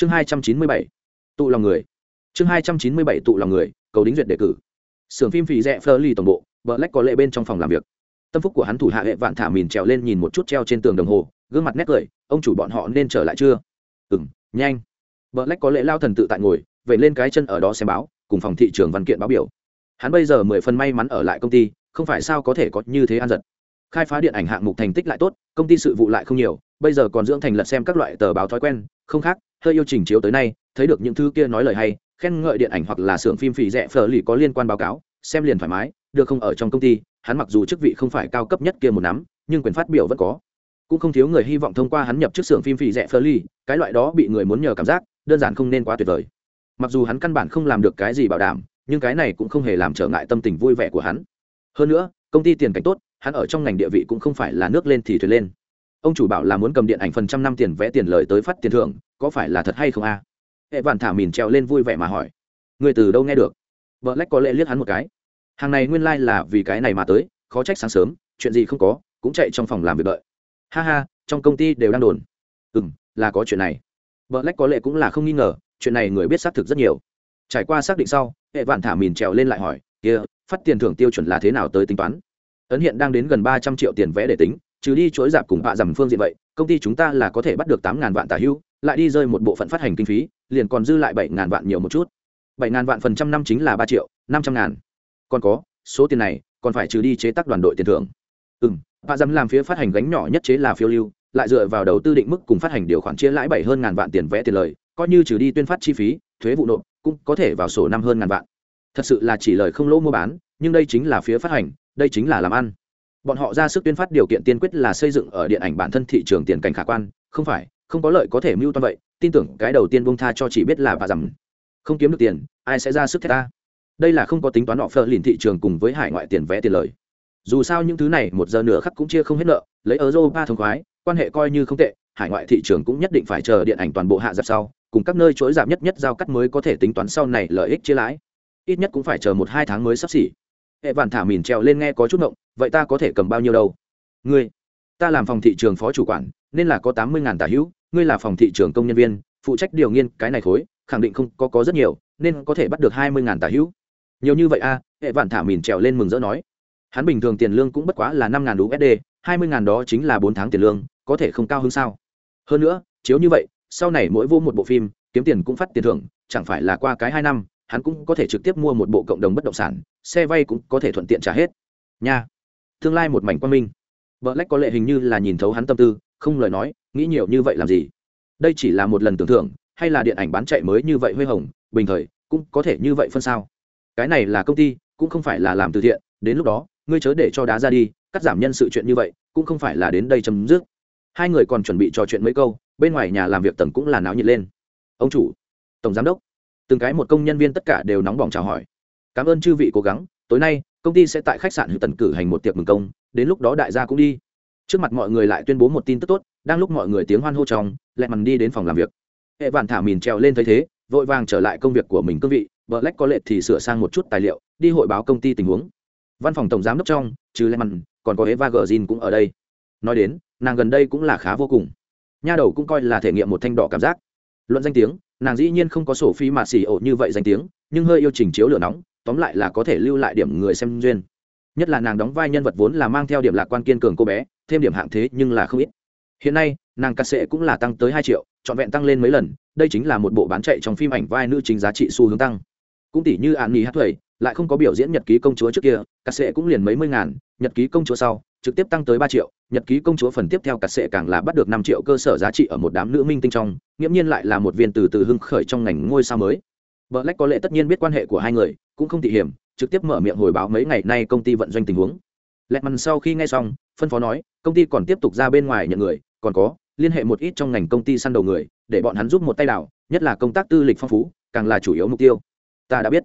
chương hai trăm chín mươi bảy, tụ lòng người. Chương hai trăm chín mươi bảy, tụ lòng người, cầu đính duyệt đề cử. Sưởng phim phì rẽ phơ ly tổng bộ vợ lách có lệ bên trong phòng làm việc. Tâm phúc của hắn thủ hạ hệ vạn thả mìn trèo lên nhìn một chút treo trên tường đồng hồ, gương mặt nét cười, ông chủ bọn họ nên trở lại chưa? Ừ m nhanh. Vợ lách có lệ lao thần tự tại ngồi vậy lên cái chân ở đó xem báo, cùng phòng thị trường văn kiện báo biểu. Hắn bây giờ mười phần may mắn ở lại công ty, không phải sao có thể có như thế ăn giật. Khai phá điện ảnh hạng mục thành tích lại tốt, công ty sự vụ lại không nhiều, bây giờ còn dưỡng thành lật xem các loại tờ báo thói quen, không khác hơi yêu trình chiếu tới nay, thấy được những thứ kia nói lời hay, khen ngợi điện ảnh hoặc là xưởng phim phì rẻ phở lì có liên quan báo cáo, xem liền thoải mái, được không ở trong công ty, hắn mặc dù chức vị không phải cao cấp nhất kia một nắm, nhưng quyền phát biểu vẫn có. Cũng không thiếu người hy vọng thông qua hắn nhập chức xưởng phim phì rẻ phở lì, cái loại đó bị người muốn nhờ cảm giác, đơn giản không nên quá tuyệt vời. Mặc dù hắn căn bản không làm được cái gì bảo đảm, nhưng cái này cũng không hề làm trở ngại tâm tình vui vẻ của hắn. Hơn nữa, công ty tiền cảnh tốt, hắn ở trong ngành địa vị cũng không phải là nước lên thì thuyền lên. Ông chủ bảo là muốn cầm điện ảnh phần trăm năm tiền vẽ tiền lời tới phát tiền thưởng có phải là thật hay không a? Hệ vạn thả mìn treo lên vui vẻ mà hỏi. Người từ đâu nghe được? Vợ lách có lẽ liếc hắn một cái. Hàng này nguyên lai、like、là vì cái này mà tới, khó trách sáng sớm, chuyện gì không có, cũng chạy trong phòng làm việc đợi. Ha ha, trong công ty đều đang đồn. Ừ m là có chuyện này. Vợ lách có lẽ cũng là không nghi ngờ, chuyện này người biết xác thực rất nhiều. Trải qua xác định sau, hệ vạn thả mìn trèo lên lại hỏi, kia, phát tiền thưởng tiêu chuẩn là thế nào tới tính toán? Ấn hiện đang đến gần ba trăm triệu tiền vẽ để tính, trừ đi chuỗi dạp cùng bạ dầm phương diện vậy công ty chúng ta là có thể bắt được tám ngàn vạn tả hưu, lại đi rơi một bộ phận phát hành kinh phí, liền còn dư lại bảy ngàn vạn nhiều một chút. Bảy ngàn vạn phần trăm năm chính là ba triệu, năm trăm ngàn. Còn có, số tiền này, còn phải trừ đi chế tác đoàn đội tiền thưởng. Ừ m dám làm phía phát hành gánh nhỏ nhất chế là phiêu lưu, lại dựa vào đầu tư định mức cùng phát hành điều khoản chia lãi bảy hơn ngàn vạn tiền vẽ tiền lời, coi như trừ đi tuyên phát chi phí, thuế vụ nộp, cũng có thể vào sổ năm hơn ngàn vạn. Thật sự là chỉ lời không lỗ mua bán, nhưng đây chính là phía phát hành, đây chính là làm ăn bọn họ ra sức tuyên phát điều kiện tiên quyết là xây dựng ở điện ảnh bản thân thị trường tiền cảnh khả quan. Không phải, không có lợi có thể mưu toan vậy. Tin tưởng cái đầu tiên bông tha cho chỉ biết là bà rằng không kiếm được tiền, ai sẽ ra sức thét ta? Đây là không có tính toán họ phơ lìn thị trường cùng với hải ngoại tiền vẽ tiền lời. Dù sao những thứ này một giờ nửa khắc cũng chia không hết nợ, lấy euro ba thông khoái, quan hệ coi như không tệ, hải ngoại thị trường cũng nhất định phải chờ điện ảnh toàn bộ hạ dạp sau, cùng các nơi chối giảm nhất nhất giao cắt mới có thể tính toán sau này lợi ích chia lãi. Ít nhất cũng phải chờ một hai tháng mới sắp xỉ hệ vạn thả mìn trèo lên nghe có chút ngộng vậy ta có thể cầm bao nhiêu đâu? Ngươi ta làm phòng thị trường phó chủ quản nên là có tám mươi ngàn tả hữu ngươi là phòng thị trường công nhân viên phụ trách điều nghiên cái này khối khẳng định không có có rất nhiều nên có thể bắt được hai mươi ngàn tả hữu. Nhiều như vậy a à, hệ vạn thả mìn trèo lên mừng rỡ nói. Hắn bình thường tiền lương cũng bất quá là năm ngàn usd hai mươi ngàn đó chính là bốn tháng tiền lương có thể không cao hơn sao? Hơn nữa chiếu như vậy sau này mỗi vô một bộ phim kiếm tiền cũng phát tiền thưởng chẳng phải là qua cái hai năm hắn cũng có thể trực tiếp mua một bộ cộng đồng bất động sản, xe vay cũng có thể thuận tiện trả hết. Nha. Tương lai một mảnh quan minh. Vợ lách có lệ hình như là nhìn thấu hắn tâm tư, không lời nói, nghĩ nhiều như vậy làm gì? Đây chỉ là một lần tưởng thưởng hay là điện ảnh bán chạy mới như vậy huê hồng, bình thời, cũng có thể như vậy phân sao? Cái này là công ty, cũng không phải là làm từ thiện, đến lúc đó, ngươi chớ để cho đá ra đi, cắt giảm nhân sự chuyện như vậy, cũng không phải là đến đây chấm dứt. Hai người còn chuẩn bị trò chuyện mấy câu, bên ngoài nhà làm việc tầng cũng là náo nhiệt lên. Ông chủ, tổng giám đốc từng cái một công nhân viên tất cả đều nóng bỏng chào hỏi. Cảm ơn chư vị cố gắng, tối nay, công ty sẽ tại khách sạn hữu tần cử hành một tiệc mừng công, đến lúc đó đại gia cũng đi. Trước mặt mọi người lại tuyên bố một tin tức tốt, đang lúc mọi người tiếng hoan hô trong lẹ mằn đi đến phòng làm việc. Hệ vạn thả mìn trèo lên thấy thế, vội vàng trở lại công việc của mình cương vị vợ lách có lệ thì sửa sang một chút tài liệu, đi hội báo công ty tình huống. Văn phòng tổng giám đốc trong, trừ lẹ mằn còn có eva gờ cũng ở đây. Nói đến, nàng gần đây cũng là khá vô cùng. Nha đầu cũng coi là thể nghiệm một thanh đỏ cảm giác luận danh tiếng, nàng dĩ nhiên không có sổ phi mà xì ổ như vậy danh tiếng, nhưng hơi yêu trình chiếu lửa nóng, tóm lại là có thể lưu lại điểm người xem duyên. Nhất là nàng đóng vai nhân vật vốn là mang theo điểm lạc quan kiên cường cô bé, thêm điểm hạng thế nhưng là không ít. Hiện nay, nàng cắt sệ cũng là tăng tới hai triệu, trọn vẹn tăng lên mấy lần, đây chính là một bộ bán chạy trong phim ảnh vai nữ chính giá trị xu hướng tăng. Cũng tỷ như an nghỉ hát thuầy lại không có biểu diễn nhật ký công chúa trước kia cắt sệ cũng liền mấy mươi ngàn, nhật ký công chúa sau, trực tiếp tăng tới ba triệu nhật ký công chúa phần tiếp theo cắt sệ càng là bắt được năm triệu cơ sở giá trị ở một đám nữ minh tinh trong, nghiễm nhiên lại là một viên từ từ hưng khởi trong ngành ngôi sao mới. Vợ lách có lẽ tất nhiên biết quan hệ của hai người, cũng không tỉ hiểm, trực tiếp mở miệng hồi báo mấy ngày nay công ty vận doanh tình huống. Lẹt mằn sau khi nghe xong, phân phó nói, công ty còn tiếp tục ra bên ngoài nhận người, còn có, liên hệ một ít trong ngành công ty săn đầu người, để bọn hắn giúp một tay đảo, nhất là công tác tư lịch phong phú, càng là chủ yếu mục tiêu. Ta đã biết.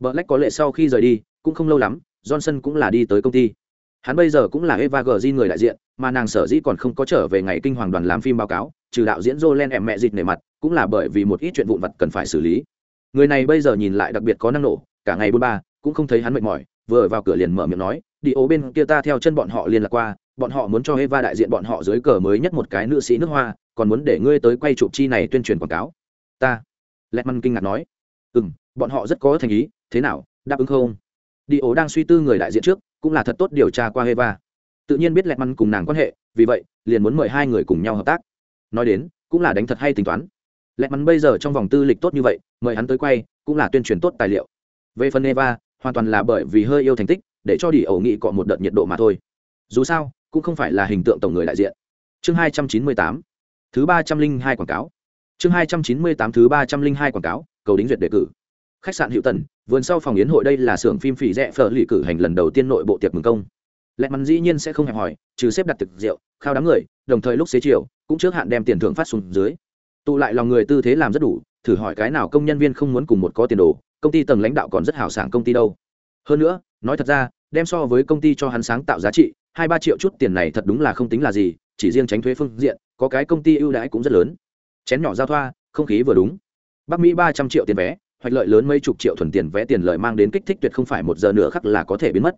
Vợ lách có lệ sau khi rời đi, cũng không lâu lắm, johnson cũng là đi tới công ty hắn bây giờ cũng là eva g người đại diện, mà nàng sở dĩ còn không có trở về ngày kinh hoàng đoàn làm phim báo cáo, trừ đạo diễn jolen em mẹ dịt nề mặt, cũng là bởi vì một ít chuyện vụn vặt cần phải xử lý. Người này bây giờ nhìn lại đặc biệt có năng nổ, cả ngày bôn ba, cũng không thấy hắn mệt mỏi, vừa vào cửa liền mở miệng nói, đi ố bên kia ta theo chân bọn họ liên lạc qua, bọn họ muốn cho Eva đại diện bọn họ dưới cờ mới nhất một cái nữ sĩ nước hoa, còn muốn để ngươi tới quay chụp chi này tuyên truyền quảng cáo. Ta lẹt măn kinh ngạc nói. Ừ m bọn họ rất có thành ý, thế nào, đáp ứng không? Đi ố đang suy tư người đại diện trước cũng là thật tốt điều tra qua Eva. Tự nhiên biết lẹt măn cùng nàng quan hệ, vì vậy, liền muốn mời hai người cùng nhau hợp tác. Nói đến, cũng là đánh thật hay tính toán. Lẹt măn bây giờ trong vòng tư lịch tốt như vậy, mời hắn tới quay, cũng là tuyên truyền tốt tài liệu. Về phần eva, hoàn toàn là bởi vì hơi yêu thành tích, để cho đi ẩu nghị cọ một đợt nhiệt độ mà thôi. Dù sao, cũng không phải là hình tượng tổng người đại diện. Chương hai trăm chín mươi tám, thứ ba trăm linh hai quảng cáo. Chương hai trăm chín mươi tám, thứ ba trăm linh hai quảng cáo, cầu đính duyệt đề cử. Khách sạn hiệu tần vườn sau phòng yến hội đây là xưởng phim phỉ rẻ phở lì cử hành lần đầu tiên nội bộ tiệc mừng công. Lẹ mắn dĩ nhiên sẽ không hẹp hỏi trừ xếp đặt thực rượu, khao đám người, đồng thời lúc xế chiều, cũng trước hạn đem tiền thưởng phát xuống dưới. Tụ lại lòng người tư thế làm rất đủ, thử hỏi cái nào công nhân viên không muốn cùng một có tiền đồ, công ty tầng lãnh đạo còn rất hào sảng công ty đâu. Hơn nữa, nói thật ra, đem so với công ty cho hắn sáng tạo giá trị, hai ba triệu chút tiền này thật đúng là không tính là gì, chỉ riêng tránh thuế phương diện, có cái công ty ưu đãi cũng rất lớn. Chén nhỏ giao thoa, không khí vừa đúng. Bắc mỹ ba trăm triệu tiền vé hoạch lợi lớn mấy chục triệu thuần tiền vé tiền lợi mang đến kích thích tuyệt không phải một giờ nữa khắc là có thể biến mất.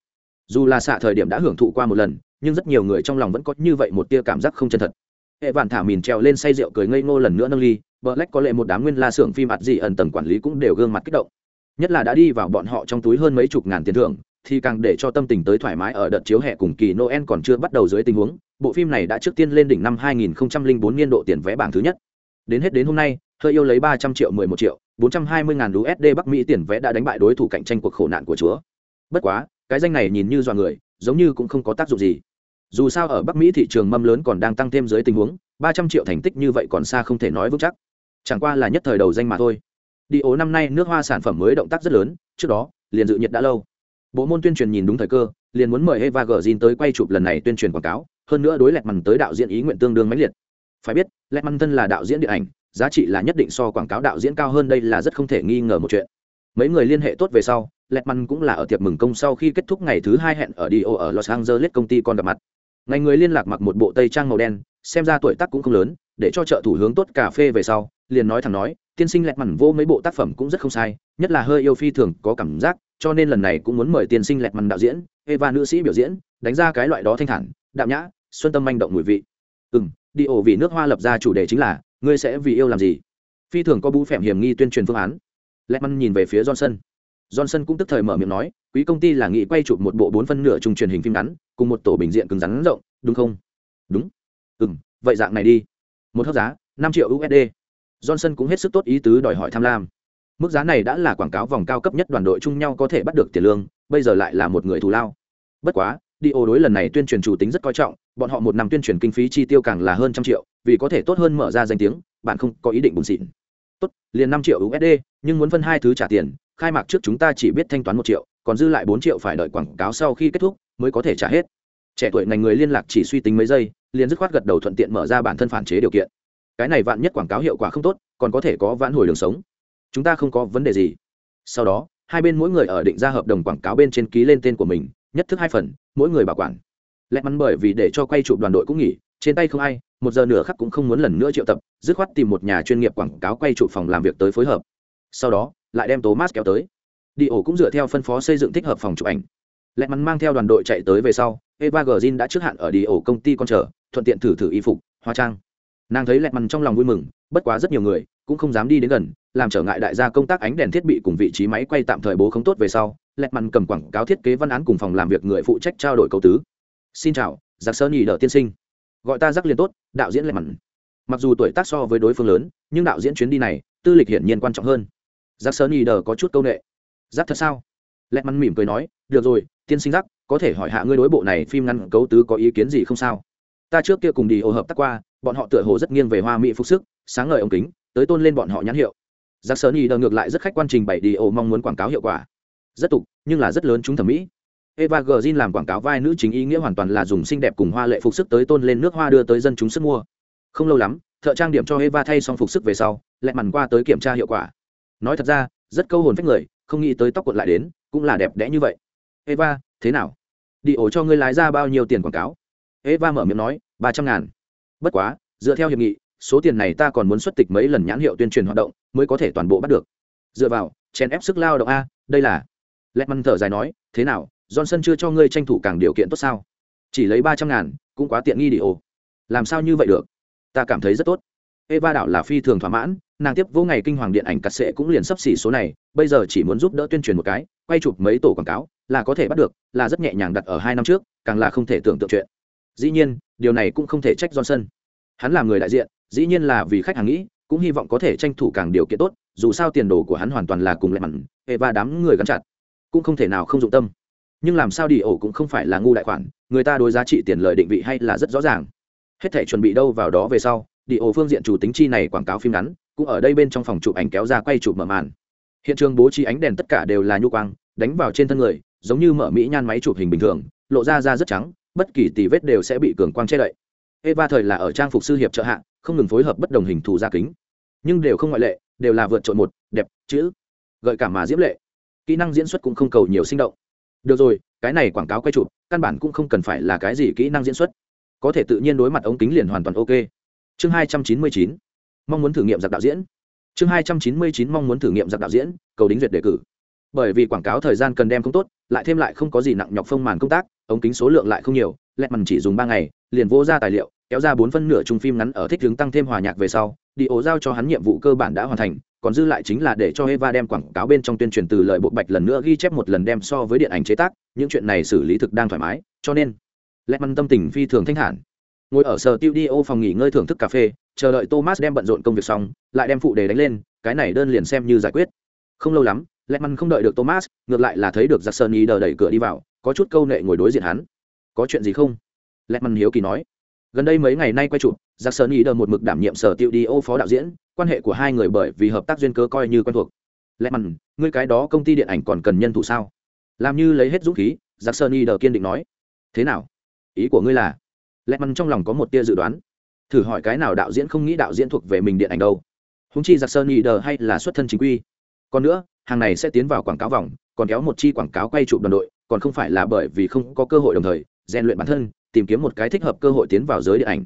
Dù là xạ thời điểm đã hưởng thụ qua một lần, nhưng rất nhiều người trong lòng vẫn có như vậy một tia cảm giác không chân thật. Hệ vạn thả mìn treo lên say rượu cười ngây ngô lần nữa nâng ly vợ lách có lệ một đám nguyên la xưởng phim mặt gì ẩn tầng quản lý cũng đều gương mặt kích động. Nhất là đã đi vào bọn họ trong túi hơn mấy chục ngàn tiền thưởng, thì càng để cho tâm tình tới thoải mái ở đợt chiếu hè cùng kỳ noel còn chưa bắt đầu dưới tình huống, bộ phim này đã trước tiên lên đỉnh năm 2004 niên độ tiền vé bảng thứ nhất. Đến hết đến hôm nay hơi yêu lấy 300 triệu 11 triệu 420 ngàn usd bắc mỹ tiền vẽ đã đánh bại đối thủ cạnh tranh cuộc khổ nạn của chúa. Bất quá, cái danh này nhìn như dọa người, giống như cũng không có tác dụng gì. Dù sao ở bắc mỹ thị trường mâm lớn còn đang tăng thêm dưới tình huống 300 triệu thành tích như vậy còn xa không thể nói vững chắc. Chẳng qua là nhất thời đầu danh mà thôi. Đi ố năm nay nước hoa sản phẩm mới động tác rất lớn, trước đó, liền dự nhiệt đã lâu. Bộ môn tuyên truyền nhìn đúng thời cơ, liền muốn mời eva gờ tới quay chụp lần này tuyên truyền quảng cáo, hơn nữa đối lẹt mằn tới đạo diễn ý nguyện tương đương mãnh liệt. Phải biết lẹt mằn thân là đạo diễn điện ảnh giá trị là nhất định so quảng cáo đạo diễn cao hơn đây là rất không thể nghi ngờ một chuyện. Mấy người liên hệ tốt về sau lẹt mằn cũng là ở tiệc mừng công sau khi kết thúc ngày thứ hai hẹn ở đi ô ở los angeles công ty con gặp mặt. Ngày người liên lạc mặc một bộ tây trang màu đen, xem ra tuổi tác cũng không lớn, để cho trợ thủ hướng tốt cà phê về sau, liền nói thẳng nói, tiên sinh lẹt mằn vô mấy bộ tác phẩm cũng rất không sai, nhất là hơi yêu phi thường có cảm giác, cho nên lần này cũng muốn mời tiên sinh lẹt mằn đạo diễn, eva nữ sĩ biểu diễn, đánh ra cái loại đó thanh thản, đạm nhã, xuân tâm manh động mùi vị. Ừ m đi ổ vì nước hoa lập ra chủ đề chính là ngươi sẽ vì yêu làm gì? Phi thường có bú phèm hiểm nghi tuyên truyền phương án. Lẹt mằn nhìn về phía johnson. Johnson cũng tức thời mở miệng nói, quý công ty là nghị quay chụp một bộ bốn phân nửa chung truyền hình phim ngắn, cùng một tổ bình diện cứng rắn rộng, đúng không? Đúng. Ừ m vậy dạng này đi. Một hấp giá, năm triệu usd johnson cũng hết sức tốt ý tứ đòi hỏi tham lam. Mức giá này đã là quảng cáo vòng cao cấp nhất đoàn đội chung nhau có thể bắt được tiền lương, bây giờ lại là một người thù lao. Bất quá, đi ô đối lần này tuyên truyền chủ tính rất coi trọng bọn họ một năm tuyên truyền kinh phí chi tiêu càng là hơn trăm triệu, vì có thể tốt hơn mở ra danh tiếng, bạn không có ý định bùn xịn. Tốt, liền năm triệu usd nhưng muốn phân hai thứ trả tiền, khai mạc trước chúng ta chỉ biết thanh toán một triệu, còn dư lại bốn triệu phải đợi quảng cáo sau khi kết thúc mới có thể trả hết. Trẻ tuổi ngành người liên lạc chỉ suy tính mấy giây, liền dứt khoát gật đầu thuận tiện mở ra bản thân phản chế điều kiện. Cái này vạn nhất quảng cáo hiệu quả không tốt, còn có thể có vãn hồi đường sống. Chúng ta không có vấn đề gì. Sau đó, hai bên mỗi người ở định ra hợp đồng quảng cáo bên trên ký lên tên của mình, nhất thức hai phần, mỗi người bảo quản lẽ mắn bởi vì để cho quay chụp đoàn đội cũng nghỉ, trên tay không ai, một giờ nửa khắc cũng không muốn lần nữa triệu tập, dứt khoát tìm một nhà chuyên nghiệp quảng cáo quay chụp phòng làm việc tới phối hợp. Sau đó, lại đem thomas kéo tới. Đi ổ cũng dựa theo phân phó xây dựng thích hợp phòng chụp ảnh. Lẹ mắn mang theo đoàn đội chạy tới về sau, eva g đã trước hạn ở đi ổ công ty con chờ, thuận tiện thử thử y phục, hóa trang. Nàng thấy lẹt mắn trong lòng vui mừng, bất quá rất nhiều người cũng không dám đi đến gần, làm trở ngại đại gia công tác ánh đèn thiết bị cùng vị trí máy quay tạm thời bố không tốt về sau lẹt mặn cầm quảng cáo thiết kế văn án cùng phòng làm việc người phụ trách trao đổi cầu tứ xin chào, giặc sơn nhị đỡ tiên sinh. Gọi ta giặc liền tốt, đạo diễn lẹt mặn. Mặc dù tuổi tác so với đối phương lớn, nhưng đạo diễn chuyến đi này, tư lịch hiển nhiên quan trọng hơn. Giặc sơn nhị đỡ có chút c â u n ệ giặc thật sao? Lẹt mặn mỉm cười nói, được rồi, tiên sinh giặc, có thể hỏi hạ ngươi đối bộ này phim ngăn cấu tứ có ý kiến gì không sao? Ta trước kia cùng đi ô hợp tác qua, bọn họ tựa hồ rất nghiêng về hoa mỹ phục sức, sáng ngời ống kính, tới tôn lên bọn họ nhãn hiệu. Giặc sơn nhị đỡ ngược lại rất khách quan trình bày đi ô mong muốn quảng cáo hiệu quả. Rất tục, nhưng là rất lớn chúng thẩm mỹ eva g làm quảng cáo vai nữ chính ý nghĩa hoàn toàn là dùng xinh đẹp cùng hoa lệ phục sức tới tôn lên nước hoa đưa tới dân chúng sức mua. Không lâu lắm, thợ trang điểm cho eva thay xong phục sức về sau lại mằn qua tới kiểm tra hiệu quả. Nói thật ra, rất câu hồn phách người, không nghĩ tới tóc cuộn lại đến, cũng là đẹp đẽ như vậy. Eva, thế nào? Đi ổ cho ngươi lái ra bao nhiêu tiền quảng cáo? Eva mở miệng nói, ba trăm ngàn. Bất quá, dựa theo hiệp nghị, số tiền này ta còn muốn xuất tịch mấy lần nhãn hiệu tuyên truyền hoạt động, mới có thể toàn bộ bắt được. Dựa vào, chèn ép sức lao động a, đây là. Lẹt măn thở dài nói, thế nào? Johnson chưa cho ngươi tranh thủ càng điều kiện tốt sao? Chỉ lấy ba trăm ngàn, cũng quá tiện nghi đi ồ. Làm sao như vậy được? Ta cảm thấy rất tốt. Eva đảo là phi thường thỏa mãn, nàng tiếp vô ngày kinh hoàng điện ảnh cắt sệ cũng liền sắp xỉ số này, bây giờ chỉ muốn giúp đỡ tuyên truyền một cái, quay chụp mấy tổ quảng cáo, là có thể bắt được, là rất nhẹ nhàng đặt ở hai năm trước, càng là không thể tưởng tượng chuyện. Dĩ nhiên, điều này cũng không thể trách johnson. Hắn là người đại diện, dĩ nhiên là vì khách hàng nghĩ, cũng hy vọng có thể tranh thủ càng điều kiện tốt, dù sao tiền đồ của hắn hoàn toàn là cùng lại mặn eva đám người gắn chặt, cũng không thể nào không dụng tâm nhưng làm sao đi ổ cũng không phải là ngu đại khoản, người ta đối giá trị tiền lời định vị hay là rất rõ ràng. Hết thể chuẩn bị đâu vào đó về sau, đi ổ phương diện chủ tính chi này quảng cáo phim ngắn, cũng ở đây bên trong phòng chụp ảnh kéo ra quay chụp mở màn. Hiện trường bố trí ánh đèn tất cả đều là nhu quang, đánh vào trên thân người, giống như mở mỹ nhan máy chụp hình bình thường, lộ ra ra rất trắng, bất kỳ tì vết đều sẽ bị cường quang che đậy. Eva thời là ở trang phục sư hiệp trợ hạ, không ngừng phối hợp bất đồng hình thù gia kính. Nhưng đều không ngoại lệ, đều là vượt trội một, đẹp, chữ, gợi cảm mà diễm lệ. Kỹ năng diễn xuất cũng không cầu nhiều sinh động được rồi, cái này quảng cáo quay chụp, căn bản cũng không cần phải là cái gì kỹ năng diễn xuất. Có thể tự nhiên đối mặt ống kính liền hoàn toàn ok. Chương hai trăm chín mươi chín, mong muốn thử nghiệm giặc đạo diễn. Chương hai trăm chín mươi chín, mong muốn thử nghiệm giặc đạo diễn, cầu đính duyệt đề cử. Bởi vì quảng cáo thời gian cần đem không tốt, lại thêm lại không có gì nặng nhọc phông màn công tác, ống kính số lượng lại không nhiều, lẹt mằn chỉ dùng ba ngày, liền vô ra tài liệu, kéo ra bốn phân nửa chung phim ngắn ở thích hướng tăng thêm hòa nhạc về sau, đi ố giao cho hắn nhiệm vụ cơ bản đã hoàn thành còn dư lại chính là để cho Eva đem quảng cáo bên trong tuyên truyền từ lợi bộ bạch lần nữa ghi chép một lần đem so với điện ảnh chế tác, những chuyện này xử lý thực đang thoải mái, cho nên Lehman tâm tình phi thường thanh hẳn Ngồi ở sở studio phòng nghỉ ngơi thưởng thức cà phê, chờ đợi Thomas đem bận rộn công việc xong, lại đem phụ đề đánh lên, cái này đơn liền xem như giải quyết. Không lâu lắm, Lehman không đợi được Thomas, ngược lại là thấy được Jackson đờ đẩy cửa đi vào, có chút câu nệ ngồi đối diện hắn. Có chuyện gì không? Lehman hiếu kỳ nói. Gần đây mấy ngày nay quay chụp, Jackson đờ một mực đảm nhiệm sở studio phó đạo diễn, quan hệ của hai người bởi vì hợp tác duyên cơ coi như quen thuộc. Lẽ mặn, ngươi cái đó công ty điện ảnh còn cần nhân thủ sao? Làm như lấy hết dũng khí giặc sơn y đờ kiên định nói. Thế nào? Ý của ngươi là? Lẽ mặn trong lòng có một tia dự đoán. Thử hỏi cái nào đạo diễn không nghĩ đạo diễn thuộc về mình điện ảnh đâu? Húng chi giặc sơn y đờ hay là xuất thân chính quy. Còn nữa, hàng này sẽ tiến vào quảng cáo vòng, còn kéo một chi quảng cáo quay chụp đoàn đội, còn không phải là bởi vì không có cơ hội đồng thời, rèn luyện bản thân, tìm kiếm một cái thích hợp cơ hội tiến vào giới điện ảnh.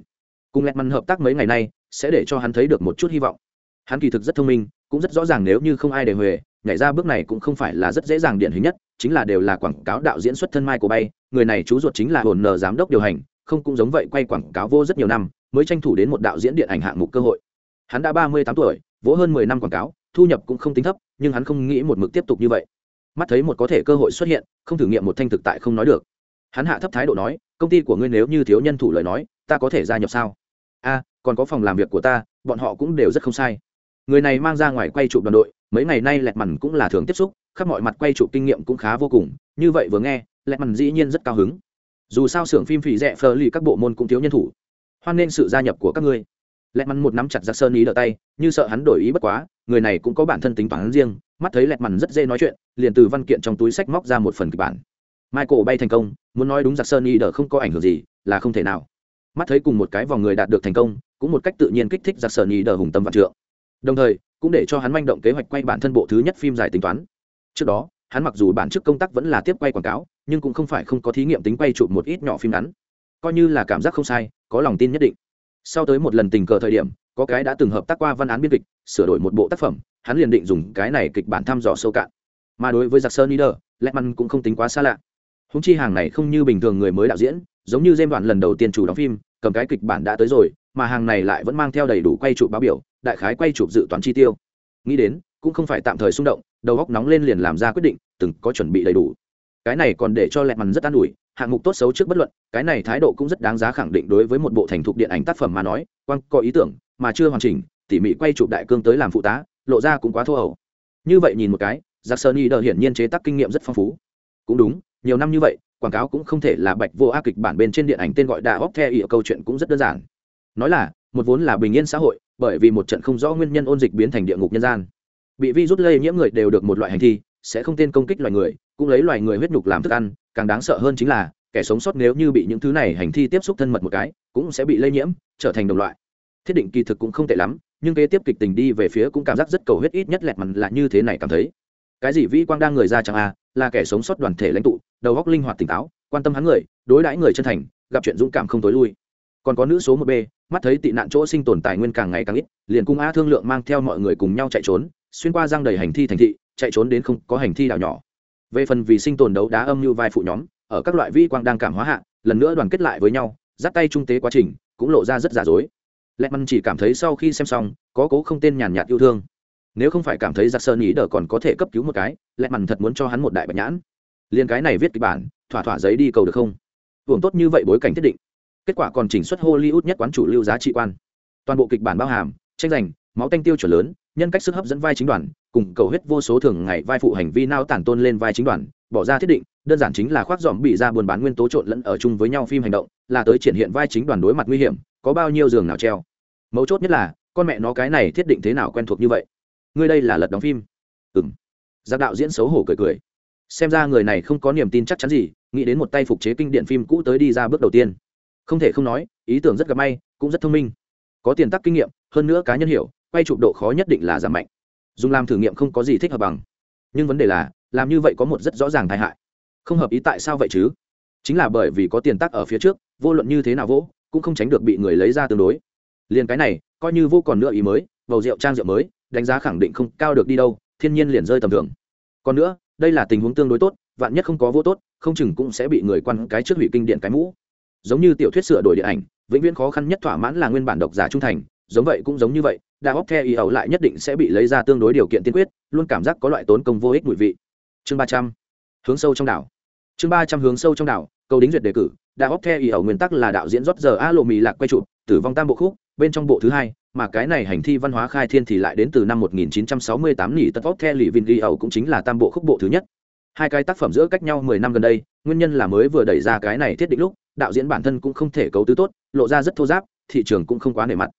Cùng lẹt măn hợp tác mấy ngày nay sẽ để cho hắn thấy được một chút hy vọng. Hắn kỳ thực rất thông minh, cũng rất rõ ràng nếu như không ai để huề, nhảy ra bước này cũng không phải là rất dễ dàng điển hình nhất, chính là đều là quảng cáo đạo diễn xuất thân mai của bay, người này chú ruột chính là hồn nờ giám đốc điều hành, không cũng giống vậy quay quảng cáo vô rất nhiều năm, mới tranh thủ đến một đạo diễn điện ảnh hạng mục cơ hội. Hắn đã ba mươi tám tuổi, vỗ hơn mười năm quảng cáo, thu nhập cũng không tính thấp, nhưng hắn không nghĩ một mực tiếp tục như vậy. Mắt thấy một có thể cơ hội xuất hiện, không thử nghiệm một thanh thực tại không nói được. Hắn hạ thấp thái độ nói, công ty của ngươi nếu như thiếu nhân thủ lời nói, ta có thể gia nhập sao? A còn có phòng làm việc của ta, bọn họ cũng đều rất không sai. Người này mang ra ngoài quay chụp đoàn đội, mấy ngày nay lẹt mằn cũng là thường tiếp xúc, khắp mọi mặt quay chụp kinh nghiệm cũng khá vô cùng, như vậy vừa nghe, lẹt mằn dĩ nhiên rất cao hứng. Dù sao xưởng phim phì rẻ phờ lì các bộ môn cũng thiếu nhân thủ, hoan nên sự gia nhập của các ngươi. Lẹt mằn một nắm chặt giặc sơn ý đỡ tay, như sợ hắn đổi ý bất quá, người này cũng có bản thân tính toán riêng, mắt thấy lẹt mằn rất dễ nói chuyện, liền từ văn kiện trong túi sách móc ra một phần kịch bản. Michael bay thành công, muốn nói đúng giặc sơn ý đỡ không có ảnh hưởng gì, là không thể nào mắt thấy cùng một cái vòng người đạt được thành công, cũng một cách tự nhiên kích thích giặc sơn nhì đờ hùng tâm vạn trượng. Đồng thời, cũng để cho hắn manh động kế hoạch quay bản thân bộ thứ nhất phim dài tính toán. Trước đó, hắn mặc dù bản chức công tác vẫn là tiếp quay quảng cáo, nhưng cũng không phải không có thí nghiệm tính quay chụp một ít nhỏ phim ngắn. Coi như là cảm giác không sai, có lòng tin nhất định. Sau tới một lần tình cờ thời điểm, có cái đã từng hợp tác qua văn án biên kịch, sửa đổi một bộ tác phẩm, hắn liền định dùng cái này kịch bản thăm dò sâu cạn. Mà đối với giặc sơn leader lehman cũng không tính quá xa lạ. Húng chi hàng này không như bình thường người mới đạo diễn, giống như dêm đoạn lần đầu tiên chủ đóng phim cầm cái kịch bản đã tới rồi, mà hàng này lại vẫn mang theo đầy đủ quay chụp báo biểu, đại khái quay chụp dự toán chi tiêu. Nghĩ đến, cũng không phải tạm thời xung động, đầu góc nóng lên liền làm ra quyết định, từng có chuẩn bị đầy đủ. Cái này còn để cho lẹt mằn rất an ủi, hạng mục tốt xấu trước bất luận, cái này thái độ cũng rất đáng giá khẳng định đối với một bộ thành thục điện ảnh tác phẩm mà nói, quang có ý tưởng, mà chưa hoàn chỉnh, tỉ mỉ quay chụp đại cương tới làm phụ tá, lộ ra cũng quá thô hầu như vậy nhìn một cái giặc sơn y đờ hiển nhiên chế tác kinh nghiệm rất phong phú. Cũng đúng, nhiều năm như vậy quảng cáo cũng không thể là bạch vô a kịch bản bên trên điện ảnh tên gọi đà óc the ỉa câu chuyện cũng rất đơn giản. Nói là, một vốn là bình yên xã hội, bởi vì một trận không rõ nguyên nhân ôn dịch biến thành địa ngục nhân gian. Bị vi rút lây nhiễm người đều được một loại hành thi, sẽ không tên công kích loài người, cũng lấy loài người huyết nhục làm thức ăn, càng đáng sợ hơn chính là, kẻ sống sót nếu như bị những thứ này hành thi tiếp xúc thân mật một cái, cũng sẽ bị lây nhiễm, trở thành đồng loại. Thiết định kỳ thực cũng không tệ lắm, nhưng kế tiếp kịch tình đi về phía cũng cảm giác rất cầu huyết ít nhất lẹt mặt là như thế này cảm thấy cái gì vĩ quang đang người ra chẳng à là kẻ sống sót đoàn thể lãnh tụ, đầu óc linh hoạt tỉnh táo, quan tâm hắn người, đối đãi người chân thành, gặp chuyện dũng cảm không tối lui. Còn có nữ số một b, mắt thấy tị nạn chỗ sinh tồn tài nguyên càng ngày càng ít, liền cung a thương lượng mang theo mọi người cùng nhau chạy trốn, xuyên qua giang đầy hành thi thành thị, chạy trốn đến không có hành thi đảo nhỏ. Về phần vì sinh tồn đấu đá âm như vai phụ nhóm, ở các loại vi quang đang cảm hóa hạ, lần nữa đoàn kết lại với nhau, dắt tay trung tế quá trình, cũng lộ ra rất giả dối. Lẹt măn chỉ cảm thấy sau khi xem xong, có cố không tên nhàn nhạt yêu thương nếu không phải cảm thấy giặc sơn ý đờ còn có thể cấp cứu một cái, lẹ mằn thật muốn cho hắn một đại bạch nhãn. Liền cái này viết kịch bản, thỏa thỏa giấy đi cầu được không? Hưởng tốt như vậy bối cảnh thiết định. Kết quả còn chỉnh xuất hollywood nhất quán chủ lưu giá trị quan. Toàn bộ kịch bản bao hàm, tranh giành, máu tanh tiêu chuẩn lớn, nhân cách sức hấp dẫn vai chính đoàn, cùng cầu hết vô số thường ngày vai phụ hành vi nao tản tôn lên vai chính đoàn, bỏ ra thiết định, đơn giản chính là khoác dòm bị ra buôn bán nguyên tố trộn lẫn ở chung với nhau phim hành động, là tới triển hiện vai chính đoàn đối mặt nguy hiểm, có bao nhiêu giường nào treo. Mấu chốt nhất là, con mẹ nó cái này thiết định thế nào quen thuộc như vậy? Ngươi đây là lật đóng phim. Ừ m giác đạo diễn xấu hổ cười cười. Xem ra người này không có niềm tin chắc chắn gì, nghĩ đến một tay phục chế kinh điện phim cũ tới đi ra bước đầu tiên. Không thể không nói, ý tưởng rất gặp may, cũng rất thông minh. Có tiền tắc kinh nghiệm, hơn nữa cá nhân hiểu, quay chụp độ khó nhất định là giảm mạnh. Dùng làm thử nghiệm không có gì thích hợp bằng. Nhưng vấn đề là, làm như vậy có một rất rõ ràng tai hại. Không hợp ý tại sao vậy chứ? Chính là bởi vì có tiền tắc ở phía trước, vô luận như thế nào vỗ, cũng không tránh được bị người lấy ra tương đối. Liền cái này, coi như vô còn nữa ý mới, bầu rượu trang rượu mới đánh giá khẳng định không cao được đi đâu, thiên nhiên liền rơi tầm thường. Còn nữa, đây là tình huống tương đối tốt, vạn nhất không có vô tốt, không chừng cũng sẽ bị người quan cái trước hủy kinh điện cái mũ. Giống như tiểu thuyết sửa đổi điện ảnh, vĩnh viễn khó khăn nhất thỏa mãn là nguyên bản độc giả trung thành, giống vậy cũng giống như vậy, đa óc theo ý ẩu lại nhất định sẽ bị lấy ra tương đối điều kiện tiên quyết, luôn cảm giác có loại tốn công vô ích mùi vị. Chương ba trăm, hướng sâu trong đảo. Chương ba trăm hướng sâu trong đảo câu đính duyệt đề cử, đa óc theo ý ẩu nguyên tắc là đạo diễn rót giờ a lộ mì lạc quay chụp, tử vong tam bộ khúc, bên trong bộ thứ hai mà cái này hành thi văn hóa khai thiên thì lại đến từ năm 1968 nỉ tật vóc the lì vin ghi ẩu cũng chính là tam bộ khúc bộ thứ nhất. Hai cái tác phẩm giữa cách nhau 10 năm gần đây, nguyên nhân là mới vừa đẩy ra cái này thiết định lúc, đạo diễn bản thân cũng không thể cấu tứ tốt, lộ ra rất thô giáp, thị trường cũng không quá nể mặt.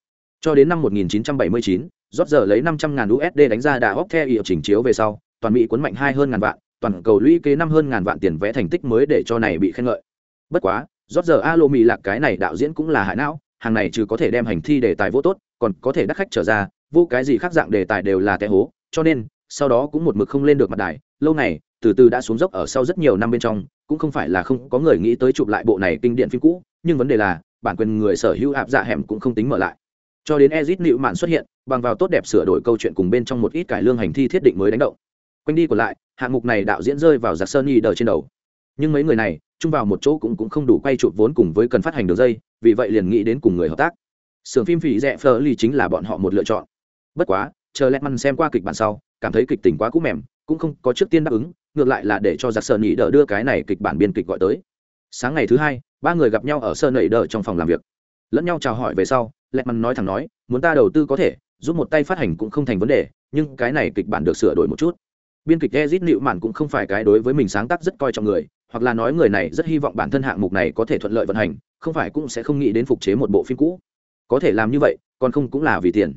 Cho đến năm 1979 rót giờ lấy 500 ngàn USD đánh ra đà hóc the ỉa chỉnh chiếu về sau, toàn mỹ cuốn mạnh hai hơn ngàn vạn, toàn cầu lũy kế năm hơn ngàn vạn tiền vẽ thành tích mới để cho này bị khen ngợi. Bất quá, rót giờ alo mì lạc cái này đạo diễn cũng là hại não, hàng này trừ có thể đem hành thi đề tài vô tốt còn có thể đắc khách trở ra, vô cái gì khác dạng đề tài đều là té hố, cho nên, sau đó cũng một mực không lên được mặt đài, lâu này từ từ đã xuống dốc ở sau rất nhiều năm bên trong, cũng không phải là không có người nghĩ tới chụp lại bộ này kinh điển phim cũ, nhưng vấn đề là, bản quyền người sở hữu ạp dạ hẻm cũng không tính mở lại. Cho đến ezit nịu mạn xuất hiện, bằng vào tốt đẹp sửa đổi câu chuyện cùng bên trong một ít cải lương hành thi thiết định mới đánh động. Quanh đi còn lại, hạng mục này đạo diễn rơi vào giặc sơn y đờ trên đầu. Nhưng mấy người này, chung vào một chỗ cũng cũng không đủ quay chụp vốn cùng với cần phát hành đường dây, vì vậy liền nghĩ đến cùng người hợp tác sưởng phim phỉ rẻ phờ ly chính là bọn họ một lựa chọn. Bất quá, chờ lẹt măn xem qua kịch bản sau, cảm thấy kịch tình quá cũ mềm, cũng không có trước tiên đáp ứng, ngược lại là để cho giặc sơn nhị đỡ đưa cái này kịch bản biên kịch gọi tới. Sáng ngày thứ hai, ba người gặp nhau ở sơn nẩy đỡ trong phòng làm việc. Lẫn nhau chào hỏi về sau, lẹt măn nói thẳng nói, muốn ta đầu tư có thể, giúp một tay phát hành cũng không thành vấn đề, nhưng cái này kịch bản được sửa đổi một chút. Biên kịch ezit nịu mạn cũng không phải cái đối với mình sáng tác rất coi trọng người, hoặc là nói người này rất hy vọng bản thân hạng mục này có thể thuận lợi vận hành, không phải cũng sẽ không nghĩ đến phục chế một bộ phim cũ có thể làm như vậy, còn không cũng là vì tiền.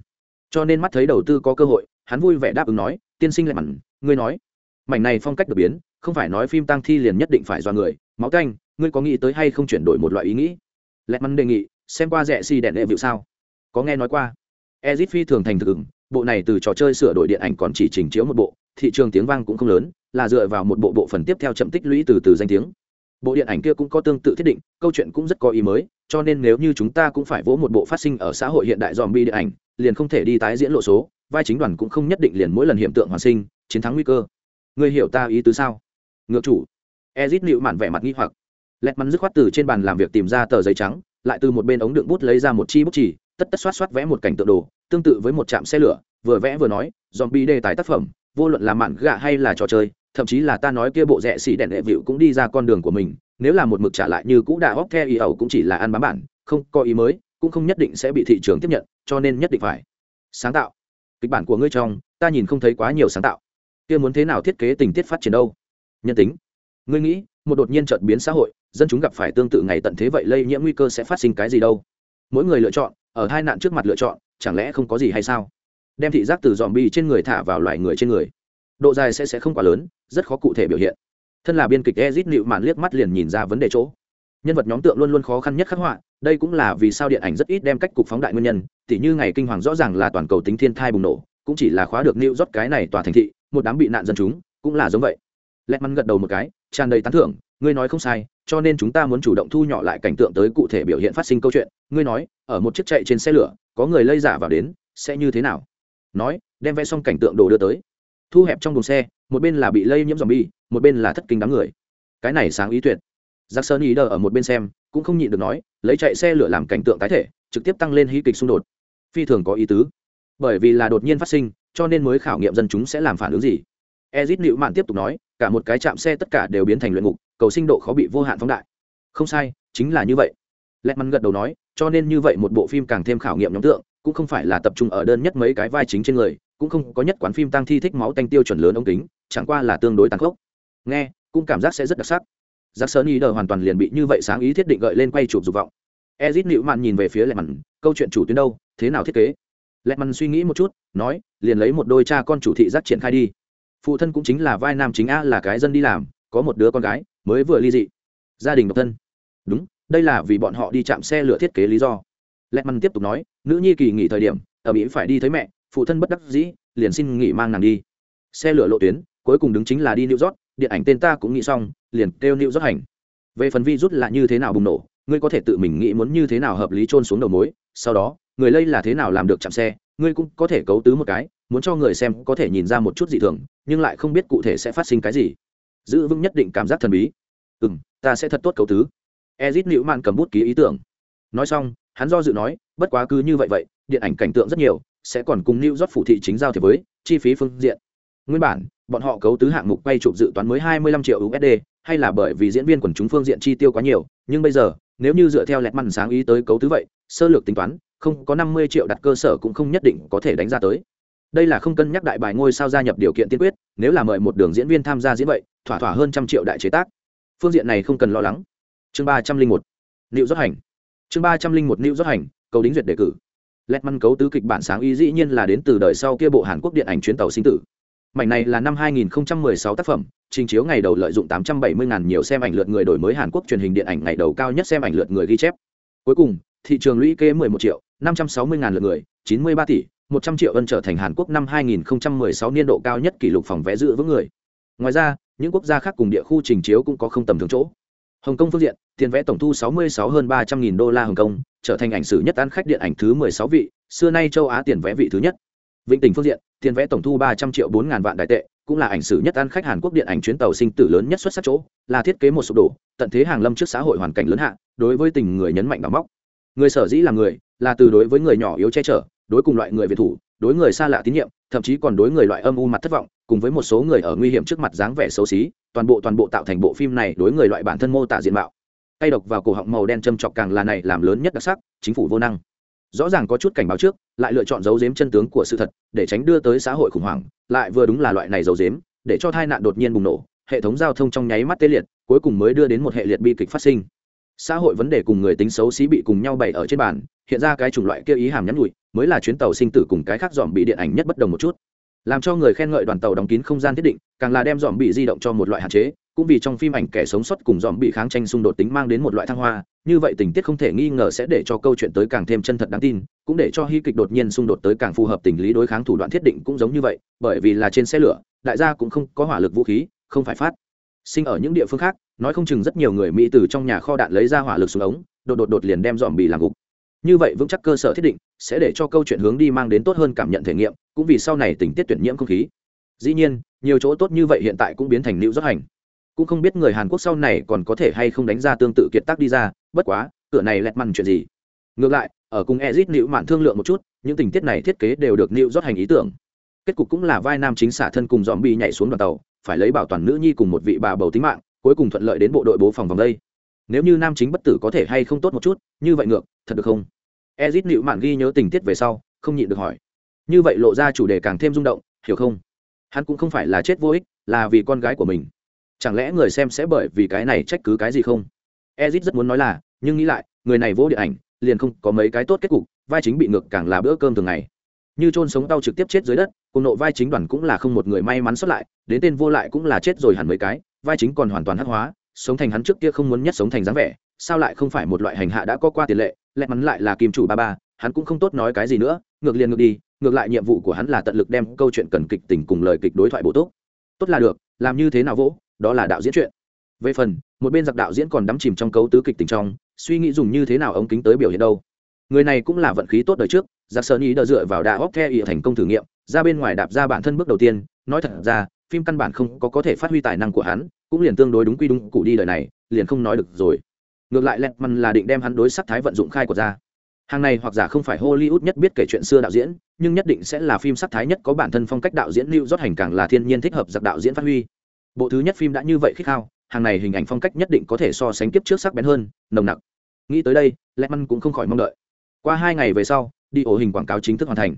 Cho nên mắt thấy đầu tư có cơ hội, hắn vui vẻ đáp ứng nói, tiên sinh lại mặn, ngươi nói. Mảnh này phong cách đột biến, không phải nói phim tăng thi liền nhất định phải do người. Máu canh, ngươi có nghĩ tới hay không chuyển đổi một loại ý nghĩ? Lẹ mắn đề nghị, xem qua rẻ xì si đèn đệ vịu sao? Có nghe nói qua. Ezit phi thường thành thực ứng, bộ này từ trò chơi sửa đổi điện ảnh còn chỉ trình chiếu một bộ, thị trường tiếng vang cũng không lớn, là dựa vào một bộ bộ phần tiếp theo chậm tích lũy từ từ danh tiếng. Bộ điện ảnh kia cũng có tương tự thiết định, câu chuyện cũng rất có ý mới cho nên nếu như chúng ta cũng phải vỗ một bộ phát sinh ở xã hội hiện đại dòm bi điện ảnh, liền không thể đi tái diễn lộ số, vai chính đoàn cũng không nhất định liền mỗi lần hiện tượng hoàn sinh, chiến thắng nguy cơ. Người hiểu ta ý tứ sao? Ngược chủ. Ezit nịu mạn vẻ mặt nghi hoặc. Lẹt mắn dứt khoát từ trên bàn làm việc tìm ra tờ giấy trắng, lại từ một bên ống đựng bút lấy ra một chi bút chỉ, tất tất xoát xoát vẽ một cảnh tượng đồ, tương tự với một trạm xe lửa, vừa vẽ vừa nói, dòm bi đề tài tác phẩm, vô luận là mạn gạ hay là trò chơi, thậm chí là ta nói kia bộ rẻ xỉ đèn đệ vịu cũng đi ra con đường của mình nếu là một mực trả lại như cũ đã hóc theo ý ẩu cũng chỉ là ăn bám bản, không có ý mới, cũng không nhất định sẽ bị thị trường tiếp nhận, cho nên nhất định phải. Sáng tạo. Kịch bản của ngươi trong, ta nhìn không thấy quá nhiều sáng tạo. Kia muốn thế nào thiết kế tình tiết phát triển đâu? Nhân tính. Ngươi nghĩ, một đột nhiên chợt biến xã hội, dân chúng gặp phải tương tự ngày tận thế vậy lây nhiễm nguy cơ sẽ phát sinh cái gì đâu? Mỗi người lựa chọn, ở hai nạn trước mặt lựa chọn, chẳng lẽ không có gì hay sao? Đem thị giác từ dòm bi trên người thả vào loài người trên người. Độ dài sẽ sẽ không quá lớn, rất khó cụ thể biểu hiện thân là biên kịch ezit nịu mạn liếc mắt liền nhìn ra vấn đề chỗ. Nhân vật nhóm tượng luôn luôn khó khăn nhất khắc họa, đây cũng là vì sao điện ảnh rất ít đem cách cục phóng đại nguyên nhân, tỉ như ngày kinh hoàng rõ ràng là toàn cầu tính thiên thai bùng nổ, cũng chỉ là khóa được nịu rót cái này tòa thành thị, một đám bị nạn dân chúng, cũng là giống vậy. Lẹt mắn gật đầu một cái, tràn đầy tán thưởng, ngươi nói không sai, cho nên chúng ta muốn chủ động thu nhỏ lại cảnh tượng tới cụ thể biểu hiện phát sinh câu chuyện. Ngươi nói, ở một chiếc chạy trên xe lửa, có người lây giả vào đến, sẽ như thế nào? Nói, đem vẽ xong cảnh tượng đồ đưa tới thu hẹp trong đồn xe, một bên là bị lây nhiễm dòm bi một bên là thất kinh đám người. Cái này sáng ý tuyệt. Giặc sơn ý đờ ở một bên xem, cũng không nhịn được nói, lấy chạy xe lửa làm cảnh tượng tái thể, trực tiếp tăng lên hí kịch xung đột. Phi thường có ý tứ. Bởi vì là đột nhiên phát sinh, cho nên mới khảo nghiệm dân chúng sẽ làm phản ứng gì. Ezit nịu mạn tiếp tục nói, cả một cái chạm xe tất cả đều biến thành luyện ngục, cầu sinh độ khó bị vô hạn phóng đại. Không sai, chính là như vậy. Lẹt mắn gật đầu nói, cho nên như vậy một bộ phim càng thêm khảo nghiệm nhóm tượng, cũng không phải là tập trung ở đơn nhất mấy cái vai chính trên người cũng không có nhất quán phim tăng thi thích máu tanh tiêu chuẩn lớn ống kính, chẳng qua là tương đối tàn khốc. Nghe, cũng cảm giác sẽ rất đặc sắc. Giặc sơn ý đờ hoàn toàn liền bị như vậy sáng ý thiết định gợi lên quay chụp dục vọng. Ezit nịu mạn nhìn về phía lẹ mặn, câu chuyện chủ tuyến đâu? Thế nào thiết kế? Lẹ mặn suy nghĩ một chút, nói, liền lấy một đôi cha con chủ thị giác triển khai đi. Phụ thân cũng chính là vai nam chính a là cái dân đi làm, có một đứa con gái, mới vừa ly dị. Gia đình độc thân. Đúng, đây là vì bọn họ đi chạm xe lửa thiết kế lý do. Lẹ mặn tiếp tục nói, nữ nhi kỳ nghỉ thời điểm, ở mỹ phải đi thấy mẹ phụ thân bất đắc dĩ, liền xin nghỉ mang nàng đi. Xe lửa lộ tuyến, cuối cùng đứng chính là đi new york, điện ảnh tên ta cũng nghĩ xong, liền kêu new york hành. Về phần vi rút là như thế nào bùng nổ, ngươi có thể tự mình nghĩ muốn như thế nào hợp lý trôn xuống đầu mối, sau đó, người lây là thế nào làm được chạm xe, ngươi cũng có thể cấu tứ một cái, muốn cho người xem có thể nhìn ra một chút dị thường, nhưng lại không biết cụ thể sẽ phát sinh cái gì. Giữ vững nhất định cảm giác thần bí. Ừ m ta sẽ thật tốt cấu tứ. Ezit liễu mạn cầm bút ký ý tưởng. Nói xong, hắn do dự nói, bất quá cứ như vậy vậy, điện ảnh cảnh tượng rất nhiều sẽ còn cùng New York phủ thị chính giao thiệp với chi phí phương diện. Nguyên bản, bọn họ cấu tứ hạng mục quay chụp dự toán mới 25 triệu USD, hay là bởi vì diễn viên quần chúng phương diện chi tiêu quá nhiều, nhưng bây giờ, nếu như dựa theo lẹt mặn sáng ý tới cấu tứ vậy, sơ lược tính toán, không có 50 triệu đặt cơ sở cũng không nhất định có thể đánh ra tới. Đây là không cân nhắc đại bài ngôi sao gia nhập điều kiện tiên quyết, nếu là mời một đường diễn viên tham gia diễn vậy, thỏa thỏa hơn trăm triệu đại chế tác. Phương diện này không cần lo lắng. Chương 301. Liệu Dật hành. Chương 301 Liệu Dật hành, cầu đính duyệt đề cử lẹt măn cấu tứ kịch bản sáng ý dĩ nhiên là đến từ đời sau kia bộ hàn quốc điện ảnh chuyến tàu sinh tử. Mảnh này là năm 2016 tác phẩm, trình chiếu ngày đầu lợi dụng 870.000 nhiều xem ảnh lượt người đổi mới hàn quốc truyền hình điện ảnh ngày đầu cao nhất xem ảnh lượt người ghi chép. Cuối cùng, thị trường lũy kế 11 triệu 560.000 lượt người 93 tỷ 100 triệu ân trở thành hàn quốc năm 2016 niên độ cao nhất kỷ lục phòng vé dự vững người. Ngoài ra, những quốc gia khác cùng địa khu trình chiếu cũng có không tầm thường chỗ hồng kông phương diện tiền vẽ tổng thu 66 hơn 300 nghìn đô la hồng kông trở thành ảnh sử nhất ăn khách điện ảnh thứ 16 vị, xưa nay châu Á tiền vẽ vị thứ nhất. Vĩnh Tỉnh phương diện, tiền vẽ tổng thu 300 triệu 4 ngàn vạn đại tệ, cũng là ảnh sử nhất ăn khách Hàn Quốc điện ảnh chuyến tàu sinh tử lớn nhất xuất sắc chỗ, là thiết kế một sụp đổ, tận thế hàng lâm trước xã hội hoàn cảnh lớn hạ, đối với tình người nhấn mạnh đóng móc. Người sở dĩ là người, là từ đối với người nhỏ yếu che chở, đối cùng loại người việt thủ, đối người xa lạ tín nhiệm, thậm chí còn đối người loại âm u mặt thất vọng, cùng với một số người ở nguy hiểm trước mặt dáng vẻ xấu xí, toàn bộ toàn bộ tạo thành bộ phim này đối người loại bản thân mô tả diện mạo. Tay độc vào cổ họng màu đen châm chọc càng là này làm lớn nhất đặc sắc chính phủ vô năng. Rõ ràng có chút cảnh báo trước lại lựa chọn giấu giếm chân tướng của sự thật để tránh đưa tới xã hội khủng hoảng lại vừa đúng là loại này giấu giếm để cho tai nạn đột nhiên bùng nổ hệ thống giao thông trong nháy mắt tê liệt cuối cùng mới đưa đến một hệ liệt bi kịch phát sinh. Xã hội vấn đề cùng người tính xấu xí bị cùng nhau bày ở trên bàn hiện ra cái chủng loại kia ý hàm nhắn nhụi mới là chuyến tàu sinh tử cùng cái khác dòm bị điện ảnh nhất bất đồng một chút làm cho người khen ngợi đoàn tàu đóng kín không gian thiết định, càng là đem dòm bị di động cho một loại hạn chế, cũng vì trong phim ảnh kẻ sống sót cùng dòm bị kháng tranh xung đột tính mang đến một loại thăng hoa, như vậy tình tiết không thể nghi ngờ sẽ để cho câu chuyện tới càng thêm chân thật đáng tin, cũng để cho hy kịch đột nhiên xung đột tới càng phù hợp tình lý đối kháng thủ đoạn thiết định cũng giống như vậy, bởi vì là trên xe lửa, đại gia cũng không có hỏa lực vũ khí, không phải phát sinh ở những địa phương khác, nói không chừng rất nhiều người mỹ từ trong nhà kho đạn lấy ra hỏa lực xuống ống, đột đột đột liền đem dòm bị làm gục như vậy vững chắc cơ sở thiết định sẽ để cho câu chuyện hướng đi mang đến tốt hơn cảm nhận thể nghiệm, cũng vì sau này tình tiết tuyển nhiễm không khí. Dĩ nhiên, nhiều chỗ tốt như vậy hiện tại cũng biến thành nữ rất hành. Cũng không biết người hàn quốc sau này còn có thể hay không đánh ra tương tự kiệt tác đi ra, bất quá, cửa này lẹt mằn chuyện gì? Ngược lại, ở cùng ezit nữ mạn thương lượng một chút, những tình tiết này thiết kế đều được nữ rót hành ý tưởng. Kết cục cũng là vai nam chính xả thân cùng dòm bi nhảy xuống đoàn tàu, phải lấy bảo toàn nữ nhi cùng một vị bà bầu tính mạng, cuối cùng thuận lợi đến bộ đội bố phòng vòng đây nếu như nam chính bất tử có thể hay không tốt một chút, như vậy ngược, thật được không? Ezit nịu mạn ghi nhớ tình tiết về sau, không nhịn được hỏi. Như vậy lộ ra chủ đề càng thêm rung động, hiểu không? Hắn cũng không phải là chết vô ích, là vì con gái của mình. Chẳng lẽ người xem sẽ bởi vì cái này trách cứ cái gì không? Ezit rất muốn nói là, nhưng nghĩ lại, người này vô điện ảnh, liền không có mấy cái tốt kết cục, vai chính bị ngược càng là bữa cơm thường ngày. Như trôn sống đau trực tiếp chết dưới đất, cùng nộ vai chính đoàn cũng là không một người may mắn xuất lại, đến tên vô lại cũng là chết rồi hẳn mấy cái, vai chính còn hoàn toàn hắc hóa sống thành hắn trước kia không muốn nhất sống thành dáng vẻ, sao lại không phải một loại hành hạ đã có qua tiền lệ lẹ mắn lại là kim chủ ba ba, hắn cũng không tốt nói cái gì nữa, ngược liền ngược đi, ngược lại nhiệm vụ của hắn là tận lực đem câu chuyện cần kịch tình cùng lời kịch đối thoại bổ túc. Tốt là được, làm như thế nào vỗ, đó là đạo diễn chuyện. Về phần, một bên giặc đạo diễn còn đắm chìm trong cấu tứ kịch tình trong, suy nghĩ dùng như thế nào ống kính tới biểu hiện đâu. Người này cũng là vận khí tốt đời trước, giặc sơn ý đỡ dựa vào đà óc the thành công thử nghiệm, ra bên ngoài đạp ra bản thân bước đầu tiên, nói thật ra phim căn bản không có có thể phát huy tài năng của hắn, cũng liền tương đối đúng quy đúng cụ đi đời này, liền không nói được rồi. Ngược lại lẹt măn là định đem hắn đối sắc thái vận dụng khai của ra. Hàng này hoặc giả không phải hollywood nhất biết kể chuyện xưa đạo diễn, nhưng nhất định sẽ là phim sắc thái nhất có bản thân phong cách đạo diễn lưu rót hành càng là thiên nhiên thích hợp giặc đạo diễn phát huy. Bộ thứ nhất phim đã như vậy khích khao, hàng này hình ảnh phong cách nhất định có thể so sánh kiếp trước sắc bén hơn, nồng nặc. Nghĩ tới đây lẹt măn cũng không khỏi mong đợi. Qua hai ngày về sau, đi ổ hình quảng cáo chính thức hoàn thành.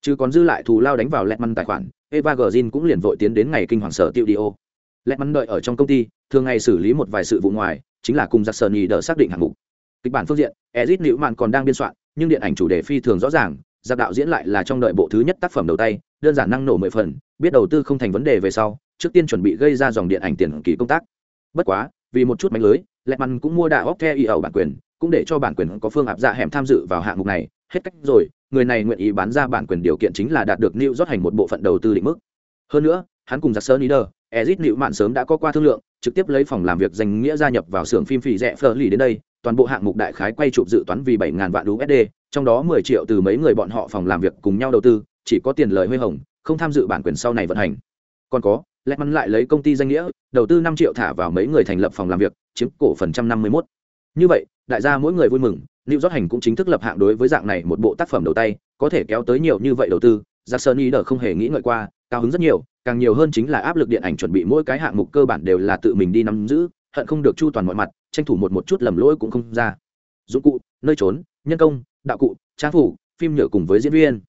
Chứ còn dư lại thù lao đánh vào lẹt măn tài khoản eva g cũng liền vội tiến đến ngày kinh hoàng sở tiêu đi ô. Lẹt mắn đợi ở trong công ty, thường ngày xử lý một vài sự vụ ngoài, chính là cùng giặc sờ nhì đỡ xác định hạng mục. Kịch bản phương diện, ezit nữ mạn còn đang biên soạn, nhưng điện ảnh chủ đề phi thường rõ ràng, giặc đạo diễn lại là trong đợi bộ thứ nhất tác phẩm đầu tay, đơn giản năng nổ mười phần, biết đầu tư không thành vấn đề về sau, trước tiên chuẩn bị gây ra dòng điện ảnh tiền kỳ công tác. Bất quá, vì một chút mánh lưới, lẹt mắn cũng mua đà óc theo y ẩu bản quyền, cũng để cho bản quyền có phương áp dạ hẻm tham dự vào hạng mục này, hết cách rồi người này nguyện ý bán ra bản quyền điều kiện chính là đạt được new rót hành một bộ phận đầu tư định mức. Hơn nữa hắn cùng giặc sơn leader, ezit Nữu mạn sớm đã có qua thương lượng trực tiếp lấy phòng làm việc danh nghĩa gia nhập vào xưởng phim phì rẻ phờ lì đến đây toàn bộ hạng mục đại khái quay chụp dự toán vì bảy ngàn vạn usd trong đó mười triệu từ mấy người bọn họ phòng làm việc cùng nhau đầu tư chỉ có tiền lời huy hồng không tham dự bản quyền sau này vận hành. Còn có lẽ mắn lại lấy công ty danh nghĩa đầu tư năm triệu thả vào mấy người thành lập phòng làm việc chiếm cổ phần trăm năm mươi mốt. Như vậy đại gia mỗi người vui mừng Lưu Rót Hành cũng chính thức lập hạng đối với dạng này một bộ tác phẩm đầu tay, có thể kéo tới nhiều như vậy đầu tư, Jackson Eder không hề nghĩ ngợi qua, cao hứng rất nhiều, càng nhiều hơn chính là áp lực điện ảnh chuẩn bị mỗi cái hạng mục cơ bản đều là tự mình đi nắm giữ, hận không được chu toàn mọi mặt, tranh thủ một một chút lầm lỗi cũng không ra. Dụng cụ, nơi trốn, nhân công, đạo cụ, trang phủ, phim nhựa cùng với diễn viên.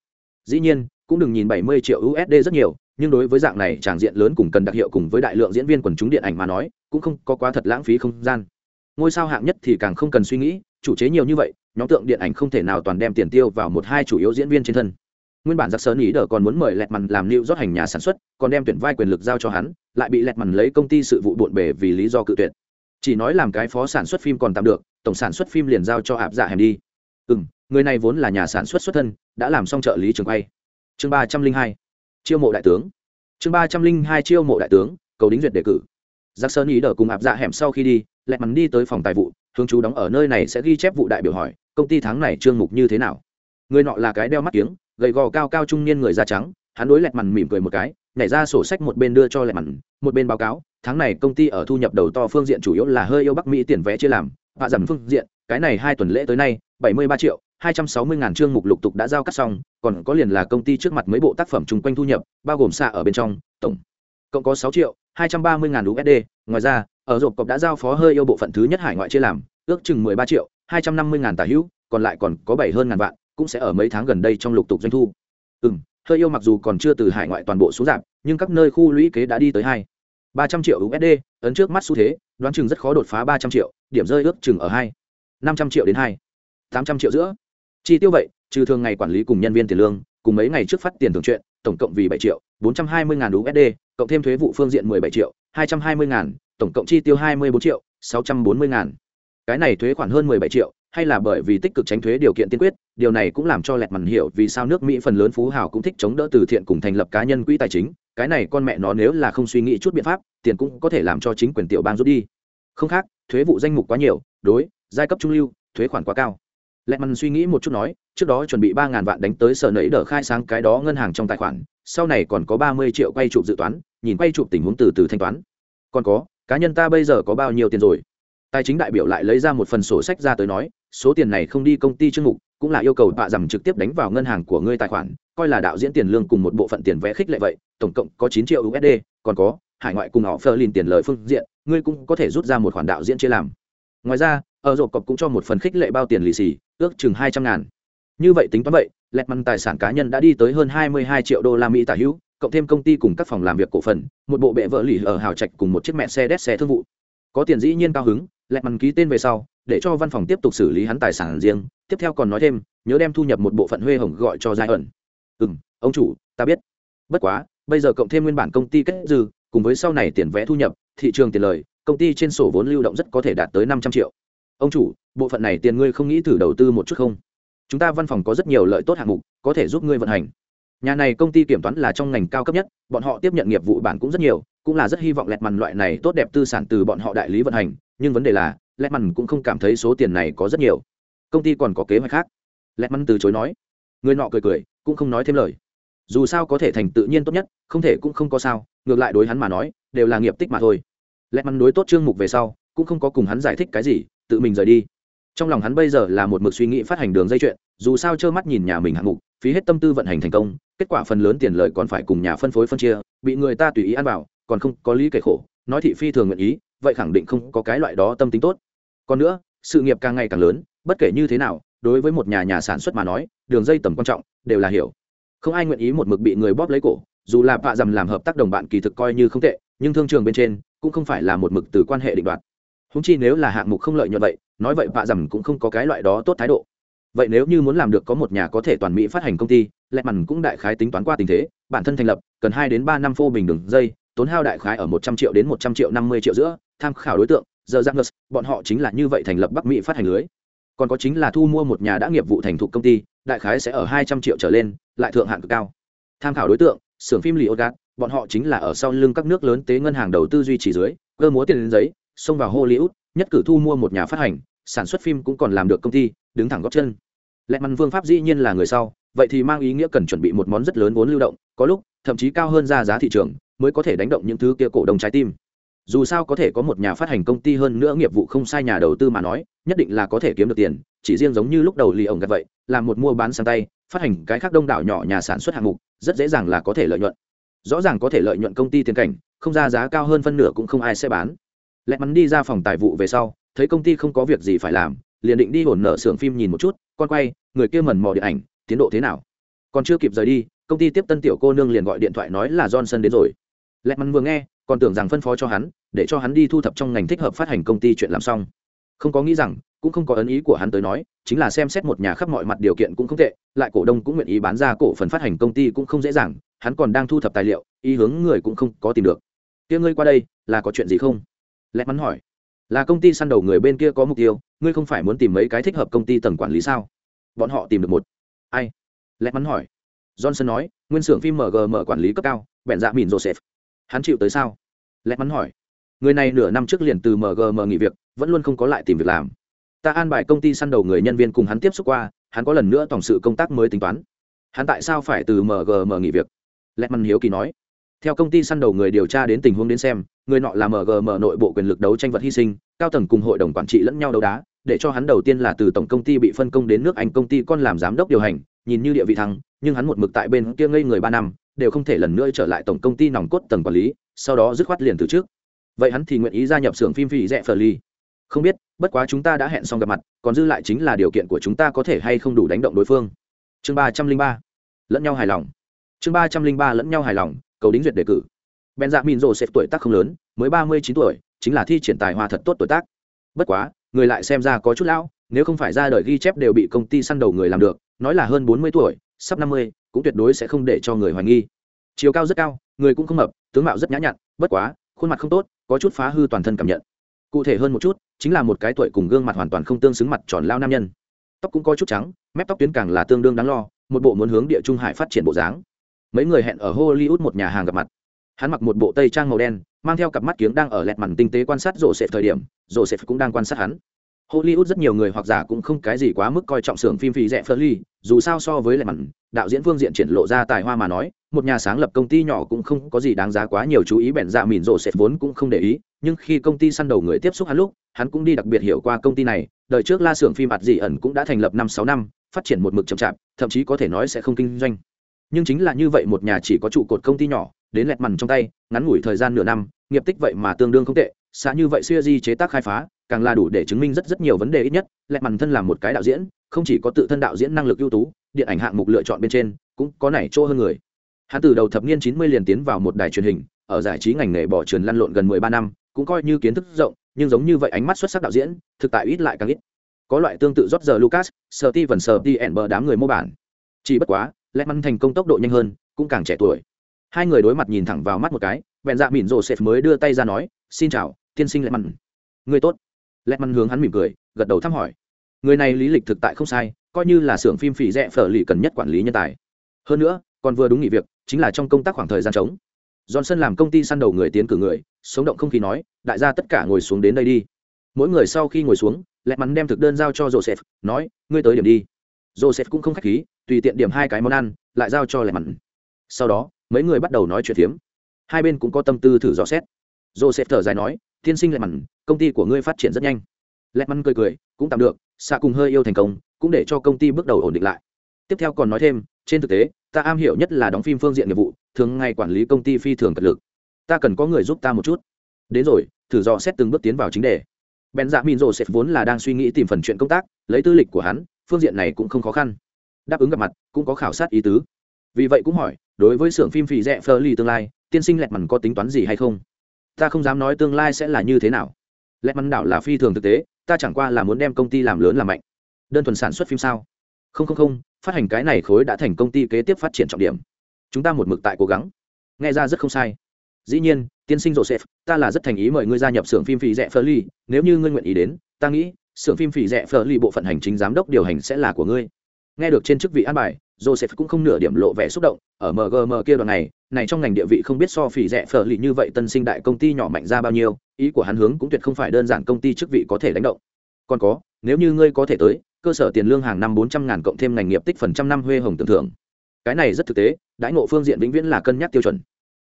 Dĩ nhiên, cũng đừng nhìn 70 triệu USD rất nhiều, nhưng đối với dạng này tràng diện lớn cùng cần đặc hiệu cùng với đại lượng diễn viên quần chúng điện ảnh mà nói, cũng không có quá thật lãng phí không gian. Ngôi sao hạng nhất thì càng không cần suy nghĩ, chủ chế nhiều như vậy, nhóm tượng điện ảnh không thể nào toàn đem tiền tiêu vào một hai chủ yếu diễn viên trên thân. Nguyên bản giặc sơn ý đờ còn muốn mời lẹt mằn làm lưu rót hành nhà sản xuất, còn đem tuyển vai quyền lực giao cho hắn, lại bị lẹt mằn lấy công ty sự vụ bộn bề vì lý do cự tuyệt. Chỉ nói làm cái phó sản xuất phim còn tạm được, tổng sản xuất phim liền giao cho hạp dạ hèm đi. Ừ m người này vốn là nhà sản xuất xuất thân, đã làm xong trợ lý trường quay. Chương ba trăm linh hai, chiêu mộ đại tướng. Chương ba trăm linh hai chiêu mộ đại tướng, cầu đính duyệt đề cử. Giặc sơn ý đờ cùng hạp dạ hẻm sau khi đi lẹt mắn đi tới phòng tài vụ, hướng chú đóng ở nơi này sẽ ghi chép vụ đại biểu hỏi, công ty tháng này trương mục như thế nào? Người nọ là cái đeo mắt kiếng, gầy gò cao cao trung niên người da trắng, hắn đối lẹt mằn mỉm cười một cái, nhảy ra sổ sách một bên đưa cho lẹt mằn một bên báo cáo, tháng này công ty ở thu nhập đầu to phương diện chủ yếu là hơi yêu bắc mỹ tiền vé chia làm, và giảm phương diện, cái này hai tuần lễ tới nay, bảy mươi ba triệu, hai trăm sáu mươi ngàn chương mục lục tục đã giao cắt xong, còn có liền là công ty trước mặt mấy bộ tác phẩm chung quanh thu nhập, bao gồm xạ ở bên trong, tổng cộng có sáu triệu hai trăm ba mươi ngàn usd ngoài ra ở rộp cọc đã giao phó hơi yêu bộ phận thứ nhất hải ngoại chia làm, ước chừng mười ba triệu, hai trăm năm mươi ngàn tả hữu, còn lại còn có bảy hơn ngàn vạn, cũng sẽ ở mấy tháng gần đây trong lục tục doanh thu. Ừ m hơi yêu mặc dù còn chưa từ hải ngoại toàn bộ xuống giảm, nhưng các nơi khu lũy kế đã đi tới hai, ba trăm triệu usd ấn trước mắt xu thế, đoán chừng rất khó đột phá ba trăm triệu, điểm rơi ước chừng ở hai, năm trăm triệu đến hai, tám trăm triệu giữa. Chi tiêu vậy, trừ thường ngày quản lý cùng nhân viên tiền lương, cùng mấy ngày trước phát tiền thường chuyện, tổng cộng vì bảy triệu, bốn trăm hai mươi ngàn usd cộng thêm thuế vụ phương diện mười bảy triệu, hai trăm hai mươi ngàn tổng cộng chi tiêu hai mươi bốn triệu, sáu trăm bốn mươi ngàn. Cái này thuế khoản hơn mười bảy triệu, hay là bởi vì tích cực tránh thuế điều kiện tiên quyết, điều này cũng làm cho lẹt mằn hiểu vì sao nước mỹ phần lớn phú hào cũng thích chống đỡ từ thiện cùng thành lập cá nhân quỹ tài chính. Cái này con mẹ nó nếu là không suy nghĩ chút biện pháp, tiền cũng có thể làm cho chính quyền tiểu bang rút đi. Không khác, thuế vụ danh mục quá nhiều, đối, giai cấp trung lưu, thuế khoản quá cao. Lẹt mằn suy nghĩ một chút nói, trước đó chuẩn bị ba ngàn vạn đánh tới sở nẫy đỡ khai sáng cái đó ngân hàng trong tài khoản, sau này còn có ba mươi triệu quay chụp dự toán, nhìn quay chụp tình huống từ từ thanh toán. Còn có cá nhân ta bây giờ có bao nhiêu tiền rồi? Tài chính đại biểu lại lấy ra một phần sổ sách ra tới nói, số tiền này không đi công ty chương mục, cũng là yêu cầu bạ dầm trực tiếp đánh vào ngân hàng của ngươi tài khoản, coi là đạo diễn tiền lương cùng một bộ phận tiền vẽ khích lệ vậy, tổng cộng có chín triệu usd còn có hải ngoại cùng họ phơ lìn tiền lời phương diện, ngươi cũng có thể rút ra một khoản đạo diễn chia làm. Ngoài ra, ở rộp cọc cũng cho một phần khích lệ bao tiền lì xì, ước chừng hai trăm ngàn. Như vậy tính toán vậy, lẹt măn tài sản cá nhân đã đi tới hơn hai mươi hai triệu đô la mỹ tả hữu cộng thêm công ty cùng các phòng làm việc cổ phần, một bộ bệ vợ lì ở hào trạch cùng một chiếc mẹ xe đét xe thương vụ. Có tiền dĩ nhiên cao hứng, lẹt mằn ký tên về sau, để cho văn phòng tiếp tục xử lý hắn tài sản riêng, tiếp theo còn nói thêm, nhớ đem thu nhập một bộ phận huê hồng gọi cho giai ẩn ừ m ông chủ, ta biết. Bất quá, bây giờ cộng thêm nguyên bản công ty kết dư, cùng với sau này tiền vẽ thu nhập, thị trường tiền lời, công ty trên sổ vốn lưu động rất có thể đạt tới năm trăm triệu. Ông chủ, bộ phận này tiền ngươi không nghĩ thử đầu tư một chút không? Chúng ta văn phòng có rất nhiều lợi tốt hạng mục, có thể giúp ngươi vận hành nhà này công ty kiểm toán là trong ngành cao cấp nhất, bọn họ tiếp nhận nghiệp vụ bản cũng rất nhiều, cũng là rất hy vọng lẹt mằn loại này tốt đẹp tư sản từ bọn họ đại lý vận hành, nhưng vấn đề là lẹt mằn cũng không cảm thấy số tiền này có rất nhiều. Công ty còn có kế hoạch khác. Lẹt mằn từ chối nói. Người nọ cười cười, cũng không nói thêm lời. Dù sao có thể thành tự nhiên tốt nhất, không thể cũng không có sao, ngược lại đối hắn mà nói, đều là nghiệp tích mà thôi. Lẹt mằn đối tốt chương mục về sau, cũng không có cùng hắn giải thích cái gì, tự mình rời đi. Trong lòng hắn bây giờ là một mực suy nghĩ phát hành đường dây chuyện, dù sao trơ mắt nhìn nhà mình hạng mục, phí hết tâm tư vận hành thành công kết quả phần lớn tiền lời còn phải cùng nhà phân phối phân chia, bị người ta tùy ý ăn vào, còn không có lý kể khổ, nói thị phi thường nguyện ý, vậy khẳng định không có cái loại đó tâm tính tốt. Còn nữa, sự nghiệp càng ngày càng lớn, bất kể như thế nào, đối với một nhà nhà sản xuất mà nói, đường dây tầm quan trọng, đều là hiểu. Không ai nguyện ý một mực bị người bóp lấy cổ, dù là bạ dầm làm hợp tác đồng bạn kỳ thực coi như không tệ, nhưng thương trường bên trên cũng không phải là một mực từ quan hệ định đoạt. Húng chi nếu là hạng mục không lợi nhuận vậy, nói vậy bạ dầm cũng không có cái loại đó tốt thái độ. Vậy nếu như muốn làm được có một nhà có thể toàn mỹ phát hành công ty lẹ mằn cũng đại khái tính toán qua tình thế, bản thân thành lập, cần hai đến ba năm phô bình đường dây, tốn hao đại khái ở một trăm triệu đến một trăm triệu năm mươi triệu giữa, tham khảo đối tượng giờ giang ngất bọn họ chính là như vậy thành lập bắc mỹ phát hành lưới. Còn có chính là thu mua một nhà đã nghiệp vụ thành thục công ty, đại khái sẽ ở hai trăm triệu trở lên, lại thượng hạn cực cao. Tham khảo đối tượng, xưởng phim lì ô gạt bọn họ chính là ở sau lưng các nước lớn tế ngân hàng đầu tư duy trì dưới, cơ múa tiền đến giấy, xông vào hollywood, nhất cử thu mua một nhà phát hành, sản xuất phim cũng còn làm được công ty, đứng thẳng góc chân. Lẹ mắn vương pháp dĩ nhiên là người sau vậy thì mang ý nghĩa cần chuẩn bị một món rất lớn vốn lưu động, có lúc, thậm chí cao hơn ra giá thị trường, mới có thể đánh động những thứ kia cổ đông trái tim. Dù sao có thể có một nhà phát hành công ty hơn nữa nghiệp vụ không sai nhà đầu tư mà nói, nhất định là có thể kiếm được tiền, chỉ riêng giống như lúc đầu lì ổng gặt vậy, làm một mua bán sang tay, phát hành cái khác đông đảo nhỏ nhà sản xuất hạng mục, rất dễ dàng là có thể lợi nhuận. Rõ ràng có thể lợi nhuận công ty tiền cảnh, không ra giá cao hơn phân nửa cũng không ai sẽ bán. Lẹ mắn đi ra phòng tài vụ về sau, thấy công ty không có việc gì phải làm, liền định đi hồn nợ xưởng phim nhìn một chút, con quay, người kia mần mò điện ảnh tiến độ thế nào? Còn chưa kịp rời đi, công ty tiếp tân tiểu cô nương liền gọi điện thoại nói là johnson đến rồi. Lẹt mắn vừa nghe, còn tưởng rằng phân phó cho hắn, để cho hắn đi thu thập trong ngành thích hợp phát hành công ty chuyện làm xong. Không có nghĩ rằng, cũng không có ấn ý của hắn tới nói, chính là xem xét một nhà khắp mọi mặt điều kiện cũng không tệ, lại cổ đông cũng nguyện ý bán ra cổ phần phát hành công ty cũng không dễ dàng, hắn còn đang thu thập tài liệu, ý hướng người cũng không có tìm được. Kia ngươi qua đây, là có chuyện gì không? Lẹt mắn hỏi. Là công ty săn đầu người bên kia có mục tiêu, ngươi không phải muốn tìm mấy cái thích hợp công ty tầng quản lý sao? Bọn họ tìm được một ai? Lẹt mắn hỏi. Johnson nói, nguyên xưởng phim mgm quản lý cấp cao bẹn dạ mìn joseph. Hắn chịu tới sao? Lẹt mắn hỏi. Người này nửa năm trước liền từ mgm nghỉ việc, vẫn luôn không có lại tìm việc làm. Ta an bài công ty săn đầu người nhân viên cùng hắn tiếp xúc qua, hắn có lần nữa tổng sự công tác mới tính toán. Hắn tại sao phải từ mgm nghỉ việc? Lẹt mắn hiếu kỳ nói. Theo công ty săn đầu người điều tra đến tình huống đến xem, người nọ là mgm nội bộ quyền lực đấu tranh vật hy sinh, cao tầng cùng hội đồng quản trị lẫn nhau đấu đá để cho hắn đầu tiên là từ tổng công ty bị phân công đến nước anh công ty con làm giám đốc điều hành, nhìn như địa vị thắng, nhưng hắn một mực tại bên kia ngây người ba năm, đều không thể lần nữa trở lại tổng công ty nòng cốt tầng quản lý, sau đó dứt khoát liền từ trước vậy hắn thì nguyện ý gia nhập xưởng phim phỉ rẽ phờ ly không biết, bất quá chúng ta đã hẹn xong gặp mặt, còn dư lại chính là điều kiện của chúng ta có thể hay không đủ đánh động đối phương. Chương ba trăm linh ba. Lẫn nhau hài lòng. Chương ba trăm linh ba lẫn nhau hài lòng, cầu đính duyệt đề cử. Ben dạ min rồ sẽ tuổi tác không lớn, mới ba mươi chín tuổi, chính là thi triển tài hoa thật tốt tuổi tác. Bất quá người lại xem ra có chút lão, nếu không phải ra đời ghi chép đều bị công ty săn đầu người làm được, nói là hơn bốn mươi tuổi, sắp năm mươi, cũng tuyệt đối sẽ không để cho người hoài nghi. Chiều cao rất cao, người cũng không mập, tướng mạo rất nhã nhặn, bất quá, khuôn mặt không tốt, có chút phá hư toàn thân cảm nhận. Cụ thể hơn một chút, chính là một cái tuổi cùng gương mặt hoàn toàn không tương xứng mặt tròn lao nam nhân. Tóc cũng có chút trắng, mép tóc tuyến càng là tương đương đáng lo, một bộ muốn hướng địa trung hải phát triển bộ dáng. Mấy người hẹn ở hollywood một nhà hàng gặp mặt. Hắn mặc một bộ tây trang màu đen mang theo cặp mắt kiếng đang ở lẹt mằn tinh tế quan sát rổ sệt thời điểm rổ sệt cũng đang quan sát hắn. Hollywood rất nhiều người hoặc giả cũng không cái gì quá mức coi trọng xưởng phim phì rẻ phơ ly dù sao so với lẹt mằn, đạo diễn phương diện triển lộ ra tài hoa mà nói, một nhà sáng lập công ty nhỏ cũng không có gì đáng giá quá nhiều chú ý bèn dạ mìn rổ sệt vốn cũng không để ý, nhưng khi công ty săn đầu người tiếp xúc hắn lúc, hắn cũng đi đặc biệt hiểu qua công ty này, đời trước la xưởng phim mặt dị ẩn cũng đã thành lập năm sáu năm, phát triển một mực chậm chạp, thậm chí có thể nói sẽ không kinh doanh. Nhưng chính là như vậy một nhà chỉ có trụ cột công ty nhỏ đến lẹt mằn trong tay, ngắn ngủi thời gian nửa năm, nghiệp tích vậy mà tương đương không tệ xã như vậy siêu di chế tác khai phá, càng là đủ để chứng minh rất rất nhiều vấn đề ít nhất, lẹt mằn thân làm một cái đạo diễn, không chỉ có tự thân đạo diễn năng lực ưu tú, điện ảnh hạng mục lựa chọn bên trên, cũng có nảy chỗ hơn người. Hắn từ đầu thập niên chín mươi liền tiến vào một đài truyền hình, ở giải trí ngành nghề bỏ truyền lăn lộn gần mười ba năm, cũng coi như kiến thức rộng, nhưng giống như vậy ánh mắt xuất sắc đạo diễn, thực tại ít lại càng ít. Có loại tương tự rót giờ lucas sờ ti vần sờ ti ẻn bờ đám người mô bản. Chỉ bất quá, lẹt mằn thành công tốc độ nhanh hơn, cũng càng trẻ tuổi hai người đối mặt nhìn thẳng vào mắt một cái, bèn dạ mỉn rồ sệt mới đưa tay ra nói, xin chào, tiên sinh lẽ mặn người tốt. Lẽ mặn hướng hắn mỉm cười, gật đầu thăm hỏi. Người này lý lịch thực tại không sai, coi như là xưởng phim phỉ rẻ phở lì cần nhất quản lý nhân tài. Hơn nữa, còn vừa đúng nghỉ việc, chính là trong công tác khoảng thời gian trống. Johnson làm công ty săn đầu người tiến cử người, sống động không khí nói, đại gia tất cả ngồi xuống đến đây đi. Mỗi người sau khi ngồi xuống lẹ mắn đem thực đơn giao cho joseph, nói, ngươi tới điểm đi. Joseph cũng không k h á c h khí, tùy tiện điểm hai cái món ăn, lại giao cho lẹ mắn sau đó mấy người bắt đầu nói chuyện phiếm. Hai bên cũng có tâm tư thử dò xét. Joseph thở dài nói tiên sinh lẹ mặn công ty của ngươi phát triển rất nhanh. Lẹt mặn cười cười, cũng tạm được xạ cùng hơi yêu thành công, cũng để cho công ty bước đầu ổn định lại. Tiếp theo còn nói thêm, trên thực tế, ta am hiểu nhất là đóng phim phương diện nghiệp vụ, thường ngày quản lý công ty phi thường cật lực. Ta cần có người giúp ta một chút. Đến rồi, thử dò xét từng bước tiến vào chính đề. Bèn dạ min rồ vốn là đang suy nghĩ tìm phần chuyện công tác, lấy tư lịch của hắn, phương diện này cũng không khó khăn. Đáp ứng gặp mặt, cũng có khảo sát ý tứ vì vậy cũng hỏi, đối với xưởng phim phì rẽ phơ ly tương lai, tiên sinh lẹt mằn có tính toán gì hay không? Ta không dám nói tương lai sẽ là như thế nào. Lẹt mằn đảo là phi thường thực tế, ta chẳng qua là muốn đem công ty làm lớn làm mạnh. Đơn thuần sản xuất phim sao? Không không không, phát hành cái này khối đã thành công ty kế tiếp phát triển trọng điểm. Chúng ta một mực tại cố gắng. Nghe ra rất không sai. Dĩ nhiên, tiên sinh joseph, ta là rất thành ý mời ngươi gia nhập xưởng phim phì rẽ phơ ly nếu như ngươi nguyện ý đến, ta nghĩ, xưởng phim phì rẽ phơ ly bộ phận hành chính giám đốc điều hành sẽ là của ngươi nghe được trên chức vị an bài, joseph cũng không nửa điểm lộ vẻ xúc động. Ở mgm kia đoạn này này trong ngành địa vị không biết so phỉ rẻ phở lì như vậy tân sinh đại công ty nhỏ mạnh ra bao nhiêu, ý của hắn hướng cũng tuyệt không phải đơn giản công ty chức vị có thể đánh động. Còn có, nếu như ngươi có thể tới, cơ sở tiền lương hàng năm bốn trăm ngàn cộng thêm ngành nghiệp tích phần trăm năm huê hồng tưởng thưởng. Cái này rất thực tế, đãi ngộ phương diện vĩnh viễn là cân nhắc tiêu chuẩn.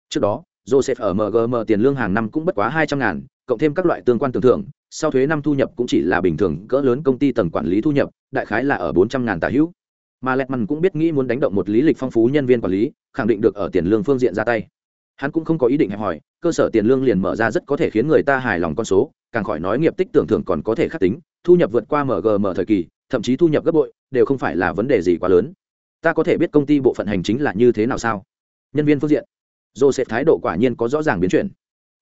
Trước đó, joseph ở mgm tiền lương hàng năm cũng bất quá hai trăm ngàn, cộng thêm các loại tương quan tưởng thưởng, sau thuế năm thu nhập cũng chỉ là bình thường, cỡ lớn công ty tầng quản lý thu nhập, đại khái là ở bốn trăm ngàn tà hữu mà lẹt mằn cũng biết nghĩ muốn đánh động một lý lịch phong phú nhân viên quản lý, khẳng định được ở tiền lương phương diện ra tay. Hắn cũng không có ý định hẹp hỏi cơ sở tiền lương liền mở ra rất có thể khiến người ta hài lòng con số, càng khỏi nói nghiệp tích tưởng thưởng còn có thể khắc tính, thu nhập vượt qua mgm thời kỳ, thậm chí thu nhập gấp bội, đều không phải là vấn đề gì quá lớn. Ta có thể biết công ty bộ phận hành chính là như thế nào sao? Nhân viên phương diện. Joseph thái độ quả nhiên có rõ ràng biến chuyển.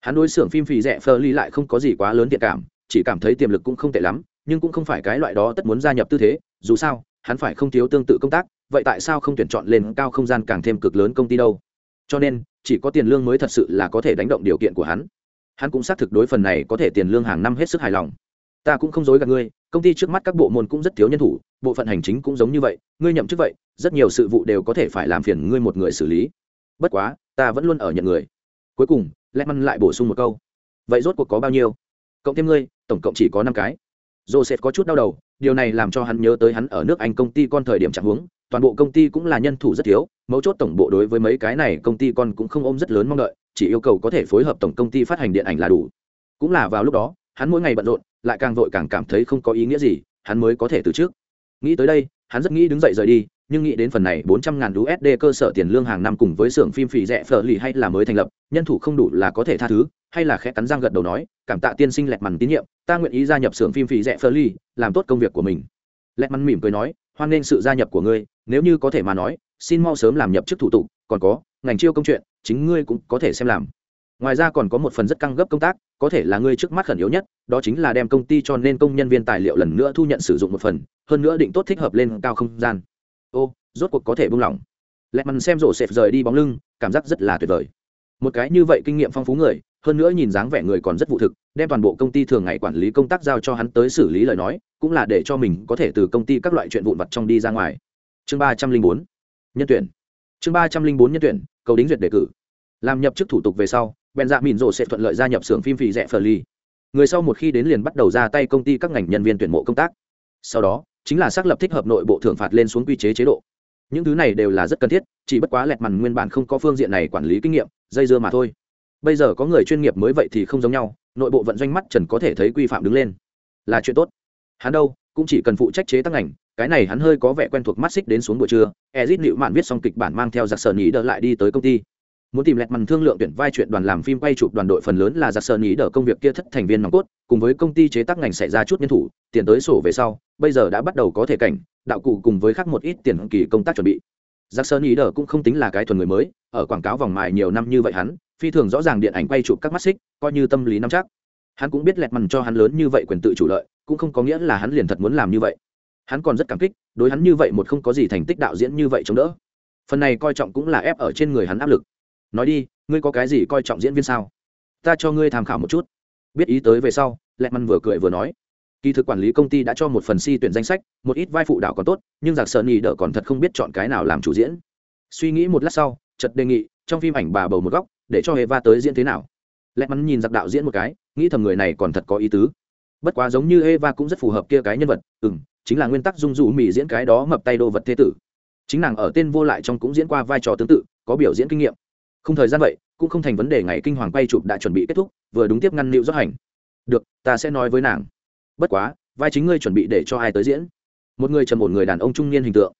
Hắn đối xưởng phim phì rẻ phơ ly lại không có gì quá lớn thiện cảm, chỉ cảm thấy tiềm lực cũng không tệ lắm, nhưng cũng không phải cái loại đó tất muốn gia nhập tư thế, dù sao hắn phải không thiếu tương tự công tác, vậy tại sao không tuyển chọn lên cao không gian càng thêm cực lớn công ty đâu? Cho nên, chỉ có tiền lương mới thật sự là có thể đánh động điều kiện của hắn. Hắn cũng xác thực đối phần này có thể tiền lương hàng năm hết sức hài lòng. Ta cũng không dối gạt ngươi, công ty trước mắt các bộ môn cũng rất thiếu nhân thủ, bộ phận hành chính cũng giống như vậy, ngươi nhậm chức vậy, rất nhiều sự vụ đều có thể phải làm phiền ngươi một người xử lý. Bất quá, ta vẫn luôn ở nhận người. Cuối cùng lẽ măn lại bổ sung một câu. Vậy rốt cuộc có bao nhiêu? Cộng thêm ngươi, tổng cộng chỉ có năm cái joseph có chút đau đầu, điều này làm cho hắn nhớ tới hắn ở nước anh công ty con thời điểm trạng huống, toàn bộ công ty cũng là nhân thủ rất thiếu, mấu chốt tổng bộ đối với mấy cái này công ty con cũng không ôm rất lớn mong đợi, chỉ yêu cầu có thể phối hợp tổng công ty phát hành điện ảnh là đủ. Cũng là vào lúc đó, hắn mỗi ngày bận rộn, lại càng vội càng cảm thấy không có ý nghĩa gì, hắn mới có thể từ trước. Nghĩ tới đây, hắn rất nghĩ đứng dậy rời đi nhưng nghĩ đến phần này bốn trăm ngàn USD cơ sở tiền lương hàng năm cùng với xưởng phim phì rẻ phở lì hay là mới thành lập, nhân thủ không đủ là có thể tha thứ, hay là khẽ cắn răng gật đầu nói, cảm tạ tiên sinh lẹt mằn tín nhiệm, ta nguyện ý gia nhập xưởng phim phì rẻ phở lì, làm tốt công việc của mình. Lẹt mằn mỉm cười nói, hoan nghênh sự gia nhập của ngươi, nếu như có thể mà nói, xin mau sớm làm nhập chức thủ tục, còn có, ngành chiêu công chuyện, chính ngươi cũng có thể xem làm. Ngoài ra còn có một phần rất căng gấp công tác, có thể là ngươi trước mắt khẩn yếu nhất, đó chính là đem công ty cho nên công nhân viên tài liệu lần nữa thu nhận sử dụng một phần, hơn nữa định tốt thích hợp lên cao không gian. Ô, rốt cuộc có thể buông lỏng. Lẹt mằn xem rổ xẹp rời đi bóng lưng cảm giác rất là tuyệt vời. Một cái như vậy kinh nghiệm phong phú người hơn nữa nhìn dáng vẻ người còn rất vụ thực đem toàn bộ công ty thường ngày quản lý công tác giao cho hắn tới xử lý lời nói cũng là để cho mình có thể từ công ty các loại chuyện vụn vặt trong đi ra ngoài. Chương ba trăm linh bốn nhân tuyển. Chương ba trăm linh bốn nhân tuyển cầu đính duyệt đề cử. Làm nhập chức thủ tục về sau bèn dạ mìn rổ sẽ thuận lợi gia nhập xưởng phim phì rẻ phờ ly người sau một khi đến liền bắt đầu ra tay công ty các ngành nhân viên tuyển mộ công tác. Sau đó chính là xác lập thích hợp nội bộ thưởng phạt lên xuống quy chế chế độ. Những thứ này đều là rất cần thiết, chỉ bất quá lẹt mằn nguyên bản không có phương diện này quản lý kinh nghiệm, dây dưa mà thôi. Bây giờ có người chuyên nghiệp mới vậy thì không giống nhau, nội bộ vận doanh mắt trần có thể thấy quy phạm đứng lên. Là chuyện tốt. Hắn đâu, cũng chỉ cần phụ trách chế tác ngành, cái này hắn hơi có vẻ quen thuộc mắt xích đến xuống buổi trưa. Ezit liệu mạn viết xong kịch bản mang theo giặc sờ nhí đỡ lại đi tới công ty muốn tìm lẹt mằn thương lượng tuyển vai chuyện đoàn làm phim quay chụp đoàn đội phần lớn là giặc sơn nhí đỡ công việc kia thất thành viên nòng cốt, cùng với công ty chế tác ngành xảy ra chút nhân thủ, tiền tới sổ về sau, bây giờ đã bắt đầu có thể cảnh, đạo cụ cùng với khác một ít tiền kỳ công tác chuẩn bị. Giặc sơn ý đỡ cũng không tính là cái thuần người mới, ở quảng cáo vòng mài nhiều năm như vậy hắn, phi thường rõ ràng điện ảnh quay chụp các mắt xích, coi như tâm lý nắm chắc. Hắn cũng biết lẹt mằn cho hắn lớn như vậy quyền tự chủ lợi, cũng không có nghĩa là hắn liền thật muốn làm như vậy. Hắn còn rất cảm kích, đối hắn như vậy một không có gì thành tích đạo diễn như vậy chống đỡ. Phần này coi trọng cũng là ép ở trên người hắn áp lực nói đi, ngươi có cái gì coi trọng diễn viên sao? Ta cho ngươi tham khảo một chút. Biết ý tới về sau lẹ mằn vừa cười vừa nói. Kỳ thực quản lý công ty đã cho một phần si tuyển danh sách, một ít vai phụ đạo còn tốt, nhưng giặc sợ nhì đỡ còn thật không biết chọn cái nào làm chủ diễn. Suy nghĩ một lát sau chật đề nghị, trong phim ảnh bà bầu một góc, để cho eva tới diễn thế nào? Lẹ mắn nhìn giặc đạo diễn một cái, nghĩ thầm người này còn thật có ý tứ. Bất quá giống như eva cũng rất phù hợp kia cái nhân vật ừ m chính là nguyên tắc dung dụ mỹ diễn cái đó mập tay đồ vật thế tử. Chính nàng ở tên vô lại trong cũng diễn qua vai trò tương tự, có biểu diễn kinh nghiệm không thời gian vậy, cũng không thành vấn đề ngày kinh hoàng quay chụp đã chuẩn bị kết thúc, vừa đúng tiếp ngăn liệu do hành. Được, ta sẽ nói với nàng. Bất quá, vai chính ngươi chuẩn bị để cho ai tới diễn? Một người trầm một người đàn ông trung niên hình tượng.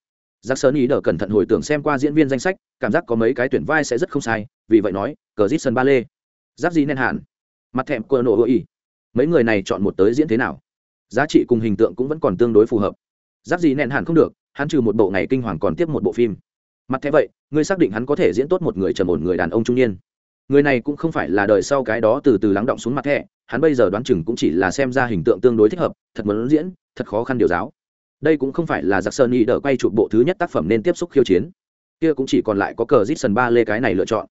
Giác sơn ý đờ cẩn thận hồi tưởng xem qua diễn viên danh sách, cảm giác có mấy cái tuyển vai sẽ rất không sai, vì vậy nói, cờ dít sân ba lê. Giáp gì nên hạn mặt thẹm cờ nổ ý mấy người này chọn một tới diễn thế nào? Giá trị cùng hình tượng cũng vẫn còn tương đối phù hợp. Giáp gì nẹn hẳn không được, hắn trừ một bộ ngày kinh hoàng còn tiếp một bộ phim mặt thế vậy, ngươi xác định hắn có thể diễn tốt một người trầm ổn người đàn ông trung niên. Người này cũng không phải là đời sau cái đó từ từ lắng động xuống mặt thẻ, hắn bây giờ đoán chừng cũng chỉ là xem ra hình tượng tương đối thích hợp, thật muốn diễn, thật khó khăn điều giáo. Đây cũng không phải là giặc sơn y đỡ quay chụp bộ thứ nhất tác phẩm nên tiếp xúc khiêu chiến. Kia cũng chỉ còn lại có cờ dít ba lê cái này lựa chọn.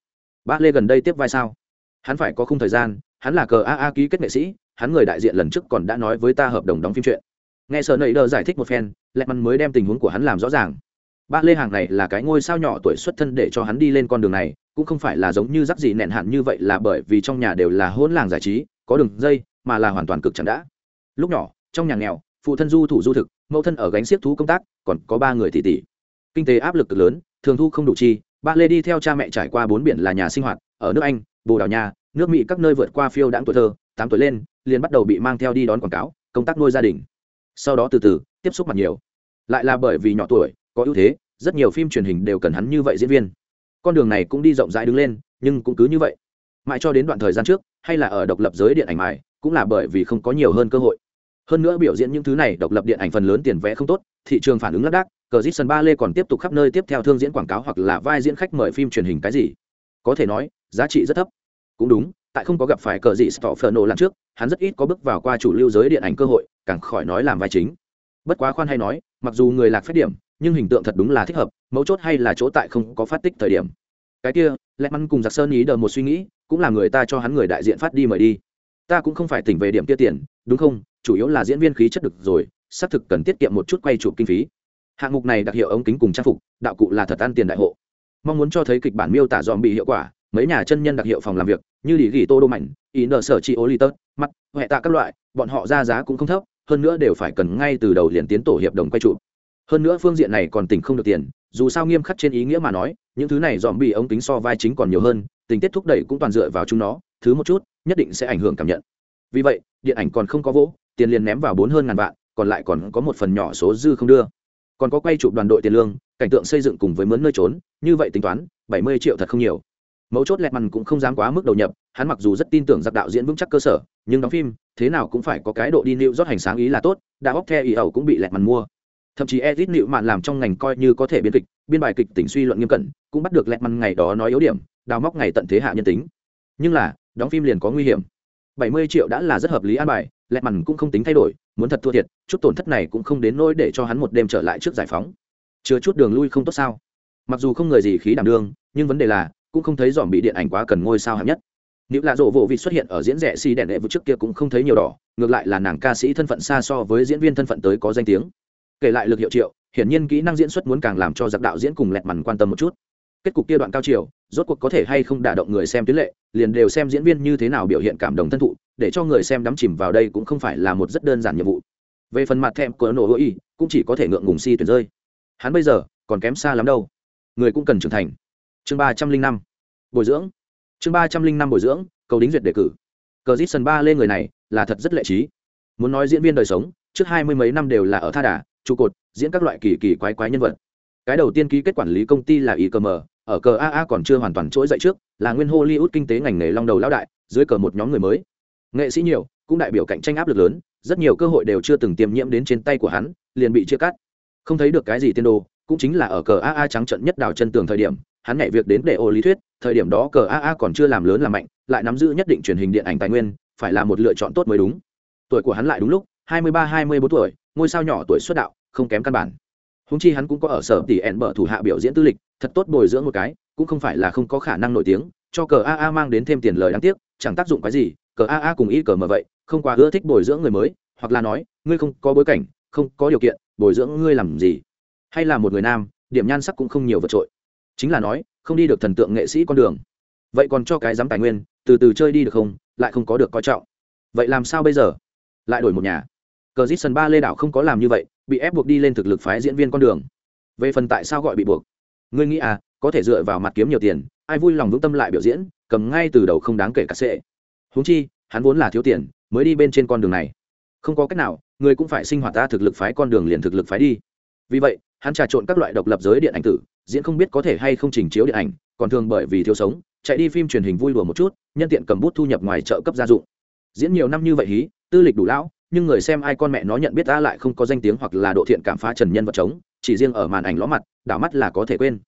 Ba lê gần đây tiếp vai sao? Hắn phải có khung thời gian, hắn là cờ a a ký kết nghệ sĩ, hắn người đại diện lần trước còn đã nói với ta hợp đồng đóng phim chuyện. Nghe sợ nầy đờ giải thích một phen lẹ mắn mới đem tình huống của hắn làm rõ ràng ba lê hàng này là cái ngôi sao nhỏ tuổi xuất thân để cho hắn đi lên con đường này, cũng không phải là giống như rắc gì nẹn hạn như vậy là bởi vì trong nhà đều là hỗn làng giải trí, có đường dây, mà là hoàn toàn cực chẳng đã. Lúc nhỏ, trong nhà nghèo, phụ thân du thủ du thực, mẫu thân ở gánh xiếc thú công tác, còn có ba người tỷ tỷ. Kinh tế áp lực cực lớn, thường thu không đủ chi, ba lê đi theo cha mẹ trải qua bốn biển là nhà sinh hoạt, ở nước anh, bồ đào nha, nước mỹ các nơi vượt qua phiêu đãng tuổi thơ, tám tuổi lên, liền bắt đầu bị mang theo đi đón quảng cáo, công tác nuôi gia đình. Sau đó từ từ, tiếp xúc mặt nhiều. Lại là bởi vì nhỏ tuổi có ưu thế rất nhiều phim truyền hình đều cần hắn như vậy diễn viên. Con đường này cũng đi rộng rãi đứng lên nhưng cũng cứ như vậy. Mãi cho đến đoạn thời gian trước hay là ở độc lập giới điện ảnh mài cũng là bởi vì không có nhiều hơn cơ hội. Hơn nữa biểu diễn những thứ này độc lập điện ảnh phần lớn tiền vẽ không tốt thị trường phản ứng lác đác cờ dít sân ba lê còn tiếp tục khắp nơi tiếp theo thương diễn quảng cáo hoặc là vai diễn khách mời phim truyền hình cái gì. Có thể nói giá trị rất thấp. Cũng đúng tại không có gặp phải cờ dị nổ lần trước, hắn rất ít có bước vào qua chủ lưu giới điện ảnh cơ hội, càng khỏi nói làm vai chính. Bất quá khoan hay nói, mặc dù người lạc phép điểm, nhưng hình tượng thật đúng là thích hợp, mấu chốt hay là chỗ tại không có phát tích thời điểm. Cái kia, lẹ mắn cùng Giặc Sơn ý đờ một suy nghĩ, cũng là người ta cho hắn người đại diện phát đi mời đi. Ta cũng không phải tỉnh về điểm kia tiền, đúng không? Chủ yếu là diễn viên khí chất được rồi, xác thực cần tiết kiệm một chút quay chụp kinh phí. Hạng mục này đặc hiệu ống kính cùng trang phục, đạo cụ là thật ăn tiền đại hộ. Mong muốn cho thấy kịch bản miêu tả dòm bị hiệu quả, mấy nhà chân nhân đặc hiệu phòng làm việc như lì ghi tô đô mạnh ý nợ sở chị ô li tớt mắt huệ tạ các loại bọn họ ra giá cũng không thấp hơn nữa đều phải cần ngay từ đầu liền tiến tổ hiệp đồng quay chụp hơn nữa phương diện này còn tỉnh không được tiền, dù sao nghiêm khắc trên ý nghĩa mà nói, những thứ này dòm bị ống kính so vai chính còn nhiều hơn, tình tiết thúc đẩy cũng toàn dựa vào chúng nó, thứ một chút, nhất định sẽ ảnh hưởng cảm nhận. Vì vậy, điện ảnh còn không có vỗ, tiền liền ném vào bốn hơn ngàn vạn, còn lại còn có một phần nhỏ số dư không đưa. Còn có quay chụp đoàn đội tiền lương, cảnh tượng xây dựng cùng với mướn nơi trốn, như vậy tính toán, bảy mươi triệu thật không nhiều. Mấu chốt lẹt mằn cũng không dám quá mức đầu nhập, hắn mặc dù rất tin tưởng giặc đạo diễn vững chắc cơ sở, nhưng đóng phim, thế nào cũng phải có cái độ đi nịu rót hành sáng ý là tốt, đã bóc theo ý ẩu cũng bị lẹt mằn mua thậm chí edit nịu mạn làm trong ngành coi như có thể biên kịch, biên bài kịch tỉnh suy luận nghiêm cẩn, cũng bắt được lẹt măn ngày đó nói yếu điểm, đào móc ngày tận thế hạ nhân tính. Nhưng là, đóng phim liền có nguy hiểm. Bảy mươi triệu đã là rất hợp lý an bài, lẹt mằn cũng không tính thay đổi, muốn thật thua thiệt, chút tổn thất này cũng không đến nỗi để cho hắn một đêm trở lại trước giải phóng. Chưa chút đường lui không tốt sao? Mặc dù không người gì khí đảm đương, nhưng vấn đề là, cũng không thấy dòm bị điện ảnh quá cần ngôi sao hạng nhất. Nếu là rộ vụ vị xuất hiện ở diễn rẻ xi si đèn đệ vực trước kia cũng không thấy nhiều đỏ, ngược lại là nàng ca sĩ thân phận xa so với diễn viên thân phận tới có danh tiếng kể lại lực hiệu triệu, hiển nhiên kỹ năng diễn xuất muốn càng làm cho giặc đạo diễn cùng lẹt mằn quan tâm một chút. Kết cục kia đoạn cao chiều, rốt cuộc có thể hay không đả động người xem tuyến lệ, liền đều xem diễn viên như thế nào biểu hiện cảm động thân thụ, để cho người xem đắm chìm vào đây cũng không phải là một rất đơn giản nhiệm vụ. Về phần mặt thèm của nổ hữu y, cũng chỉ có thể ngượng ngùng si tuyển rơi. Hắn bây giờ còn kém xa lắm đâu. Người cũng cần trưởng thành. Chương ba trăm linh năm. Bồi dưỡng. Chương ba trăm linh năm bồi dưỡng, cầu đính duyệt đề cử. Cờ dít sân ba lên người này là thật rất lệ trí. Muốn nói diễn viên đời sống, trước hai mươi mấy năm đều là ở tha đà trụ cột diễn các loại kỳ kỳ quái quái nhân vật cái đầu tiên ký kết quản lý công ty là ICM, ở cờ AA còn chưa hoàn toàn trỗi dậy trước, là nguyên Hollywood kinh tế ngành nghề long đầu lão đại, dưới cờ một nhóm người mới. Nghệ sĩ nhiều, cũng đại biểu cạnh tranh áp lực lớn, rất nhiều cơ hội đều chưa từng tiêm nhiễm đến trên tay của hắn, liền bị chia cắt. Không thấy được cái gì tiên đồ, cũng chính là ở cờ AA trắng trận nhất đào chân tường thời điểm, hắn nhảy việc đến để ô lý thuyết thời điểm đó cờ aa còn chưa làm lớn làm mạnh lại nắm giữ nhất định truyền hình điện ảnh tài nguyên phải là một lựa chọn tốt mới đúng tuổi của hắn lại đúng lúc hai mươi ba hai mươi bốn tuổi ngôi sao nhỏ tuổi xuất đạo, không kém căn bản. Húng chi hắn cũng có ở sở tỷ ẹn bở thủ hạ biểu diễn tư lịch, thật tốt bồi dưỡng một cái, cũng không phải là không có khả năng nổi tiếng, cho cờ aa mang đến thêm tiền lời đáng tiếc, chẳng tác dụng cái gì, cờ aa cùng y cờ mà vậy, không quá ưa thích bồi dưỡng người mới, hoặc là nói, ngươi không có bối cảnh, không có điều kiện, bồi dưỡng ngươi làm gì? Hay là một người nam, điểm nhan sắc cũng không nhiều vượt trội. Chính là nói, không đi được thần tượng nghệ sĩ con đường. Vậy còn cho cái dám tài nguyên, từ từ chơi đi được không, lại không có được coi trọng. Vậy làm sao bây giờ? Lại đổi một nhà cờ dít sân ba lê đảo không có làm như vậy, bị ép buộc đi lên thực lực phái diễn viên con đường. Về phần tại sao gọi bị buộc? Ngươi nghĩ à có thể dựa vào mặt kiếm nhiều tiền, ai vui lòng vững tâm lại biểu diễn, cầm ngay từ đầu không đáng kể cả sệ. Húng chi, hắn vốn là thiếu tiền, mới đi bên trên con đường này. Không có cách nào, người cũng phải sinh hoạt ta thực lực phái con đường liền thực lực phái đi. Vì vậy, hắn trà trộn các loại độc lập giới điện ảnh tử, diễn không biết có thể hay không trình chiếu điện ảnh, còn thường bởi vì thiếu sống, chạy đi phim truyền hình vui đùa một chút, nhân tiện cầm bút thu nhập ngoài chợ cấp gia dụng. Diễn nhiều năm như vậy hí, tư lịch đủ lão nhưng người xem ai con mẹ nó nhận biết ta lại không có danh tiếng hoặc là độ thiện cảm phá trần nhân vật trống chỉ riêng ở màn ảnh ló mặt, đảo mắt là có thể quên.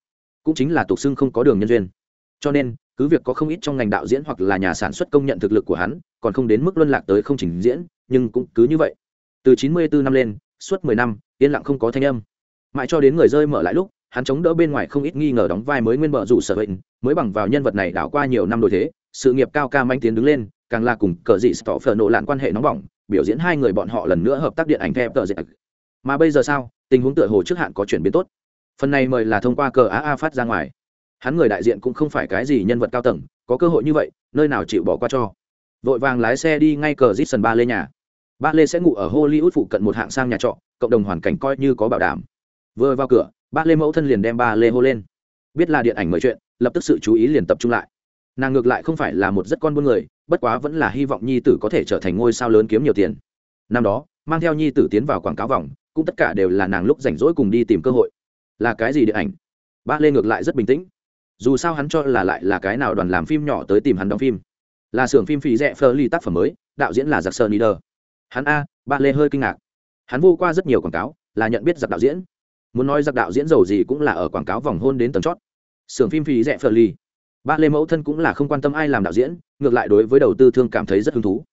Cũng chính là tục xưng không có đường nhân duyên. Cho nên, cứ việc có không ít trong ngành đạo diễn hoặc là nhà sản xuất công nhận thực lực của hắn, còn không đến mức luân lạc tới không trình diễn, nhưng cũng cứ như vậy. Từ chín mươi bốn năm lên, suốt mười năm, yên lặng không có thanh âm. Mãi cho đến người rơi mở lại lúc, hắn chống đỡ bên ngoài không ít nghi ngờ đóng vai mới nguyên bợ rủ sở bệnh, mới bằng vào nhân vật này đảo qua nhiều năm đổi thế, sự nghiệp cao ca manh tiến đứng lên, càng là cùng cờ dị stọ phở nộ lạn quan hệ nóng bỏng biểu diễn hai người bọn họ lần nữa hợp tác điện ảnh theo tờ diện. mà bây giờ sao? Tình huống tựa hồ trước hạn có chuyển biến tốt. Phần này mời là thông qua cờ a phát ra ngoài. Hắn người đại diện cũng không phải cái gì nhân vật cao tầng, có cơ hội như vậy, nơi nào chịu bỏ qua cho. Vội vàng lái xe đi ngay cờ dít sân ba lê nhà. Ba lê sẽ ngủ ở hollywood phụ cận một hạng sang nhà trọ, cộng đồng hoàn cảnh coi như có bảo đảm. Vừa vào cửa, ba lê mẫu thân liền đem ba lê hô lên. Biết là điện ảnh mời chuyện, lập tức sự chú ý liền tập trung lại nàng ngược lại không phải là một rất con buôn người, bất quá vẫn là hy vọng nhi tử có thể trở thành ngôi sao lớn kiếm nhiều tiền. Năm đó, mang theo nhi tử tiến vào quảng cáo vòng, cũng tất cả đều là nàng lúc rảnh rỗi cùng đi tìm cơ hội. Là cái gì điện ảnh? Ba lê ngược lại rất bình tĩnh. Dù sao hắn cho là lại là cái nào đoàn làm phim nhỏ tới tìm hắn đóng phim. Là xưởng phim phì rẽ phơ ly tác phẩm mới, đạo diễn là giặc sơ nider hắn a ba lê hơi kinh ngạc. Hắn vô qua rất nhiều quảng cáo, là nhận biết giặc đạo diễn. Muốn nói giặc đạo diễn giàu gì cũng là ở quảng cáo vòng hôn đến tầng chót. Xưởng phim phì rẽ phơ ly ba lê mẫu thân cũng là không quan tâm ai làm đạo diễn, ngược lại đối với đầu tư thương cảm thấy rất hứng thú.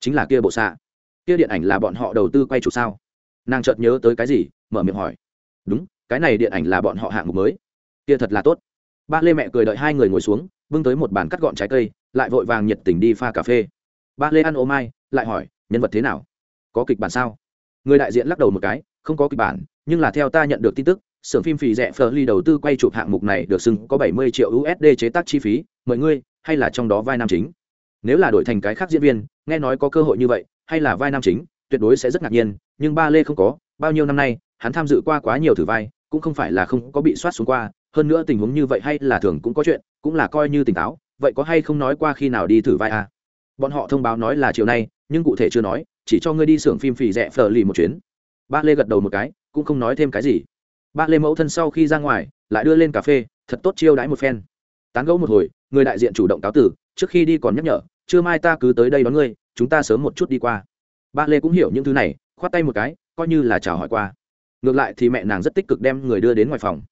Chính là kia bộ xạ. Kia điện ảnh là bọn họ đầu tư quay chủ sao? Nàng chợt nhớ tới cái gì, mở miệng hỏi. Đúng, cái này điện ảnh là bọn họ hạng mục mới. Kia thật là tốt. Ba lê mẹ cười đợi hai người ngồi xuống, bưng tới một bàn cắt gọn trái cây, lại vội vàng nhiệt tình đi pha cà phê. Ba lê ăn ô mai, lại hỏi, nhân vật thế nào? Có kịch bản sao? Người đại diện lắc đầu một cái, không có kịch bản, nhưng là theo ta nhận được tin tức xưởng phim phì rẻ phờ ly đầu tư quay chụp hạng mục này được xưng có bảy mươi triệu usd chế tác chi phí, mời ngươi, hay là trong đó vai nam chính? Nếu là đổi thành cái khác diễn viên, nghe nói có cơ hội như vậy, hay là vai nam chính, tuyệt đối sẽ rất ngạc nhiên, nhưng ba lê không có, bao nhiêu năm nay, hắn tham dự qua quá nhiều thử vai, cũng không phải là không có bị soát xuống qua, hơn nữa tình huống như vậy hay là thường cũng có chuyện, cũng là coi như tỉnh táo, vậy có hay không nói qua khi nào đi thử vai à? bọn họ thông báo nói là chiều nay, nhưng cụ thể chưa nói, chỉ cho ngươi đi xưởng phim phì rẻ phờ lì một chuyến. Ba lê gật đầu một cái, cũng không nói thêm cái gì ba lê mẫu thân sau khi ra ngoài, lại đưa lên cà phê, thật tốt chiêu đãi một phen. Tán gẫu một hồi, người đại diện chủ động cáo tử, trước khi đi còn nhắc nhở chưa mai ta cứ tới đây đón ngươi, chúng ta sớm một chút đi qua. Ba lê cũng hiểu những thứ này, khoát tay một cái, coi như là chào hỏi qua. Ngược lại thì mẹ nàng rất tích cực đem người đưa đến ngoài phòng.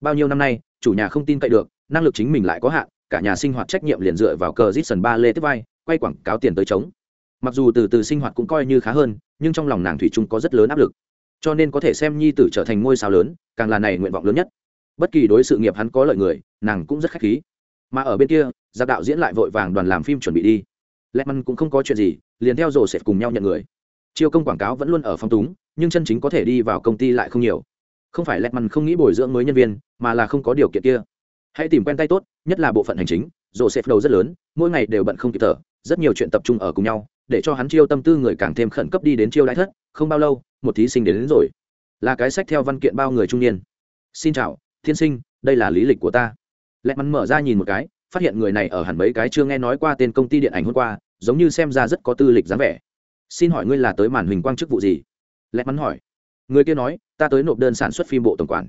Bao nhiêu năm nay, chủ nhà không tin cậy được, năng lực chính mình lại có hạn, cả nhà sinh hoạt trách nhiệm liền dựa vào cờ dít sần ba lê tiếp vai, quay quảng cáo tiền tới chống mặc dù từ từ sinh hoạt cũng coi như khá hơn, nhưng trong lòng nàng thủy chung có rất lớn áp lực cho nên có thể xem nhi tử trở thành ngôi sao lớn, càng là này nguyện vọng lớn nhất. Bất kỳ đối sự nghiệp hắn có lợi người, nàng cũng rất khách khí. Mà ở bên kia giáp đạo diễn lại vội vàng đoàn làm phim chuẩn bị đi. Lẹ măn cũng không có chuyện gì, liền theo rổ sẽ cùng nhau nhận người. Chiêu công quảng cáo vẫn luôn ở phong túng, nhưng chân chính có thể đi vào công ty lại không nhiều. Không phải lẹ măn không nghĩ bồi dưỡng mới nhân viên, mà là không có điều kiện kia. Hãy tìm quen tay tốt, nhất là bộ phận hành chính rổ sẽ đầu rất lớn, mỗi ngày đều bận không kịp thở, rất nhiều chuyện tập trung ở cùng nhau để cho hắn chiêu tâm tư người càng thêm khẩn cấp đi đến chiêu đãi thất không bao lâu một thí sinh đến, đến rồi. Là cái sách theo văn kiện bao người trung niên. Xin chào thiên sinh đây là lý lịch của ta. Lẹ mắn mở ra nhìn một cái phát hiện người này ở hẳn mấy cái chưa nghe nói qua tên công ty điện ảnh hôm qua giống như xem ra rất có tư lịch dáng vẻ. Xin hỏi ngươi là tới màn hình quang chức vụ gì? Lẹ mắn hỏi. Người kia nói ta tới nộp đơn sản xuất phim bộ tổng quản.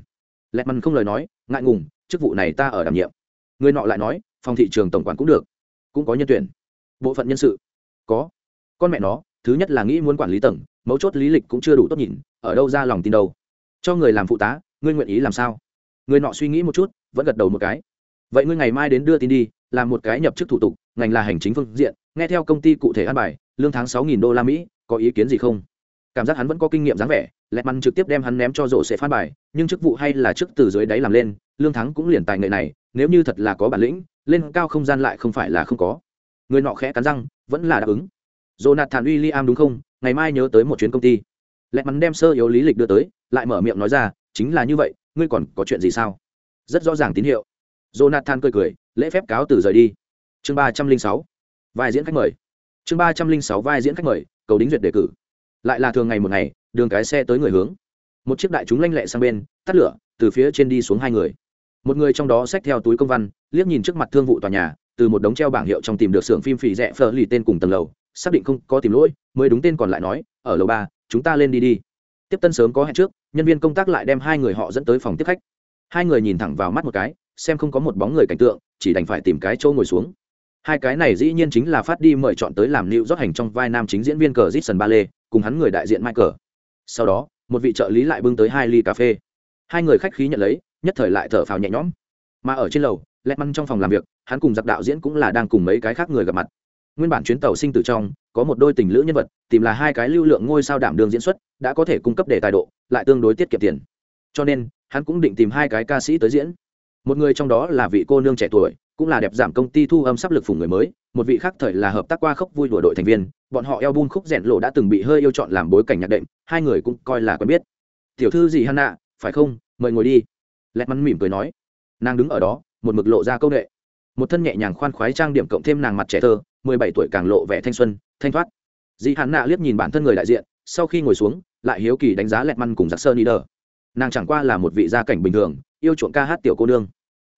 Lẹ mắn không lời nói ngại ngùng chức vụ này ta ở đảm nhiệm. Người nọ lại nói phòng thị trường tổng quản cũng được. Cũng có nhân tuyển. Bộ phận nhân sự. Có con mẹ nó, thứ nhất là nghĩ muốn quản lý tầng, mấu chốt lý lịch cũng chưa đủ tốt nhìn, ở đâu ra lòng tin đâu. Cho người làm phụ tá, ngươi nguyện ý làm sao? Người nọ suy nghĩ một chút, vẫn gật đầu một cái. Vậy ngươi ngày mai đến đưa tin đi, làm một cái nhập chức thủ tục, ngành là hành chính phương diện, nghe theo công ty cụ thể an bài, lương tháng sáu nghìn đô la mỹ, có ý kiến gì không? Cảm giác hắn vẫn có kinh nghiệm dáng vẻ lẹ mắn trực tiếp đem hắn ném cho rổ sẽ phát bài, nhưng chức vụ hay là chức từ dưới đáy làm lên, lương thắng cũng liền tài nghệ này, nếu như thật là có bản lĩnh, lên cao không gian lại không phải là không có. Người nọ khẽ cắn răng, vẫn là đáp ứng. Jonathan William đúng không? Ngày mai nhớ tới một chuyến công ty. Lẹ mắn đem sơ yếu lý lịch đưa tới, lại mở miệng nói ra, chính là như vậy, ngươi còn có chuyện gì sao? Rất rõ ràng tín hiệu. Jonathan cười cười, lễ phép cáo từ rời đi. Chương ba trăm linh sáu, vai diễn khách mời. Chương ba trăm linh sáu vai diễn khách mời, cầu đính duyệt đề cử. Lại là thường ngày một ngày, đường cái xe tới người hướng. Một chiếc đại chúng lanh lẹ sang bên, tắt lửa, từ phía trên đi xuống hai người. Một người trong đó xách theo túi công văn, liếc nhìn trước mặt thương vụ tòa nhà, từ một đống treo bảng hiệu trong tìm được xưởng phim phì rẻ phở lì tên cùng tầng lầu, xác định không có tìm lỗi mới đúng tên còn lại nói ở lầu ba chúng ta lên đi đi tiếp tân sớm có hẹn trước nhân viên công tác lại đem hai người họ dẫn tới phòng tiếp khách hai người nhìn thẳng vào mắt một cái xem không có một bóng người cảnh tượng chỉ đành phải tìm cái chỗ ngồi xuống hai cái này dĩ nhiên chính là phát đi mời chọn tới làm nịu rót hành trong vai nam chính diễn viên cờ Jason lê cùng hắn người đại diện Michael. Sau đó, một vị trợ lý lại bưng tới hai ly cà phê. Hai người khách khí nhận lấy, nhất thời lại thở phào nhẹ nhõm. Mà ở trên lầu, lẹt măng trong phòng làm việc, hắn cùng giặc đạo diễn cũng là đang cùng mấy cái khác người gặp mặt. Nguyên bản chuyến tàu sinh tử trong, có một đôi tình lữ nhân vật, tìm là hai cái lưu lượng ngôi sao đảm đường diễn xuất, đã có thể cung cấp để tài độ, lại tương đối tiết kiệm tiền. Cho nên, hắn cũng định tìm hai cái ca sĩ tới diễn. Một người trong đó là vị cô nương trẻ tuổi, cũng là đẹp giảm công ty thu âm sắp lực phủ người mới một vị khác thời là hợp tác qua khốc vui đùa đội thành viên bọn họ eo bun khúc rèn lộ đã từng bị hơi yêu chọn làm bối cảnh nhạc đệm hai người cũng coi là quen biết. Tiểu thư gì hắn nạ phải không? Mời ngồi đi. Lẹt mắn mỉm cười nói. Nàng đứng ở đó một mực lộ ra câu nghệ một thân nhẹ nhàng khoan khoái trang điểm cộng thêm nàng mặt trẻ thơ mười bảy tuổi càng lộ vẻ thanh xuân, thanh thoát. Dị hắn nạ liếc nhìn bản thân người đại diện, sau khi ngồi xuống, lại hiếu kỳ đánh giá lẹt măn cùng giặc sơn đi đờ nàng chẳng qua là một vị gia cảnh bình thường, yêu chuộng ca hát tiểu cô nương.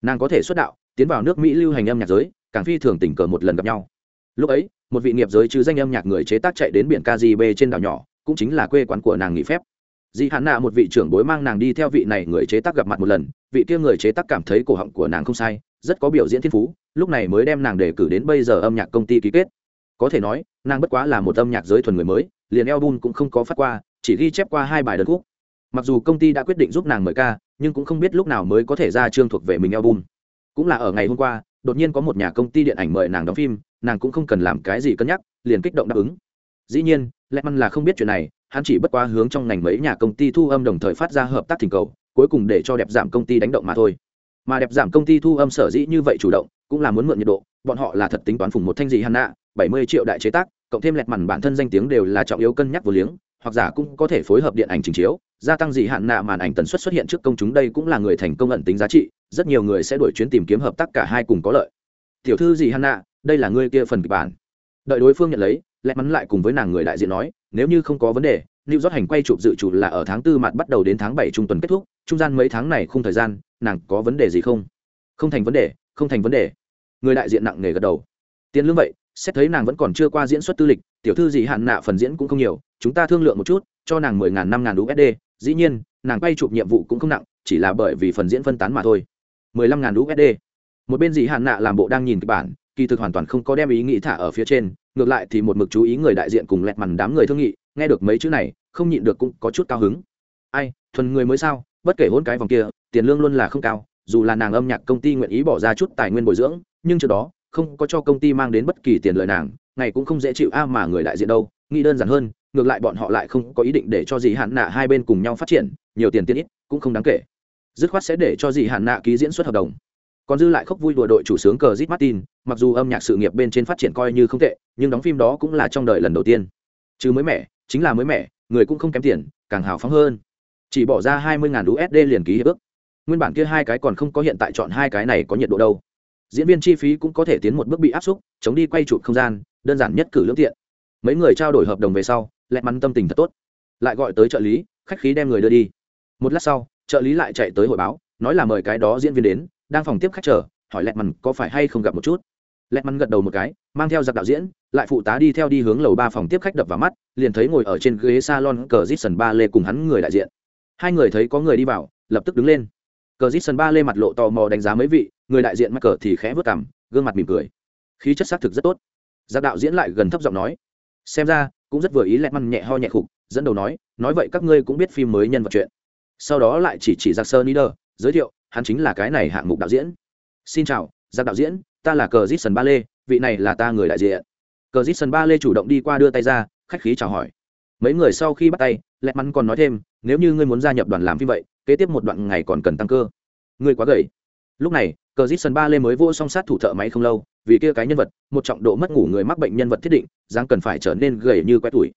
Nàng có thể xuất đạo, tiến vào nước mỹ lưu hành âm nhạc giới, càng phi thường tình cờ một lần gặp nhau. Lúc ấy, một vị nghiệp giới chứ danh âm nhạc người chế tác chạy đến biển kgb trên đảo nhỏ, cũng chính là quê quán của nàng nghỉ phép. Dị hạn nạ một vị trưởng bối mang nàng đi theo vị này người chế tác gặp mặt một lần, vị kia người chế tác cảm thấy cổ họng của nàng không sai, rất có biểu diễn thiên phú lúc này mới đem nàng đề cử đến bây giờ âm nhạc công ty ký kết. Có thể nói, nàng bất quá là một âm nhạc giới thuần người mới, liền album cũng không có phát qua, chỉ ghi chép qua hai bài đơn khúc. Mặc dù công ty đã quyết định giúp nàng mời ca, nhưng cũng không biết lúc nào mới có thể ra chương thuộc về mình album. Cũng là ở ngày hôm qua, đột nhiên có một nhà công ty điện ảnh mời nàng đóng phim, nàng cũng không cần làm cái gì cân nhắc, liền kích động đáp ứng. Dĩ nhiên lẽ măn là không biết chuyện này, hắn chỉ bất quá hướng trong ngành mấy nhà công ty thu âm đồng thời phát ra hợp tác thỉnh cầu, cuối cùng để cho đẹp giảm công ty đánh động mà thôi. Mà đẹp giảm công ty thu âm sở dĩ như vậy chủ động cũng là muốn mượn nhiệt độ, bọn họ là thật tính toán phùng một thanh dị hàn nạ, bảy mươi triệu đại chế tác, cộng thêm lẹt mằn bản thân danh tiếng đều là trọng yếu cân nhắc vô liếng, hoặc giả cũng có thể phối hợp điện ảnh trình chiếu, gia tăng dị hạn nạ màn ảnh tần suất xuất hiện trước công chúng đây cũng là người thành công ẩn tính giá trị, rất nhiều người sẽ đổi chuyến tìm kiếm hợp tác cả hai cùng có lợi. Tiểu thư dị hạn nạ, đây là ngươi kia phần kịch bản. Đợi đối phương nhận lấy lẽ mắn lại cùng với nàng người đại diện nói, nếu như không có vấn đề lưu rót hành quay chụp dự chủ là ở tháng tư mặt bắt đầu đến tháng bảy trung tuần kết thúc, trung gian mấy tháng này không thời gian, nàng có vấn đề gì không? Không thành vấn đề không thành vấn đề. Người đại diện nặng nề gật đầu. Tiền lương vậy, xét thấy nàng vẫn còn chưa qua diễn xuất tư lịch, tiểu thư gì hạn nạ phần diễn cũng không nhiều, chúng ta thương lượng một chút, cho nàng mười ngàn, năm ngàn usd dĩ nhiên, nàng quay chụp nhiệm vụ cũng không nặng, chỉ là bởi vì phần diễn phân tán mà thôi. Mười lăm ngàn usd một bên gì hạn nạ làm bộ đang nhìn kịch bản, kỳ thực hoàn toàn không có đem ý nghĩ thả ở phía trên, ngược lại thì một mực chú ý người đại diện cùng lẹt mằn đám người thương nghị, nghe được mấy chữ này, không nhịn được cũng có chút cao hứng. Ai, thuần người mới sao? Bất kể hôn cái vòng kia, tiền lương luôn là không cao dù là nàng âm nhạc công ty nguyện ý bỏ ra chút tài nguyên bồi dưỡng, nhưng trước đó, không có cho công ty mang đến bất kỳ tiền lợi nàng, ngày cũng không dễ chịu a mà người đại diện đâu, nghĩ đơn giản hơn, ngược lại bọn họ lại không có ý định để cho dì hạn nạ hai bên cùng nhau phát triển, nhiều tiền tiền ít, cũng không đáng kể. Dứt khoát sẽ để cho dì hạn nạ ký diễn xuất hợp đồng. Còn dư lại khóc vui đùa đội chủ sướng cờ zit martin, mặc dù âm nhạc sự nghiệp bên trên phát triển coi như không tệ, nhưng đóng phim đó cũng là trong đời lần đầu tiên. Chứ mới mẻ, chính là mới mẻ, người cũng không kém tiền, càng hào phóng hơn. Chỉ bỏ ra hai mươi usd liền ký hiệp ước nguyên bản kia hai cái còn không có hiện tại chọn hai cái này có nhiệt độ đâu. Diễn viên chi phí cũng có thể tiến một bước bị áp xúc, chống đi quay chụp không gian, đơn giản nhất cử lương tiện. Mấy người trao đổi hợp đồng về sau lẹ mắn tâm tình thật tốt. Lại gọi tới trợ lý, khách khí đem người đưa đi. Một lát sau, trợ lý lại chạy tới hội báo, nói là mời cái đó diễn viên đến, đang phòng tiếp khách chờ, hỏi lẹ mắn có phải hay không gặp một chút. Lẹ mắn gật đầu một cái, mang theo giặc đạo diễn, lại phụ tá đi theo đi hướng lầu ba phòng tiếp khách đập vào mắt, liền thấy ngồi ở trên ghế salon cờ J sần ba lê cùng hắn người đại diện. Hai người thấy có người đi vào, lập tức đứng lên cờ dít sân ba lê mặt lộ tò mò đánh giá mấy vị, người đại diện mắc cờ thì khẽ vớt cảm gương mặt mỉm cười. Khí chất xác thực rất tốt. Giác đạo diễn lại gần thấp giọng nói. Xem ra, cũng rất vừa ý lẹt măn nhẹ ho nhẹ khục, dẫn đầu nói nói vậy các ngươi cũng biết phim mới nhân vật chuyện. Sau đó lại chỉ chỉ giặc sơ nider giới thiệu, hắn chính là cái này hạng mục đạo diễn. Xin chào giặc đạo diễn, ta là cờ dít sân ba lê, vị này là ta người đại diện. Cờ dít sân ba lê chủ động đi qua đưa tay ra, khách khí chào hỏi. Mấy người sau khi bắt tay, lẹt măn còn nói thêm nếu như ngươi muốn gia nhập đoàn làm phim vậy, kế tiếp một đoạn ngày còn cần tăng cơ. Ngươi quá gầy. Lúc này, cờ dít sân ba lê mới vô song sát thủ thợ máy không lâu, vì kia cái nhân vật, một trọng độ mất ngủ người mắc bệnh nhân vật thiết định giang cần phải trở nên gầy như quét tuổi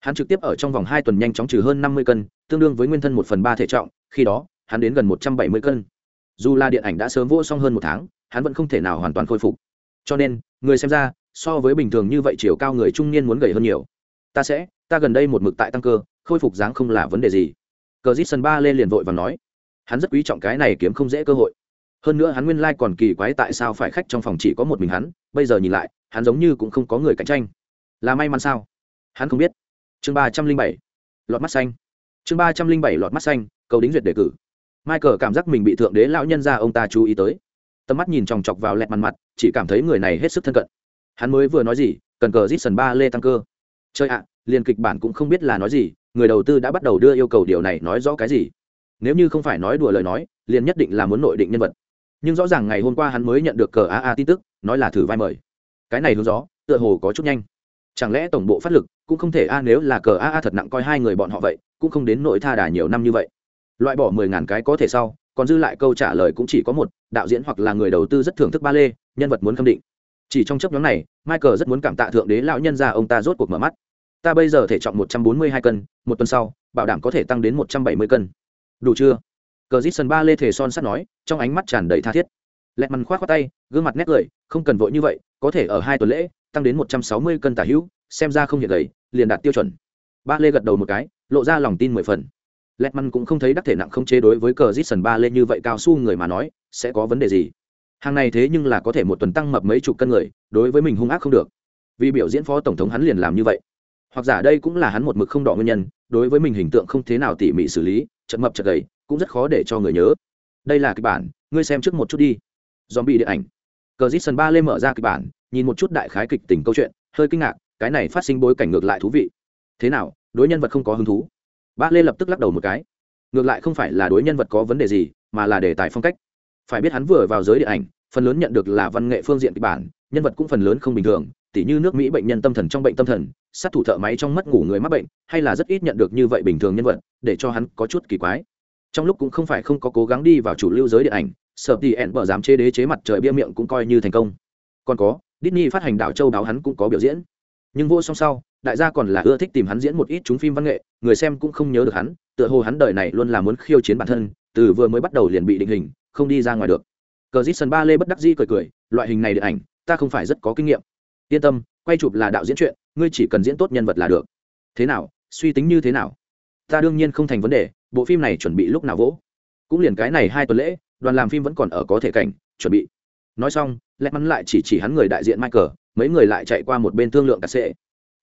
hắn trực tiếp ở trong vòng hai tuần nhanh chóng trừ hơn năm mươi cân, tương đương với nguyên thân một phần ba thể trọng, khi đó, hắn đến gần một trăm bảy mươi cân. Dù là điện ảnh đã sớm vô xong hơn một tháng, hắn vẫn không thể nào hoàn toàn khôi phục. Cho nên, người xem ra, so với bình thường như vậy chiều cao người trung niên muốn gầy hơn nhiều. Ta sẽ, ta gần đây một mực tại tăng cơ khôi phục dáng không là vấn đề gì. Cờ dít sân ba lê liền vội và nói, hắn rất quý trọng cái này kiếm không dễ cơ hội. Hơn nữa hắn nguyên lai、like、còn kỳ quái tại sao phải khách trong phòng chỉ có một mình hắn, bây giờ nhìn lại, hắn giống như cũng không có người cạnh tranh. Là may mắn sao? Hắn không biết. Chương ba trăm linh bảy, lọt mắt xanh. Chương ba trăm linh bảy, lọt mắt xanh, cầu đính duyệt đề cử. Michael cảm giác mình bị thượng đế lão nhân ra ông ta chú ý tới. Tầm mắt nhìn chòng chọc vào lẹt mặt mặt, chỉ cảm thấy người này hết sức thân cận. Hắn mới vừa nói gì, cần cờ rít sần ba lê tăng cơ. Chơi ạ, liền kịch bản cũng không biết là nói gì người đầu tư đã bắt đầu đưa yêu cầu điều này nói rõ cái gì. Nếu như không phải nói đùa lời nói, liền nhất định là muốn nội định nhân vật. Nhưng rõ ràng ngày hôm qua hắn mới nhận được cờ aa tin tức, nói là thử vai mời. Cái này hướng gió, tựa hồ có chút nhanh. Chẳng lẽ tổng bộ phát lực cũng không thể a nếu là cờ aa thật nặng coi hai người bọn họ vậy, cũng không đến nội tha đà nhiều năm như vậy. Loại bỏ mười ngàn cái có thể sau, còn dư lại câu trả lời cũng chỉ có một, đạo diễn hoặc là người đầu tư rất thưởng thức ba lê, nhân vật muốn khâm định. Chỉ trong chấp nhóm này, michael rất muốn cảm tạ thượng đế lão nhân ra ông ta rốt cuộc mở mắt ta bây giờ thể trọng một trăm bốn mươi hai cân, một tuần sau, bảo đảm có thể tăng đến một trăm bảy mươi cân. Đủ chưa? Cờ dít sân ba lê thể son sắt nói, trong ánh mắt tràn đầy tha thiết. Lẹt mằn k h o á t tay, gương mặt nét cười, không cần vội như vậy, có thể ở hai tuần lễ, tăng đến một trăm sáu mươi cân tả hữu, xem ra không hiện gầy, liền đạt tiêu chuẩn. Ba lê gật đầu một cái, lộ ra lòng tin mười phần. Lẹt mằn cũng không thấy đắc thể nặng không chế đối với cờ dít sân ba lê như vậy cao su người mà nói, sẽ có vấn đề gì? Hàng này thế nhưng là có thể một tuần tăng mập mấy chục cân người, đối với mình hung ác không được. Vì biểu diễn phó tổng thống hắn liền làm như vậy hoặc giả đây cũng là hắn một mực không đỏ nguyên nhân, đối với mình hình tượng không thế nào tỉ mỉ xử lý, chật mập chật gầy, cũng rất khó để cho người nhớ. Đây là kịch bản, ngươi xem trước một chút đi. Dòm bị điện ảnh. Cờ dít sân ba lê mở ra kịch bản, nhìn một chút đại khái kịch tình câu chuyện, hơi kinh ngạc, cái này phát sinh bối cảnh ngược lại thú vị. Thế nào, đối nhân vật không có hứng thú? Ba lê lập tức lắc đầu một cái. Ngược lại không phải là đối nhân vật có vấn đề gì, mà là đề tài phong cách. Phải biết hắn vừa vào giới điện ảnh, phần lớn nhận được là văn nghệ phương diện kịch bản, nhân vật cũng phần lớn không bình thường tỉ như nước mỹ bệnh nhân tâm thần trong bệnh tâm thần, sát thủ thợ máy trong mất ngủ người mắc bệnh, hay là rất ít nhận được như vậy bình thường nhân vật, để cho hắn có chút kỳ quái. Trong lúc cũng không phải không có cố gắng đi vào chủ lưu giới điện ảnh, sợ thì ẹn bở dám chế đế chế mặt trời bia miệng cũng coi như thành công. Còn có, Disney phát hành đảo châu đáo hắn cũng có biểu diễn. Nhưng vô song sau, đại gia còn là ưa thích tìm hắn diễn một ít chúng phim văn nghệ, người xem cũng không nhớ được hắn, tựa hồ hắn đời này luôn là muốn khiêu chiến bản thân, từ vừa mới bắt đầu liền bị định hình, không đi ra ngoài được. Cờ dít sân ba lê bất đắc di cười cười, loại hình này điện ảnh, ta không phải rất có kinh nghiệm yên tâm, quay chụp là đạo diễn chuyện, ngươi chỉ cần diễn tốt nhân vật là được. Thế nào, suy tính như thế nào? Ta đương nhiên không thành vấn đề, bộ phim này chuẩn bị lúc nào vỗ? Cũng liền cái này hai tuần lễ, đoàn làm phim vẫn còn ở có thể cảnh, chuẩn bị. Nói xong lẽ mắn lại chỉ chỉ hắn người đại diện michael, mấy người lại chạy qua một bên thương lượng cà sệ.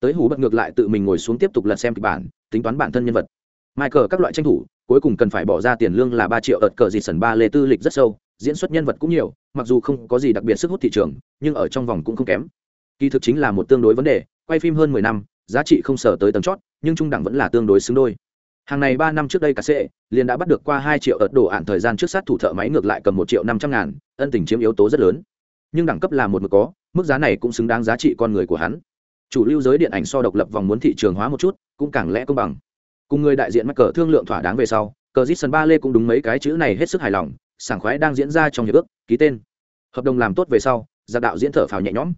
Tới hủ bật ngược lại tự mình ngồi xuống tiếp tục lật xem kịch bản, tính toán bản thân nhân vật. Michael các loại tranh thủ, cuối cùng cần phải bỏ ra tiền lương là ba triệu ợt cờ dịt sần ba lê tư lịch rất sâu, diễn xuất nhân vật cũng nhiều, mặc dù không có gì đặc biệt sức hút thị trường, nhưng ở trong vòng cũng không kém kỳ thực chính là một tương đối vấn đề, quay phim hơn mười năm, giá trị không sở tới tầng chót, nhưng trung đẳng vẫn là tương đối xứng đôi. Hàng này ba năm trước đây cả sệ, liền đã bắt được qua hai triệu ợt đổ ạn thời gian trước sát thủ thợ máy ngược lại cầm một triệu năm trăm ngàn, ân tình chiếm yếu tố rất lớn. Nhưng đẳng cấp là một mực có, mức giá này cũng xứng đáng giá trị con người của hắn. Chủ lưu giới điện ảnh so độc lập vòng muốn thị trường hóa một chút, cũng càng lẽ công bằng. Cùng người đại diện mắc cờ thương lượng thỏa đáng về sau cờ dít sân ba lê cũng đúng mấy cái chữ này hết sức hài lòng, sảng khoái đang diễn ra trong hiệp ước, ký tên. Hợp đồng làm tốt về sau, giặc đạo diễn thở phào nhẹ nhõm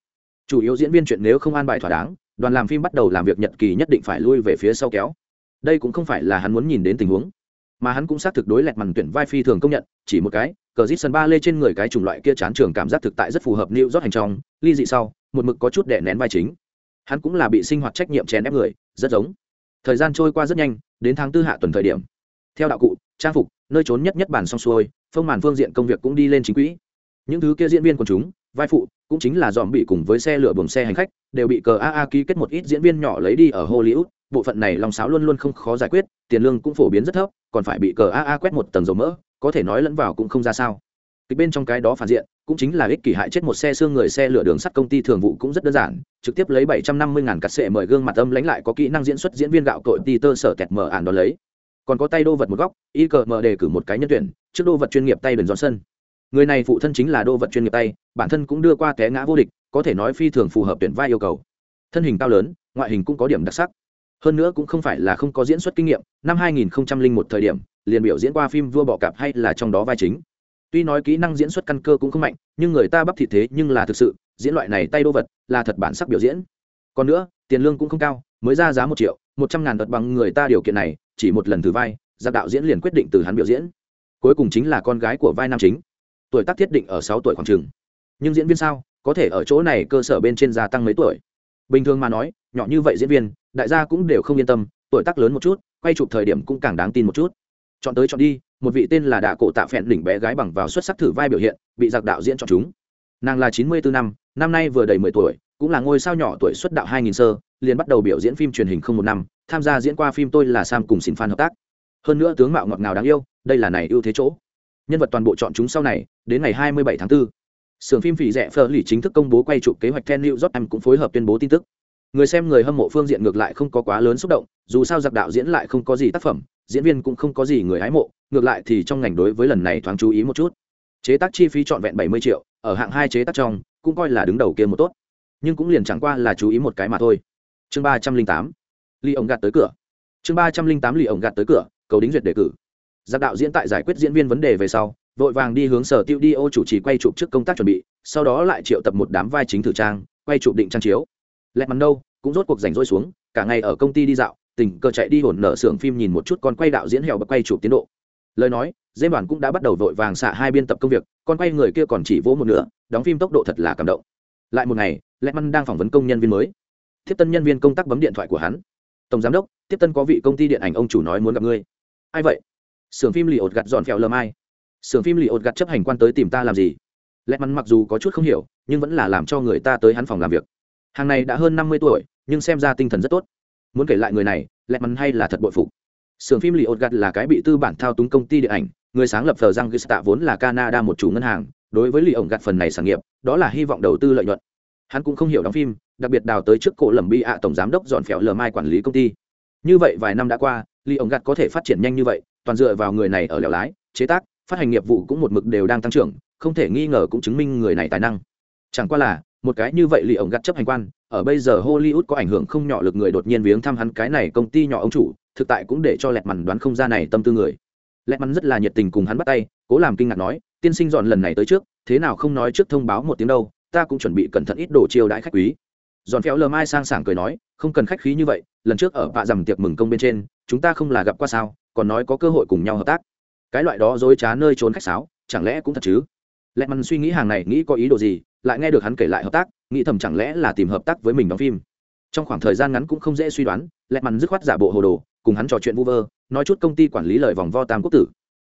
chủ yếu diễn viên chuyện nếu không an bài thỏa đáng, đoàn làm phim bắt đầu làm việc nhật kỳ nhất định phải lui về phía sau kéo. Đây cũng không phải là hắn muốn nhìn đến tình huống, mà hắn cũng xác thực đối lẹt màn tuyển vai phi thường công nhận, chỉ một cái, cờ dít sân ba lê trên người cái chủng loại kia chán trường cảm giác thực tại rất phù hợp lưu rót hành trong, ly dị sau, một mực có chút đè nén vai chính. Hắn cũng là bị sinh hoạt trách nhiệm chèn ép người, rất giống. Thời gian trôi qua rất nhanh, đến tháng tư hạ tuần thời điểm. Theo đạo cụ, trang phục, nơi trốn nhất nhất bản xong xuôi, phong màn phương diện công việc cũng đi lên chính quỹ. Những thứ kia diễn viên của chúng vai phụ, cũng chính là dòm bị cùng với xe lửa buồng xe hành khách, đều bị cờ aa ký kết một ít diễn viên nhỏ lấy đi ở hollywood. Bộ phận này lòng sáo luôn luôn không khó giải quyết, tiền lương cũng phổ biến rất thấp, còn phải bị cờ aa quét một tầng dầu mỡ, có thể nói lẫn vào cũng không ra sao. Kịch bên trong cái đó phản diện, cũng chính là ích kỷ hại chết một xe xương người xe lửa đường sắt công ty thường vụ cũng rất đơn giản, trực tiếp lấy bảy trăm năm mươi ngàn cắt sệ mời gương mặt âm lãnh lại có kỹ năng diễn xuất diễn viên gạo cội ti tơ sở kẹt mở ản đó lấy. Còn có tay đô vật một góc, y cờ mở đề cử một cái nhân tuyển, trước đô vật chuyên nghiệp tay bền sân người này phụ thân chính là đô vật chuyên nghiệp tay, bản thân cũng đưa qua té ngã vô địch, có thể nói phi thường phù hợp tuyển vai yêu cầu. Thân hình cao lớn, ngoại hình cũng có điểm đặc sắc. Hơn nữa cũng không phải là không có diễn xuất kinh nghiệm, năm 2001 thời điểm, liền biểu diễn qua phim vua bọ cạp hay là trong đó vai chính. Tuy nói kỹ năng diễn xuất căn cơ cũng không mạnh, nhưng người ta bắp thị thế nhưng là thực sự, diễn loại này tay đô vật, là thật bản sắc biểu diễn. Còn nữa, tiền lương cũng không cao, mới ra giá một triệu, một trăm ngàn tật bằng người ta điều kiện này, chỉ một lần thử vai giặc đạo diễn liền quyết định từ hắn biểu diễn. Cuối cùng chính là con gái của vai nam chính tuổi tác thiết định ở sáu tuổi khoảng trường nhưng diễn viên sao, có thể ở chỗ này cơ sở bên trên gia tăng mấy tuổi? Bình thường mà nói, nhỏ như vậy diễn viên, đại gia cũng đều không yên tâm, tuổi tác lớn một chút, quay chụp thời điểm cũng càng đáng tin một chút. Chọn tới chọn đi, một vị tên là đạ cổ tạ phẹn đỉnh bé gái bằng vào xuất sắc thử vai biểu hiện, bị giặc đạo diễn chọn chúng. Nàng là chín mươi bốn năm năm nay vừa đầy mười tuổi, cũng là ngôi sao nhỏ tuổi xuất đạo hai nghìn sơ, liền bắt đầu biểu diễn phim truyền hình không một năm, tham gia diễn qua phim tôi là sam cùng xin phan hợp tác. Hơn nữa tướng mạo ngọt ngào đáng yêu, đây là này ưu thế chỗ nhân vật toàn bộ chọn chúng sau này đến ngày 27 tháng 4. Sưởng phim phỉ rẻ Phở lì chính thức công bố quay chụp kế hoạch Ken New York cũng phối hợp tuyên bố tin tức. Người xem người hâm mộ phương diện ngược lại không có quá lớn xúc động, dù sao giặc đạo diễn lại không có gì tác phẩm, diễn viên cũng không có gì người hái mộ, ngược lại thì trong ngành đối với lần này thoáng chú ý một chút. Chế tác chi phí trọn vẹn 70 triệu, ở hạng hai chế tác trong, cũng coi là đứng đầu kia một tốt. Nhưng cũng liền chẳng qua là chú ý một cái mà thôi. Chương 308. Ly ổng gạt tới cửa. Chương 308 Ly ổng gạt tới cửa, cầu đính duyệt đề cử. Giặc đạo diễn tại giải quyết diễn viên vấn đề về sau, vội vàng đi hướng sở tiêu đi ô chủ trì quay chụp trước công tác chuẩn bị sau đó lại triệu tập một đám vai chính thử trang quay chụp định trang chiếu. Lẹt mắn đâu cũng rốt cuộc rảnh rỗi xuống cả ngày ở công ty đi dạo tình cờ chạy đi hồn nở xưởng phim nhìn một chút con quay đạo diễn hẻo bậc quay chụp tiến độ. Lời nói dây đoàn cũng đã bắt đầu vội vàng xả hai biên tập công việc con quay người kia còn chỉ vỗ một nửa đóng phim tốc độ thật là cảm động. Lại một ngày lẹt mắn đang phỏng vấn công nhân viên mới. Tiếp tân nhân viên công tác bấm điện thoại của hắn. Tổng giám đốc tiếp tân có vị công ty điện ảnh ông chủ nói muốn gặp ngươi. Ai vậy? Sưởng phim lì ột gặt dọn phèo lờ mai. Sưởng phim lì ột gặt chấp hành quan tới tìm ta làm gì? Lẽ mắn mặc dù có chút không hiểu, nhưng vẫn là làm cho người ta tới hắn phòng làm việc. Hàng này đã hơn năm mươi tuổi, nhưng xem ra tinh thần rất tốt. Muốn kể lại người này, lẽ mắn hay là thật bội phục? Sưởng phim lì ột gặt là cái bị tư bản thao túng công ty điện ảnh, người sáng lập thờ răng gista vốn là canada một chủ ngân hàng, đối với lì ổng gặt phần này sản nghiệp, đó là hy vọng đầu tư lợi nhuận. Hắn cũng không hiểu đóng phim, đặc biệt đào tới trước cổ lầm bi ạ tổng giám đốc dọn phèo lờ mai quản lý công ty. Như vậy vài năm đã qua, lì ổng gặt có thể phát triển nhanh như vậy toàn dựa vào người này ở lèo lái, chế tác, phát hành nghiệp vụ cũng một mực đều đang tăng trưởng, không thể nghi ngờ cũng chứng minh người này tài năng. Chẳng qua là, một cái như vậy lì ổng gắt chấp hành quan, ở bây giờ hollywood có ảnh hưởng không nhỏ lực người đột nhiên viếng thăm hắn cái này công ty nhỏ ông chủ, thực tại cũng để cho lẹt mằn đoán không ra này tâm tư người. Lẹt mằn rất là nhiệt tình cùng hắn bắt tay, cố làm kinh ngạc nói, tiên sinh dọn lần này tới trước, thế nào không nói trước thông báo một tiếng đâu, ta cũng chuẩn bị cẩn thận ít đồ chiêu đãi khách quý giòn phéo lờ mai sang sảng cười nói, không cần khách khí như vậy, lần trước ở bạ dầm tiệc mừng công bên trên, chúng ta không là gặp qua sao, còn nói có cơ hội cùng nhau hợp tác. Cái loại đó dối trá nơi trốn khách sáo, chẳng lẽ cũng thật chứ? Lẹ mằn suy nghĩ hàng này nghĩ có ý đồ gì, lại nghe được hắn kể lại hợp tác, nghĩ thầm chẳng lẽ là tìm hợp tác với mình đóng phim. Trong khoảng thời gian ngắn cũng không dễ suy đoán lẹ mằn dứt khoát giả bộ hồ đồ, cùng hắn trò chuyện vu vơ, nói chút công ty quản lý lời vòng vo tam quốc tử.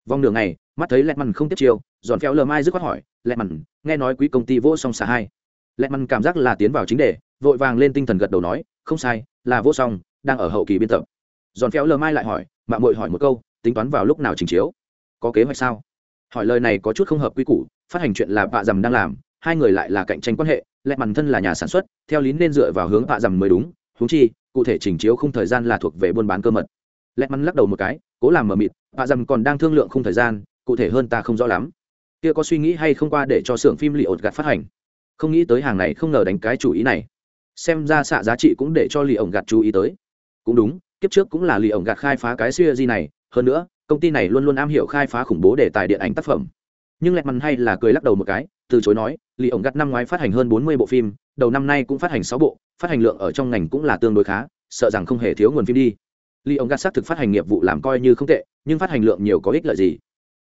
Vòng đường này mắt thấy lẹ mằn không tiếp chiêu, giòn phéo lờ mai dứt khoát hỏi lẹ mằn nghe nói quý công ty vô song xả hai. Lẹ mằn cảm giác là tiến vào chính đề vội vàng lên tinh thần gật đầu nói, không sai, là vô song, đang ở hậu kỳ biên tập. Giòn phéo lờ mai lại hỏi mạng mội hỏi một câu, tính toán vào lúc nào trình chiếu? Có kế hoạch sao? Hỏi lời này có chút không hợp quy củ, phát hành chuyện là bạ dầm đang làm, hai người lại là cạnh tranh quan hệ lẹ mằn thân là nhà sản xuất, theo lý nên dựa vào hướng bạ dầm mới đúng húng chi, cụ thể trình chiếu không thời gian là thuộc về buôn bán cơ mật. Lẹ mằn lắc đầu một cái, cố làm mờ mịt bạ dầm còn đang thương lượng không thời gian, cụ thể hơn ta không rõ lắm. Kia có suy nghĩ hay không qua để cho xưởng phim lì ột gạt phát hành? Không nghĩ tới hàng này không ngờ đánh cái chủ ý này xem ra xạ giá trị cũng để cho lì ổng gạt chú ý tới. Cũng đúng, kiếp trước cũng là lì ổng gạt khai phá cái siêu di này, hơn nữa, công ty này luôn luôn am hiểu khai phá khủng bố đề tài điện ảnh tác phẩm. Nhưng lẹt mằn hay là cười lắc đầu một cái, từ chối nói, lì ổng gạt năm ngoái phát hành hơn bốn mươi bộ phim, đầu năm nay cũng phát hành sáu bộ, phát hành lượng ở trong ngành cũng là tương đối khá, sợ rằng không hề thiếu nguồn phim đi. Lì ổng gạt xác thực phát hành nghiệp vụ làm coi như không tệ, nhưng phát hành lượng nhiều có ích lợi gì?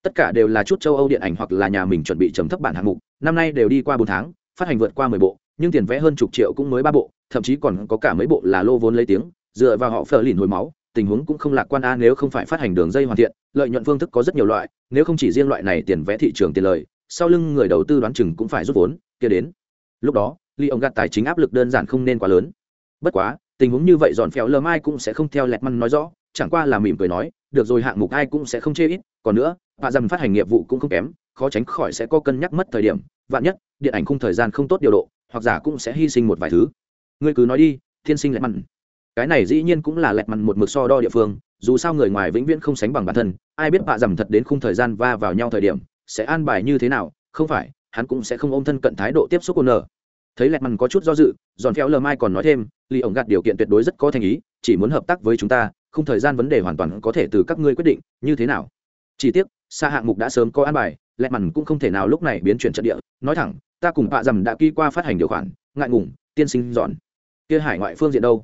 Tất cả đều là chút châu âu điện ảnh hoặc là nhà mình chuẩn bị chấm thấp bản hạng mục, năm nay đều đi qua bốn tháng, phát hành vượt qua mười bộ nhưng tiền vẽ hơn chục triệu cũng mới ba bộ, thậm chí còn có cả mấy bộ là lô vốn lấy tiếng, dựa vào họ phờ lìn hồi máu, tình huống cũng không lạc quan a, nếu không phải phát hành đường dây hoàn thiện, lợi nhuận phương thức có rất nhiều loại, nếu không chỉ riêng loại này tiền vẽ thị trường tiền lời, sau lưng người đầu tư đoán chừng cũng phải rút vốn, kia đến. Lúc đó ly ông gạt tài chính áp lực đơn giản không nên quá lớn. Bất quá, tình huống như vậy dọn phèo lơ mai cũng sẽ không theo lẹt măn nói rõ, chẳng qua là mỉm cười nói, được rồi, hạng mục ai cũng sẽ không chê ít, còn nữa hạ dầm phát hành nghiệp vụ cũng không kém, khó tránh khỏi sẽ có cân nhắc mất thời điểm, vạn nhất, điện ảnh khung thời gian không tốt điều độ hoặc giả cũng sẽ hy sinh một vài thứ. Ngươi cứ nói đi, thiên sinh lẹt mặn. cái này dĩ nhiên cũng là lẹt mặn một mực so đo địa phương, dù sao người ngoài vĩnh viễn không sánh bằng bản thân, ai biết bạ dầm thật đến khung thời gian va vào nhau thời điểm, sẽ an bài như thế nào, không phải, hắn cũng sẽ không ôm thân cận thái độ tiếp xúc ôn nở. Thấy lẹt mặn có chút do dự, giòn phéo lờ mai còn nói thêm ly ổng gạt điều kiện tuyệt đối rất có thành ý, chỉ muốn hợp tác với chúng ta không thời gian vấn đề hoàn toàn có thể từ các ngươi quyết định, như thế nào? Chỉ tiếc xa hạng mục đã sớm có an bài, lẹt mặn cũng không thể nào lúc này biến chuyển trận địa, nói thẳng ta cùng bạ dầm đã ký qua phát hành điều khoản, ngại ngùng, tiên sinh dọn. Kia hải ngoại phương diện đâu?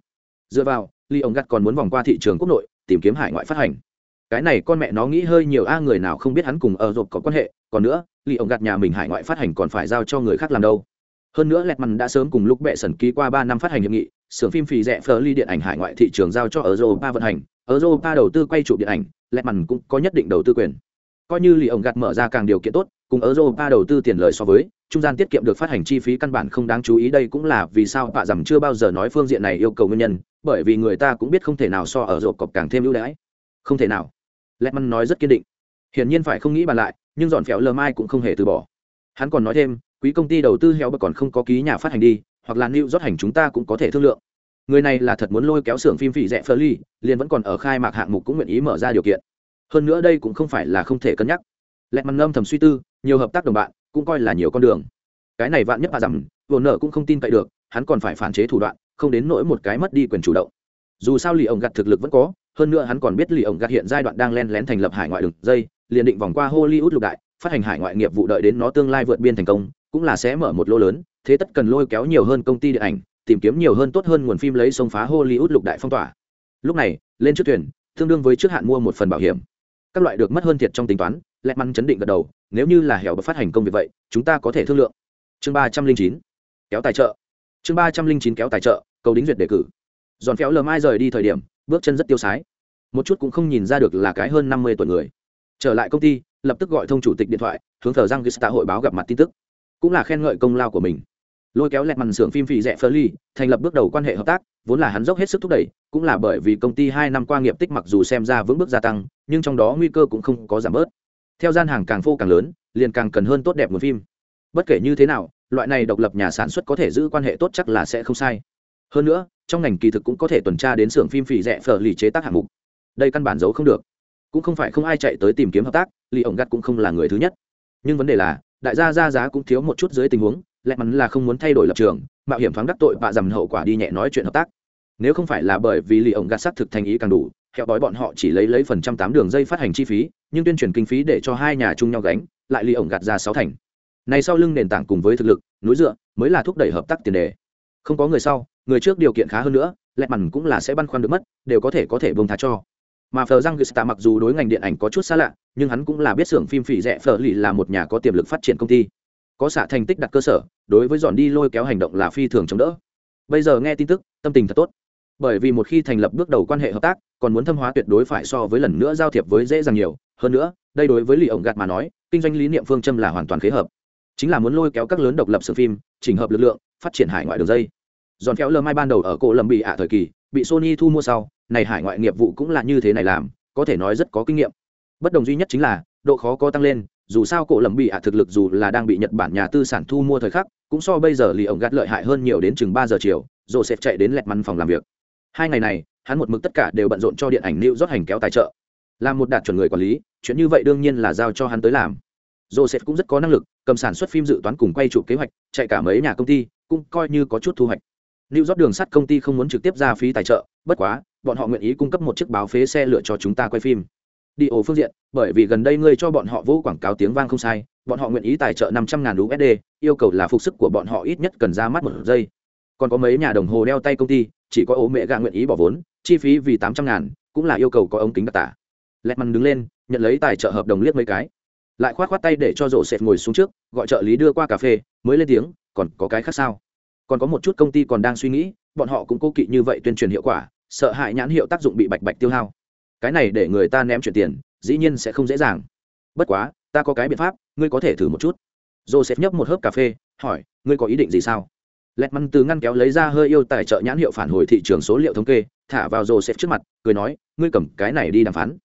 Dựa vào ly ông gắt còn muốn vòng qua thị trường quốc nội, tìm kiếm hải ngoại phát hành. Cái này con mẹ nó nghĩ hơi nhiều, a, người nào không biết hắn cùng ở rộp có quan hệ, còn nữa ly ông gạt nhà mình hải ngoại phát hành còn phải giao cho người khác làm đâu? Hơn nữa lẹt mằn đã sớm cùng lúc bệ sần ký qua ba năm phát hành hiệp nghị, xưởng phim phì rẻ phờ ly điện ảnh hải ngoại thị trường giao cho ở europa vận hành. Ở europa đầu tư quay trụ điện ảnh, lẹt mằn cũng có nhất định đầu tư quyền coi như lì ổng gạt mở ra càng điều kiện tốt, cùng europa đầu tư tiền lời so với, trung gian tiết kiệm được phát hành chi phí căn bản không đáng chú ý, đây cũng là vì sao bạ dầm chưa bao giờ nói phương diện này yêu cầu nguyên nhân, bởi vì người ta cũng biết không thể nào so ở rộp cọc càng thêm ưu đãi. Không thể nào. Lẹt măn nói rất kiên định. Hiển nhiên phải không nghĩ bàn lại, nhưng dọn phèo lờ mai cũng không hề từ bỏ. Hắn còn nói thêm, quý công ty đầu tư heo bậc còn không có ký nhà phát hành đi, hoặc là lưu rót hành chúng ta cũng có thể thương lượng. Người này là thật muốn lôi kéo xưởng phim phỉ rẻ phơ ly liền vẫn còn ở khai mạc hạng mục cũng nguyện ý mở ra điều kiện hơn nữa đây cũng không phải là không thể cân nhắc. Lẹt mặt ngâm thầm suy tư, nhiều hợp tác đồng bạn, cũng coi là nhiều con đường. Cái này vạn nhất bà rằng, vừa nợ cũng không tin cậy được, hắn còn phải phản chế thủ đoạn, không đến nỗi một cái mất đi quyền chủ động. Dù sao lì ổng gặt thực lực vẫn có, hơn nữa hắn còn biết lì ổng gặt hiện giai đoạn đang len lén thành lập hải ngoại đường dây, liền định vòng qua hollywood lục đại, phát hành hải ngoại nghiệp vụ đợi đến nó tương lai vượt biên thành công, cũng là sẽ mở một lô lớn, thế tất cần lôi kéo nhiều hơn công ty điện ảnh, tìm kiếm nhiều hơn tốt hơn nguồn phim lấy sông phá hollywood lục đại phong tỏa. Lúc này, lên trước thuyền, tương đương với trước hạn mua một phần bảo hiểm các loại được mất hơn thiệt trong tính toán, lẹt măn chấn định gật đầu, nếu như là hẻo bật phát hành công việc vậy, chúng ta có thể thương lượng. Chương ba trăm linh chín, kéo tài trợ. Chương ba trăm linh chín kéo tài trợ, cầu đính duyệt đề cử. Giòn phéo lờ mai rời đi thời điểm, bước chân rất tiêu sái. Một chút cũng không nhìn ra được là cái hơn năm mươi tuổi người. Trở lại công ty, lập tức gọi thông chủ tịch điện thoại, hướng thờ giang gista hội báo gặp mặt tin tức. Cũng là khen ngợi công lao của mình lôi kéo lẹt màn xưởng phim phì rẻ phơ ly thành lập bước đầu quan hệ hợp tác, vốn là hắn dốc hết sức thúc đẩy, cũng là bởi vì công ty hai năm qua nghiệp tích mặc dù xem ra vững bước gia tăng, nhưng trong đó nguy cơ cũng không có giảm bớt. Theo gian hàng càng phô càng lớn, liền càng cần hơn tốt đẹp nguồn phim. Bất kể như thế nào, loại này độc lập nhà sản xuất có thể giữ quan hệ tốt chắc là sẽ không sai. Hơn nữa, trong ngành kỳ thực cũng có thể tuần tra đến xưởng phim phì rẻ phở lì chế tác hạng mục. Đây căn bản giấu không được. Cũng không phải không ai chạy tới tìm kiếm hợp tác lì ổng gắt cũng không là người thứ nhất. Nhưng vấn đề là, đại gia ra giá cũng thiếu một chút dưới tình huống lẹ mắn là không muốn thay đổi lập trường, mạo hiểm thoáng đắc tội bạ dầm hậu quả đi nhẹ nói chuyện hợp tác. Nếu không phải là bởi vì lì ổng gạt sắt thực thành ý càng đủ, hẹo đói bọn họ chỉ lấy lấy phần trăm tám đường dây phát hành chi phí, nhưng tuyên truyền kinh phí để cho hai nhà chung nhau gánh, lại lì ổng gạt ra sáu thành. Này sau lưng nền tảng cùng với thực lực, núi dựa, mới là thúc đẩy hợp tác tiền đề. Không có người sau, người trước điều kiện khá hơn nữa lẹ mằn cũng là sẽ băn khoăn được mất, đều có thể có thể bông tha cho. Mà phờ răng gista mặc dù đối ngành điện ảnh có chút xa lạ, nhưng hắn cũng là biết xưởng phim phỉ rẻ phở lì là một nhà có tiềm lực phát triển công ty có xạ thành tích đặt cơ sở, đối với dọn đi lôi kéo hành động là phi thường chống đỡ. Bây giờ nghe tin tức, tâm tình thật tốt. Bởi vì một khi thành lập bước đầu quan hệ hợp tác, còn muốn thâm hóa tuyệt đối phải so với lần nữa giao thiệp với dễ dàng nhiều. Hơn nữa, đây đối với lì ổng gạt mà nói, kinh doanh lý niệm phương châm là hoàn toàn khế hợp. Chính là muốn lôi kéo các lớn độc lập sự phim, chỉnh hợp lực lượng, phát triển hải ngoại đường dây. Giòn kéo lơ mai ban đầu ở cổ lầm bị ạ thời kỳ, bị sony thu mua sau, này hải ngoại nghiệp vụ cũng là như thế này làm, có thể nói rất có kinh nghiệm. Bất đồng duy nhất chính là, độ khó có tăng lên dù sao cổ lầm bị ạ thực lực dù là đang bị nhật bản nhà tư sản thu mua thời khắc, cũng so bây giờ lì ổng gạt lợi hại hơn nhiều đến chừng ba giờ chiều, rồi sẽ chạy đến lẹt măn phòng làm việc. Hai ngày này, hắn một mực tất cả đều bận rộn cho điện ảnh lưu rót hành kéo tài trợ. Làm một đạt chuẩn người quản lý, chuyện như vậy đương nhiên là giao cho hắn tới làm. Joseph cũng rất có năng lực, cầm sản xuất phim dự toán cùng quay chụp kế hoạch, chạy cả mấy nhà công ty, cũng coi như có chút thu hoạch. Lưu rót đường sắt công ty không muốn trực tiếp ra phí tài trợ, bất quá, bọn họ nguyện ý cung cấp một chiếc báo phế xe lựa cho chúng ta quay phim đi ổ phương diện, bởi vì gần đây ngươi cho bọn họ vô quảng cáo tiếng vang không sai, bọn họ nguyện ý tài trợ năm trăm ngàn usd yêu cầu là phục sức của bọn họ ít nhất cần ra mắt một giây. Còn có mấy nhà đồng hồ đeo tay công ty, chỉ có ố mẹ gạ nguyện ý bỏ vốn, chi phí vì tám trăm ngàn, cũng là yêu cầu có ống kính đặc tả. Lẹt mằn đứng lên, nhận lấy tài trợ hợp đồng liếc mấy cái. Lại khoát khoát tay để cho rổ sệt ngồi xuống trước, gọi trợ lý đưa qua cà phê, mới lên tiếng, còn có cái khác sao? Còn có một chút công ty còn đang suy nghĩ, bọn họ cũng cố kỵ như vậy tuyên truyền hiệu quả, sợ hại nhãn hiệu tác dụng bị bạch bạch tiêu hao cái này để người ta ném chuyển tiền, dĩ nhiên sẽ không dễ dàng. Bất quá, ta có cái biện pháp, ngươi có thể thử một chút. Joseph nhấp một hớp cà phê, hỏi, ngươi có ý định gì sao? Lẹt măn từ ngăn kéo lấy ra hơi yêu tài trợ nhãn hiệu phản hồi thị trường số liệu thống kê, thả vào joseph trước mặt, cười nói, ngươi cầm cái này đi đàm phán.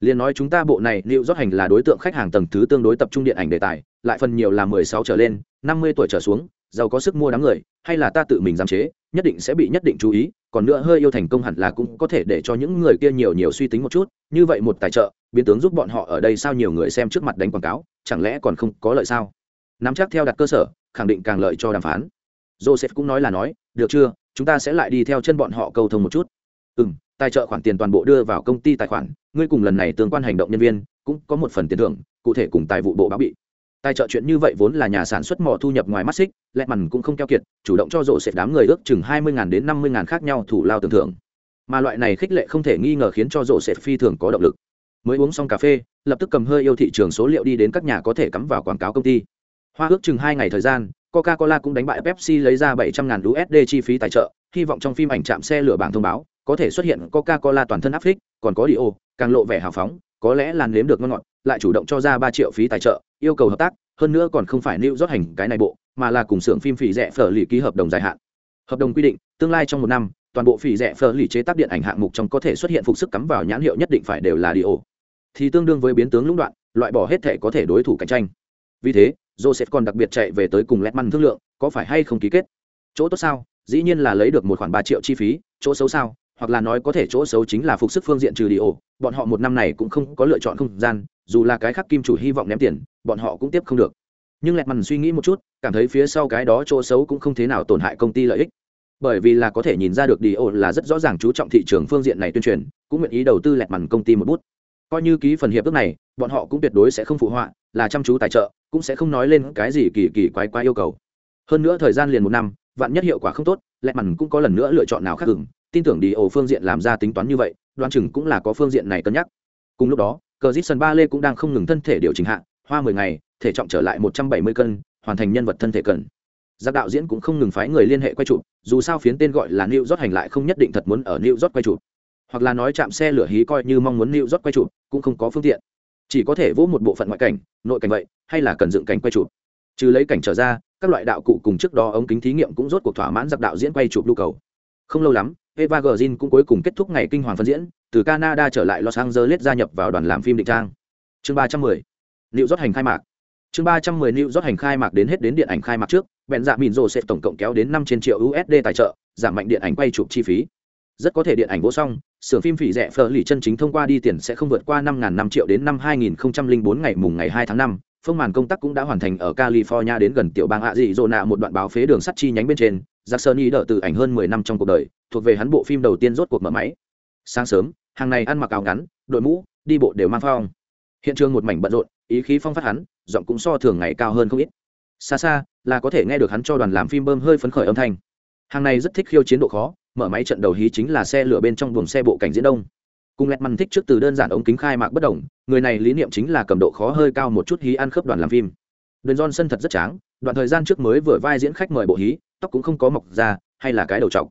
Liền nói chúng ta bộ này liệu rót hành là đối tượng khách hàng tầng thứ tương đối tập trung điện ảnh đề tài, lại phần nhiều là mười sáu trở lên, năm mươi tuổi trở xuống, giàu có sức mua đám người, hay là ta tự mình giám chế nhất định sẽ bị nhất định chú ý, còn nữa hơi yêu thành công hẳn là cũng có thể để cho những người kia nhiều nhiều suy tính một chút, như vậy một tài trợ, biến tướng giúp bọn họ ở đây sao nhiều người xem trước mặt đánh quảng cáo, chẳng lẽ còn không có lợi sao? Nắm chắc theo đặt cơ sở, khẳng định càng lợi cho đàm phán. Joseph cũng nói là nói, được chưa, chúng ta sẽ lại đi theo chân bọn họ cầu thông một chút. Ừ m tài trợ khoản tiền toàn bộ đưa vào công ty tài khoản, ngươi cùng lần này tương quan hành động nhân viên, cũng có một phần tiền thưởng, cụ thể cùng tài vụ bộ báo bị tài trợ chuyện như vậy vốn là nhà sản xuất mỏ thu nhập ngoài mắt xích, lẹ mằn cũng không keo kiệt, chủ động cho rộ xếp đám người ước chừng hai mươi đến năm mươi khác nhau thủ lao tưởng thưởng. Mà loại này khích lệ không thể nghi ngờ khiến cho rộ xếp phi thường có động lực. Mới uống xong cà phê, lập tức cầm hơi yêu thị trường số liệu đi đến các nhà có thể cắm vào quảng cáo công ty. Hoa ước chừng hai ngày thời gian coca cola cũng đánh bại pepsi lấy ra bảy trăm ngàn usd chi phí tài trợ, hy vọng trong phim ảnh chạm xe lửa bảng thông báo, có thể xuất hiện coca cola toàn thân áp phích, còn có đi ô càng lộ vẻ hào phóng có lẽ là nếm được ngon ngọt, lại chủ động cho ra ba triệu phí tài trợ, yêu cầu hợp tác, hơn nữa còn không phải lưu rót hành cái này bộ, mà là cùng xưởng phim phỉ rẻ phở lì ký hợp đồng dài hạn. Hợp đồng quy định, tương lai trong một năm, toàn bộ phỉ rẻ phở lì chế tác điện ảnh hạng mục trong có thể xuất hiện phục sức cắm vào nhãn hiệu nhất định phải đều là đi ổ. Thì tương đương với biến tướng lũng đoạn, loại bỏ hết thể có thể đối thủ cạnh tranh. Vì thế, joseph còn đặc biệt chạy về tới cùng lẹt măn thương lượng, có phải hay không ký kết. Chỗ tốt sao? Dĩ nhiên là lấy được một khoản ba triệu chi phí, chỗ xấu sao? Hoặc là nói có thể chỗ xấu chính là phục sức phương diện trừ đi ổ. Bọn họ một năm này cũng không có lựa chọn không gian, dù là cái khác kim chủ hy vọng ném tiền, bọn họ cũng tiếp không được. Nhưng lẹt mằn suy nghĩ một chút, cảm thấy phía sau cái đó chỗ xấu cũng không thế nào tổn hại công ty lợi ích. Bởi vì là có thể nhìn ra được đi ổ là rất rõ ràng chú trọng thị trường phương diện này tuyên truyền, cũng nguyện ý đầu tư lẹt mằn công ty một bút. Coi như ký phần hiệp ước này, bọn họ cũng tuyệt đối sẽ không phụ họa, là chăm chú tài trợ, cũng sẽ không nói lên cái gì kỳ kỳ quái quái yêu cầu. Hơn nữa thời gian liền một năm, vạn nhất hiệu quả không tốt, lẹt mằn cũng có lần nữa lựa chọn nào khác hừng tin tưởng đi ổ phương diện làm ra tính toán như vậy đoan chừng cũng là có phương diện này cân nhắc. Cùng lúc đó, cờ dít sân ba lê cũng đang không ngừng thân thể điều chỉnh hạ, hoa mười ngày, thể trọng trở lại một trăm bảy mươi cân, hoàn thành nhân vật thân thể cần. Giác đạo diễn cũng không ngừng phái người liên hệ quay chụp, dù sao phiến tên gọi là new rót hành lại không nhất định thật muốn ở new rót quay chụp. Hoặc là nói chạm xe lửa hí coi như mong muốn new rót quay chụp, cũng không có phương tiện. Chỉ có thể vỗ một bộ phận ngoại cảnh, nội cảnh vậy, hay là cần dựng cảnh quay chụp. Trừ lấy cảnh trở ra, các loại đạo cụ cùng trước đó ống kính thí nghiệm cũng rốt cuộc thỏa mãn giặc đạo diễn quay chụp nhu cầu. Không lâu lắm Eva Green cũng cuối cùng kết thúc ngày kinh hoàng phân diễn, từ Canada trở lại Los Angeles gia nhập vào đoàn làm phim định trang. Chương 310. Liệu rót hành khai mạc. Chương 310 Liệu rót hành khai mạc đến hết đến điện ảnh khai mạc trước, bèn dạ mịn rồ sẽ tổng cộng kéo đến 5 trên triệu USD tài trợ, giảm mạnh điện ảnh quay chụp chi phí. Rất có thể điện ảnh vô xong, xưởng phim phỉ rẻ phở lì chân chính thông qua đi tiền sẽ không vượt qua 5.500 triệu đến năm 2004 ngày mùng ngày 2 tháng 5, phong màn công tác cũng đã hoàn thành ở california đến gần tiểu bang hạ dị dô nạ một đoạn báo phế đường sắt chi nhánh bên trên. Jackson ý đỡ từ ảnh hơn mười năm trong cuộc đời, thuộc về hắn bộ phim đầu tiên rốt cuộc mở máy. Sáng sớm, hàng này ăn mặc áo ngắn, đội mũ, đi bộ đều mang phong. Hiện trường một mảnh bận rộn, ý khí phong phát hắn, giọng cũng so thường ngày cao hơn không ít. Xa xa, là có thể nghe được hắn cho đoàn làm phim bơm hơi phấn khởi âm thanh. Hàng này rất thích khiêu chiến độ khó, mở máy trận đầu hí chính là xe lửa bên trong buồng xe bộ cảnh diễn đông cùng lẹt măn thích trước từ đơn giản ống kính khai mạc bất đồng người này lý niệm chính là cầm độ khó hơi cao một chút hí ăn khớp đoàn làm phim Đơn John sân thật rất tráng, đoạn thời gian trước mới vừa vai diễn khách mời bộ hí, tóc cũng không có mọc ra, hay là cái đầu trọc.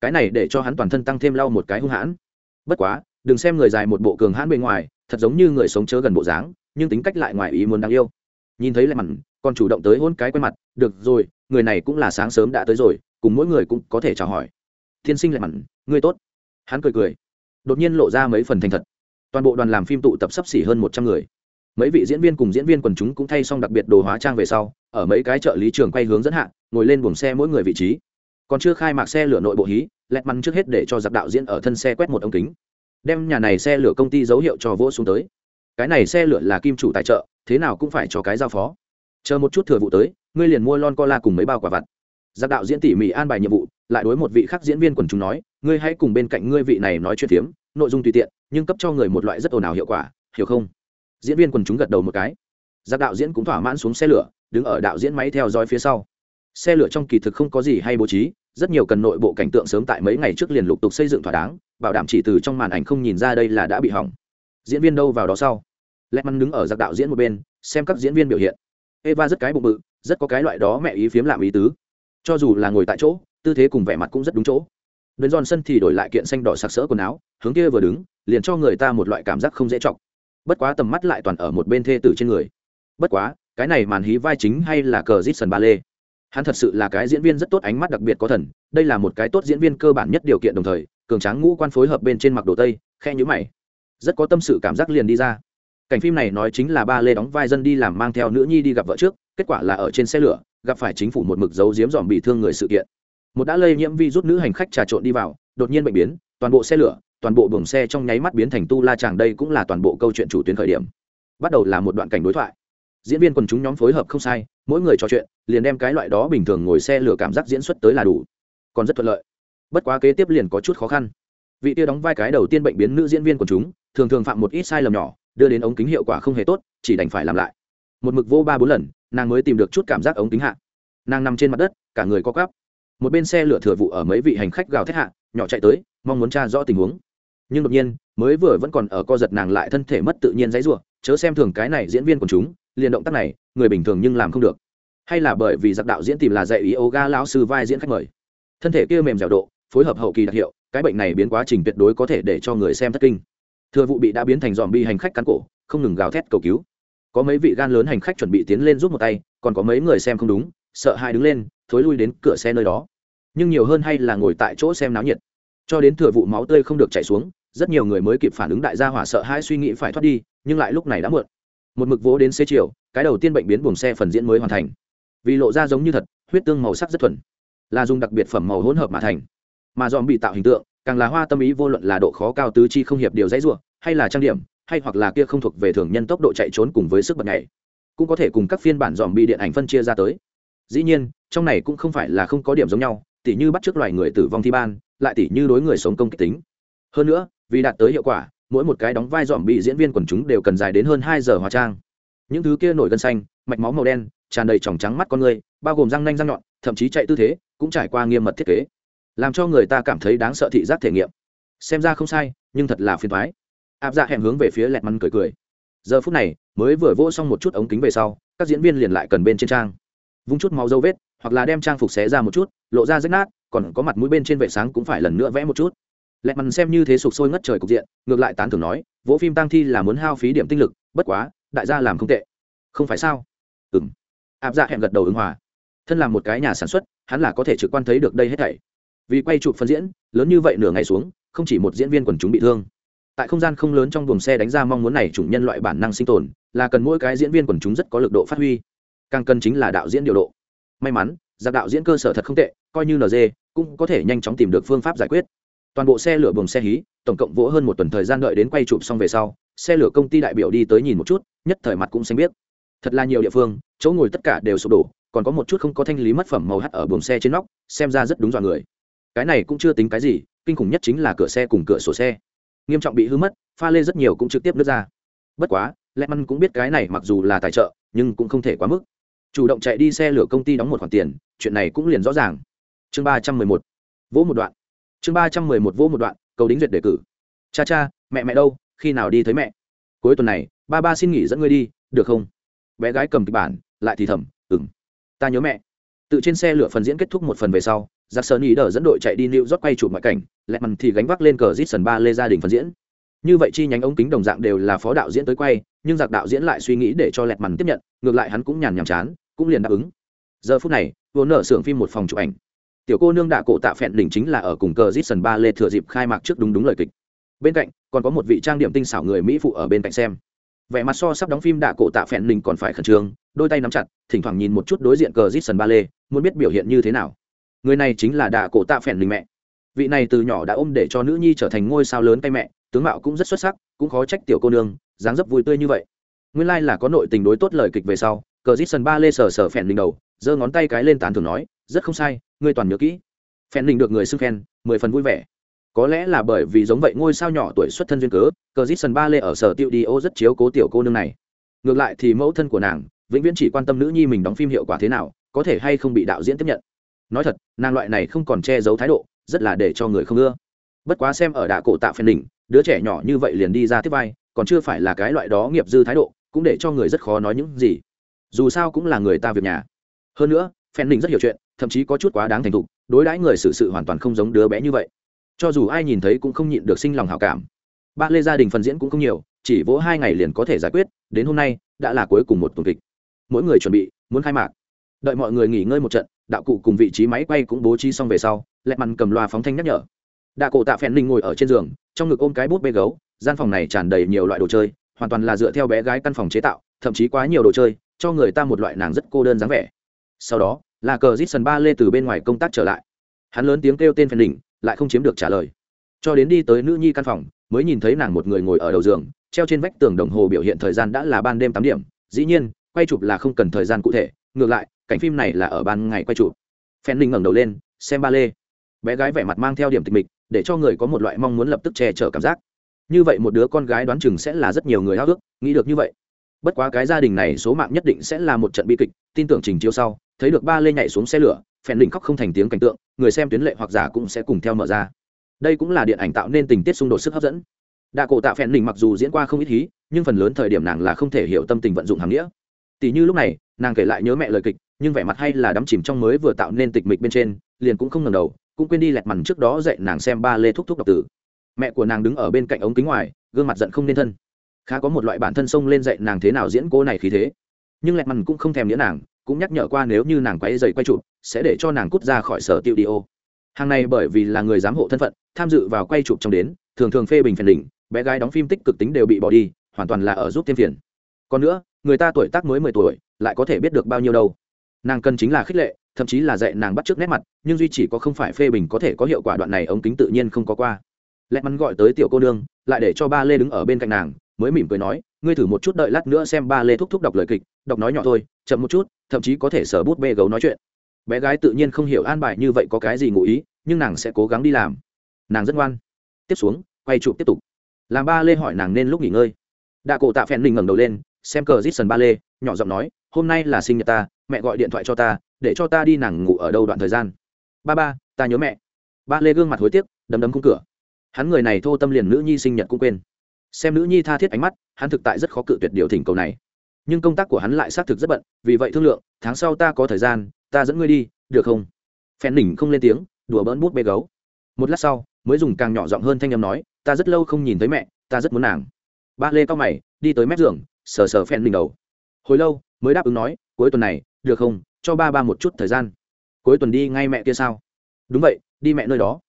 Cái này để cho hắn toàn thân tăng thêm lau một cái hung hãn. Bất quá, đừng xem người dài một bộ cường hãn bên ngoài, thật giống như người sống chớ gần bộ dáng, nhưng tính cách lại ngoài ý muốn đáng yêu. Nhìn thấy lẹt mặn, còn chủ động tới hôn cái quen mặt, được rồi, người này cũng là sáng sớm đã tới rồi, cùng mỗi người cũng có thể chào hỏi. Thiên sinh lẹt mặn, ngươi tốt. Hắn cười cười, đột nhiên lộ ra mấy phần thành thật. Toàn bộ đoàn làm phim tụ tập sắp xỉ hơn một trăm người. Mấy vị diễn viên cùng diễn viên quần chúng cũng thay xong đặc biệt đồ hóa trang về sau ở mấy cái chợ lý trường quay hướng dẫn hạn, ngồi lên buồng xe mỗi người vị trí. Còn chưa khai mạc xe lửa nội bộ hí lẹt mắn trước hết để cho giặc đạo diễn ở thân xe quét một ống kính. Đem nhà này xe lửa công ty dấu hiệu cho vỗ xuống tới. Cái này xe lửa là kim chủ tài trợ thế nào cũng phải cho cái giao phó. Chờ một chút thừa vụ tới ngươi liền mua lon co la cùng mấy bao quả vặt. Giặc đạo diễn tỉ mỉ an bài nhiệm vụ lại đối một vị khác diễn viên quần chúng nói ngươi hãy cùng bên cạnh ngươi vị này nói chuyện phiếm, nội dung tùy tiện, nhưng cấp cho người một loại rất ồn ào hiệu quả, hiểu không? Diễn viên quần chúng gật đầu một cái. Giác đạo diễn cũng thỏa mãn xuống xe lửa, đứng ở đạo diễn máy theo dõi phía sau. Xe lửa trong kỳ thực không có gì hay bố trí, rất nhiều cần nội bộ cảnh tượng sớm tại mấy ngày trước liền lục tục xây dựng thỏa đáng, bảo đảm chỉ từ trong màn ảnh không nhìn ra đây là đã bị hỏng. Diễn viên đâu vào đó sau? Lẹt mắn đứng ở giặc đạo diễn một bên, xem các diễn viên biểu hiện. Eva rất cái bụng bự, rất có cái loại đó mẹ ý phiếm làm ý tứ. Cho dù là ngồi tại chỗ, tư thế cùng vẻ mặt cũng rất đúng chỗ. Đến giòn sân thì đổi lại kiện xanh đỏ sặc sỡ quần áo, hướng kia vừa đứng, liền cho người ta một loại cảm giác không dễ chọc. Bất quá tầm mắt lại toàn ở một bên thê tử trên người. Bất quá, cái này màn hí vai chính hay là cờ dít sần ba lê hắn thật sự là cái diễn viên rất tốt, ánh mắt đặc biệt có thần, đây là một cái tốt diễn viên cơ bản nhất điều kiện đồng thời, cường tráng ngũ quan phối hợp bên trên mặc đồ tây, khe nhữ mày. Rất có tâm sự cảm giác liền đi ra. Cảnh phim này nói chính là ba lê đóng vai dân đi làm mang theo nữ nhi đi gặp vợ trước, kết quả là ở trên xe lửa, gặp phải chính phủ một mực dấu diếm dòm bị thương người sự kiện một đã lây nhiễm vi rút nữ hành khách trà trộn đi vào, đột nhiên bệnh biến, toàn bộ xe lửa, toàn bộ buồng xe trong nháy mắt biến thành tu la chàng đây cũng là toàn bộ câu chuyện chủ tuyến khởi điểm. Bắt đầu là một đoạn cảnh đối thoại. Diễn viên quần chúng nhóm phối hợp không sai, mỗi người trò chuyện, liền đem cái loại đó bình thường ngồi xe lửa cảm giác diễn xuất tới là đủ. Còn rất thuận lợi. Bất quá kế tiếp liền có chút khó khăn. Vị tia đóng vai cái đầu tiên bệnh biến nữ diễn viên quần chúng, thường thường phạm một ít sai lầm nhỏ, đưa đến ống kính hiệu quả không hề tốt, chỉ đành phải làm lại. Một mực vô ba bốn lần, nàng mới tìm được chút cảm giác ống kính hạ. Nàng nằm trên mặt đất, cả người co cắp một bên xe lửa thừa vụ ở mấy vị hành khách gào thét hạ, nhỏ chạy tới, mong muốn tra rõ tình huống. Nhưng đột nhiên, mới vừa vẫn còn ở co giật nàng lại thân thể mất tự nhiên dãy ruộng chớ xem thường cái này diễn viên của chúng, liền động tác này, người bình thường nhưng làm không được. Hay là bởi vì giặc đạo diễn tìm là dạy ý yoga lão sư vai diễn khách mời. Thân thể kia mềm dẻo độ, phối hợp hậu kỳ đặc hiệu, cái bệnh này biến quá trình tuyệt đối có thể để cho người xem thất kinh. Thừa vụ bị đã biến thành dòm bi hành khách cắn cổ, không ngừng gào thét cầu cứu. Có mấy vị gan lớn hành khách chuẩn bị tiến lên giúp một tay, còn có mấy người xem không đúng, sợ hai đứng lên thối lui đến cửa xe nơi đó. Nhưng nhiều hơn hay là ngồi tại chỗ xem náo nhiệt. Cho đến thừa vụ máu tươi không được chảy xuống, rất nhiều người mới kịp phản ứng đại gia hỏa sợ hãi suy nghĩ phải thoát đi, nhưng lại lúc này đã muộn. Một mực vỗ đến xế chiều, cái đầu tiên bệnh biến buồng xe phần diễn mới hoàn thành. Vì lộ ra giống như thật, huyết tương màu sắc rất thuần. Là dùng đặc biệt phẩm màu hỗn hợp mà thành. Mà dòm bị tạo hình tượng, càng là hoa tâm ý vô luận là độ khó cao tứ chi không hiệp điều dãy ruộng hay là trang điểm, hay hoặc là kia không thuộc về thường nhân tốc độ chạy trốn cùng với sức bật nhảy. Cũng có thể cùng các phiên bản dòm bị điện ảnh phân chia ra tới dĩ nhiên, trong này cũng không phải là không có điểm giống nhau, tỉ như bắt trước loài người tử vong thi ban, lại tỉ như đối người sống công kích tính. Hơn nữa, vì đạt tới hiệu quả, mỗi một cái đóng vai dòm bị diễn viên quần chúng đều cần dài đến hơn hai giờ hóa trang. Những thứ kia nổi gân xanh, mạch máu màu đen, tràn đầy tròng trắng mắt con người, bao gồm răng nanh răng nhọn, thậm chí chạy tư thế, cũng trải qua nghiêm mật thiết kế, làm cho người ta cảm thấy đáng sợ thị giác thể nghiệm. Xem ra không sai, nhưng thật là phiền thoái áp dạ hẹn hướng về phía lẹt măn cười cười. Giờ phút này, mới vừa vỗ xong một chút ống kính về sau, các diễn viên liền lại cần bên trên trang vung chút máu dấu vết, hoặc là đem trang phục xé ra một chút, lộ ra rách nát, còn có mặt mũi bên trên vệ sáng cũng phải lần nữa vẽ một chút. Lẹ mằn xem như thế sụp sôi ngất trời cục diện, ngược lại tán thưởng nói, vỗ phim tăng thi là muốn hao phí điểm tinh lực, bất quá, đại gia làm không tệ. Không phải sao? Ừ m áp dạ hẹn gật đầu ứng hòa. Thân là một cái nhà sản xuất, hắn là có thể trực quan thấy được đây hết thảy. Vì quay chụp phân diễn, lớn như vậy nửa ngày xuống, không chỉ một diễn viên quần chúng bị thương. Tại không gian không lớn trong buồng xe đánh ra mong muốn này chủng nhân loại bản năng sinh tồn, là cần mỗi cái diễn viên quần chúng rất có lực độ phát huy càng cần chính là đạo diễn điều độ. May mắn, giặc đạo diễn cơ sở thật không tệ, coi như nd cũng có thể nhanh chóng tìm được phương pháp giải quyết. Toàn bộ xe lửa buồng xe hí, tổng cộng vỗ hơn một tuần thời gian đợi đến quay chụp xong về sau, xe lửa công ty đại biểu đi tới nhìn một chút, nhất thời mặt cũng xanh biết thật là nhiều địa phương, chỗ ngồi tất cả đều sụp đổ, còn có một chút không có thanh lý mất phẩm màu hắt ở buồng xe trên nóc, xem ra rất đúng dọa người. Cái này cũng chưa tính cái gì, kinh khủng nhất chính là cửa xe cùng cửa sổ xe. Nghiêm trọng bị hư mất, pha lê rất nhiều cũng trực tiếp nứt ra. Bất quá lẹ măn cũng biết cái này mặc dù là tài trợ, nhưng cũng không thể quá mức chủ động chạy đi xe lửa công ty đóng một khoản tiền, chuyện này cũng liền rõ ràng. Chương ba trăm mười một, vỗ một đoạn. Chương ba trăm mười một, vỗ một đoạn, cầu đính duyệt đề cử. Cha cha, mẹ mẹ đâu, khi nào đi thấy mẹ? Cuối tuần này, ba ba xin nghỉ dẫn ngươi đi, được không? Bé gái cầm kịch bản, lại thì thầm ừng ta nhớ mẹ. Tự trên xe lửa phần diễn kết thúc một phần về sau giặc sơn ý đờ dẫn đội chạy đi new rót quay chụp ngoại cảnh, lẹ mằn thì gánh vác lên cờ dít sần ba lê gia đình phần diễn. Như vậy chi nhánh ống kính đồng dạng đều là phó đạo diễn tới quay, nhưng giặc đạo diễn lại suy nghĩ để cho lẹt mằn tiếp nhận, ngược lại hắn cũng nhàn nhàm chán cũng liền đáp ứng. Giờ phút này vốn nở xưởng phim một phòng chụp ảnh. Tiểu cô nương đạ cổ tạ phẹn đỉnh chính là ở cùng cờ dít sân ba lê thừa dịp khai mạc trước đúng đúng lời kịch. Bên cạnh, còn có một vị trang điểm tinh xảo người mỹ phụ ở bên cạnh xem. Vẻ mặt so sắp đóng phim đạ cổ tạ phẹn đỉnh còn phải khẩn trương, đôi tay nắm chặt, thỉnh thoảng nhìn một chút đối diện cờ dít sân ba lê, muốn biết biểu hiện như thế nào. Người này chính là đạ cổ tạ phẹn đình mẹ. Vị này từ nhỏ đã ôm để cho nữ nhi trở thành ngôi sao lớn tay mẹ, tướng mạo cũng rất xuất sắc, cũng khó trách tiểu cô nương, dáng dấp vui tươi như vậy. Nguyên lai là có nội tình đối tốt lời kịch về sau cờ dít sân ba lê sờ sờ phèn đình đầu, giơ ngón tay cái lên tán thường nói, rất không sai, ngươi toàn nhớ kỹ. Phèn đình được người xưng khen, mười phần vui vẻ. Có lẽ là bởi vì giống vậy ngôi sao nhỏ tuổi xuất thân duyên cớ, cờ dít sân ba lê ở sở tiệu đi ô rất chiếu cố tiểu cô nương này. Ngược lại thì mẫu thân của nàng, vĩnh viễn chỉ quan tâm nữ nhi mình đóng phim hiệu quả thế nào, có thể hay không bị đạo diễn tiếp nhận. Nói thật, nàng loại này không còn che giấu thái độ, rất là để cho người không ưa. Bất quá xem ở đạ cổ tạ phèn đỉnh đứa trẻ nhỏ như vậy liền đi ra tiếp vai, còn chưa phải là cái loại đó nghiệp dư thái độ, cũng để cho người rất khó nói những gì dù sao cũng là người ta việc nhà. Hơn nữa phèn Ninh rất hiểu chuyện, thậm chí có chút quá đáng thành thục, đối đãi người xử sự hoàn toàn không giống đứa bé như vậy. Cho dù ai nhìn thấy cũng không nhịn được sinh lòng hảo cảm. Ba lê gia đình phần diễn cũng không nhiều, chỉ vỗ hai ngày liền có thể giải quyết, đến hôm nay, đã là cuối cùng một tuần kịch. Mỗi người chuẩn bị, muốn khai mạc. Đợi mọi người nghỉ ngơi một trận, đạo cụ cùng vị trí máy quay cũng bố trí xong về sau, lẹ mằn cầm loa phóng thanh nhắc nhở. Đạ cổ tạ phèn linh ngồi ở trên giường, trong ngực ôm cái bút bê gấu, gian phòng này tràn đầy nhiều loại đồ chơi, hoàn toàn là dựa theo bé gái căn phòng chế tạo, thậm chí quá nhiều đồ chơi cho người ta một loại nàng rất cô đơn dáng vẻ. Sau đó, là cờ dít sần ba lê từ bên ngoài công tác trở lại. Hắn lớn tiếng kêu tên Phan đỉnh lại không chiếm được trả lời. Cho đến đi tới nữ nhi căn phòng, mới nhìn thấy nàng một người ngồi ở đầu giường, treo trên vách tường đồng hồ biểu hiện thời gian đã là ban đêm tám điểm. Dĩ nhiên, quay chụp là không cần thời gian cụ thể, ngược lại, cảnh phim này là ở ban ngày quay chụp. Phen linh ngẩng đầu lên, xem ba lê. Bé gái vẻ mặt mang theo điểm tịch mịch, để cho người có một loại mong muốn lập tức che chở cảm giác. Như vậy một đứa con gái đoán chừng sẽ là rất nhiều người háo ước, nghĩ được như vậy bất quá cái gia đình này số mạng nhất định sẽ là một trận bi kịch, tin tưởng trình chiếu sau, thấy được ba lê nhảy xuống xe lửa, phèn đỉnh khóc không thành tiếng cảnh tượng, người xem tuyến lệ hoặc giả cũng sẽ cùng theo mở ra. Đây cũng là điện ảnh tạo nên tình tiết xung đột sức hấp dẫn. Đạ cổ tạ phèn đỉnh mặc dù diễn qua không ít hí, nhưng phần lớn thời điểm nàng là không thể hiểu tâm tình vận dụng hàng nghĩa. Tỷ như lúc này, nàng kể lại nhớ mẹ lời kịch, nhưng vẻ mặt hay là đắm chìm trong mới vừa tạo nên tịch mịch bên trên, liền cũng không ngần đầu, cũng quên đi lẹt mằn trước đó dạy nàng xem ba lê thúc thúc đọc tử mẹ của nàng đứng ở bên cạnh ống kính ngoài, gương mặt giận không nên thân khá có một loại bản thân xông lên dạy nàng thế nào diễn cô này khí thế. Nhưng lẹt mằn cũng không thèm nghĩa nàng, cũng nhắc nhở qua nếu như nàng quay dậy quay chụp, sẽ để cho nàng cút ra khỏi sở tiêu đi ô. Hàng này bởi vì là người giám hộ thân phận, tham dự vào quay chụp trong đến, thường thường phê bình phèn đỉnh, bé gái đóng phim tích cực tính đều bị bỏ đi, hoàn toàn là ở giúp thêm phiền. Còn nữa, người ta tuổi tác mới mười tuổi, lại có thể biết được bao nhiêu đâu. Nàng cần chính là khích lệ, thậm chí là dạy nàng bắt trước nét mặt, nhưng duy chỉ có không phải phê bình có thể có hiệu quả đoạn này ống kính tự nhiên không có qua. Lẹt mắn gọi tới tiểu cô nương, lại để cho ba lê đứng ở bên cạnh nàng mới mỉm cười nói, ngươi thử một chút đợi lát nữa xem ba lê thúc thúc đọc lời kịch, đọc nói nhỏ thôi, chậm một chút, thậm chí có thể sở bút bê gấu nói chuyện. Bé gái tự nhiên không hiểu an bài như vậy có cái gì ngụ ý, nhưng nàng sẽ cố gắng đi làm. Nàng rất ngoan. Tiếp xuống, quay chụp tiếp tục. Làm ba lê hỏi nàng nên lúc nghỉ ngơi. Đạ cổ tạ phèn mình ngẩng đầu lên, xem cờ rít sần ba lê, nhỏ giọng nói, hôm nay là sinh nhật ta, mẹ gọi điện thoại cho ta, để cho ta đi nàng ngủ ở đâu đoạn thời gian. Ba ba, ta nhớ mẹ. Ba lê gương mặt hối tiếc, đấm đấm cung cửa. Hắn người này thô tâm liền nữ nhi sinh nhật cũng quên xem nữ nhi tha thiết ánh mắt, hắn thực tại rất khó cự tuyệt điều thỉnh cầu này. Nhưng công tác của hắn lại xác thực rất bận, vì vậy thương lượng, tháng sau ta có thời gian, ta dẫn ngươi đi, được không? Phen đỉnh không lên tiếng, đùa bỡn bút bê gấu. Một lát sau, mới dùng càng nhỏ giọng hơn thanh âm nói, ta rất lâu không nhìn thấy mẹ, ta rất muốn nàng. Ba lê cao mày, đi tới mép giường, sờ sờ phen đỉnh đầu. Hồi lâu, mới đáp ứng nói, cuối tuần này, được không? Cho ba ba một chút thời gian. Cuối tuần đi ngay mẹ kia sao? Đúng vậy, đi mẹ nơi đó.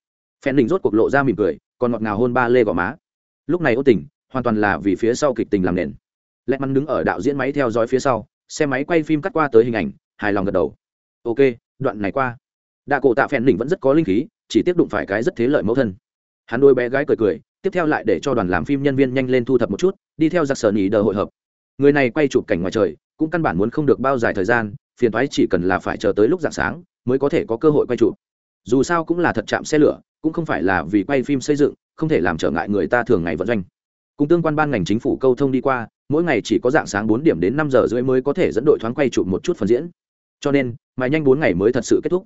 Phen đỉnh rốt cuộc lộ ra mỉm cười, còn ngọt ngào hôn ba lê gò má. Lúc này ô tình hoàn toàn là vì phía sau kịch tình làm nền. Lẹ mắn đứng ở đạo diễn máy theo dõi phía sau, xe máy quay phim cắt qua tới hình ảnh, hài lòng gật đầu. Ok, đoạn này qua. Đạ cổ tạ phèn đỉnh vẫn rất có linh khí, chỉ tiếp đụng phải cái rất thế lợi mẫu thân. Hắn đôi bé gái cười cười, tiếp theo lại để cho đoàn làm phim nhân viên nhanh lên thu thập một chút, đi theo giặc sở nhì đờ hội hợp. Người này quay chụp cảnh ngoài trời, cũng căn bản muốn không được bao dài thời gian, phiền thoái chỉ cần là phải chờ tới lúc dạng sáng, mới có thể có cơ hội quay chụp. Dù sao cũng là thật chạm xe lửa, cũng không phải là vì quay phim xây dựng, không thể làm trở ngại người ta thường ngày vận doanh cùng tương quan ban ngành chính phủ câu thông đi qua, mỗi ngày chỉ có dạng sáng bốn điểm đến năm giờ rưỡi mới có thể dẫn đội thoáng quay chụp một chút phần diễn. Cho nên mãi nhanh bốn ngày mới thật sự kết thúc.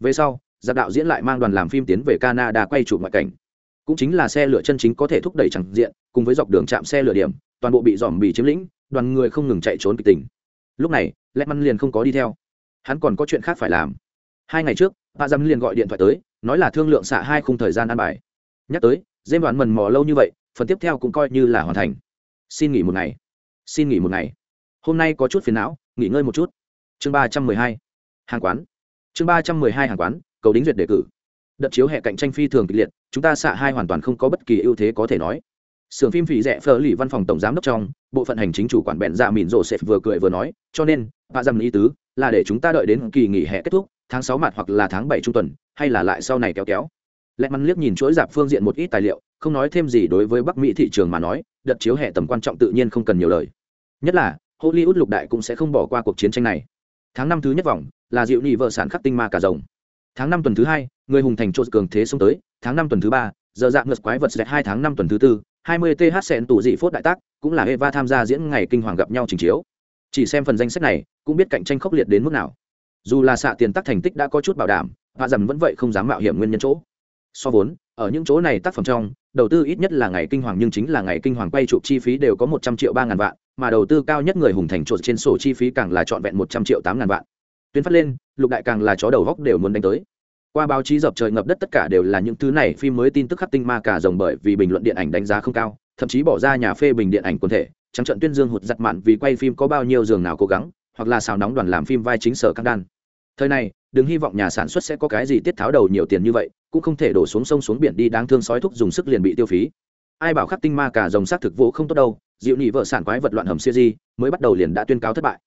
Về sau, giặc đạo diễn lại mang đoàn làm phim tiến về canada quay chụp ngoại cảnh. Cũng chính là xe lửa chân chính có thể thúc đẩy chẳng diện, cùng với dọc đường chạm xe lửa điểm, toàn bộ bị dòm bị chiếm lĩnh, đoàn người không ngừng chạy trốn kịch tình. Lúc này lẽ măn liền không có đi theo. Hắn còn có chuyện khác phải làm. Hai ngày trước ba dâm liền gọi điện thoại tới, nói là thương lượng xạ hai khung thời gian ăn bài. Nhắc tới dêm đoán mần mò lâu như vậy phần tiếp theo cũng coi như là hoàn thành. Xin nghỉ một ngày. Xin nghỉ một ngày. Hôm nay có chút phiền não nghỉ ngơi một chút. Chương ba trăm mười hai. Hàng quán. Chương ba trăm mười hai hàng quán cầu đính duyệt đề cử. Đợt chiếu hệ cạnh tranh phi thường kịch liệt chúng ta xạ hai hoàn toàn không có bất kỳ ưu thế có thể nói. Sưởng phim phỉ rẻ phở lì văn phòng tổng giám đốc trong, bộ phận hành chính chủ quản bèn dạ mìn rổ sẽ vừa cười vừa nói, cho nên, bà dầm ý tứ là để chúng ta đợi đến kỳ nghỉ hè kết thúc, tháng sáu mặt hoặc là tháng bảy trung tuần, hay là lại sau này kéo kéo. Lệ mắn liếc nhìn chuỗi dạp phương diện một ít tài liệu, không nói thêm gì đối với Bắc Mỹ thị trường mà nói, đợt chiếu hè tầm quan trọng tự nhiên không cần nhiều lời. Nhất là, Hollywood lục đại cũng sẽ không bỏ qua cuộc chiến tranh này. Tháng năm thứ nhất vòng là dịu Nhị vợ sản khắc tinh ma cả rồng. Tháng năm tuần thứ hai, người hùng thành trộn cường thế xông tới, tháng năm tuần thứ ba, giờ dạng ngược quái vật dẹt hai tháng năm tuần thứ tư, 20 th sẹn tủ dị phốt đại tác cũng là eva tham gia diễn ngày kinh hoàng gặp nhau trình chiếu chỉ xem phần danh sách này cũng biết cạnh tranh khốc liệt đến mức nào dù là xạ tiền tác thành tích đã có chút bảo đảm và dầm vẫn vậy không dám mạo hiểm nguyên nhân chỗ so vốn ở những chỗ này tác phẩm trong đầu tư ít nhất là ngày kinh hoàng nhưng chính là ngày kinh hoàng quay chụp chi phí đều có một trăm triệu ba ngàn vạn, mà đầu tư cao nhất người hùng thành chuột trên sổ chi phí càng là trọn vẹn một trăm triệu tám ngàn vạn. Tuyến phát lên, lục đại càng là chó đầu góc đều muốn đánh tới. Qua báo chí dập trời ngập đất tất cả đều là những thứ này, phim mới tin tức khắc tinh ma cả rồng bởi vì bình luận điện ảnh đánh giá không cao, thậm chí bỏ ra nhà phê bình điện ảnh quần thể, trắng trận tuyên dương hụt giặt mạn vì quay phim có bao nhiêu giường nào cố gắng, hoặc là xào nóng đoàn làm phim vai chính sở các đan. Thời này, đừng hy vọng nhà sản xuất sẽ có cái gì tiết tháo đầu nhiều tiền như vậy cũng không thể đổ xuống sông xuống biển đi đáng thương sói thúc dùng sức liền bị tiêu phí. Ai bảo khắc tinh ma cả dòng xác thực vũ không tốt đâu dịu nhị vợ sản quái vật loạn hầm siêu di, mới bắt đầu liền đã tuyên cáo thất bại.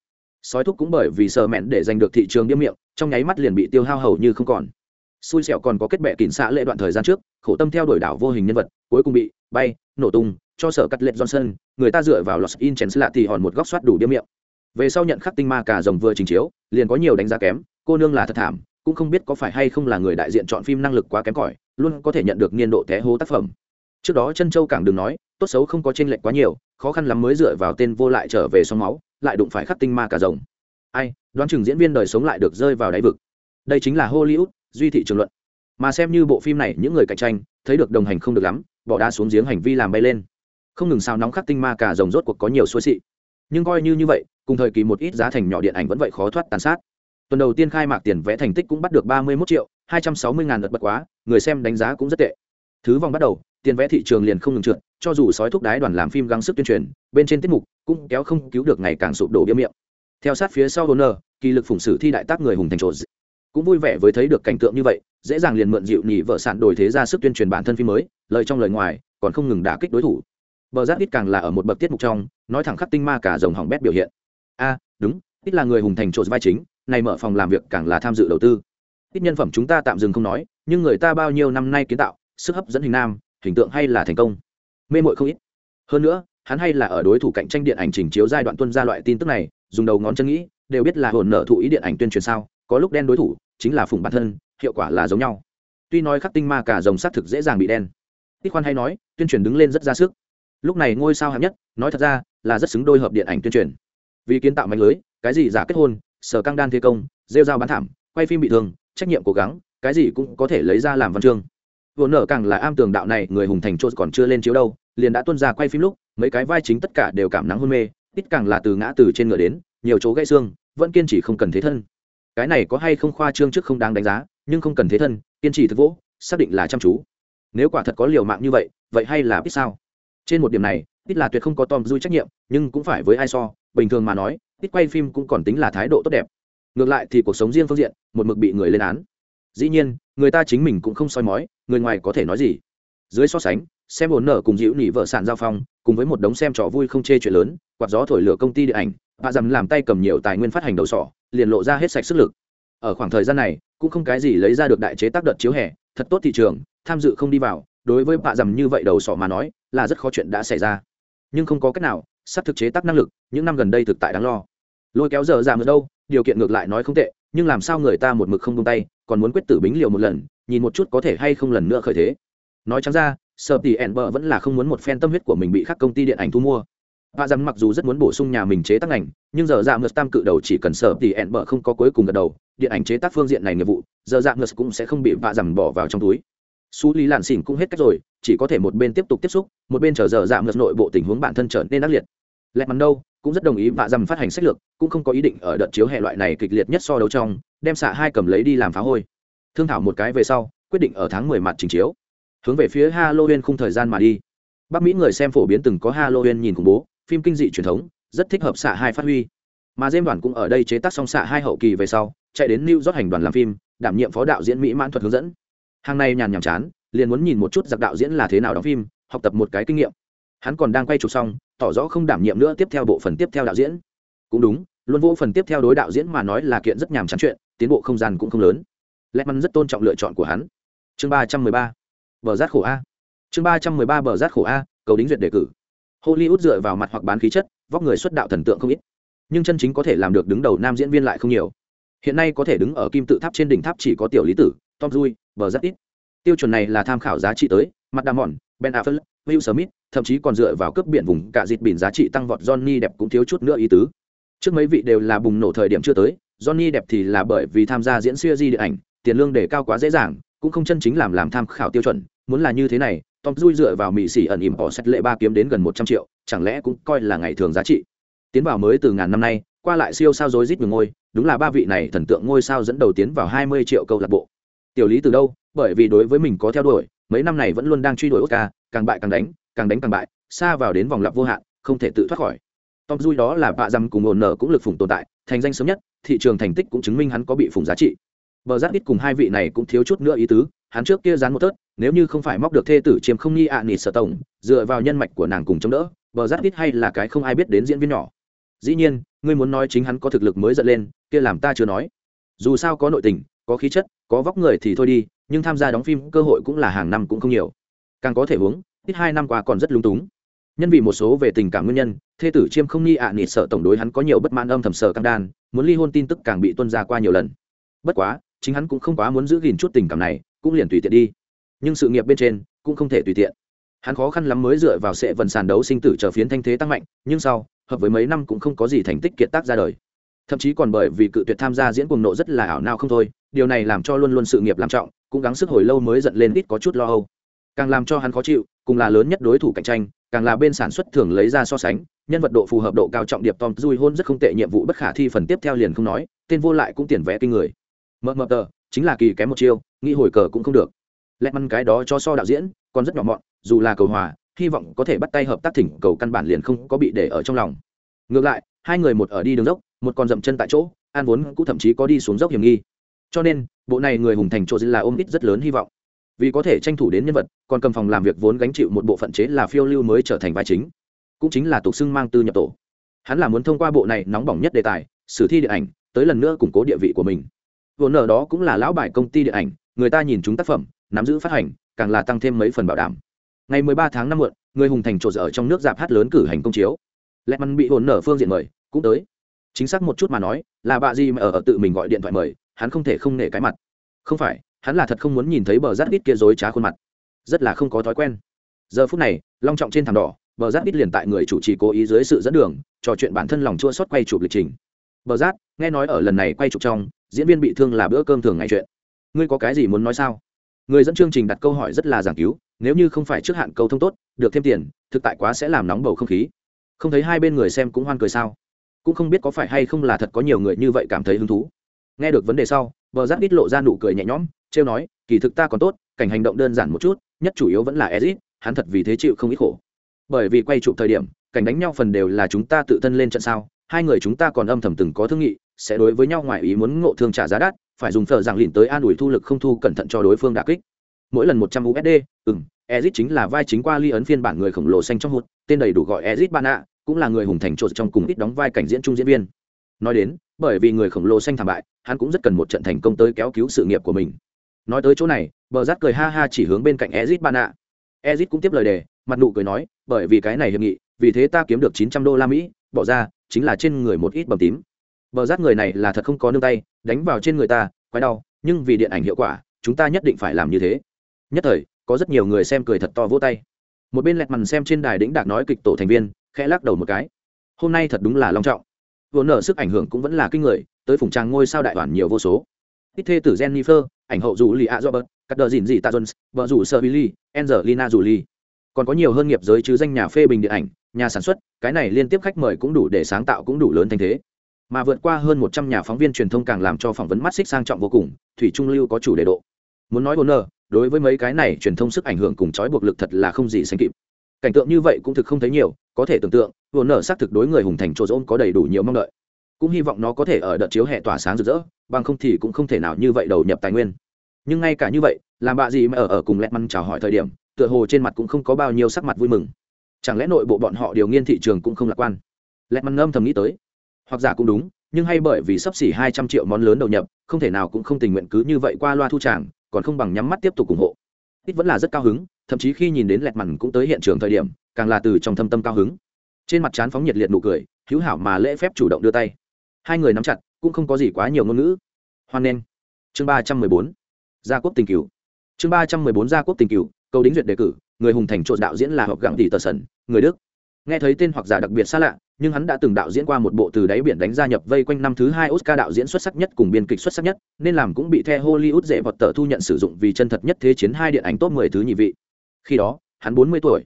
Sói thúc cũng bởi vì sợ mẹn để giành được thị trường điếm miệng, trong nháy mắt liền bị tiêu hao hầu như không còn. Xui xẻo còn có kết bệ kín xã lệ đoạn thời gian trước, khổ tâm theo đuổi đảo vô hình nhân vật, cuối cùng bị bay, nổ tung, cho sở cắt lệ johnson, người ta dựa vào los in chèn lạ thì hòn một góc soát đủ điếm miệng. Về sau nhận khắc tinh ma cả rồng vừa trình chiếu, liền có nhiều đánh giá kém, cô nương là thật thảm cũng không biết có phải hay không là người đại diện chọn phim năng lực quá kém cỏi, luôn có thể nhận được niên độ té hố tác phẩm. Trước đó chân châu cảng đừng nói, tốt xấu không có tranh lệch quá nhiều, khó khăn lắm mới dựa vào tên vô lại trở về sóng máu, lại đụng phải khắc tinh ma cả rồng. Ai, đoán chừng diễn viên đời sống lại được rơi vào đáy vực. Đây chính là hollywood, duy thị trường luận. Mà xem như bộ phim này, những người cạnh tranh, thấy được đồng hành không được lắm, bỏ đá xuống giếng hành vi làm bay lên. Không ngừng sao nóng khắc tinh ma cả rồng rốt cuộc có nhiều xuôi xị. Nhưng coi như như vậy, cùng thời kỳ một ít giá thành nhỏ điện ảnh vẫn vậy khó thoát tàn sát tuần đầu tiên khai mạc tiền vẽ thành tích cũng bắt được ba mươi 31 triệu, hai trăm sáu mươi ngàn lượt bật quá, người xem đánh giá cũng rất tệ. Thứ vòng bắt đầu, tiền vẽ thị trường liền không ngừng trượt, cho dù sói thúc đái đoàn làm phim gắng sức tuyên truyền, bên trên tiết mục cũng kéo không cứu được ngày càng sụp đổ bia miệng. Theo sát phía sau honor kỳ lực phụng sử thi đại tác người hùng thành trộn. Cũng vui vẻ với thấy được cảnh tượng như vậy, dễ dàng liền mượn dịu nhị vợ sản đổi thế ra sức tuyên truyền bản thân phim mới, lời trong lời ngoài, còn không ngừng đả kích đối thủ. Bờ giác ít càng là ở một bậc tiết mục trong, nói thẳng khắc tinh ma cả rồng hỏng bét biểu hiện. A, đúng, ít là người hùng thành trộn vai chính này mở phòng làm việc càng là tham dự đầu tư. Ít nhân phẩm chúng ta tạm dừng không nói, nhưng người ta bao nhiêu năm nay kiến tạo, sức hấp dẫn hình nam, hình tượng hay là thành công. Mê mội không ít. Hơn nữa, hắn hay là ở đối thủ cạnh tranh điện ảnh trình chiếu giai đoạn tuân ra loại tin tức này, dùng đầu ngón chân nghĩ, đều biết là hồn nợ thụ ý điện ảnh tuyên truyền sao, có lúc đen đối thủ, chính là phùng bản thân, hiệu quả là giống nhau. Tuy nói khắc tinh ma cả dòng xác thực dễ dàng bị đen. Tích khoan hay nói, tuyên truyền đứng lên rất ra sức. Lúc này ngôi sao hạng nhất, nói thật ra, là rất xứng đôi hợp điện ảnh tuyên truyền. Vì kiến tạo mạnh lưới, cái gì giả kết hôn sở căng đan thế công, rêu dao bán thảm, quay phim bị thương, trách nhiệm cố gắng, cái gì cũng có thể lấy ra làm văn chương. Vốn nở càng là am tường đạo này, người hùng thành chốt còn chưa lên chiếu đâu, liền đã tuân ra quay phim lúc, mấy cái vai chính tất cả đều cảm nắng hôn mê, ít càng là từ ngã từ trên ngựa đến, nhiều chỗ gãy xương, vẫn kiên trì không cần thế thân. Cái này có hay không khoa trương trước không đáng đánh giá, nhưng không cần thế thân, kiên trì thực vỗ, xác định là chăm chú. Nếu quả thật có liều mạng như vậy vậy hay là biết sao? Trên một điểm này, ít là tuyệt không có tom dui trách nhiệm, nhưng cũng phải với ai so, bình thường mà nói ít quay phim cũng còn tính là thái độ tốt đẹp. Ngược lại thì cuộc sống riêng phương diện, một mực bị người lên án. Dĩ nhiên, người ta chính mình cũng không soi mói, người ngoài có thể nói gì. Dưới so sánh, xem ổn nở cùng dịu nỉ vợ sản giao phong, cùng với một đống xem trò vui không chê chuyện lớn, quạt gió thổi lửa công ty điện ảnh, bà dầm làm tay cầm nhiều tài nguyên phát hành đầu sỏ, liền lộ ra hết sạch sức lực. Ở khoảng thời gian này, cũng không cái gì lấy ra được đại chế tác đợt chiếu hè, thật tốt thị trường, tham dự không đi vào, đối với bà dầm như vậy đầu sỏ mà nói, là rất khó chuyện đã xảy ra. Nhưng không có cách nào sắp thực chế tác năng lực, những năm gần đây thực tại đáng lo. Lôi kéo giờ giảm ở đâu, điều kiện ngược lại nói không tệ, nhưng làm sao người ta một mực không tung tay, còn muốn quyết tử bính liều một lần, nhìn một chút có thể hay không lần nữa khởi thế. Nói chẳng ra sợ tỷ ẻn bờ vẫn là không muốn một phen tâm huyết của mình bị các công ty điện ảnh thu mua. Và rằng mặc dù rất muốn bổ sung nhà mình chế tác ảnh nhưng giờ dạ ngược tam cự đầu chỉ cần sợ tỷ ẹn bờ không có cuối cùng gật đầu, điện ảnh chế tác phương diện này nghiệp vụ, giờ dạ ngược cũng sẽ không bị vạ rằng bỏ vào trong túi. Xú lý lạn xỉn cũng hết cách rồi chỉ có thể một bên tiếp tục tiếp xúc, một bên chờ giờ dạ giảm ngược nội bộ tình huống bản thân trở nên ác liệt. Lẹt mắn đâu, cũng rất đồng ý vạ dầm phát hành sách lược, cũng không có ý định ở đợt chiếu hệ loại này kịch liệt nhất so đấu trong, đem xạ hai cầm lấy đi làm phá hôi. Thương thảo một cái về sau, quyết định ở tháng mười mặt trình chiếu. Hướng về phía halloween khung thời gian mà đi. Bắc mỹ người xem phổ biến từng có halloween nhìn khủng bố, phim kinh dị truyền thống, rất thích hợp xạ hai phát huy. Mà dêm đoàn cũng ở đây chế tác xong xạ hai hậu kỳ về sau, chạy đến new york hành đoàn làm phim, đảm nhiệm phó đạo diễn mỹ mãn thuật hướng dẫn. Hàng này nhàn nhàm chán liền muốn nhìn một chút giặc đạo diễn là thế nào đóng phim, học tập một cái kinh nghiệm. Hắn còn đang quay chụp xong, tỏ rõ không đảm nhiệm nữa tiếp theo bộ phần tiếp theo đạo diễn. Cũng đúng, luôn vô phần tiếp theo đối đạo diễn mà nói là kiện rất nhàm chán chuyện, tiến bộ không gian cũng không lớn. Lẽ mắn rất tôn trọng lựa chọn của hắn. Chương ba trăm mười ba, bờ rát khổ a. Chương ba trăm mười ba, bờ rát khổ a, cầu đính duyệt đề cử. Hollywood dựa vào mặt hoặc bán khí chất, vóc người xuất đạo thần tượng không ít. Nhưng chân chính có thể làm được đứng đầu nam diễn viên lại không nhiều. Hiện nay có thể đứng ở kim tự tháp trên đỉnh tháp chỉ có tiểu lý tử, tom dui bờ rất ít tiêu chuẩn này là tham khảo giá trị tới, mặt đà mòn, ben affleck, will smith, thậm chí còn dựa vào cướp biển vùng cả dịt biển giá trị tăng vọt johnny đẹp cũng thiếu chút nữa ý tứ. Trước mấy vị đều là bùng nổ thời điểm chưa tới, johnny đẹp thì là bởi vì tham gia diễn siêu di điện ảnh, tiền lương để cao quá dễ dàng, cũng không chân chính làm làm tham khảo tiêu chuẩn. Muốn là như thế này, tom dui dựa vào mỹ xỉ ẩn ỉm bỏ xét lệ ba kiếm đến gần một trăm triệu, chẳng lẽ cũng coi là ngày thường giá trị? Tiến vào mới từ ngàn năm nay, qua lại siêu sao dối rít ngôi, đúng là ba vị này thần tượng ngôi sao dẫn đầu tiến vào hai mươi triệu câu lạc bộ tiểu lý từ đâu, bởi vì đối với mình có theo đuổi, mấy năm này vẫn luôn đang truy đuổi oscar, càng bại càng đánh càng đánh càng bại, xa vào đến vòng lặp vô hạn, không thể tự thoát khỏi. Tom dui đó là bạ dăm cùng ổn nở cũng lực phủng tồn tại, thành danh sớm nhất, thị trường thành tích cũng chứng minh hắn có bị phủng giá trị. Bờ giáp ít cùng hai vị này cũng thiếu chút nữa ý tứ, hắn trước kia dán một tớt, nếu như không phải móc được thê tử chiếm không nghi ạ à nịt sở tổng, dựa vào nhân mạch của nàng cùng chống đỡ, bờ giáp ít hay là cái không ai biết đến diễn viên nhỏ. Dĩ nhiên, ngươi muốn nói chính hắn có thực lực mới dẫn lên, kia làm ta chưa nói. Dù sao có nội tình, có khí chất có vóc người thì thôi đi, nhưng tham gia đóng phim cơ hội cũng là hàng năm cũng không nhiều. Càng có thể uống ít hai năm qua còn rất lung túng. Nhân vì một số về tình cảm nguyên nhân, thê tử chiêm không nghi ạ à nịt sợ tổng đối hắn có nhiều bất mãn âm thầm sợ căng đan, muốn ly hôn tin tức càng bị tuân ra qua nhiều lần. Bất quá, chính hắn cũng không quá muốn giữ gìn chút tình cảm này, cũng liền tùy tiện đi. Nhưng sự nghiệp bên trên cũng không thể tùy tiện. Hắn khó khăn lắm mới dựa vào sệ vần sàn đấu sinh tử chờ phiến thanh thế tăng mạnh, nhưng sau, hợp với mấy năm cũng không có gì thành tích kiệt tác ra đời. Thậm chí còn bởi vì cự tuyệt tham gia diễn cuồng nộ rất là ảo nào không thôi điều này làm cho luôn luôn sự nghiệp làm trọng, cũng gắng sức hồi lâu mới giận lên ít có chút lo âu. Càng làm cho hắn khó chịu, cùng là lớn nhất đối thủ cạnh tranh, càng là bên sản xuất thường lấy ra so sánh, nhân vật độ phù hợp độ cao trọng điệp tom dui hôn rất không tệ nhiệm vụ bất khả thi phần tiếp theo liền không nói, tên vô lại cũng tiền vẽ kinh người. Mờ mờ tờ, chính là kỳ kém một chiêu, nghĩ hồi cờ cũng không được. Lẹt măn cái đó cho so đạo diễn, còn rất nhỏ mọn, dù là cầu hòa, hy vọng có thể bắt tay hợp tác thỉnh cầu căn bản liền không có bị để ở trong lòng. Ngược lại, hai người một ở đi đường dốc, một còn dậm chân tại chỗ, an vốn cũng thậm chí có đi xuống dốc hiểm nghi cho nên bộ này người hùng thành chỗ là ôm ít rất lớn hy vọng. Vì có thể tranh thủ đến nhân vật còn cầm phòng làm việc vốn gánh chịu một bộ phận chế là phiêu lưu mới trở thành vai chính. Cũng chính là tục xưng mang tư nhập tổ. Hắn là muốn thông qua bộ này nóng bỏng nhất đề tài sử thi điện ảnh tới lần nữa củng cố địa vị của mình. Vốn nợ đó cũng là lão bài công ty điện ảnh người ta nhìn chúng tác phẩm nắm giữ phát hành càng là tăng thêm mấy phần bảo đảm. Ngày 13 tháng năm muộn người hùng thành trộn ở trong nước dạp hát lớn cử hành công chiếu. Lẹ mắn bị hồn nở phương diện mời cũng tới. Chính xác một chút mà nói là bà gì mà ở, ở tự mình gọi điện thoại mời hắn không thể không nể cái mặt. Không phải, hắn là thật không muốn nhìn thấy bờ rát ít kia dối trá khuôn mặt. Rất là không có thói quen. Giờ phút này, long trọng trên thảm đỏ, bờ rát ít liền tại người chủ trì cố ý dưới sự dẫn đường, trò chuyện bản thân lòng chua xót quay chụp lịch trình. Bờ rát, nghe nói ở lần này quay chụp trong, diễn viên bị thương là bữa cơm thường ngày chuyện. Ngươi có cái gì muốn nói sao? Người dẫn chương trình đặt câu hỏi rất là giảng cứu, nếu như không phải trước hạn câu thông tốt, được thêm tiền, thực tại quá sẽ làm nóng bầu không khí. Không thấy hai bên người xem cũng hoan cười sao? Cũng không biết có phải hay không là thật có nhiều người như vậy cảm thấy hứng thú nghe được vấn đề sau vợ giáp ít lộ ra nụ cười nhẹ nhõm, trêu nói, kỳ thực ta còn tốt, cảnh hành động đơn giản một chút, nhất chủ yếu vẫn là ezit, hắn thật vì thế chịu không ít khổ. Bởi vì quay chụp thời điểm, cảnh đánh nhau phần đều là chúng ta tự thân lên trận sao, hai người chúng ta còn âm thầm từng có thương nghị, sẽ đối với nhau ngoài ý muốn ngộ thương trả giá đắt, phải dùng thợ giảng lìn tới an ủi thu lực không thu cẩn thận cho đối phương đà kích. Mỗi lần một trăm usd ừm, ezit chính là vai chính qua ly ấn phiên bản người khổng lồ xanh trong hụt, tên đầy đủ gọi ezit bana, cũng là người hùng thành trộn trong cùng ít đóng vai cảnh diễn trung diễn viên nói đến, bởi vì người khổng lồ xanh thảm bại, hắn cũng rất cần một trận thành công tới kéo cứu sự nghiệp của mình. Nói tới chỗ này, bờ rát cười ha ha chỉ hướng bên cạnh ezit ạ. ezit cũng tiếp lời đề, mặt nụ cười nói, bởi vì cái này hiệp nghị, vì thế ta kiếm được chín trăm đô la mỹ, bỏ ra, chính là trên người một ít bầm tím. Bờ rát người này là thật không có nương tay, đánh vào trên người ta, quái đau, nhưng vì điện ảnh hiệu quả, chúng ta nhất định phải làm như thế. Nhất thời, có rất nhiều người xem cười thật to vỗ tay. Một bên lẹt mằn xem trên đài đĩnh đạc nói kịch tổ thành viên, khẽ lắc đầu một cái. Hôm nay thật đúng là long trọng vốn nở sức ảnh hưởng cũng vẫn là kinh người, tới phùng trang ngôi sao đại đoàn nhiều vô số. Ít thê tử jennifer, ảnh hậu dù lì a robert, cắt đờ dìn dị tạ jones, vợ rủ sơ billy angelina jolie. Còn có nhiều hơn nghiệp giới chứ danh nhà phê bình điện ảnh, nhà sản xuất, cái này liên tiếp khách mời cũng đủ để sáng tạo cũng đủ lớn thành thế. Mà vượt qua hơn một trăm nhà phóng viên truyền thông càng làm cho phỏng vấn mắt xích sang trọng vô cùng, thủy trung lưu có chủ đề độ. Muốn nói vốn nở, đối với mấy cái này truyền thông sức ảnh hưởng cùng trói buộc lực thật là không gì sánh kịp. Cảnh tượng như vậy cũng thực không thấy nhiều, có thể tưởng tượng vừa nở xác thực đối người hùng thành chỗ dỗn có đầy đủ nhiều mong đợi. Cũng hy vọng nó có thể ở đợt chiếu hệ tỏa sáng rực rỡ, bằng không thì cũng không thể nào như vậy đầu nhập tài nguyên. Nhưng ngay cả như vậy, làm bạ gì mà ở ở cùng lẹt măn chào hỏi thời điểm, tựa hồ trên mặt cũng không có bao nhiêu sắc mặt vui mừng. Chẳng lẽ nội bộ bọn họ điều nghiên thị trường cũng không lạc quan? Lẹt măn ngâm thầm nghĩ tới. Hoặc giả cũng đúng, nhưng hay bởi vì sắp xỉ hai trăm triệu món lớn đầu nhập, không thể nào cũng không tình nguyện cứ như vậy qua loa thu tràng, còn không bằng nhắm mắt tiếp tục ủng hộ. Ít vẫn là rất cao hứng, thậm chí khi nhìn đến lẹt mằn cũng tới hiện trường thời điểm, càng là từ trong thâm tâm cao hứng trên mặt trán phóng nhiệt liệt nụ cười hữu hảo mà lễ phép chủ động đưa tay. Hai người nắm chặt cũng không có gì quá nhiều ngôn ngữ. Hoan nghênh. Chương ba trăm mười bốn. Gia quốc tình cựu chương ba trăm mười bốn gia quốc tình cựu câu đính duyệt đề cử người hùng thành trộn đạo diễn là học gặng tỷ tờ sần người đức. Nghe thấy tên hoặc giả đặc biệt xa lạ nhưng hắn đã từng đạo diễn qua một bộ từ đáy biển đánh gia nhập vây quanh năm thứ hai Oscar đạo diễn xuất sắc nhất cùng biên kịch xuất sắc nhất, nên làm cũng bị theo Hollywood dễ vọt tờ thu nhận sử dụng vì chân thật nhất thế chiến hai điện ảnh top 10 thứ nhị vị. Khi đó, hắn 40 tuổi.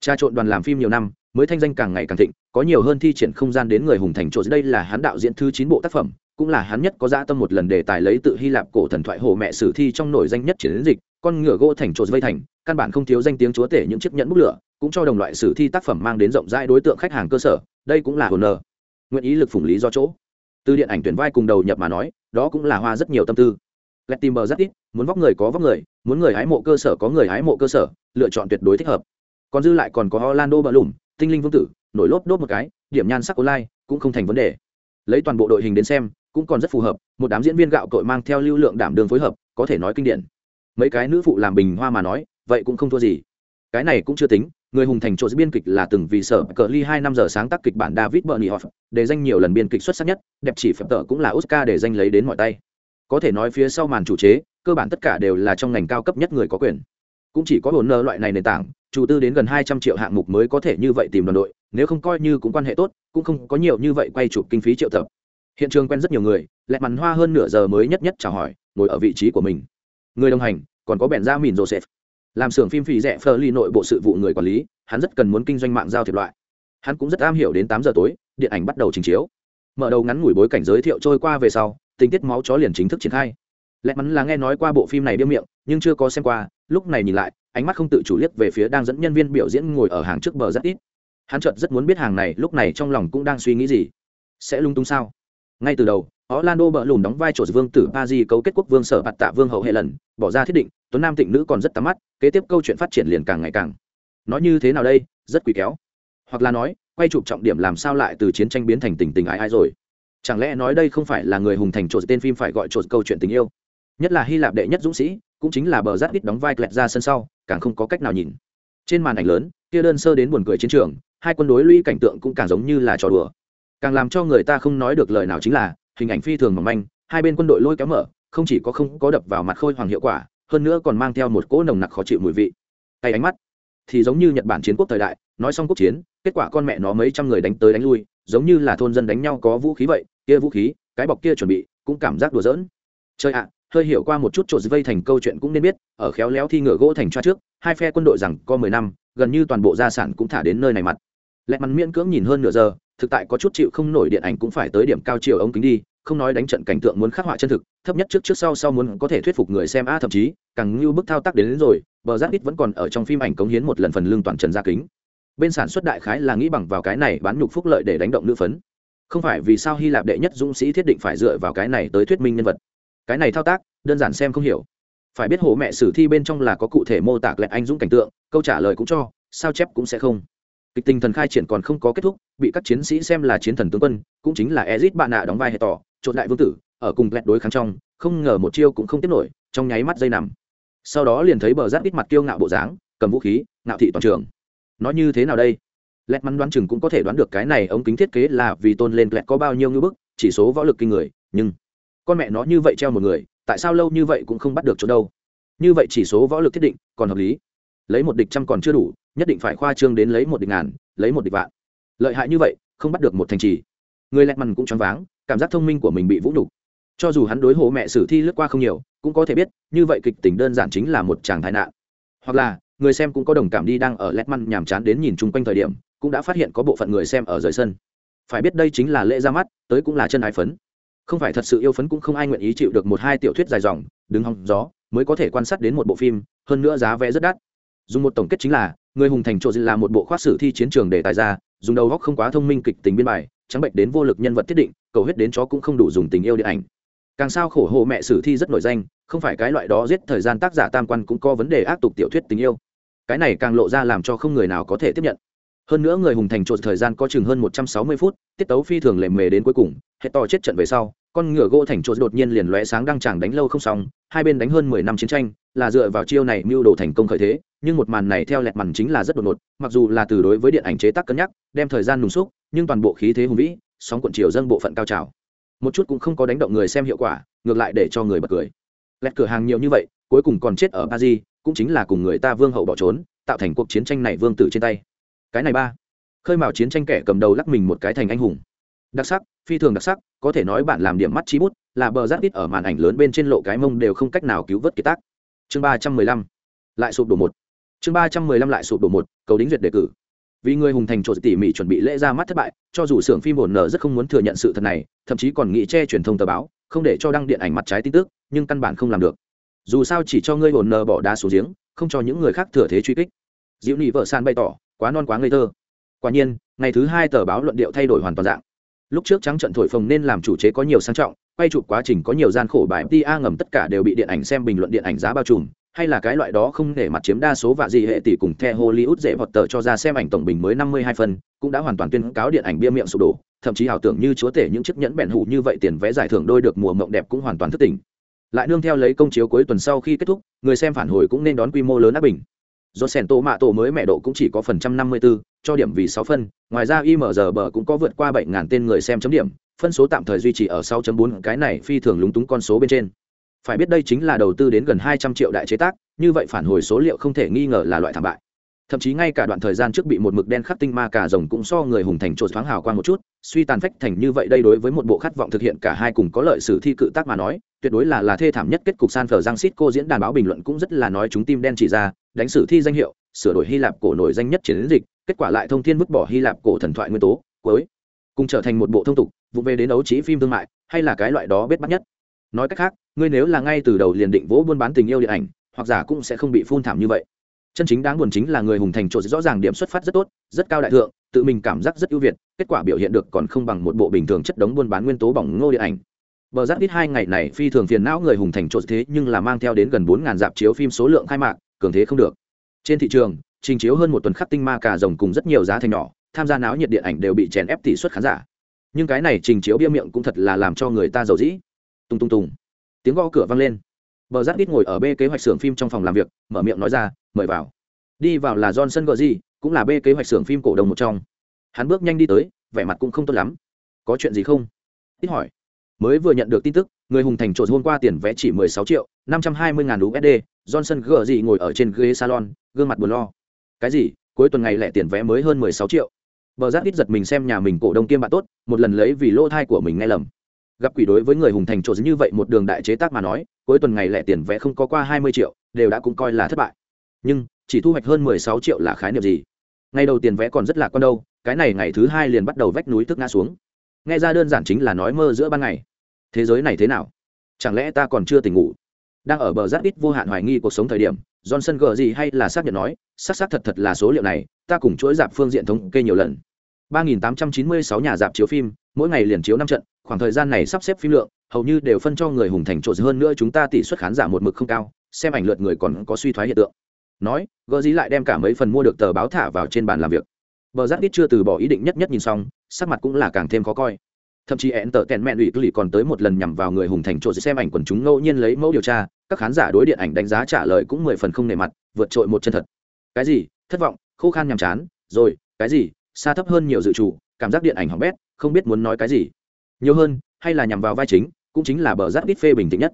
Cha trộn đoàn làm phim nhiều năm, mới thanh danh càng ngày càng thịnh, có nhiều hơn thi triển không gian đến người hùng thành chỗ. Đây là hắn đạo diễn thứ 9 bộ tác phẩm, cũng là hắn nhất có dã tâm một lần đề tài lấy tự Hy Lạp cổ thần thoại hồ mẹ sử thi trong nổi danh nhất chiến dịch, con ngựa gỗ thành chỗ vây thành, căn bản không thiếu danh tiếng chúa tể những chiếc nhẫn bút lửa, cũng cho đồng loại sử thi tác phẩm mang đến rộng rãi đối tượng khách hàng cơ sở đây cũng là hồn nờ nguyện ý lực phủng lý do chỗ. Từ điện ảnh tuyển vai cùng đầu nhập mà nói đó cũng là hoa rất nhiều tâm tư. Lẹt tìm bờ rất ít muốn vóc người có vóc người muốn người hái mộ cơ sở có người hái mộ cơ sở lựa chọn tuyệt đối thích hợp. Còn dư lại còn có orlando bờ lùm tinh linh vương tử, nổi lốp đốt một cái, điểm nhan sắc online cũng không thành vấn đề. Lấy toàn bộ đội hình đến xem, cũng còn rất phù hợp, một đám diễn viên gạo cội mang theo lưu lượng đảm đường phối hợp, có thể nói kinh điển. Mấy cái nữ phụ làm bình hoa mà nói, vậy cũng không thua gì. Cái này cũng chưa tính, người hùng thành chỗ biên kịch là từng vì sở cờ ly hai năm giờ sáng tác kịch bản david bernioff, để danh nhiều lần biên kịch xuất sắc nhất, đẹp chỉ phép tợ cũng là oscar để danh lấy đến mọi tay. Có thể nói phía sau màn chủ chế, cơ bản tất cả đều là trong ngành cao cấp nhất người có quyền. Cũng chỉ có hồn nơ loại này nền tảng chủ tư đến gần hai trăm triệu hạng mục mới có thể như vậy tìm đoàn đội, nếu không coi như cũng quan hệ tốt, cũng không có nhiều như vậy quay chụp kinh phí triệu tập. Hiện trường quen rất nhiều người, lẹ mằn hoa hơn nửa giờ mới nhất nhất chào hỏi, ngồi ở vị trí của mình. Người đồng hành, còn có bèn ra mìn joseph. Làm xưởng phim phì rẻ phơ ly nội bộ sự vụ người quản lý, hắn rất cần muốn kinh doanh mạng giao thiệp loại. Hắn cũng rất am hiểu đến tám giờ tối, điện ảnh bắt đầu trình chiếu. Mở đầu ngắn ngủi bối cảnh giới thiệu trôi qua về sau, tình tiết máu chó liền chính thức triển khai. Lẽ mắn là nghe nói qua bộ phim này biêm miệng, nhưng chưa có xem qua, lúc này nhìn lại ánh mắt không tự chủ liếc về phía đang dẫn nhân viên biểu diễn ngồi ở hàng trước bờ rất ít hắn chợt rất muốn biết hàng này lúc này trong lòng cũng đang suy nghĩ gì sẽ lung tung sao ngay từ đầu Orlando bợ lùn đóng vai trò vương tử Paris cấu kết quốc vương sở bạt tạ vương hậu hệ lần, bỏ ra thiết định, tuấn nam tịnh nữ còn rất tắm mắt, kế tiếp câu chuyện phát triển liền càng ngày càng. Nói như thế nào đây, rất quỷ kéo. Hoặc là nói, quay chụp trọng điểm làm sao lại từ chiến tranh biến thành tình tình ái ai rồi. Chẳng lẽ nói đây không phải là người hùng thành trộn tên phim phải gọi trộn câu chuyện tình yêu. Nhất là Hy Lạp đệ nhất dũng sĩ, cũng chính là bờ rát ít đóng vai kẹt ra sân sau, càng không có cách nào nhìn. Trên màn ảnh lớn, kia đơn sơ đến buồn cười chiến trường, hai quân đối lũy cảnh tượng cũng càng giống như là trò đùa. Càng làm cho người ta không nói được lời nào chính là, hình ảnh phi thường mỏng manh hai bên quân đội lôi kéo mở không chỉ có không có đập vào mặt khôi hoàng hiệu quả hơn nữa còn mang theo một cỗ nồng nặc khó chịu mùi vị tay ánh mắt thì giống như nhật bản chiến quốc thời đại nói xong quốc chiến kết quả con mẹ nó mấy trăm người đánh tới đánh lui giống như là thôn dân đánh nhau có vũ khí vậy kia vũ khí cái bọc kia chuẩn bị cũng cảm giác đùa giỡn chơi ạ hơi hiểu qua một chút trộn vây thành câu chuyện cũng nên biết ở khéo léo thi ngựa gỗ thành cho trước hai phe quân đội rằng có mười năm gần như toàn bộ gia sản cũng thả đến nơi này mặt. Lẹt mắn miễn cưỡng nhìn hơn nửa giờ thực tại có chút chịu không nổi điện ảnh cũng phải tới điểm cao chiều ống kính đi không nói đánh trận cảnh tượng muốn khắc họa chân thực thấp nhất trước trước sau sau muốn có thể thuyết phục người xem a thậm chí càng như bức thao tác đến, đến rồi bờ giáp ít vẫn còn ở trong phim ảnh cống hiến một lần phần lương toàn trần gia kính. Bên sản xuất đại khái là nghĩ bằng vào cái này bán nhục phúc lợi để đánh động nữ phấn. Không phải vì sao hy lạp đệ nhất dũng sĩ thiết định phải dựa vào cái này tới thuyết minh nhân vật cái này thao tác, đơn giản xem không hiểu. Phải biết hồ mẹ sử thi bên trong là có cụ thể mô tả lẹt anh dũng cảnh tượng, câu trả lời cũng cho, sao chép cũng sẽ không. Kịch tình thần khai triển còn không có kết thúc, bị các chiến sĩ xem là chiến thần tướng quân, cũng chính là ezit bạn nạ đóng vai hệ tỏ trộn lại vương tử, ở cùng lẹt đối kháng trong, không ngờ một chiêu cũng không tiếp nổi, trong nháy mắt dây nằm. Sau đó liền thấy bờ giáp ít mặt kiêu ngạo bộ dáng, cầm vũ khí, ngạo thị toàn trường. Nói như thế nào đây? Lẹt mắn đoán chừng cũng có thể đoán được cái này ống kính thiết kế là vì tôn lên lẹt có bao nhiêu ngưỡng bức, chỉ số võ lực kinh người, nhưng con mẹ nó như vậy treo một người, tại sao lâu như vậy cũng không bắt được chỗ đâu? Như vậy chỉ số võ lực thiết định còn hợp lý. Lấy một địch trăm còn chưa đủ, nhất định phải khoa trương đến lấy một địch ngàn, lấy một địch vạn. Lợi hại như vậy, không bắt được một thành trì. Người lẹt mằn cũng choáng váng, cảm giác thông minh của mình bị vũ nhục. Cho dù hắn đối hồ mẹ sử thi lướt qua không nhiều, cũng có thể biết, như vậy kịch tính đơn giản chính là một chàng tai nạn. Hoặc là, người xem cũng có đồng cảm đi đang ở lẹt măn nhàm chán đến nhìn chung quanh thời điểm, cũng đã phát hiện có bộ phận người xem ở rời sân. Phải biết đây chính là lễ ra mắt, tới cũng là chân ái phấn không phải thật sự yêu phấn cũng không ai nguyện ý chịu được một hai tiểu thuyết dài dòng, đứng hòng gió, mới có thể quan sát đến một bộ phim, hơn nữa giá vé rất đắt. Dùng một tổng kết chính là, người hùng thành trộn là một bộ khoác sử thi chiến trường để tài ra, dùng đầu góc không quá thông minh kịch tính biên bài, trắng bệnh đến vô lực nhân vật thiết định, cầu hết đến chó cũng không đủ dùng tình yêu điện ảnh. Càng sao khổ hộ mẹ sử thi rất nổi danh, không phải cái loại đó giết thời gian tác giả tam quan cũng có vấn đề ác tục tiểu thuyết tình yêu. Cái này càng lộ ra làm cho không người nào có thể tiếp nhận hơn nữa người hùng thành trộn thời gian có chừng hơn một trăm sáu mươi phút, tiết tấu phi thường lề mề đến cuối cùng hệ to chết trận về sau, con ngựa gỗ thành trộn đột nhiên liền lóe sáng đang chẳng đánh lâu không xong, hai bên đánh hơn mười năm chiến tranh, là dựa vào chiêu này mưu đồ thành công khởi thế, nhưng một màn này theo lẹt màn chính là rất đột ngột, mặc dù là từ đối với điện ảnh chế tác cân nhắc, đem thời gian nùng xúc, nhưng toàn bộ khí thế hùng vĩ, sóng cuộn chiều dâng bộ phận cao trào. Một chút cũng không có đánh động người xem hiệu quả, ngược lại để cho người bật cười. Lẹt cửa hàng nhiều như vậy, cuối cùng còn chết ở paris, cũng chính là cùng người ta vương hậu bỏ trốn, tạo thành cuộc chiến tranh này vương tử trên tay cái này ba. Khơi mào chiến tranh kẻ cầm đầu lắc mình một cái thành anh hùng. Đặc sắc, phi thường đặc sắc, có thể nói bạn làm điểm mắt trí bút, là bờ rác ít ở màn ảnh lớn bên trên lộ cái mông đều không cách nào cứu vớt kiệt tác. Chương ba trăm mười lăm. Lại sụp đổ một. Chương ba trăm mười lăm lại sụp đổ một, cầu đính duyệt đề cử. Vì người hùng thành trộn tỉ mỉ chuẩn bị lễ ra mắt thất bại, cho dù xưởng phim ổn nở rất không muốn thừa nhận sự thật này, thậm chí còn nghĩ che truyền thông tờ báo, không để cho đăng điện ảnh mặt trái tin tức, nhưng căn bản không làm được. Dù sao chỉ cho ngươi ổn nở bỏ đá xuống giếng, không cho những người khác thừa thế truy kích. Diễu nị vợ san bày tỏ quá non quá ngây thơ quả nhiên ngày thứ hai tờ báo luận điệu thay đổi hoàn toàn dạng lúc trước trắng trận thổi phồng nên làm chủ chế có nhiều sang trọng quay chụp quá trình có nhiều gian khổ bài ta ngầm tất cả đều bị điện ảnh xem bình luận điện ảnh giá bao trùm hay là cái loại đó không để mặt chiếm đa số và gì hệ tỷ cùng the Hollywood dễ vọt tờ cho ra xem ảnh tổng bình mới 52 phần cũng đã hoàn toàn tuyên cáo điện ảnh bia miệng sụp đổ, thậm chí ảo tưởng như chúa tể những chiếc nhẫn bèn hủ như vậy tiền vé giải thưởng đôi được mùa mộng đẹp cũng hoàn toàn thất tình. Lại nương theo lấy công chiếu cuối tuần sau khi kết thúc, người xem phản hồi cũng nên đón quy mô lớn áp bình. Do sèn tổ mạ tổ mới mẹ độ cũng chỉ có phần trăm 54, cho điểm vì 6 phân, ngoài ra imr bờ cũng có vượt qua 7000 tên người xem chấm điểm, phân số tạm thời duy trì ở 6.4 cái này phi thường lúng túng con số bên trên. Phải biết đây chính là đầu tư đến gần hai trăm triệu đại chế tác như vậy phản hồi số liệu không thể nghi ngờ là loại thảm bại thậm chí ngay cả đoạn thời gian trước bị một mực đen khắc tinh ma cả rồng cũng so người hùng thành trộn thoáng hào quang một chút, suy tàn phách thành như vậy đây đối với một bộ khát vọng thực hiện cả hai cùng có lợi sử thi cự tác mà nói, tuyệt đối là là thê thảm nhất kết cục san phở giang xít cô diễn đàn báo bình luận cũng rất là nói chúng tim đen chỉ ra, đánh sử thi danh hiệu, sửa đổi hy lạp cổ nổi danh nhất chiến dịch, kết quả lại thông thiên vứt bỏ hy lạp cổ thần thoại nguyên tố, cuối cùng trở thành một bộ thông tục, vụ về đến đấu trí phim thương mại, hay là cái loại đó bết bắt nhất. Nói cách khác, ngươi nếu là ngay từ đầu liền định vỗ buôn bán tình yêu điện ảnh, hoặc giả cũng sẽ không bị phun thảm như vậy chân chính đáng buồn chính là người hùng thành trộn rõ ràng điểm xuất phát rất tốt, rất cao đại thượng, tự mình cảm giác rất ưu việt, kết quả biểu hiện được còn không bằng một bộ bình thường chất đống buôn bán nguyên tố bỏng ngô điện ảnh. Bờ giáp ít hai ngày này phi thường phiền não người hùng thành trộn thế nhưng là mang theo đến gần bốn ngàn dạp chiếu phim số lượng khai mạc, cường thế không được. Trên thị trường, trình chiếu hơn một tuần khắc tinh ma cà rồng cùng rất nhiều giá thành nhỏ, tham gia náo nhiệt điện ảnh đều bị chèn ép tỷ suất khán giả. Nhưng cái này trình chiếu bia miệng cũng thật là làm cho người ta giàu dĩ. Tung tung tùng tiếng gõ cửa vang lên. Bờ giáp ít ngồi ở b kế hoạch xưởng phim trong phòng làm việc, mở miệng nói ra mời vào. Đi vào là johnson gờ gì cũng là b kế hoạch xưởng phim cổ đồng một trong. Hắn bước nhanh đi tới, vẻ mặt cũng không tốt lắm. Có chuyện gì không? Ít hỏi. Mới vừa nhận được tin tức, người hùng thành trộn hôm qua tiền vé chỉ mười sáu triệu, năm trăm hai mươi ngàn usd johnson gờ gì ngồi ở trên ghế salon, gương mặt buồn lo. Cái gì? Cuối tuần ngày lẻ tiền vé mới hơn mười sáu triệu. Bờ giác ít giật mình xem nhà mình cổ đông kiêm bạn tốt, một lần lấy vì lỗ thai của mình nghe lầm. Gặp quỷ đối với người hùng thành trộn như vậy một đường đại chế tác mà nói, cuối tuần ngày lẻ tiền vé không có qua hai mươi triệu, đều đã cũng coi là thất bại nhưng chỉ thu hoạch hơn mười sáu triệu là khái niệm gì? Ngày đầu tiền vẽ còn rất lạc con đâu, cái này ngày thứ hai liền bắt đầu vách núi tức ngã xuống. Nghe ra đơn giản chính là nói mơ giữa ban ngày. Thế giới này thế nào? Chẳng lẽ ta còn chưa tỉnh ngủ? Đang ở bờ giác ít vô hạn hoài nghi cuộc sống thời điểm, johnson gờ gì hay là xác nhận nói, xác xác thật thật là số liệu này, ta cùng chuỗi dạp phương diện thống kê nhiều lần. 3.896 nhà dạp chiếu phim, mỗi ngày liền chiếu năm trận, khoảng thời gian này sắp xếp phim lượng, hầu như đều phân cho người hùng thành trộn hơn nữa chúng ta tỷ suất khán giả một mực không cao, xem ảnh lượt người còn có suy thoái hiện tượng nói gỡ dí lại đem cả mấy phần mua được tờ báo thả vào trên bàn làm việc. Bờ giáp ít chưa từ bỏ ý định nhất nhất nhìn xong, sắc mặt cũng là càng thêm khó coi. Thậm chí ẹn tờ tèn mẹn ủy lì còn tới một lần nhằm vào người hùng thành trộn xem ảnh quần chúng ngẫu nhiên lấy mẫu điều tra, các khán giả đối điện ảnh đánh giá trả lời cũng mười phần không nề mặt, vượt trội một chân thật. Cái gì? Thất vọng, khô khan nhàm chán, rồi, cái gì? Xa thấp hơn nhiều dự trù, cảm giác điện ảnh hỏng bét, không biết muốn nói cái gì. Nhiều hơn, hay là nhằm vào vai chính, cũng chính là bờ giáp ít phê bình tĩnh nhất.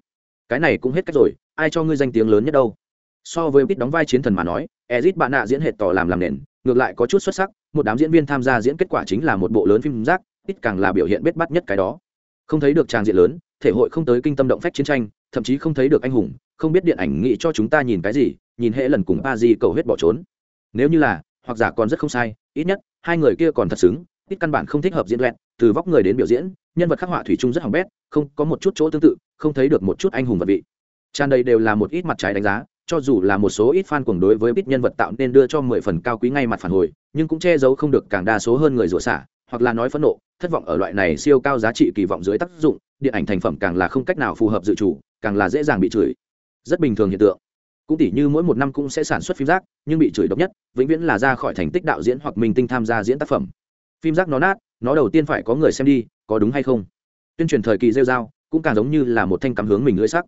Cái này cũng hết cách rồi, ai cho ngươi danh tiếng lớn nhất đâu? So với ít đóng vai chiến thần mà nói, ezit bạn nạ diễn hệ tỏ làm làm nền, ngược lại có chút xuất sắc, một đám diễn viên tham gia diễn kết quả chính là một bộ lớn phim rác ít càng là biểu hiện bết bắt nhất cái đó. Không thấy được tràng diện lớn, thể hội không tới kinh tâm động phách chiến tranh, thậm chí không thấy được anh hùng, không biết điện ảnh nghĩ cho chúng ta nhìn cái gì, nhìn hệ lần cùng ba di cầu hết bỏ trốn. Nếu như là, hoặc giả còn rất không sai, ít nhất, hai người kia còn thật xứng ít căn bản không thích hợp diễn luyện từ vóc người đến biểu diễn, nhân vật khắc họa thủy chung rất hỏng bét, không có một chút chỗ tương tự, không thấy được một chút anh hùng vật vị. Tràn đầy đều là một ít mặt trái đánh giá cho dù là một số ít fan cuồng đối với ít nhân vật tạo nên đưa cho mười phần cao quý ngay mặt phản hồi, nhưng cũng che giấu không được càng đa số hơn người rủa xả, hoặc là nói phẫn nộ, thất vọng ở loại này siêu cao giá trị kỳ vọng dưới tác dụng, điện ảnh thành phẩm càng là không cách nào phù hợp dự chủ càng là dễ dàng bị chửi. Rất bình thường hiện tượng. Cũng tỉ như mỗi một năm cũng sẽ sản xuất phim rác, nhưng bị chửi độc nhất, vĩnh viễn là ra khỏi thành tích đạo diễn hoặc minh tinh tham gia diễn tác phẩm. Phim rác nó nát, nó đầu tiên phải có người xem đi, có đúng hay không? Tuyên truyền thời kỳ rêu rao, cũng càng giống như là một thanh cắm hướng mình lưỡi sắc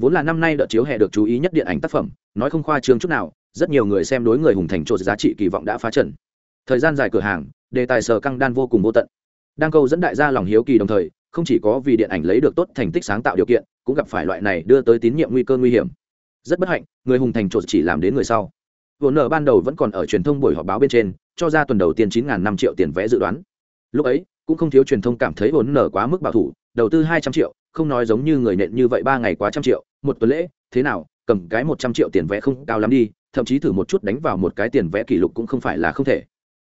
vốn là năm nay đợt chiếu hè được chú ý nhất điện ảnh tác phẩm, nói không khoa trương chút nào, rất nhiều người xem đối người hùng thành trộn giá trị kỳ vọng đã phá trần. Thời gian dài cửa hàng, đề tài sở căng đan vô cùng vô tận. Đang câu dẫn đại gia lòng hiếu kỳ đồng thời, không chỉ có vì điện ảnh lấy được tốt thành tích sáng tạo điều kiện, cũng gặp phải loại này đưa tới tín nhiệm nguy cơ nguy hiểm. Rất bất hạnh, người hùng thành trộn chỉ làm đến người sau. Vốn nợ ban đầu vẫn còn ở truyền thông buổi họp báo bên trên, cho ra tuần đầu tiên chín năm triệu tiền vé dự đoán. Lúc ấy, cũng không thiếu truyền thông cảm thấy vốn nợ quá mức bảo thủ, đầu tư hai trăm triệu, không nói giống như người nện như vậy ba ngày quá trăm triệu một tuần lễ, thế nào, cầm cái một trăm triệu tiền vé không cao lắm đi, thậm chí thử một chút đánh vào một cái tiền vé kỷ lục cũng không phải là không thể.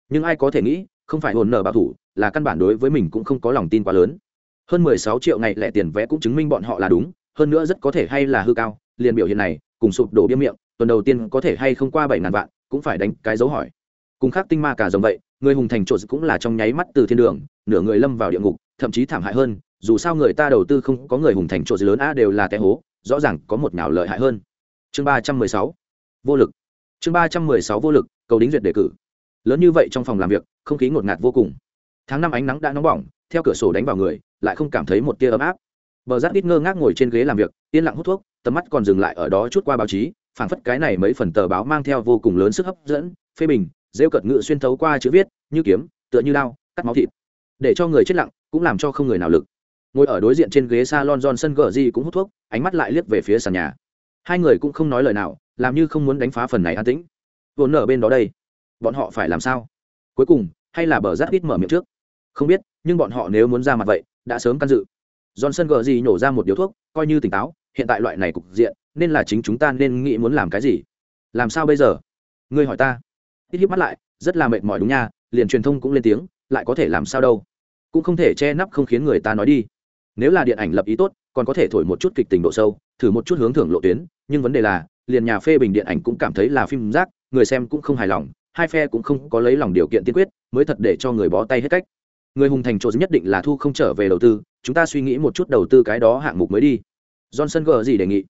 Nhưng ai có thể nghĩ, không phải hồn nợ bảo thủ, là căn bản đối với mình cũng không có lòng tin quá lớn. Hơn mười sáu triệu ngày lẻ tiền vé cũng chứng minh bọn họ là đúng, hơn nữa rất có thể hay là hư cao, liền biểu hiện này, cùng sụp đổ biêm miệng, tuần đầu tiên có thể hay không qua bảy ngàn vạn, cũng phải đánh cái dấu hỏi. Cùng khác tinh ma cả giống vậy, người hùng thành trộn cũng là trong nháy mắt từ thiên đường, nửa người lâm vào địa ngục, thậm chí thảm hại hơn, dù sao người ta đầu tư không có người hùng thành trộn lớn a đều là té hố rõ ràng có một nào lợi hại hơn. Chương ba trăm mười sáu, vô lực. Chương ba trăm mười sáu, vô lực, cầu đính duyệt đề cử. Lớn như vậy trong phòng làm việc, không khí ngột ngạt vô cùng. Tháng năm ánh nắng đã nóng bỏng, theo cửa sổ đánh vào người, lại không cảm thấy một tia ấm áp. Bờ rác ít ngơ ngác ngồi trên ghế làm việc, yên lặng hút thuốc, tầm mắt còn dừng lại ở đó chút qua báo chí, phảng phất cái này mấy phần tờ báo mang theo vô cùng lớn sức hấp dẫn, phê bình, rêu cợt ngự xuyên thấu qua chữ viết, như kiếm, tựa như lao cắt máu thịt. Để cho người chết lặng, cũng làm cho không người nào lực ngồi ở đối diện trên ghế salon johnson gờ di cũng hút thuốc, ánh mắt lại liếc về phía sàn nhà. Hai người cũng không nói lời nào, làm như không muốn đánh phá phần này an tĩnh. Vốn ở bên đó đây, bọn họ phải làm sao? Cuối cùng, hay là bờ rát ít mở miệng trước? Không biết, nhưng bọn họ nếu muốn ra mặt vậy, đã sớm can dự. Johnson gờ gì nhổ ra một điếu thuốc, coi như tỉnh táo, hiện tại loại này cục diện, nên là chính chúng ta nên nghĩ muốn làm cái gì? Làm sao bây giờ? Ngươi hỏi ta. Ít hít mắt lại, rất là mệt mỏi đúng nha, liền truyền thông cũng lên tiếng, lại có thể làm sao đâu? Cũng không thể che nắp không khiến người ta nói đi nếu là điện ảnh lập ý tốt, còn có thể thổi một chút kịch tình độ sâu, thử một chút hướng thưởng lộ tuyến, nhưng vấn đề là, liền nhà phê bình điện ảnh cũng cảm thấy là phim rác, người xem cũng không hài lòng, hai phe cũng không có lấy lòng điều kiện tiên quyết, mới thật để cho người bó tay hết cách. Người hùng thành chỗ nhất định là thu không trở về đầu tư, chúng ta suy nghĩ một chút đầu tư cái đó hạng mục mới đi. Johnson gờ gì đề nghị?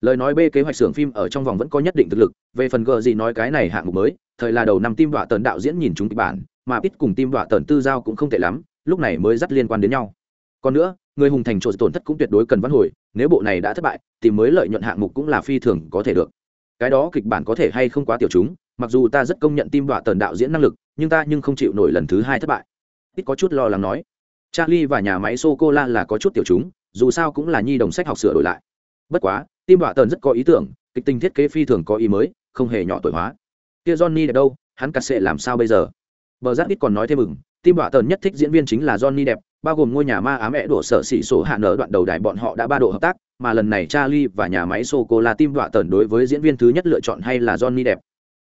Lời nói b kế hoạch xưởng phim ở trong vòng vẫn có nhất định thực lực, về phần gờ gì nói cái này hạng mục mới, thời là đầu năm tim đọa tần đạo diễn nhìn chúng kịch bản, mà ít cùng tim đọa tần tư giao cũng không tệ lắm, lúc này mới dắt liên quan đến nhau còn nữa, người hùng thành trộn tổn thất cũng tuyệt đối cần văn hồi, nếu bộ này đã thất bại, thì mới lợi nhuận hạng mục cũng là phi thường có thể được. Cái đó kịch bản có thể hay không quá tiểu chúng, mặc dù ta rất công nhận tim đọa tần đạo diễn năng lực, nhưng ta nhưng không chịu nổi lần thứ hai thất bại. Ít có chút lo lắng nói. Charlie và nhà máy sô cô la là có chút tiểu chúng, dù sao cũng là nhi đồng sách học sửa đổi lại. Bất quá tim đọa tần rất có ý tưởng, kịch tình thiết kế phi thường có ý mới, không hề nhỏ tuổi hóa. Kia johnny đẹp đâu, hắn cà sệ làm sao bây giờ? Bờ giáp ít còn nói thêm mừng tim đọa tần nhất thích diễn viên chính là johnny đẹp bao gồm ngôi nhà ma ám ẹ đổ sở xỉ sổ hạ nở đoạn đầu đài bọn họ đã ba độ hợp tác, mà lần này charlie và nhà máy sô cô la tim đọa tần đối với diễn viên thứ nhất lựa chọn hay là johnny đẹp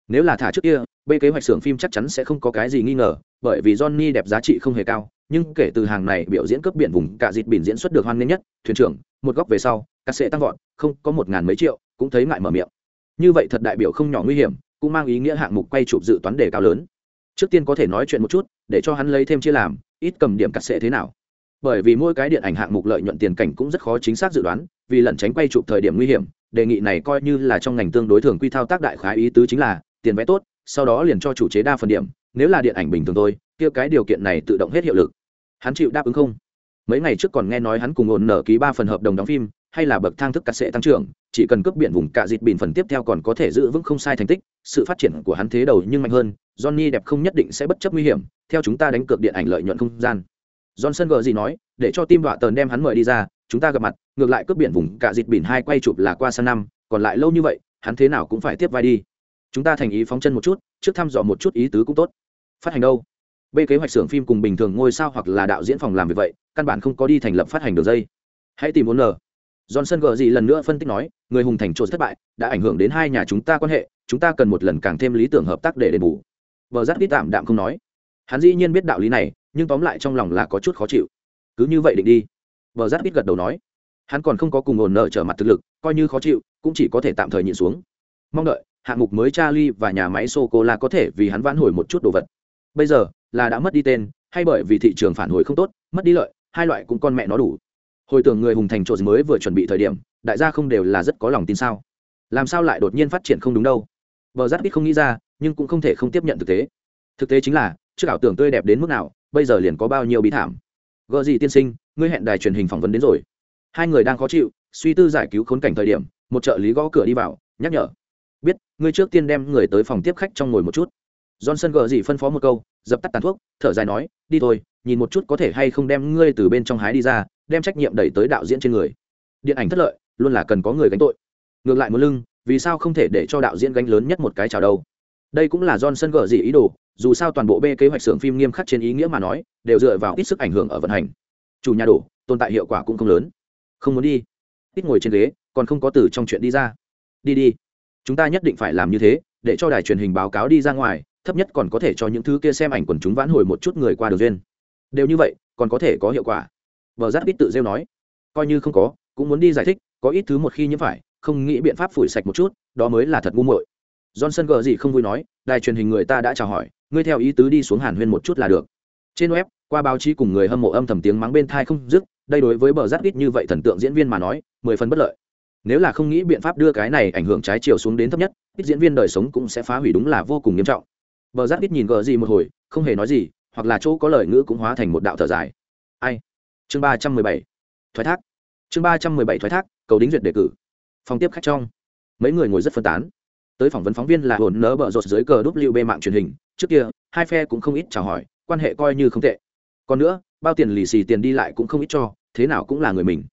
nếu là thả trước kia b kế hoạch xưởng phim chắc chắn sẽ không có cái gì nghi ngờ, bởi vì johnny đẹp giá trị không hề cao, nhưng kể từ hàng này biểu diễn cướp biển vùng cả dịt biển diễn xuất được hoan nghênh nhất, thuyền trưởng, một góc về sau cắt sẽ tăng vọt, không có một ngàn mấy triệu, cũng thấy ngại mở miệng. Như vậy thật đại biểu không nhỏ nguy hiểm, cũng mang ý nghĩa hạng mục quay chụp dự toán đề cao lớn. Trước tiên có thể nói chuyện một chút, để cho hắn lấy thêm chia làm ít cầm điểm cắt sẽ thế nào. Bởi vì mỗi cái điện ảnh hạng mục lợi nhuận tiền cảnh cũng rất khó chính xác dự đoán, vì lẩn tránh quay chụp thời điểm nguy hiểm, đề nghị này coi như là trong ngành tương đối thường quy thao tác đại khái ý tứ chính là, tiền vé tốt, sau đó liền cho chủ chế đa phần điểm, nếu là điện ảnh bình thường thôi, kia cái điều kiện này tự động hết hiệu lực. Hắn chịu đáp ứng không? Mấy ngày trước còn nghe nói hắn cùng ổn nở ký ba phần hợp đồng đóng phim, hay là bậc thang thức cắt sẽ tăng trưởng, chỉ cần cướp biển vùng cạ dịt bìn phần tiếp theo còn có thể giữ vững không sai thành tích, sự phát triển của hắn thế đầu nhưng mạnh hơn, johnny đẹp không nhất định sẽ bất chấp nguy hiểm theo chúng ta đánh cược điện ảnh lợi nhuận không gian. Johnson gờ gì nói, để cho tim đọa tờn đem hắn mời đi ra, chúng ta gặp mặt, ngược lại cướp biển vùng cạ dịt biển hai quay chụp là qua sang năm, còn lại lâu như vậy, hắn thế nào cũng phải tiếp vai đi. Chúng ta thành ý phóng chân một chút, trước thăm dò một chút ý tứ cũng tốt. Phát hành đâu? B kế hoạch xưởng phim cùng bình thường ngôi sao hoặc là đạo diễn phòng làm việc vậy, căn bản không có đi thành lập phát hành đường dây. Hãy tìm muốn n johnson gờ gì lần nữa phân tích nói, người hùng thành trộn thất bại, đã ảnh hưởng đến hai nhà chúng ta quan hệ, chúng ta cần một lần càng thêm lý tưởng hợp tác để đền bù. Vợ rất ít tạm đạm không nói hắn dĩ nhiên biết đạo lý này, nhưng tóm lại trong lòng là có chút khó chịu. Cứ như vậy định đi. Vợ giáp ít gật đầu nói. Hắn còn không có cùng ổn nợ trở mặt thực lực, coi như khó chịu, cũng chỉ có thể tạm thời nhịn xuống. Mong đợi, hạng mục mới charlie và nhà máy sô cô la có thể vì hắn vãn hồi một chút đồ vật. Bây giờ, là đã mất đi tên, hay bởi vì thị trường phản hồi không tốt, mất đi lợi, hai loại cũng con mẹ nó đủ. Hồi tưởng người hùng thành trộn mới vừa chuẩn bị thời điểm, đại gia không đều là rất có lòng tin sao? Làm sao lại đột nhiên phát triển không đúng đâu? Vợ giáp ít không nghĩ ra, nhưng cũng không thể không tiếp nhận thực tế. Thực tế chính là trước ảo tưởng tươi đẹp đến mức nào, bây giờ liền có bao nhiêu bí thảm. Gợ gì tiên sinh, ngươi hẹn đài truyền hình phỏng vấn đến rồi. Hai người đang khó chịu, suy tư giải cứu khốn cảnh thời điểm, một trợ lý gõ cửa đi vào, nhắc nhở. Biết, ngươi trước tiên đem người tới phòng tiếp khách trong ngồi một chút. Johnson gợ gì phân phó một câu, dập tắt tàn thuốc, thở dài nói, đi thôi, nhìn một chút có thể hay không đem ngươi từ bên trong hái đi ra, đem trách nhiệm đẩy tới đạo diễn trên người. Điện ảnh thất lợi, luôn là cần có người gánh tội. Ngược lại một lưng, vì sao không thể để cho đạo diễn gánh lớn nhất một cái chào đâu? Đây cũng là johnson gợ gì ý đồ dù sao toàn bộ b kế hoạch xưởng phim nghiêm khắc trên ý nghĩa mà nói, đều dựa vào ít sức ảnh hưởng ở vận hành. Chủ nhà đổ, tồn tại hiệu quả cũng không lớn. Không muốn đi. Ít ngồi trên ghế, còn không có từ trong chuyện đi ra. Đi đi. Chúng ta nhất định phải làm như thế, để cho đài truyền hình báo cáo đi ra ngoài, thấp nhất còn có thể cho những thứ kia xem ảnh quần chúng vãn hồi một chút người qua đường duyên. Đều như vậy, còn có thể có hiệu quả. Vợ giáp ít tự rêu nói. Coi như không có, cũng muốn đi giải thích, có ít thứ một khi nhiễm phải, không nghĩ biện pháp phủi sạch một chút, đó mới là thật ngu muội. Johnson gờ gì không vui nói, đài truyền hình người ta đã chào hỏi ngươi theo ý tứ đi xuống hàn huyên một chút là được. Trên web, qua báo chí cùng người hâm mộ âm thầm tiếng mắng bên thai không dứt, đây đối với bờ giáp ít như vậy thần tượng diễn viên mà nói, mười phần bất lợi. Nếu là không nghĩ biện pháp đưa cái này ảnh hưởng trái chiều xuống đến thấp nhất, ít diễn viên đời sống cũng sẽ phá hủy đúng là vô cùng nghiêm trọng. Bờ giáp ít nhìn gờ gì một hồi, không hề nói gì, hoặc là chỗ có lời ngữ cũng hóa thành một đạo thở dài. Ai? Chương ba trăm mười bảy. Thoái thác. Chương ba trăm mười bảy thoái thác, cầu đính duyệt đề cử. Phòng tiếp khách trong. Mấy người ngồi rất phân tán. Tới phỏng vấn phóng viên là hồn nớ bợ rột dưới cờ wb mạng truyền hình trước kia, hai phe cũng không ít chào hỏi, quan hệ coi như không tệ. Còn nữa, bao tiền lì xì tiền đi lại cũng không ít cho, thế nào cũng là người mình.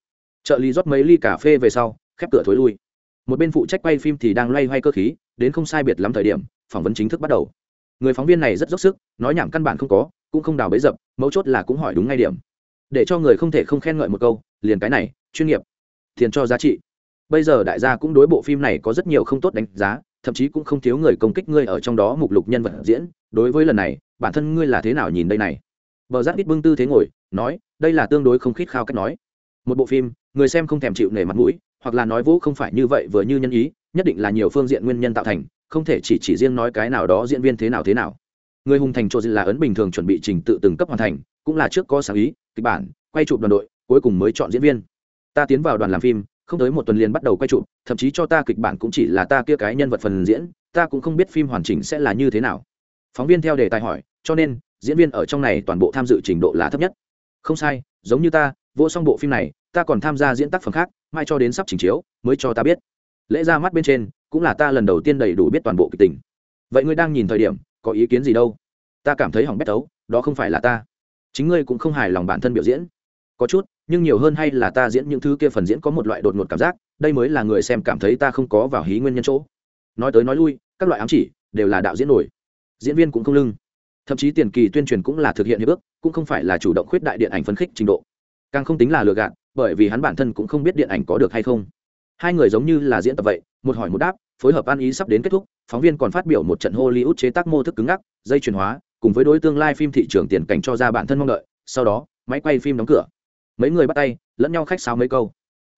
Trợ lý rót mấy ly cà phê về sau, khép cửa thối lui. Một bên phụ trách quay phim thì đang loay hoay cơ khí, đến không sai biệt lắm thời điểm, phỏng vấn chính thức bắt đầu. Người phóng viên này rất dốc sức, nói nhảm căn bản không có, cũng không đào bấy dập, mấu chốt là cũng hỏi đúng ngay điểm. Để cho người không thể không khen ngợi một câu, liền cái này, chuyên nghiệp. Tiền cho giá trị. Bây giờ đại gia cũng đối bộ phim này có rất nhiều không tốt đánh giá thậm chí cũng không thiếu người công kích ngươi ở trong đó mục lục nhân vật diễn. Đối với lần này, bản thân ngươi là thế nào nhìn đây này? Bờ giáp ít bưng tư thế ngồi, nói, đây là tương đối không khít khao cách nói. Một bộ phim, người xem không thèm chịu nể mặt mũi, hoặc là nói vũ không phải như vậy vừa như nhân ý, nhất định là nhiều phương diện nguyên nhân tạo thành, không thể chỉ chỉ riêng nói cái nào đó diễn viên thế nào thế nào. Người hùng thành trộn là ấn bình thường chuẩn bị trình tự từng cấp hoàn thành, cũng là trước có sáng ý, kịch bản, quay chụp đoàn đội, cuối cùng mới chọn diễn viên. Ta tiến vào đoàn làm phim không tới một tuần liền bắt đầu quay trụ, thậm chí cho ta kịch bản cũng chỉ là ta kia cái nhân vật phần diễn ta cũng không biết phim hoàn chỉnh sẽ là như thế nào. Phóng viên theo đề tài hỏi cho nên diễn viên ở trong này toàn bộ tham dự trình độ là thấp nhất. Không sai giống như ta vô xong bộ phim này ta còn tham gia diễn tác phẩm khác mai cho đến sắp trình chiếu mới cho ta biết. Lễ ra mắt bên trên cũng là ta lần đầu tiên đầy đủ biết toàn bộ kịch tình. Vậy ngươi đang nhìn thời điểm có ý kiến gì đâu? Ta cảm thấy hỏng bét tấu đó không phải là ta. Chính ngươi cũng không hài lòng bản thân biểu diễn có chút, nhưng nhiều hơn hay là ta diễn những thứ kia phần diễn có một loại đột ngột cảm giác, đây mới là người xem cảm thấy ta không có vào hí nguyên nhân chỗ. Nói tới nói lui, các loại ám chỉ đều là đạo diễn nổi. Diễn viên cũng không lưng. Thậm chí tiền kỳ tuyên truyền cũng là thực hiện hiệp ước, cũng không phải là chủ động khuyết đại điện ảnh phấn khích trình độ. Càng không tính là lừa gạt, bởi vì hắn bản thân cũng không biết điện ảnh có được hay không. Hai người giống như là diễn tập vậy, một hỏi một đáp, phối hợp ăn ý sắp đến kết thúc, phóng viên còn phát biểu một trận hollywood chế tác mô thức cứng ngắc, dây chuyển hóa, cùng với đối tương lai phim thị trường tiền cảnh cho ra bản thân mong đợi, sau đó, máy quay phim đóng cửa mấy người bắt tay, lẫn nhau khách sáo mấy câu.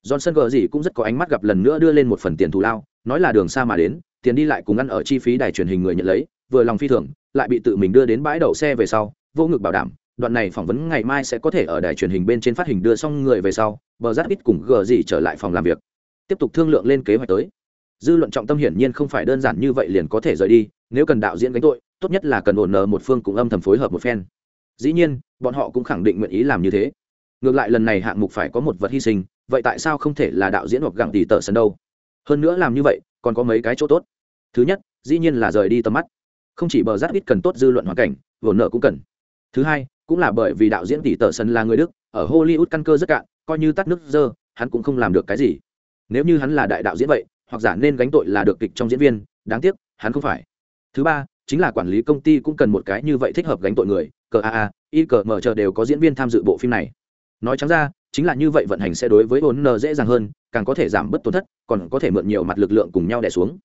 Johnson gờ gì cũng rất có ánh mắt gặp lần nữa đưa lên một phần tiền thù lao, nói là đường xa mà đến, tiền đi lại cùng ăn ở chi phí đài truyền hình người nhận lấy, vừa lòng phi thường, lại bị tự mình đưa đến bãi đậu xe về sau, vô ngực bảo đảm, đoạn này phỏng vấn ngày mai sẽ có thể ở đài truyền hình bên trên phát hình đưa xong người về sau, bờ giáp ít cùng gờ gì trở lại phòng làm việc. Tiếp tục thương lượng lên kế hoạch tới. Dư luận trọng tâm hiển nhiên không phải đơn giản như vậy liền có thể rời đi, nếu cần đạo diễn gánh tội, tốt nhất là cần ổn nờ một phương cùng âm thầm phối hợp một phen. Dĩ nhiên, bọn họ cũng khẳng định nguyện ý làm như thế ngược lại lần này hạng mục phải có một vật hy sinh, vậy tại sao không thể là đạo diễn hoặc gặng tỷ tờ sân đâu? Hơn nữa làm như vậy, còn có mấy cái chỗ tốt. Thứ nhất, dĩ nhiên là rời đi tầm mắt. Không chỉ bờ giáp ít cần tốt dư luận hoàn cảnh vồn nợ cũng cần. Thứ hai, cũng là bởi vì đạo diễn tỷ tờ sân là người đức, ở hollywood căn cơ rất cạn, coi như tắt nước dơ, hắn cũng không làm được cái gì. Nếu như hắn là đại đạo diễn vậy, hoặc giả nên gánh tội là được kịch trong diễn viên, đáng tiếc, hắn không phải. Thứ ba, chính là quản lý công ty cũng cần một cái như vậy thích hợp gánh tội người, cờ a a, y cờ mở chờ đều có diễn viên tham dự bộ phim này nói trắng ra, chính là như vậy vận hành sẽ đối với vốn n dễ dàng hơn, càng có thể giảm bớt tổn thất, còn có thể mượn nhiều mặt lực lượng cùng nhau đẻ xuống.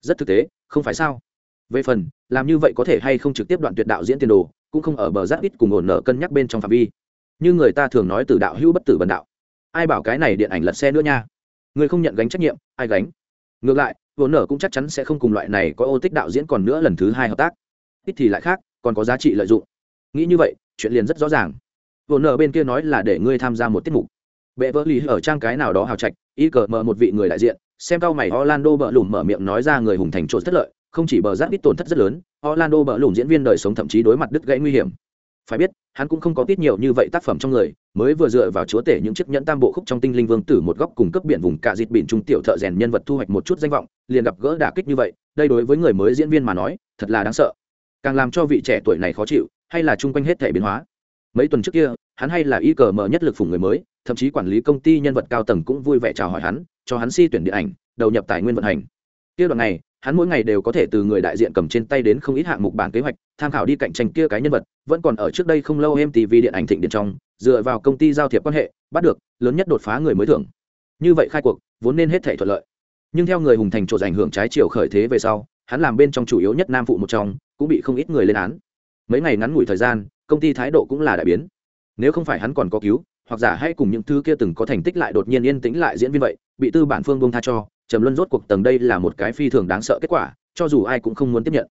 Rất thực tế, không phải sao? Về phần, làm như vậy có thể hay không trực tiếp đoạn tuyệt đạo diễn tiền đồ, cũng không ở bờ giáp ít cùng ổn nở cân nhắc bên trong phạm vi. Như người ta thường nói từ đạo hữu bất tử bần đạo. Ai bảo cái này điện ảnh lật xe nữa nha? Người không nhận gánh trách nhiệm, ai gánh? Ngược lại vốn nở cũng chắc chắn sẽ không cùng loại này có ô tích đạo diễn còn nữa lần thứ hai hợp tác. Ít thì lại khác, còn có giá trị lợi dụng. Nghĩ như vậy, chuyện liền rất rõ ràng vốn nợ bên kia nói là để ngươi tham gia một tiết mục. Bệ vỡ lý ở trang cái nào đó hào trạch, y cờ mờ một vị người đại diện, xem cao mày orlando bợ lùm mở miệng nói ra người hùng thành trộn thất lợi, không chỉ bờ rác ít tổn thất rất lớn, orlando bợ lùm diễn viên đời sống thậm chí đối mặt đứt gãy nguy hiểm. Phải biết, hắn cũng không có tiết nhiều như vậy tác phẩm trong người, mới vừa dựa vào chúa tể những chiếc nhẫn tam bộ khúc trong tinh linh vương tử một góc cùng cấp biển vùng cả dịt biển trung tiểu thợ rèn nhân vật thu hoạch một chút danh vọng, liền gặp gỡ đả kích như vậy, đây đối với người mới diễn viên mà nói, thật là đáng sợ. Càng làm cho vị trẻ tuổi này khó chịu, hay là chung quanh hết thể biến hóa mấy tuần trước kia, hắn hay là y cờ mở nhất lực phủng người mới, thậm chí quản lý công ty nhân vật cao tầng cũng vui vẻ chào hỏi hắn, cho hắn si tuyển điện ảnh, đầu nhập tài nguyên vận hành. Kia đoạn này, hắn mỗi ngày đều có thể từ người đại diện cầm trên tay đến không ít hạng mục bản kế hoạch, tham khảo đi cạnh tranh kia cái nhân vật, vẫn còn ở trước đây không lâu em tv điện ảnh thịnh điện trong, dựa vào công ty giao thiệp quan hệ, bắt được lớn nhất đột phá người mới thưởng. Như vậy khai cuộc, vốn nên hết thể thuận lợi. Nhưng theo người hùng thành trộn ảnh hưởng trái chiều khởi thế về sau, hắn làm bên trong chủ yếu nhất nam phụ một trong, cũng bị không ít người lên án. Mấy ngày ngắn ngủi thời gian công ty thái độ cũng là đại biến. Nếu không phải hắn còn có cứu, hoặc giả hay cùng những thứ kia từng có thành tích lại đột nhiên yên tĩnh lại diễn viên vậy, bị tư bản phương bông tha cho, trầm luân rốt cuộc tầng đây là một cái phi thường đáng sợ kết quả, cho dù ai cũng không muốn tiếp nhận.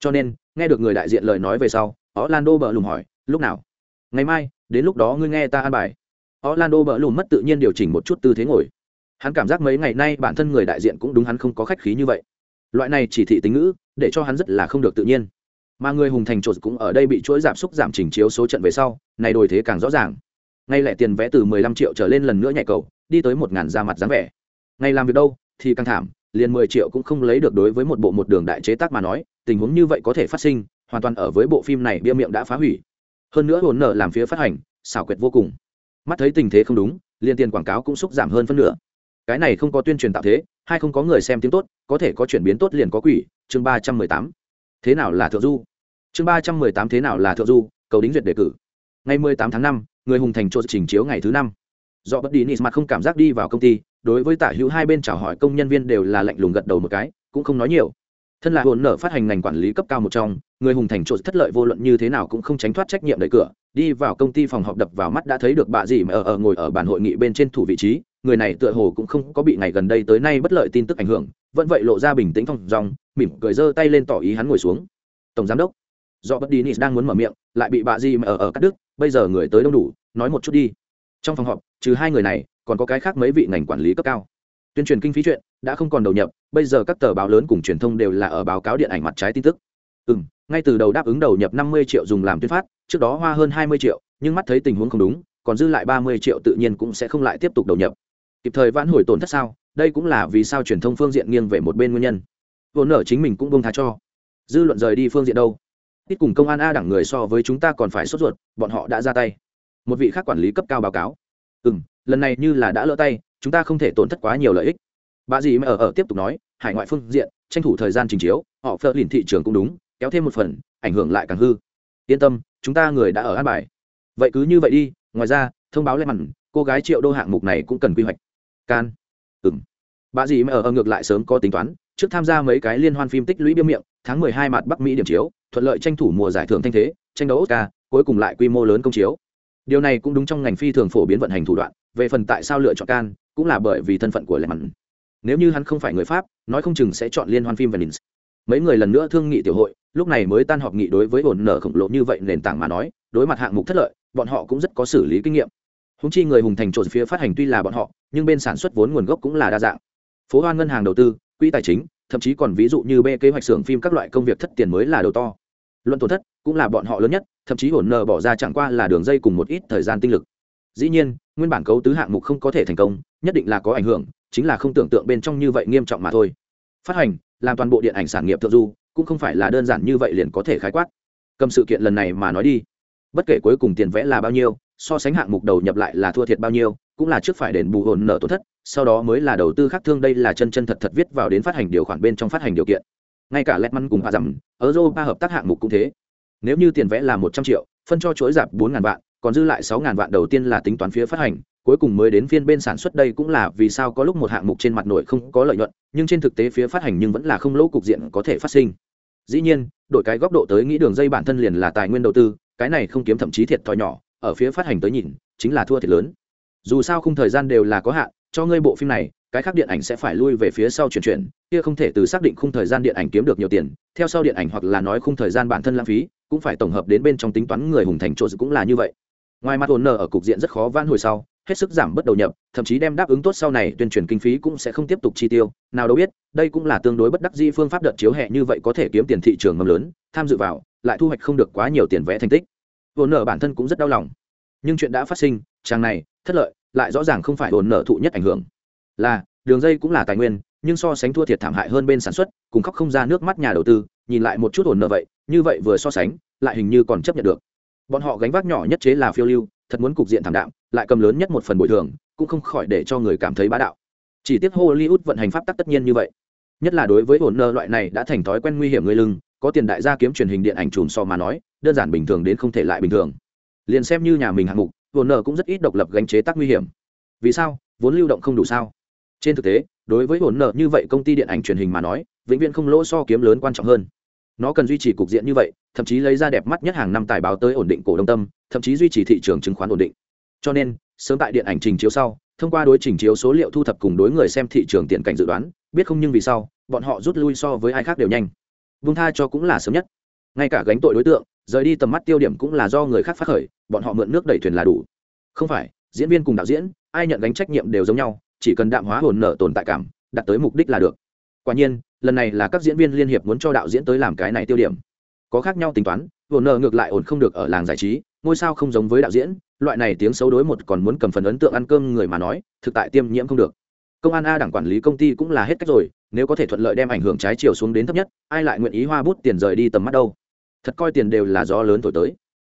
Cho nên, nghe được người đại diện lời nói về sau, orlando bờ lùm hỏi, lúc nào? Ngày mai, đến lúc đó ngươi nghe ta an bài. Orlando bờ lùm mất tự nhiên điều chỉnh một chút tư thế ngồi. Hắn cảm giác mấy ngày nay bản thân người đại diện cũng đúng hắn không có khách khí như vậy. Loại này chỉ thị tính ngữ, để cho hắn rất là không được tự nhiên mà người hùng thành trột cũng ở đây bị chuỗi giảm xúc giảm chỉnh chiếu số trận về sau, này đổi thế càng rõ ràng. Ngay lẻ tiền vẽ từ 15 triệu trở lên lần nữa nhảy cầu, đi tới một ngàn ra mặt dáng vẻ. Ngay làm việc đâu, thì căng thảm, liền 10 triệu cũng không lấy được đối với một bộ một đường đại chế tác mà nói, tình huống như vậy có thể phát sinh, hoàn toàn ở với bộ phim này bia miệng đã phá hủy. Hơn nữa hồn nợ làm phía phát hành, xảo quyệt vô cùng. Mắt thấy tình thế không đúng, liền tiền quảng cáo cũng xúc giảm hơn phân nửa. Cái này không có tuyên truyền tạo thế, hay không có người xem tiếng tốt, có thể có chuyển biến tốt liền có quỷ, chương ba trăm mười tám thế nào là thượng du? Chương ba trăm mười tám thế nào là thượng du? Cầu đính duyệt đề cử. Ngày mười tám tháng năm người hùng thành trộn trình chiếu ngày thứ năm. Do bất đi nịt mặt không cảm giác đi vào công ty đối với tả hữu hai bên chào hỏi công nhân viên đều là lạnh lùng gật đầu một cái cũng không nói nhiều. Thân là hồn nở phát hành ngành quản lý cấp cao một trong người hùng thành trộn thất lợi vô luận như thế nào cũng không tránh thoát trách nhiệm đẩy cửa đi vào công ty phòng họp đập vào mắt đã thấy được bà dì mà ở, ở ngồi ở bàn hội nghị bên trên thủ vị trí người này tựa hồ cũng không có bị ngày gần đây tới nay bất lợi tin tức ảnh hưởng vẫn vậy lộ ra bình tĩnh phong dong mỉm cười giơ tay lên tỏ ý hắn ngồi xuống. Tổng giám đốc do bất đi nis đang muốn mở miệng, lại bị bà di mà ở ở cắt đứt. bây giờ người tới đông đủ, nói một chút đi. Trong phòng họp, trừ hai người này, còn có cái khác mấy vị ngành quản lý cấp cao. Tuyên truyền kinh phí chuyện đã không còn đầu nhập, bây giờ các tờ báo lớn cùng truyền thông đều là ở báo cáo điện ảnh mặt trái tin tức. Ừ m ngay từ đầu đáp ứng đầu nhập năm mươi triệu dùng làm tuyên phát, trước đó hoa hơn hai mươi triệu, nhưng mắt thấy tình huống không đúng, còn dư lại ba mươi triệu tự nhiên cũng sẽ không lại tiếp tục đầu nhập. Kịp thời vãn hồi tổn thất sao? Đây cũng là vì sao truyền thông phương diện nghiêng về một bên nguyên nhân vốn nở chính mình cũng bông tha cho. Dư luận rời đi phương diện đâu? Ít cùng công an a đẳng người so với chúng ta còn phải sốt ruột, bọn họ đã ra tay. Một vị khác quản lý cấp cao báo cáo. Ừ m lần này như là đã lỡ tay, chúng ta không thể tổn thất quá nhiều lợi ích. Bà dì mà ở ở tiếp tục nói, hải ngoại phương diện, tranh thủ thời gian trình chiếu, họ phớt lìn thị trường cũng đúng, kéo thêm một phần, ảnh hưởng lại càng hư. Yên tâm, chúng ta người đã ở an bài. Vậy cứ như vậy đi, ngoài ra, thông báo lên mặn cô gái triệu đô hạng mục này cũng cần quy hoạch. Can. Ừng bà dì mà ở ngược lại sớm có tính toán trước tham gia mấy cái liên hoan phim tích lũy biêu miệng, tháng mười hai mặt bắc mỹ điểm chiếu, thuận lợi tranh thủ mùa giải thưởng thanh thế, tranh đấu oscar, cuối cùng lại quy mô lớn công chiếu. Điều này cũng đúng trong ngành phi thường phổ biến vận hành thủ đoạn, về phần tại sao lựa chọn can, cũng là bởi vì thân phận của lệ mặn nếu như hắn không phải người pháp, nói không chừng sẽ chọn liên hoan phim venice. Mấy người lần nữa thương nghị tiểu hội, lúc này mới tan họp nghị đối với ổn nở khổng lồ như vậy nền tảng mà nói, đối mặt hạng mục thất lợi, bọn họ cũng rất có xử lý kinh nghiệm. Húng chi người hùng thành trộn phía phát hành tuy là bọn họ, nhưng bên sản xuất vốn nguồn gốc cũng là đa dạng. Phố hoan ngân hàng đầu tư quỹ tài chính, thậm chí còn ví dụ như bê kế hoạch xưởng phim các loại công việc thất tiền mới là đầu to. Luận tổn thất cũng là bọn họ lớn nhất, thậm chí ổn nờ bỏ ra chẳng qua là đường dây cùng một ít thời gian tinh lực. Dĩ nhiên, nguyên bản cấu tứ hạng mục không có thể thành công, nhất định là có ảnh hưởng, chính là không tưởng tượng bên trong như vậy nghiêm trọng mà thôi. Phát hành, làm toàn bộ điện ảnh sản nghiệp thượng du, cũng không phải là đơn giản như vậy liền có thể khái quát. Cầm sự kiện lần này mà nói đi. Bất kể cuối cùng tiền vẽ là bao nhiêu, so sánh hạng mục đầu nhập lại là thua thiệt bao nhiêu cũng là trước phải đền bù hồn nợ tổn thất sau đó mới là đầu tư khác thương đây là chân chân thật thật viết vào đến phát hành điều khoản bên trong phát hành điều kiện ngay cả Letman cùng ở Dầm, Europa hợp tác hạng mục cũng thế. Nếu như tiền vẽ là một trăm triệu, phân cho chuỗi giảm bốn ngàn vạn, còn dư lại sáu ngàn vạn đầu tiên là tính toán phía phát hành, cuối cùng mới đến phiên bên sản xuất đây cũng là vì sao có lúc một hạng mục trên mặt nội không có lợi nhuận, nhưng trên thực tế phía phát hành nhưng vẫn là không lỗ cục diện có thể phát sinh. Dĩ nhiên, đổi cái góc độ tới nghĩ đường dây bản thân liền là tài nguyên đầu tư, cái này không kiếm thậm chí thiệt thòi nhỏ, ở phía phát hành tới nhìn, chính là thua thiệt lớn. Dù sao khung thời gian đều là có hạn, cho ngươi bộ phim này, cái khác điện ảnh sẽ phải lui về phía sau chuyển chuyển kia không thể từ xác định khung thời gian điện ảnh kiếm được nhiều tiền theo sau điện ảnh hoặc là nói khung thời gian bản thân lãng phí cũng phải tổng hợp đến bên trong tính toán người hùng thành chỗ cũng là như vậy. Ngoài mặt ổn nợ ở cục diện rất khó van hồi sau hết sức giảm bớt đầu nhập thậm chí đem đáp ứng tốt sau này tuyên truyền kinh phí cũng sẽ không tiếp tục chi tiêu nào đâu biết đây cũng là tương đối bất đắc dĩ phương pháp đợt chiếu hẹ như vậy có thể kiếm tiền thị trường ngầm lớn tham dự vào lại thu hoạch không được quá nhiều tiền vẽ thành tích. Ổn nợ bản thân cũng rất đau lòng. Nhưng chuyện đã phát sinh chàng này thất lợi, lại rõ ràng không phải ổn nợ thụ nhất ảnh hưởng. Là, đường dây cũng là tài nguyên, nhưng so sánh thua thiệt thảm hại hơn bên sản xuất, cùng khóc không ra nước mắt nhà đầu tư, nhìn lại một chút ổn nợ vậy, như vậy vừa so sánh, lại hình như còn chấp nhận được. Bọn họ gánh vác nhỏ nhất chế là phiêu lưu, thật muốn cục diện thảm đạm, lại cầm lớn nhất một phần bồi thường, cũng không khỏi để cho người cảm thấy bá đạo. Chỉ tiếc hollywood vận hành pháp tắc tất nhiên như vậy. Nhất là đối với ổn nợ loại này đã thành thói quen nguy hiểm người lưng, có tiền đại gia kiếm truyền hình điện ảnh chùm so mà nói, đơn giản bình thường đến không thể lại bình thường. Liền xem như nhà mình hạng mục ổn Nở cũng rất ít độc lập gánh chế tác nguy hiểm. Vì sao? Vốn lưu động không đủ sao? Trên thực tế, đối với vốn nợ như vậy công ty điện ảnh truyền hình mà nói, vĩnh viễn không lỗ so kiếm lớn quan trọng hơn. Nó cần duy trì cục diện như vậy, thậm chí lấy ra đẹp mắt nhất hàng năm tài báo tới ổn định cổ đông tâm, thậm chí duy trì thị trường chứng khoán ổn định. Cho nên, sớm tại điện ảnh trình chiếu sau, thông qua đối trình chiếu số liệu thu thập cùng đối người xem thị trường tiền cảnh dự đoán, biết không nhưng vì sao, bọn họ rút lui so với ai khác đều nhanh. Vung tha cho cũng là sớm nhất. Ngay cả gánh tội đối tượng rời đi tầm mắt tiêu điểm cũng là do người khác phát khởi, bọn họ mượn nước đẩy thuyền là đủ. Không phải, diễn viên cùng đạo diễn, ai nhận gánh trách nhiệm đều giống nhau, chỉ cần đạm hóa hồn nở tồn tại cảm đặt tới mục đích là được. Quả nhiên, lần này là các diễn viên liên hiệp muốn cho đạo diễn tới làm cái này tiêu điểm. Có khác nhau tính toán, hồn nở ngược lại ổn không được ở làng giải trí, ngôi sao không giống với đạo diễn, loại này tiếng xấu đối một còn muốn cầm phần ấn tượng ăn cơm người mà nói, thực tại tiêm nhiễm không được. Công an a đảng quản lý công ty cũng là hết cách rồi, nếu có thể thuận lợi đem ảnh hưởng trái chiều xuống đến thấp nhất, ai lại nguyện ý hoa bút tiền rời đi tầm mắt đâu? Thật coi tiền đều là gió lớn thổi tới.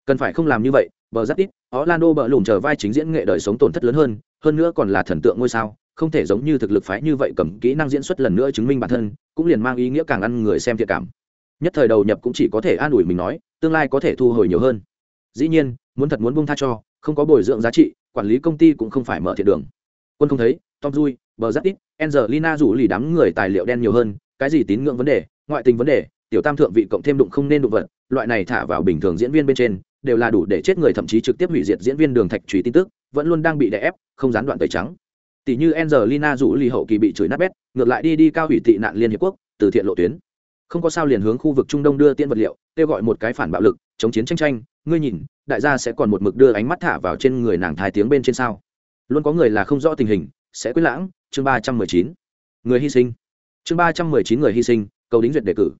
Cần phải không làm như vậy, bờ rất ít orlando bờ lùm chờ vai chính diễn nghệ đời sống tổn thất lớn hơn hơn nữa còn là thần tượng ngôi sao, không thể giống như thực lực phái như vậy cầm kỹ năng diễn xuất lần nữa chứng minh bản thân, cũng liền mang ý nghĩa càng ăn người xem thiệt cảm. Nhất thời đầu nhập cũng chỉ có thể an ủi mình nói, tương lai có thể thu hồi nhiều hơn. Dĩ nhiên, muốn thật muốn bung tha cho, không có bồi dưỡng giá trị, quản lý công ty cũng không phải mở thiệt đường. Quân không thấy, tom dui, bờ rất ít angelina rủ lì đám người tài liệu đen nhiều hơn, cái gì tín ngưỡng vấn đề, ngoại tình vấn đề tiểu tam thượng vị cộng thêm đụng không nên đụng vật, loại này thả vào bình thường diễn viên bên trên, đều là đủ để chết người thậm chí trực tiếp hủy diệt diễn viên đường thạch trùy tin tức, vẫn luôn đang bị đè ép, không gián đoạn tẩy trắng. Tỷ như Angelina rủ lì hậu kỳ bị chửi nát bét, ngược lại đi đi cao hủy tị nạn liên hiệp quốc, từ thiện lộ tuyến. Không có sao liền hướng khu vực trung đông đưa tiên vật liệu, kêu gọi một cái phản bạo lực, chống chiến tranh tranh, ngươi nhìn, đại gia sẽ còn một mực đưa ánh mắt thả vào trên người nàng thái tiếng bên trên sao? Luôn có người là không rõ tình hình, sẽ quyết lãng, chương ba trăm mười chín. Người hy sinh. Chương ba trăm mười chín người hy sinh, cầu đính duyệt đề cử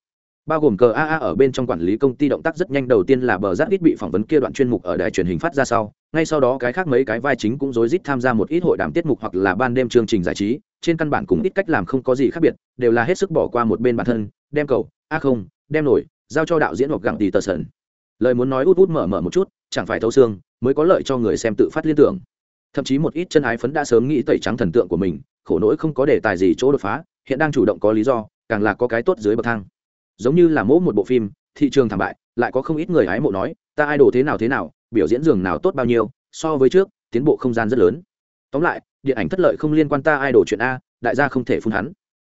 bao gồm cờ aa ở bên trong quản lý công ty động tác rất nhanh, đầu tiên là bờ giáp ít bị phỏng vấn kia đoạn chuyên mục ở đài truyền hình phát ra sau. Ngay sau đó cái khác mấy cái vai chính cũng rối rít tham gia một ít hội đàm tiết mục hoặc là ban đêm chương trình giải trí. Trên căn bản cũng ít cách làm không có gì khác biệt, đều là hết sức bỏ qua một bên bản thân. Đem cầu, a không, đem nổi, giao cho đạo diễn hoặc gặng tỷ tờ sần. Lời muốn nói út út mở mở một chút, chẳng phải thấu xương, mới có lợi cho người xem tự phát liên tưởng. Thậm chí một ít chân ái phấn đã sớm nghĩ tẩy trắng thần tượng của mình, khổ nỗi không có đề tài gì chỗ đột phá, hiện đang chủ động có lý do, càng là có cái tốt dưới bậc thang giống như là mỗ một bộ phim, thị trường thảm bại, lại có không ít người hái mộ nói, ta idol thế nào thế nào, biểu diễn giường nào tốt bao nhiêu, so với trước, tiến bộ không gian rất lớn. Tóm lại, điện ảnh thất lợi không liên quan ta idol chuyện a, đại gia không thể phun hắn.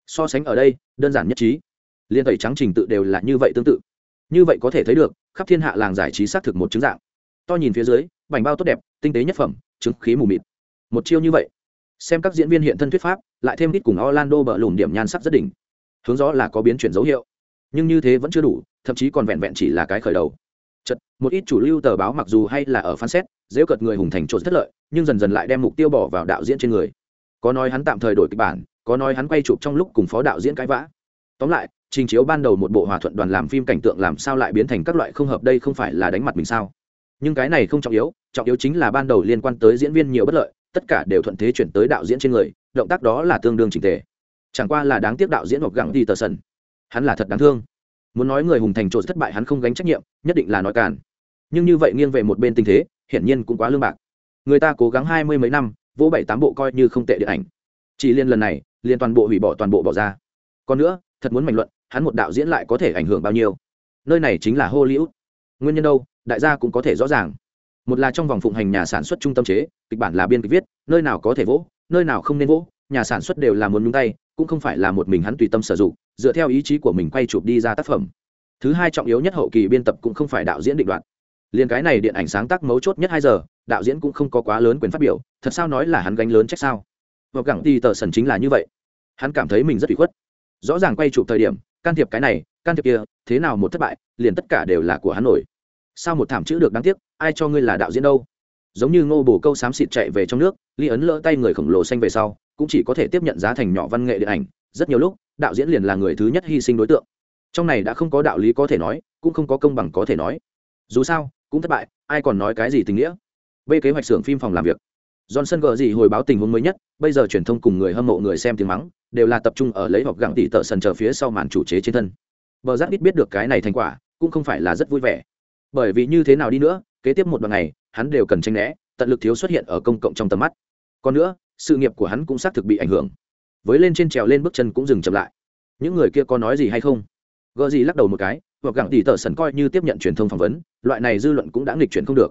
So sánh ở đây, đơn giản nhất trí. Liên tẩy trắng trình tự đều là như vậy tương tự. Như vậy có thể thấy được, khắp thiên hạ làng giải trí xác thực một chứng dạng. To nhìn phía dưới bành bao tốt đẹp, tinh tế nhất phẩm, chứng khí mù mịt. Một chiêu như vậy, xem các diễn viên hiện thân thuyết pháp, lại thêm ít cùng orlando bờ lùm điểm nhan sắc rất đỉnh. Hướng rõ là có biến chuyển dấu hiệu nhưng như thế vẫn chưa đủ, thậm chí còn vẹn vẹn chỉ là cái khởi đầu. Chật một ít chủ lưu tờ báo mặc dù hay là ở phán xét dễ cợt người hùng thành trộn thất lợi, nhưng dần dần lại đem mục tiêu bỏ vào đạo diễn trên người. Có nói hắn tạm thời đổi kịch bản, có nói hắn quay chụp trong lúc cùng phó đạo diễn cãi vã. Tóm lại, trình chiếu ban đầu một bộ hòa thuận đoàn làm phim cảnh tượng làm sao lại biến thành các loại không hợp đây không phải là đánh mặt mình sao? Nhưng cái này không trọng yếu trọng yếu chính là ban đầu liên quan tới diễn viên nhiều bất lợi, tất cả đều thuận thế chuyển tới đạo diễn trên người, động tác đó là tương đương trình tề. Chẳng qua là đáng tiếc đạo diễn hoặc gặng đi tờ sần hắn là thật đáng thương. Muốn nói người hùng thành trộn thất bại hắn không gánh trách nhiệm, nhất định là nói càn. Nhưng như vậy nghiêng về một bên tình thế, hiển nhiên cũng quá lương bạc. Người ta cố gắng hai mươi mấy năm, vỗ bảy tám bộ coi như không tệ điện ảnh. Chỉ liên lần này, liên toàn bộ hủy bỏ toàn bộ bỏ ra. Còn nữa, thật muốn mạnh luận, hắn một đạo diễn lại có thể ảnh hưởng bao nhiêu? Nơi này chính là hollywood. Nguyên nhân đâu, đại gia cũng có thể rõ ràng. Một là trong vòng phụng hành nhà sản xuất trung tâm chế, kịch bản là biên kịch viết, nơi nào có thể vỗ, nơi nào không nên vỗ, nhà sản xuất đều là muốn nhúng tay cũng không phải là một mình hắn tùy tâm sử dụng, dựa theo ý chí của mình quay chụp đi ra tác phẩm. Thứ hai trọng yếu nhất hậu kỳ biên tập cũng không phải đạo diễn định đoạt. Liền cái này điện ảnh sáng tác mấu chốt nhất hai giờ, đạo diễn cũng không có quá lớn quyền phát biểu, thật sao nói là hắn gánh lớn trách sao? Và gẳng thì tờ sần chính là như vậy. Hắn cảm thấy mình rất bị khuất. Rõ ràng quay chụp thời điểm, can thiệp cái này, can thiệp kia, thế nào một thất bại, liền tất cả đều là của hắn nổi. Sao một thảm chữ được đáng tiếc, ai cho ngươi là đạo diễn đâu? Giống như ngô bổ câu xám xịt chạy về trong nước ly ấn lỡ tay người khổng lồ xanh về sau cũng chỉ có thể tiếp nhận giá thành nhỏ văn nghệ điện ảnh, rất nhiều lúc, đạo diễn liền là người thứ nhất hy sinh đối tượng. Trong này đã không có đạo lý có thể nói, cũng không có công bằng có thể nói. Dù sao, cũng thất bại, ai còn nói cái gì tình nghĩa? B kế hoạch xưởng phim phòng làm việc. Johnson gờ gì hồi báo tình huống mới nhất, bây giờ truyền thông cùng người hâm mộ người xem tiếng mắng, đều là tập trung ở lấy hoặc gặng tỷ tợ sần chờ phía sau màn chủ chế trên thân. Bờ giáp ít biết được cái này thành quả, cũng không phải là rất vui vẻ. Bởi vì như thế nào đi nữa, kế tiếp một đoạn ngày hắn đều cần tranh né, tận lực thiếu xuất hiện ở công cộng trong tầm mắt. Còn nữa sự nghiệp của hắn cũng xác thực bị ảnh hưởng. Với lên trên trèo lên bước chân cũng dừng chậm lại. Những người kia có nói gì hay không? Gợ gì lắc đầu một cái, hoặc gặng tỷ tờ sần coi như tiếp nhận truyền thông phỏng vấn, loại này dư luận cũng đã nghịch chuyển không được.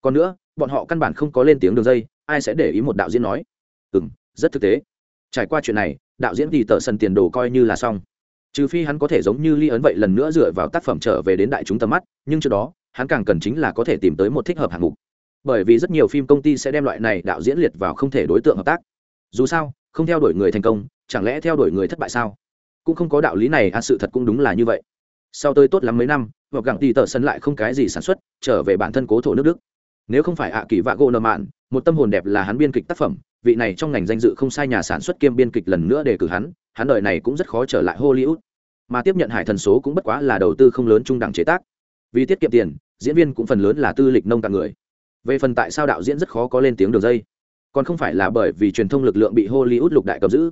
Còn nữa, bọn họ căn bản không có lên tiếng đường dây, ai sẽ để ý một đạo diễn nói? Ừ m rất thực tế. Trải qua chuyện này, đạo diễn tỷ tờ sần tiền đồ coi như là xong. Trừ phi hắn có thể giống như ly ấn vậy lần nữa dựa vào tác phẩm trở về đến đại chúng tầm mắt, nhưng trước đó, hắn càng cần chính là có thể tìm tới một thích hợp hạng mục bởi vì rất nhiều phim công ty sẽ đem loại này đạo diễn liệt vào không thể đối tượng hợp tác. Dù sao, không theo đuổi người thành công, chẳng lẽ theo đuổi người thất bại sao? Cũng không có đạo lý này à sự thật cũng đúng là như vậy. Sau tới tốt lắm mấy năm hoặc gặng tì tờ sân lại không cái gì sản xuất, trở về bản thân cố thổ nước đức. Nếu không phải ạ, kỳ vạ gỗ nợ mạn, một tâm hồn đẹp là hắn biên kịch tác phẩm, vị này trong ngành danh dự không sai nhà sản xuất kiêm biên kịch lần nữa đề cử hắn hắn đời này cũng rất khó trở lại hollywood. Mà tiếp nhận hải thần số cũng bất quá là đầu tư không lớn trung đẳng chế tác. Vì tiết kiệm tiền, diễn viên cũng phần lớn là tư lịch nông tạng người về phần tại sao đạo diễn rất khó có lên tiếng đường dây, còn không phải là bởi vì truyền thông lực lượng bị hollywood lục đại cầm giữ.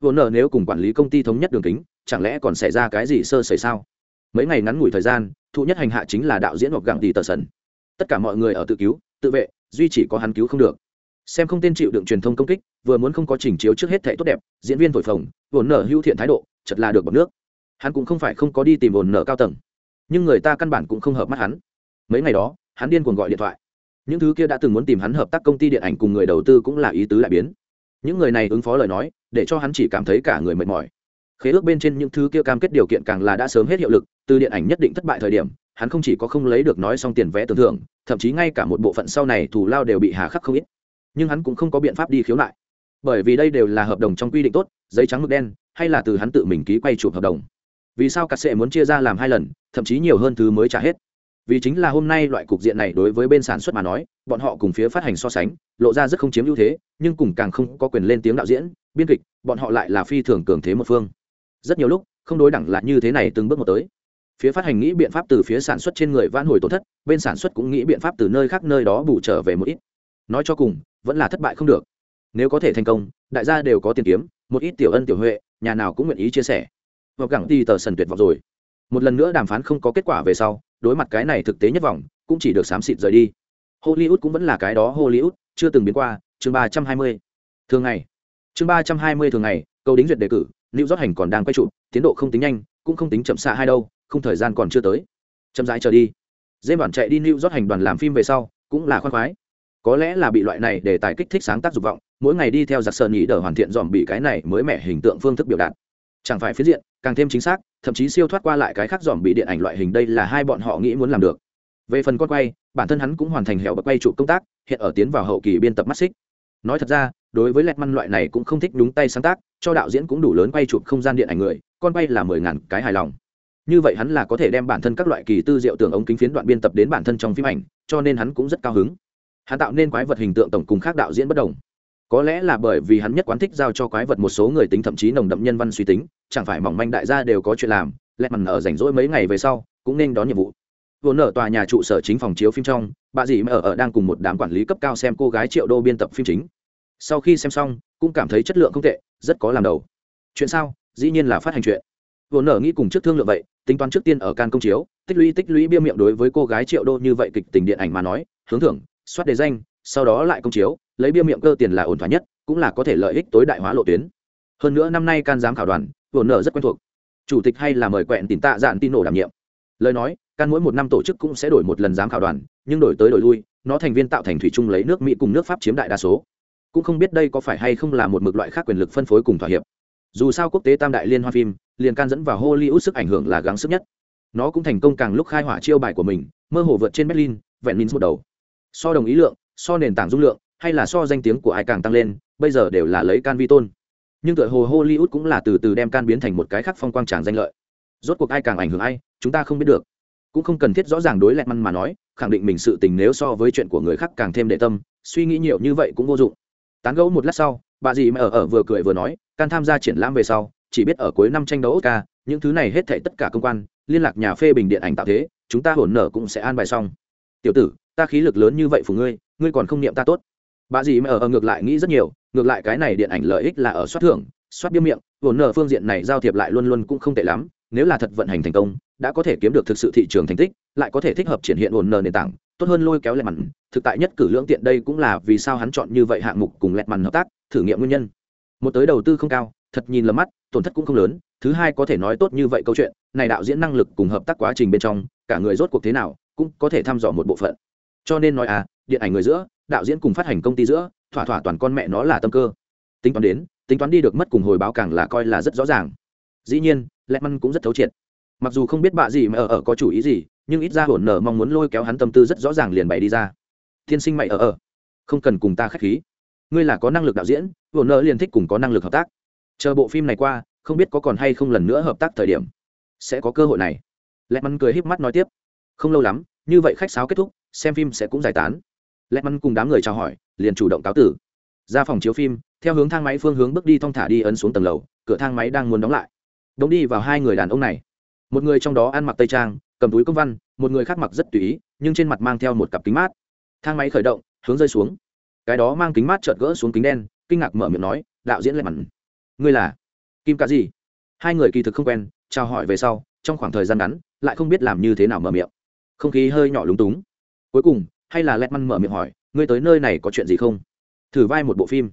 Vốn nợ nếu cùng quản lý công ty thống nhất đường kính, chẳng lẽ còn xảy ra cái gì sơ xảy sao? Mấy ngày ngắn ngủi thời gian, thụ nhất hành hạ chính là đạo diễn hoặc gặng tỷ tờ sần. Tất cả mọi người ở tự cứu, tự vệ, duy chỉ có hắn cứu không được. Xem không tên chịu đựng truyền thông công kích, vừa muốn không có trình chiếu trước hết thể tốt đẹp, diễn viên thổi phồng vốn nở hữu thiện thái độ, chật là được bọc nước. Hắn cũng không phải không có đi tìm vốn nở cao tầng. Nhưng người ta căn bản cũng không hợp mắt hắn. Mấy ngày đó, hắn điên cuồng gọi điện thoại những thứ kia đã từng muốn tìm hắn hợp tác công ty điện ảnh cùng người đầu tư cũng là ý tứ đại biến. Những người này ứng phó lời nói, để cho hắn chỉ cảm thấy cả người mệt mỏi. Khế ước bên trên những thứ kia cam kết điều kiện càng là đã sớm hết hiệu lực, từ điện ảnh nhất định thất bại thời điểm, hắn không chỉ có không lấy được nói xong tiền vé tưởng thưởng, thậm chí ngay cả một bộ phận sau này thù lao đều bị hà khắc không ít. Nhưng hắn cũng không có biện pháp đi khiếu nại. Bởi vì đây đều là hợp đồng trong quy định tốt, giấy trắng mực đen, hay là từ hắn tự mình ký quay chụp hợp đồng. Vì sao cà sệ muốn chia ra làm hai lần, thậm chí nhiều hơn thứ mới trả hết? Vì chính là hôm nay loại cục diện này đối với bên sản xuất mà nói, bọn họ cùng phía phát hành so sánh, lộ ra rất không chiếm ưu thế, nhưng cùng càng không có quyền lên tiếng đạo diễn, biên kịch, bọn họ lại là phi thường cường thế một phương. Rất nhiều lúc, không đối đẳng là như thế này từng bước một tới. Phía phát hành nghĩ biện pháp từ phía sản xuất trên người vãn hồi tổn thất, bên sản xuất cũng nghĩ biện pháp từ nơi khác nơi đó bù trở về một ít. Nói cho cùng, vẫn là thất bại không được. Nếu có thể thành công, đại gia đều có tiền kiếm, một ít tiểu ân tiểu huệ, nhà nào cũng nguyện ý chia sẻ. Và gẳng đi tờ sần tuyệt vọng rồi. Một lần nữa đàm phán không có kết quả về sau đối mặt cái này thực tế nhất vòng, cũng chỉ được xám xịt rời đi. Hollywood cũng vẫn là cái đó hollywood, chưa từng biến qua, chương ba trăm hai mươi. Thường ngày. Chương ba trăm hai mươi thường ngày câu đính duyệt đề cử lưu rót hành còn đang quay trụ, tiến độ không tính nhanh, cũng không tính chậm xa hai đâu, không thời gian còn chưa tới. Chậm rãi chờ đi. Dê bản chạy đi lưu rót hành đoàn làm phim về sau, cũng là khoan khoái. Có lẽ là bị loại này để tài kích thích sáng tác dục vọng, mỗi ngày đi theo giặc sơn nhị đờ hoàn thiện dòm bị cái này mới mẻ hình tượng phương thức biểu đạt chẳng phải phiến diện, càng thêm chính xác, thậm chí siêu thoát qua lại cái khác dòm bị điện ảnh loại hình đây là hai bọn họ nghĩ muốn làm được. Về phần con quay, bản thân hắn cũng hoàn thành hẻo bậc quay trụ công tác, hiện ở tiến vào hậu kỳ biên tập mắt xích nói thật ra, đối với lẹt măn loại này cũng không thích đúng tay sáng tác, cho đạo diễn cũng đủ lớn quay chụp không gian điện ảnh người, con quay là mười ngàn cái hài lòng. Như vậy hắn là có thể đem bản thân các loại kỳ tư diệu tưởng ống kính phiến đoạn biên tập đến bản thân trong phim ảnh, cho nên hắn cũng rất cao hứng. Hắn tạo nên quái vật hình tượng tổng cùng khác đạo diễn bất đồng có lẽ là bởi vì hắn nhất quán thích giao cho quái vật một số người tính thậm chí nồng đậm nhân văn suy tính, chẳng phải mỏng manh đại gia đều có chuyện làm lẹt mặt ở rảnh rỗi mấy ngày về sau, cũng nên đón nhiệm vụ. Vốn ở tòa nhà trụ sở chính phòng chiếu phim trong, bà dì mẹ ở ở đang cùng một đám quản lý cấp cao xem cô gái triệu đô biên tập phim chính. Sau khi xem xong, cũng cảm thấy chất lượng không tệ, rất có làm đầu. Chuyện sao? Dĩ nhiên là phát hành chuyện. Vốn nở nghĩ cùng trước thương lượng vậy, tính toán trước tiên ở can công chiếu, tích lũy tích lũy bia miệng đối với cô gái triệu đô như vậy kịch tình điện ảnh mà nói, hướng thưởng, soát đề danh, sau đó lại công chiếu lấy bia miệng cơ tiền là ổn thỏa nhất, cũng là có thể lợi ích tối đại hóa lộ tuyến. Hơn nữa năm nay can giám khảo đoàn vốn nở rất quen thuộc. Chủ tịch hay là mời quẹn tìm tạ dạn tin nổ đảm nhiệm. Lời nói, can mỗi một năm tổ chức cũng sẽ đổi một lần giám khảo đoàn, nhưng đổi tới đổi lui, nó thành viên tạo thành thủy chung lấy nước mỹ cùng nước pháp chiếm đại đa số. Cũng không biết đây có phải hay không là một mực loại khác quyền lực phân phối cùng thỏa hiệp. Dù sao quốc tế tam đại liên hoa phim, liền can dẫn vào hollywood sức ảnh hưởng là gắng sức nhất. Nó cũng thành công càng lúc khai hỏa chiêu bài của mình, mơ hồ vượt trên berlin, vẹn minh một đầu. So đồng ý lượng, so nền tảng dung lượng hay là so danh tiếng của ai càng tăng lên, bây giờ đều là lấy can vi tôn. Nhưng tựa hồ hollywood cũng là từ từ đem can biến thành một cái khác phong quang tràng danh lợi. Rốt cuộc ai càng ảnh hưởng ai, chúng ta không biết được. Cũng không cần thiết rõ ràng đối lẹt măn mà nói, khẳng định mình sự tình nếu so với chuyện của người khác càng thêm đệ tâm, suy nghĩ nhiều như vậy cũng vô dụng. Tán gẫu một lát sau, bà dì mẹ ở ở vừa cười vừa nói, can tham gia triển lãm về sau, chỉ biết ở cuối năm tranh đấu oscar, những thứ này hết thảy tất cả công quan, liên lạc nhà phê bình điện ảnh tạo thế, chúng ta hổn nở cũng sẽ an bài xong. Tiểu tử, ta khí lực lớn như vậy phủ ngươi ngươi còn không niệm ta tốt bà dì mẹ ở, ngược lại nghĩ rất nhiều ngược lại cái này điện ảnh lợi ích là ở soát thưởng soát biếm miệng vốn nở phương diện này giao thiệp lại luôn luôn cũng không tệ lắm nếu là thật vận hành thành công đã có thể kiếm được thực sự thị trường thành tích lại có thể thích hợp triển hiện ổn nở nền tảng tốt hơn lôi kéo lẹt mặn. Thực tại nhất cử lưỡng tiện đây cũng là vì sao hắn chọn như vậy hạng mục cùng lẹt mặn hợp tác thử nghiệm nguyên nhân. Một tới đầu tư không cao thật nhìn lầm mắt tổn thất cũng không lớn thứ hai có thể nói tốt như vậy câu chuyện này đạo diễn năng lực cùng hợp tác quá trình bên trong cả người rốt cuộc thế nào cũng có thể thăm dò một bộ phận. Cho nên nói à điện ảnh người giữa, đạo diễn cùng phát hành công ty giữa, thỏa thỏa toàn con mẹ nó là tâm cơ. Tính toán đến, tính toán đi được mất cùng hồi báo càng là coi là rất rõ ràng. Dĩ nhiên lẹt măn cũng rất thấu triệt. Mặc dù không biết bạ gì mà ở ở có chủ ý gì, nhưng ít ra hổn nở mong muốn lôi kéo hắn tâm tư rất rõ ràng liền bày đi ra. Thiên sinh mày ở ở. Không cần cùng ta k h á c h khí. Ngươi là có năng lực đạo diễn, hổn nở liền thích cùng có năng lực hợp tác. Chờ bộ phim này qua, không biết có còn hay không lần nữa hợp tác thời điểm. Sẽ có cơ hội này. Lẹt măn cười híp mắt nói tiếp. Không lâu lắm, như vậy khách sáo kết thúc, xem phim sẽ cũng giải tán lẹt mắn cùng đám người chào hỏi, liền chủ động cáo tử. Ra phòng chiếu phim, theo hướng thang máy phương hướng bước đi thong thả đi ấn xuống tầng lầu, cửa thang máy đang muốn đóng lại. Đống đi vào hai người đàn ông này. Một người trong đó ăn mặc tây trang, cầm túi công văn, một người khác mặc rất tùy ý, nhưng trên mặt mang theo một cặp kính mát. Thang máy khởi động, hướng rơi xuống. Cái đó mang kính mát chợt gỡ xuống kính đen, kinh ngạc mở miệng nói, đạo diễn lẹt mắn ngươi là kim cả gì hai người kỳ thực không quen, chào hỏi về sau, trong khoảng thời gian ngắn, lại không biết làm như thế nào mở miệng. Không khí hơi nhỏ lúng túng. Cuối cùng hay là lẹt măn mở miệng hỏi, ngươi tới nơi này có chuyện gì không? Thử vai một bộ phim.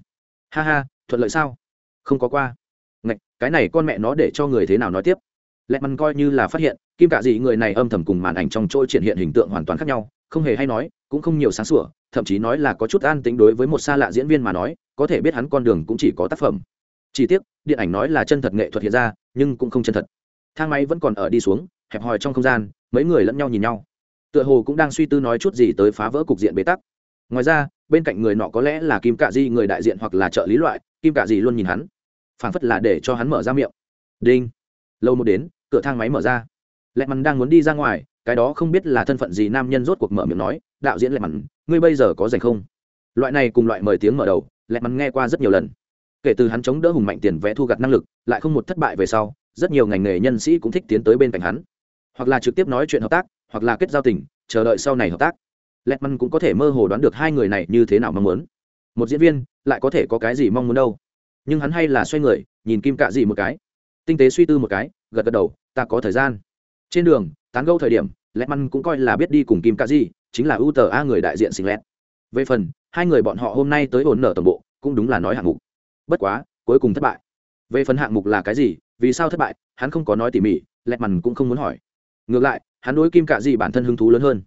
Ha ha, thuận lợi sao? Không có qua. Ngạch, cái này con mẹ nó để cho người thế nào nói tiếp? Lẹt măn coi như là phát hiện, kim cả dị người này âm thầm cùng màn ảnh trong trôi triển hiện hình tượng hoàn toàn khác nhau, không hề hay nói, cũng không nhiều sáng sủa, thậm chí nói là có chút an tính đối với một xa lạ diễn viên mà nói, có thể biết hắn con đường cũng chỉ có tác phẩm. Chỉ tiếc, điện ảnh nói là chân thật nghệ thuật hiện ra, nhưng cũng không chân thật. Thang máy vẫn còn ở đi xuống, hẹp hòi trong không gian, mấy người lẫn nhau nhìn nhau tựa hồ cũng đang suy tư nói chút gì tới phá vỡ cục diện bế tắc. Ngoài ra, bên cạnh người nọ có lẽ là kim cạ di người đại diện hoặc là trợ lý loại, kim cạ di luôn nhìn hắn. Phảng phất là để cho hắn mở ra miệng. Đinh. Lâu một đến, cửa thang máy mở ra. Lẹ mằn đang muốn đi ra ngoài, cái đó không biết là thân phận gì nam nhân rốt cuộc mở miệng nói, đạo diễn lẹ mằn ngươi bây giờ có dành không? Loại này cùng loại mời tiếng mở đầu lẹ mằn nghe qua rất nhiều lần. Kể từ hắn chống đỡ hùng mạnh tiền vẽ thu gặt năng lực, lại không một thất bại về sau, rất nhiều ngành nghề nhân sĩ cũng thích tiến tới bên cạnh hắn. Hoặc là trực tiếp nói chuyện hợp tác hoặc là kết giao tình, chờ đợi sau này hợp tác. Lẹt măn cũng có thể mơ hồ đoán được hai người này như thế nào mong muốn. Một diễn viên, lại có thể có cái gì mong muốn đâu? Nhưng hắn hay là xoay người, nhìn kim cạ dị một cái. Tinh tế suy tư một cái, gật gật đầu, ta có thời gian. Trên đường, tán gâu thời điểm lẹt măn cũng coi là biết đi cùng kim cạ dị, chính là ưu tờ a người đại diện xình lẹt. Về phần, hai người bọn họ hôm nay tới ổn nở tổng bộ, cũng đúng là nói hạng mục. Bất quá, cuối cùng thất bại. Về phần hạng mục là cái gì, vì sao thất bại, hắn không có nói tỉ mỉ lẹt mằn cũng không muốn hỏi. Ngược lại hắn đối kim cạ dị bản thân hứng thú lớn hơn.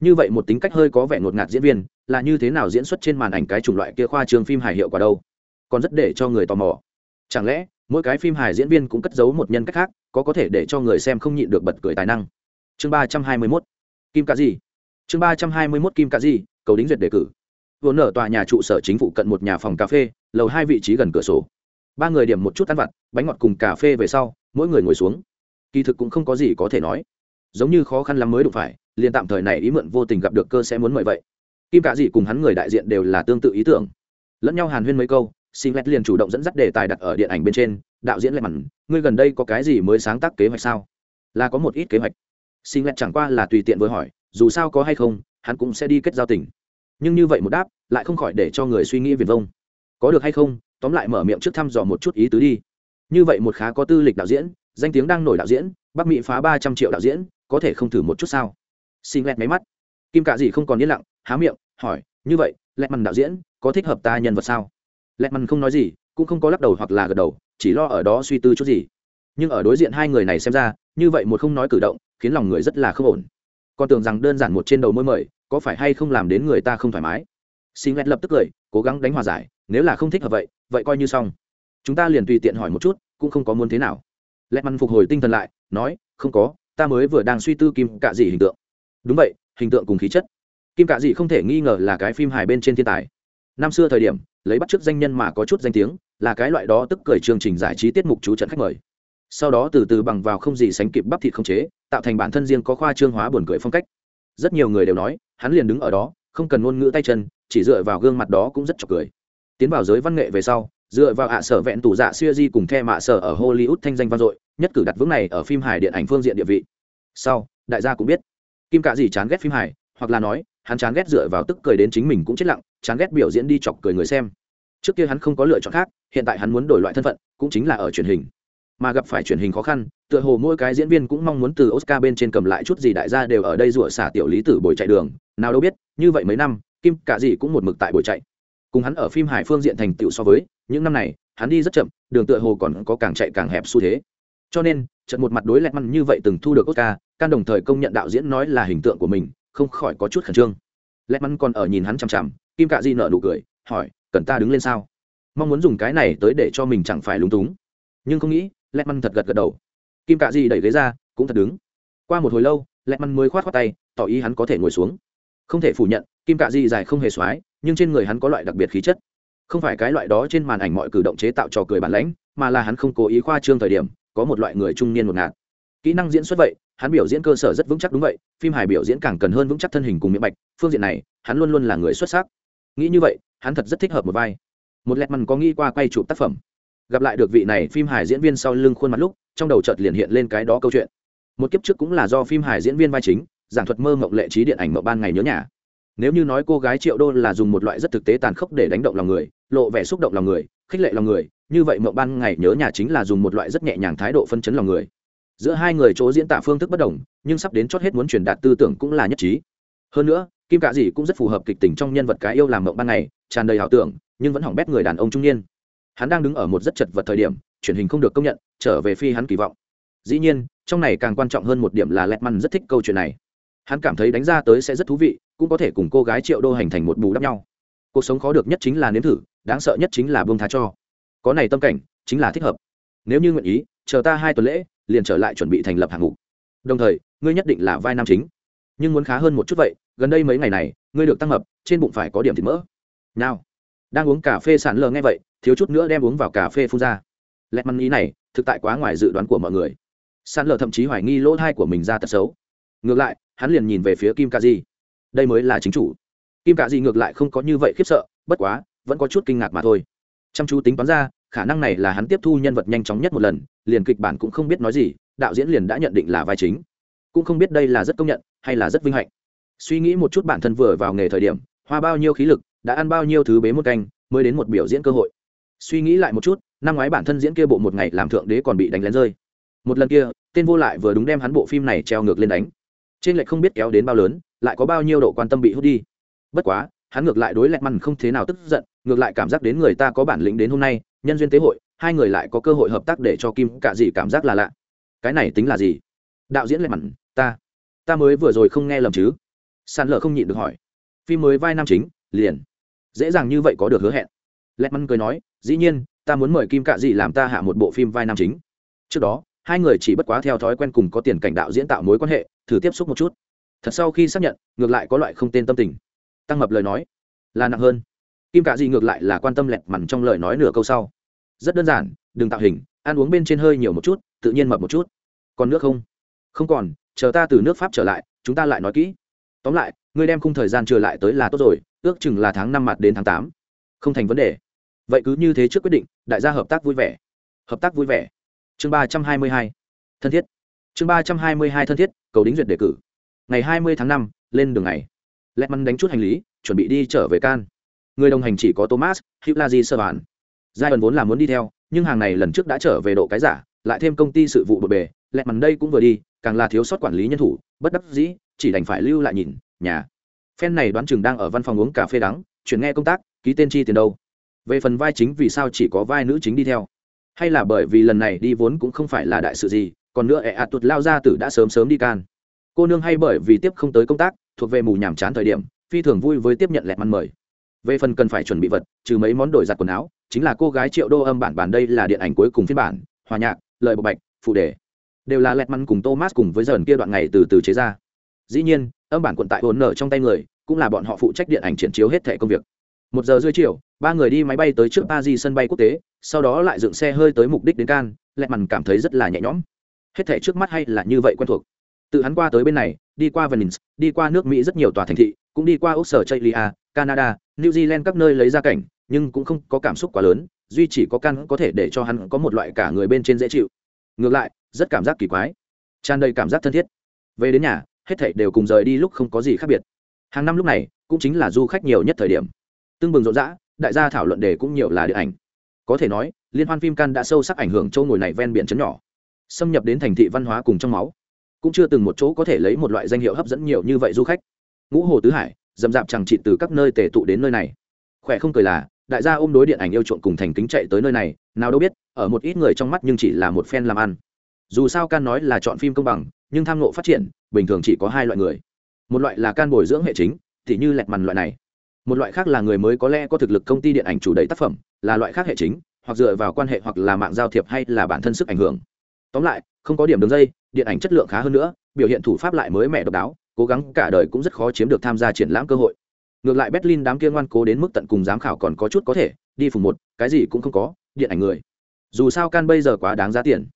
Như vậy một tính cách hơi có vẻ ngột ngạt diễn viên, là như thế nào diễn xuất trên màn ảnh cái chủng loại kia khoa trường phim hài hiệu quả đâu? Còn rất để cho người tò mò. Chẳng lẽ, mỗi cái phim hài diễn viên cũng cất giấu một nhân cách khác, có có thể để cho người xem không nhịn được bật cười tài năng? Chương ba trăm hai mươi mốt. Kim cạ dị. Chương ba trăm hai mươi mốt kim cạ dị, cầu đính duyệt đề cử. Vốn ở tòa nhà trụ sở chính phủ cận một nhà phòng cà phê, lầu hai vị trí gần cửa sổ. Ba người điểm một chút ăn vặt, bánh ngọt cùng cà phê về sau, mỗi người ngồi xuống. Kỳ thực cũng không có gì có thể nói giống như khó khăn lắm mới đụng phải, liền tạm thời này ý mượn vô tình gặp được cơ sẽ muốn mời vậy. Kim cả dị cùng hắn người đại diện đều là tương tự ý tưởng. Lẫn nhau hàn huyên mấy câu, xin lét liền chủ động dẫn dắt đề tài đặt ở điện ảnh bên trên, đạo diễn lẹt mặn, ngươi gần đây có cái gì mới sáng tác kế hoạch sao? Là có một ít kế hoạch. Xin lét chẳng qua là tùy tiện với hỏi, dù sao có hay không, hắn cũng sẽ đi kết giao tình. Nhưng như vậy một đáp, lại không khỏi để cho người suy nghĩ viền vông. Có được hay không, tóm lại mở miệng trước thăm dò một chút ý tứ đi. Như vậy một khá có tư lịch đạo diễn, danh tiếng đang nổi đạo diễn bắc mỹ phá ba trăm triệu đạo diễn, có thể không thử một chút sao? Xin lẹt máy mắt. Kim cạ gì không còn yên lặng, há miệng, hỏi, như vậy lẹt mằn đạo diễn có thích hợp ta nhân vật sao? Lẹt mằn không nói gì, cũng không có lắc đầu hoặc là gật đầu, chỉ lo ở đó suy tư chút gì. Nhưng ở đối diện hai người này xem ra, như vậy một không nói cử động, khiến lòng người rất là không ổn. Còn tưởng rằng đơn giản một trên đầu môi mời, có phải hay không làm đến người ta không thoải mái? Xin lẹt lập tức cười, cố gắng đánh hòa giải, nếu là không thích hợp vậy vậy coi như xong. Chúng ta liền tùy tiện hỏi một chút, cũng không có muốn thế nào. Lẹt mằn phục hồi tinh thần lại nói, không có, ta mới vừa đang suy tư kim cạ dị hình tượng. Đúng vậy, hình tượng cùng khí chất. Kim cạ dị không thể nghi ngờ là cái phim hài bên trên thiên tài. Năm xưa thời điểm, lấy bắt chước danh nhân mà có chút danh tiếng, là cái loại đó tức cười chương trình giải trí tiết mục chú trận khách mời. Sau đó từ từ bằng vào không gì sánh kịp bắp thịt không chế, tạo thành bản thân riêng có khoa trương hóa buồn cười phong cách. Rất nhiều người đều nói, hắn liền đứng ở đó, không cần ngôn ngữ tay chân, chỉ dựa vào gương mặt đó cũng rất chọc cười. Tiến vào giới văn nghệ về sau dựa vào ạ sở vẹn tủ dạ siêu di cùng the mạ sở ở hollywood thanh danh vang dội, nhất cử đặt vững này ở phim hài điện ảnh phương diện địa vị. Sau, đại gia cũng biết, kim cạ gì chán ghét phim hài, hoặc là nói, hắn chán ghét dựa vào tức cười đến chính mình cũng chết lặng, chán ghét biểu diễn đi chọc cười người xem. Trước kia hắn không có lựa chọn khác, hiện tại hắn muốn đổi loại thân phận, cũng chính là ở truyền hình. Mà gặp phải truyền hình khó khăn, tựa hồ mỗi cái diễn viên cũng mong muốn từ oscar bên trên cầm lại chút gì đại gia đều ở đây rủa xả tiểu lý tử bồi chạy đường, nào đâu biết, như vậy mấy năm, kim cả gì cũng một mực tại bồi chạy. Cùng hắn ở phim hải phương diện thành tựu so với những năm này, hắn đi rất chậm, đường tựa hồ còn có càng chạy càng hẹp xu thế. Cho nên, trận một mặt đối lẹt măn như vậy từng thu được oscar, can đồng thời công nhận đạo diễn nói là hình tượng của mình, không khỏi có chút khẩn trương. Lẹt măn còn ở nhìn hắn chằm chằm, kim cạ di nợ nụ cười, hỏi, cần ta đứng lên sao? Mong muốn dùng cái này tới để cho mình chẳng phải lúng túng. Nhưng không nghĩ, lẹt măn thật gật gật đầu. Kim cạ di đẩy ghế ra, cũng thật đứng. Qua một hồi lâu, lẹt măn mới khoát khoát tay, tỏ ý hắn có thể ngồi xuống. Không thể phủ nhận, kim cạ di dài không hề x nhưng trên người hắn có loại đặc biệt khí chất không phải cái loại đó trên màn ảnh mọi cử động chế tạo trò cười bản lãnh, mà là hắn không cố ý khoa trương thời điểm, có một loại người trung niên một ngạt. Kỹ năng diễn xuất vậy, hắn biểu diễn cơ sở rất vững chắc đúng vậy, phim hài biểu diễn càng cần hơn vững chắc thân hình cùng miệng bạch, phương diện này, hắn luôn luôn là người xuất sắc. Nghĩ như vậy, hắn thật rất thích hợp một vai. Một lẹt mằn có nghĩ qua quay chụp tác phẩm. Gặp lại được vị này phim hài diễn viên sau lưng khuôn mặt lúc, trong đầu chợt liền hiện lên cái đó câu chuyện. Một kiếp trước cũng là do phim hài diễn viên vai chính, giảng thuật mơ mộng lệ trí điện ảnh mộng ban ngày nhớ nhà. Nếu như nói cô gái triệu đô là dùng một loại rất thực tế tàn khốc để đánh động lòng người lộ vẻ xúc động lòng người, khích lệ lòng người, như vậy mộng ban ngày nhớ nhà chính là dùng một loại rất nhẹ nhàng thái độ phân chấn lòng người. Giữa hai người chỗ diễn tả phương thức bất đồng, nhưng sắp đến chót hết muốn truyền đạt tư tưởng cũng là nhất trí. Hơn nữa, kim cạ dì cũng rất phù hợp kịch tình trong nhân vật cái yêu làm mộng ban ngày, tràn đầy ảo tưởng, nhưng vẫn hỏng bét người đàn ông trung niên. Hắn đang đứng ở một rất chật vật thời điểm, truyền hình không được công nhận, trở về phi hắn kỳ vọng. Dĩ nhiên, trong này càng quan trọng hơn một điểm là lẹt măn rất thích câu chuyện này. Hắn cảm thấy đánh ra tới sẽ rất thú vị, cũng có thể cùng cô gái triệu đô hành thành một bù đắp nhau. Cuộc sống khó được nhất chính là nếm thử đáng sợ nhất chính là bông tha cho. Có này tâm cảnh, chính là thích hợp. Nếu như nguyện ý, chờ ta hai tuần lễ, liền trở lại chuẩn bị thành lập hạng mục. Đồng thời, ngươi nhất định là vai nam chính. Nhưng muốn khá hơn một chút vậy, gần đây mấy ngày này, ngươi được tăng mập, trên bụng phải có điểm thịt mỡ. Nào, đang uống cà phê sàn lờ nghe vậy, thiếu chút nữa đem uống vào cà phê phun ra. Lẹt măn ý này, thực tại quá ngoài dự đoán của mọi người. Sàn lờ thậm chí hoài nghi lỗ thai của mình ra tật xấu. Ngược lại, hắn liền nhìn về phía kim ca di. Đây mới là chính chủ. Kim ca di ngược lại không có như vậy khiếp sợ, bất quá vẫn có chút kinh ngạc mà thôi. Chăm chú tính toán ra, khả năng này là hắn tiếp thu nhân vật nhanh chóng nhất một lần, liền kịch bản cũng không biết nói gì, đạo diễn liền đã nhận định là vai chính. Cũng không biết đây là rất công nhận, hay là rất vinh hạnh. Suy nghĩ một chút bản thân vừa vào nghề thời điểm, hoa bao nhiêu khí lực, đã ăn bao nhiêu thứ bế một canh, mới đến một biểu diễn cơ hội. Suy nghĩ lại một chút, năm ngoái bản thân diễn kia bộ một ngày làm thượng đế còn bị đánh lén rơi. Một lần kia, tên vô lại vừa đúng đem hắn bộ phim này treo ngược lên đánh. Trên lệch không biết kéo đến bao lớn, lại có bao nhiêu độ quan tâm bị hút đi. Bất quá, hắn ngược lại đối lẹt măn không thế nào tức giận ngược lại cảm giác đến người ta có bản lĩnh đến hôm nay, nhân duyên tế hội, hai người lại có cơ hội hợp tác để cho kim cả Dị cảm giác là lạ. Cái này tính là gì? Đạo diễn lẹt mặn, ta ta mới vừa rồi không nghe lầm chứ? Sàn lở không nhịn được hỏi. Phim mới vai nam chính, liền. Dễ dàng như vậy có được hứa hẹn. Lẹt mặn cười nói, dĩ nhiên, ta muốn mời kim cạ dị làm ta hạ một bộ phim vai nam chính. Trước đó, hai người chỉ bất quá theo thói quen cùng có tiền cảnh đạo diễn tạo mối quan hệ, thử tiếp xúc một chút. Thật sau khi xác nhận, ngược lại có loại không tên tâm tình. Tăng mập lời nói, là nặng hơn kim cạ dị ngược lại là quan tâm lẹt mằn trong lời nói nửa câu sau. Rất đơn giản, đừng tạo hình, ăn uống bên trên hơi nhiều một chút, tự nhiên mập một chút. Còn nước không? Không còn, chờ ta từ nước pháp trở lại, chúng ta lại nói kỹ. Tóm lại, ngươi đem khung thời gian trở lại tới là tốt rồi, ước chừng là tháng năm mặt đến tháng tám. Không thành vấn đề. Vậy cứ như thế trước quyết định, đại gia hợp tác vui vẻ. Hợp tác vui vẻ. Chương ba trăm hai mươi hai. Thân thiết. Chương ba trăm hai mươi hai thân thiết, cầu đính duyệt đề cử. Ngày hai mươi tháng năm, lên đường này. Lẹt mắn đánh chút hành lý, chuẩn bị đi trở về can người đồng hành chỉ có thomas hữu la di sơ bản. Giai ẩn vốn là muốn đi theo, nhưng hàng này lần trước đã trở về độ cái giả, lại thêm công ty sự vụ bờ bề lẹt mằn đây cũng vừa đi, càng là thiếu sót quản lý nhân thủ, bất đắc dĩ, chỉ đành phải lưu lại nhìn, nhà. Phen này đoán chừng đang ở văn phòng uống cà phê đắng, chuyển nghe công tác, ký tên chi tiền đâu. Về phần vai chính vì sao chỉ có vai nữ chính đi theo? Hay là bởi vì lần này đi vốn cũng không phải là đại sự gì, còn nữa ẹ ạt tuột lao ra tử đã sớm sớm đi can. Cô nương hay bởi vì tiếp không tới công tác, thuộc về mù nhàm chán thời điểm, phi thường vui với tiếp nhận lẹt măn mời về phần cần phải chuẩn bị vật, trừ mấy món đổi giặt quần áo, chính là cô gái triệu đô âm bản bản đây là điện ảnh cuối cùng phiên bản, hòa nhạc, lời bộ bạch, phụ đề. Đều là lẹt măn cùng thomas cùng với dần kia đoạn ngày từ từ chế ra. Dĩ nhiên, âm bản quận tại hồn nở trong tay người, cũng là bọn họ phụ trách điện ảnh triển chiếu hết thẻ công việc. Một giờ rưỡi chiều, ba người đi máy bay tới trước paris sân bay quốc tế, sau đó lại dựng xe hơi tới mục đích đến can lẹt mằn cảm thấy rất là nhẹ nhõm. Hết thẻ trước mắt hay là như vậy quen thuộc. Tự hắn qua tới bên này, đi qua venice, đi qua nước mỹ rất nhiều tòa thành thị, cũng đi qua úc sở chaylia canada new zealand các nơi lấy ra cảnh, nhưng cũng không có cảm xúc quá lớn, duy chỉ có căn có thể để cho hắn có một loại cả người bên trên dễ chịu. Ngược lại, rất cảm giác kỳ quái, tràn đầy cảm giác thân thiết. Về đến nhà, hết thảy đều cùng rời đi lúc không có gì khác biệt. Hàng năm lúc này, cũng chính là du khách nhiều nhất thời điểm. Tương bừng rộn rã, đại gia thảo luận đề cũng nhiều là điện ảnh. Có thể nói, liên hoan phim can đã sâu sắc ảnh hưởng châu ngồi này ven biển chấn nhỏ, xâm nhập đến thành thị văn hóa cùng trong máu. Cũng chưa từng một chỗ có thể lấy một loại danh hiệu hấp dẫn nhiều như vậy du khách. Ngũ hồ tứ hải dầm dạp chẳng trị từ các nơi tề tụ đến nơi này. Khỏe không cười là, đại gia ôm đối điện ảnh yêu chuộng cùng thành kính chạy tới nơi này, nào đâu biết, ở một ít người trong mắt nhưng chỉ là một fan làm ăn. Dù sao can nói là chọn phim công bằng, nhưng tham ngộ phát triển, bình thường chỉ có hai loại người. Một loại là can bồi dưỡng hệ chính, thì như lẹt mằn loại này. Một loại khác là người mới có lẽ có thực lực công ty điện ảnh chủ đầy tác phẩm, là loại khác hệ chính, hoặc dựa vào quan hệ hoặc là mạng giao thiệp hay là bản thân sức ảnh hưởng. Tóm lại, không có điểm đường dây, điện ảnh chất lượng khá hơn nữa, biểu hiện thủ pháp lại mới mẻ độc đáo cố gắng cả đời cũng rất khó chiếm được tham gia triển lãm cơ hội. Ngược lại berlin đám kia ngoan cố đến mức tận cùng giám khảo còn có chút có thể, đi phùng một, cái gì cũng không có, điện ảnh người. Dù sao can bây giờ quá đáng giá tiền.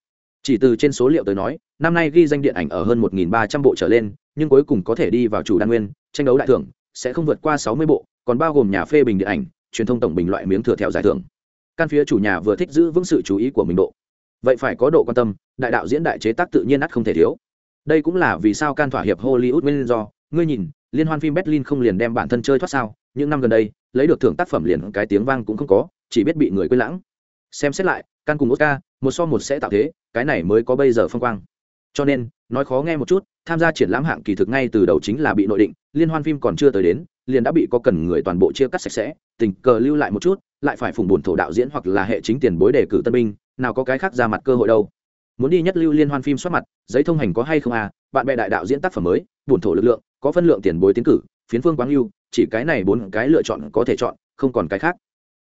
Chỉ từ trên số liệu tới nói, năm nay ghi danh điện ảnh ở hơn 1.300 bộ trở lên, nhưng cuối cùng có thể đi vào chủ đan nguyên, tranh đấu đại thưởng, sẽ không vượt qua 60 bộ, còn bao gồm nhà phê bình điện ảnh, truyền thông tổng bình loại miếng thừa theo giải thưởng. Can phía chủ nhà vừa thích giữ vững sự chú ý của mình độ. Vậy phải có độ quan tâm, đại đạo diễn đại chế tác tự nhiên ắt không thể thiếu đây cũng là vì sao can thỏa hiệp hollywood nguyên do. Ngươi nhìn, liên hoan phim berlin không liền đem bản thân chơi thoát sao? Những năm gần đây, lấy được thưởng tác phẩm liền cái tiếng vang cũng không có, chỉ biết bị người quên lãng. Xem xét lại, can cùng oscar, một so một sẽ tạo thế, cái này mới có bây giờ phong quang. Cho nên, nói khó nghe một chút, tham gia triển lãm hạng kỳ thực ngay từ đầu chính là bị nội định, liên hoan phim còn chưa tới đến, liền đã bị có cần người toàn bộ chia cắt sạch sẽ, tình cờ lưu lại một chút, lại phải phùng bổn thổ đạo diễn hoặc là hệ chính tiền bối đề cử tân binh, nào có cái khác ra mặt cơ hội đâu muốn đi nhất lưu liên hoan phim xuất mặt, giấy thông hành có hay không à bạn bè đại đạo diễn tác phẩm mới, bổn thổ lực lượng, có phân lượng tiền bối tiến cử, phiến phương quáng lưu, chỉ cái này bốn cái lựa chọn có thể chọn, không còn cái khác.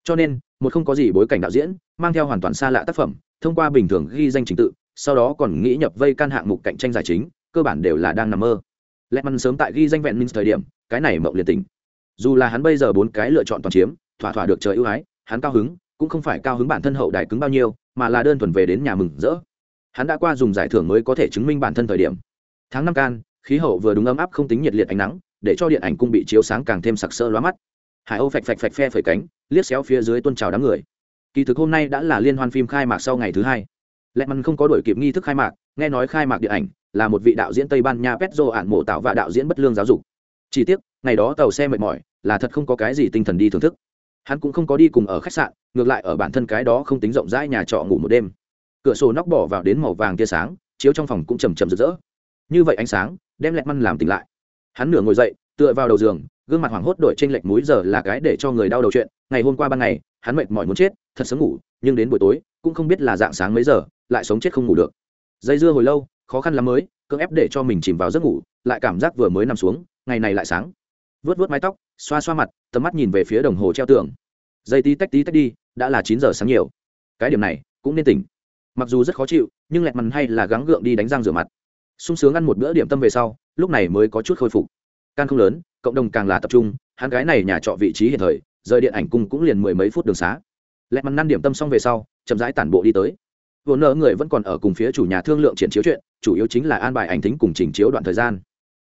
Cho nên, một không có gì bối cảnh đạo diễn, mang theo hoàn toàn xa lạ tác phẩm, thông qua bình thường ghi danh trình tự, sau đó còn nghĩ nhập vây can hạng mục cạnh tranh giải chính, cơ bản đều là đang nằm mơ. Lẽ măn sớm tại ghi danh vẹn minh thời điểm, cái này mộng liền tỉnh. Dù là hắn bây giờ bốn cái lựa chọn toàn chiếm, thỏa thỏa được trời ưu ái, hắn cao hứng, cũng không phải cao hứng bản thân hậu đài cứng bao nhiêu, mà là đơn thuần về đến nhà mừng rỡ hắn đã qua dùng giải thưởng mới có thể chứng minh bản thân thời điểm. Tháng năm can, khí hậu vừa đúng ấm áp không tính nhiệt liệt ánh nắng, để cho điện ảnh cung bị chiếu sáng càng thêm sặc sỡ lóa mắt. Hải âu phạch phạch phạch phe phẩy cánh, liếc xéo phía dưới tôn trào đám người. Kỳ thực hôm nay đã là liên hoan phim khai mạc sau ngày thứ hai. Lẹ mắn không có đổi kịp nghi thức khai mạc, nghe nói khai mạc điện ảnh là một vị đạo diễn tây ban nha petro ạn mộ tạo và đạo diễn bất lương giáo dục. Chỉ tiếc, ngày đó tàu xe mệt mỏi, là thật không có cái gì tinh thần đi thưởng thức. Hắn cũng không có đi cùng ở khách sạn, ngược lại ở bản thân cái đó không tính rộng rãi nhà trọ ngủ một đêm cửa sổ nóc bỏ vào đến màu vàng tia sáng, chiếu trong phòng cũng chầm chầm rực rỡ. Như vậy ánh sáng đem lẹt măn làm tỉnh lại. Hắn nửa ngồi dậy, tựa vào đầu giường, gương mặt hoảng hốt đổi trên lệch múi giờ là cái để cho người đau đầu chuyện. Ngày hôm qua ban ngày, hắn mệt mỏi muốn chết, thật sớm ngủ, nhưng đến buổi tối, cũng không biết là dạng sáng mấy giờ, lại sống chết không ngủ được. Dây dưa hồi lâu, khó khăn lắm mới, cưỡng ép để cho mình chìm vào giấc ngủ, lại cảm giác vừa mới nằm xuống, ngày này lại sáng. Vớt vớt mái tóc, xoa xoa mặt, tầm mắt nhìn về phía đồng hồ treo tường. Dây tí tách tí tách đi, đã là chín giờ sáng nhiều. Cái điểm này cũng nên tỉnh mặc dù rất khó chịu, nhưng lẹt mằn hay là gắng gượng đi đánh răng rửa mặt. Sung sướng ăn một bữa điểm tâm về sau, lúc này mới có chút khôi phục. Can không lớn, cộng đồng càng là tập trung, hắn gái này nhà trọ vị trí hiện thời, rời điện ảnh cung cũng liền mười mấy phút đường xá. Lẹt mằn ăn điểm tâm xong về sau, chậm rãi tản bộ đi tới. Vốn nợ người vẫn còn ở cùng phía chủ nhà thương lượng triển chiếu chuyện, chủ yếu chính là an bài ảnh thính cùng trình chiếu đoạn thời gian.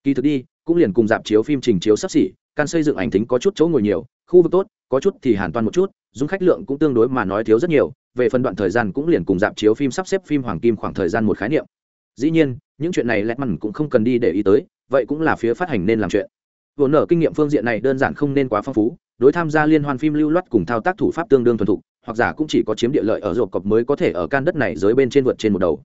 Kỳ thực đi, cũng liền cùng dạp chiếu phim trình chiếu sắp xỉ, can xây dựng ảnh thính có chút chỗ ngồi nhiều, khu vực tốt, có chút thì hàn toàn một chút dùng khách lượng cũng tương đối mà nói thiếu rất nhiều về phần đoạn thời gian cũng liền cùng dạp chiếu phim sắp xếp phim hoàng kim khoảng thời gian một khái niệm. Dĩ nhiên, những chuyện này lẹt mằn cũng không cần đi để ý tới, vậy cũng là phía phát hành nên làm chuyện. Vốn nở kinh nghiệm phương diện này đơn giản không nên quá phong phú, đối tham gia liên hoan phim lưu loát cùng thao tác thủ pháp tương đương thuần thục, hoặc giả cũng chỉ có chiếm địa lợi ở rộp cọp mới có thể ở can đất này dưới bên trên vượt trên một đầu.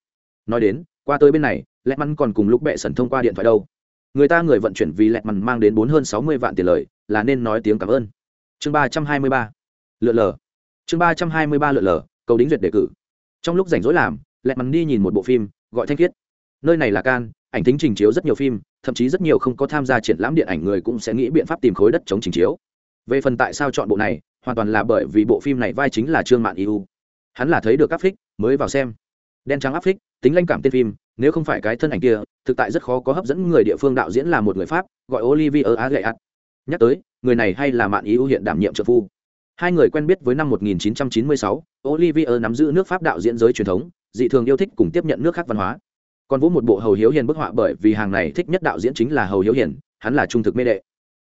Nói đến, qua tới bên này lẹt mặn còn cùng lúc bệ sần thông qua điện thoại đâu. Người ta người vận chuyển vì lẹt mằn mang đến bốn hơn sáu mươi vạn tiền lời, là nên nói tiếng cảm ơn. Chương ba trăm hai mươi ba, lượn lờ. Chương ba trăm hai mươi ba lượn lờ cầu đính duyệt đề cử. Trong lúc rảnh rỗi làm lẹt mắn đi nhìn một bộ phim gọi thanh khiết. Nơi này là can ảnh tính trình chiếu rất nhiều phim thậm chí rất nhiều không có tham gia triển lãm điện ảnh người cũng sẽ nghĩ biện pháp tìm khối đất chống trình chiếu. Về phần tại sao chọn bộ này hoàn toàn là bởi vì bộ phim này vai chính là trương mạn eu hắn là thấy được áp phích mới vào xem. Đen trắng áp phích tính lanh cảm tên phim nếu không phải cái thân ảnh kia thực tại rất khó có hấp dẫn người địa phương đạo diễn là một người pháp gọi olivier aguiat nhắc tới người này hay là mạn eu hiện đảm nhiệm trợ phu. Hai người quen biết với năm 1996, olivier nắm giữ nước pháp đạo diễn giới truyền thống dị thường yêu thích cùng tiếp nhận nước khác văn hóa. Còn vũ một bộ hầu hiếu hiền bức họa bởi vì hàng này thích nhất đạo diễn chính là hầu hiếu hiền hắn là trung thực mê đệ.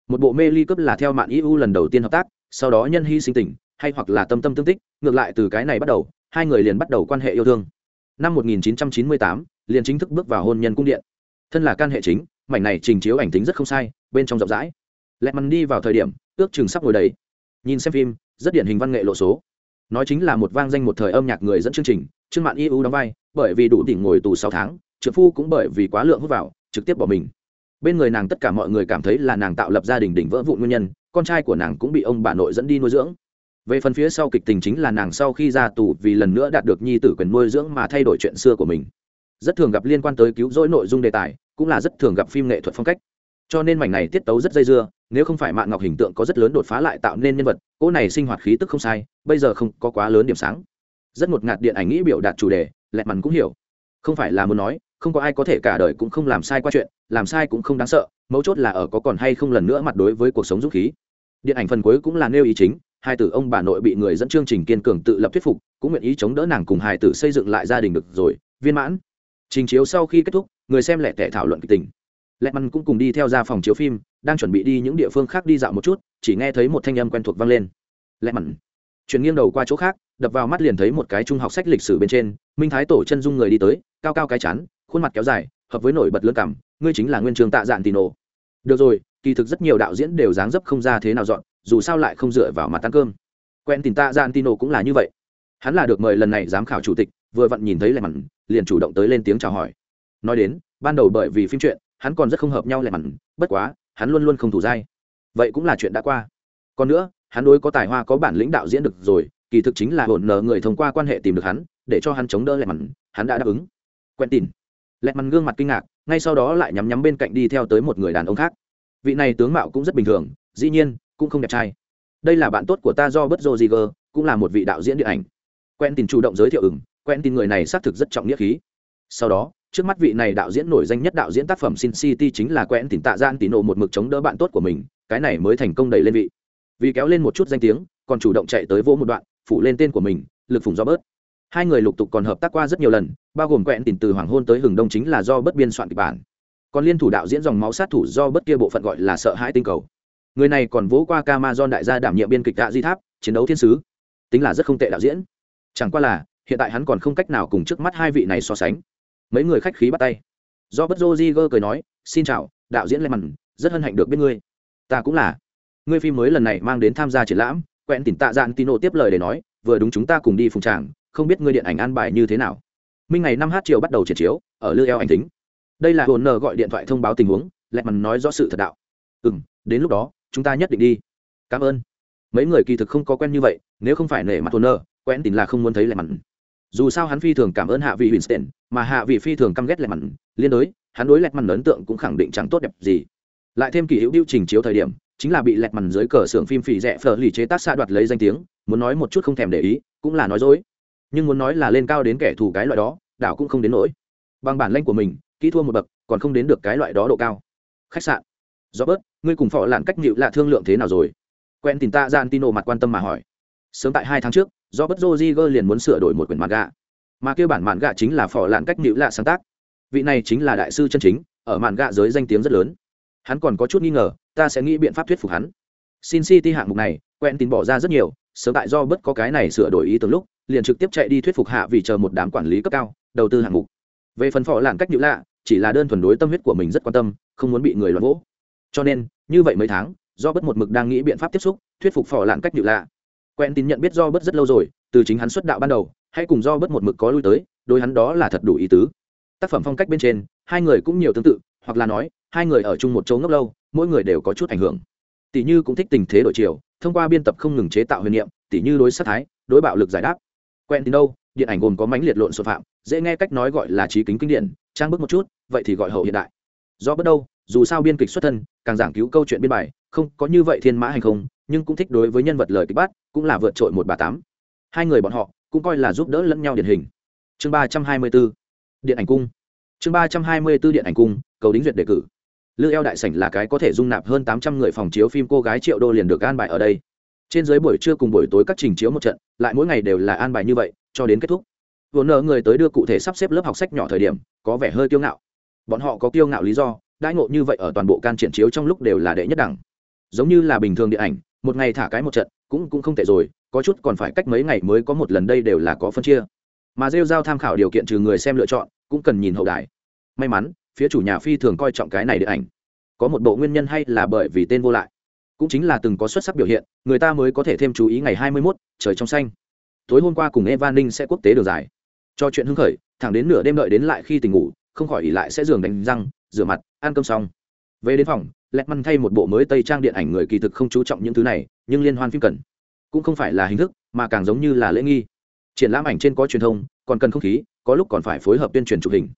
Một bộ mê ly cấp là theo mạng eu lần đầu tiên hợp tác sau đó nhân hy sinh tình hay hoặc là tâm tâm tương tích ngược lại từ cái này bắt đầu hai người liền bắt đầu quan hệ yêu thương. Năm 1998, liền chính thức bước vào hôn nhân cung điện. Thân là can hệ chính mảnh này trình chiếu ảnh tính rất không sai bên trong rộng rãi. Lẹt mắn đi vào thời điểm ước chừng sắp ngồi đầy. Nhìn xem phim rất điển hình văn nghệ lộ số nói chính là một vang danh một thời âm nhạc người dẫn chương trình, trương mạn ưu đóng vai, bởi vì đủ đỉnh ngồi tù sáu tháng trợ phu cũng bởi vì quá lượng hút vào, trực tiếp bỏ mình. Bên người nàng tất cả mọi người cảm thấy là nàng tạo lập gia đình đỉnh vỡ vụn nguyên nhân, con trai của nàng cũng bị ông bà nội dẫn đi nuôi dưỡng. Về phần phía sau kịch tình chính là nàng sau khi ra tù vì lần nữa đạt được nhi tử quyền nuôi dưỡng mà thay đổi chuyện xưa của mình. Rất thường gặp liên quan tới cứu rỗi nội dung đề tài, cũng là rất thường gặp phim nghệ thuật phong cách cho nên mảnh này tiết tấu rất dây dưa, nếu không phải mạng ngọc hình tượng có rất lớn đột phá lại tạo nên nhân vật cô này sinh hoạt khí tức không sai, bây giờ không có quá lớn điểm sáng. Rất ngột ngạt điện ảnh nghĩ biểu đạt chủ đề lẹt mằn cũng hiểu. Không phải là muốn nói, không có ai có thể cả đời cũng không làm sai qua chuyện, làm sai cũng không đáng sợ, mấu chốt là ở có còn hay không lần nữa mặt đối với cuộc sống dũng khí. Điện ảnh phần cuối cũng là nêu ý chính, hai tử ông bà nội bị người dẫn chương trình kiên cường tự lập thuyết phục, cũng nguyện ý chống đỡ nàng cùng hài tử xây dựng lại gia đình được rồi, viên mãn. Trình chiếu sau khi kết thúc, người xem lẹ tẻ thảo luận kịch tình lẹt măn cũng cùng đi theo ra phòng chiếu phim, đang chuẩn bị đi những địa phương khác đi dạo một chút, chỉ nghe thấy một thanh âm quen thuộc vang lên. Lẹt măn. Chuyển nghiêng đầu qua chỗ khác, đập vào mắt liền thấy một cái trung học sách lịch sử bên trên, minh thái tổ chân dung người đi tới, cao cao cái chắn khuôn mặt kéo dài, hợp với nổi bật lớn cảm ngươi chính là nguyên trường tạ dạn tì nổ. Được rồi, kỳ thực rất nhiều đạo diễn đều dáng dấp không ra thế nào dọn, dù sao lại không dựa vào mặt ăn cơm. Quen tìm tạ dạn tì nổ cũng là như vậy. Hắn là được mời lần này giám khảo chủ tịch, vừa vặn nhìn thấy lẹt mặn liền chủ động tới lên tiếng chào hỏi. Nói đến, ban đầu bởi vì phim truyện hắn còn rất không hợp nhau lẹ mặn, bất quá, hắn luôn luôn không thủ dai. Vậy cũng là chuyện đã qua. Còn nữa, hắn đối có tài hoa có bản lĩnh đạo diễn được rồi, kỳ thực chính là hồn nở người thông qua quan hệ tìm được hắn, để cho hắn chống đỡ lẹ mặn, hắn đã đáp ứng. Quen tin lẹ mặn gương mặt kinh ngạc, ngay sau đó lại nhắm nhắm bên cạnh đi theo tới một người đàn ông khác. Vị này tướng mạo cũng rất bình thường, dĩ nhiên, cũng không đẹp trai. Đây là bạn tốt của ta do bất dô ziger cũng là một vị đạo diễn điện ảnh. Quen tin chủ động giới thiệu ừng quen tin người này xác thực rất trọng nghĩa khí. Sau đó trước mắt vị này đạo diễn nổi danh nhất đạo diễn tác phẩm sin city chính là quen Tỉnh tạ gian tỉ nộ một mực chống đỡ bạn tốt của mình, cái này mới thành công đẩy lên vị. Vì kéo lên một chút danh tiếng, còn chủ động chạy tới vô một đoạn phụ lên tên của mình, lực phùng do bớt hai người lục tục còn hợp tác qua rất nhiều lần, bao gồm quẹn Tỉnh từ hoàng hôn tới hừng đông chính là do bất biên soạn kịch bản. Còn liên thủ đạo diễn dòng máu sát thủ do bất kia bộ phận gọi là sợ hãi tinh cầu. Người này còn vỗ qua Camazon đại gia đảm nhiệm biên kịch tạ di tháp, chiến đấu thiên sứ. Tính là rất không tệ đạo diễn. Chẳng qua là, hiện tại hắn còn không cách nào cùng trước mắt hai vị này so sánh mấy người khách khí bắt tay. Do bất dô di gơ cười nói, xin chào, đạo diễn lê mặn, rất hân hạnh được biết ngươi. Ta cũng là. Ngươi phim mới lần này mang đến tham gia triển lãm quẹn tỉnh tạ dạn tino tiếp lời để nói, vừa đúng chúng ta cùng đi phùng tràng, không biết ngươi điện ảnh an bài như thế nào. Minh ngày năm h chiều bắt đầu triển chiếu, ở lư eo ảnh tính. Đây là hồn nờ gọi điện thoại thông báo tình huống lẹ mằn nói rõ sự thật đạo. Ừ m đến lúc đó, chúng ta nhất định đi. Cảm ơn. Mấy người kỳ thực không có quen như vậy, nếu không phải nể mặt hồn nờ, quen tìm là không muốn thấy lẹ mằn dù sao hắn phi thường cảm ơn hạ vị winston, mà hạ vị phi thường căm ghét lẹt mặn liên đối, hắn đối lẹt mặn ấn tượng cũng khẳng định chẳng tốt đẹp gì. Lại thêm kỳ hữu điêu trình chiếu thời điểm, chính là bị lẹt mặn dưới cờ xưởng phim phỉ rẻ phở lì chế tác xa đoạt lấy danh tiếng, muốn nói một chút không thèm để ý, cũng là nói dối. Nhưng muốn nói là lên cao đến kẻ thù cái loại đó, đảo cũng không đến nỗi. Bằng bản lanh của mình, kỹ thua một bậc, còn không đến được cái loại đó độ cao. Khách sạn. Do bớt ngươi cùng phò lạn cách nhịu là thương lượng thế nào rồi? Quen tìm ta gian tino mặt quan tâm mà hỏi. Sớm tại hai tháng trước do bất joziger liền muốn sửa đổi một quyển mạn gà mà kêu bản mạn gà chính là phò lạn cách nhịu lạ sáng tác. Vị này chính là đại sư chân chính, ở mạn gà giới danh tiếng rất lớn. Hắn còn có chút nghi ngờ, ta sẽ nghĩ biện pháp thuyết phục hắn. Sin city hạng mục này, quen tin bỏ ra rất nhiều, sớm tại do bất có cái này sửa đổi ý tưởng lúc, liền trực tiếp chạy đi thuyết phục hạ vì chờ một đám quản lý cấp cao, đầu tư hạng mục. Về phần phò lạn cách nhữ lạ, chỉ là đơn thuần đối tâm huyết của mình rất quan tâm, không muốn bị người loạn vỗ. Cho nên, như vậy mấy tháng, do bất một mực đang nghĩ biện pháp tiếp xúc, thuyết phục phò lạn cách nhữ lạ quen tin nhận biết do bất rất lâu rồi, từ chính hắn xuất đạo ban đầu hay cùng do bất một mực có lui tới, đối hắn đó là thật đủ ý tứ. Tác phẩm phong cách bên trên, hai người cũng nhiều tương tự, hoặc là nói, hai người ở chung một chỗ ngốc lâu, mỗi người đều có chút ảnh hưởng. Tỷ như cũng thích tình thế đổi chiều, thông qua biên tập không ngừng chế tạo huyền niệm, tỷ như đối sát thái, đối bạo lực giải đáp. Quen tin đâu, điện ảnh gồm có mánh liệt lộn xộn phạm, dễ nghe cách nói gọi là trí kính kinh điển, trang bức một chút, vậy thì gọi hậu hiện đại. Do bất đâu, dù sao biên kịch xuất thân, càng giảng cứu câu chuyện biên bài, không có như vậy thiên mã hành không nhưng cũng thích đối với nhân vật lời kịch bát cũng là vượt trội một bà tám. Hai người bọn họ cũng coi là giúp đỡ lẫn nhau điển hình. Chương ba trăm hai mươi b ố điện ảnh cung. Chương ba trăm hai mươi b ố điện ảnh cung, cầu đính duyệt đề cử. Lư eo đại sảnh là cái có thể dung nạp hơn tám trăm người phòng chiếu phim cô gái triệu đô liền được an bài ở đây. Trên dưới buổi trưa cùng buổi tối các trình chiếu một trận, lại mỗi ngày đều là an bài như vậy, cho đến kết thúc. Vốn nợ người tới đưa cụ thể sắp xếp lớp học sách nhỏ thời điểm, có vẻ hơi kiêu ngạo. Bọn họ có kiêu ngạo lý do, đãi ngộ như vậy ở toàn bộ can triển chiếu trong lúc đều là đệ nhất đẳng. Giống như là bình thường điện ảnh một ngày thả cái một trận cũng cũng không tệ rồi có chút còn phải cách mấy ngày mới có một lần đây đều là có phân chia. Mà rêu giao tham khảo điều kiện trừ người xem lựa chọn cũng cần nhìn hậu đài. May mắn phía chủ nhà phi thường coi trọng cái này điện ảnh. Có một bộ nguyên nhân hay là bởi vì tên vô lại. Cũng chính là từng có xuất sắc biểu hiện người ta mới có thể thêm chú ý ngày hai mươi 21, trời trong xanh. Tối hôm qua cùng evan ninh sẽ quốc tế đường dài. Cho chuyện hưng khởi thẳng đến nửa đêm đợi đến lại khi tỉnh ngủ không khỏi ỉ lại sẽ giường đánh răng rửa mặt ăn cơm xong. Về đến phòng lẹt măn thay một bộ mới tây trang điện ảnh người kỳ thực không chú trọng những thứ này, nhưng liên hoan phim cần. Cũng không phải là hình thức, mà càng giống như là lễ nghi. Triển lãm ảnh trên có truyền thông, còn cần không khí, có lúc còn phải phối hợp tuyên truyền chụp hình.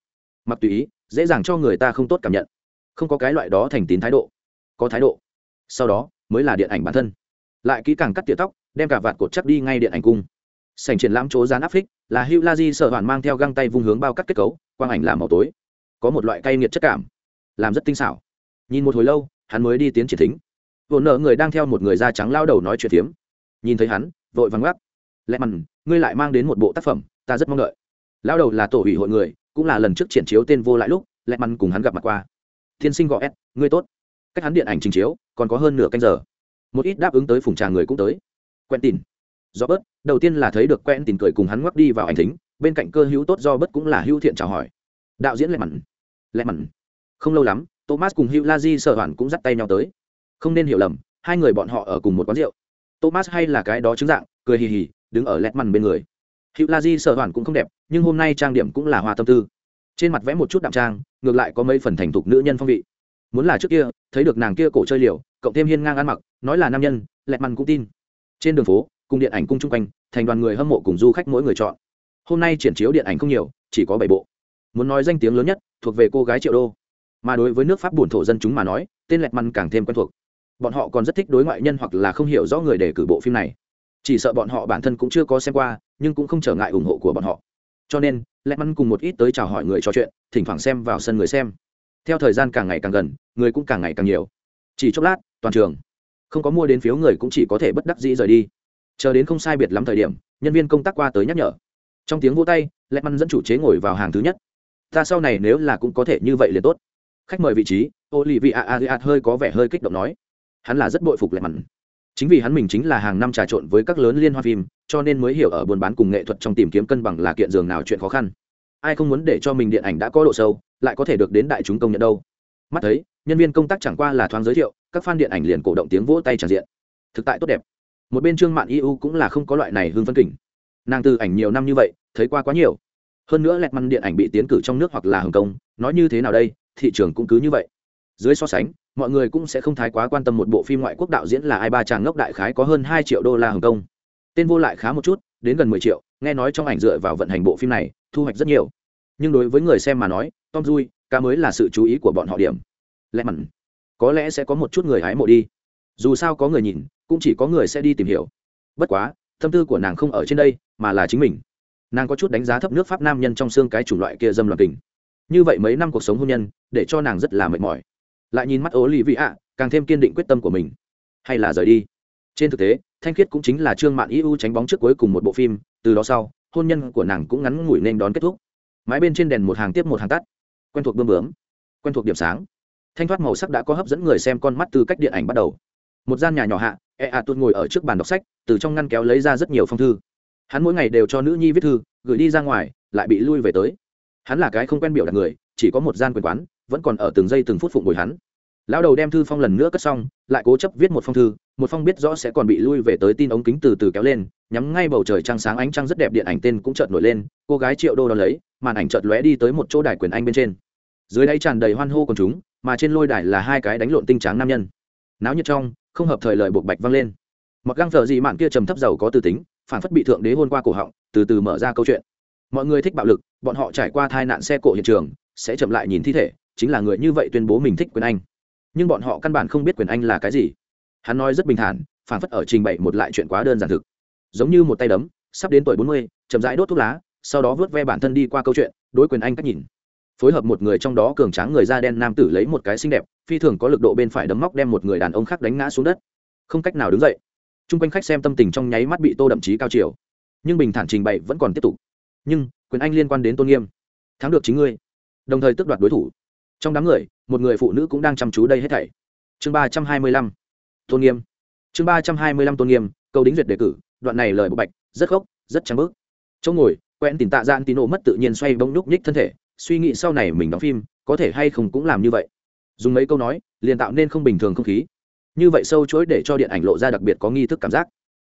Mặc tùy ý, dễ dàng cho người ta không tốt cảm nhận. Không có cái loại đó thành tín thái độ. Có thái độ. Sau đó, mới là điện ảnh bản thân. Lại kỹ càng cắt tỉa tóc, đem cả vạt cột chắc đi ngay điện ảnh cung. Sảnh triển lãm chỗ dán áp phích, là hữu la di sợ hoàn mang theo găng tay vung hướng bao cắt kết cấu, quang ảnh làm màu tối. Có một loại cay nghiệt chất cảm. Làm rất tinh xảo nhìn một hồi lâu, hắn mới đi tiến triển thính. Vồn nợ người đang theo một người da trắng lao đầu nói chuyện phiếm. Nhìn thấy hắn, vội vắng gắt lẹ mằn ngươi lại mang đến một bộ tác phẩm, ta rất mong đợi. Lao đầu là tổ ủy hội người, cũng là lần trước triển chiếu tên vô lại lúc, lẹ mằn cùng hắn gặp mặt qua. Thiên sinh gọi s, ngươi tốt. Cách hắn điện ảnh trình chiếu, còn có hơn nửa canh giờ. Một ít đáp ứng tới phùng trà người cũng tới. Quen tin. Do bớt đầu tiên là thấy được quen tin cười cùng hắn ngoắc đi vào ảnh thính, bên cạnh cơ hữu tốt do bớt cũng là hữu thiện chào hỏi. Đạo diễn lẹ mằn lẹ mằn không lâu lắm thomas cùng hữu la di sợ hoàn cũng dắt tay nhau tới. Không nên hiểu lầm, hai người bọn họ ở cùng một quán rượu. Thomas hay là cái đó chứng dạng, cười hì hì, đứng ở lẹt mằn bên người. Hữu la di sợ hoàn cũng không đẹp, nhưng hôm nay trang điểm cũng là hoa tâm tư. Trên mặt vẽ một chút đạm trang, ngược lại có mấy phần thành thục nữ nhân phong vị. Muốn là trước kia, thấy được nàng kia cổ chơi liều, cộng thêm hiên ngang ăn mặc, nói là nam nhân, lẹt mằn cũng tin. Trên đường phố, cùng điện ảnh cung chung quanh, thành đoàn người hâm mộ cùng du khách mỗi người chọn. Hôm nay triển chiếu điện ảnh không nhiều, chỉ có bảy bộ. Muốn nói danh tiếng lớn nhất, thuộc về cô gái triệu đô mà đối với nước pháp bổn thổ dân chúng mà nói, tên lẹt măn càng thêm quen thuộc. Bọn họ còn rất thích đối ngoại nhân hoặc là không hiểu rõ người để cử bộ phim này. Chỉ sợ bọn họ bản thân cũng chưa có xem qua, nhưng cũng không trở ngại ủng hộ của bọn họ. Cho nên, lẹt măn cùng một ít tới chào hỏi người trò chuyện, thỉnh thoảng xem vào sân người xem. Theo thời gian càng ngày càng gần, người cũng càng ngày càng nhiều. Chỉ chốc lát, toàn trường. Không có mua đến phiếu người cũng chỉ có thể bất đắc dĩ rời đi. Chờ đến không sai biệt lắm thời điểm, nhân viên công tác qua tới nhắc nhở. Trong tiếng vỗ tay, lẹt măn dẫn chủ chế ngồi vào hàng thứ nhất. Ta sau này nếu là cũng có thể như vậy liền tốt khách mời vị trí, olivia A hơi có vẻ hơi kích động nói. Hắn là rất bội phục lẹ mặn. chính vì hắn mình chính là hàng năm trà trộn với các lớn liên hoa phim, cho nên mới hiểu ở buôn bán cùng nghệ thuật trong tìm kiếm cân bằng là kiện giường nào chuyện khó khăn. Ai không muốn để cho mình điện ảnh đã có độ sâu, lại có thể được đến đại chúng công nhận đâu. Mắt thấy, nhân viên công tác chẳng qua là thoáng giới thiệu, các fan điện ảnh liền cổ động tiếng vỗ tay tràn diện. Thực tại tốt đẹp. Một bên trương mạng eu cũng là không có loại này hương phân kỉnh. Nàng từ ảnh nhiều năm như vậy, thấy qua quá nhiều. Hơn nữa lẹt măn điện ảnh bị tiến cử trong nước hoặc là hồng kông, nói như thế nào đây? Thị trường cũng cứ như vậy. Dưới so sánh, mọi người cũng sẽ không thái quá quan tâm một bộ phim ngoại quốc đạo diễn là ai, ba chàng ngốc đại khái có hơn hai triệu đô la hồng kông. Tên vô lại khá một chút, đến gần mười triệu, nghe nói trong ảnh dựa vào vận hành bộ phim này, thu hoạch rất nhiều. Nhưng đối với người xem mà nói, tom dui ca mới là sự chú ý của bọn họ điểm. Lẽ mặn có lẽ sẽ có một chút người hái mộ đi. Dù sao có người nhìn, cũng chỉ có người sẽ đi tìm hiểu. Bất quá, tâm tư của nàng không ở trên đây, mà là chính mình. Nàng có chút đánh giá thấp nước pháp nam nhân trong xương cái chủng loại kia dâm loạn tình như vậy mấy năm cuộc sống hôn nhân, để cho nàng rất là mệt mỏi. Lại nhìn mắt ố lì vị ạ càng thêm kiên định quyết tâm của mình. Hay là rời đi. Trên thực tế, thanh khiết cũng chính là trương mạn eu tránh bóng trước cuối cùng một bộ phim, từ đó sau, hôn nhân của nàng cũng ngắn ngủi nên đón kết thúc. Mái bên trên đèn một hàng tiếp một hàng tắt. Quen thuộc bơm bướm. Quen thuộc điểm sáng. Thanh thoát màu sắc đã có hấp dẫn người xem con mắt từ cách điện ảnh bắt đầu. Một gian nhà nhỏ hạ e a tuột ngồi ở trước bàn đọc sách, từ trong ngăn kéo lấy ra rất nhiều phong thư. Hắn mỗi ngày đều cho nữ nhi viết thư, gửi đi ra ngoài, lại bị lui về tới hắn là cái không quen biểu đạt người, chỉ có một gian quyền quán, vẫn còn ở từng giây từng phút phụng bồi hắn. Lão đầu đem thư phong lần nữa cất xong, lại cố chấp viết một phong thư, một phong biết rõ sẽ còn bị lui về tới tin ống kính từ từ kéo lên, nhắm ngay bầu trời trăng sáng ánh trăng rất đẹp điện ảnh tên cũng chợt nổi lên, cô gái triệu đô đ ó lấy, màn ảnh chợt lóe đi tới một chỗ đài quyền anh bên trên. Dưới đáy tràn đầy hoan hô còn chúng, mà trên lôi đài là hai cái đánh lộn tinh tráng nam nhân. Náo nhiệt trong, không hợp thời lời buộc bạch vang lên. Mặc găng thờ gì mạn kia trầm thấp giàu có tư tính, phản phất bị thượng đế hôn qua cổ họng, từ từ mở ra câu chuyện mọi người thích bạo lực, bọn họ trải qua tai nạn xe cộ hiện trường, sẽ chậm lại nhìn thi thể, chính là người như vậy tuyên bố mình thích quyền anh. Nhưng bọn họ căn bản không biết quyền anh là cái gì. Hắn nói rất bình thản, phản phất ở trình bày một lại chuyện quá đơn giản thực. Giống như một tay đấm, sắp đến tuổi bốn mươi, chậm rãi đốt thuốc lá, sau đó vớt ve bản thân đi qua câu chuyện, đối quyền anh cách nhìn. Phối hợp một người trong đó cường tráng người da đen nam tử lấy một cái xinh đẹp, phi thường có lực độ bên phải đấm móc đem một người đàn ông khác đánh ngã xuống đất. Không cách nào đứng dậy. T r u n g quanh khách xem tâm tình trong nháy mắt bị tô đậm chí cao chiều. Nhưng bình thản trình bày vẫn còn tiếp tục nhưng quyền anh liên quan đến tôn nghiêm, thắng được chính ngươi, đồng thời tước đoạt đối thủ. Trong đám người, một người phụ nữ cũng đang chăm chú đây hết thảy. Chương ba trăm hai mươi lăm, tôn nghiêm. Chương ba trăm hai mươi lăm tôn nghiêm câu đính duyệt đề cử, đoạn này lời bộ bạch, rất gốc rất trắng bước. Chỗ ngồi, quen tìm tạ gian tín nổ mất tự nhiên xoay bông nhúc nhích thân thể, suy nghĩ sau này mình đóng phim, có thể hay không cũng làm như vậy. Dùng mấy câu nói, liền tạo nên không bình thường không khí. Như vậy sâu chối để cho điện ảnh lộ ra đặc biệt có nghi thức cảm giác.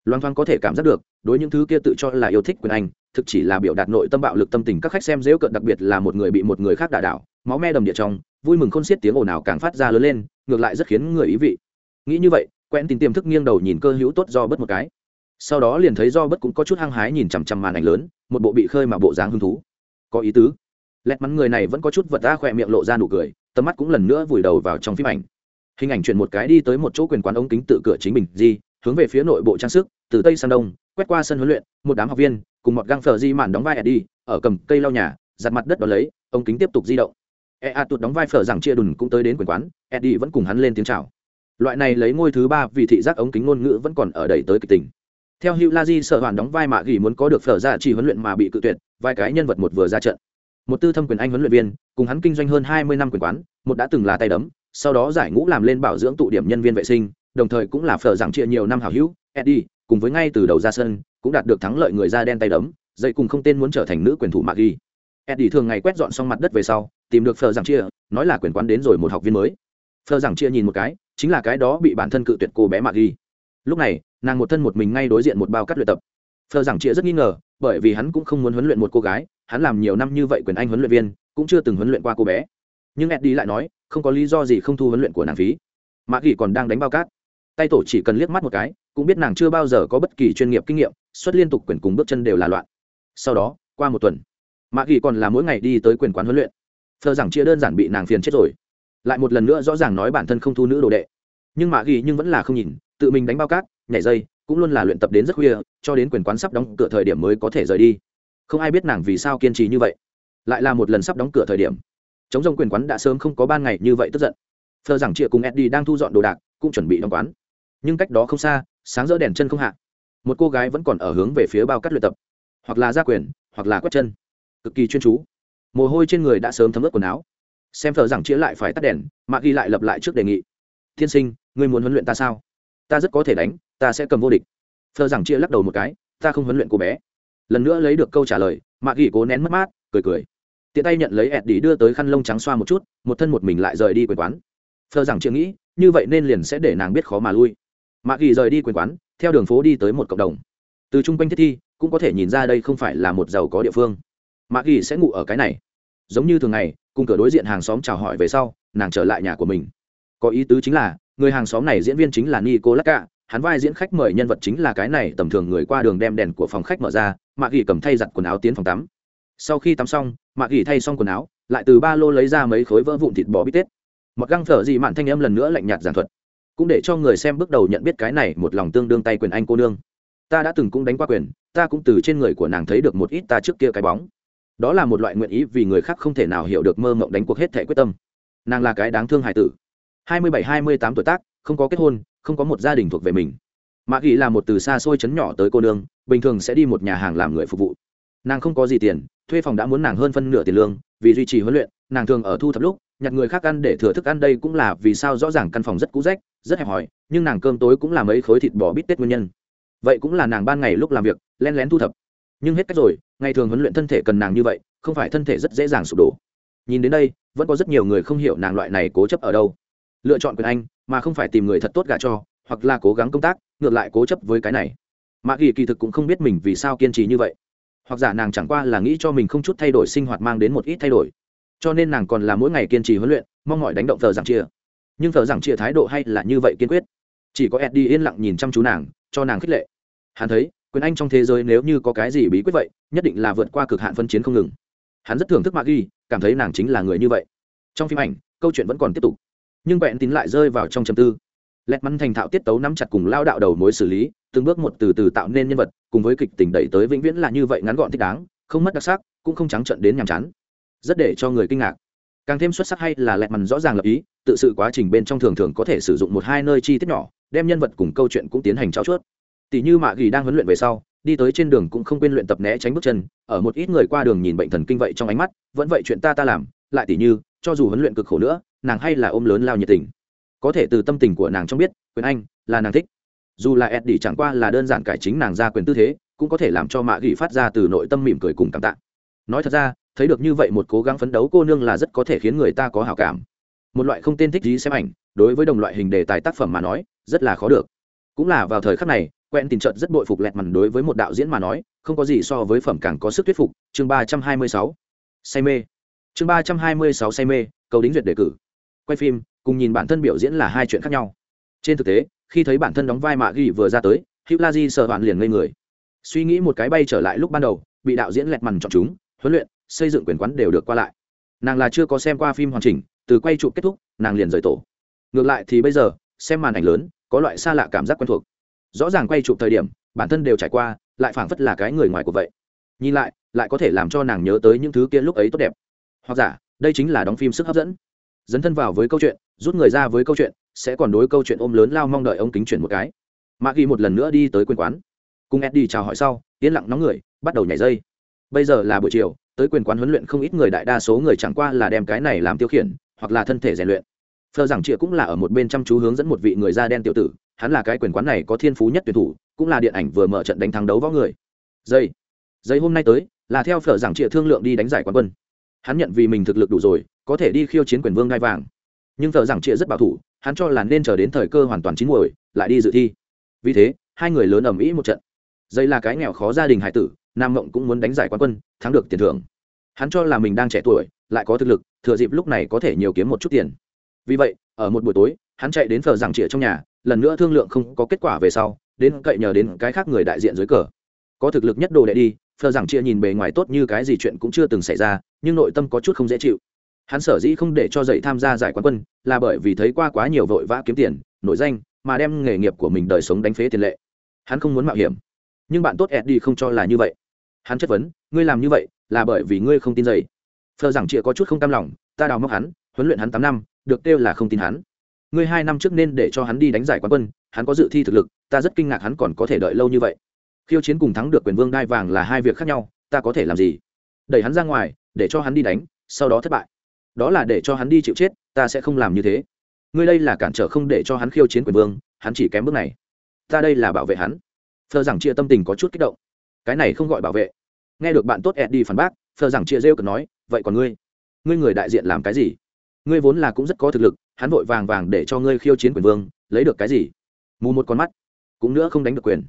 Loan thoáng có thể cảm giác được, đối những thứ kia tự cho là yêu thích quyền anh thực chỉ là biểu đạt nội tâm bạo lực tâm tình, các khách xem dễu cận đặc biệt là một người bị một người khác đả đảo, máu me đầm địa trong, vui mừng khôn xiết tiếng ồn ào càng phát ra lớn lên, ngược lại rất khiến người ý vị. Nghĩ như vậy, quen tình tiềm thức nghiêng đầu nhìn cơ hữu tốt do bất một cái. Sau đó liền thấy do bất cũng có chút hăng hái nhìn chằm chằm màn ảnh lớn, một bộ bị khơi mà bộ dáng hứng thú. Có ý tứ. Lẹt mắn người này vẫn có chút vật ra khỏe miệng lộ ra nụ cười, tầm mắt cũng lần nữa vùi đầu vào trong phim ảnh. Hình ảnh chuyển một cái đi tới một chỗ quyền quán ống kính tự cửa chính mình di hướng về phía nội bộ trang sức, từ tây sang đông, quét qua sân huấn luyện, một đám học viên cùng một găng phở di mạn đóng vai Eddie, ở cầm cây lau nhà, giặt mặt đất đó lấy, ông kính tiếp tục di động. E a tụt đóng vai phở rằng chia đùn cũng tới đến quyền quán, eddie vẫn cùng hắn lên tiếng chào. Loại này lấy ngôi thứ ba vì thị giác ống kính ngôn ngữ vẫn còn ở đẩy tới kịch tình. Theo hữu la di sợ hoàn đóng vai mạ gỉ muốn có được phở ra chỉ huấn luyện mà bị cự tuyệt vai cái nhân vật một vừa ra trận. Một tư thâm quyền anh huấn luyện viên, cùng hắn kinh doanh hơn hai mươi năm quyền quán, một đã từng là tay đấm, sau đó giải ngũ làm lên bảo dưỡng tụ điểm nhân viên vệ sinh, đồng thời cũng là phở giảng chia nhiều năm hảo hữu, eddie, cùng với ngay từ đầu ra sân cũng đạt được thắng lợi người da đen tay đấm dậy cùng không tên muốn trở thành nữ quyền thủ mạc ghi. Eddie thường ngày quét dọn xong mặt đất về sau, tìm được phờ giảng chia, nói là quyền quán đến rồi một học viên mới. Phờ giảng chia nhìn một cái, chính là cái đó bị bản thân cự tuyệt cô bé mạc ghi. Lúc này, nàng một thân một mình ngay đối diện một bao cắt luyện tập. Phờ giảng chia rất nghi ngờ, bởi vì hắn cũng không muốn huấn luyện một cô gái, hắn làm nhiều năm như vậy quyền anh huấn luyện viên, cũng chưa từng huấn luyện qua cô bé. Nhưng eddie lại nói, không có lý do gì không thu huấn luyện của nàng phí. Mạc ghi còn đang đánh bao cát. Tay tổ chỉ cần liếc mắt một cái cũng biết nàng chưa bao giờ có bất kỳ chuyên nghiệp kinh nghiệm, xuất liên tục quyền cùng bước chân đều là loạn. Sau đó, qua một tuần mạ ghi còn là mỗi ngày đi tới quyền quán huấn luyện. Thờ giảng chia đơn giản bị nàng phiền chết rồi. Lại một lần nữa rõ ràng nói bản thân không thu nữ đồ đệ. Nhưng mạ ghi nhưng vẫn là không nhìn, tự mình đánh bao cát, nhảy dây, cũng luôn là luyện tập đến rất khuya, cho đến quyền quán sắp đóng cửa thời điểm mới có thể rời đi. Không ai biết nàng vì sao kiên trì như vậy. Lại là một lần sắp đóng cửa thời điểm. Chống rông quyền quán đã sớm không có ban ngày như vậy tức giận. Thờ rằng chia cùng eddie đang thu dọn đồ đạc, cũng chuẩn bị đóng quán. Nhưng cách đó không xa sáng rỡ đèn chân không hạ. Một cô gái vẫn còn ở hướng về phía bao cắt luyện tập. Hoặc là ra quyền, hoặc là quét chân. Cực kỳ chuyên chú. Mồ hôi trên người đã sớm thấm ướt quần áo. Xem thờ rằng chĩa lại phải tắt đèn mà ghi lại lập lại trước đề nghị. Tiên sinh, ngươi muốn huấn luyện ta sao? Ta rất có thể đánh, ta sẽ cầm vô địch. Thờ rằng chia lắc đầu một cái, ta không huấn luyện cô bé. Lần nữa lấy được câu trả lời mạ ghi cố nén mất mát, cười cười. Tiện tay nhận lấy ẹt đi đưa tới khăn lông trắng xoa một chút, một thân một mình lại rời đi quyền quán. Thờ rằng chĩa nghĩ, như vậy nên liền sẽ để nàng biết khó mà lui mạ ghi rời đi quyền quán, theo đường phố đi tới một cộng đồng. Từ chung quanh thiết thi, cũng có thể nhìn ra đây không phải là một giàu có địa phương. Mạ ghi sẽ ngủ ở cái này. Giống như thường ngày, cùng cửa đối diện hàng xóm chào hỏi về sau, nàng trở lại nhà của mình. Có ý tứ chính là, người hàng xóm này diễn viên chính là nico lacca hắn vai diễn khách mời nhân vật chính là cái này tầm thường người qua đường đem đèn của phòng khách mở ra, mạ ghi cầm thay giặt quần áo tiến phòng tắm. Sau khi tắm xong, mạ ghi thay xong quần áo, lại từ ba lô lấy ra mấy khối vỡ vụn thịt bò bít tết. Mặc găng thở gì mạn thanh âm lần nữa lạnh nhạt giảng thuật cũng để cho người xem bước đầu nhận biết cái này một lòng tương đương tay quyền anh cô nương. Ta đã từng cũng đánh qua quyền, ta cũng từ trên người của nàng thấy được một ít ta trước kia cái bóng. Đó là một loại nguyện ý vì người khác không thể nào hiểu được mơ mộng đánh cuộc hết thể quyết tâm. Nàng là cái đáng thương hài tử. Hai mươi bảy, hai mươi tám tuổi tác, không có kết hôn, không có một gia đình thuộc về mình. Mạ ghi là một từ xa xôi chấn nhỏ tới cô nương, bình thường sẽ đi một nhà hàng làm người phục vụ. Nàng không có gì tiền, thuê phòng đã muốn nàng hơn phân nửa tiền lương, vì duy trì huấn luyện, nàng thường ở thu thập lúc, nhặt người khác ăn để thừa thức ăn đây cũng là vì sao rõ ràng căn phòng rất cũ rách rất hẹp hòi, nhưng nàng cơm tối cũng làm mấy khối thịt bò bít tết nguyên nhân. Vậy cũng là nàng ban ngày lúc làm việc, len lén thu thập. Nhưng hết cách rồi, ngày thường huấn luyện thân thể cần nàng như vậy, không phải thân thể rất dễ dàng sụp đổ. Nhìn đến đây, vẫn có rất nhiều người không hiểu nàng loại này cố chấp ở đâu. Lựa chọn quyền anh, mà không phải tìm người thật tốt gả cho, hoặc là cố gắng công tác, ngược lại cố chấp với cái này. Mạ ghi kỳ thực cũng không biết mình vì sao kiên trì như vậy. Hoặc giả nàng chẳng qua là nghĩ cho mình không chút thay đổi, sinh hoạt mang đến một ít thay đổi. Cho nên nàng còn là mỗi ngày kiên trì huấn luyện, mong mọi đánh động thờ giảm chia nhưng thợ rằng chia thái độ hay là như vậy kiên quyết. Chỉ có eddie yên lặng nhìn chăm chú nàng, cho nàng khích lệ. Hắn thấy, quyền anh trong thế giới nếu như có cái gì bí quyết vậy, nhất định là vượt qua cực hạn phân chiến không ngừng. Hắn rất thưởng thức maggie, cảm thấy nàng chính là người như vậy. Trong phim ảnh, câu chuyện vẫn còn tiếp tục. Nhưng bẹn tín lại rơi vào trong chầm tư. Lẹt mắn thành thạo tiết tấu nắm chặt cùng lao đạo đầu mối xử lý, từng bước một từ từ tạo nên nhân vật, cùng với kịch tình đẩy tới vĩnh viễn là như vậy ngắn gọn thích đáng, không mất đặc sắc, cũng không trắng trận đến nhàm chán. Rất để cho người kinh ngạc. Càng thêm xuất sắc hay là lẹt mắn rõ ràng lập ý tự sự quá trình bên trong thường thường có thể sử dụng một hai nơi chi tiết nhỏ, đem nhân vật cùng câu chuyện cũng tiến hành trao chuốt. Tỷ như mạ ghi đang huấn luyện về sau, đi tới trên đường cũng không quên luyện tập né tránh bước chân, ở một ít người qua đường nhìn bệnh thần kinh vậy trong ánh mắt, vẫn vậy chuyện ta ta làm, lại tỷ như, cho dù huấn luyện cực khổ nữa, nàng hay là ôm lớn lao nhiệt tình. Có thể từ tâm tình của nàng trong biết, quyền anh là nàng thích. Dù là eddie chẳng qua là đơn giản cải chính nàng ra quyền tư thế, cũng có thể làm cho mạ ghi phát ra từ nội tâm mỉm cười cùng cảm tạ. Nói thật ra, thấy được như vậy một cố gắng phấn đấu cô nương là rất có thể khiến người ta có hảo cảm một loại không tên thích gì xem ảnh, đối với đồng loại hình đề tài tác phẩm mà nói, rất là khó được. Cũng là vào thời khắc này quen tình trận rất bội phục lẹt mằn đối với một đạo diễn mà nói, không có gì so với phẩm càng có sức thuyết phục. Chương ba trăm hai mươi sáu. Say mê. Chương ba trăm hai mươi sáu say mê, cầu đính duyệt đề cử. Quay phim, cùng nhìn bản thân biểu diễn là hai chuyện khác nhau. Trên thực tế, khi thấy bản thân đóng vai mạ ghi vừa ra tới hữu la di sợ bạn liền ngây người. Suy nghĩ một cái bay trở lại lúc ban đầu, bị đạo diễn lẹt mằn chọn chúng, huấn luyện, xây dựng quyền quán đều được qua lại. Nàng là chưa có xem qua phim hoàn chỉnh từ quay trụ kết thúc, nàng liền rời tổ. Ngược lại thì bây giờ, xem màn ảnh lớn, có loại xa lạ cảm giác quen thuộc. Rõ ràng quay chụp thời điểm, bản thân đều trải qua, lại phảng phất là cái người ngoài của vậy. Nhìn lại lại có thể làm cho nàng nhớ tới những thứ kia lúc ấy tốt đẹp. Hoặc giả, đây chính là đóng phim sức hấp dẫn. Dấn thân vào với câu chuyện, rút người ra với câu chuyện, sẽ còn đối câu chuyện ôm lớn lao mong đợi ông kính chuyển một cái. Mạ ghi một lần nữa đi tới quyền quán. Cùng eddie chào hỏi sau, yên lặng nóng người, bắt đầu nhảy dây. Bây giờ là buổi chiều, tới quyền quán huấn luyện không ít người đại đa số người chẳng qua là đem cái này làm tiêu khiển hoặc là thân thể rèn luyện. Phờ rằng chịa cũng là ở một bên chăm chú hướng dẫn một vị người da đen tiểu tử, hắn là cái quyền quán này có thiên phú nhất tuyển thủ, cũng là điện ảnh vừa mở trận đánh thắng đấu võ người. Dây dây hôm nay tới, là theo phở giảng trịa thương lượng đi đánh giải quán quân. Hắn nhận vì mình thực lực đủ rồi, có thể đi khiêu chiến quyền vương ngai vàng. Nhưng phở giảng trịa rất bảo thủ, hắn cho là nên chờ đến thời cơ hoàn toàn chín muồi, lại đi dự thi. Vì thế, hai người lớn ầm ĩ một trận. Dây là cái nghèo khó gia đình hải tử, nam mộng cũng muốn đánh giải quán quân, thắng được tiền thưởng. Hắn cho là mình đang trẻ tuổi lại có thực lực, thừa dịp lúc này có thể nhiều kiếm một chút tiền. Vì vậy, ở một buổi tối, hắn chạy đến phờ giảng trịa trong nhà, lần nữa thương lượng không có kết quả về sau, đến cậy nhờ đến cái khác người đại diện dưới cờ. Có thực lực nhất đồ đệ đi phờ rằng chia nhìn bề ngoài tốt như cái gì chuyện cũng chưa từng xảy ra, nhưng nội tâm có chút không dễ chịu. Hắn sở dĩ không để cho dậy tham gia giải quán quân, là bởi vì thấy qua quá nhiều vội vã kiếm tiền, nổi danh, mà đem nghề nghiệp của mình đời sống đánh phế tiền lệ. Hắn không muốn mạo hiểm. Nhưng bạn tốt ed đi không cho là như vậy. Hắn chất vấn, ngươi làm như vậy, là bởi vì ngươi không tin dậy phờ rằng chia có chút không cam lòng, ta đào móc hắn, huấn luyện hắn tám năm, được kêu là không tin hắn. Ngươi hai năm trước nên để cho hắn đi đánh giải quán quân, hắn có dự thi thực lực, ta rất kinh ngạc hắn còn có thể đợi lâu như vậy. Khiêu chiến cùng thắng được quyền vương đai vàng là hai việc khác nhau, ta có thể làm gì? Đẩy hắn ra ngoài, để cho hắn đi đánh, sau đó thất bại. Đó là để cho hắn đi chịu chết, ta sẽ không làm như thế. Ngươi đây là cản trở không để cho hắn khiêu chiến quyền vương, hắn chỉ kém bước này. Ta đây là bảo vệ hắn. Phờ rằng chia tâm tình có chút kích động. Cái này không gọi bảo vệ. Nghe được bạn tốt ed đi phản bác phờ rằng chia rêu cực nói vậy còn ngươi? Ngươi người đại diện làm cái gì? Ngươi vốn là cũng rất có thực lực, hắn vội vàng vàng để cho ngươi khiêu chiến quyền vương, lấy được cái gì? Mù một con mắt, cũng nữa không đánh được quyền.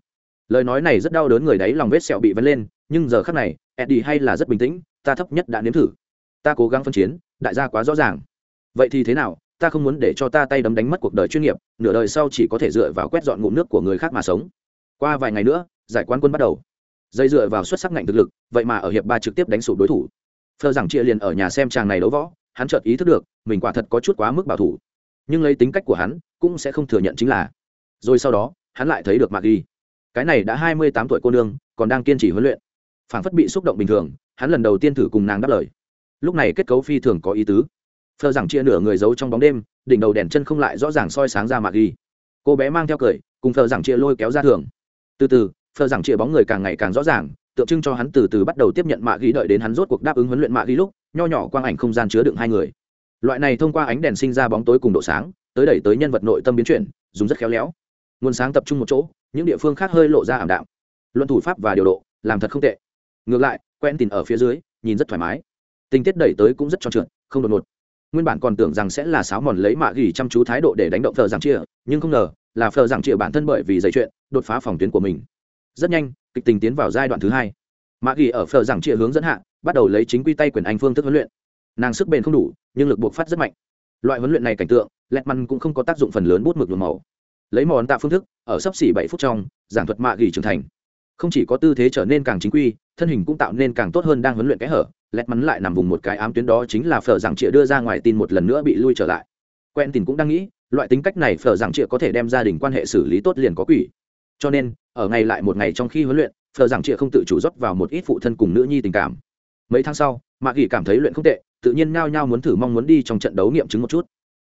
Lời nói này rất đau đớn người đấy lòng vết sẹo bị vấn lên, nhưng giờ khắc này, eddie hay là rất bình tĩnh, ta thấp nhất đã nếm thử. Ta cố gắng phân chiến, đại gia quá rõ ràng. Vậy thì thế nào? Ta không muốn để cho ta tay đấm đánh mất cuộc đời chuyên nghiệp, nửa đời sau chỉ có thể dựa vào quét dọn ngụm nước của người khác mà sống. Qua vài ngày nữa, giải quán quân bắt đầu. Dây dựa vào xuất sắc ngạnh thực lực, vậy mà ở hiệp ba trực tiếp đánh sụp đối thủ phờ rằng chia liền ở nhà xem chàng này đấu võ, hắn chợt ý thức được, mình quả thật có chút quá mức bảo thủ. Nhưng lấy tính cách của hắn, cũng sẽ không thừa nhận chính là. Rồi sau đó, hắn lại thấy được mạc ghi. Cái này đã hai mươi tám tuổi cô nương, còn đang kiên trì huấn luyện. Phản phất bị xúc động bình thường, hắn lần đầu tiên thử cùng nàng đáp lời. Lúc này kết cấu phi thường có ý tứ. Phờ rằng chia nửa người giấu trong bóng đêm, đỉnh đầu đèn chân không lại rõ ràng soi sáng ra mạc ghi. Cô bé mang theo cười, cùng phờ rằng chia lôi kéo ra thường. Từ từ, phờ rằng chia bóng người càng ngày càng rõ ràng tượng trưng cho hắn từ từ bắt đầu tiếp nhận mạ ghi đợi đến hắn rốt cuộc đáp ứng huấn luyện mạ ghi lúc, nho nhỏ quang ảnh không gian chứa đựng hai người. Loại này thông qua ánh đèn sinh ra bóng tối cùng độ sáng, tới đẩy tới nhân vật nội tâm biến chuyển, dùng rất khéo léo. Nguồn sáng tập trung một chỗ, những địa phương khác hơi lộ ra ảm đạm. Luận thủ pháp và điều độ, làm thật không tệ. Ngược lại, quen tìm ở phía dưới, nhìn rất thoải mái. Tình tiết đẩy tới cũng rất tròn trượt, không đột ngột. Nguyên bản còn tưởng rằng sẽ là sáo mòn lấy mạ gỉ chăm chú thái độ để đánh động phờ giảng chia nhưng không ngờ là phờ giảng chia bản thân bởi vì dày chuyện, đột phá phòng tuyến của mình. Rất nhanh kịch tình tiến vào giai đoạn thứ hai. Mạ ghi ở phở giảng chia hướng dẫn hạ, bắt đầu lấy chính quy tay quyền anh phương thức huấn luyện. Nàng sức bền không đủ, nhưng lực buộc phát rất mạnh. Loại huấn luyện này cảnh tượng lẹt măn cũng không có tác dụng phần lớn bút mực nhuộm màu. Lấy món tạ phương thức, ở sấp xỉ bảy phút trong, giảng thuật mạ ghi trưởng thành. Không chỉ có tư thế trở nên càng chính quy, thân hình cũng tạo nên càng tốt hơn đang huấn luyện kẽ hở. Lẹt mắn lại nằm vùng một cái ám tuyến đó chính là phở giảng trịa đưa ra ngoài tin một lần nữa bị lui trở lại. Quen tin cũng đang nghĩ, loại tính cách này phở giảng trịa có thể đem gia đình quan hệ xử lý tốt liền có quỷ cho nên, ở ngày lại một ngày trong khi huấn luyện, phờ giảng trịa không tự chủ rót vào một ít phụ thân cùng nữ nhi tình cảm. Mấy tháng sau mạ gỉ cảm thấy luyện không tệ, tự nhiên ngao ngao muốn thử mong muốn đi trong trận đấu nghiệm chứng một chút.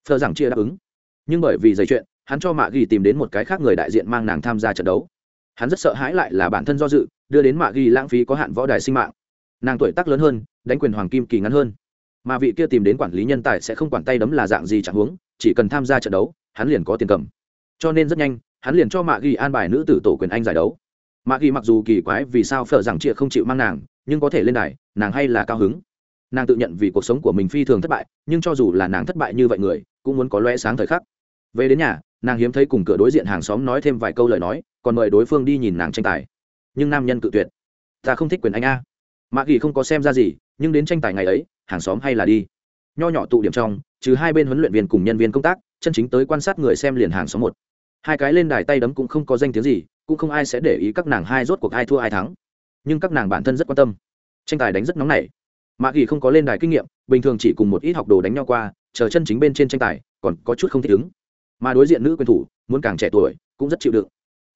Phờ giảng trịa đáp ứng. Nhưng bởi vì dày chuyện, hắn cho mạ gỉ tìm đến một cái khác người đại diện mang nàng tham gia trận đấu. Hắn rất sợ hãi lại là bản thân do dự, đưa đến mạ ghi lãng phí có hạn võ đài sinh mạng. Nàng tuổi tác lớn hơn, đánh quyền hoàng kim kỳ ngắn hơn. Mà vị kia tìm đến quản lý nhân tài sẽ không quản tay đấm là dạng gì chẳng huống, chỉ cần tham gia trận đấu, hắn liền có tiền cầm. Cho nên rất nhanh hắn liền cho mạ ghi an bài nữ tử tổ quyền anh giải đấu. Mạ ghi mặc dù kỳ quái vì sao phở rằng chia không chịu mang nàng, nhưng có thể lên đài, nàng hay là cao hứng. Nàng tự nhận vì cuộc sống của mình phi thường thất bại, nhưng cho dù là nàng thất bại như vậy người, cũng muốn có loe sáng thời khắc. Về đến nhà, nàng hiếm thấy cùng cửa đối diện hàng xóm nói thêm vài câu lời nói, còn mời đối phương đi nhìn nàng tranh tài. Nhưng nam nhân cự tuyệt. Ta không thích quyền anh a. Mạ ghi không có xem ra gì, nhưng đến tranh tài ngày ấy, hàng xóm hay là đi. Nho nhỏ tụ điểm trong, trừ hai bên huấn luyện viên cùng nhân viên công tác, chân chính tới quan sát người xem liền hàng xóm một hai cái lên đài tay đấm cũng không có danh tiếng gì, cũng không ai sẽ để ý các nàng hai rốt cuộc ai thua ai thắng. Nhưng các nàng bản thân rất quan tâm. Tranh tài đánh rất nóng nảy. Mạ ghi không có lên đài kinh nghiệm, bình thường chỉ cùng một ít học đồ đánh nhau qua, chờ chân chính bên trên tranh tài, còn có chút không thích ứng. Mà đối diện nữ quyền thủ, muốn càng trẻ tuổi, cũng rất chịu đựng.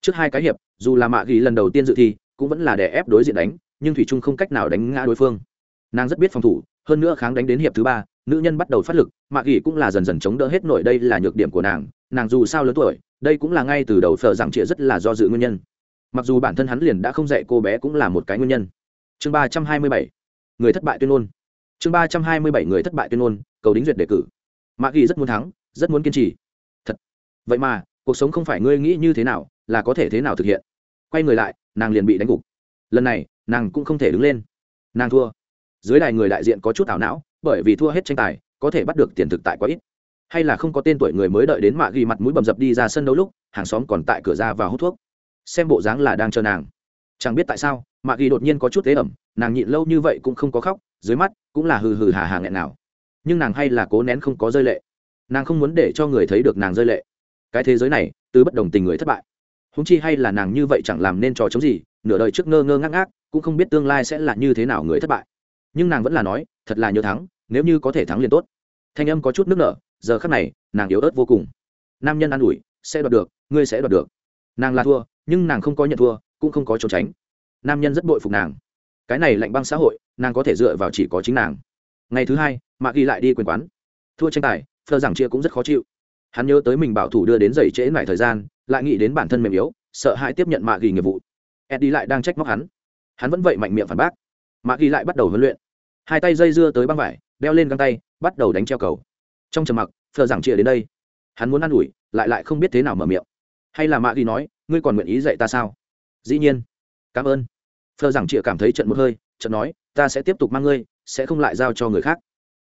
Trước hai cái hiệp, dù là mạ ghi lần đầu tiên dự thi, cũng vẫn là đè ép đối diện đánh, nhưng thủy trung không cách nào đánh ngã đối phương. Nàng rất biết phòng thủ, hơn nữa kháng đánh đến hiệp thứ ba, nữ nhân bắt đầu phát lực, mạ ghi cũng là dần dần chống đỡ hết nổi đây là nhược điểm của nàng. Nàng dù sao lớn tuổi đây cũng là ngay từ đầu phở rằng trịa rất là do dự nguyên nhân. Mặc dù bản thân hắn liền đã không dạy cô bé cũng là một cái nguyên nhân. Chương ba trăm hai mươi bảy, người thất bại tuyên ngôn. Chương ba trăm hai mươi bảy, người thất bại tuyên ngôn, cầu đính duyệt đề cử. Mạ ghi rất muốn thắng, rất muốn kiên trì. Thật. Vậy mà, cuộc sống không phải ngươi nghĩ như thế nào, là có thể thế nào thực hiện? Quay người lại, nàng liền bị đánh gục. Lần này, nàng cũng không thể đứng lên. Nàng thua. Dưới đài người đại diện có chút ảo não, bởi vì thua hết tranh tài, có thể bắt được tiền thực tại quá ít hay là không có tên tuổi người mới đợi đến mạ ghi mặt mũi bầm dập đi ra sân đấu lúc, hàng xóm còn tại cửa ra và hút thuốc. Xem bộ dáng là đang chờ nàng. Chẳng biết tại sao, mạ ghi đột nhiên có chút tế ẩm, nàng nhịn lâu như vậy cũng không có khóc, dưới mắt cũng là hừ hừ hà hà nghẹn nào. Nhưng nàng hay là cố nén không có rơi lệ. Nàng không muốn để cho người thấy được nàng rơi lệ. Cái thế giới này, từ bất đồng tình người thất bại. Húng chi hay là nàng như vậy chẳng làm nên trò chống gì, nửa đời trước ngơ ngơ ngác ngác, cũng không biết tương lai sẽ là như thế nào người thất bại. Nhưng nàng vẫn là nói, thật là nhớ thắng, nếu như có thể thắng liền tốt. Thanh âm có chút nước nở giờ khắc này, nàng yếu ớt vô cùng. Nam nhân an ủi, sẽ đoạt được, ngươi sẽ đoạt được. Nàng là thua, nhưng nàng không có nhận thua, cũng không có trốn tránh. Nam nhân rất bội phục nàng. Cái này lạnh băng xã hội, nàng có thể dựa vào chỉ có chính nàng. Ngày thứ hai, mạc ghi lại đi quyền quán. Thua tranh tài, phờ giảng chia cũng rất khó chịu. Hắn nhớ tới mình bảo thủ đưa đến giày trễ lại thời gian, lại nghĩ đến bản thân mềm yếu, sợ hãi tiếp nhận mạ ghi nghiệp vụ. Eddie lại đang trách móc hắn. Hắn vẫn vậy mạnh miệng phản bác. Mạ ghi lại bắt đầu huấn luyện. Hai tay dây dưa tới băng vải, đeo lên găng tay, bắt đầu đánh treo cầu trong trầm mặc phờ giảng chia đến đây. Hắn muốn ă n ủi, lại lại không biết thế nào mở miệng. Hay là mạ ghi nói, ngươi còn nguyện ý dạy ta sao? Dĩ nhiên. Cảm ơn. Phờ giảng chia cảm thấy trận một hơi, trận nói, ta sẽ tiếp tục mang ngươi, sẽ không lại giao cho người khác.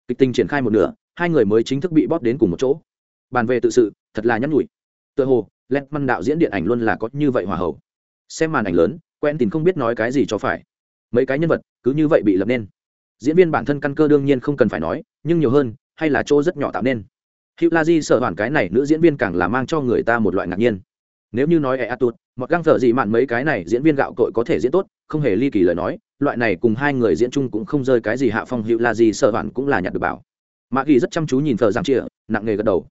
Kịch tình triển khai một nửa, hai người mới chính thức bị bóp đến cùng một chỗ. Bàn về tự sự, thật là nhắn nhủi. Tựa hồ lẹt măn đạo diễn điện ảnh luôn là có như vậy hòa hậu. Xem màn ảnh lớn, quen tìm không biết nói cái gì cho phải. Mấy cái nhân vật cứ như vậy bị lập nên. Diễn viên bản thân căn cơ đương nhiên không cần phải nói, nhưng nhiều hơn hay là chỗ rất nhỏ tạo nên. Hữu la di sợ hoàn cái này, nữ diễn viên càng là mang cho người ta một loại ngạc nhiên. Nếu như nói ẹ tụt, một găng thợ gì mạn mấy cái này diễn viên gạo cội có thể diễn tốt, không hề ly kỳ lời nói, loại này cùng hai người diễn chung cũng không rơi cái gì hạ phong, hữu la di sợ hoàn cũng là nhặt được bảo. Mạ ghi rất chăm chú nhìn thợ giảng chĩa nặng nghề gật đầu.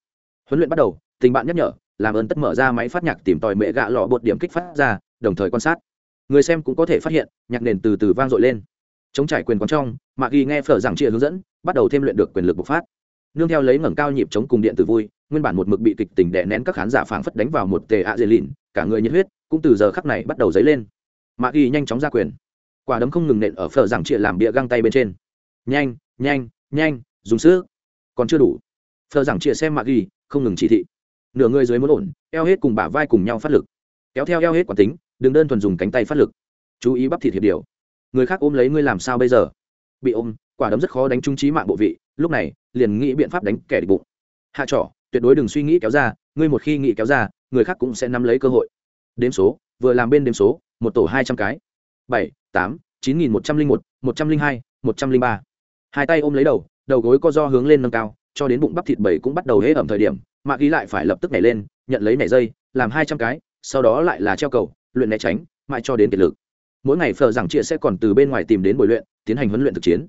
Huấn luyện bắt đầu, tình bạn nhắc nhở, làm ơn tất mở ra máy phát nhạc tìm tòi mẹ gạ lọ bột điểm kích phát ra, đồng thời quan sát. Người xem cũng có thể phát hiện, nhạc nền từ từ vang dội lên. Chống trải quyền quán trong, mạ ghi nghe phở giảng chia hướng dẫn, bắt đầu thêm luyện được quyền lực bộc phát nương theo lấy ngẩng cao nhịp chống cùng điện từ vui, nguyên bản một mực bị kịch tình đè nén các khán giả phảng phất đánh vào một tề ạ dê lìn, cả người nhiệt huyết cũng từ giờ khắc này bắt đầu dấy lên. Mạ ghi nhanh chóng ra quyền. Quả đấm không ngừng nện ở phở giảng chia làm bịa găng tay bên trên. Nhanh nhanh nhanh, dùng sức. Còn chưa đủ. Phở giảng chia xem mạ ghi không ngừng chỉ thị. Nửa người dưới muốn ổn, eo hết cùng bả vai cùng nhau phát lực. Kéo theo eo hết quán tính, đừng đơn thuần dùng cánh tay phát lực. Chú ý bắp thịt hiệp điều. Người khác ôm lấy ngươi làm sao bây giờ? Bị ôm, quả đấm rất khó đánh trung trí mạng bộ vị, lúc này liền nghĩ biện pháp đánh kẻ địch bụng. Hạ trỏ tuyệt đối đừng suy nghĩ kéo ra, ngươi một khi nghĩ kéo ra, người khác cũng sẽ nắm lấy cơ hội. Đếm số, vừa làm bên đếm số, một tổ hai trăm cái. Bảy, tám, chín nghìn một trăm linh một một trăm linh hai, một trăm linh ba. Hai tay ôm lấy đầu đầu gối co do hướng lên nâng cao, cho đến bụng bắp thịt bảy cũng bắt đầu hễ ẩm thời điểm mạ ghi lại phải lập tức nhảy lên, nhận lấy nhảy dây, làm hai trăm cái, sau đó lại là treo cầu, luyện né tránh, mãi cho đến kiệt lực. Mỗi ngày phờ giảng chia sẽ còn từ bên ngoài tìm đến buổi luyện, tiến hành huấn luyện thực chiến.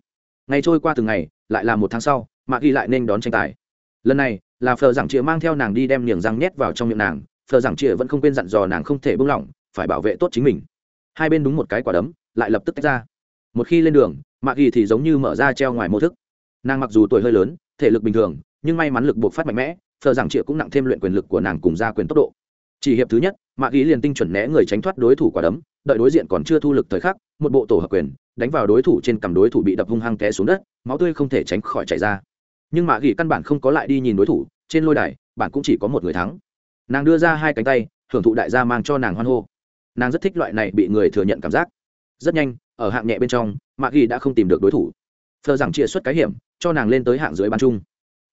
Ngày trôi qua từng ngày, lại là một tháng sau. Mạc ghi lại nên đón tranh tài. Lần này, là phờ giảng chịa mang theo nàng đi đem niềng răng nhét vào trong miệng nàng, phờ giảng chịa vẫn không quên dặn dò nàng không thể buông lỏng, phải bảo vệ tốt chính mình. Hai bên đúng một cái quả đấm, lại lập tức tách ra. Một khi lên đường mạ ghi thì giống như mở ra treo ngoài mô thức. Nàng mặc dù tuổi hơi lớn, thể lực bình thường, nhưng may mắn lực buộc phát mạnh mẽ, phờ giảng chịa cũng nặng thêm luyện quyền lực của nàng cùng ra quyền tốc độ. Chỉ hiệp thứ nhất mạ ghi liền tinh chuẩn né người tránh thoát đối thủ quả đấm, đợi đối diện còn chưa thu lực thời khắc, một bộ tổ hợp quyền, đánh vào đối thủ trên cằm đối thủ bị đập hung hăng té xuống đất, máu tươi không thể tránh khỏi chảy ra nhưng mạ Gỉ căn bản không có lại đi nhìn đối thủ, trên lôi đài bản cũng chỉ có một người thắng. Nàng đưa ra hai cánh tay hưởng thụ đại gia mang cho nàng hoan hô. Nàng rất thích loại này bị người thừa nhận cảm giác. Rất nhanh, ở hạng nhẹ bên trong mạ ghi đã không tìm được đối thủ. Thờ rằng chia xuất cái hiểm, cho nàng lên tới hạng dưới bán chung.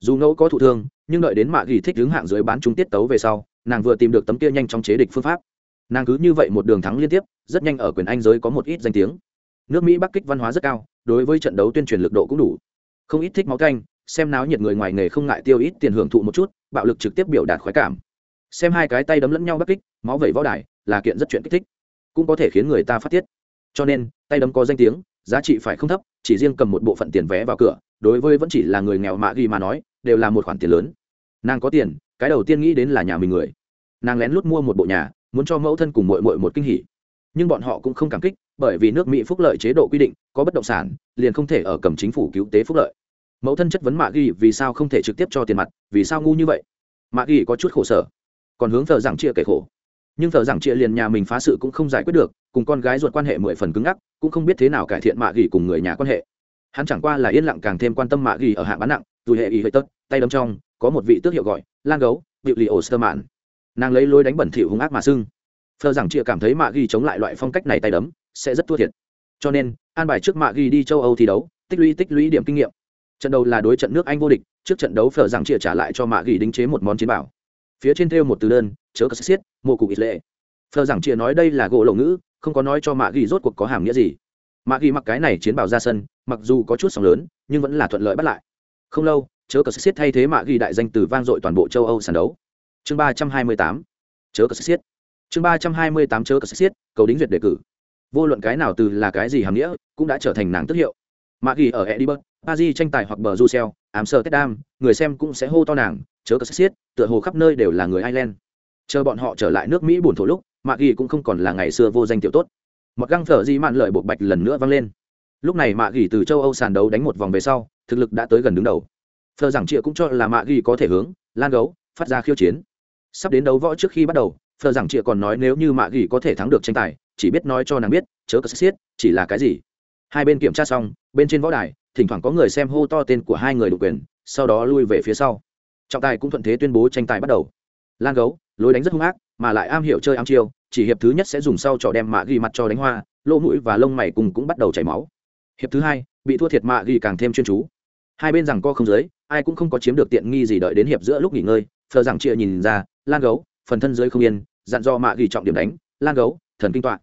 Dù ngẫu có thụ thương, nhưng đợi đến mạ ghi thích đứng hạng dưới bán chung tiết tấu về sau, nàng vừa tìm được tấm kia nhanh trong chế địch phương pháp. Nàng cứ như vậy một đường thắng liên tiếp, rất nhanh ở quyền anh giới có một ít danh tiếng. Nước mỹ bắc kích văn hóa rất cao, đối với trận đấu tuyên truyền lực độ cũng đủ. Không ít thích máu canh xem náo nhiệt người ngoài nghề không ngại tiêu ít tiền hưởng thụ một chút, bạo lực trực tiếp biểu đạt khoái cảm. Xem hai cái tay đấm lẫn nhau bắc kích, máu vẩy võ đài, là kiện rất chuyện kích thích, cũng có thể khiến người ta phát tiết. Cho nên, tay đấm có danh tiếng, giá trị phải không thấp, chỉ riêng cầm một bộ phận tiền vé vào cửa, đối với vẫn chỉ là người nghèo mạ ghi mà nói, đều là một khoản tiền lớn. Nàng có tiền, cái đầu tiên nghĩ đến là nhà mình người. Nàng lén lút mua một bộ nhà, muốn cho mẫu thân cùng mội mội một kinh hỉ. Nhưng bọn họ cũng không cảm kích, bởi vì nước mỹ phúc lợi chế độ quy định, có bất động sản, liền không thể ở cầm chính phủ cứu tế phúc lợi mẫu thân chất vấn mạ ghi vì sao không thể trực tiếp cho tiền mặt, vì sao ngu như vậy? Mạ ghi có chút khổ sở, còn hướng thờ giảng chia kể khổ. Nhưng thờ giảng chia liền nhà mình phá sự cũng không giải quyết được, cùng con gái ruột quan hệ mười phần cứng ngắc, cũng không biết thế nào cải thiện mạ ghi cùng người nhà quan hệ. Hắn chẳng qua là yên lặng càng thêm quan tâm mạ ghi ở hạng bán nặng, dù hệ ý hơi tớt, tay đấm trong, có một vị tước hiệu gọi, lan gấu bịu lì ổ sơ mạn. Nàng lấy lối đánh bẩn thỉu hung ác mà sưng. Thờ giảng chia cảm thấy mạ ghi chống lại loại phong cách này tay đấm, sẽ rất thua thiệt. Cho nên, an bài trước mạ ghi đi châu âu thi đấu, tích lũy tích lũy điểm kinh nghiệm trận đầu là đối trận nước anh vô địch, trước trận đấu phở rằng chia trả lại cho mạ ghi đính chế một món chiến bảo. Phía trên thêu một từ đơn, chớ cờ xiết, mô cục ít lệ. Phờ rằng chia nói đây là gỗ lậu ngữ, không có nói cho mạ ghi rốt cuộc có hàm nghĩa gì. Mạ ghi mặc cái này chiến bảo ra sân, mặc dù có chút sóng lớn, nhưng vẫn là thuận lợi bắt lại. Không lâu, chớ cờ xiết thay thế mạ ghi đại danh từ vang dội toàn bộ châu âu sàn đấu. Chương ba trăm hai mươi tám, chớ cờ xiết. Chương ba trăm hai mươi tám, chớ cờ xiết, cầu đính duyệt đề cử. Vô luận cái nào từ là cái gì hàm nghĩa, cũng đã trở thành nàng tức hiệu. Mạ ghi ở edinburgh paris tranh tài hoặc bờ du xeo, amsterdam, người xem cũng sẽ hô to nàng, chớ có xiết, tựa hồ khắp nơi đều là người ireland. Chờ bọn họ trở lại nước mỹ buồn thổ lúc mạ ghi cũng không còn là ngày xưa vô danh tiểu tốt. Một găng phở di mạn lợi buộc bạch lần nữa vang lên. Lúc này mạ ghi từ châu âu sàn đấu đánh một vòng về sau, thực lực đã tới gần đứng đầu. Phờ giảng Triệu cũng cho là mạ ghi có thể hướng, lan gấu, phát ra khiêu chiến. Sắp đến đấu võ trước khi bắt đầu phờ giảng Triệu còn nói nếu như mạ ghi có thể thắng được tranh tài, chỉ biết nói cho nàng biết, chớ có xiết, chỉ là cái gì. Hai bên kiểm tra xong, bên trên võ đài thỉnh thoảng có người xem hô to tên của hai người độc quyền, sau đó lui về phía sau. Trọng tài cũng thuận thế tuyên bố tranh tài bắt đầu. Lan gấu, lối đánh rất hung ác, mà lại am hiểu chơi am chiêu, chỉ hiệp thứ nhất sẽ dùng sau trò đem mạ ghi mặt cho đánh hoa, lỗ mũi và lông mày cùng cũng bắt đầu chảy máu. Hiệp thứ hai, bị thua thiệt mạ ghi càng thêm chuyên chú. Hai bên rằng co không giới, ai cũng không có chiếm được tiện nghi gì đợi đến hiệp giữa lúc nghỉ ngơi thờ rằng chia nhìn ra, lan gấu, phần thân dưới không yên, dặn do mạ ghi trọng điểm đánh. Lan gấu, thần kinh tọa.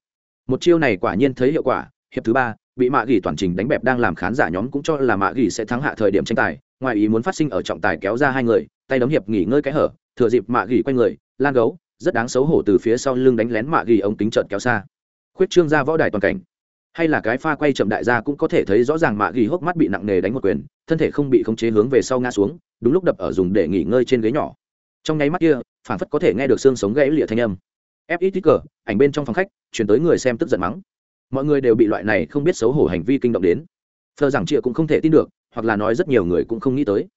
Một chiêu này quả nhiên thấy hiệu quả, hiệp thứ ba bị mạ gỉ toàn trình đánh bẹp đang làm khán giả nhóm cũng cho là mạ gỉ sẽ thắng hạ thời điểm tranh tài, ngoài ý muốn phát sinh ở trọng tài kéo ra hai người, tay đấm hiệp nghỉ ngơi cái hở, thừa dịp mạ gỉ quay người, lan gấu, rất đáng xấu hổ từ phía sau lưng đánh lén mạ gỉ ống kính trợn kéo xa. Khuyết trương ra võ đài toàn cảnh. Hay là cái pha quay chậm đại gia cũng có thể thấy rõ ràng mạ gỉ hốc mắt bị nặng nề đánh một quyền, thân thể không bị khống chế hướng về sau ngã xuống, đúng lúc đập ở dùng để nghỉ ngơi trên ghế nhỏ. Trong nháy mắt kia phản phất có thể nghe được xương sống gãy lịa thanh âm. Fit cờ ảnh bên trong phòng khách, chuyển tới người xem tức giận mắng mọi người đều bị loại này không biết xấu hổ hành vi kinh động đến. Thờ giảng chia cũng không thể tin được, hoặc là nói rất nhiều người cũng không nghĩ tới.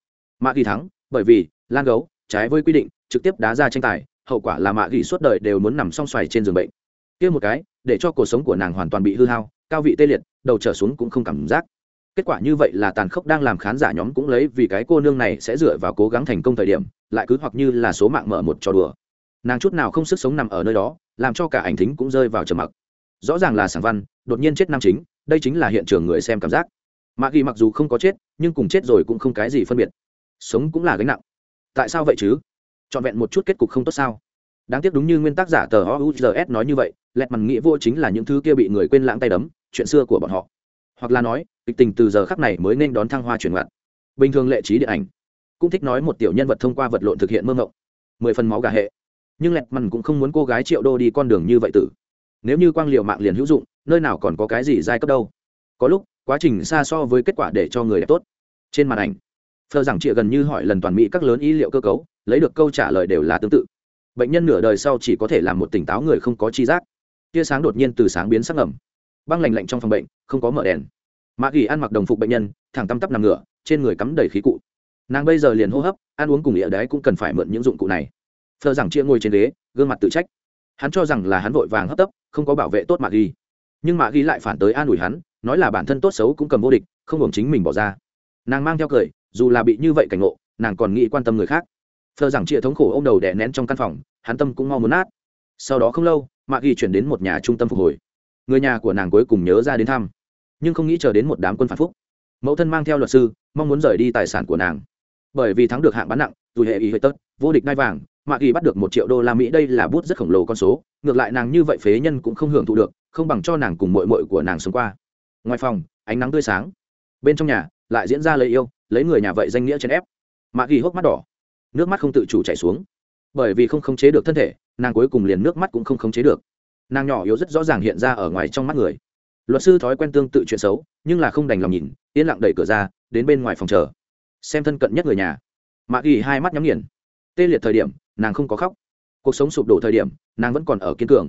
Mạ ghi thắng, bởi vì, lan gấu, trái với quy định, trực tiếp đá ra tranh tài, hậu quả là mạ ghi suốt đời đều muốn nằm song xoài trên giường bệnh. Kia một cái, để cho cuộc sống của nàng hoàn toàn bị hư hao, cao vị tê liệt, đầu trở xuống cũng không cảm giác. Kết quả như vậy là tàn khốc đang làm khán giả nhóm cũng lấy vì cái cô nương này sẽ dựa vào cố gắng thành công thời điểm, lại cứ hoặc như là số mạng mở một trò đùa. Nàng chút nào không sức sống nằm ở nơi đó, làm cho cả ảnh thính cũng rơi vào trầm mặc rõ ràng là sảng văn, đột nhiên chết nam chính, đây chính là hiện trường người xem cảm giác. Mạ ghi mặc dù không có chết, nhưng cùng chết rồi cũng không cái gì phân biệt. Sống cũng là gánh nặng. Tại sao vậy chứ? Trọn vẹn một chút kết cục không tốt sao? Đáng tiếc đúng như nguyên tác giả tờ ouzs nói như vậy, lẹt mằn nghĩa vô chính là những thứ kia bị người quên lãng tay đấm, chuyện xưa của bọn họ. Hoặc là nói, kịch tình từ giờ khắc này mới nên đón thăng hoa chuyển ngoạn bình thường lệ trí điện ảnh cũng thích nói một tiểu nhân vật thông qua vật lộn thực hiện mơ ngộng mười phần máu gà hệ. Nhưng lẹt mằn cũng không muốn cô gái triệu đô đi con đường như vậy tử nếu như quang liệu mạng liền hữu dụng, nơi nào còn có cái gì giai cấp đâu. Có lúc, quá trình xa so với kết quả để cho người đẹp tốt. Trên màn ảnh, phờ giảng trịa gần như hỏi lần toàn mỹ các lớn y liệu cơ cấu, lấy được câu trả lời đều là tương tự. Bệnh nhân nửa đời sau chỉ có thể làm một tỉnh táo người không có chi giác. Tia sáng đột nhiên từ sáng biến sắc ngầm. Băng lạnh lạnh trong phòng bệnh, không có mở đèn. Mạ ghi ăn mặc đồng phục bệnh nhân, thẳng tăm tắp nằm ngửa, trên người cắm đầy khí cụ. Nàng bây giờ liền hô hấp, ăn uống cùng địa đấy cũng cần phải mượn những dụng cụ này. Phờ giảng chia ngồi trên ghế, gương mặt tự trách hắn cho rằng là hắn vội vàng hấp tấp, không có bảo vệ tốt mạ ghi nhưng mạ ghi lại phản tới an ủi hắn, nói là bản thân tốt xấu cũng cầm vô địch, không hưởng chính mình bỏ ra. Nàng mang theo cười, dù là bị như vậy cảnh ngộ, nàng còn nghĩ quan tâm người khác. Thờ rằng chia thống khổ ô m đầu đè nén trong căn phòng, hắn tâm cũng mau muốn nát. Sau đó không lâu mạ ghi chuyển đến một nhà trung tâm phục hồi. Người nhà của nàng cuối cùng nhớ ra đến thăm, nhưng không nghĩ chờ đến một đám quân phản phúc. Mẫu thân mang theo luật sư, mong muốn rời đi tài sản của nàng. Bởi vì thắng được hạng bán nặng, dù hệ ý hơi tớt, vô địch nai vàng mạ ghi bắt được một triệu đô la mỹ đây là bút rất khổng lồ con số, ngược lại nàng như vậy phế nhân cũng không hưởng thụ được, không bằng cho nàng cùng mội mội của nàng sống qua. Ngoài phòng, ánh nắng tươi sáng. Bên trong nhà, lại diễn ra lấy yêu, lấy người nhà vậy danh nghĩa chèn ép. Mạ ghi hốc mắt đỏ. Nước mắt không tự chủ chảy xuống. Bởi vì không khống chế được thân thể, nàng cuối cùng liền nước mắt cũng không khống chế được. Nàng nhỏ yếu rất rõ ràng hiện ra ở ngoài trong mắt người. Luật sư thói quen tương tự chuyện xấu, nhưng là không đành lòng nhìn, yên lặng đẩy cửa ra, đến bên ngoài phòng chờ. Xem thân cận nhất người nhà. Mạ ghi hai mắt nhắm nghiền. Tê liệt thời điểm nàng không có khóc. Cuộc sống sụp đổ thời điểm, nàng vẫn còn ở kiên cường.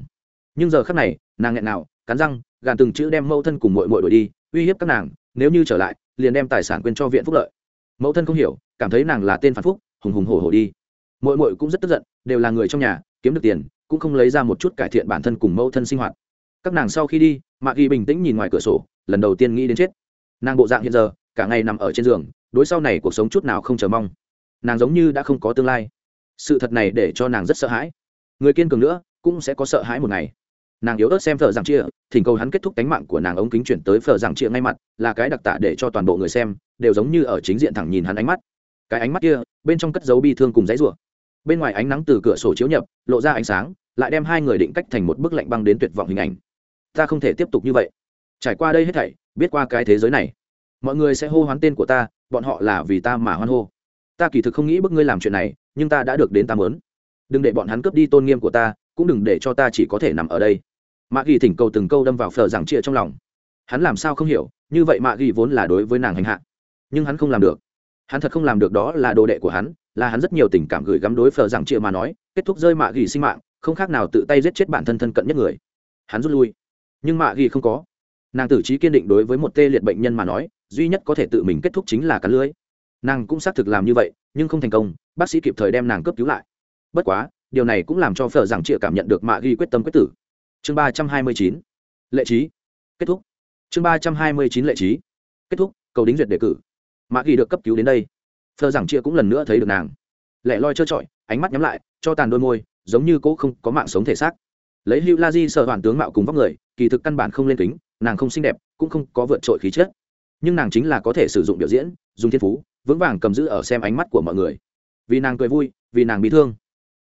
Nhưng giờ khắc này, nàng nghẹn nào cắn răng, gàn từng chữ đem mẫu thân cùng mội mội đổi đi, uy hiếp các nàng, nếu như trở lại, liền đem tài sản quên cho viện phúc lợi. Mẫu thân không hiểu, cảm thấy nàng là tên phản phúc, hùng hùng hổ hổ đi. Mội mội cũng rất tức giận, đều là người trong nhà, kiếm được tiền, cũng không lấy ra một chút cải thiện bản thân cùng mẫu thân sinh hoạt. Các nàng sau khi đi mạ ghi bình tĩnh nhìn ngoài cửa sổ, lần đầu tiên nghĩ đến chết. Nàng bộ dạng hiện giờ, cả ngày nằm ở trên giường, đối sau này cuộc sống chút nào không chờ mong. Nàng giống như đã không có tương lai sự thật này để cho nàng rất sợ hãi. Người kiên cường nữa, cũng sẽ có sợ hãi một ngày. Nàng yếu ớt xem phở rằng chia thỉnh cầu hắn kết thúc tánh mạng của nàng ống kính chuyển tới phở rằng chia ngay mặt, là cái đặc tả để cho toàn bộ người xem, đều giống như ở chính diện thẳng nhìn hắn ánh mắt. Cái ánh mắt kia, bên trong cất dấu bi thương cùng dãy rủa. Bên ngoài ánh nắng từ cửa sổ chiếu nhập, lộ ra ánh sáng, lại đem hai người định cách thành một bức lạnh băng đến tuyệt vọng hình ảnh. Ta không thể tiếp tục như vậy. Trải qua đây hết thảy, biết qua cái thế giới này. Mọi người sẽ hô hoán tên của ta, bọn họ là vì ta mà hoan hô. Ta kỳ thực không nghĩ bức ngươi làm chuyện này nhưng ta đã được đến ta mớn đừng để bọn hắn cướp đi tôn nghiêm của ta, cũng đừng để cho ta chỉ có thể nằm ở đây. Mạ ghi thỉnh cầu từng câu đâm vào phở giảng chia trong lòng. Hắn làm sao không hiểu, như vậy mạ ghi vốn là đối với nàng hành hạ. Nhưng hắn không làm được. Hắn thật không làm được đó là đồ đệ của hắn, là hắn rất nhiều tình cảm gửi gắm đối phở giảng chia mà nói, kết thúc rơi mạ ghi sinh mạng, không khác nào tự tay giết chết bản thân thân cận nhất người. Hắn rút lui. Nhưng mạ ghi không có. Nàng tử trí kiên định đối với một tê liệt bệnh nhân mà nói, duy nhất có thể tự mình kết thúc chính là cắn lưới nàng cũng xác thực làm như vậy, nhưng không thành công, bác sĩ kịp thời đem nàng cấp cứu lại. Bất quá, điều này cũng làm cho phở giảng chịa cảm nhận được mạ ghi quyết tâm quyết tử. Chương ba trăm hai mươi chín. Lệ trí. Kết thúc. Chương ba trăm hai mươi chín lệ trí. Kết thúc, cầu đính duyệt đề cử. Mạ ghi được cấp cứu đến đây. Phở rằng chịa cũng lần nữa thấy được nàng. Lẻ loi trơ trọi, ánh mắt nhắm lại, cho tàn đôi môi, giống như cô không có mạng sống thể xác. Lấy hữu la di sợ hoàn tướng mạo cùng vóc người, kỳ thực căn bản không lên kính, nàng không xinh đẹp, cũng không có vượt trội khí chất. Nhưng nàng chính là có thể sử dụng biểu diễn, dùng thiên phú vững vàng cầm giữ ở xem ánh mắt của mọi người. Vì nàng cười vui, vì nàng bị thương.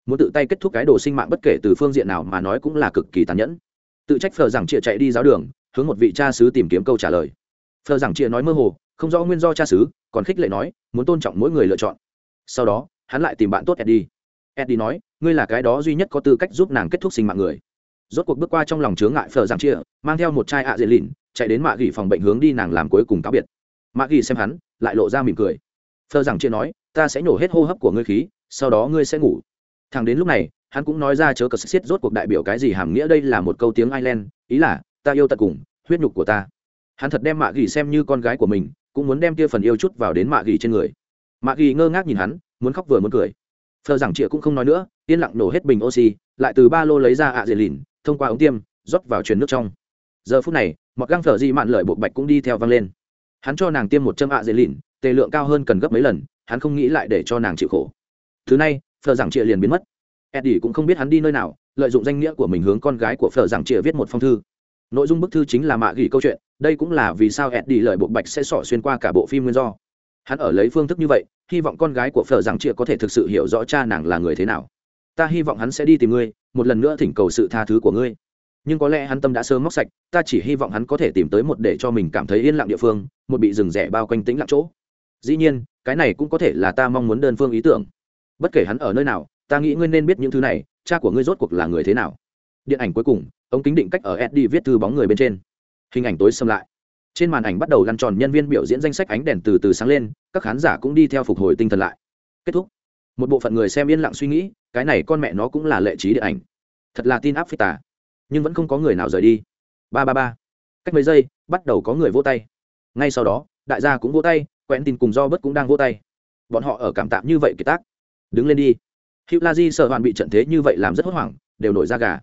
Muốn tự tay kết thúc cái đồ sinh mạng bất kể từ phương diện nào mà nói cũng là cực kỳ tàn nhẫn. Tự trách phờ rằng chịa chạy đi giáo đường, hướng một vị cha sứ tìm kiếm câu trả lời. Phờ rằng chịa nói mơ hồ, không rõ nguyên do cha sứ còn khích lệ nói, muốn tôn trọng mỗi người lựa chọn. Sau đó, hắn lại tìm bạn tốt eddie. Eddie nói, ngươi là cái đó duy nhất có tư cách giúp nàng kết thúc sinh mạng người. Rốt cuộc bước qua trong lòng chướng ngại phờ rằng chia mang theo một chai ạ dễ lìn, chạy đến mạ gỉ phòng bệnh hướng đi nàng làm cuối cùng cáo biệt. Mạ gỉ xem hắn, lại lộ ra mỉm cười. Phơ rằng chia nói, ta sẽ nhổ hết hô hấp của ngươi khí, sau đó ngươi sẽ ngủ. Thằng đến lúc này, hắn cũng nói ra chớ cờ xiết rốt cuộc đại biểu cái gì hàm nghĩa đây là một câu tiếng ireland, ý là, ta yêu tận cùng, huyết nhục của ta. Hắn thật đem mạ gỉ xem như con gái của mình, cũng muốn đem kia phần yêu chút vào đến mạ gỉ trên người. Mạ gỉ ngơ ngác nhìn hắn, muốn khóc vừa muốn cười. Phờ rằng chịa cũng không nói nữa, yên lặng nổ hết bình oxy, lại từ ba lô lấy ra ạ dề lìn, thông qua ống tiêm, rót vào truyền nước trong. Giờ phút này, mặc găng phở di mạn lợi bộ bạch cũng đi theo văng lên. Hắn cho nàng tiêm một châm ạ dề lìn tề lượng cao hơn cần gấp mấy lần, hắn không nghĩ lại để cho nàng chịu khổ. Thứ này, phở giảng chịa liền biến mất. Eddie cũng không biết hắn đi nơi nào, lợi dụng danh nghĩa của mình hướng con gái của phở giảng chịa viết một phong thư. Nội dung bức thư chính là mạ gỉ câu chuyện, đây cũng là vì sao eddie lợi bộ bạch sẽ xỏ xuyên qua cả bộ phim nguyên do. Hắn ở lấy phương thức như vậy, hy vọng con gái của phở giảng chịa có thể thực sự hiểu rõ cha nàng là người thế nào. Ta hy vọng hắn sẽ đi tìm ngươi, một lần nữa thỉnh cầu sự tha thứ của ngươi. Nhưng có lẽ hắn tâm đã sớm móc sạch, ta chỉ hy vọng hắn có thể tìm tới một để cho mình cảm thấy yên lặng địa phương, một bị rừng rẻ bao quanh tĩnh lặng chỗ dĩ nhiên, cái này cũng có thể là ta mong muốn đơn phương ý tưởng. Bất kể hắn ở nơi nào, ta nghĩ ngươi nên biết những thứ này, cha của ngươi rốt cuộc là người thế nào. Điện ảnh cuối cùng ông kính định cách ở eddie viết thư bóng người bên trên. Hình ảnh tối xâm lại. Trên màn ảnh bắt đầu lăn tròn nhân viên biểu diễn danh sách ánh đèn từ từ sáng lên, các khán giả cũng đi theo phục hồi tinh thần lại. Kết thúc. Một bộ phận người xem yên lặng suy nghĩ, cái này con mẹ nó cũng là lệ trí điện ảnh. Thật là tin áp phi tả nhưng vẫn không có người nào rời đi. Ba ba ba. Cách mấy giây, bắt đầu có người vỗ tay. Ngay sau đó, đại gia cũng vỗ tay quen tin cùng do bất cũng đang vỗ tay. Bọn họ ở cảm tạm như vậy kiệt tác. Đứng lên đi. Hữu la di sợ hoàn bị trận thế như vậy làm rất hốt hoảng, đều nổi ra gà.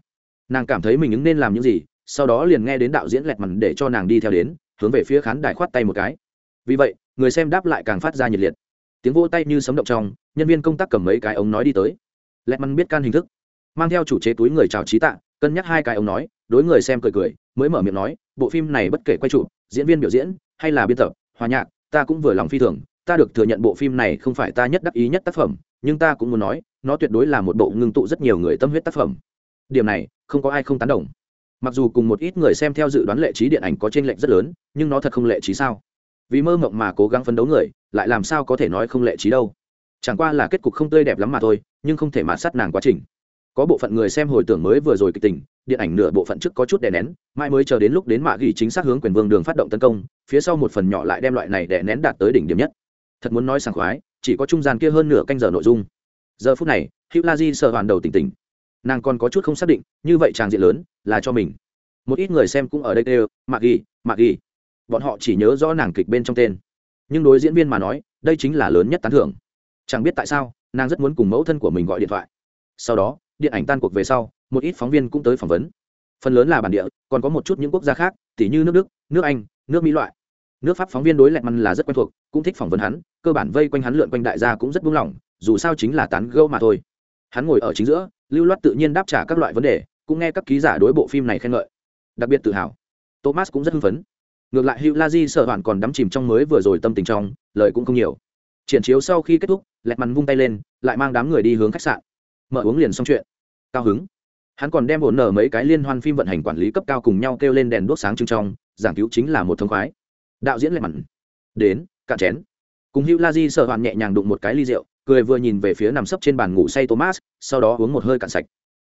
Nàng cảm thấy mình ứng nên làm những gì, sau đó liền nghe đến đạo diễn lẹt mằn để cho nàng đi theo đến, hướng về phía khán đài khoát tay một cái. Vì vậy, người xem đáp lại càng phát ra nhiệt liệt. Tiếng vỗ tay như sấm động trong, nhân viên công tác cầm mấy cái ống nói đi tới. Lẹt mằn biết can hình thức. Mang theo chủ chế túi người chào trí tạ, cân nhắc hai cái ống nói, đối người xem cười cười, mới mở miệng nói, bộ phim này bất kể quay trụ diễn viên biểu diễn, hay là biên tập, hòa nhạc ta cũng vừa lòng phi thường, ta được thừa nhận bộ phim này không phải ta nhất đắc ý nhất tác phẩm, nhưng ta cũng muốn nói, nó tuyệt đối là một bộ ngưng tụ rất nhiều người tâm huyết tác phẩm. Điểm này, không có ai không tán đồng. Mặc dù cùng một ít người xem theo dự đoán lệ trí điện ảnh có t r ê n lệch rất lớn, nhưng nó thật không lệ trí sao? Vì mơ mộng mà cố gắng phấn đấu người, lại làm sao có thể nói không lệ trí đâu? Chẳng qua là kết cục không tươi đẹp lắm mà thôi, nhưng không thể mạt sát nàng quá trình có bộ phận người xem hồi tưởng mới vừa rồi kịch tình, điện ảnh nửa bộ phận trước có chút đè nén mai mới chờ đến lúc đến mạ ghi chính xác hướng quyền vương đường phát động tấn công, phía sau một phần nhỏ lại đem loại này đè nén đạt tới đỉnh điểm nhất. Thật muốn nói sảng khoái, chỉ có trung gian kia hơn nửa canh giờ nội dung. Giờ phút này hữu la di sợ hoàn đầu tỉnh tỉnh. Nàng còn có chút không xác định, như vậy tràng diện lớn, là cho mình. Một ít người xem cũng ở đây đều mạc ghi mạc ghi. Bọn họ chỉ nhớ rõ nàng kịch bên trong tên. Nhưng đối diễn viên mà nói, đây chính là lớn nhất tán thưởng. Chẳng biết tại sao, nàng rất muốn cùng mẫu thân của mình gọi điện thoại. Sau đó điện ảnh tan cuộc về sau, một ít phóng viên cũng tới phỏng vấn. Phần lớn là bản địa, còn có một chút những quốc gia khác, tỉ như nước đức, nước anh, nước mỹ loại. Nước pháp phóng viên đối lẹt măn là rất quen thuộc, cũng thích phỏng vấn hắn, cơ bản vây quanh hắn lượn quanh đại gia cũng rất buông lỏng, dù sao chính là tán gâu mà thôi. Hắn ngồi ở chính giữa, lưu loát tự nhiên đáp trả các loại vấn đề, cũng nghe các ký giả đối bộ phim này khen ngợi. Đặc biệt tự hào. Thomas cũng rất hưng phấn. Ngược lại hữu la di sợ hoàn còn đắm chìm trong mới vừa rồi tâm tình trong, lời cũng không nhiều. Triển chiếu sau khi kết thúc lẹt mắn vung tay lên, lại mang đám người đi hướng khách sạn mở uống liền xong chuyện. Cao hứng. Hắn còn đem ổn nở mấy cái liên hoan phim vận hành quản lý cấp cao cùng nhau kêu lên đèn đuốc sáng trưng trong, giảng cứu chính là một thông khoái. Đạo diễn lẹt mặn. Đến, cạn chén. Cùng hữu la di sợ hoàn nhẹ nhàng đụng một cái ly rượu, cười vừa nhìn về phía nằm sấp trên bàn ngủ say thomas, sau đó uống một hơi cạn sạch.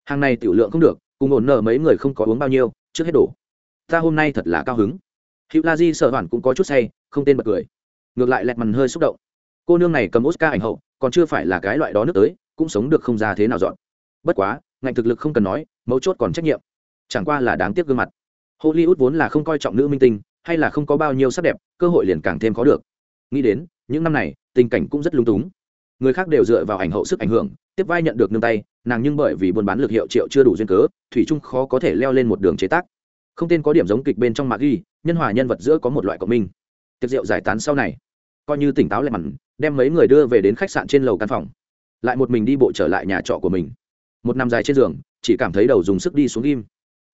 Hàng này tiểu lượng không được, cùng ổn nở mấy người không có uống bao nhiêu, trước hết đổ. Ta hôm nay thật là cao hứng. Hữu la di sợ hoàn cũng có chút say, không tên bật cười. Ngược lại lẹt mặn hơi xúc động. Cô nương này cầm oscar ảnh hậu, còn chưa phải là cái loại đó nước tới cũng sống được không ra thế nào dọn. Bất quá, ngành thực lực không cần nói, mấu chốt còn trách nhiệm. Chẳng qua là đáng tiếc gương mặt. Hollywood vốn là không coi trọng nữ minh tinh, hay là không có bao nhiêu sắc đẹp, cơ hội liền càng thêm khó được. Nghĩ đến, những năm này, tình cảnh cũng rất lung túng. Người khác đều dựa vào ảnh hậu sức ảnh hưởng, tiếp vai nhận được nương tay, nàng nhưng bởi vì buôn bán lực hiệu triệu chưa đủ duyên cớ, thủy trung khó có thể leo lên một đường chế tác. Không tên có điểm giống kịch bên trong mạc ghi, nhân hòa nhân vật giữa có một loại cộng minh. Tiệc rượu giải tán sau này, coi như tỉnh táo lại mặn, đem mấy người đưa về đến khách sạn trên lầu căn phòng lại một mình đi bộ trở lại nhà trọ của mình. Một năm dài trên giường chỉ cảm thấy đầu dùng sức đi xuống ghim.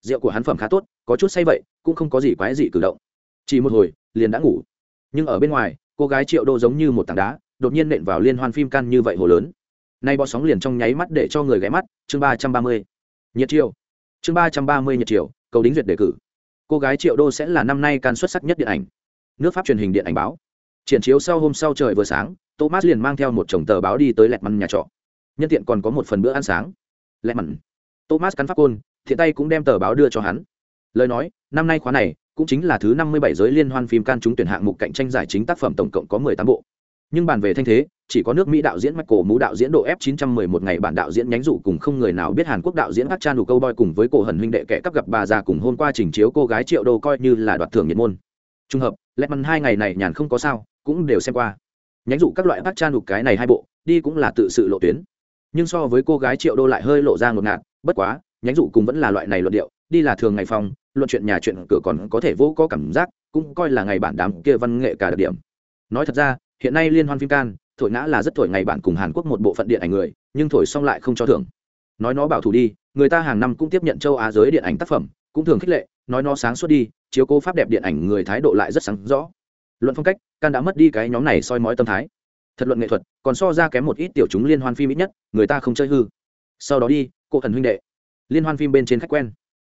Rượu của hắn phẩm khá tốt có chút say vậy cũng không có gì quái dị cử động. Chỉ một hồi liền đã ngủ. Nhưng ở bên ngoài cô gái triệu đô giống như một tảng đá đột nhiên nện vào liên hoan phim căn như vậy hồ lớn. Nay bọ sóng liền trong nháy mắt để cho người ghé mắt chương ba trăm ba mươi. Nhiệt triệu, chương ba trăm ba mươi nhiệt triệu cầu đính duyệt đề cử. Cô gái triệu đô sẽ là năm nay can xuất sắc nhất điện ảnh. Nước pháp truyền hình điện ảnh báo triển chiếu sau hôm sau trời vừa sáng, thomas liền mang theo một chồng tờ báo đi tới lẹt mặn nhà trọ. Nhân tiện còn có một phần bữa ăn sáng. Lẹt mặn thomas cắn pháp côn, thiện tay cũng đem tờ báo đưa cho hắn. Lời nói, năm nay khóa này, cũng chính là thứ năm mươi bảy giới liên hoan phim can trúng tuyển hạng mục cạnh tranh giải chính tác phẩm tổng cộng có mười tám bộ. Nhưng bàn về thanh thế, chỉ có nước mỹ đạo diễn mạch cổ mũ đạo diễn độ f 911 ngày bản đạo diễn nhánh dụ cùng không người nào biết hàn quốc đạo diễn hát chan đủ câu boy cùng với cổ hần huynh đệ kẻ cắp gặp bà già cùng hôm qua trình chiếu cô gái triệu đô coi như là đoạt thưởng nhiệt môn. Trùng hợp lẹt mắn hai ngày này nhàn không có sao cũng đều xem qua. Nhánh dụ các loại hát chan đủ cái này hai bộ, đi cũng là tự sự lộ tuyến. Nhưng so với cô gái triệu đô lại hơi lộ ra ngột ngạt, bất quá, nhánh dụ cùng vẫn là loại này luận điệu, đi là thường ngày phòng luận chuyện nhà chuyện cửa còn có thể vô có cảm giác, cũng coi là ngày bản đám kia văn nghệ cả đặc điểm. Nói thật ra, hiện nay liên hoan phim can, thổi ngã là rất thổi ngày bản cùng hàn quốc một bộ phận điện ảnh người, nhưng thổi xong lại không cho thưởng. Nói nó bảo thủ đi, người ta hàng năm cũng tiếp nhận châu á giới điện ảnh tác phẩm, cũng thường khích lệ, nói nó sáng suốt đi, chiếu cố pháp đẹp điện ảnh người thái độ lại rất sáng rõ. Luận phong cách can đã mất đi cái nhóm này soi mói tâm thái. Thật luận nghệ thuật, còn so ra kém một ít tiểu chúng liên hoan phim ít nhất, người ta không chơi hư. Sau đó đi cô thần huynh đệ. Liên hoan phim bên trên khách quen.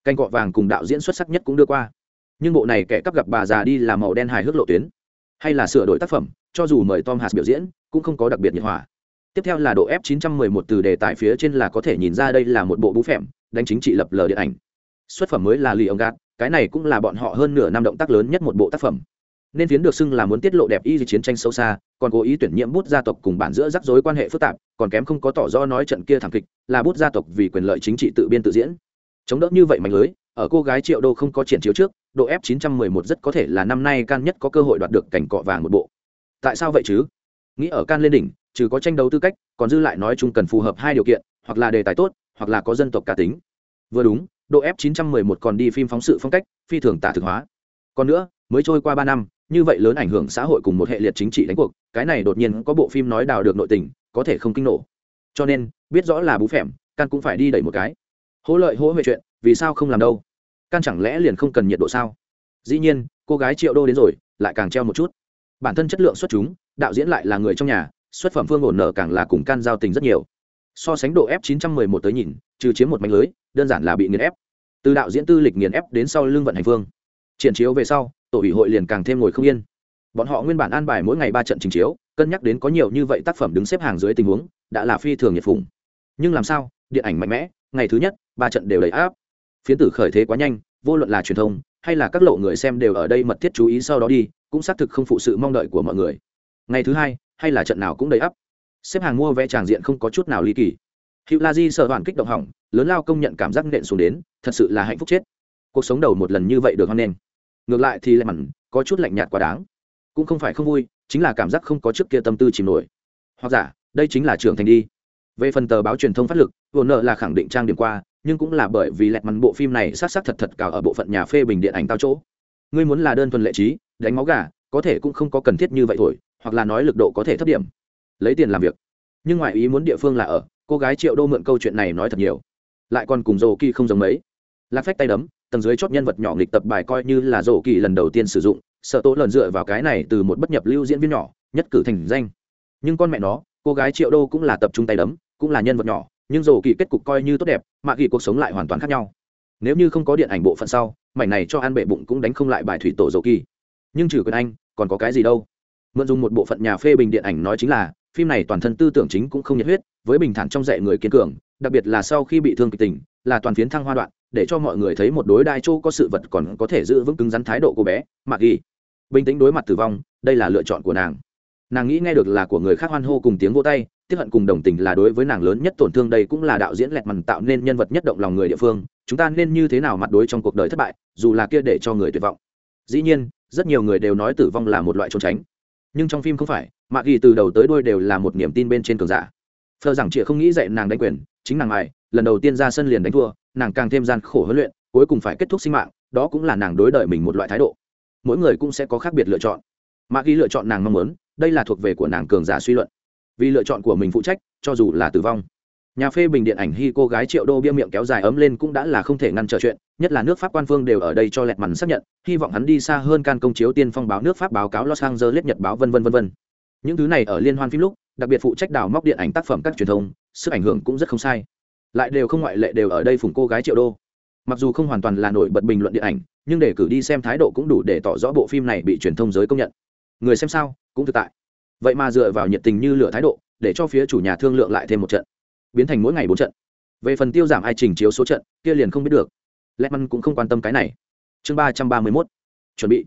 Canh cọ vàng cùng đạo diễn xuất sắc nhất cũng đưa qua. Nhưng bộ này kẻ cắp gặp bà già đi là màu đen hài hước lộ tuyến. Hay là sửa đổi tác phẩm, cho dù mời tom hạt biểu diễn, cũng không có đặc biệt nhiệt hỏa tiếp theo là độ f 911 từ đề tài phía trên là có thể nhìn ra đây là một bộ bú phèm, đánh chính trị lập lờ điện ảnh. Xuất phẩm mới là lì ông gạt, cái này cũng là bọn họ hơn nửa năm động tác lớn nhất một bộ tác phẩm nên phiến được xưng là muốn tiết lộ đẹp y chiến tranh sâu xa, còn cố ý tuyển nhiệm bút gia tộc cùng bản giữa rắc rối quan hệ phức tạp, còn kém không có tỏ rõ nói trận kia thảm kịch, là bút gia tộc vì quyền lợi chính trị tự biên tự diễn. Chống đỡ như vậy mạnh lưới, ở cô gái triệu đô không có triển chiếu trước, độ f 911 rất có thể là năm nay can nhất có cơ hội đoạt được cảnh cọ vàng một bộ. Tại sao vậy chứ? Nghĩ ở can lên đỉnh, trừ có tranh đấu tư cách, còn dư lại nói chung cần phù hợp hai điều kiện, hoặc là đề tài tốt, hoặc là có dân tộc cá tính. Vừa đúng, độ f 911 còn đi phim phóng sự phong cách, phi thường tả thực hóa. Còn nữa mới trôi qua ba năm, như vậy lớn ảnh hưởng xã hội cùng một hệ liệt chính trị đánh cuộc, cái này đột nhiên có bộ phim nói đào được nội tình, có thể không kinh nổ. Cho nên, biết rõ là bú phèm, can cũng phải đi đẩy một cái. Hỗ lợi hỗ huệ chuyện, vì sao không làm đâu? Can chẳng lẽ liền không cần nhiệt độ sao? Dĩ nhiên, cô gái triệu đô đến rồi, lại càng treo một chút. Bản thân chất lượng xuất chúng, đạo diễn lại là người trong nhà, xuất phẩm phương ổn nở càng là cùng can giao tình rất nhiều. So sánh độ f 911 tới nhìn, trừ chiếm một mảnh lưới, đơn giản là bị nghiền ép. Từ đạo diễn tư lịch nghiền ép đến sau lưng vận hành phương. Triển chiếu về sau tổ ủy hội liền càng thêm ngồi không yên. Bọn họ nguyên bản an bài mỗi ngày ba trận trình chiếu, cân nhắc đến có nhiều như vậy tác phẩm đứng xếp hàng dưới tình huống, đã là phi thường nhiệt phùng. Nhưng làm sao, điện ảnh mạnh mẽ, ngày thứ nhất, ba trận đều đầy áp. Phiến tử khởi thế quá nhanh, vô luận là truyền thông, hay là các lộ người xem đều ở đây mật thiết chú ý sau đó đi, cũng xác thực không phụ sự mong đợi của mọi người. Ngày thứ hai, hay là trận nào cũng đầy ắp xếp hàng mua vé tràng diện không có chút nào ly kỳ. Hữu la di sợ hoàn kích động hỏng, lớn lao công nhận cảm giác nện xuống đến, thật sự là hạnh phúc chết. Cuộc sống đầu một lần như vậy được hoan nghênh ngược lại thì lại mặn, có chút lạnh nhạt quá đáng. Cũng không phải không vui, chính là cảm giác không có trước kia tâm tư chìm nổi. Hoặc giả, đây chính là trưởng thành đi. Về phần tờ báo truyền thông phát lực vô nợ là khẳng định trang điểm qua, nhưng cũng là bởi vì lẹt mắn bộ phim này sát sát thật thật cào ở bộ phận nhà phê bình điện ảnh tao chỗ. Ngươi muốn là đơn thuần lệ trí, đánh máu gà, có thể cũng không có cần thiết như vậy thôi, hoặc là nói lực độ có thể thấp điểm. Lấy tiền làm việc. Nhưng ngoại ý muốn địa phương là ở, cô gái triệu đô mượn câu chuyện này nói thật nhiều. Lại còn cùng dồ kỳ không giống mấy. Lạc phách tay đấm tầng dưới chót nhân vật nhỏ nghịch tập bài coi như là rổ kỳ lần đầu tiên sử dụng, sợ tố lần dựa vào cái này từ một bất nhập lưu diễn viên nhỏ, nhất cử thành danh. Nhưng con mẹ nó, cô gái triệu đô cũng là tập trung tay đấm, cũng là nhân vật nhỏ, nhưng rổ kỳ kết cục coi như tốt đẹp, mà kỳ cuộc sống lại hoàn toàn khác nhau. Nếu như không có điện ảnh bộ phận sau, mảnh này cho ăn bệ bụng cũng đánh không lại bài thủy tổ rổ kỳ. Nhưng trừ quyền anh, còn có cái gì đâu? Mượn dùng một bộ phận nhà phê bình điện ảnh nói chính là, phim này toàn thân tư tưởng chính cũng không nhiệt huyết, với bình thản trong dạy người kiên cường, đặc biệt là sau khi bị thương kịch tình, là toàn phiến thăng hoa đoạn để cho mọi người thấy một đối đai châu có sự vật còn có thể giữ vững cứng rắn thái độ của bé mặc ghi. Bình tĩnh đối mặt tử vong, đây là lựa chọn của nàng. Nàng nghĩ nghe được là của người khác hoan hô cùng tiếng vô tay tiếp hận cùng đồng tình là đối với nàng lớn nhất tổn thương đây cũng là đạo diễn lẹt mằn tạo nên nhân vật nhất động lòng người địa phương. Chúng ta nên như thế nào mặt đối trong cuộc đời thất bại, dù là kia để cho người tuyệt vọng. Dĩ nhiên, rất nhiều người đều nói tử vong là một loại trốn tránh. Nhưng trong phim không phải mạ ghi từ đầu tới đuôi đều là một niềm tin bên trên cường giả. Phờ rằng chị không nghĩ dạy nàng đánh quyền, chính nàng ai lần đầu tiên ra sân liền đánh thua, nàng càng thêm gian khổ huấn luyện, cuối cùng phải kết thúc sinh mạng, đó cũng là nàng đối đợi mình một loại thái độ. Mỗi người cũng sẽ có khác biệt lựa chọn. Mà khi lựa chọn nàng mong muốn, đây là thuộc về của nàng cường giả suy luận. Vì lựa chọn của mình phụ trách, cho dù là tử vong. Nhà phê bình điện ảnh hy cô gái triệu đô bia miệng kéo dài ấm lên cũng đã là không thể ngăn trở chuyện, nhất là nước pháp quan phương đều ở đây cho lẹt mằn xác nhận, hy vọng hắn đi xa hơn can công chiếu tiên phong báo nước pháp báo cáo los angeles nhật báo vân vân vân vân. Những thứ này ở liên hoan phim lúc, đặc biệt phụ trách đào móc điện ảnh tác phẩm các truyền thông, sức ảnh hưởng cũng rất không sai lại đều không ngoại lệ đều ở đây phùng cô gái triệu đô. Mặc dù không hoàn toàn là nổi bật bình luận điện ảnh, nhưng để cử đi xem thái độ cũng đủ để tỏ rõ bộ phim này bị truyền thông giới công nhận. Người xem sao, cũng thực tại. Vậy mà dựa vào nhiệt tình như lửa thái độ, để cho phía chủ nhà thương lượng lại thêm một trận. Biến thành mỗi ngày bốn trận. Về phần tiêu giảm ai trình chiếu số trận, kia liền không biết được. Lẽ măn cũng không quan tâm cái này. Chương ba trăm ba mươi mốt, chuẩn bị.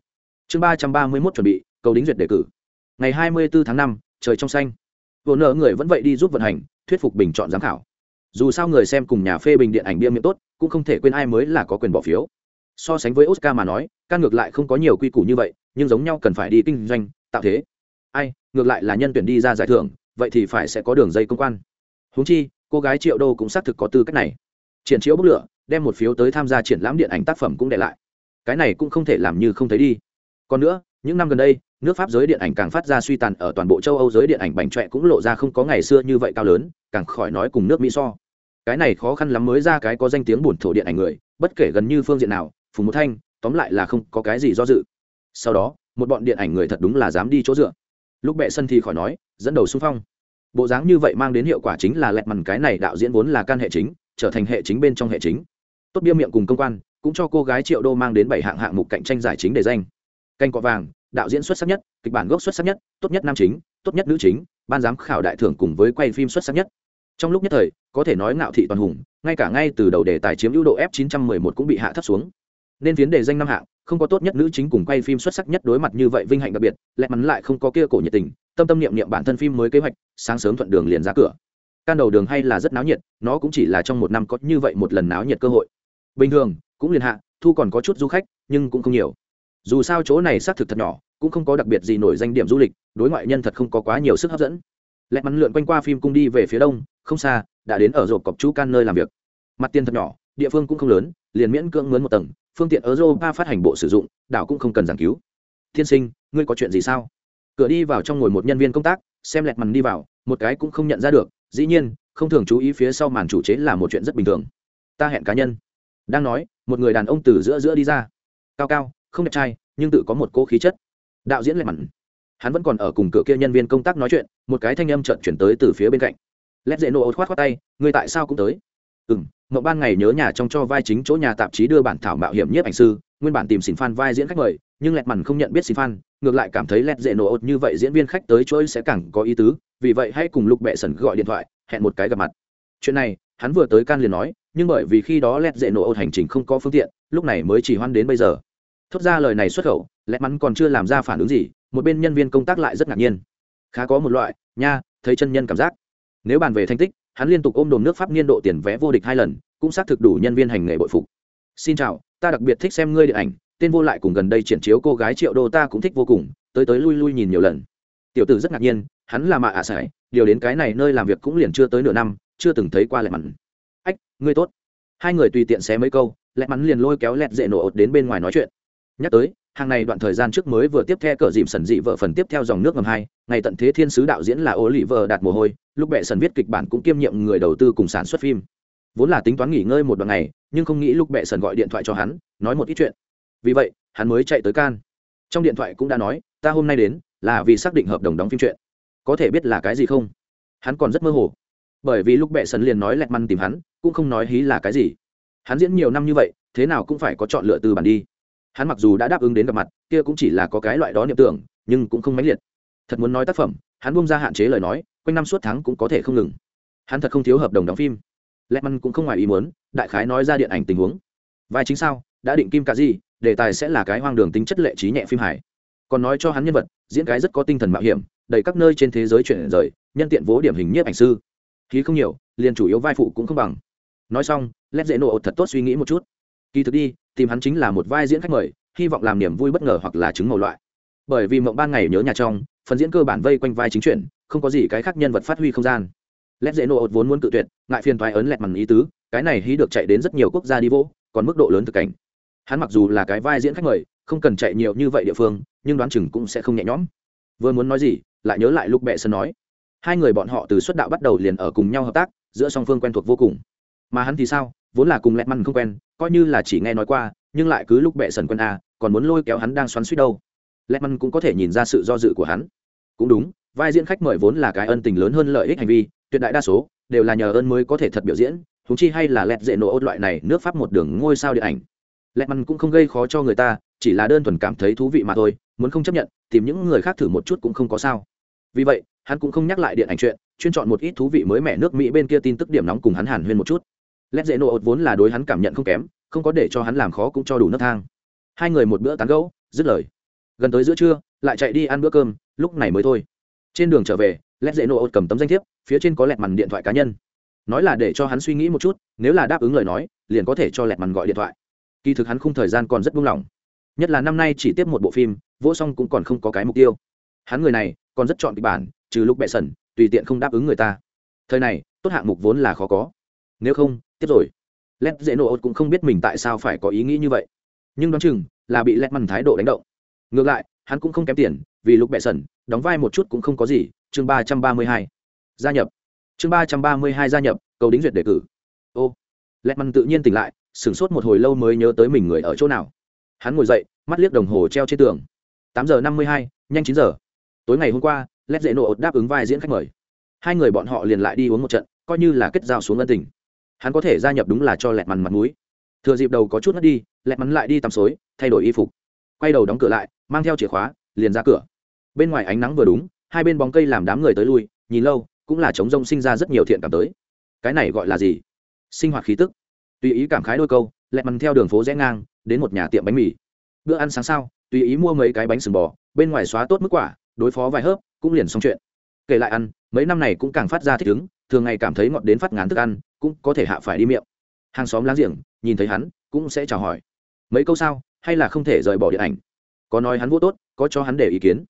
Chương ba trăm ba mươi mốt chuẩn bị, cầu đính duyệt đề cử. Ngày hai mươi bốn tháng năm, trời trong xanh. Vô nợ người vẫn vậy đi giúp vận hành, thuyết phục bình chọn giám khảo dù sao người xem cùng nhà phê bình điện ảnh bia miệng tốt, cũng không thể quên ai mới là có quyền bỏ phiếu. So sánh với oscar mà nói, ca ngược lại không có nhiều quy củ như vậy, nhưng giống nhau cần phải đi kinh doanh, tạo thế. Ai, ngược lại là nhân tuyển đi ra giải thưởng, vậy thì phải sẽ có đường dây công quan. Húng chi, cô gái triệu đô cũng xác thực có tư cách này. Triển chiếu bức lửa, đem một phiếu tới tham gia triển lãm điện ảnh tác phẩm cũng để lại. Cái này cũng không thể làm như không thấy đi. Còn nữa, những năm gần đây nước pháp giới điện ảnh càng phát ra suy tàn, ở toàn bộ châu âu giới điện ảnh bành trọe cũng lộ ra không có ngày xưa như vậy cao lớn, càng khỏi nói cùng nước mỹ so. Cái này khó khăn lắm mới ra cái có danh tiếng buồn thổ điện ảnh người, bất kể gần như phương diện nào, phùng một thanh, tóm lại là không có cái gì do dự. Sau đó, một bọn điện ảnh người thật đúng là dám đi chỗ dựa. Lúc bệ sân thì khỏi nói, dẫn đầu xung phong. Bộ dáng như vậy mang đến hiệu quả chính là lẹt mằn cái này đạo diễn vốn là can hệ chính, trở thành hệ chính bên trong hệ chính. Tốt bia miệng cùng công quan, cũng cho cô gái triệu đô mang đến bảy hạng hạng mục cạnh tranh giải chính để danh. Canh cọ vàng đạo diễn xuất sắc nhất, kịch bản gốc xuất sắc nhất, tốt nhất nam chính, tốt nhất nữ chính, ban giám khảo đại thưởng cùng với quay phim xuất sắc nhất. Trong lúc nhất thời, có thể nói ngạo thị toàn hùng, ngay cả ngay từ đầu đề tài chiếm ưu độ f 911 cũng bị hạ thấp xuống. Nên phiến đề danh năm hạng, không có tốt nhất nữ chính cùng quay phim xuất sắc nhất đối mặt như vậy vinh hạnh đặc biệt lẹ mắn lại không có kia cổ nhiệt tình, tâm tâm niệm niệm bản thân phim mới kế hoạch, sáng sớm thuận đường liền ra cửa. Can đầu đường hay là rất náo nhiệt, nó cũng chỉ là trong một năm có như vậy một lần náo nhiệt cơ hội. Bình thường, cũng liền hạ, thu còn có chút du khách, nhưng cũng không nhiều dù sao chỗ này xác thực thật nhỏ, cũng không có đặc biệt gì nổi danh điểm du lịch, đối ngoại nhân thật không có quá nhiều sức hấp dẫn. Lẹt mắn lượn quanh qua phim cung đi về phía đông, không xa, đã đến ở rộp cọc chú can nơi làm việc. Mặt tiền thật nhỏ, địa phương cũng không lớn, liền miễn cưỡng mướn một tầng, phương tiện ở europa phát hành bộ sử dụng, đảo cũng không cần giảng cứu. Thiên sinh, ngươi có chuyện gì sao? Cửa đi vào trong ngồi một nhân viên công tác, xem lẹt mắn đi vào, một cái cũng không nhận ra được, dĩ nhiên, không thường chú ý phía sau màn chủ chế là một chuyện rất bình thường. Ta hẹn cá nhân. Đang nói, một người đàn ông từ giữa giữa đi ra. Cao cao không đẹp trai nhưng tự có một cỗ khí chất. Đạo diễn lẹt mặn, hắn vẫn còn ở cùng cửa kia nhân viên công tác nói chuyện một cái thanh âm trợn chuyển tới từ phía bên cạnh. Lét dễ nổ khoát khoát tay người tại sao cũng tới? Ừ m mậu ban ngày nhớ nhà trong cho vai chính chỗ nhà tạp chí đưa bản thảo mạo hiểm nhiếp ảnh sư nguyên bản tìm xin phan vai diễn khách mời nhưng lẹt mằn không nhận biết xin phan ngược lại cảm thấy lẹt dễ nổ ột như vậy diễn viên khách tới chuỗi sẽ càng có ý tứ vì vậy hãy cùng lục bệ sẩn gọi điện thoại hẹn một cái gặp mặt. Chuyện này hắn vừa tới can liền nói nhưng bởi vì khi đó lẹt dễ nổ ột hành trình không có phương tiện lúc này mới chỉ hoan đến bây giờ thốt ra lời này xuất khẩu, lẽ mắn còn chưa làm ra phản ứng gì, một bên nhân viên công tác lại rất ngạc nhiên. Khá có một loại, nha, thấy chân nhân cảm giác. Nếu bàn về thành tích, hắn liên tục ôm đồn nước pháp niên độ tiền vé vô địch hai lần, cũng xác thực đủ nhân viên hành nghề bội phục. Xin chào, ta đặc biệt thích xem ngươi điện ảnh, tên vô lại cùng gần đây triển chiếu cô gái triệu đô ta cũng thích vô cùng, tới tới lui lui nhìn nhiều lần. Tiểu tử rất ngạc nhiên, hắn là mạ ạ à sải, điều đến cái này nơi làm việc cũng liền chưa tới nửa năm, chưa từng thấy qua lẹ mắn. ách, ngươi tốt. Hai người tùy tiện xé mấy câu lẹ mắn liền lôi kéo lẹt dễ nổ ột đến bên ngoài nói chuyện nhắc tới, hàng này đoạn thời gian trước mới vừa tiếp theo cờ dìm sần dị vợ phần tiếp theo dòng nước ngầm hai, ngày tận thế thiên sứ đạo diễn là ô lì vợ đạt mồ hôi, lúc bệ sần viết kịch bản cũng kiêm nhiệm người đầu tư cùng sản xuất phim. Vốn là tính toán nghỉ ngơi một đoạn ngày, nhưng không nghĩ lúc bệ sần gọi điện thoại cho hắn, nói một ít chuyện. Vì vậy, hắn mới chạy tới can. Trong điện thoại cũng đã nói, ta hôm nay đến là vì xác định hợp đồng đóng phim chuyện. Có thể biết là cái gì không? Hắn còn rất mơ hồ. Bởi vì lúc bệ sần liền nói lẹt măn tìm hắn, cũng không nói hí là cái gì. Hắn diễn nhiều năm như vậy, thế nào cũng phải có chọn lựa từ bản đi hắn mặc dù đã đáp ứng đến gặp mặt, kia cũng chỉ là có cái loại đó niệm tưởng, nhưng cũng không mãnh liệt. Thật muốn nói tác phẩm, hắn bung ra hạn chế lời nói, quanh năm suốt tháng cũng có thể không ngừng. Hắn thật không thiếu hợp đồng đóng phim. Lẹ măn cũng không ngoài ý muốn, đại khái nói ra điện ảnh tình huống. Vai chính sao, đã định kim cả gì đề tài sẽ là cái hoang đường tính chất lệ trí nhẹ phim hải còn nói cho hắn nhân vật, diễn cái rất có tinh thần mạo hiểm, đầy các nơi trên thế giới chuyển rời, nhân tiện vỗ điểm hình nhiếp ảnh sư. Khí không nhiều, liền chủ yếu vai phụ cũng không bằng. Nói xong lét dễ nổ thật tốt suy nghĩ một chút. Kỳ thực đi tìm hắn chính là một vai diễn khách mời, hy vọng làm niềm vui bất ngờ hoặc là chứng màu loại. Bởi vì mộng ban ngày nhớ nhà trong, phần diễn cơ bản vây quanh vai chính chuyển không có gì cái khác nhân vật phát huy không gian. Lét dễ nô ột vốn muốn cự tuyệt, ngại phiền thoái ấn lẹt mằn ý tứ, cái này hí được chạy đến rất nhiều quốc gia đi vỗ còn mức độ lớn thực cảnh. Hắn mặc dù là cái vai diễn khách mời, không cần chạy nhiều như vậy địa phương, nhưng đoán chừng cũng sẽ không nhẹ nhõm. Vừa muốn nói gì, lại nhớ lại lúc bệ sơn nói. Hai người bọn họ từ xuất đạo bắt đầu liền ở cùng nhau hợp tác, giữa song phương quen thuộc vô cùng. Mà hắn thì sao? Vốn là cùng lẹt măn không quen, coi như là chỉ nghe nói qua, nhưng lại cứ lúc bệ sần quân a, còn muốn lôi kéo hắn đang xoắn suýt đâu. Lẹt măn cũng có thể nhìn ra sự do dự của hắn. Cũng đúng, vai diễn khách mời vốn là cái ân tình lớn hơn lợi ích hành vi, tuyệt đại đa số đều là nhờ ơn mới có thể thật biểu diễn thúng chi hay là lẹt dễ nổ ốt loại này, nước pháp một đường ngôi sao điện ảnh. Lẹt măn cũng không gây khó cho người ta, chỉ là đơn thuần cảm thấy thú vị mà thôi, muốn không chấp nhận, tìm những người khác thử một chút cũng không có sao. Vì vậy, hắn cũng không nhắc lại điện ảnh chuyện, chuyên chọn một ít thú vị mới mẻ nước mỹ bên kia tin tức điểm nóng cùng hắn hàn huyên một chút lét dễ nổ ột vốn là đối hắn cảm nhận không kém, không có để cho hắn làm khó cũng cho đủ nấc thang. Hai người một bữa tán gẫu, dứt lời. Gần tới giữa trưa, lại chạy đi ăn bữa cơm, lúc này mới thôi. Trên đường trở về lét dễ nổ ột cầm tấm danh thiếp, phía trên có lẹt màn điện thoại cá nhân. Nói là để cho hắn suy nghĩ một chút, nếu là đáp ứng lời nói, liền có thể cho lẹt màn gọi điện thoại. Kỳ thực hắn không thời gian còn rất buông lỏng. Nhất là năm nay chỉ tiếp một bộ phim, vỗ xong cũng còn không có cái mục tiêu. Hắn người này, còn rất chọn kịch bản, trừ lúc bệ sẩn tùy tiện không đáp ứng người ta. Thời này, tốt hạng mục vốn là khó có. Nếu không tiếp rồi. Lét dễ nổ cũng không biết mình tại sao phải có ý nghĩ như vậy. Nhưng đoán chừng là bị lét mằn thái độ đánh động. Ngược lại, hắn cũng không kém tiền, vì lúc bệ sẩn đóng vai một chút cũng không có gì. Chương ba trăm ba mươi hai. Gia nhập. Chương ba trăm ba mươi hai gia nhập, cầu đính duyệt đề cử. Ô. Lét mằn tự nhiên tỉnh lại, sửng sốt một hồi lâu mới nhớ tới mình người ở chỗ nào. Hắn ngồi dậy, mắt liếc đồng hồ treo trên tường. Tám giờ năm mươi hai, nhanh chín giờ. Tối ngày hôm qua lét dễ nổ đáp ứng vai diễn khách mời. Hai người bọn họ liền lại đi uống một trận, coi như là kết giao xuống ân tình hắn có thể gia nhập đúng là cho lẹt mằn mặt mũi. Thừa dịp đầu có chút mất đi, lẹt mắn lại đi tắm xối, thay đổi y phục. Quay đầu đóng cửa lại, mang theo chìa khóa, liền ra cửa. Bên ngoài ánh nắng vừa đúng, hai bên bóng cây làm đám người tới lui, nhìn lâu, cũng là chống rông sinh ra rất nhiều thiện cảm tới. Cái này gọi là gì? Sinh hoạt khí tức. Tùy ý cảm khái đôi câu, lẹt mắn theo đường phố rẽ ngang, đến một nhà tiệm bánh mì. Bữa ăn sáng sao tùy ý mua mấy cái bánh sừng bò, bên ngoài xóa tốt mức quả, đối phó vài hớp, cũng liền xong chuyện. Kể lại ăn, mấy năm này cũng càng phát ra thích ứng, thường ngày cảm thấy ngọt đến phát ngán thức ăn cũng có thể hạ phải đi miệng. Hàng xóm láng giềng, nhìn thấy hắn, cũng sẽ chào hỏi. Mấy câu sao, hay là không thể rời bỏ điện ảnh? Có nói hắn vô tốt, có cho hắn để ý kiến.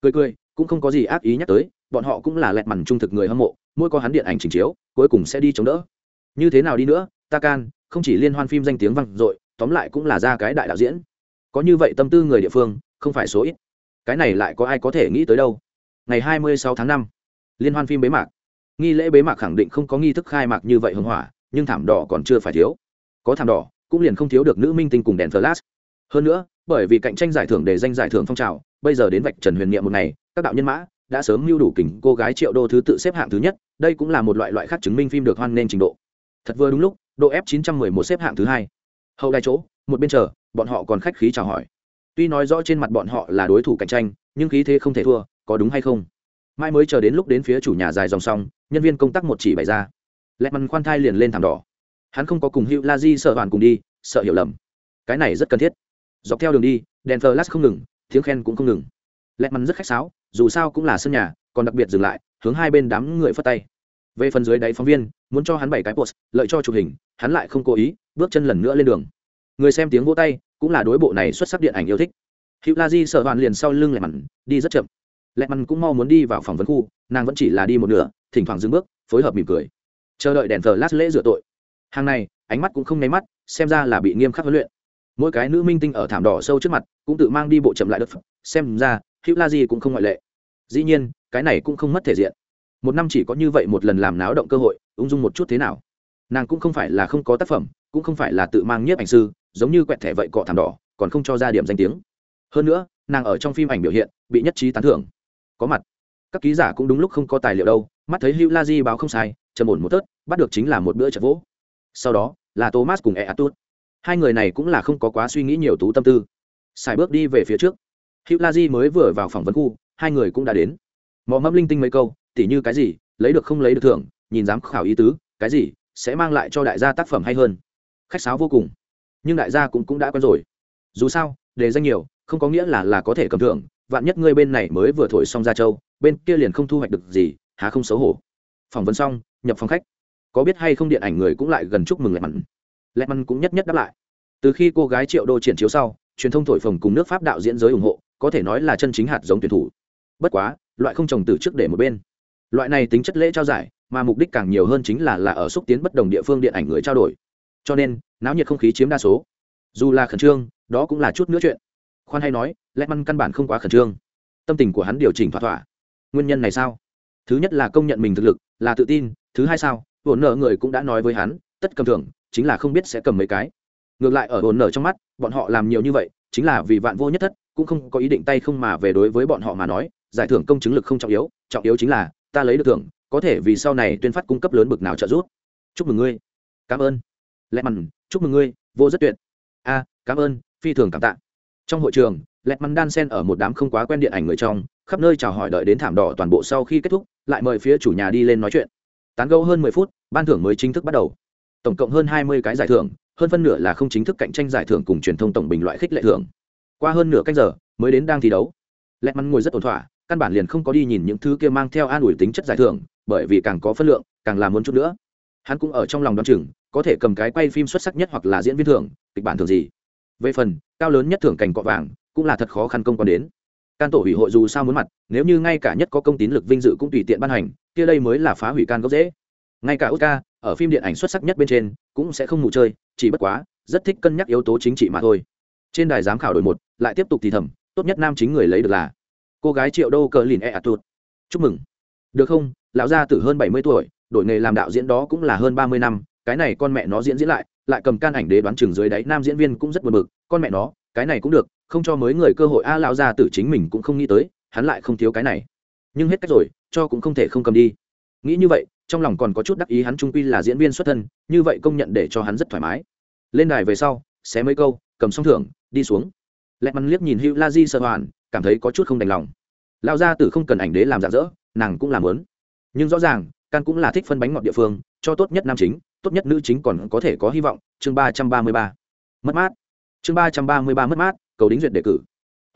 Cười cười, cũng không có gì ác ý nhắc tới, bọn họ cũng là lẹt mằn trung thực người hâm mộ, mỗi có hắn điện ảnh trình chiếu, cuối cùng sẽ đi chống đỡ. Như thế nào đi nữa, ta can, không chỉ liên hoan phim danh tiếng vang dội, tóm lại cũng là ra cái đại đạo diễn. Có như vậy tâm tư người địa phương, không phải số ít. Cái này lại có ai có thể nghĩ tới đâu. Ngày hai mươi sáu tháng năm, liên hoan phim bế mạc nghi lễ bế mạc khẳng định không có nghi thức khai mạc như vậy hưng hỏa, nhưng thảm đỏ còn chưa phải thiếu. Có thảm đỏ, cũng liền không thiếu được nữ minh tinh cùng đèn flash. Hơn nữa, bởi vì cạnh tranh giải thưởng để danh giải thưởng phong trào, bây giờ đến vạch trần huyền niệm một ngày, các đạo nhân mã đã sớm mưu đủ kình cô gái triệu đô thứ tự xếp hạng thứ nhất, đây cũng là một loại loại khác chứng minh phim được hoan nên trình độ. Thật vừa đúng lúc, độ f 911 xếp hạng thứ hai. Hậu đài chỗ, một bên chờ, bọn họ còn khách khí chào hỏi. Tuy nói rõ trên mặt bọn họ là đối thủ cạnh tranh, nhưng khí thế không thể thua, có đúng hay không? Mai mới chờ đến lúc đến phía chủ nhà dài dòng xong, nhân viên công tác một chỉ bày ra. Lẹ mằn khoan thai liền lên thảm đỏ. Hắn không có cùng hữu la di sợ hoàn cùng đi, sợ hiểu lầm. Cái này rất cần thiết. Dọc theo đường đi, đèn flash không ngừng, tiếng khen cũng không ngừng. Lẹ mằn rất khách sáo, dù sao cũng là sân nhà, còn đặc biệt dừng lại, hướng hai bên đám người phất tay. Về phần dưới đáy phóng viên, muốn cho hắn bảy cái post, lợi cho chụp hình, hắn lại không cố ý, bước chân lần nữa lên đường. Người xem tiếng vỗ tay, cũng là đối bộ này xuất sắc điện ảnh yêu thích. Hữu la di sợ hoàn liền sau lưng lẹ mằn, đi rất chậm lẹ mằn cũng mau muốn đi vào phòng vấn khu, nàng vẫn chỉ là đi một nửa, thỉnh thoảng dừng bước, phối hợp mỉm cười. Chờ đợi đèn thờ lát lễ rửa tội. Hàng này, ánh mắt cũng không nháy mắt, xem ra là bị nghiêm khắc huấn luyện. Mỗi cái nữ minh tinh ở thảm đỏ sâu trước mặt, cũng tự mang đi bộ chậm lại đất xem ra hữu la di cũng không ngoại lệ. Dĩ nhiên, cái này cũng không mất thể diện. Một năm chỉ có như vậy một lần làm náo động cơ hội, ung dung một chút thế nào? Nàng cũng không phải là không có tác phẩm, cũng không phải là tự mang nhiếp ảnh sư, giống như quẹt thẻ vậy cọ thảm đỏ, còn không cho ra điểm danh tiếng. Hơn nữa, nàng ở trong phim ảnh biểu hiện, bị nhất trí tán thưởng có mặt. Các ký giả cũng đúng lúc không có tài liệu đâu, mắt thấy hữu la di báo không sai, trầm ổn một tớt, bắt được chính là một bữa chật vỗ. Sau đó, là thomas cùng e atut hai người này cũng là không có quá suy nghĩ nhiều tú tâm tư. Xài bước đi về phía trước. Hữu la di mới vừa vào phỏng vấn khu, hai người cũng đã đến. Mò mẫm linh tinh mấy câu, tỉ như cái gì, lấy được không lấy được thưởng, nhìn dám khảo ý tứ, cái gì, sẽ mang lại cho đại gia tác phẩm hay hơn. Khách sáo vô cùng. Nhưng đại gia cũng cũng đã quen rồi. Dù sao, đề danh nhiều, không có nghĩa là là có thể cầm thưởng vạn nhất ngươi bên này mới vừa thổi xong ra châu, bên kia liền không thu hoạch được gì, há không xấu hổ. Phỏng vấn xong, nhập phòng khách. Có biết hay không điện ảnh người cũng lại gần chúc mừng lẹt mặn. Lẹt mặn cũng nhất nhất đáp lại. Từ khi cô gái triệu đô triển chiếu sau, truyền thông thổi phồng cùng nước pháp đạo diễn giới ủng hộ, có thể nói là chân chính hạt giống tuyển thủ. Bất quá, loại không trồng từ trước để một bên. Loại này tính chất lễ trao giải, mà mục đích càng nhiều hơn chính là là ở xúc tiến bất đồng địa phương điện ảnh người trao đổi. Cho nên, náo nhiệt không khí chiếm đa số. Dù là khẩn trương, đó cũng là chút nữa chuyện khoan hay nói, lẽ măn căn bản không quá khẩn trương. Tâm tình của hắn điều chỉnh thỏa thỏa. Nguyên nhân này sao? Thứ nhất là công nhận mình thực lực, là tự tin, thứ hai sao? Hồn nợ người cũng đã nói với hắn, tất cầm thưởng, chính là không biết sẽ cầm mấy cái. Ngược lại ở hồn nợ trong mắt, bọn họ làm nhiều như vậy, chính là vì vạn vô nhất thất, cũng không có ý định tay không mà về đối với bọn họ mà nói, giải thưởng công chứng lực không trọng yếu trọng yếu chính là, ta lấy được thưởng, có thể vì sau này tuyên phát cung cấp lớn bực nào trợ giúp. Chúc mừng ngươi. Cảm ơn. Lẹ mặn. chúc mừng ngươi, vô rất tuyệt. A, cảm ơn, phi thường cảm tạ trong hội trường, lẹt mắn đan sen ở một đám không quá quen điện ảnh người trong, khắp nơi chào hỏi đợi đến thảm đỏ toàn bộ sau khi kết thúc, lại mời phía chủ nhà đi lên nói chuyện. Tán gẫu hơn mười phút, ban thưởng mới chính thức bắt đầu. Tổng cộng hơn hai mươi cái giải thưởng, hơn phân nửa là không chính thức cạnh tranh giải thưởng cùng truyền thông tổng bình loại khích lệ thưởng. Qua hơn nửa canh giờ, mới đến đang thi đấu. Lẹt mắn ngồi rất ổn thỏa, căn bản liền không có đi nhìn những thứ kia mang theo an ủi tính chất giải thưởng, bởi vì càng có phân lượng, càng làm muốn chút nữa. Hắn cũng ở trong lòng đoán chừng, có thể cầm cái quay phim xuất sắc nhất hoặc là diễn viên thưởng, kịch bản thường gì về phần, cao lớn nhất thưởng cảnh cọ vàng, cũng là thật khó khăn công còn đến. Can tổ hủy hội dù sao muốn mặt, nếu như ngay cả nhất có công tín lực vinh dự cũng tùy tiện ban hành, kia đây mới là phá hủy can gốc dễ. Ngay cả oscar, ở phim điện ảnh xuất sắc nhất bên trên, cũng sẽ không ngủ chơi, chỉ bất quá, rất thích cân nhắc yếu tố chính trị mà thôi. Trên đài giám khảo đổi một, lại tiếp tục thì thầm, tốt nhất nam chính người lấy được là cô gái triệu đô cờ lìn e ạt tuột. Chúc mừng. Được không? Lão gia tử hơn bảy mươi tuổi, đổi nghề làm đạo diễn đó cũng là hơn ba mươi năm, cái này con mẹ nó diễn diễn lại lại cầm can ảnh đế đoán chừng dưới đáy nam diễn viên cũng rất buồn bực, con mẹ nó, cái này cũng được, không cho mới người cơ hội a lão gia tử chính mình cũng không nghĩ tới, hắn lại không thiếu cái này. Nhưng hết cách rồi, cho cũng không thể không cầm đi. Nghĩ như vậy, trong lòng còn có chút đắc ý hắn trung quy là diễn viên xuất thân, như vậy công nhận để cho hắn rất thoải mái. Lên đài về sau, xé mấy câu, cầm xong thưởng, đi xuống. Lẹt mắn liếc nhìn hữu la di sợ hoàn, cảm thấy có chút không đành lòng. Lão gia tử không cần ảnh đế làm dạng dỡ, nàng cũng làm muốn nhưng rõ ràng, can cũng là thích phân bánh ngọt địa phương, cho tốt nhất nam chính tốt nhất nữ chính còn có thể có hy vọng. Chương ba trăm ba mươi ba. Mất mát. Chương ba trăm ba mươi ba mất mát, cầu đính duyệt đề cử.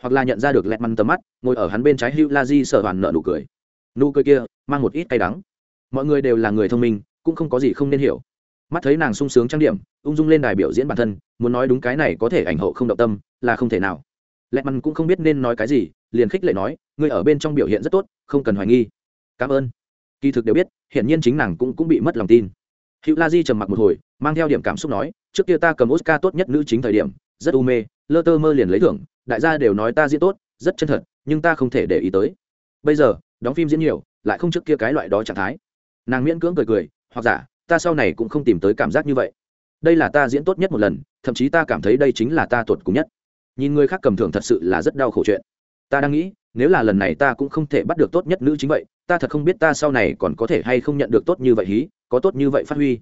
Hoặc là nhận ra được lẹt măn tầm mắt, ngồi ở hắn bên trái hữu la di sợ hoàn nợ nụ cười. Nụ cười kia, mang một ít cay đắng. Mọi người đều là người thông minh, cũng không có gì không nên hiểu. Mắt thấy nàng sung sướng trang điểm, ung dung lên đài biểu diễn bản thân, muốn nói đúng cái này có thể ảnh hậu không động tâm, là không thể nào. Lẹt măn cũng không biết nên nói cái gì, liền khích lệ nói người ở bên trong biểu hiện rất tốt, không cần hoài nghi. Cảm ơn. Kỳ thực đều biết hiện nhiên chính nàng cũng cũng bị mất lòng tin hữu la di trầm mặc một hồi, mang theo điểm cảm xúc nói, trước kia ta cầm oscar tốt nhất nữ chính thời điểm, rất u mê, lơ tơ mơ liền lấy thưởng, đại gia đều nói ta diễn tốt, rất chân thật, nhưng ta không thể để ý tới. Bây giờ, đóng phim diễn nhiều, lại không trước kia cái loại đó trạng thái. Nàng miễn cưỡng cười cười, hoặc giả, ta sau này cũng không tìm tới cảm giác như vậy. Đây là ta diễn tốt nhất một lần, thậm chí ta cảm thấy đây chính là ta tuột cùng nhất. Nhìn người khác cầm thưởng thật sự là rất đau khổ chuyện. Ta đang nghĩ, nếu là lần này ta cũng không thể bắt được tốt nhất nữ chính vậy, ta thật không biết ta sau này còn có thể hay không nhận được tốt như vậy hí có tốt như vậy phát huy.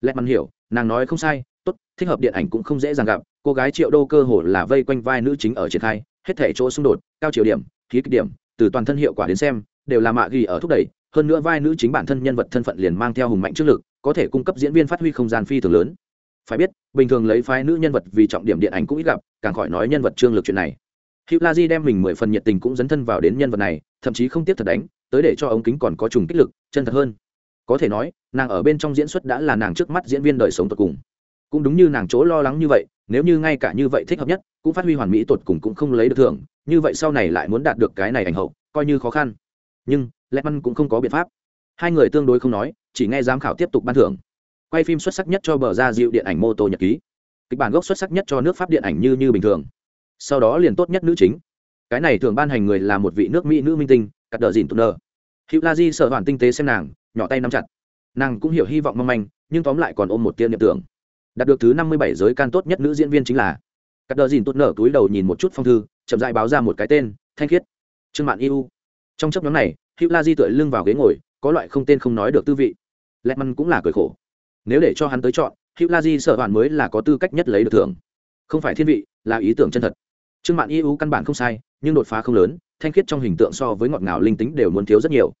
Lẹ mặn hiểu, nàng nói không sai, tốt, thích hợp điện ảnh cũng không dễ dàng gặp, cô gái triệu đô cơ hồ là vây quanh vai nữ chính ở triển khai, hết thể chỗ xung đột, cao chiều điểm, khí kịch điểm, từ toàn thân hiệu quả đến xem, đều là mạ ghi ở thúc đẩy, hơn nữa vai nữ chính bản thân nhân vật thân phận liền mang theo hùng mạnh trước lực, có thể cung cấp diễn viên phát huy không gian phi thường lớn. Phải biết, bình thường lấy phái nữ nhân vật vì trọng điểm điện ảnh cũng ít gặp, càng khỏi nói nhân vật trương lực chuyện này. Hữu la di đem mình mười phần nhiệt tình cũng dấn thân vào đến nhân vật này, thậm chí không tiếp thật đánh, tới để cho ống kính còn có trùng kích lực, chân thật hơn có thể nói, nàng ở bên trong diễn xuất đã là nàng trước mắt diễn viên đời sống tột cùng. Cũng đúng như nàng chỗ lo lắng như vậy, nếu như ngay cả như vậy thích hợp nhất, cũng phát huy hoàn mỹ tột cùng cũng không lấy được thưởng, như vậy sau này lại muốn đạt được cái này ảnh hậu, coi như khó khăn. Nhưng lẽ măn cũng không có biện pháp. Hai người tương đối không nói, chỉ nghe giám khảo tiếp tục ban thưởng. Quay phim xuất sắc nhất cho bờ ra dịu điện ảnh mô tô nhật ký. Kịch bản gốc xuất sắc nhất cho nước pháp điện ảnh như như bình thường. Sau đó liền tốt nhất nữ chính. Cái này thường ban hành người là một vị nước mỹ nữ minh tinh cắt đờ dìn tụt nơ hữu la di sợ hoàn tinh tế xem nàng nhỏ tay nắm chặt. Nàng cũng hiểu hy vọng mong manh, nhưng tóm lại còn ôm một tiên niệm tưởng. Đạt được thứ năm mươi bảy giới can tốt nhất nữ diễn viên chính là cắt đờ dìn tốt nở túi đầu nhìn một chút phong thư, chậm dại báo ra một cái tên, thanh khiết. Trương mạn yêu. Trong chấp nhóm này, hữu la di tựa lưng vào ghế ngồi, có loại không tên không nói được tư vị. Lẹt măn cũng là cười khổ. Nếu để cho hắn tới chọn, hữu la di sợ bạn mới là có tư cách nhất lấy được thưởng. Không phải thiên vị, là ý tưởng chân thật. Trương mạn eu căn bản không sai, nhưng đột phá không lớn, thanh khiết trong hình tượng so với ngọt ngào linh tính đều muốn thiếu rất nhiều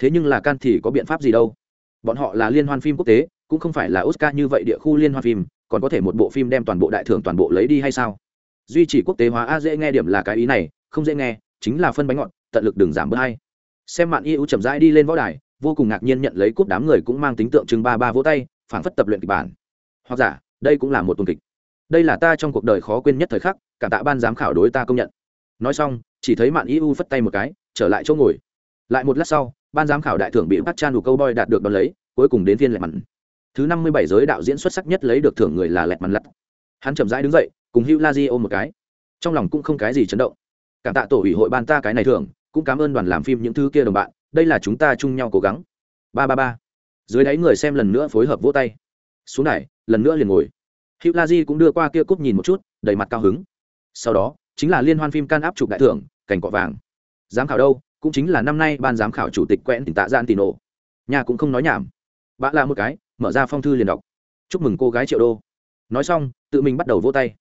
thế nhưng là can thì có biện pháp gì đâu. Bọn họ là liên hoan phim quốc tế, cũng không phải là oscar như vậy địa khu liên hoan phim, còn có thể một bộ phim đem toàn bộ đại thưởng toàn bộ lấy đi hay sao? Duy trì quốc tế hóa a dễ nghe điểm là cái ý này, không dễ nghe, chính là phân bánh ngọt, tận lực đừng giảm bớt hay. Xem mạn ưu chậm rãi đi lên võ đài, vô cùng ngạc nhiên nhận lấy cúp đám người cũng mang tính tượng trưng ba ba vỗ tay phản phất tập luyện kịch bản. Hoặc giả, đây cũng là một tuần kịch. Đây là ta trong cuộc đời khó quên nhất thời khắc, cả tạ ban giám khảo đối ta công nhận. Nói xong, chỉ thấy mạn ưu phất tay một cái, trở lại chỗ ngồi. Lại một lát sau ban giám khảo đại thưởng bị bắt chan đủ câu boy đạt được đón lấy cuối cùng đến viên lẹt mặn. Thứ năm mươi bảy giới đạo diễn xuất sắc nhất lấy được thưởng người là lẹt mắn lặt. Hắn chậm rãi đứng dậy cùng hữu la di ôm một cái. Trong lòng cũng không cái gì chấn động. Cảm tạ tổ ủy hội ban ta cái này thưởng cũng cảm ơn đoàn làm phim những thứ kia đồng bạn đây là chúng ta chung nhau cố gắng. Ba ba ba. Dưới đáy người xem lần nữa phối hợp vỗ tay. Xuống này, lần nữa liền ngồi. Hữu la di cũng đưa qua kia cúp nhìn một chút đầy mặt cao hứng. Sau đó chính là liên hoan phim can áp chụp đại thưởng cảnh cọ vàng. Giám khảo đâu? Cũng chính là năm nay ban giám khảo chủ tịch quẹn tỉnh tạ gian tì nổ. Nhà cũng không nói nhảm. Bạ là một cái, mở ra phong thư liền đọc. Chúc mừng cô gái triệu đô. Nói xong, tự mình bắt đầu vỗ tay.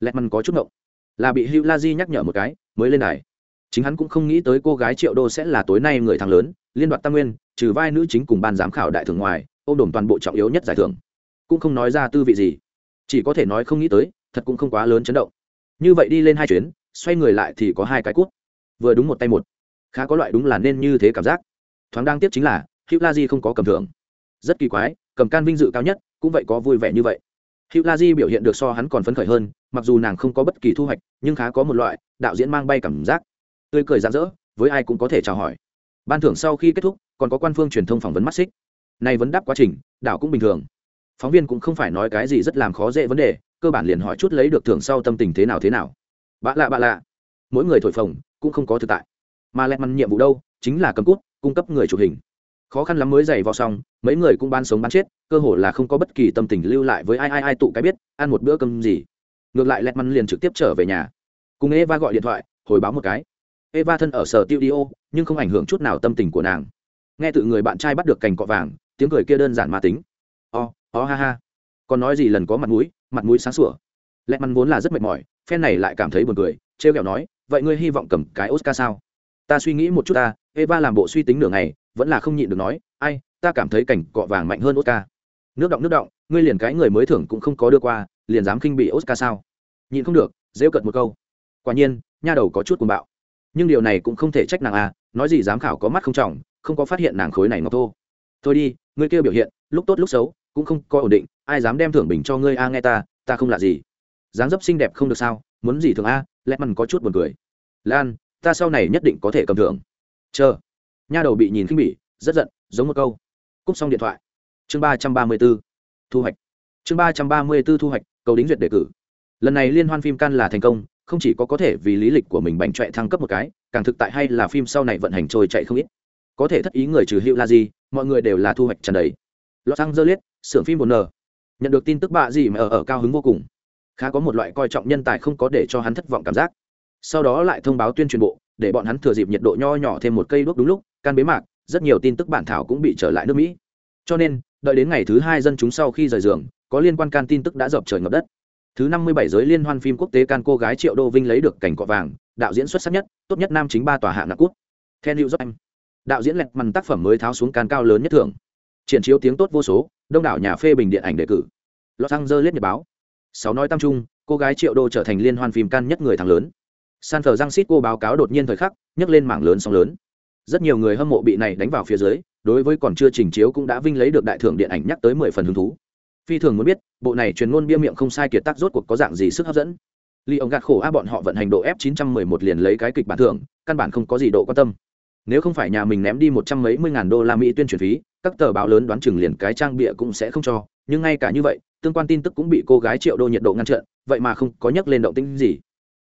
Lẹt mằn có chút ngộng. Là bị hữu la di nhắc nhở một cái, mới lên đài. Chính hắn cũng không nghĩ tới cô gái triệu đô sẽ là tối nay người thắng lớn, liên đoạt tam nguyên, trừ vai nữ chính cùng ban giám khảo đại thưởng ngoài, ôm đồn toàn bộ trọng yếu nhất giải thưởng. Cũng không nói ra tư vị gì. Chỉ có thể nói không nghĩ tới, thật cũng không quá lớn chấn động. Như vậy đi lên hai chuyến, xoay người lại thì có hai cái cút. Vừa đúng một tay một khá có loại đúng là nên như thế cảm giác. Thoáng đang tiếp chính là hữu la di không có cầm thưởng. Rất kỳ quái, cầm can vinh dự cao nhất, cũng vậy có vui vẻ như vậy. Hữu la di biểu hiện được so hắn còn phấn khởi hơn, mặc dù nàng không có bất kỳ thu hoạch, nhưng khá có một loại, đạo diễn mang bay cảm giác. Tươi cười rạng rỡ, với ai cũng có thể chào hỏi. Ban thưởng sau khi kết thúc, còn có quan phương truyền thông phỏng vấn mắt xích. Này vấn đáp quá trình đạo cũng bình thường. Phóng viên cũng không phải nói cái gì rất làm khó dễ vấn đề, cơ bản liền hỏi chút lấy được thưởng sau tâm tình thế nào thế nào. Bạ lạ bạ lạ. Mỗi người thổi phồng, cũng không có thực tại mà lẹt măn nhiệm vụ đâu chính là cầm cút cung cấp người chụp hình. Khó khăn lắm mới giày vào xong mấy người cũng ban sống bán chết cơ hồ là không có bất kỳ tâm tình lưu lại với ai ai ai tụ cái biết ăn một bữa cơm gì. Ngược lại lẹt măn liền trực tiếp trở về nhà. Cùng eva gọi điện thoại hồi báo một cái. Eva thân ở sở tiêu đi ô nhưng không ảnh hưởng chút nào tâm tình của nàng. Nghe tự người bạn trai bắt được cành cọ vàng tiếng cười kia đơn giản mà tính. O、oh, o、oh, ha ha. Còn nói gì lần có mặt mũi mặt mũi sáng sủa. Lẹt măn vốn là rất mệt mỏi phen này lại cảm thấy buồn cười trêu ghẹo nói vậy ngươi hy vọng cầm cái oscar sao? Ta suy nghĩ một chút ta, eva làm bộ suy tính nửa ngày, vẫn là không nhịn được nói, ai, ta cảm thấy cảnh cọ vàng mạnh hơn oscar. Nước động nước động, ngươi liền cái người mới thưởng cũng không có đưa qua, liền dám khinh bị oscar sao? Nhịn không được dễ cận một câu. Quả nhiên, nha đầu có chút cuồng bạo. Nhưng điều này cũng không thể trách nàng à nói gì giám khảo có mắt không trọng, không có phát hiện nàng khối này ngọc thô. Thôi đi, ngươi kêu biểu hiện, lúc tốt lúc xấu, cũng không có ổn định, ai dám đem thưởng bình cho ngươi a nghe ta ta không là gì. Dáng dấp xinh đẹp không được sao, muốn gì thường a lẽ mằn có chút buồn cười. Lan ta sau này nhất định có thể cầm thưởng. Chờ. Nha đầu bị nhìn khinh bỉ, rất giận, giống một câu. Cúp xong điện thoại. Chương ba trăm ba mươi b ố thu hoạch. Chương ba trăm ba mươi b ố thu hoạch, cầu đính duyệt đề cử. Lần này liên hoan phim can là thành công, không chỉ có có thể vì lý lịch của mình bành trọe thăng cấp một cái, càng thực tại hay là phim sau này vận hành trôi chạy không ít. Có thể thất ý người trừ hữu là gì mọi người đều là thu hoạch trần đầy. Los angeles, xưởng phim một n nhận được tin tức bạ gì mà ở ở cao hứng vô cùng. Khá có một loại coi trọng nhân tài không có để cho hắn thất vọng cảm giác sau đó lại thông báo tuyên truyền bộ, để bọn hắn thừa dịp nhiệt độ nho nhỏ thêm một cây đuốc đúng lúc, can bế mạc, rất nhiều tin tức bản thảo cũng bị trở lại nước mỹ. Cho nên, đợi đến ngày thứ hai dân chúng sau khi rời giường, có liên quan can tin tức đã dập trời ngập đất. Thứ năm mươi bảy giới liên hoan phim quốc tế can cô gái triệu đô vinh lấy được cảnh cọ vàng, đạo diễn xuất sắc nhất, tốt nhất nam chính ba tòa hạng nặng cút hữu giúp em đạo diễn lẹt mằn tác phẩm mới tháo xuống can cao lớn nhất thường triển chiếu tiếng tốt vô số, đông đảo nhà phê bình điện ảnh đề cử. Los angeles nhật báo. Sáu nói tam trung, cô gái triệu đô trở thành liên hoan phim can nhất người thắng lớn san cô báo cáo đột nhiên thời khắc, nhấc lên mảng lớn sóng lớn. Rất nhiều người hâm mộ bị này đánh vào phía dưới, đối với còn chưa trình chiếu cũng đã vinh lấy được đại thưởng điện ảnh nhắc tới mười phần hứng thú. Phi thường muốn biết, bộ này truyền ngôn bia miệng không sai kiệt tác rốt cuộc có dạng gì sức hấp dẫn. Lý ông gạt khổ a bọn họ vận hành độ f 911 liền lấy cái kịch bản thưởng, căn bản không có gì độ quan tâm. Nếu không phải nhà mình ném đi một trăm mấy mươi ngàn đô la mỹ tuyên truyền phí, các tờ báo lớn đoán chừng liền cái trang bịa cũng sẽ không cho. Nhưng ngay cả như vậy, tương quan tin tức cũng bị cô gái triệu đô nhiệt độ ngăn chặn, vậy mà không có nhắc lên động tĩnh gì.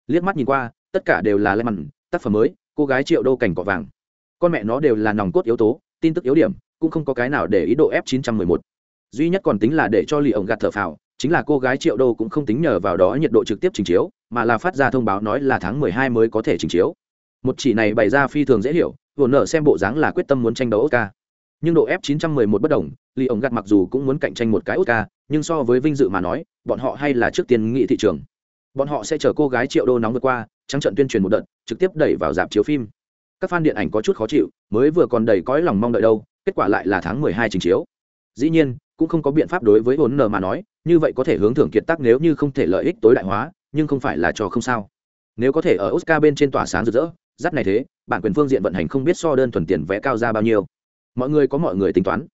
Liếc mắt nhìn qua tất cả đều là lem mặn tác phẩm mới, cô gái triệu đô cảnh cỏ vàng. Con mẹ nó đều là nòng cốt yếu tố, tin tức yếu điểm, cũng không có cái nào để ý độ f 911 duy nhất còn tính là để cho lì ổng gạt thở phào, chính là cô gái triệu đô cũng không tính nhờ vào đó nhiệt độ trực tiếp trình chiếu, mà là phát ra thông báo nói là tháng 12 mới có thể trình chiếu. Một chỉ này bày ra phi thường dễ hiểu, vừa nợ xem bộ dáng là quyết tâm muốn tranh đấu oscar. Nhưng độ f 911 bất đồng, lì ổng gạt mặc dù cũng muốn cạnh tranh một cái oscar, nhưng so với vinh dự mà nói, bọn họ hay là trước tiên nghị thị trường. Bọn họ sẽ chờ cô gái triệu đô nóng vượt qua trắng trận tuyên truyền một đợt trực tiếp đẩy vào dạp chiếu phim. Các fan điện ảnh có chút khó chịu mới vừa còn đầy cõi lòng mong đợi đâu kết quả lại là tháng mười hai trình chiếu. Dĩ nhiên cũng không có biện pháp đối với vốn nờ mà nói như vậy có thể hướng thưởng kiệt tác nếu như không thể lợi ích tối đại hóa nhưng không phải là cho không sao. Nếu có thể ở oscar bên trên tỏa sáng rực rỡ dắt này thế bản quyền phương diện vận hành không biết so đơn thuần tiền vẽ cao ra bao nhiêu. Mọi người có mọi người tính toán.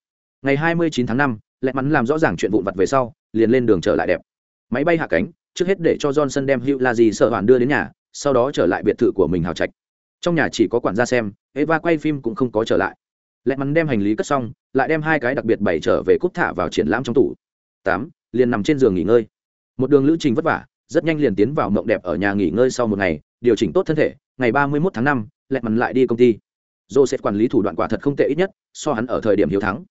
Ngày 29 tháng 5, lẹ mắn làm rõ ràng chuyện vụn vặt về sau liền lên đường trở lại đẹp. Máy bay hạ cánh trước hết để cho johnson đem hữu la gì sợ hoàn đưa đến nhà sau đó trở lại biệt thự của mình hào trạch. Trong nhà chỉ có quản gia xem, eva quay phim cũng không có trở lại. Lẹ mắn đem hành lý cất xong, lại đem hai cái đặc biệt bày trở về cúp thả vào triển lãm trong tủ. Tám, liền nằm trên giường nghỉ ngơi. Một đường lữ trình vất vả, rất nhanh liền tiến vào mộng đẹp ở nhà nghỉ ngơi sau một ngày, điều chỉnh tốt thân thể, ngày ba mươi mốt tháng năm lẹ mắn lại đi công ty. Joseph quản lý thủ đoạn quả thật không tệ ít nhất, so hắn ở thời điểm hiếu thắng.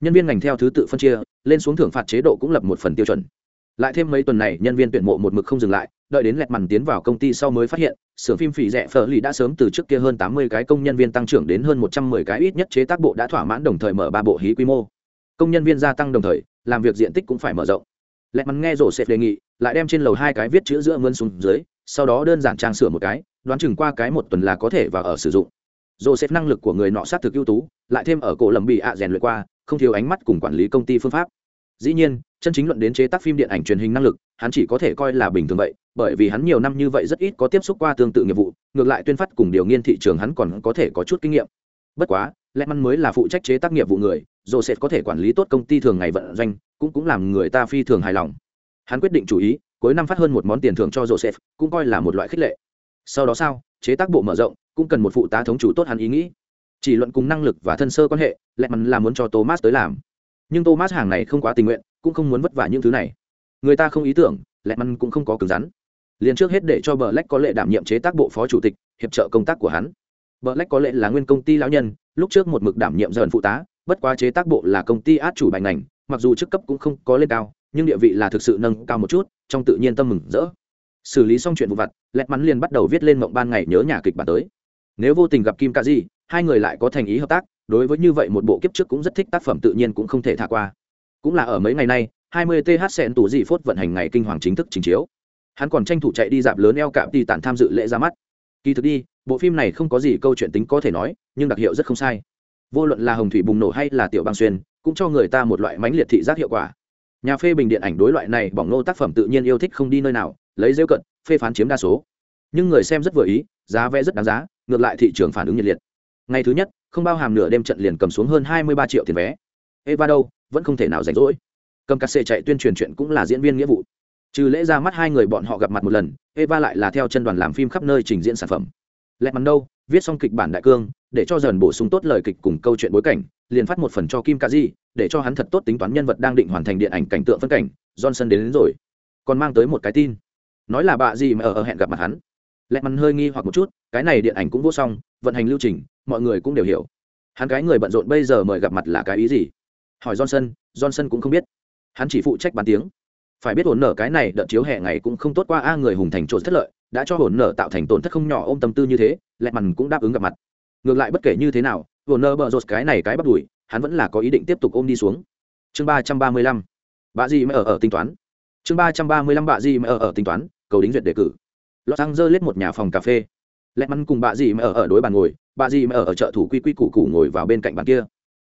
Nhân viên ngành theo thứ tự phân chia, lên xuống thưởng phạt chế độ cũng lập một phần tiêu chuẩn lại thêm mấy tuần này nhân viên tuyển mộ một mực không dừng lại đợi đến lẹt mằn tiến vào công ty sau mới phát hiện xưởng phim phỉ rẻ phở lì đã sớm từ trước kia hơn tám mươi cái công nhân viên tăng trưởng đến hơn một trăm mười cái ít nhất chế tác bộ đã thỏa mãn đồng thời mở ba bộ hí quy mô. Công nhân viên gia tăng đồng thời làm việc diện tích cũng phải mở rộng. Lẹt mằn nghe rổ xẹp đề nghị lại đem trên lầu hai cái viết chữ giữa mươn xuống dưới sau đó đơn giản trang sửa một cái đoán chừng qua cái một tuần là có thể và ở sử dụng. Joseph năng lực của người nọ sát thực ưu tú, lại thêm ở cổ lầm bị ạ rèn luyện qua, không thiếu ánh mắt cùng quản lý công ty phương pháp. Dĩ nhiên, chân chính luận đến chế tác phim điện ảnh truyền hình năng lực, hắn chỉ có thể coi là bình thường vậy, bởi vì hắn nhiều năm như vậy rất ít có tiếp xúc qua tương tự nghiệp vụ, ngược lại tuyên phát cùng điều nghiên thị trường hắn còn có thể có chút kinh nghiệm. Bất quá, Lehman mới là phụ trách chế tác nghiệp vụ người, Joseph có thể quản lý tốt công ty thường ngày vận doanh, cũng cũng làm người ta phi thường hài lòng. Hắn quyết định chủ ý, cuối năm phát hơn một món tiền thưởng cho Joseph, cũng coi là một loại khích lệ. Sau đó sao, chế tác bộ mở rộng, cũng cần một phụ tá thống chủ tốt hắn ý nghĩ chỉ luận cùng năng lực và thân sơ quan hệ lẹ măn là muốn cho thomas tới làm nhưng thomas hàng này không quá tình nguyện cũng không muốn vất vả những thứ này. Người ta không ý tưởng, lẹ măn cũng không có cứng rắn. Liền trước hết để cho bờ lách có lệ đảm nhiệm chế tác bộ phó chủ tịch, hiệp trợ công tác của hắn. Bờ lách có lệ là nguyên công ty lão nhân, lúc trước một mực đảm nhiệm dần phụ tá, bất quá chế tác bộ là công ty át chủ bài ngành, mặc dù chức cấp cũng không có lên cao, nhưng địa vị là thực sự nâng cao một chút, trong tự nhiên tâm mừng rỡ. Xử lý xong chuyện vụ vặt lẹt mắn liền bắt đầu viết lên mộng ban ngày nhớ nhà kịch bản tới. Nếu vô tình gặp kim ca di, hai người lại có thành ý hợp tác, đối với như vậy một bộ kiếp trước cũng rất thích tác phẩm tự nhiên cũng không thể thả qua cũng là ở mấy ngày nay 20 th sen tủ dị phốt vận hành ngày kinh hoàng chính thức trình chiếu. Hắn còn tranh thủ chạy đi dạp lớn eo cạm đi tản tham dự lễ ra mắt. Kỳ thực đi, bộ phim này không có gì câu chuyện tính có thể nói, nhưng đặc hiệu rất không sai. Vô luận là hồng thủy bùng nổ hay là tiểu băng xuyên, cũng cho người ta một loại mãnh liệt thị giác hiệu quả. Nhà phê bình điện ảnh đối loại này bỏng nô tác phẩm tự nhiên yêu thích không đi nơi nào, lấy rêu cận, phê phán chiếm đa số. Nhưng người xem rất vừa ý, giá vé rất đáng giá, ngược lại thị trường phản ứng nhiệt liệt. Ngày thứ nhất, không bao hàm nửa đêm trận liền cầm xuống hơn hai mươi ba triệu tiền vé eva đâu vẫn không thể nào rảnh rỗi. Cầm cắt xệ chạy tuyên truyền chuyện cũng là diễn viên nghĩa vụ. Trừ lễ ra mắt hai người bọn họ gặp mặt một lần eva lại là theo chân đoàn làm phim khắp nơi trình diễn sản phẩm. Lẹt mắn đâu viết xong kịch bản đại cương để cho dần bổ sung tốt lời kịch cùng câu chuyện bối cảnh liền phát một phần cho kim kaji để cho hắn thật tốt tính toán nhân vật đang định hoàn thành điện ảnh cảnh tượng phân cảnh johnson đến, đến rồi. Còn mang tới một cái tin. Nói là bà gì mà ở hẹn gặp mặt hắn. Lẹt mắn hơi nghi hoặc một chút cái này điện ảnh cũng vô xong vận hành lưu trình mọi người cũng đều hiểu. Hắn cái người bận rộn bây giờ mời gặp mặt là cái ý gì? Hỏi johnson johnson cũng không biết. Hắn chỉ phụ trách bán tiếng. Phải biết hồn nở cái này đợt chiếu hè ngày cũng không tốt qua a người hùng thành trộn thất lợi, đã cho hồn nở tạo thành tổn thất không nhỏ ôm tâm tư như thế, lẹt mằn cũng đáp ứng gặp mặt. Ngược lại bất kể như thế nào, hồn nở bợ rột cái này cái bắt đuổi, hắn vẫn là có ý định tiếp tục ôm đi xuống. Chương ba trăm ba mươi lăm. Bà gì mà ở ở tính toán. Chương ba trăm ba mươi lăm bà gì mà ở ở tính toán, cầu đính duyệt đề cử. Lọt xăng dơ lết một nhà phòng cà phê. Lẹ mắn cùng bà dì mà ở ở đối bàn ngồi bà dì mà ở ở chợ thủ quy quy củ củ ngồi vào bên cạnh bàn kia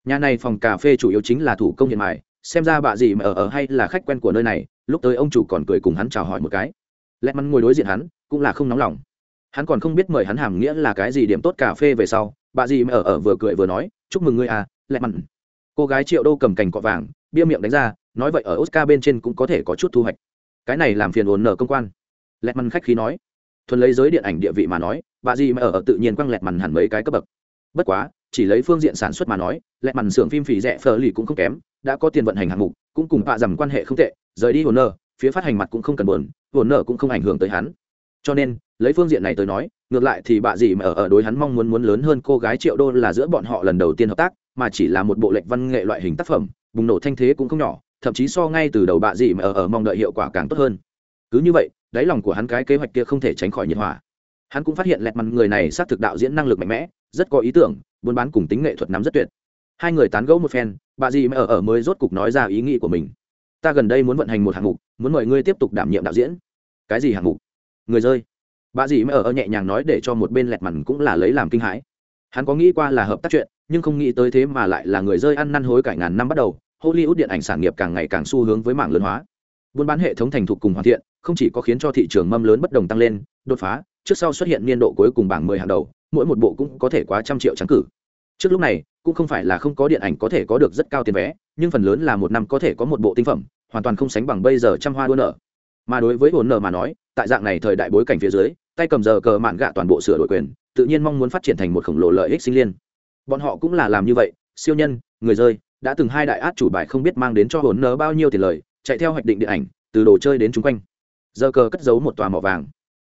nhà này phòng cà phê chủ yếu chính là thủ công hiện mài xem ra bà dì mà ở ở hay là khách quen của nơi này lúc tới ông chủ còn cười cùng hắn chào hỏi một cái. Lẽ mắn ngồi đối diện hắn cũng là không nóng lòng. Hắn còn không biết mời hắn hàm nghĩa là cái gì điểm tốt cà phê về sau bà dì mà ở ở vừa cười vừa nói chúc mừng ngươi à lẽ mắn. Cô gái triệu đô cầm cành cọ vàng bia miệng đánh ra nói vậy ở oscar bên trên cũng có thể có chút thu hoạch. Cái này làm phiền ồn nở công quan. Lẽ mắn khách khí nói. Thuần lấy giới điện ảnh địa vị mà nói bà gì mà ở, ở tự nhiên quăng lẹt mằn hẳn mấy cái cấp bậc. Bất quá chỉ lấy phương diện sản xuất mà nói lẹt mằn xưởng phim phì rẻ phờ lì cũng không kém đã có tiền vận hành hạng mục cũng cùng bạ dầm quan hệ không tệ rời đi hồn nơ phía phát hành mặt cũng không cần buồn hồn nơ cũng không ảnh hưởng tới hắn. Cho nên lấy phương diện này tới nói ngược lại thì bà gì mà ở, ở đối hắn mong muốn muốn lớn hơn cô gái triệu đô là giữa bọn họ lần đầu tiên hợp tác mà chỉ là một bộ lệnh văn nghệ loại hình tác phẩm bùng nổ thanh thế cũng không nhỏ thậm chí so ngay từ đầu bà gì mà ở, ở mong đợi hiệu quả càng tốt hơn. Cứ như vậy đáy lòng của hắn cái kế hoạch kia không thể tránh khỏi nhiệt hỏa. Hắn cũng phát hiện lẹt mặt người này xác thực đạo diễn năng lực mạnh mẽ rất có ý tưởng buôn bán cùng tính nghệ thuật nắm rất tuyệt. Hai người tán gẫu một phen, bà dì mới ở ở mới rốt cục nói ra ý nghĩ của mình. Ta gần đây muốn vận hành một hạng mục, muốn mời ngươi tiếp tục đảm nhiệm đạo diễn. Cái gì hạng mục? Người rơi. Bà dì mới ở ở nhẹ nhàng nói để cho một bên lẹt mằn cũng là lấy làm kinh hãi. Hắn có nghĩ qua là hợp tác chuyện, nhưng không nghĩ tới thế mà lại là người rơi ăn năn hối cải ngàn năm bắt đầu, hollywood điện ảnh sản nghiệp càng ngày càng xu hướng với mảng lớn hóa. Buôn bán hệ thống thành thục cùng hoàn thiện, không chỉ có khiến cho thị trường mâm lớn bất đồng tăng lên, đột phá trước sau xuất hiện niên độ cuối cùng bảng mười hàng đầu, mỗi một bộ cũng có thể quá trăm triệu trắng cử. Trước lúc này, cũng không phải là không có điện ảnh có thể có được rất cao tiền vé, nhưng phần lớn là một năm có thể có một bộ tinh phẩm, hoàn toàn không sánh bằng bây giờ trăm hoa đua nở mà đối với hồn nở mà nói, tại dạng này thời đại bối cảnh phía dưới, tay cầm giờ cờ mạn gạ toàn bộ sửa đổi quyền, tự nhiên mong muốn phát triển thành một khổng lồ lợi ích sinh liên. Bọn họ cũng là làm như vậy, siêu nhân, người rơi, đã từng hai đại át chủ bài không biết mang đến cho hồn nở bao nhiêu tiền lời, chạy theo hoạch định điện ảnh, từ đồ chơi đến chung quanh. Giờ cờ cất giấu một tòa mỏ vàng.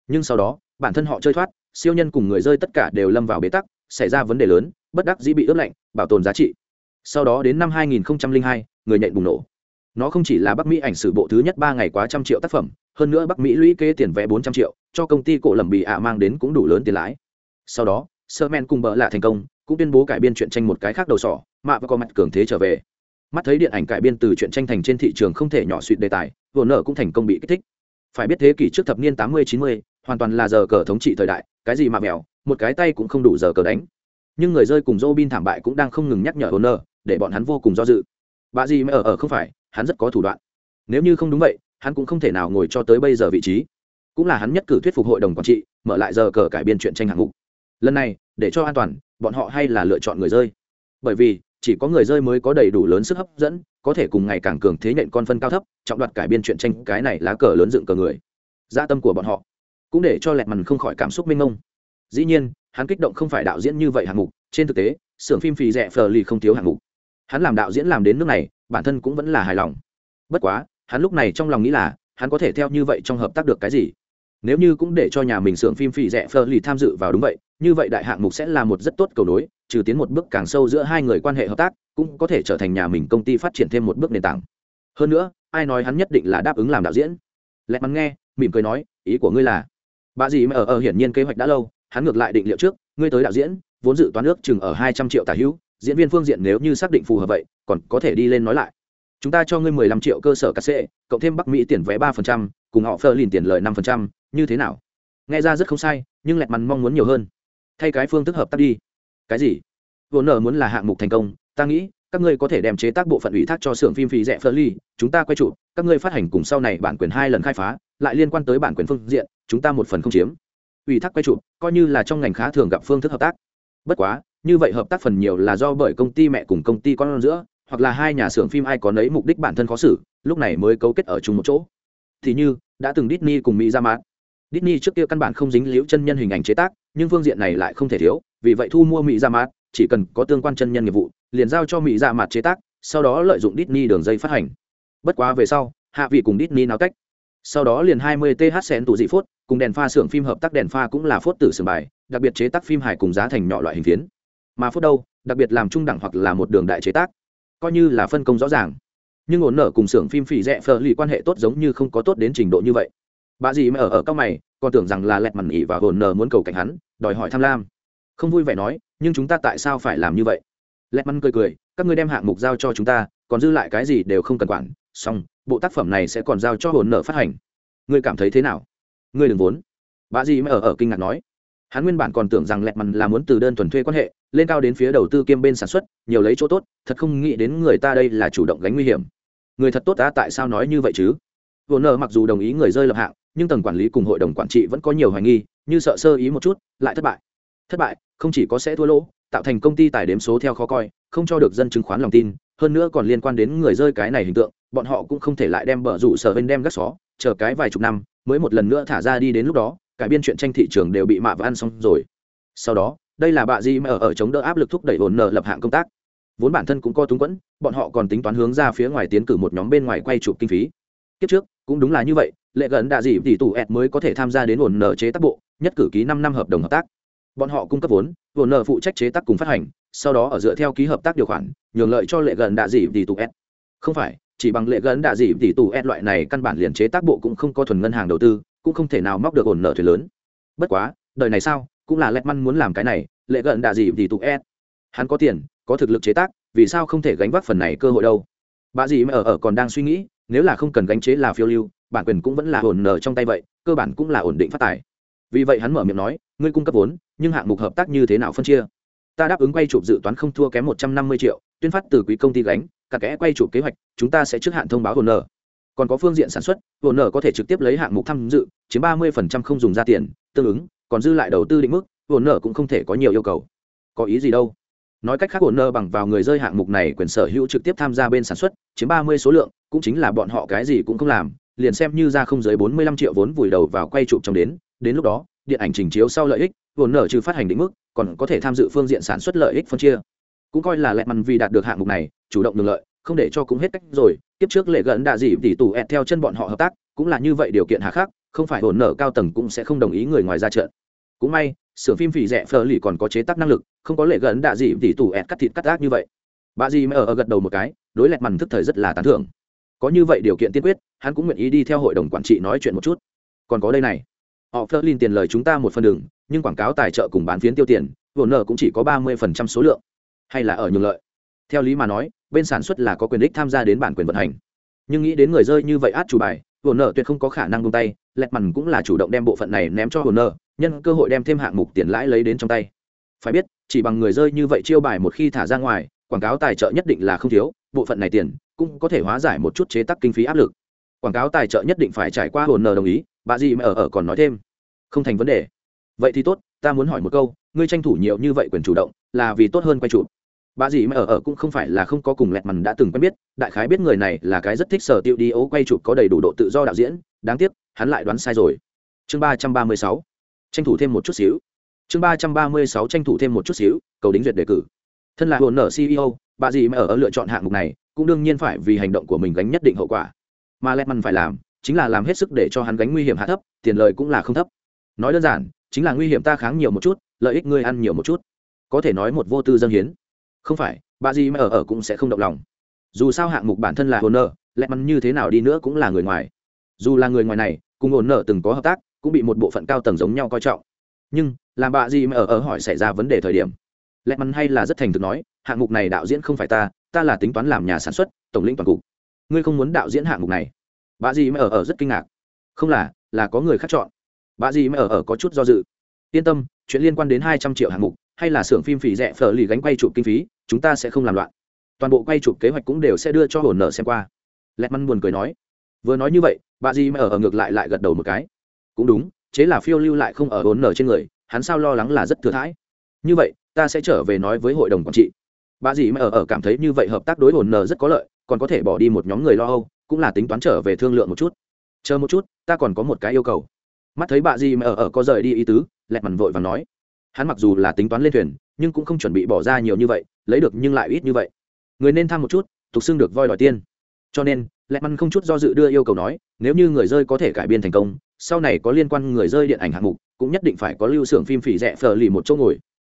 Nhưng sau đó bản thân họ chơi thoát siêu nhân cùng người rơi tất cả đều lâm vào bế tắc xảy ra vấn đề lớn bất đắc dĩ bị ướp lạnh bảo tồn giá trị. Sau đó đến năm 2002, người nhện bùng nổ. Nó không chỉ là bắc mỹ ảnh sử bộ thứ nhất ba ngày quá trăm triệu tác phẩm hơn nữa bắc mỹ lũy kế tiền vẽ bốn trăm triệu cho công ty cổ lầm bị ạ mang đến cũng đủ lớn tiền lãi. Sau đó sơ men cùng bợ lạ thành công cũng tuyên bố cải biên truyện tranh một cái khác đầu sỏ mạ và có mặt cường thế trở về. Mắt thấy điện ảnh cải biên từ truyện tranh thành trên thị trường không thể nhỏ suỵt đề tài vồn nợ cũng thành công bị kích thích. Phải biết thế kỷ trước thập niên tám mươi chín mươi hoàn toàn là giờ cờ thống trị thời đại cái gì mà mèo một cái tay cũng không đủ giờ cờ đánh nhưng người rơi cùng Robin thảm bại cũng đang không ngừng nhắc nhở Honor, để bọn hắn vô cùng do dự. Bà gì mà ở ở không phải, hắn rất có thủ đoạn. Nếu như không đúng vậy, hắn cũng không thể nào ngồi cho tới bây giờ vị trí. Cũng là hắn nhất cử thuyết phục hội đồng quản trị, mở lại giờ cờ cải biên chuyện tranh hạng mục. Lần này, để cho an toàn, bọn họ hay là lựa chọn người rơi. Bởi vì, chỉ có người rơi mới có đầy đủ lớn sức hấp dẫn, có thể cùng ngày càng cường thế nện con phân cao thấp, trọng đoạt cải biên chuyện tranh, cái này lá cờ lớn dựng cờ người. gia tâm của bọn họ, cũng để cho lẹt mằn không khỏi cảm xúc mênh mông. Dĩ nhiên, hắn kích động không phải đạo diễn như vậy hạng mục trên thực tế xưởng phim phì rẻ phờ lì không thiếu hạng mục. Hắn làm đạo diễn làm đến nước này bản thân cũng vẫn là hài lòng. Bất quá hắn lúc này trong lòng nghĩ là hắn có thể theo như vậy trong hợp tác được cái gì? Nếu như cũng để cho nhà mình xưởng phim phì rẻ phờ lì tham dự vào đúng vậy như vậy đại hạng mục sẽ là một rất tốt cầu nối trừ tiến một bước càng sâu giữa hai người quan hệ hợp tác cũng có thể trở thành nhà mình công ty phát triển thêm một bước nền tảng. Hơn nữa ai nói hắn nhất định là đáp ứng làm đạo diễn? Lẹ mắn nghe mỉm cười nói ý của ngươi là bà gì mà ở ở hiển nhiên kế hoạch đã lâu, hắn ngược lại định liệu trước, ngươi tới đạo diễn, vốn dự toán ước chừng ở hai trăm triệu tả hữu, diễn viên phương diện nếu như xác định phù hợp vậy, còn có thể đi lên nói lại. Chúng ta cho ngươi mười lăm triệu cơ sở cắt xệ cộng thêm bắc mỹ tiền vé ba phần trăm, cùng họ phơ lìn tiền lời năm phần trăm, như thế nào? Nghe ra rất không sai, nhưng lẹt mắn mong muốn nhiều hơn. Thay cái phương thức hợp tác đi. Cái gì? Vốn nở muốn là hạng mục thành công, ta nghĩ, các ngươi có thể đem chế tác bộ phận ủy thác cho xưởng phim phí rẻ phơ ly chúng ta quay trụ, các ngươi phát hành cùng sau này bản quyền hai lần khai phá lại liên quan tới bản quyền phương diện, chúng ta một phần không chiếm. Ủy thác quay chụp coi như là trong ngành khá thường gặp phương thức hợp tác. Bất quá, như vậy hợp tác phần nhiều là do bởi công ty mẹ cùng công ty con giữa, hoặc là hai nhà xưởng phim ai có nấy mục đích bản thân khó xử, lúc này mới cấu kết ở chung một chỗ. Thì như, đã từng Disney cùng Mỹ ra mát Disney trước kia căn bản không dính liễu chân nhân hình ảnh chế tác, nhưng phương diện này lại không thể thiếu, vì vậy thu mua Mỹ ra mát chỉ cần có tương quan chân nhân nghiệp vụ, liền giao cho Mỹ ra mặt chế tác, sau đó lợi dụng Disney đường dây phát hành. Bất quá về sau, hạ vị cùng Disney náo tách sau đó liền 20 th sen tủ dị phốt, cùng đèn pha xưởng phim hợp tác đèn pha cũng là phốt tử sưởng bài, đặc biệt chế tác phim hài cùng giá thành nhỏ loại hình phiến. Mà phốt đâu, đặc biệt làm trung đẳng hoặc là một đường đại chế tác. Coi như là phân công rõ ràng. Nhưng ổn nở cùng xưởng phim phỉ rẻ phở lì quan hệ tốt giống như không có tốt đến trình độ như vậy. Bà gì mà ở ở cao mày, còn tưởng rằng là lẹt mằn ỉ và ổn nở muốn cầu cảnh hắn, đòi hỏi tham lam. Không vui vẻ nói, nhưng chúng ta tại sao phải làm như vậy? Lẹt mằn cười cười, các ngươi đem hạng mục giao cho chúng ta, còn dư lại cái gì đều không cần quản, xong bộ tác phẩm này sẽ còn giao cho Hồn nở phát hành. Ngươi cảm thấy thế nào? Ngươi đừng vốn. Bà dì mẹ ở ở kinh ngạc nói. Hắn nguyên bản còn tưởng rằng lẹt mằn là muốn từ đơn thuần thuê quan hệ, lên cao đến phía đầu tư kiêm bên sản xuất, nhiều lấy chỗ tốt, thật không nghĩ đến người ta đây là chủ động gánh nguy hiểm. Người thật tốt ta tại sao nói như vậy chứ? Hồn nợ mặc dù đồng ý người rơi lập hạng, nhưng tầng quản lý cùng hội đồng quản trị vẫn có nhiều hoài nghi, như sợ sơ ý một chút, lại thất bại. Thất bại, không chỉ có sẽ thua lỗ, tạo thành công ty tài đếm số theo khó coi, không cho được dân chứng khoán lòng tin hơn nữa còn liên quan đến người rơi cái này hình tượng bọn họ cũng không thể lại đem bờ rủ sở bên đem gác xó chờ cái vài chục năm mới một lần nữa thả ra đi đến lúc đó cải biên chuyện tranh thị trường đều bị mạ và ăn xong rồi. Sau đó đây là bạ gì mà ở, ở chống đỡ áp lực thúc đẩy ổn nợ lập hạng công tác. Vốn bản thân cũng co túng quẫn bọn họ còn tính toán hướng ra phía ngoài tiến cử một nhóm bên ngoài quay chụp kinh phí. Kiếp trước cũng đúng là như vậy lệ gần đạ dị tỷ tủ ẹt mới có thể tham gia đến ổn nợ chế tác bộ nhất cử ký năm năm hợp đồng hợp tác. Bọn họ cung cấp vốn ổn nợ phụ trách chế tác cùng phát hành sau đó ở dựa theo ký hợp tác điều khoản, nhường lợi cho lệ gần đạ dị tỷ tụ s. Không phải, chỉ bằng lệ gần đạ dị tỷ tụ s loại này căn bản liền chế tác bộ cũng không có thuần ngân hàng đầu tư, cũng không thể nào móc được ổn nợ thuế lớn. Bất quá, đời này sao, cũng là lẹt măn muốn làm cái này, lệ gần đạ dị tỷ tụ s. Hắn có tiền, có thực lực chế tác, vì sao không thể gánh vác phần này cơ hội đâu? Bà dì mà ở ở còn đang suy nghĩ, nếu là không cần gánh chế là phiêu lưu, bản quyền cũng vẫn là ổn nở trong tay vậy, cơ bản cũng là ổn định phát tài. Vì vậy hắn mở miệng nói, ngươi cung cấp vốn, nhưng hạng mục hợp tác như thế nào phân chia? Ta đáp ứng quay chụp dự toán không thua kém một trăm năm mươi triệu, tuyên phát từ quý công ty gánh, cả kẽ quay chụp kế hoạch, chúng ta sẽ trước hạn thông báo hồn nở còn có phương diện sản xuất hồn nở có thể trực tiếp lấy hạng mục tham dự, chiếm ba mươi không dùng ra tiền, tương ứng, còn dư lại đầu tư định mức hồn nợ cũng không thể có nhiều yêu cầu. Có ý gì đâu? Nói cách khác hồn nợ bằng vào người rơi hạng mục này quyền sở hữu trực tiếp tham gia bên sản xuất, chiếm ba mươi số lượng, cũng chính là bọn họ cái gì cũng không làm, liền xem như ra không dưới bốn mươi lăm triệu vốn vùi đầu vào quay chụp trong đến đến lúc đó, điện ảnh trình chiếu sau lợi ích ổn nợ trừ phát hành định mức còn có thể tham dự phương diện sản xuất lợi ích phân chia. Cũng coi là lẹ mằn vì đạt được hạng mục này chủ động được lợi không để cho cũng hết cách rồi. Kiếp trước lệ gần đạ dị tỷ tù ẹt theo chân bọn họ hợp tác cũng là như vậy điều kiện hà khắc không phải hồn nợ cao tầng cũng sẽ không đồng ý người ngoài ra trận. Cũng may sưởng phim phỉ rẻ phờ lì còn có chế tác năng lực không có lệ gần đạ dị tỷ tù ẹt cắt thịt cắt ác như vậy. Bà dì mẹ ở, ở gật đầu một cái đối lẹt mằn thức thời rất là tán thưởng. Có như vậy điều kiện tiên quyết hắn cũng nguyện ý đi theo hội đồng quản trị nói chuyện một chút. Còn có đây này họ phớt linh tiền lời chúng ta một phần đường, nhưng quảng cáo tài trợ cùng bán phiến tiêu tiền vốn nợ cũng chỉ có ba mươi phần trăm số lượng. Hay là ở nhường lợi. Theo lý mà nói, bên sản xuất là có quyền ích tham gia đến bản quyền vận hành. Nhưng nghĩ đến người rơi như vậy át chủ bài vốn nợ tuyệt không có khả năng buông tay lẹt mằn cũng là chủ động đem bộ phận này ném cho vốn nợ, nhân cơ hội đem thêm hạng mục tiền lãi lấy đến trong tay. Phải biết, chỉ bằng người rơi như vậy chiêu bài một khi thả ra ngoài, quảng cáo tài trợ nhất định là không thiếu, bộ phận này tiền cũng có thể hóa giải một chút chế tắc kinh phí áp lực. Quảng cáo tài trợ nhất định phải trải qua hồn nờ đồng ý bà gì mà ở ở còn nói thêm. Không thành vấn đề. Vậy thì tốt ta muốn hỏi một câu ngươi tranh thủ nhiều như vậy quyền chủ động là vì tốt hơn quay chụp. Bà dì mà ở ở cũng không phải là không có cùng lẹt mằn đã từng quen biết đại khái biết người này là cái rất thích sở tiêu đi ấu quay chụp có đầy đủ độ tự do đạo diễn đáng tiếc hắn lại đoán sai rồi. Chương ba trăm ba mươi sáu tranh thủ thêm một chút xíu. Chương ba trăm ba mươi sáu tranh thủ thêm một chút xíu cầu đính duyệt đề cử. Thân là hồn nở ceo bà dì mà ở, ở lựa chọn hạng mục này cũng đương nhiên phải vì hành động của mình gánh nhất định hậu quả. Mà lẹt mằn phải làm chính là làm hết sức để cho hắn gánh nguy hiểm hạ thấp, tiền lợi cũng là không thấp. Nói đơn giản, chính là nguy hiểm ta kháng nhiều một chút, lợi ích ngươi ăn nhiều một chút. Có thể nói một vô tư dân hiến. Không phải, bà gì mà ở ở cũng sẽ không động lòng. Dù sao hạng mục bản thân là hồn nợ lẹ mắn như thế nào đi nữa cũng là người ngoài. Dù là người ngoài này, cùng hồn nợ từng có hợp tác, cũng bị một bộ phận cao tầng giống nhau coi trọng. Nhưng, làm bà gì mà ở ở hỏi xảy ra vấn đề thời điểm lẹ mắn hay là rất thành thực nói, hạng mục này đạo diễn không phải ta ta là tính toán làm nhà sản xuất, tổng lĩnh toàn cục. Ngươi không muốn đạo diễn hạng mục này bà dì mẹ ở ở rất kinh ngạc. Không là là có người khác chọn. Bà dì mẹ ở ở có chút do dự. Yên tâm chuyện liên quan đến hai trăm triệu hạng mục hay là xưởng phim phỉ rẻ phở lì gánh quay chụp kinh phí chúng ta sẽ không làm loạn. Toàn bộ quay chụp kế hoạch cũng đều sẽ đưa cho hồn Nở xem qua. Lẹt măn buồn cười nói. Vừa nói như vậy bà dì mẹ ở, ở ngược lại lại gật đầu một cái. Cũng đúng chế là phiêu lưu lại không ở hồn Nở trên người hắn sao lo lắng là rất thừa thãi. Như vậy ta sẽ trở về nói với hội đồng quản trị. Bà dì mẹ ở ở cảm thấy như vậy hợp tác đối hồn Nở rất có lợi còn có thể bỏ đi một nhóm người lo âu cũng là tính toán trở về thương lượng một chút. Chờ một chút, ta còn có một cái yêu cầu. Mắt thấy bà gì mà ở ở có rời đi ý tứ lẹt mằn vội và nói. Hắn mặc dù là tính toán lên thuyền, nhưng cũng không chuẩn bị bỏ ra nhiều như vậy, lấy được nhưng lại ít như vậy. Người nên tham một chút tục xưng được voi đòi tiên. Cho nên, lẹ măn không chút do dự đưa yêu cầu nói, nếu như người rơi có thể cải biên thành công, sau này có liên quan người rơi điện ảnh hạng mục, cũng nhất định phải có lưu xưởng phim phỉ rẻ phờ lì một chỗ ngồi.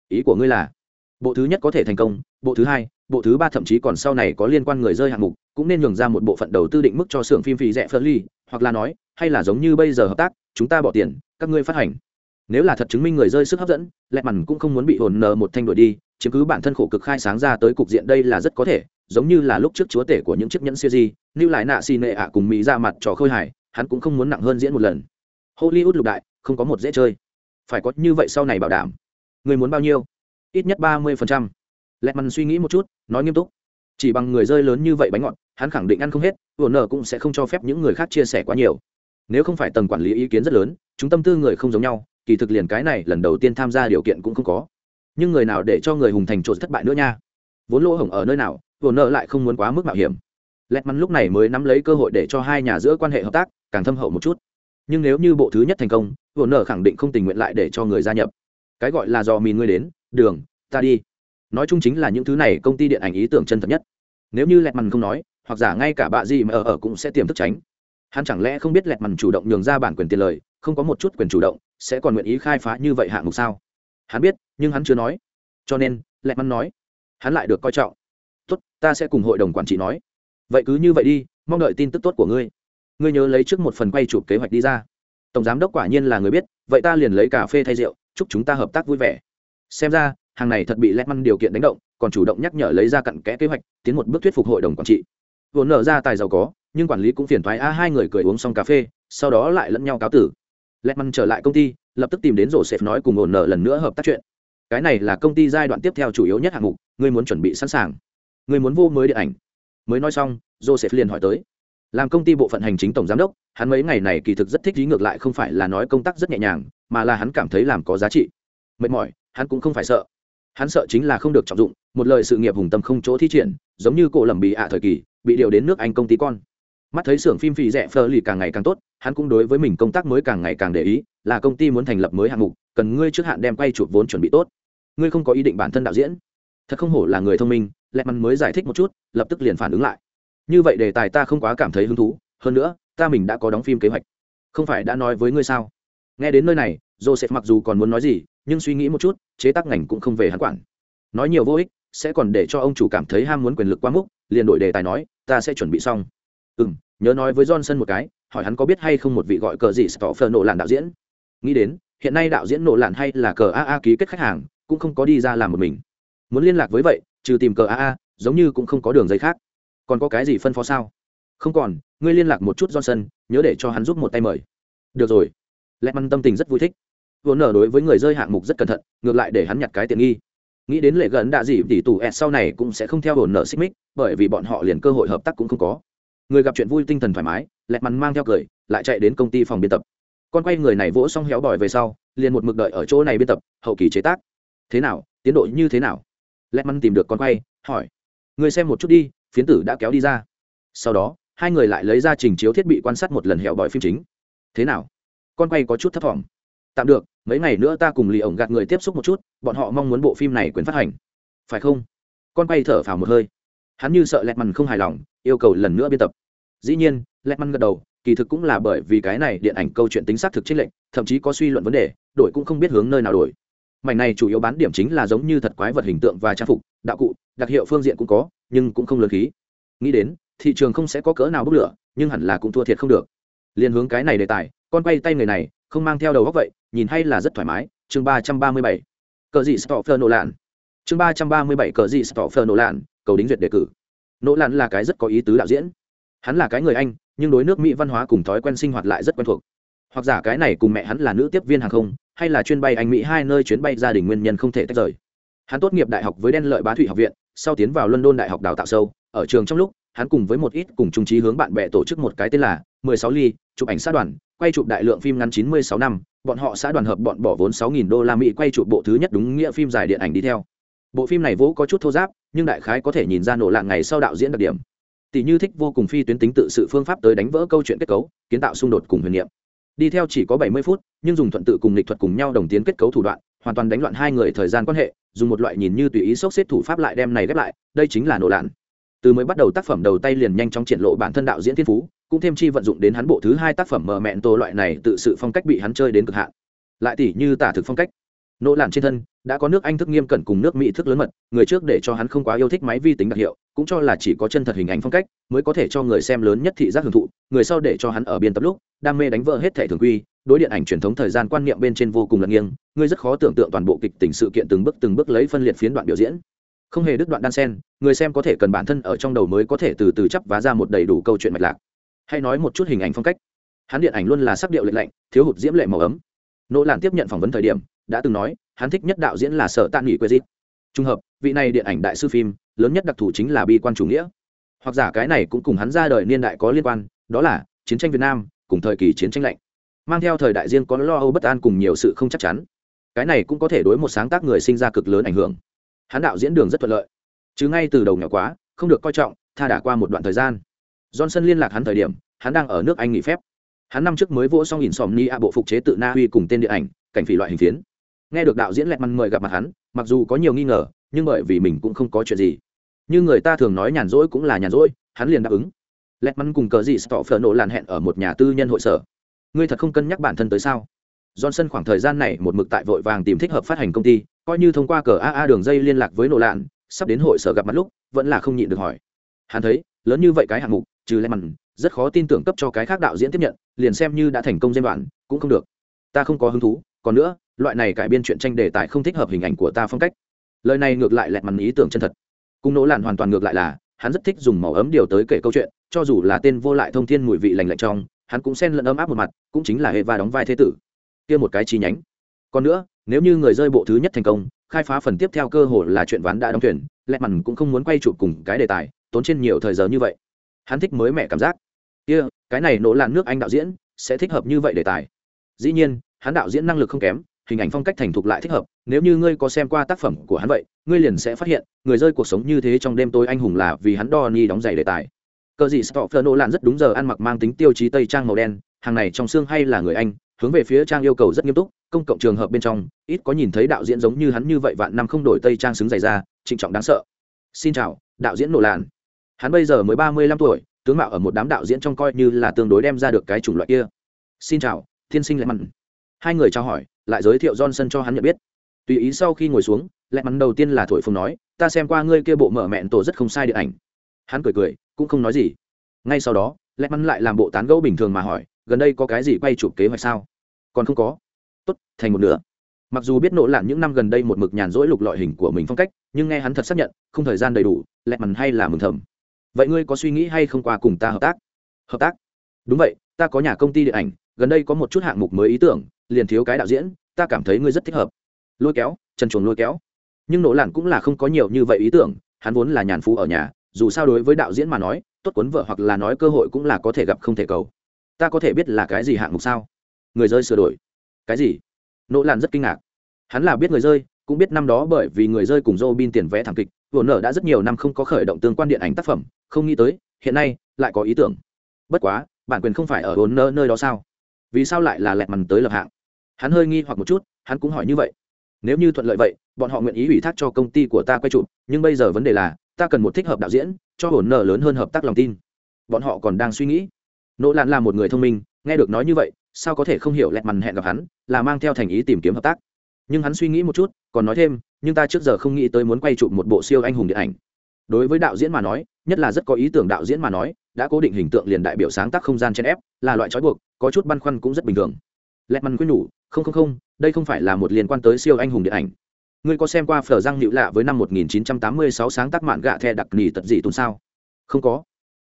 Ý của ngươi là, bộ thứ nhất có thể thành công, bộ thứ hai, bộ thứ ba thậm chí còn sau này có liên quan người rơi hạng mục cũng nên nhường ra một bộ phận đầu tư định mức cho xưởng phim phí rẻ phờ ly hoặc là nói, hay là giống như bây giờ hợp tác, chúng ta bỏ tiền, các ngươi phát hành. Nếu là thật chứng minh người rơi sức hấp dẫn, lẹ mằn cũng không muốn bị hồn nờ một thanh đuổi đi chứ cứ bản thân khổ cực khai sáng ra tới cục diện đây là rất có thể, giống như là lúc trước chúa tể của những chiếc nhẫn siêu di lưu lại nạ xì nệ ạ cùng mỹ ra mặt trò khơi hải hắn cũng không muốn nặng hơn diễn một lần. Hollywood lục đại, không có một dễ chơi. Phải có như vậy sau này bảo đảm. Người muốn bao nhiêu? Ít nhất ba mươi phần trăm. Lẹ mằn suy nghĩ một chút, nói nghiêm túc. Chỉ bằng người rơi lớn như vậy bánh ngọt hắn khẳng định ăn không hết, vừa nợ cũng sẽ không cho phép những người khác chia sẻ quá nhiều. Nếu không phải tầng quản lý ý kiến rất lớn, chúng tâm tư người không giống nhau, kỳ thực liền cái này lần đầu tiên tham gia điều kiện cũng không có. Nhưng người nào để cho người hùng thành trộn thất bại nữa nha? Vốn lỗ hổng ở nơi nào, vừa nợ lại không muốn quá mức mạo hiểm. Lẹt mắn lúc này mới nắm lấy cơ hội để cho hai nhà giữa quan hệ hợp tác càng thâm hậu một chút. Nhưng nếu như bộ thứ nhất thành công, vừa nợ khẳng định không tình nguyện lại để cho người gia nhập. Cái gọi là do mìn ngươi đến, đường, ta đi. Nói chung chính là những thứ này công ty điện ảnh ý tưởng chân thật nhất. Nếu như lẹt mằn không nói hoặc giả ngay cả bạ gì mà ở ở cũng sẽ tiềm thức tránh. Hắn chẳng lẽ không biết lẹt mằn chủ động nhường ra bản quyền tiền lời, không có một chút quyền chủ động, sẽ còn nguyện ý khai phá như vậy hạng mục sao? Hắn biết, nhưng hắn chưa nói. Cho nên, lẹt mằn nói, hắn lại được coi trọng. Tốt, ta sẽ cùng hội đồng quản trị nói. Vậy cứ như vậy đi, mong đợi tin tức tốt của ngươi. Ngươi nhớ lấy trước một phần quay chụp kế hoạch đi ra. Tổng giám đốc quả nhiên là người biết, vậy ta liền lấy cà phê thay rượu, chúc chúng ta hợp tác vui vẻ. Xem ra, hàng này thật bị lẹt măn điều kiện đánh động, còn chủ động nhắc nhở lấy ra cặn kẽ kế hoạch, tiến một bước thuyết phục hội đồng quản trị vốn nở ra tài giàu có, nhưng quản lý cũng phiền thoái, a, hai người cười uống xong cà phê, sau đó lại lẫn nhau cáo tử. Lẹt măn trở lại công ty, lập tức tìm đến rổ sệt nói cùng ổn nợ lần nữa hợp tác chuyện. Cái này là công ty giai đoạn tiếp theo chủ yếu nhất hạng mục, ngươi muốn chuẩn bị sẵn sàng. Ngươi muốn vô mới điện ảnh. Mới nói xong joseph liền hỏi tới. Làm công ty bộ phận hành chính tổng giám đốc, hắn mấy ngày này kỳ thực rất thích lý ngược lại không phải là nói công tác rất nhẹ nhàng, mà là hắn cảm thấy làm có giá trị. Mệt mỏi, hắn cũng không phải sợ. Hắn sợ chính là không được trọng dụng, một lời sự nghiệp hùng tâm không chỗ thi triển, giống như cổ lầm bị ạ thời kỳ bị điều đến nước anh công ty con. Mắt thấy xưởng phim phì rẻ phơ lì càng ngày càng tốt, hắn cũng đối với mình công tác mới càng ngày càng để ý, là công ty muốn thành lập mới hạng mục, cần ngươi trước hạn đem quay chụp vốn chuẩn bị tốt. Ngươi không có ý định bản thân đạo diễn. Thật không hổ là người thông minh, lẹ mắn mới giải thích một chút, lập tức liền phản ứng lại. Như vậy đề tài ta không quá cảm thấy hứng thú, hơn nữa, ta mình đã có đóng phim kế hoạch. Không phải đã nói với ngươi sao? Nghe đến nơi này, joseph mặc dù còn muốn nói gì, nhưng suy nghĩ một chút, chế tác ngành cũng không về hắn quản. Nói nhiều vô ích, sẽ còn để cho ông chủ cảm thấy ham muốn quyền lực quá mức, liền đổi đề tài nói ta sẽ chuẩn bị xong. Ừ m nhớ nói với johnson một cái, hỏi hắn có biết hay không một vị gọi cờ gì stoffer nổ lạn đạo diễn. Nghĩ đến, hiện nay đạo diễn nổ lạn hay là cờ aa ký kết khách hàng, cũng không có đi ra làm một mình. Muốn liên lạc với vậy, trừ tìm cờ aa giống như cũng không có đường dây khác. Còn có cái gì phân phó sao? Không còn, ngươi liên lạc một chút johnson, nhớ để cho hắn giúp một tay mời. Được rồi. Lẽ măn tâm tình rất vui thích. Vốn nở đối với người rơi hạng mục rất cẩn thận, ngược lại để hắn nhặt cái tiện nghi nghĩ đến lệ gần đạ dị tỷ tù s sau này cũng sẽ không theo hồn nợ xích mích, bởi vì bọn họ liền cơ hội hợp tác cũng không có. Người gặp chuyện vui tinh thần thoải mái, lẹt mắn mang theo cười, lại chạy đến công ty phòng biên tập. Con quay người này vỗ xong héo bòi về sau, liền một mực đợi ở chỗ này biên tập, hậu kỳ chế tác. Thế nào, tiến độ như thế nào? Lẹt mắn tìm được con quay, hỏi. Người xem một chút đi, phiến tử đã kéo đi ra. Sau đó, hai người lại lấy ra trình chiếu thiết bị quan sát một lần hẹo bòi phim chính. Thế nào? Con quay có chút thấp t tạm được, mấy ngày nữa ta cùng lì ổng gạt người tiếp xúc một chút, bọn họ mong muốn bộ phim này quyền phát hành. Phải không? Con quay thở phào một hơi. Hắn như sợ lẹt mằn không hài lòng, yêu cầu lần nữa biên tập. Dĩ nhiên, lẹt mằn gật đầu, kỳ thực cũng là bởi vì cái này điện ảnh câu chuyện tính xác thực trên lệnh thậm chí có suy luận vấn đề, đổi cũng không biết hướng nơi nào đổi. Mảnh này chủ yếu bán điểm chính là giống như thật quái vật hình tượng và trang phục, đạo cụ, đặc hiệu phương diện cũng có, nhưng cũng không lớn khí. Nghĩ đến, thị trường không sẽ có cỡ nào bốc lửa, nhưng hẳn là cũng thua thiệt không được. Liền hướng cái này đề tài, con quay tay người này không mang theo đầu góc vậy, nhìn hay là rất thoải mái. Chương ba trăm ba mươi bảy, cờ dị stoffer nổ lạn chương ba trăm ba mươi bảy, cờ dị stoffer nổ lạn cầu đính duyệt đề cử. Nỗ lạn là cái rất có ý tứ đạo diễn. Hắn là cái người anh, nhưng đối nước mỹ văn hóa cùng thói quen sinh hoạt lại rất quen thuộc. Hoặc giả cái này cùng mẹ hắn là nữ tiếp viên hàng không, hay là chuyên bay anh mỹ hai nơi chuyến bay gia đình nguyên nhân không thể tách rời. Hắn tốt nghiệp đại học với đen lợi bá thụy học viện, sau tiến vào london đại học đào tạo sâu. Ở trường trong lúc, hắn cùng với một ít cùng trung trí hướng bạn bè tổ chức một cái tên là 16 ly, chụp ảnh sát đoàn quay chụp đại lượng phim ngắn 96 năm, bọn họ xã đoàn hợp bọn bỏ vốn 6.000 đô la mỹ quay chụp bộ thứ nhất đúng nghĩa phim dài điện ảnh đi theo. Bộ phim này vốn có chút thô giáp, nhưng đại khái có thể nhìn ra nổ lạng ngày sau đạo diễn đặc điểm. Tỷ như thích vô cùng phi tuyến tính tự sự phương pháp tới đánh vỡ câu chuyện kết cấu, kiến tạo xung đột cùng huyền niệm. Đi theo chỉ có 70 phút, nhưng dùng thuận tự cùng lịch thuật cùng nhau đồng tiến kết cấu thủ đoạn, hoàn toàn đánh loạn hai người thời gian quan hệ, dùng một loại nhìn như tùy ý sốc xếp thủ pháp lại đem này ghép lại, đây chính là nổ lạn. Từ mới bắt đầu tác phẩm đầu tay liền nhanh chóng triển lộ bản thân đạo diễn thiên phú cũng thêm chi vận dụng đến hắn bộ thứ hai tác phẩm mờ mẹn tô loại này tự sự phong cách bị hắn chơi đến cực hạn. Lại tỷ như tả thực phong cách. Nỗ lạn trên thân, đã có nước anh thức nghiêm cẩn cùng nước mỹ thức lớn mật, người trước để cho hắn không quá yêu thích máy vi tính đặc hiệu, cũng cho là chỉ có chân thật hình ảnh phong cách, mới có thể cho người xem lớn nhất thị giác hưởng thụ, người sau để cho hắn ở biên tập lúc, đam mê đánh vỡ hết thẻ thường quy, đối điện ảnh truyền thống thời gian quan niệm bên trên vô cùng lật nghiêng người rất khó tưởng tượng toàn bộ kịch tình sự kiện từng bước từng bước lấy phân liệt phiến đoạn biểu diễn. Không hề đứt đoạn đan sen, người xem có thể cần bản thân ở trong đầu mới có thể từ từ chấp vá ra một đầy đủ câu chuyện mạch lạc hay nói một chút hình ảnh phong cách. Hắn điện ảnh luôn là sắc điệu lệch lạnh, thiếu hụt diễm lệ màu ấm. Nỗ làn tiếp nhận phỏng vấn thời điểm, đã từng nói, hắn thích nhất đạo diễn là sở tạ nghỉ quê dịp trùng hợp, vị này điện ảnh đại sư phim, lớn nhất đặc thù chính là bi quan chủ nghĩa. Hoặc giả cái này cũng cùng hắn ra đời niên đại có liên quan, đó là chiến tranh việt nam, cùng thời kỳ chiến tranh lạnh. Mang theo thời đại riêng có lo âu bất an cùng nhiều sự không chắc chắn. Cái này cũng có thể đối một sáng tác người sinh ra cực lớn ảnh hưởng. Hắn đạo diễn đường rất thuận lợi. Chứ ngay từ đầu nhỏ quá, không được coi trọng, tha đả qua một đoạn thời gian johnson liên lạc hắn thời điểm, hắn đang ở nước anh nghỉ phép. Hắn năm trước mới vỗ xong nhìn sòm ni a bộ phục chế tự na huy cùng tên điện ảnh, cảnh phỉ loại hình phiến. Nghe được đạo diễn lẹt măn mời gặp mặt hắn, mặc dù có nhiều nghi ngờ, nhưng bởi vì mình cũng không có chuyện gì. Như người ta thường nói nhàn rỗi cũng là nhàn rỗi, hắn liền đáp ứng. Lẹt măn cùng cờ gì stọ phở nổ làn hẹn ở một nhà tư nhân hội sở. Ngươi thật không cân nhắc bản thân tới sao? Johnson khoảng thời gian này một mực tại vội vàng tìm thích hợp phát hành công ty, coi như thông qua cờ aa đường dây liên lạc với nổ lạn, sắp đến hội sở gặp mặt lúc, vẫn là không nhịn được hỏi. Hắn thấy, lớn như vậy cái hạng mục trừ lẽ mặn, rất khó tin tưởng cấp cho cái khác đạo diễn tiếp nhận, liền xem như đã thành công giai đoạn, cũng không được. Ta không có hứng thú, còn nữa, loại này cải biên chuyện tranh đề tài không thích hợp hình ảnh của ta phong cách. Lời này ngược lại lẹt mặn ý tưởng chân thật. Cung nỗ lạn hoàn toàn ngược lại là, hắn rất thích dùng màu ấm điều tới kể câu chuyện, cho dù là tên vô lại thông thiên mùi vị lành lạnh trong, hắn cũng xen lẫn ấm áp một mặt, cũng chính là hệ và đóng vai thế tử. Kia một cái chi nhánh. Còn nữa, nếu như người rơi bộ thứ nhất thành công, khai phá phần tiếp theo cơ hội là chuyện ván đã đóng thuyền lẹ mặn cũng không muốn quay chụp cùng cái đề tài, tốn trên nhiều thời giờ như vậy hắn thích mới mẹ cảm giác. Kia、yeah, cái này nỗ lạn nước anh đạo diễn sẽ thích hợp như vậy đề tài. Dĩ nhiên hắn đạo diễn năng lực không kém hình ảnh phong cách thành thục lại thích hợp. Nếu như ngươi có xem qua tác phẩm của hắn vậy ngươi liền sẽ phát hiện người rơi cuộc sống như thế trong đêm tối anh hùng là vì hắn đo ni đóng giày đề tài. Cờ gì stoffer nỗ lạn rất đúng giờ ăn mặc mang tính tiêu chí tây trang màu đen hàng này trong xương hay là người anh hướng về phía trang yêu cầu rất nghiêm túc công cộng trường hợp bên trong ít có nhìn thấy đạo diễn giống như hắn như vậy vạn năm không đổi tây trang xứng dày ra trịnh trọng đáng sợ. Xin chào đạo diễn nổ làn hắn bây giờ mới ba mươi lăm tuổi, tướng mạo ở một đám đạo diễn trong coi như là tương đối đem ra được cái chủng loại kia. Xin chào, thiên sinh lẹ mặn. Hai người trao hỏi, lại giới thiệu johnson cho hắn nhận biết. Tùy ý sau khi ngồi xuống lẹ mặn đầu tiên là thổi phồng nói, ta xem qua ngươi kia bộ mở mẹn tổ rất không sai điện ảnh. Hắn cười cười, cũng không nói gì. Ngay sau đó lẹ mặn lại làm bộ tán gẫu bình thường mà hỏi, gần đây có cái gì quay chụp kế hoạch sao? Còn không có. Tốt, thành một nửa. Mặc dù biết nỗ lạn những năm gần đây một mực nhàn rỗi lục lọi hình của mình phong cách, nhưng nghe hắn thật xác nhận, không thời gian đầy đủ lẹ mặn hay là mừng thầm vậy ngươi có suy nghĩ hay không qua cùng ta hợp tác? Hợp tác? Đúng vậy ta có nhà công ty điện ảnh gần đây có một chút hạng mục mới ý tưởng liền thiếu cái đạo diễn ta cảm thấy ngươi rất thích hợp. Lôi kéo chân chuồng lôi kéo. Nhưng nỗ lạn cũng là không có nhiều như vậy ý tưởng hắn vốn là nhàn phú ở nhà dù sao đối với đạo diễn mà nói tốt cuốn vợ hoặc là nói cơ hội cũng là có thể gặp không thể cầu. Ta có thể biết là cái gì hạng mục sao? Người rơi sửa đổi. Cái gì? Nỗ lạn rất kinh ngạc. Hắn là biết người rơi cũng biết năm đó bởi vì người rơi cùng Robin tiền vẽ thảm kịch, Warner nở đã rất nhiều năm không có khởi động tương quan điện ảnh tác phẩm, không nghĩ tới, hiện nay lại có ý tưởng. Bất quá, bản quyền không phải ở Warner nở nơi đó sao? Vì sao lại là lẹt mằn tới lập hạng? Hắn hơi nghi hoặc một chút, hắn cũng hỏi như vậy. Nếu như thuận lợi vậy, bọn họ nguyện ý ủy thác cho công ty của ta quay chụp, nhưng bây giờ vấn đề là, ta cần một thích hợp đạo diễn, cho Hồn nở lớn hơn hợp tác lòng tin. Bọn họ còn đang suy nghĩ. Nỗ Lan là một người thông minh, nghe được nói như vậy, sao có thể không hiểu lẹt mằn hẹn gặp hắn, là mang theo thành ý tìm kiếm hợp tác nhưng hắn suy nghĩ một chút còn nói thêm nhưng ta trước giờ không nghĩ tới muốn quay chụp một bộ siêu anh hùng điện ảnh. Đối với đạo diễn mà nói, nhất là rất có ý tưởng đạo diễn mà nói, đã cố định hình tượng liền đại biểu sáng tác không gian chen ép, là loại trói buộc, có chút băn khoăn cũng rất bình thường. Lẹt măn quyết nhủ, không không không, đây không phải là một liên quan tới siêu anh hùng điện ảnh. Ngươi có xem qua phở răng nhịu lạ với năm 1986 sáng tác mạn gạ the đặc nỉ tật gì tuần sao? Không có.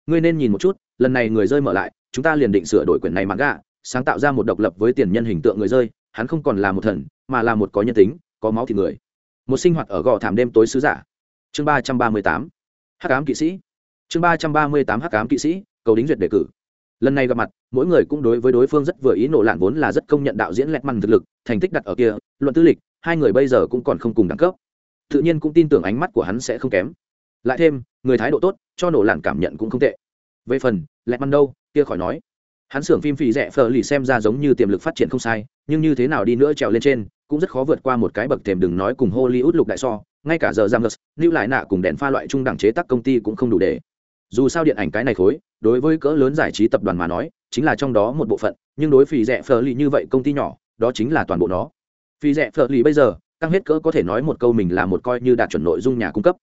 Ngươi nên nhìn một chút, lần này người rơi mở lại, chúng ta liền định sửa đổi quyển này mạn gạ, sáng tạo ra một độc lập với tiền nhân hình tượng người rơi, hắn không còn là một thần, mà là một có nhân tính, có máu thịt người một sinh hoạt ở gò thảm đêm tối sứ giả. Chương ba trăm ba mươi tám. Hắc ám kỵ sĩ. Chương ba trăm ba mươi tám hắc ám kỵ sĩ, cầu đính duyệt đề cử. Lần này gặp mặt, mỗi người cũng đối với đối phương rất vừa ý, nổ lạn vốn là rất công nhận đạo diễn lẹt măng thực lực, thành tích đặt ở kia, luận tư lịch, hai người bây giờ cũng còn không cùng đẳng cấp. Tự nhiên cũng tin tưởng ánh mắt của hắn sẽ không kém. Lại thêm, người thái độ tốt, cho nổ lạn cảm nhận cũng không tệ. Về phần, lẹt măng đâu, kia khỏi nói. Hắn xưởng phim phì rẻ phờ lì xem ra giống như tiềm lực phát triển không sai, nhưng như thế nào đi nữa trèo lên trên cũng rất khó vượt qua một cái bậc thềm đừng nói cùng hollywood lục đại so, ngay cả giờ giam lưu lại nạ cùng đèn pha loại trung đẳng chế tác công ty cũng không đủ để. Dù sao điện ảnh cái này khối, đối với cỡ lớn giải trí tập đoàn mà nói, chính là trong đó một bộ phận, nhưng đối phì rẻ phờ lì như vậy công ty nhỏ, đó chính là toàn bộ nó. Phì rẻ phờ lì bây giờ tăng hết cỡ có thể nói một câu mình là một coi như đạt chuẩn nội dung nhà cung cấp.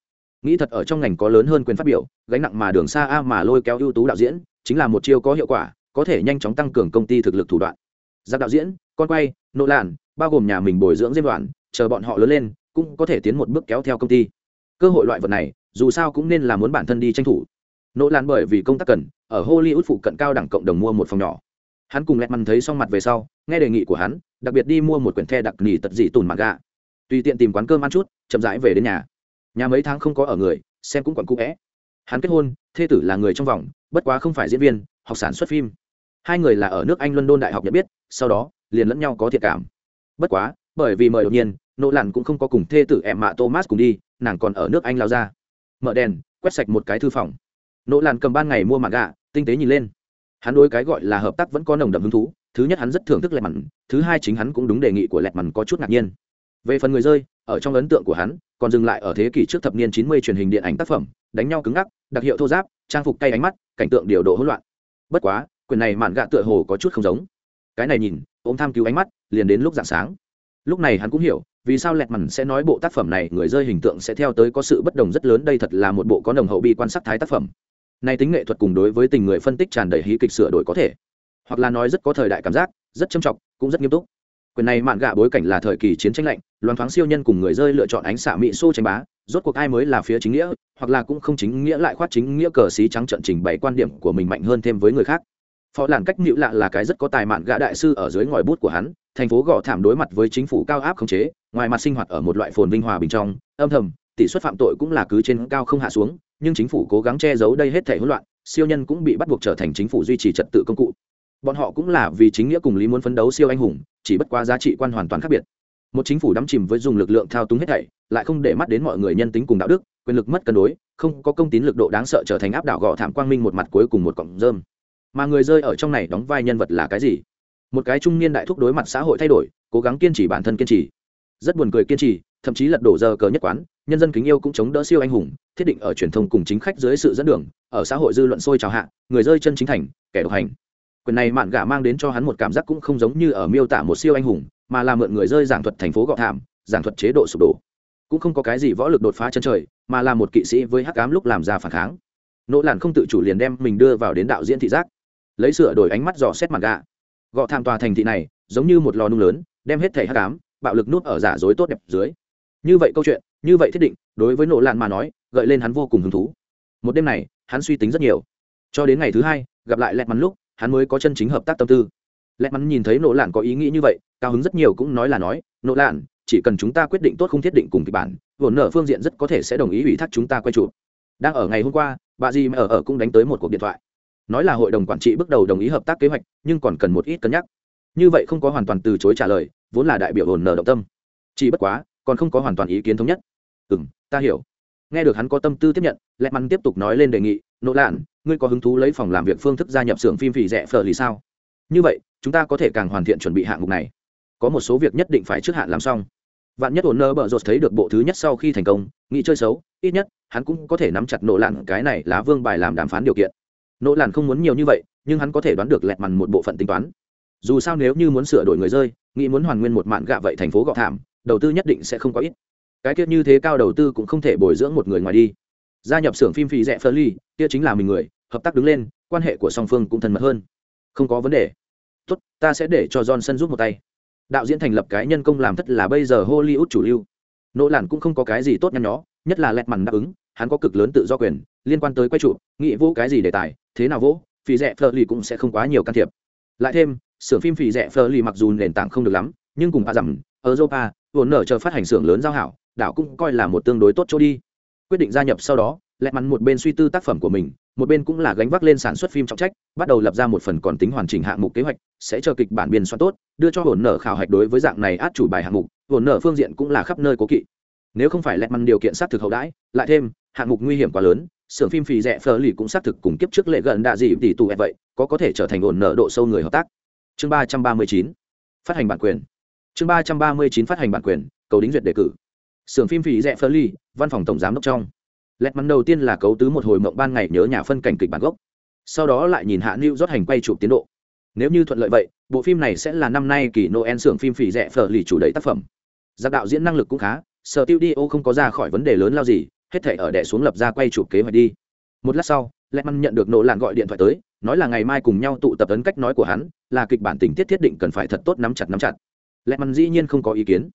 Nghĩ thật ở trong ngành có lớn hơn quyền phát biểu, gánh nặng mà đường xa a mà lôi kéo ưu tú đạo diễn, chính là một chiêu có hiệu quả, có thể nhanh chóng tăng cường công ty thực lực thủ đoạn. Giáp đạo diễn, con quay nỗ làn bao gồm nhà mình bồi dưỡng diêm đoàn chờ bọn họ lớn lên, cũng có thể tiến một bước kéo theo công ty. Cơ hội loại vật này, dù sao cũng nên là muốn bản thân đi tranh thủ. Nỗ Lan bởi vì công tác cần, ở hollywood phụ cận cao đẳng cộng đồng mua một phòng nhỏ. Hắn cùng lẹt mằn thấy xong mặt về sau, nghe đề nghị của hắn, đặc biệt đi mua một quyển the đặc nỉ tật dị tùn mặt gà tùy tiện tìm quán cơm ăn chút, chậm rãi về đến nhà. Nhà mấy tháng không có ở người, xem cũng còn cũ vẽ hắn kết hôn, thê tử là người trong vòng, bất quá không phải diễn viên, học sản xuất phim. Hai người là ở nước anh london đại học nhận biết, sau đó, liền lẫn nhau có thiệt cảm bất quá, bởi vì mời đột nhiên, nỗ lặn cũng không có cùng thê tử em mạ thomas cùng đi, nàng còn ở nước anh lao ra. Mở đèn, quét sạch một cái thư phòng. Nỗ lặn cầm ban ngày mua mạng gạ tinh tế nhìn lên. Hắn đối cái gọi là hợp tác vẫn có nồng đậm hứng thú, thứ nhất hắn rất thưởng thức lẹt mặn, thứ hai chính hắn cũng đúng đề nghị của lẹt mặn có chút ngạc nhiên. Về phần người rơi, ở trong ấn tượng của hắn, còn dừng lại ở thế kỷ trước thập niên chín mươi truyền hình điện ảnh tác phẩm, đánh nhau cứng ngắc, đặc hiệu thô giáp, trang phục cay ánh mắt, cảnh tượng điều độ hỗn loạn. Bất quá, quyền này mạn gạ tựa hồ có chút không giống. Cái này nhìn ôm tham cứu ánh mắt, liền đến lúc dạng sáng. Lúc này hắn cũng hiểu, vì sao lẹt mằn sẽ nói bộ tác phẩm này, người rơi hình tượng sẽ theo tới có sự bất đồng rất lớn, đây thật là một bộ có nồng hậu bi quan sát thái tác phẩm. Nay tính nghệ thuật cùng đối với tình người phân tích tràn đầy hí kịch sửa đổi có thể. Hoặc là nói rất có thời đại cảm giác, rất trầm trọng, cũng rất nghiêm túc. Quyền này mạn gạ bối cảnh là thời kỳ chiến tranh lạnh, loan thoáng siêu nhân cùng người rơi lựa chọn ánh xạ mỹ xô tranh bá, rốt cuộc ai mới là phía chính nghĩa, hoặc là cũng không chính nghĩa lại khoát chính nghĩa cờ xí trắng trận trình bày quan điểm của mình mạnh hơn thêm với người khác phó làn cách nịu lạ là cái rất có tài mạn gã đại sư ở dưới ngòi bút của hắn, thành phố gõ thảm đối mặt với chính phủ cao áp khống chế, ngoài mặt sinh hoạt ở một loại phồn vinh hòa bình trong, âm thầm, tỷ suất phạm tội cũng là cứ trên cao không hạ xuống, nhưng chính phủ cố gắng che giấu đây hết thể hỗn loạn, siêu nhân cũng bị bắt buộc trở thành chính phủ duy trì trật tự công cụ. Bọn họ cũng là vì chính nghĩa cùng lý muốn phấn đấu siêu anh hùng, chỉ bất qua giá trị quan hoàn toàn khác biệt. Một chính phủ đắm chìm với dùng lực lượng thao túng hết thảy, lại không để mắt đến mọi người nhân tính cùng đạo đức, quyền lực mất cân đối, không có công tín lực độ đáng sợ trở thành áp đảo gò thảm quang minh một mặt cuối cùng một cọng rơm mà người rơi ở trong này đóng vai nhân vật là cái gì? Một cái trung niên đại thúc đối mặt xã hội thay đổi, cố gắng kiên trì bản thân kiên trì. Rất buồn cười kiên trì, thậm chí lật đổ giờ cờ nhất quán, nhân dân kính yêu cũng chống đỡ siêu anh hùng, thiết định ở truyền thông cùng chính khách dưới sự dẫn đường, ở xã hội dư luận sôi trào hạ, người rơi chân chính thành, kẻ độc hành. Quyền này mạn gà mang đến cho hắn một cảm giác cũng không giống như ở miêu tả một siêu anh hùng, mà là mượn người rơi giảng thuật thành phố gọ thảm, giảng thuật chế độ sụp đổ. Cũng không có cái gì võ lực đột phá chân trời, mà là một kỵ sĩ với hắc cám lúc làm ra phản kháng. Nỗ làn không tự chủ liền đem mình đưa vào đến đạo diễn thị giác lấy sửa đổi ánh mắt dò xét mặt gạ. Gọ thảm tòa thành thị này, giống như một lò nung lớn, đem hết thẻ hắc cám bạo lực nút ở giả dối tốt đẹp dưới. Như vậy câu chuyện, như vậy thiết định, đối với nỗ lạn mà nói, gợi lên hắn vô cùng hứng thú. Một đêm này, hắn suy tính rất nhiều. Cho đến ngày thứ hai, gặp lại lẹt mắn lúc, hắn mới có chân chính hợp tác tâm tư. Lẹt mắn nhìn thấy nỗ lạn có ý nghĩ như vậy, cao hứng rất nhiều cũng nói là nói nỗ lạn, chỉ cần chúng ta quyết định tốt không thiết định cùng kịch bản vồn nở phương diện rất có thể sẽ đồng ý ủy thác chúng ta quay chụp. Đang ở ngày hôm qua, bà dì mẹ ở ở cũng đánh tới một cuộc điện thoại nói là hội đồng quản trị bước đầu đồng ý hợp tác kế hoạch, nhưng còn cần một ít cân nhắc. Như vậy không có hoàn toàn từ chối trả lời, vốn là đại biểu hồn nở động tâm. Chỉ bất quá, còn không có hoàn toàn ý kiến thống nhất. Ừ m ta hiểu. Nghe được hắn có tâm tư tiếp nhận lẹ mắn tiếp tục nói lên đề nghị nỗ lạn, ngươi có hứng thú lấy phòng làm việc phương thức gia nhập xưởng phim vì rẻ phờ lì sao? Như vậy, chúng ta có thể càng hoàn thiện chuẩn bị hạng mục này. Có một số việc nhất định phải trước hạn làm xong. Vạn nhất ổn nơ bở rột thấy được bộ thứ nhất sau khi thành công, nghĩ chơi xấu, ít nhất, hắn cũng có thể nắm chặt nỗ lạn cái này lá vương bài làm đàm phán điều kiện nỗ Làn không muốn nhiều như vậy, nhưng hắn có thể đoán được lẹt mằn một bộ phận tính toán. Dù sao nếu như muốn sửa đổi người rơi, nghĩ muốn hoàn nguyên một mạn gạ vậy thành phố gọ thảm, đầu tư nhất định sẽ không có ít. Cái tiết như thế cao đầu tư cũng không thể bồi dưỡng một người ngoài đi. Gia nhập xưởng phim phì rẻ phơ ly kia chính là mình người, hợp tác đứng lên, quan hệ của song phương cũng thân mật hơn. Không có vấn đề. Tốt, ta sẽ để cho johnson giúp một tay. Đạo diễn thành lập cái nhân công làm thất là bây giờ hollywood chủ lưu. Nỗ làn cũng không có cái gì tốt nhăn nhó, nhất là lẹt mằn đáp ứng hắn có cực lớn tự do quyền, liên quan tới quay trụ nghĩ vô cái gì đề tài, thế nào vỗ, phì rẻ phờ ly cũng sẽ không quá nhiều can thiệp. Lại thêm, xưởng phim phì rẻ phờ ly mặc dù nền tảng không được lắm, nhưng cùng a dầm europa vốn nở chờ phát hành xưởng lớn giao hảo, đảo cũng coi là một tương đối tốt chỗ đi. Quyết định gia nhập sau đó, lẹ mắn một bên suy tư tác phẩm của mình, một bên cũng là gánh vác lên sản xuất phim trọng trách, bắt đầu lập ra một phần còn tính hoàn chỉnh hạng mục kế hoạch, sẽ chờ kịch bản biên soạn tốt, đưa cho hồn nở khảo hạch đối với dạng này át chủ bài hạng mục hồn nở phương diện cũng là khắp nơi cố kỵ. Nếu không phải lẹ mắn điều kiện xác thực hậu đãi, lại thêm hạng mục nguy hiểm quá lớn, xưởng phim phì rẻ phờ lì cũng xác thực cùng kiếp trước lệ gần đạ gì tỷ tù vậy, có có thể trở thành ổn nợ độ sâu người hợp tác. Chương ba trăm ba mươi chín, phát hành bản quyền. Chương ba trăm ba mươi chín, phát hành bản quyền, cầu đính duyệt đề cử. Xưởng phim phì rẻ phờ lì, văn phòng tổng giám đốc trong. Lẹt mắn đầu tiên là cấu tứ một hồi mộng ban ngày nhớ nhà phân cảnh kịch bản gốc. Sau đó lại nhìn hạ lưu rót hành quay chụp tiến độ. Nếu như thuận lợi vậy, bộ phim này sẽ là năm nay kỳ noel xưởng phim phì rẻ phở lì chủ đẩy tác phẩm. Giặc đạo diễn năng lực cũng khá, sở tiêu đi ô không có ra khỏi vấn đề lớn lao gì hết thể ở đẻ xuống lập ra quay chụp kế hoạch đi. Một lát sau lệ măn nhận được nỗ lạn gọi điện thoại tới, nói là ngày mai cùng nhau tụ tập ấn cách nói của hắn, là kịch bản tình tiết thiết định cần phải thật tốt nắm chặt nắm chặt. Lệ măn dĩ nhiên không có ý kiến.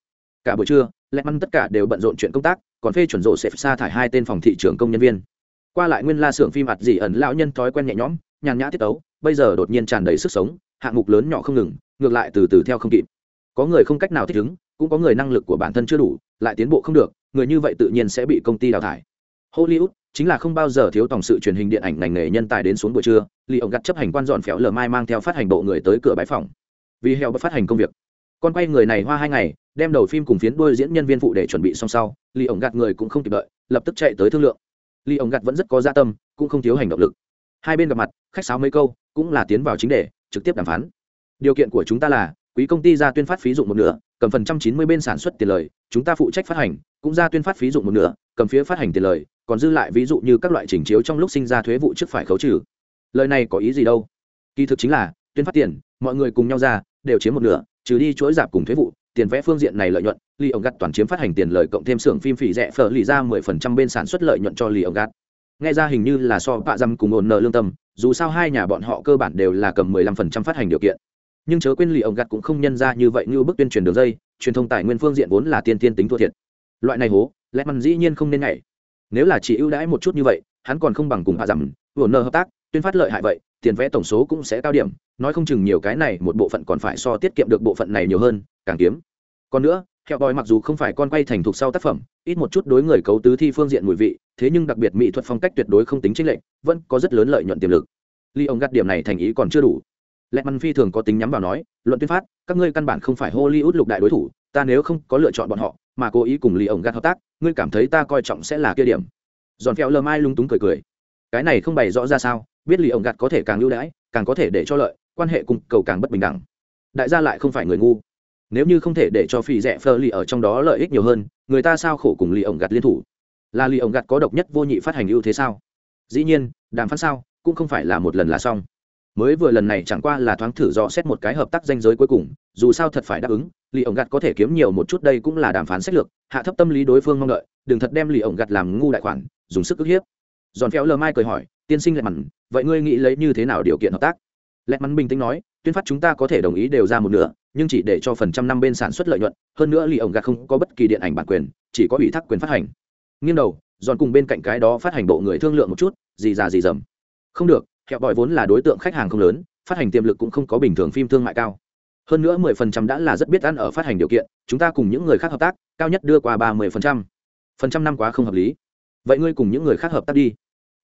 Cả buổi trưa lệ măn tất cả đều bận rộn chuyện công tác, còn phê chuẩn rộ sẽ sa thải hai tên phòng thị trường công nhân viên. Qua lại nguyên la xưởng phim mặt dị ẩn, lão nhân thói quen nhẹ nhõm, nhàn nhã tiết tấu, bây giờ đột nhiên tràn đầy sức sống, hạng mục lớn nhỏ không ngừng, ngược lại từ từ theo không kịp. Có người không cách nào thích ứng cũng có người năng lực của bản thân chưa đủ, lại tiến bộ không được, người như vậy tự nhiên sẽ bị công ty đào thải. Hollywood chính là không bao giờ thiếu tổng sự truyền hình điện ảnh ngành nghề nhân tài đến xuống buổi trưa li ông gắt chấp hành quan dọn phéo lờ mai mang theo phát hành bộ người tới cửa bãi phòng. Vì heo bất phát hành công việc. Con quay người này hoa hai ngày, đem đầu phim cùng phiến đuôi diễn nhân viên phụ để chuẩn bị xong sau, Lý ông gạt người cũng không kịp đợi, lập tức chạy tới thương lượng. Lý ông gạt vẫn rất có gia tâm, cũng không thiếu hành động lực. Hai bên gặp mặt, khách sáo mấy câu, cũng là tiến vào chính đề, trực tiếp đàm phán. Điều kiện của chúng ta là quý công ty ra tuyên phát phí dụng một nửa, cầm phần trăm chín mươi bên sản xuất tiền lời, chúng ta phụ trách phát hành, cũng ra tuyên phát phí dụng một nửa, cầm phía phát hành tiền lời, còn dư lại ví dụ như các loại trình chiếu trong lúc sinh ra thuế vụ trước phải khấu trừ. Lời này có ý gì đâu? Kỳ thực chính là, tuyên phát tiền, mọi người cùng nhau ra, đều chiếm một nửa, trừ đi chuỗi giảm cùng thuế vụ, tiền vẽ phương diện này lợi nhuận lì ông gắt toàn chiếm phát hành tiền lợi cộng thêm xưởng phim phỉ rẻ phở lì ra mười phần trăm bên sản xuất lợi nhuận cho lì ông gắt nghe ra hình như là so bạ dăm cùng ổn nợ lương tâm, dù sao hai nhà bọn họ cơ bản đều là cầm mười lăm phần trăm phát hành điều kiện nhưng chớ quên lì ông gặt cũng không nhân ra như vậy như bức tuyên truyền đường dây, truyền thông tài nguyên phương diện vốn là tiên tiên tính thua thiệt. Loại này hố, lẽ mặn dĩ nhiên không nên nhảy. Nếu là chỉ ưu đãi một chút như vậy, hắn còn không bằng cùng hạ dằm vừa nợ hợp tác, tuyên phát lợi hại vậy, tiền vẽ tổng số cũng sẽ cao điểm, nói không chừng nhiều cái này một bộ phận còn phải so tiết kiệm được bộ phận này nhiều hơn, càng kiếm. Còn nữa hẹo bòi mặc dù không phải con quay thành thục sau tác phẩm, ít một chút đối người cấu tứ thi phương diện mùi vị, thế nhưng đặc biệt mỹ thuật phong cách tuyệt đối không tính chính lệch, vẫn có rất lớn lợi nhuận tiềm lực. Ly ông gắt điểm này thành ý còn chưa đủ lệ măn phi thường có tính nhắm vào nói, luận tuyên phát, các ngươi căn bản không phải hollywood lục đại đối thủ, ta nếu không có lựa chọn bọn họ, mà cố ý cùng lì ổng gạt hợp tác, ngươi cảm thấy ta coi trọng sẽ là kia điểm. Giòn phèo lờ mai lung túng cười cười. Cái này không bày rõ ra sao, biết lì ổng gạt có thể càng ưu đãi, càng có thể để cho lợi, quan hệ cùng cầu càng bất bình đẳng. Đại gia lại không phải người ngu. Nếu như không thể để cho phi rẻ phơ lì ở trong đó lợi ích nhiều hơn, người ta sao khổ cùng lì ổng gạt liên thủ? Là lì ổng gạt có độc nhất vô nhị phát hành ưu thế sao? Dĩ nhiên, đàm phán sao, cũng không phải là một lần là xong mới vừa lần này chẳng qua là thoáng thử dò xét một cái hợp tác danh giới cuối cùng, dù sao thật phải đáp ứng lì ổng gặt có thể kiếm nhiều một chút đây cũng là đàm phán sách lược, hạ thấp tâm lý đối phương mong đợi, đừng thật đem lì ổng gặt làm ngu đại khoản, dùng sức ức hiếp. Giòn phéo lờ mai cười hỏi, tiên sinh lẹ mặn, vậy ngươi nghĩ lấy như thế nào điều kiện hợp tác? Lẹ mặn bình tĩnh nói, tuyên phát chúng ta có thể đồng ý đều ra một nửa, nhưng chỉ để cho phần trăm năm bên sản xuất lợi nhuận, hơn nữa lì ổng gạt không có bất kỳ điện ảnh bản quyền, chỉ có ủy thác quyền phát hành. Nghiêng đầu, giòn cùng bên cạnh cái đó phát hành bộ người thương lượng một chút gì già gì dầm. Không được hẹo bòi vốn là đối tượng khách hàng không lớn, phát hành tiềm lực cũng không có bình thường phim thương mại cao. Hơn nữa mười phần trăm đã là rất biết ăn ở phát hành điều kiện, chúng ta cùng những người khác hợp tác, cao nhất đưa qua ba mươi phần trăm. Phần trăm năm quá không hợp lý. Vậy ngươi cùng những người khác hợp tác đi.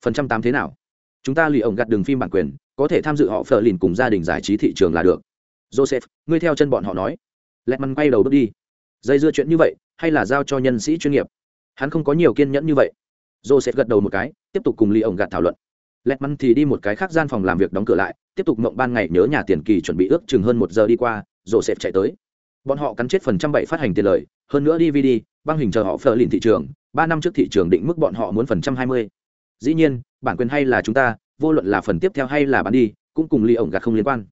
Phần trăm tám thế nào? Chúng ta lì ổng gặt đường phim bản quyền, có thể tham dự họ phờ lìn cùng gia đình giải trí thị trường là được. Joseph, ngươi theo chân bọn họ nói. Lẹt măn quay đầu bước đi. Dây dưa chuyện như vậy, hay là giao cho nhân sĩ chuyên nghiệp? Hắn không có nhiều kiên nhẫn như vậy. Joseph gật đầu một cái, tiếp tục cùng lì ổng gạt thảo luận lẹt măn thì đi một cái khác gian phòng làm việc đóng cửa lại, tiếp tục mộng ban ngày nhớ nhà tiền kỳ chuẩn bị ước chừng hơn một giờ đi qua rồi sẽ chạy tới. Bọn họ cắn chết phần trăm bảy phát hành tiền lời, hơn nữa dvd, băng hình chờ họ phờ lìn thị trường, ba năm trước thị trường định mức bọn họ muốn phần trăm hai mươi. Dĩ nhiên, bản quyền hay là chúng ta, vô luận là phần tiếp theo hay là bán đi, cũng cùng ly ổng gạt không liên quan.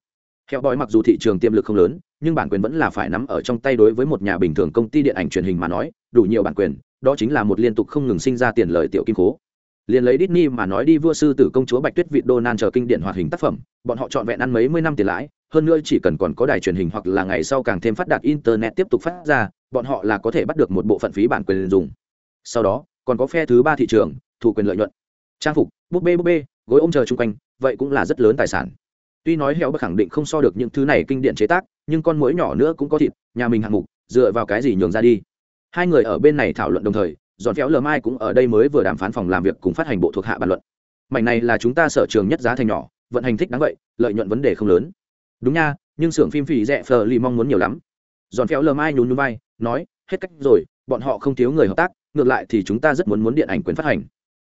Theo bói mặc dù thị trường tiềm lực không lớn, nhưng bản quyền vẫn là phải nắm ở trong tay đối với một nhà bình thường công ty điện ảnh truyền hình mà nói, đủ nhiều bản quyền, đó chính là một liên tục không ngừng sinh ra tiền lời tiểu kim cố liền lấy Disney mà nói đi vua sư tử công chúa Bạch Tuyết Vịt Donan chờ kinh điển hoạt hình tác phẩm, bọn họ chọn vẹn ăn mấy mươi năm tiền lãi, hơn nữa chỉ cần còn có đài truyền hình hoặc là ngày sau càng thêm phát đạt internet tiếp tục phát ra, bọn họ là có thể bắt được một bộ phận phí bản quyền dùng. Sau đó, còn có phe thứ ba thị trường, thu quyền lợi nhuận. Trang phục, búp bê búp bê, gối ôm chờ chung quanh, vậy cũng là rất lớn tài sản. Tuy nói heo bất khẳng định không so được những thứ này kinh điển chế tác, nhưng con muỗi nhỏ nữa cũng có thịt, nhà mình hạng mục, dựa vào cái gì nhường ra đi. Hai người ở bên này thảo luận đồng thời, dọn phéo lờ mai cũng ở đây mới vừa đàm phán phòng làm việc cùng phát hành bộ thuộc hạ bàn luận. Mảnh này là chúng ta sở trường nhất giá thành nhỏ, vận hành thích đáng vậy, lợi nhuận vấn đề không lớn. Đúng nha, nhưng xưởng phim phì rẻ phờ lì mong muốn nhiều lắm. Dọn phéo lờ mai nhún nhún vai, nói, hết cách rồi, bọn họ không thiếu người hợp tác, ngược lại thì chúng ta rất muốn muốn điện ảnh quyền phát hành.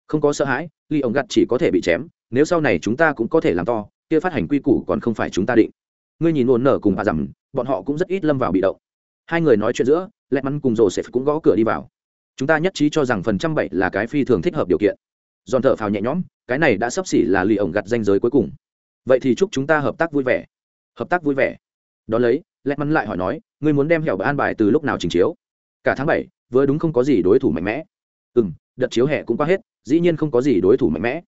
Không có sợ hãi, ly ông gặt chỉ có thể bị chém, nếu sau này chúng ta cũng có thể làm to, kia phát hành quy củ còn không phải chúng ta định. Ngươi nhìn ồn nở cùng bà rằng bọn họ cũng rất ít lâm vào bị động. Hai người nói chuyện giữa lẹ mắn cùng rồ sẽ cũng gõ cửa đi vào chúng ta nhất trí cho rằng phần trăm bảy là cái phi thường thích hợp điều kiện. Giòn thợ phào nhẹ nhõm, cái này đã sắp xỉ là lì ổng gặt danh giới cuối cùng. Vậy thì chúc chúng ta hợp tác vui vẻ. Hợp tác vui vẻ. Đón lấy lẹt mắn lại hỏi nói, ngươi muốn đem hẻo an bài từ lúc nào trình chiếu? Cả tháng bảy, vừa đúng không có gì đối thủ mạnh mẽ. Ừ m đợt chiếu hè cũng qua hết, dĩ nhiên không có gì đối thủ mạnh mẽ.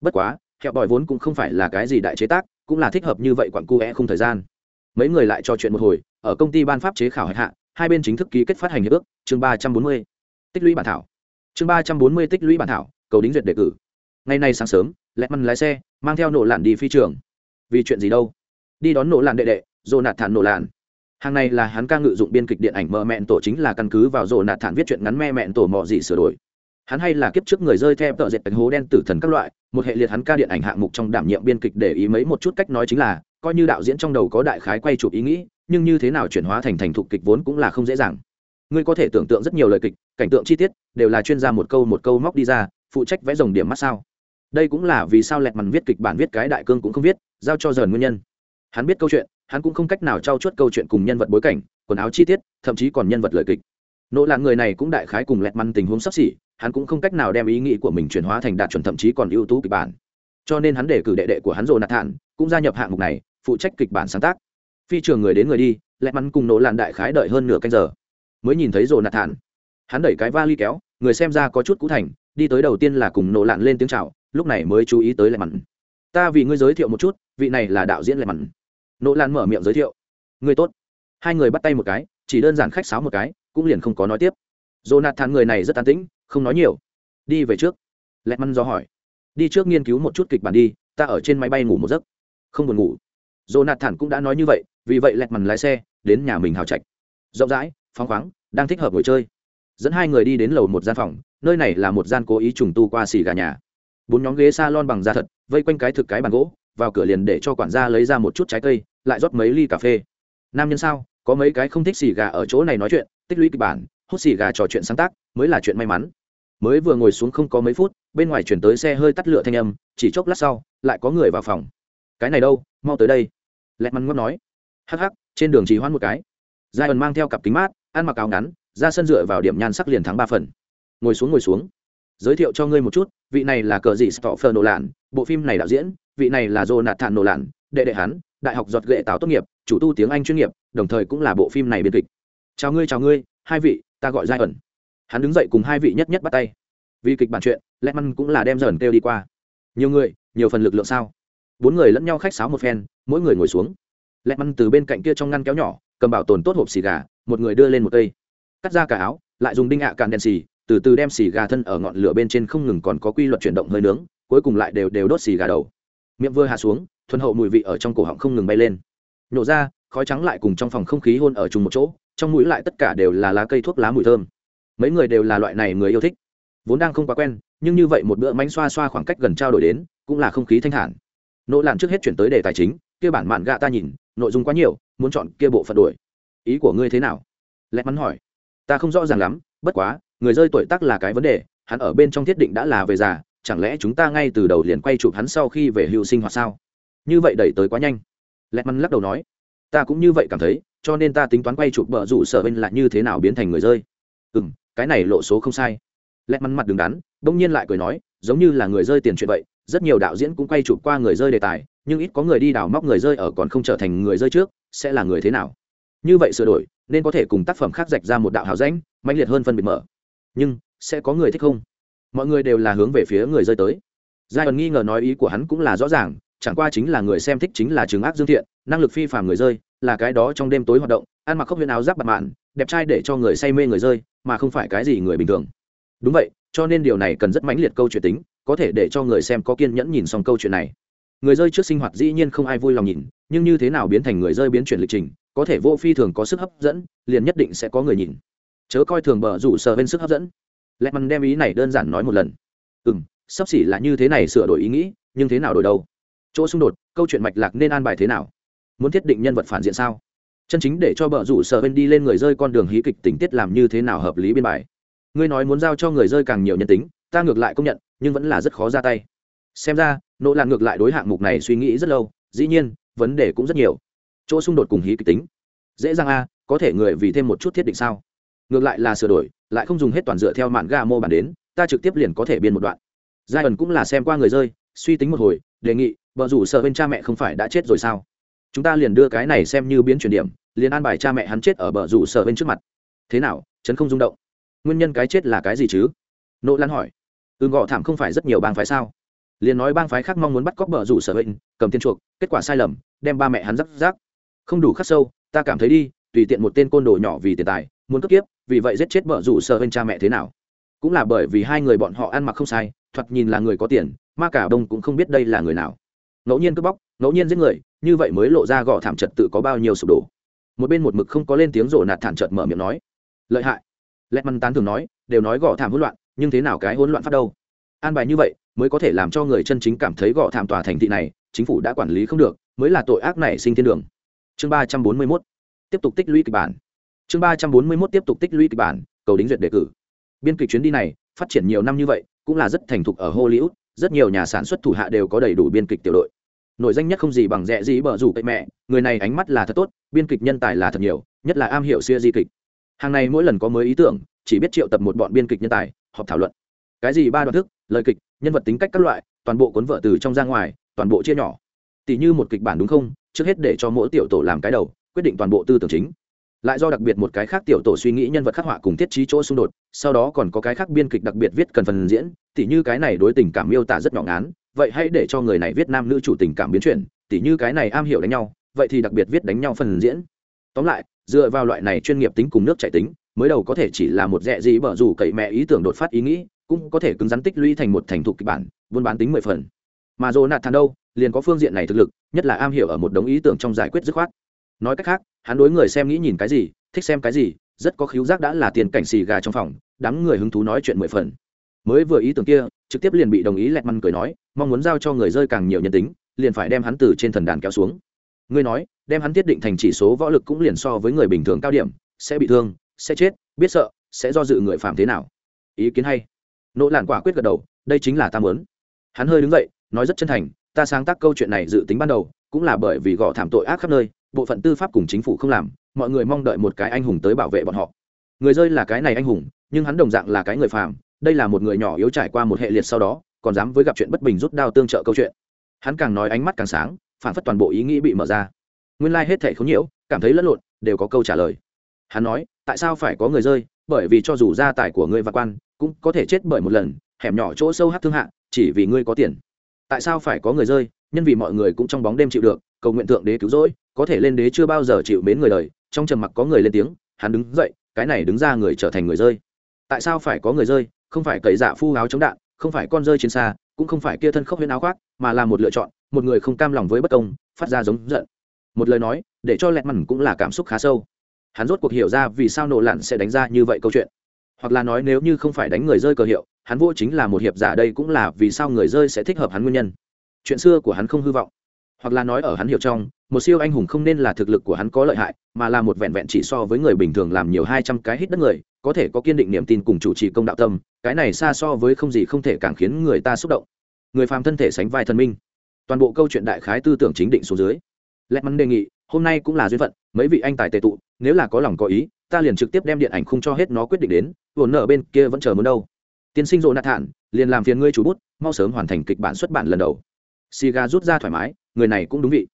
Bất quá hẹo bòi vốn cũng không phải là cái gì đại chế tác, cũng là thích hợp như vậy quặn cu é không thời gian. Mấy người lại trò chuyện một hồi, ở công ty ban pháp chế khảo hạch hạ, hai bên chính thức ký kết phát hành hiệp ước, chương ba trăm bốn mươi tích lũy bản thảo. Chương ba trăm bốn mươi tích lũy bản thảo, cầu đính duyệt đề cử. Ngày nay sáng sớm lẹt măn lái xe, mang theo nổ lạn đi phi trường. Vì chuyện gì đâu? Đi đón nổ lạn đệ đệ dồ nạt thản nổ lạn. Hàng này là hắn ca ngự dụng biên kịch điện ảnh mờ mẹn tổ chính là căn cứ vào dồ nạt thản viết chuyện ngắn me mẹn tổ mò gì sửa đổi. Hắn hay là kiếp trước người rơi theo tợ dệt đánh hố đen tử thần các loại, một hệ liệt hắn ca điện ảnh hạng mục trong đảm nhiệm biên kịch để ý mấy một chút cách nói chính là, coi như đạo diễn trong đầu có đại khái quay chụp ý nghĩ, nhưng như thế nào chuyển hóa thành thành thục kịch vốn cũng là không dễ dàng ngươi có thể tưởng tượng rất nhiều lời kịch, cảnh tượng chi tiết, đều là chuyên gia một câu một câu móc đi ra, phụ trách vẽ dòng điểm mắt sao. Đây cũng là vì sao lẹt mằn viết kịch bản viết cái đại cương cũng không viết, giao cho dần nguyên nhân. Hắn biết câu chuyện, hắn cũng không cách nào trao chuốt câu chuyện cùng nhân vật bối cảnh, quần áo chi tiết, thậm chí còn nhân vật lời kịch. Nỗ là người này cũng đại khái cùng lẹt mằn tình huống sắp xỉ, hắn cũng không cách nào đem ý nghĩ của mình chuyển hóa thành đạt chuẩn thậm chí còn ưu tú kịch bản. Cho nên hắn để cử đệ đệ của hắn rồ nạt thản cũng gia nhập hạng mục này, phụ trách kịch bản sáng tác. Phi trường người đến người đi, lẹt mắn cùng nỗ làn đại khái đợi hơn nửa canh giờ mới nhìn thấy rồi nạt thản. Hắn đẩy cái vali kéo, người xem ra có chút cũ thành, đi tới đầu tiên là cùng nổ lạn lên tiếng chào, lúc này mới chú ý tới lệ mặn ta vì ngươi giới thiệu một chút, vị này là đạo diễn lệ mặn nỗ lạn mở miệng giới thiệu. Ngươi tốt. Hai người bắt tay một cái, chỉ đơn giản khách sáo một cái, cũng liền không có nói tiếp. Jonathan người này rất an tĩnh, không nói nhiều. Đi về trước. Lệ mặn do hỏi. Đi trước nghiên cứu một chút kịch bản đi, ta ở trên máy bay ngủ một giấc. Không buồn ngủ. Jonathan cũng đã nói như vậy, vì vậy lệ mặn lái xe, đến nhà mình hào trạch. Rộng rãi phóng khoáng, đang thích hợp ngồi chơi. Dẫn hai người đi đến lầu một gian phòng, nơi này là một gian cố ý trùng tu qua xì gà nhà. Bốn nhóm ghế s a lon bằng da thật, vây quanh cái thực cái bàn gỗ, vào cửa liền để cho quản gia lấy ra một chút trái cây, lại rót mấy ly cà phê. Nam nhân sao, có mấy cái không thích xì gà ở chỗ này nói chuyện, tích lũy kịch bản, hút xì gà trò chuyện sáng tác, mới là chuyện may mắn. Mới vừa ngồi xuống không có mấy phút, bên ngoài chuyển tới xe hơi tắt lửa thanh âm, chỉ chốc lát sau, lại có người vào phòng. Cái này đâu, mau tới đây. Lẹt măn ngót nói. Hắc hắc, trên đường chỉ hoãn một cái. Giai ẩn mang theo cặp kính mát ăn mặc áo ngắn, ra sân dựa vào điểm nhan sắc liền thắng ba phần. Ngồi xuống ngồi xuống. Giới thiệu cho ngươi một chút, vị này là cờ dị stoffer nổ lạn bộ phim này đạo diễn, vị này là jonathan nổ lạn đệ đệ hắn, đại học giọt gệ táo tốt nghiệp, chủ tu tiếng anh chuyên nghiệp, đồng thời cũng là bộ phim này biên kịch. Chào ngươi chào ngươi, hai vị, ta gọi giai ẩn. Hắn đứng dậy cùng hai vị nhất nhất bắt tay. Vì kịch bản chuyện lẽ măn cũng là đem dởn kêu đi qua. Nhiều người, nhiều phần lực lượng sao? Bốn người lẫn nhau khách sáo một phen, mỗi người ngồi xuống. Lẹ măn từ bên cạnh kia trong ngăn kéo nhỏ, cầm bảo tồn tốt hộp xì gà một người đưa lên một cây. Cắt ra cả áo, lại dùng đinh ạ càn đèn xì, từ từ đem xì gà thân ở ngọn lửa bên trên không ngừng còn có quy luật chuyển động hơi nướng, cuối cùng lại đều đều đốt xì gà đầu. Miệng vừa hạ xuống, thuần hậu mùi vị ở trong cổ họng không ngừng bay lên. Nhổ ra, khói trắng lại cùng trong phòng không khí hôn ở chung một chỗ, trong mũi lại tất cả đều là lá cây thuốc lá mùi thơm. Mấy người đều là loại này người yêu thích. Vốn đang không quá quen, nhưng như vậy một bữa mánh xoa xoa khoảng cách gần trao đổi đến, cũng là không khí thanh thản. Nỗ làm trước hết chuyển tới đề tài chính, kia bản mạn gạ ta nhìn, nội dung quá nhiều, muốn chọn kia bộ phận đổi ý của ngươi thế nào? Lẹt mắn hỏi. Ta không rõ ràng lắm, bất quá, người rơi tuổi tác là cái vấn đề, hắn ở bên trong thiết định đã là về già, chẳng lẽ chúng ta ngay từ đầu liền quay chụp hắn sau khi về hưu sinh hoạt sao? Như vậy đẩy tới quá nhanh. Lẹt mắn lắc đầu nói. Ta cũng như vậy cảm thấy, cho nên ta tính toán quay chụp bờ rủ sở bên là như thế nào biến thành người rơi. Ừ m cái này lộ số không sai. Lẹt mắn mặt đứng đắn, bỗng nhiên lại cười nói, giống như là người rơi tiền chuyện vậy, rất nhiều đạo diễn cũng quay chụp qua người rơi đề tài, nhưng ít có người đi đào móc người rơi ở còn không trở thành người rơi trước, sẽ là người thế nào? Như vậy sửa đổi, nên có thể cùng tác phẩm khác rạch ra một đạo hào danh mạnh liệt hơn phân biệt mở. Nhưng, sẽ có người thích không? Mọi người đều là hướng về phía người rơi tới. Giai ẩn nghi ngờ nói ý của hắn cũng là rõ ràng, chẳng qua chính là người xem thích chính là trường ác dương thiện, năng lực phi phàm người rơi, là cái đó trong đêm tối hoạt động, ăn mặc khốc huyền áo giáp bạt mạn, đẹp trai để cho người say mê người rơi, mà không phải cái gì người bình thường. Đúng vậy, cho nên điều này cần rất mãnh liệt câu chuyện tính, có thể để cho người xem có kiên nhẫn nhìn xong câu chuyện này người rơi trước sinh hoạt dĩ nhiên không ai vui lòng nhìn, nhưng như thế nào biến thành người rơi biến chuyển lịch trình, có thể vô phi thường có sức hấp dẫn, liền nhất định sẽ có người nhìn. Chớ coi thường bờ rủ sờ bên sức hấp dẫn. Lẽ mắn đem ý này đơn giản nói một lần. Ừ m sắp xỉ là như thế này sửa đổi ý nghĩ, nhưng thế nào đổi đâu? Chỗ xung đột, câu chuyện mạch lạc nên an bài thế nào? Muốn thiết định nhân vật phản diện sao? Chân chính để cho bờ rủ sờ bên đi lên người rơi con đường hí kịch tình tiết làm như thế nào hợp lý biên bài? Ngươi nói muốn giao cho người rơi càng nhiều nhân tính, ta ngược lại công nhận, nhưng vẫn là rất khó ra tay. Xem ra nỗ Lan ngược lại đối hạng mục này suy nghĩ rất lâu, dĩ nhiên, vấn đề cũng rất nhiều. Chỗ xung đột cùng hí kịch tính. Dễ dàng a, có thể người vì thêm một chút thiết định sao? Ngược lại là sửa đổi, lại không dùng hết toàn dựa theo mạn ga mô bản đến, ta trực tiếp liền có thể biên một đoạn. Giai ẩn cũng là xem qua người rơi, suy tính một hồi, đề nghị vợ rủ sợ bên cha mẹ không phải đã chết rồi sao? Chúng ta liền đưa cái này xem như biến chuyển điểm, liền an bài cha mẹ hắn chết ở bờ rủ sợ bên trước mặt. Thế nào, chấn không rung động? Nguyên nhân cái chết là cái gì chứ? Nỗ lan hỏi. Ưng gọ thảm không phải rất nhiều bang phái sao? Liền nói bang phái khác mong muốn bắt cóc bờ rủ sở bệnh cầm tiền chuộc, kết quả sai lầm, đem ba mẹ hắn rắc rác. Không đủ khắc sâu, ta cảm thấy đi, tùy tiện một tên côn đồ nhỏ vì tiền tài, muốn cướp kiếp, vì vậy giết chết bờ rủ sở bên cha mẹ thế nào? Cũng là bởi vì hai người bọn họ ăn mặc không sai, thoạt nhìn là người có tiền, ma cả đông cũng không biết đây là người nào. Ngẫu nhiên cướp bóc, ngẫu nhiên giết người, như vậy mới lộ ra gõ thảm trật tự có bao nhiêu sụp đổ. Một bên một mực không có lên tiếng rổ nạt thản trợt mở miệng nói. Lợi hại. Lẹt măn tán thường nói, đều nói gõ thảm hỗn loạn, nhưng thế nào cái hỗn loạn phát đâu? An bài như vậy mới có thể làm cho người chân chính cảm thấy gõ thảm tòa thành thị này, chính phủ đã quản lý không được, mới là tội ác này sinh thiên đường. Chương ba trăm bốn mươi mốt, tiếp tục tích lũy kịch bản. Chương ba trăm bốn mươi mốt, tiếp tục tích lũy kịch bản, cầu đính duyệt đề cử. Biên kịch chuyến đi này, phát triển nhiều năm như vậy, cũng là rất thành thục ở hollywood, rất nhiều nhà sản xuất thủ hạ đều có đầy đủ biên kịch tiểu đội. Nổi danh nhất không gì bằng rẻ gì bở rủ cậy mẹ, người này ánh mắt là thật tốt, biên kịch nhân tài là thật nhiều, nhất là am hiểu xưa di kịch. Hàng này mỗi lần có mới ý tưởng, chỉ biết triệu tập một bọn biên kịch nhân tài, họp thảo luận. Cái gì ba đoạn thức, lời kịch nhân vật tính cách các loại, toàn bộ cuốn vợ từ trong ra ngoài, toàn bộ chia nhỏ. Tỷ như một kịch bản đúng không? Trước hết để cho mỗi tiểu tổ làm cái đầu, quyết định toàn bộ tư tưởng chính. Lại do đặc biệt một cái khác tiểu tổ suy nghĩ nhân vật khắc họa cùng thiết trí chỗ xung đột, sau đó còn có cái khác biên kịch đặc biệt viết cần phần diễn, tỷ như cái này đối tình cảm miêu tả rất nhỏ ngán, vậy hãy để cho người này viết nam nữ chủ tình cảm biến chuyển, tỷ như cái này am hiểu đánh nhau, vậy thì đặc biệt viết đánh nhau phần diễn. Tóm lại, dựa vào loại này chuyên nghiệp tính cùng nước chạy tính, mới đầu có thể chỉ là một rẻ gì bở rủ cậy mẹ ý tưởng đột phát ý nghĩ cũng có thể cứng rắn tích lũy thành một thành thục kịch bản, buôn bán tính mười phần. Mà dồ nạt thàn đâu? Liền có phương diện này thực lực, nhất là am hiểu ở một đống ý tưởng trong giải quyết dứt khoát. Nói cách khác, hắn đối người xem nghĩ nhìn cái gì, thích xem cái gì, rất có khiếu giác đã là tiền cảnh xì gà trong phòng, đám người hứng thú nói chuyện mười phần. Mới vừa ý tưởng kia, trực tiếp liền bị đồng ý lẹt măn cười nói, mong muốn giao cho người rơi càng nhiều nhân tính, liền phải đem hắn từ trên thần đàn kéo xuống. Ngươi nói, đem hắn thiết định thành chỉ số võ lực cũng liền so với người bình thường cao điểm, sẽ bị thương, sẽ chết, biết sợ, sẽ do dự người phạm thế nào. Ý kiến hay nỗ làn quả quyết gật đầu, đây chính là ta muốn. Hắn hơi đứng dậy, nói rất chân thành, ta sáng tác câu chuyện này dự tính ban đầu, cũng là bởi vì gõ thảm tội ác khắp nơi, bộ phận tư pháp cùng chính phủ không làm, mọi người mong đợi một cái anh hùng tới bảo vệ bọn họ. Người rơi là cái này anh hùng, nhưng hắn đồng dạng là cái người phàm, đây là một người nhỏ yếu trải qua một hệ liệt sau đó, còn dám với gặp chuyện bất bình rút đao tương trợ câu chuyện. Hắn càng nói ánh mắt càng sáng, phản phất toàn bộ ý nghĩ bị mở ra. Nguyên lai hết thể không nhiễu, cảm thấy lẫn lộn, đều có câu trả lời. Hắn nói, tại sao phải có người rơi? Bởi vì cho dù gia tài của ngươi và quan cũng có thể chết bởi một lần, hẻm nhỏ chỗ sâu hát thương hạ, chỉ vì ngươi có tiền. Tại sao phải có người rơi, nhân vì mọi người cũng trong bóng đêm chịu được, cầu nguyện thượng đế cứu rỗi, có thể lên đế chưa bao giờ chịu mến người đời, trong trầm mặc có người lên tiếng, hắn đứng dậy, cái này đứng ra người trở thành người rơi. Tại sao phải có người rơi, không phải cậy dạ phu áo chống đạn, không phải con rơi trên xa, cũng không phải kia thân khốc huyễn áo khoác, mà là một lựa chọn, một người không cam lòng với bất công, phát ra giống giận. Một lời nói, để cho lẹt mằn cũng là cảm xúc khá sâu. Hắn rốt cuộc hiểu ra vì sao nổ lặn sẽ đánh ra như vậy câu chuyện hoặc là nói nếu như không phải đánh người rơi cờ hiệu, hắn vô chính là một hiệp giả đây cũng là vì sao người rơi sẽ thích hợp hắn nguyên nhân. Chuyện xưa của hắn không hư vọng. Hoặc là nói ở hắn hiểu trong, một siêu anh hùng không nên là thực lực của hắn có lợi hại, mà là một vẹn vẹn chỉ so với người bình thường làm nhiều hai trăm cái hít đất người, có thể có kiên định niềm tin cùng chủ trì công đạo tâm, cái này xa so với không gì không thể càng khiến người ta xúc động. Người phàm thân thể sánh vai thần minh. Toàn bộ câu chuyện đại khái tư tưởng chính định số dưới. Lẹt mắn đề nghị, hôm nay cũng là duyên phận, mấy vị anh tài tệ tụ, nếu là có lòng có ý ta liền trực tiếp đem điện ảnh khung cho hết nó quyết định đến ổn nợ bên kia vẫn chờ muốn đâu. Tiên sinh rộ nạt thản liền làm phiền ngươi chủ bút, mau sớm hoàn thành kịch bản xuất bản lần đầu. Xì gà rút ra thoải mái, người này cũng đúng vị.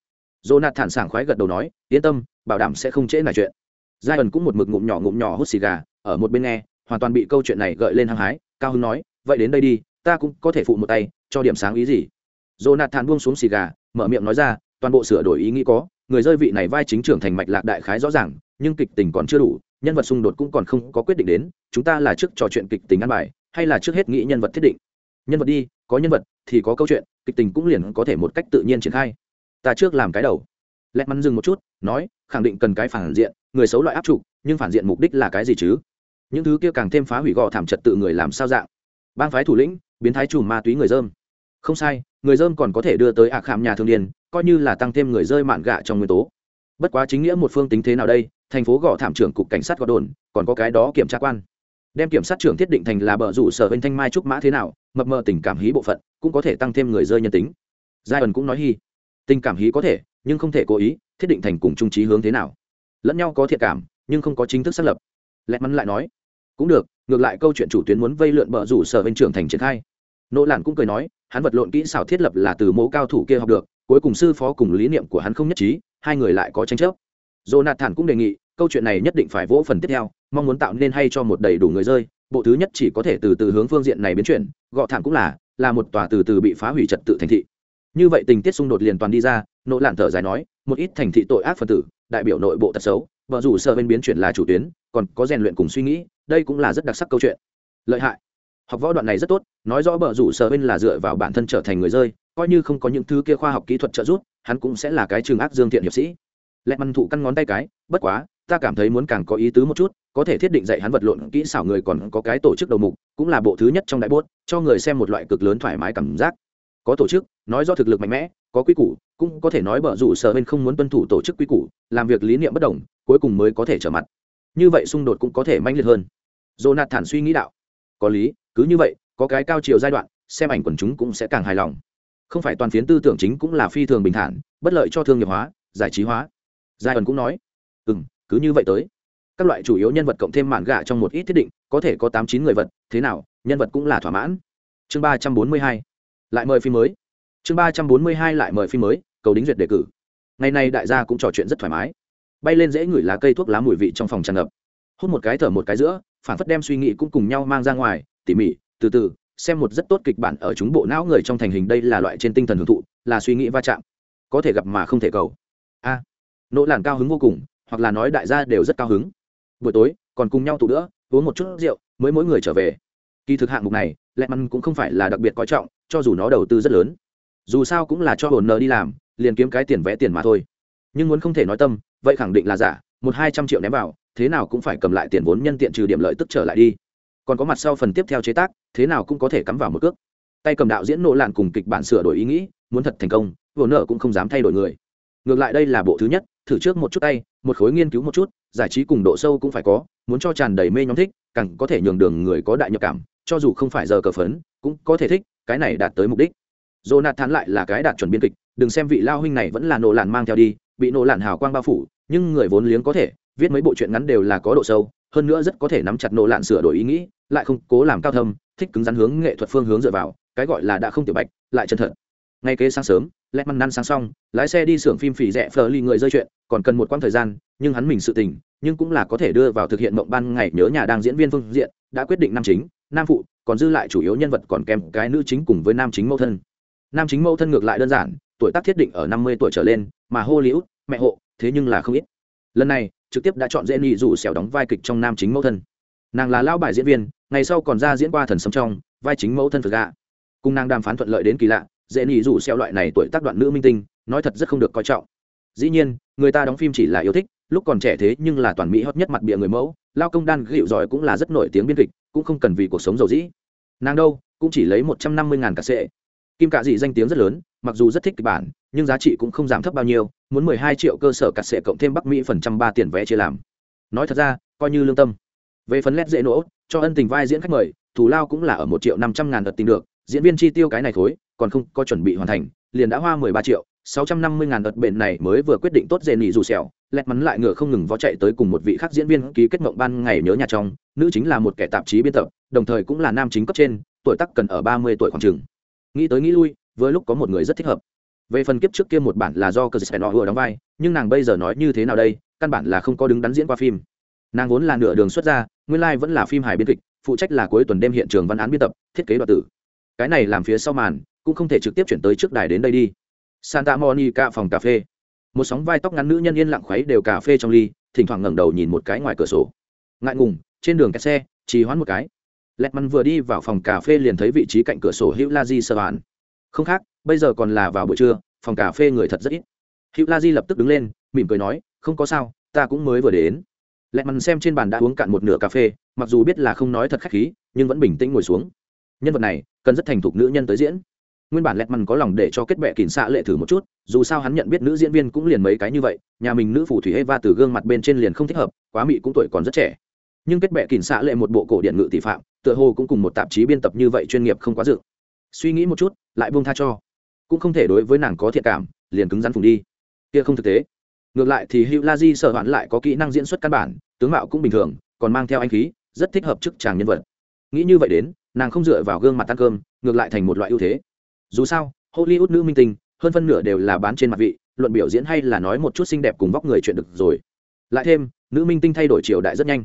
Rộ nạt thản sảng khoái gật đầu nói, yên tâm, bảo đảm sẽ không trễ nải chuyện. Giai ẩn cũng một mực ngụm nhỏ ngụm nhỏ hút xì gà ở một bên nghe, hoàn toàn bị câu chuyện này gợi lên hăng hái, cao hưng nói, vậy đến đây đi, ta cũng có thể phụ một tay, cho điểm sáng ý gì. Dồ nạt thản buông xuống xì gà mở miệng nói ra, toàn bộ sửa đổi ý nghĩ có, người rơi vị này vai chính trưởng thành mạch lạc đại khái rõ ràng, nhưng kịch tình còn chưa đủ nhân vật xung đột cũng còn không có quyết định đến, chúng ta là trước trò chuyện kịch tính ăn bài, hay là trước hết nghĩ nhân vật thiết định? Nhân vật đi, có nhân vật thì có câu chuyện, kịch tình cũng liền có thể một cách tự nhiên triển khai. Ta trước làm cái đầu. Lẹt mắn dừng một chút, nói, khẳng định cần cái phản diện, người xấu loại áp trục nhưng phản diện mục đích là cái gì chứ? Những thứ kia càng thêm phá hủy gò thảm trật tự người làm sao dạng? Bang phái thủ lĩnh, biến thái chùm ma túy người dơm. Không sai, người dơm còn có thể đưa tới ạc khảm nhà thương điền, coi như là tăng thêm người rơi mạn gạ trong nguyên tố bất quá chính nghĩa một phương tính thế nào đây? Thành phố gò thảm trưởng cục cảnh sát gò đồn, còn có cái đó kiểm tra quan. Đem kiểm sát trưởng thiết định thành là bờ rủ sở bên thanh mai trúc mã thế nào, mập mờ tình cảm hí bộ phận, cũng có thể tăng thêm người rơi nhân tính. Giai ẩn cũng nói hy tình cảm hí có thể, nhưng không thể cố ý, thiết định thành cùng trung trí hướng thế nào. Lẫn nhau có thiện cảm, nhưng không có chính thức xác lập. Lẹt mắn lại nói. Cũng được, ngược lại câu chuyện chủ tuyến muốn vây lượn bờ rủ sở bên trưởng thành triển khai. Nỗ lản cũng cười nói, hắn vật lộn kỹ xảo thiết lập là từ mẫu cao thủ kia học được, cuối cùng sư phó cùng lý niệm của hắn không nhất trí hai người lại có tranh chấp. Jonathan cũng đề nghị, câu chuyện này nhất định phải vỗ phần tiếp theo, mong muốn tạo nên hay cho một đầy đủ người rơi. Bộ thứ nhất chỉ có thể từ từ hướng phương diện này biến chuyển gọ thẳng cũng là là một tòa từ từ bị phá hủy trật tự thành thị. Như vậy tình tiết xung đột liền toàn đi ra, nỗ lạn thở dài nói, một ít thành thị tội ác phần tử, đại biểu nội bộ tật xấu vợ rủ sợ bên biến chuyển là chủ tuyến, còn có rèn luyện cùng suy nghĩ, đây cũng là rất đặc sắc câu chuyện. Lợi hại. Học võ đoạn này rất tốt, nói rõ bờ rủ sở bên là dựa vào bản thân trở thành người rơi, coi như không có những thứ kia khoa học kỹ thuật trợ giúp hắn cũng sẽ là cái trường ác dương thiện hiệp sĩ. Lẹ măn thụ căn ngón tay cái, bất quá, ta cảm thấy muốn càng có ý tứ một chút, có thể thiết định dạy hắn vật lộn kỹ xảo người còn có cái tổ chức đầu mục, cũng là bộ thứ nhất trong đại bốt, cho người xem một loại cực lớn thoải mái cảm giác. Có tổ chức, nói do thực lực mạnh mẽ, có quy củ, cũng có thể nói bở rủ sở bên không muốn tuân thủ tổ chức quy củ, làm việc lý niệm bất đồng, cuối cùng mới có thể trở mặt. Như vậy xung đột cũng có thể manh liệt hơn. Jonathan suy nghĩ đạo, có lý, cứ như vậy, có cái cao chiều giai đoạn, xem ảnh quần chúng cũng sẽ càng hài lòng không phải toàn phiến tư tưởng chính cũng là phi thường bình thản, bất lợi cho thương nghiệp hóa, giải trí hóa. Giai ẩn cũng nói ừ m cứ như vậy tới. Các loại chủ yếu nhân vật cộng thêm mạn gạ trong một ít thiết định, có thể có tám chín người vật, thế nào, nhân vật cũng là thỏa mãn. Chương ba trăm bốn mươi hai, lại mời phim mới. Chương ba trăm bốn mươi hai lại mời phim mới, cầu đính duyệt đề cử. Ngày nay đại gia cũng trò chuyện rất thoải mái. Bay lên dễ ngửi lá cây thuốc lá mùi vị trong phòng tràn ngập. Hút một cái thở một cái giữa phản phất đem suy nghĩ cũng cùng nhau mang ra ngoài, tỉ mỉ, từ từ xem một rất tốt kịch bản ở chúng bộ não người trong thành hình đây là loại trên tinh thần hưởng thụ, là suy nghĩ va chạm. Có thể gặp mà không thể cầu. A. Nỗ làn cao hứng vô cùng, hoặc là nói đại gia đều rất cao hứng. Buổi tối, còn cùng nhau tụ nữa uống một chút rượu, mới mỗi người trở về. Kỳ thực hạng mục này, lẹ măn cũng không phải là đặc biệt coi trọng, cho dù nó đầu tư rất lớn. Dù sao cũng là cho hồn nợ đi làm, liền kiếm cái tiền vẽ tiền mà thôi. Nhưng muốn không thể nói tâm, vậy khẳng định là giả, một hai trăm triệu ném vào, thế nào cũng phải cầm lại tiền vốn nhân tiện trừ điểm lợi tức trở lại đi còn có mặt sau phần tiếp theo chế tác, thế nào cũng có thể cắm vào một cước. Tay cầm đạo diễn nộ lạn cùng kịch bản sửa đổi ý nghĩ, muốn thật thành công, vừa nợ cũng không dám thay đổi người. Ngược lại đây là bộ thứ nhất, thử trước một chút tay, một khối nghiên cứu một chút, giải trí cùng độ sâu cũng phải có, muốn cho tràn đầy mê nhóm thích, càng có thể nhường đường người có đại nhập cảm, cho dù không phải giờ cờ phấn, cũng có thể thích, cái này đạt tới mục đích. Jonathan lại là cái đạt chuẩn biên kịch, đừng xem vị lao huynh này vẫn là nộ lạn mang theo đi, bị nổ lạn hào quang bao phủ, nhưng người vốn liếng có thể, viết mấy bộ truyện ngắn đều là có độ sâu hơn nữa rất có thể nắm chặt nổ lạn sửa đổi ý nghĩ, lại không cố làm cao thâm, thích cứng rắn hướng nghệ thuật phương hướng dựa vào, cái gọi là đã không tiểu bạch, lại chân thật. Ngay kế sáng sớm lẹt măn năn sáng xong, lái xe đi xưởng phim phỉ rẻ phờ ly người rơi chuyện, còn cần một quãng thời gian, nhưng hắn mình sự tình, nhưng cũng là có thể đưa vào thực hiện mộng ban ngày nhớ nhà đang diễn viên phương diện, đã quyết định nam chính, nam phụ, còn dư lại chủ yếu nhân vật còn kèm cái nữ chính cùng với nam chính mẫu thân. Nam chính mẫu thân ngược lại đơn giản, tuổi tác thiết định ở năm mươi tuổi trở lên, mà hô liễu mẹ hộ, thế nhưng là không ít. Lần này trực tiếp đã chọn dễ nghị dù xẻo đóng vai kịch trong nam chính mẫu thân. Nàng là lao bài diễn viên, ngày sau còn ra diễn qua thần sấm trong, vai chính mẫu thân phật gạ. Cùng nàng đàm phán thuận lợi đến kỳ lạ, dễ nghị dù xẻo loại này tuổi tác đoạn nữ minh tinh, nói thật rất không được coi trọng. Dĩ nhiên, người ta đóng phim chỉ là yêu thích, lúc còn trẻ thế nhưng là toàn mỹ hot nhất mặt bìa người mẫu, lao công đan gịu giỏi cũng là rất nổi tiếng biên kịch, cũng không cần vì cuộc sống giàu dĩ. Nàng đâu, cũng chỉ lấy một trăm năm mươi ngàn cả sệ kim cạ dị danh tiếng rất lớn mặc dù rất thích kịch bản nhưng giá trị cũng không giảm thấp bao nhiêu muốn mười hai triệu cơ sở cắt sệ cộng thêm bắc mỹ phần trăm ba tiền vé chia làm. Nói thật ra coi như lương tâm. Về phần lét dễ nổ cho ân tình vai diễn khách mời thù lao cũng là ở một triệu năm trăm ngàn đợt tình được diễn viên chi tiêu cái này thối, còn không có chuẩn bị hoàn thành liền đã hoa mười ba triệu sáu trăm năm mươi ngàn đợt bệnh này mới vừa quyết định tốt dễ nỉ dù xẻo lẹt mắn lại ngựa không ngừng vó chạy tới cùng một vị khác diễn viên ký kết mộng ban ngày nhớ nhà trong nữ chính là một kẻ tạp chí biên tập đồng thời cũng là nam chính cấp trên tuổi tác cần ở ba mươi tuổi khoảng trường nghĩ tới nghĩ lui với lúc có một người rất thích hợp. Về phần kiếp trước kia một bản là do cờ spen vừa đóng vai, nhưng nàng bây giờ nói như thế nào đây, căn bản là không có đứng đắn diễn qua phim. Nàng vốn là nửa đường xuất ra, nguyên lai vẫn là phim hài biên kịch, phụ trách là cuối tuần đêm hiện trường văn án biên tập, thiết kế đoạt tử. Cái này làm phía sau màn, cũng không thể trực tiếp chuyển tới trước đài đến đây đi. Santa monica phòng cà phê. Một sóng vai tóc ngắn nữ nhân yên lặng khuấy đều cà phê trong ly, thỉnh thoảng ngẩng đầu nhìn một cái ngoài cửa sổ. Ngại ngùng, trên đường kẹt xe, trì hoãn một cái lẹt măn vừa đi vào phòng cà phê liền thấy vị trí cạnh cửa sổ hữu la di sơ hoàn không khác, bây giờ còn là vào buổi trưa, phòng cà phê người thật rất ít. Hữu la di lập tức đứng lên, mỉm cười nói, không có sao, ta cũng mới vừa đến. Lẹt măn xem trên bàn đã uống cạn một nửa cà phê, mặc dù biết là không nói thật khách khí, nhưng vẫn bình tĩnh ngồi xuống. Nhân vật này, cần rất thành thục nữ nhân tới diễn. Nguyên bản lẹt măn có lòng để cho kết bệ kỳn xạ lệ thử một chút, dù sao hắn nhận biết nữ diễn viên cũng liền mấy cái như vậy, nhà mình nữ phù thủy eva từ gương mặt bên trên liền không thích hợp, quá mị cũng tuổi còn rất trẻ nhưng kết bệ kỉnh xạ lệ một bộ cổ điện ngự tỷ phạm, tựa hồ cũng cùng một tạp chí biên tập như vậy chuyên nghiệp không quá dự. Suy nghĩ một chút, lại buông tha cho. Cũng không thể đối với nàng có thiện cảm, liền cứng rắn phùng đi. Kia không thực tế. Ngược lại thì hữu la di sở hoãn lại có kỹ năng diễn xuất căn bản, tướng mạo cũng bình thường, còn mang theo anh khí, rất thích hợp chức chàng nhân vật. Nghĩ như vậy đến, nàng không dựa vào gương mặt ăn cơm, ngược lại thành một loại ưu thế. Dù sao, hollywood nữ minh tinh, hơn phân nửa đều là bán trên mặt vị, luận biểu diễn hay là nói một chút xinh đẹp cùng vóc người chuyện được rồi. Lại thêm, nữ minh tinh thay đổi triều đại rất nhanh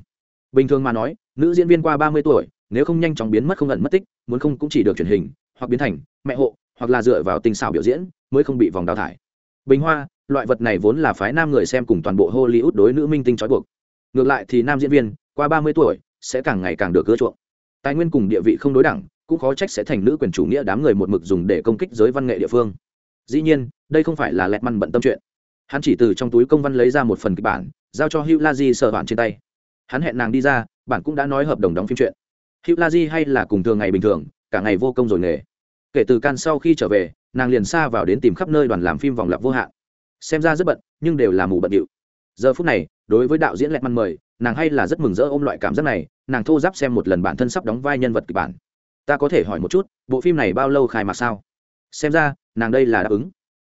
bình thường mà nói, nữ diễn viên qua ba mươi tuổi, nếu không nhanh chóng biến mất không ẩn mất tích, muốn không cũng chỉ được truyền hình, hoặc biến thành mẹ hộ, hoặc là dựa vào tình xảo biểu diễn, mới không bị vòng đào thải. Bình hoa, loại vật này vốn là phái nam người xem cùng toàn bộ hollywood đối nữ minh tinh trói buộc. Ngược lại thì nam diễn viên, qua ba mươi tuổi, sẽ càng ngày càng được ưa chuộng. Tài nguyên cùng địa vị không đối đẳng, cũng khó trách sẽ thành nữ quyền chủ nghĩa đám người một mực dùng để công kích giới văn nghệ địa phương. Dĩ nhiên, đây không phải là lẹt măn bận tâm chuyện. Hắn chỉ từ trong túi công văn lấy ra một phần kịch bản, giao cho hugh la di sợ bạn trên tay hắn hẹn nàng đi ra, bạn cũng đã nói hợp đồng đóng phim chuyện. Hữu la di hay là cùng thường ngày bình thường, cả ngày vô công rồi nghề. Kể từ can sau khi trở về, nàng liền xa vào đến tìm khắp nơi đoàn làm phim vòng lặp vô hạn. Xem ra rất bận, nhưng đều là mù bận điệu. Giờ phút này, đối với đạo diễn lẹt măn mời, nàng hay là rất mừng rỡ ôm loại cảm giác này, nàng thô giáp xem một lần bản thân sắp đóng vai nhân vật kịch bản. Ta có thể hỏi một chút, bộ phim này bao lâu khai mạc sao? Xem ra, nàng đây là đáp ứng.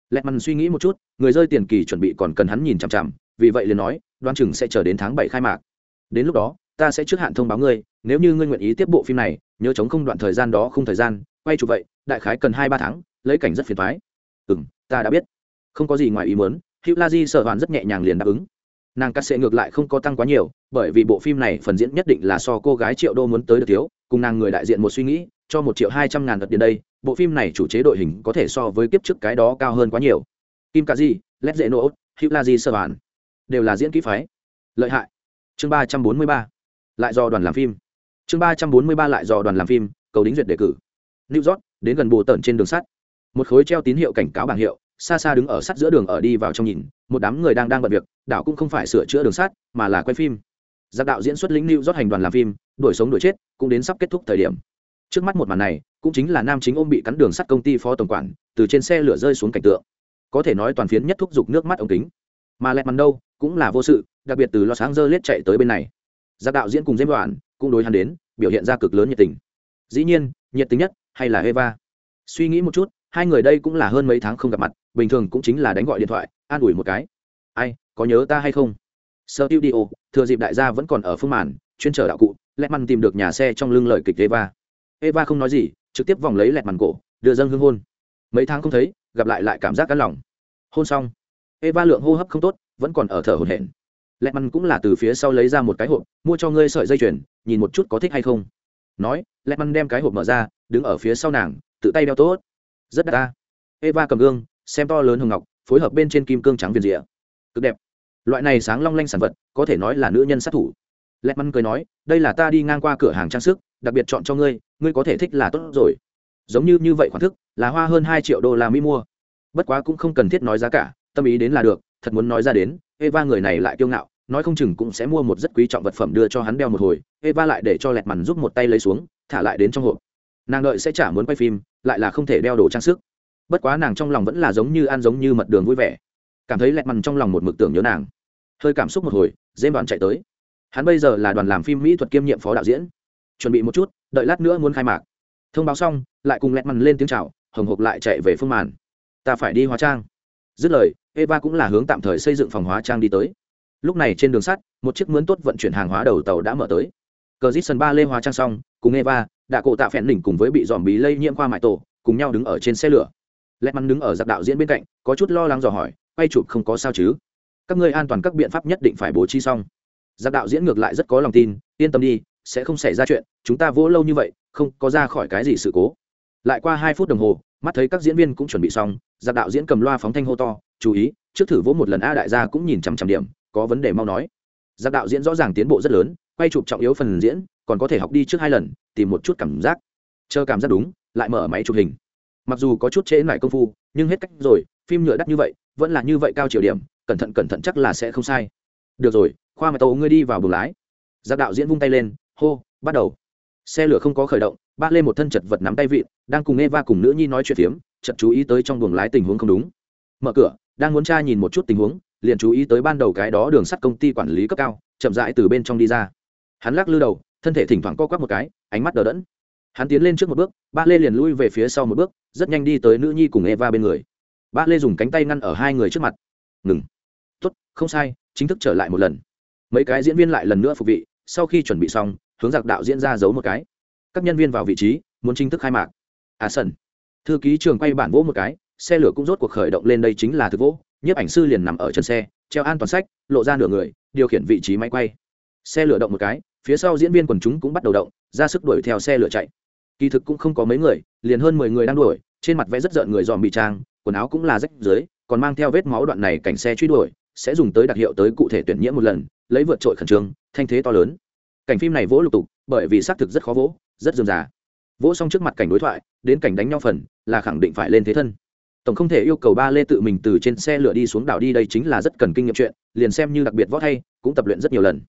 Lẹt măn suy nghĩ một chút, người rơi tiền kỳ chuẩn bị còn cần hắn nhìn chằm chằm, vì vậy liền nói đoan chừng sẽ chờ đến tháng bảy khai mạc đến lúc đó ta sẽ trước hạn thông báo ngươi nếu như ngươi nguyện ý tiếp bộ phim này nhớ chống không đoạn thời gian đó không thời gian quay chụp vậy đại khái cần hai ba tháng lấy cảnh rất phiền thoái ừ m ta đã biết. Không có gì ngoài ý muốn hữu la di sợ hoàn rất nhẹ nhàng liền đáp ứng. Nàng cắt sẽ ngược lại không có tăng quá nhiều bởi vì bộ phim này phần diễn nhất định là so cô gái triệu đô muốn tới được thiếu cùng nàng người đại diện một suy nghĩ cho một triệu hai trăm ngàn đợt đến đây bộ phim này chủ chế đội hình có thể so với kiếp trước cái đó cao hơn quá nhiều. Kim cà di led dễ nô ốt hữu la di sơ hoàn, đều là diễn kỹ phái. Lợi hại chương ba trăm bốn mươi ba, lại do đoàn làm phim. Chương ba trăm bốn mươi ba lại do đoàn làm phim, cầu đính duyệt đề cử. New york, đến gần bồ tần trên đường sắt. Một khối treo tín hiệu cảnh cáo bảng hiệu, xa xa đứng ở sắt giữa đường ở đi vào trong nhìn, một đám người đang đang bận việc, đảo cũng không phải sửa chữa đường sắt, mà là quay phim. Giặc đạo diễn xuất lĩnh lưu rót hành đoàn làm phim, đuổi sống đuổi chết, cũng đến sắp kết thúc thời điểm. Trước mắt một màn này, cũng chính là nam chính ôm bị cắn đường sắt công ty phó tổng quản, từ trên xe lửa rơi xuống cảnh tượng. Có thể nói toàn phiến nhất thúc giục nước mắt ống kính mà lẹt mắn đâu cũng là vô sự, đặc biệt từ lo sáng dơ lết chạy tới bên này. Giặc đạo diễn cùng dêm đoàn cũng đối hắn đến, biểu hiện ra cực lớn nhiệt tình. Dĩ nhiên, nhiệt tình nhất hay là eva? Suy nghĩ một chút, hai người đây cũng là hơn mấy tháng không gặp mặt, bình thường cũng chính là đánh gọi điện thoại, an ủi một cái. Ai, có nhớ ta hay không? Sơ tiêu đi ô thừa dịp đại gia vẫn còn ở phương màn, chuyên chở đạo cụ, lẹt mằn tìm được nhà xe trong lưng lời kịch eva. Eva không nói gì, trực tiếp vòng lấy lẹt mằn cổ, đưa dâng hương hôn. Mấy tháng không thấy, gặp lại lại cảm giác cắn lòng. Hôn xong eva lượng hô hấp không tốt, vẫn còn ở thở hổn hển. Lẹt cũng là từ phía sau lấy ra một cái hộp, mua cho ngươi sợi dây chuyền, nhìn một chút có thích hay không. Nói lẹt đem cái hộp mở ra, đứng ở phía sau nàng, tự tay đeo tốt. Rất đắt ta. Eva cầm gương, xem to lớn hồng ngọc, phối hợp bên trên kim cương trắng viền rịa. Cực đẹp. Loại này sáng long lanh sản vật, có thể nói là nữ nhân sát thủ. Lẹmăn cười nói, đây là ta đi ngang qua cửa hàng trang sức, đặc biệt chọn cho ngươi ngươi có thể thích là tốt rồi. Giống như như vậy khoản thức, là hoa hơn hai triệu đô la mỹ mua. Bất quá cũng không cần thiết nói giá cả tâm ý đến là được, thật muốn nói ra đến, eva người này lại kiêu ngạo, nói không chừng cũng sẽ mua một rất quý trọng vật phẩm đưa cho hắn đeo một hồi, eva lại để cho lẹt mằn giúp một tay lấy xuống, thả lại đến trong hộp. Nàng đợi sẽ chả muốn quay phim, lại là không thể đeo đồ trang sức. Bất quá nàng trong lòng vẫn là giống như ăn giống như mật đường vui vẻ. Cảm thấy lẹt mằn trong lòng một mực tưởng nhớ nàng. Hơi cảm xúc một hồi, dễ đoàn chạy tới. Hắn bây giờ là đoàn làm phim mỹ thuật kiêm nhiệm phó đạo diễn. Chuẩn bị một chút, đợi lát nữa muốn khai mạc. Thông báo xong, lại cùng lẹt mằn lên tiếng c h à o hồng hộc lại chạy về phương màn. Ta phải đi hóa trang dứt lời, eva cũng là hướng tạm thời xây dựng phòng hóa trang đi tới. Lúc này trên đường sắt, một chiếc mướn tốt vận chuyển hàng hóa đầu tàu đã mở tới. Cờ dít sân ba lê hóa trang xong, cùng eva đã cổ tạ phèn đỉnh cùng với bị dòm bí lây nhiễm qua mại tổ, cùng nhau đứng ở trên xe lửa. Lẹt mắn đứng ở giặc đạo diễn bên cạnh, có chút lo lắng dò hỏi, quay chụp không có sao chứ? Các ngươi an toàn các biện pháp nhất định phải bố trí xong. Giặc đạo diễn ngược lại rất có lòng tin, yên tâm đi, sẽ không xảy ra chuyện, chúng ta vỗ lâu như vậy, không có ra khỏi cái gì sự cố lại qua hai phút đồng hồ, mắt thấy các diễn viên cũng chuẩn bị xong, giặc đạo diễn cầm loa phóng thanh hô to, chú ý, trước thử vỗ một lần a đại gia cũng nhìn chằm chằm điểm, có vấn đề mau nói. Giặc đạo diễn rõ ràng tiến bộ rất lớn, quay chụp trọng yếu phần diễn, còn có thể học đi trước hai lần, tìm một chút cảm giác. Chờ cảm giác đúng, lại mở máy chụp hình. Mặc dù có chút trễ lại công phu, nhưng hết cách rồi, phim nhựa đắt như vậy, vẫn là như vậy cao chiều điểm, cẩn thận cẩn thận chắc là sẽ không sai. Được rồi, khoa mà tàu ngươi đi vào buồng lái. Giặc đạo diễn vung tay lên, hô, bắt đầu. Xe lửa không có khởi động ba lê một thân chật vật nắm tay vịn, đang cùng eva cùng nữ nhi nói chuyện phiếm chật chú ý tới trong buồng lái tình huống không đúng. Mở cửa, đang muốn tra nhìn một chút tình huống, liền chú ý tới ban đầu cái đó đường sắt công ty quản lý cấp cao, chậm rãi từ bên trong đi ra. Hắn lắc lư đầu, thân thể thỉnh thoảng co quắp một cái, ánh mắt đờ đẫn. Hắn tiến lên trước một bước, ba lê liền lui về phía sau một bước, rất nhanh đi tới nữ nhi cùng eva bên người. Ba lê dùng cánh tay ngăn ở hai người trước mặt. Ngừng. Tốt, không sai, chính thức trở lại một lần. Mấy cái diễn viên lại lần nữa phục vị, sau khi chuẩn bị xong, hướng giặc đạo diễn ra giấu một cái các nhân viên vào vị trí, muốn chính thức khai mạc. À sân thư ký trường quay bản vỗ một cái, xe lửa cũng rốt cuộc khởi động lên đây chính là thực vỗ. Nhiếp ảnh sư liền nằm ở chân xe, treo an toàn sách, lộ ra nửa người, điều khiển vị trí máy quay. Xe lửa động một cái, phía sau diễn viên quần chúng cũng bắt đầu động, ra sức đuổi theo xe lửa chạy. Kỳ thực cũng không có mấy người, liền hơn mười người đang đuổi, trên mặt vẽ rất rợn người dòm bị trang, quần áo cũng là rách dưới, còn mang theo vết máu đoạn này cảnh xe truy đuổi, sẽ dùng tới đặc hiệu tới cụ thể tuyển nhiễm một lần, lấy vượt trội khẩn trương, thanh thế to lớn. Cảnh phim này vỗ lục tục bởi vì xác thực rất khó vỗ, rất dườm già. Vỗ xong trước mặt cảnh đối thoại, đến cảnh đánh nhau phần, là khẳng định phải lên thế thân. Tổng không thể yêu cầu ba lê tự mình từ trên xe lửa đi xuống đảo đi đây chính là rất cần kinh nghiệm chuyện, liền xem như đặc biệt võ thay, cũng tập luyện rất nhiều lần.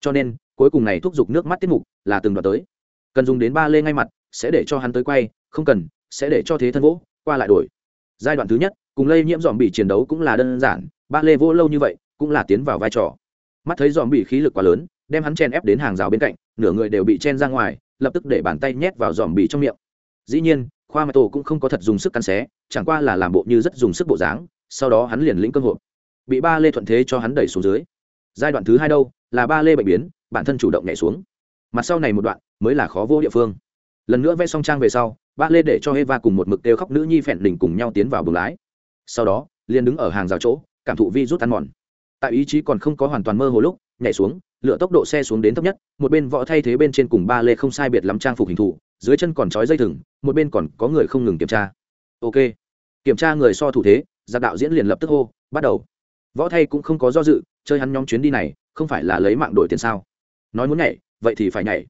Cho nên, cuối cùng này thúc giục nước mắt tiết mục là từng đoạn tới. Cần dùng đến ba lê ngay mặt, sẽ để cho hắn tới quay, không cần, sẽ để cho thế thân vỗ, qua lại đổi. Giai đoạn thứ nhất, cùng lây nhiễm dòm bị chiến đấu cũng là đơn giản, ba lê vỗ lâu như vậy, cũng là tiến vào vai trò. Mắt thấy dòm bị khí lực quá lớn, đem hắn chen ép đến hàng rào bên cạnh nửa người đều bị chen ra ngoài, lập tức để bàn tay nhét vào dòm bị trong miệng. Dĩ nhiên, khoa mạch tổ cũng không có thật dùng sức cắn xé, chẳng qua là làm bộ như rất dùng sức bộ dáng, sau đó hắn liền lĩnh cơ hội bị ba lê thuận thế cho hắn đẩy xuống dưới. Giai đoạn thứ hai đâu, là ba lê bệnh biến, bản thân chủ động nhảy xuống. Mặt sau này một đoạn, mới là khó vô địa phương. Lần nữa vẽ song trang về sau, ba lê để cho eva cùng một mực đều khóc nữ nhi phẹn đỉnh cùng nhau tiến vào buồng lái. Sau đó, liền đứng ở hàng rào chỗ, cảm thụ vi rút ăn mòn. Tại ý chí còn không có hoàn toàn mơ hồ lúc, nhảy xuống lựa tốc độ xe xuống đến thấp nhất, một bên võ thay thế bên trên cùng ba lê không sai biệt lắm trang phục hình thù, dưới chân còn trói dây thừng, một bên còn có người không ngừng kiểm tra. Ok. Kiểm tra người so thủ thế, giặc đạo diễn liền lập tức hô, bắt đầu. Võ thay cũng không có do dự, chơi hắn nhóm chuyến đi này, không phải là lấy mạng đổi tiền sao? Nói muốn nhảy, vậy thì phải nhảy.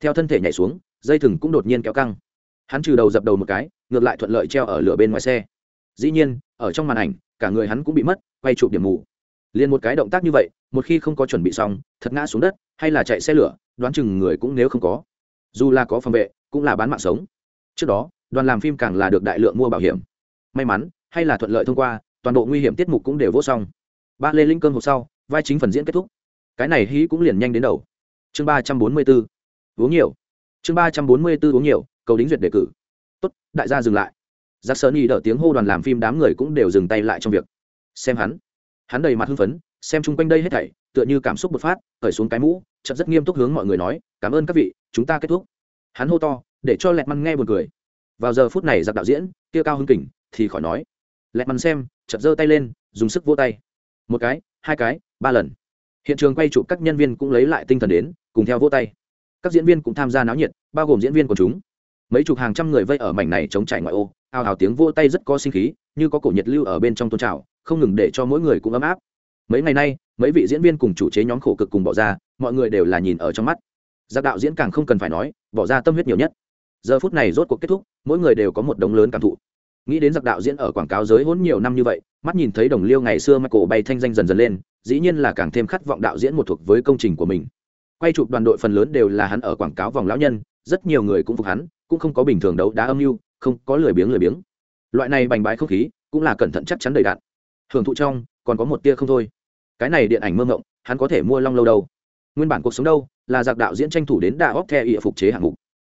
Theo thân thể nhảy xuống, dây thừng cũng đột nhiên kéo căng. Hắn trừ đầu dập đầu một cái, ngược lại thuận lợi treo ở lửa bên ngoài xe. Dĩ nhiên, ở trong màn ảnh, cả người hắn cũng bị mất, quay chụp điểm mù liền một cái động tác như vậy, một khi không có chuẩn bị xong, thật ngã xuống đất, hay là chạy xe lửa, đoán chừng người cũng nếu không có. Dù là có phòng vệ, cũng là bán mạng sống. Trước đó, đoàn làm phim càng là được đại lượng mua bảo hiểm. May mắn, hay là thuận lợi thông qua, toàn bộ nguy hiểm tiết mục cũng đều vô xong. Ba lê linh cơn hộp sau, vai chính phần diễn kết thúc. Cái này hí cũng liền nhanh đến đầu. Chương ba trăm bốn mươi b ố uống nhiều. Chương ba trăm bốn mươi b ố uống nhiều, cầu đính duyệt đề cử. Tốt, đại gia dừng lại. Giặc sơn y đỡ tiếng hô đoàn làm phim đám người cũng đều dừng tay lại trong việc. Xem hắn hắn đầy mặt hưng phấn, xem chung quanh đây hết thảy, tựa như cảm xúc bột phát khởi xuống cái mũ chậm rất nghiêm túc hướng mọi người nói, cảm ơn các vị, chúng ta kết thúc. Hắn hô to, để cho lẹt măn nghe buồn cười. Vào giờ phút này giặc đạo diễn, kia cao hưng kỉnh, thì khỏi nói. Lẹt măn xem, chợt giơ tay lên, dùng sức vỗ tay. Một cái, hai cái, ba lần. Hiện trường quay chụp các nhân viên cũng lấy lại tinh thần đến, cùng theo vỗ tay. Các diễn viên cũng tham gia náo nhiệt, bao gồm diễn viên của chúng mấy chục hàng trăm người vây ở mảnh này chống trải ngoại ô ào ào tiếng vô tay rất có sinh khí, như có cổ nhiệt lưu ở bên trong tôn trào, không ngừng để cho mỗi người cũng ấm áp. Mấy ngày nay, mấy vị diễn viên cùng chủ chế nhóm khổ cực cùng bỏ ra, mọi người đều là nhìn ở trong mắt. Giặc đạo diễn càng không cần phải nói, bỏ ra tâm huyết nhiều nhất. Giờ phút này rốt cuộc kết thúc, mỗi người đều có một đống lớn cảm thụ. Nghĩ đến giặc đạo diễn ở quảng cáo giới hỗn nhiều năm như vậy, mắt nhìn thấy đồng liêu ngày xưa mắt cổ bay thanh danh dần dần lên, dĩ nhiên là càng thêm khát vọng đạo diễn một thuộc với công trình của mình. Quay chụp đoàn đội phần lớn đều là hắn ở quảng cáo vòng lão nhân, rất nhiều người cũng phục hắn cũng không có bình thường đấu đá âm mưu, không có lười biếng lười biếng. Loại này bành bãi không khí cũng là cẩn thận chắc chắn đầy đạn hưởng thụ trong, còn có một tia không thôi. Cái này điện ảnh mơ ngộng hắn có thể mua long lâu đâu. Nguyên bản cuộc sống đâu, là giặc đạo diễn tranh thủ đến đà óc the ỉa phục chế hạng mục.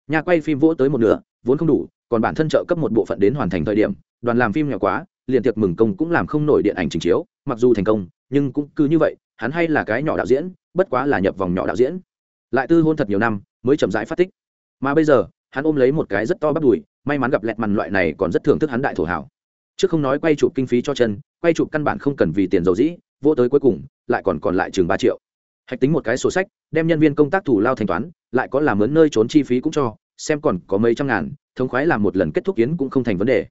Nhà quay phim vỗ tới một nửa, vốn không đủ, còn bản thân trợ cấp một bộ phận đến hoàn thành thời điểm, đoàn làm phim nhỏ quá, liền tiệc mừng công cũng làm không nổi điện ảnh trình chiếu, mặc dù thành công, nhưng cũng cứ như vậy, hắn hay là cái nhỏ đạo diễn, bất quá là nhập vòng nhỏ đạo diễn. Lại tư hôn thật nhiều năm, mới chậm rãi phát tích. Mà bây giờ hắn ôm lấy một cái rất to bắt đùi, may mắn gặp lẹt mằn loại này còn rất thưởng thức hắn đại thổ hảo. Chứ không nói quay chụp kinh phí cho chân, quay chụp căn bản không cần vì tiền dầu dĩ, vô tới cuối cùng, lại còn còn lại chừng ba triệu. Hạch tính một cái sổ sách, đem nhân viên công tác thủ lao thanh toán, lại có làm mướn nơi trốn chi phí cũng cho, xem còn có mấy trăm ngàn, thống khoái làm một lần kết thúc kiến cũng không thành vấn đề.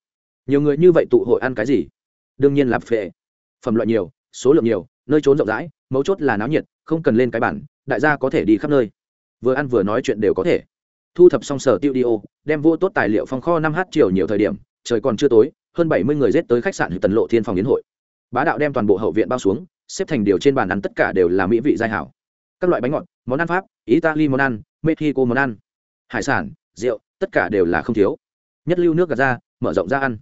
Nhiều người như vậy tụ hội ăn cái gì? Đương nhiên là phệ. Phẩm loại nhiều, số lượng nhiều, nơi trốn rộng rãi, mấu chốt là náo nhiệt, không cần lên cái bản, đại gia có thể đi khắp nơi. Vừa ăn vừa nói chuyện đều có thể thu thập xong sở tiêu đi ô, đem vô tốt tài liệu phong kho năm h chiều nhiều thời điểm, trời còn chưa tối, hơn bảy mươi người rết tới khách sạn tần lộ thiên phòng yến hội. Bá đạo đem toàn bộ hậu viện bao xuống, xếp thành điều trên bàn ăn tất cả đều là mỹ vị giai hảo. Các loại bánh ngọt, món ăn pháp, italy món ăn, mexico món ăn, hải sản, rượu, tất cả đều là không thiếu. Nhất lưu nước gạt ra, mở rộng ra ăn.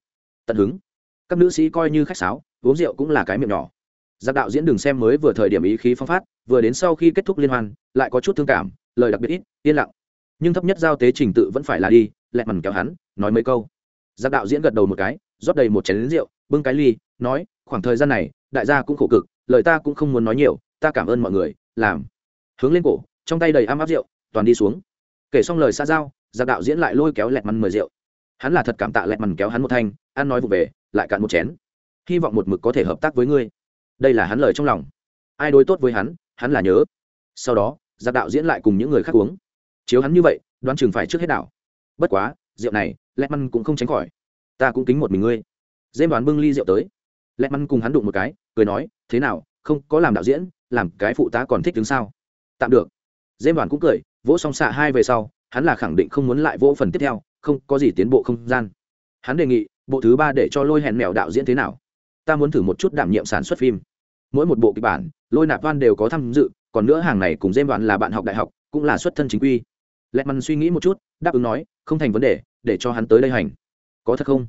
Tận hứng. Các nữ sĩ coi như khách sáo, uống rượu cũng là cái miệng nhỏ. Giặc đạo diễn đường xem mới vừa thời điểm ý khí phong phát, vừa đến sau khi kết thúc liên hoan, lại có chút thương cảm, lời đặc biệt ít, yên lặng nhưng thấp nhất giao tế trình tự vẫn phải là đi, lẹ mằn kéo hắn, nói mấy câu. Giặc đạo diễn gật đầu một cái, rót đầy một chén lính rượu, bưng cái ly, nói, khoảng thời gian này, đại gia cũng khổ cực, lời ta cũng không muốn nói nhiều, ta cảm ơn mọi người, làm. Hướng lên cổ, trong tay đầy am áp rượu, toàn đi xuống. Kể xong lời xa giao, giặc đạo diễn lại lôi kéo lẹt mằn mời rượu. Hắn là thật cảm tạ lẹt mằn kéo hắn một thanh, ăn nói vụ về, lại cạn một chén. Hy vọng một mực có thể hợp tác với ngươi. Đây là hắn lời trong lòng. Ai đối tốt với hắn hắn là nhớ. Sau đó, giặc đạo diễn lại cùng những người khác uống chiếu hắn như vậy, đoán chừng phải trước hết đảo. Bất quá, rượu này lẹt măn cũng không tránh khỏi. Ta cũng kính một mình ngươi. Dêm đoán bưng ly rượu tới. Lẹt măn cùng hắn đụng một cái, cười nói, thế nào, không có làm đạo diễn, làm cái phụ tá còn thích đứng sao tạm được. Dêm đoán cũng cười, vỗ song xạ hai về sau, hắn là khẳng định không muốn lại vỗ phần tiếp theo, không có gì tiến bộ không gian. Hắn đề nghị, bộ thứ ba để cho lôi hẹn mèo đạo diễn thế nào? Ta muốn thử một chút đảm nhiệm sản xuất phim. Mỗi một bộ kịch bản, lôi nạp văn đều có tham dự, còn nữa hàng này cùng dêm đoán là bạn học đại học, cũng là xuất thân chính quy lẹt mằn suy nghĩ một chút, đáp ứng nói, không thành vấn đề, để cho hắn tới đây hành. Có thật không?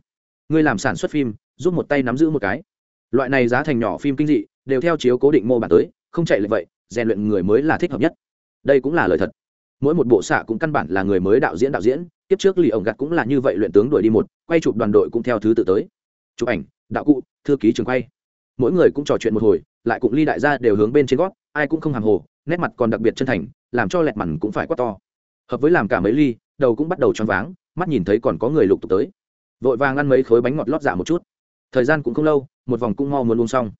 Ngươi làm sản xuất phim, giúp một tay nắm giữ một cái. Loại này giá thành nhỏ phim kinh dị, đều theo chiếu cố định mô bản tới, không chạy lệ vậy, rèn luyện người mới là thích hợp nhất. Đây cũng là lời thật. Mỗi một bộ xạ cũng căn bản là người mới đạo diễn đạo diễn tiếp trước lì ổng gặt cũng là như vậy luyện tướng đuổi đi một, quay chụp đoàn đội cũng theo thứ tự tới. Chụp ảnh, đạo cụ, thư ký trường quay. Mỗi người cũng trò chuyện một hồi, lại cũng ly đại gia đều hướng bên trên gót, ai cũng không hàng hồ, nét mặt còn đặc biệt chân thành, làm cho lẹt mằn cũng phải quát to hợp với làm cả mấy ly, đầu cũng bắt đầu choáng váng, mắt nhìn thấy còn có người lục tục tới. Vội vàng ăn mấy khối bánh ngọt lót dạ một chút. Thời gian cũng không lâu, một vòng cũng mau muốn uống xong.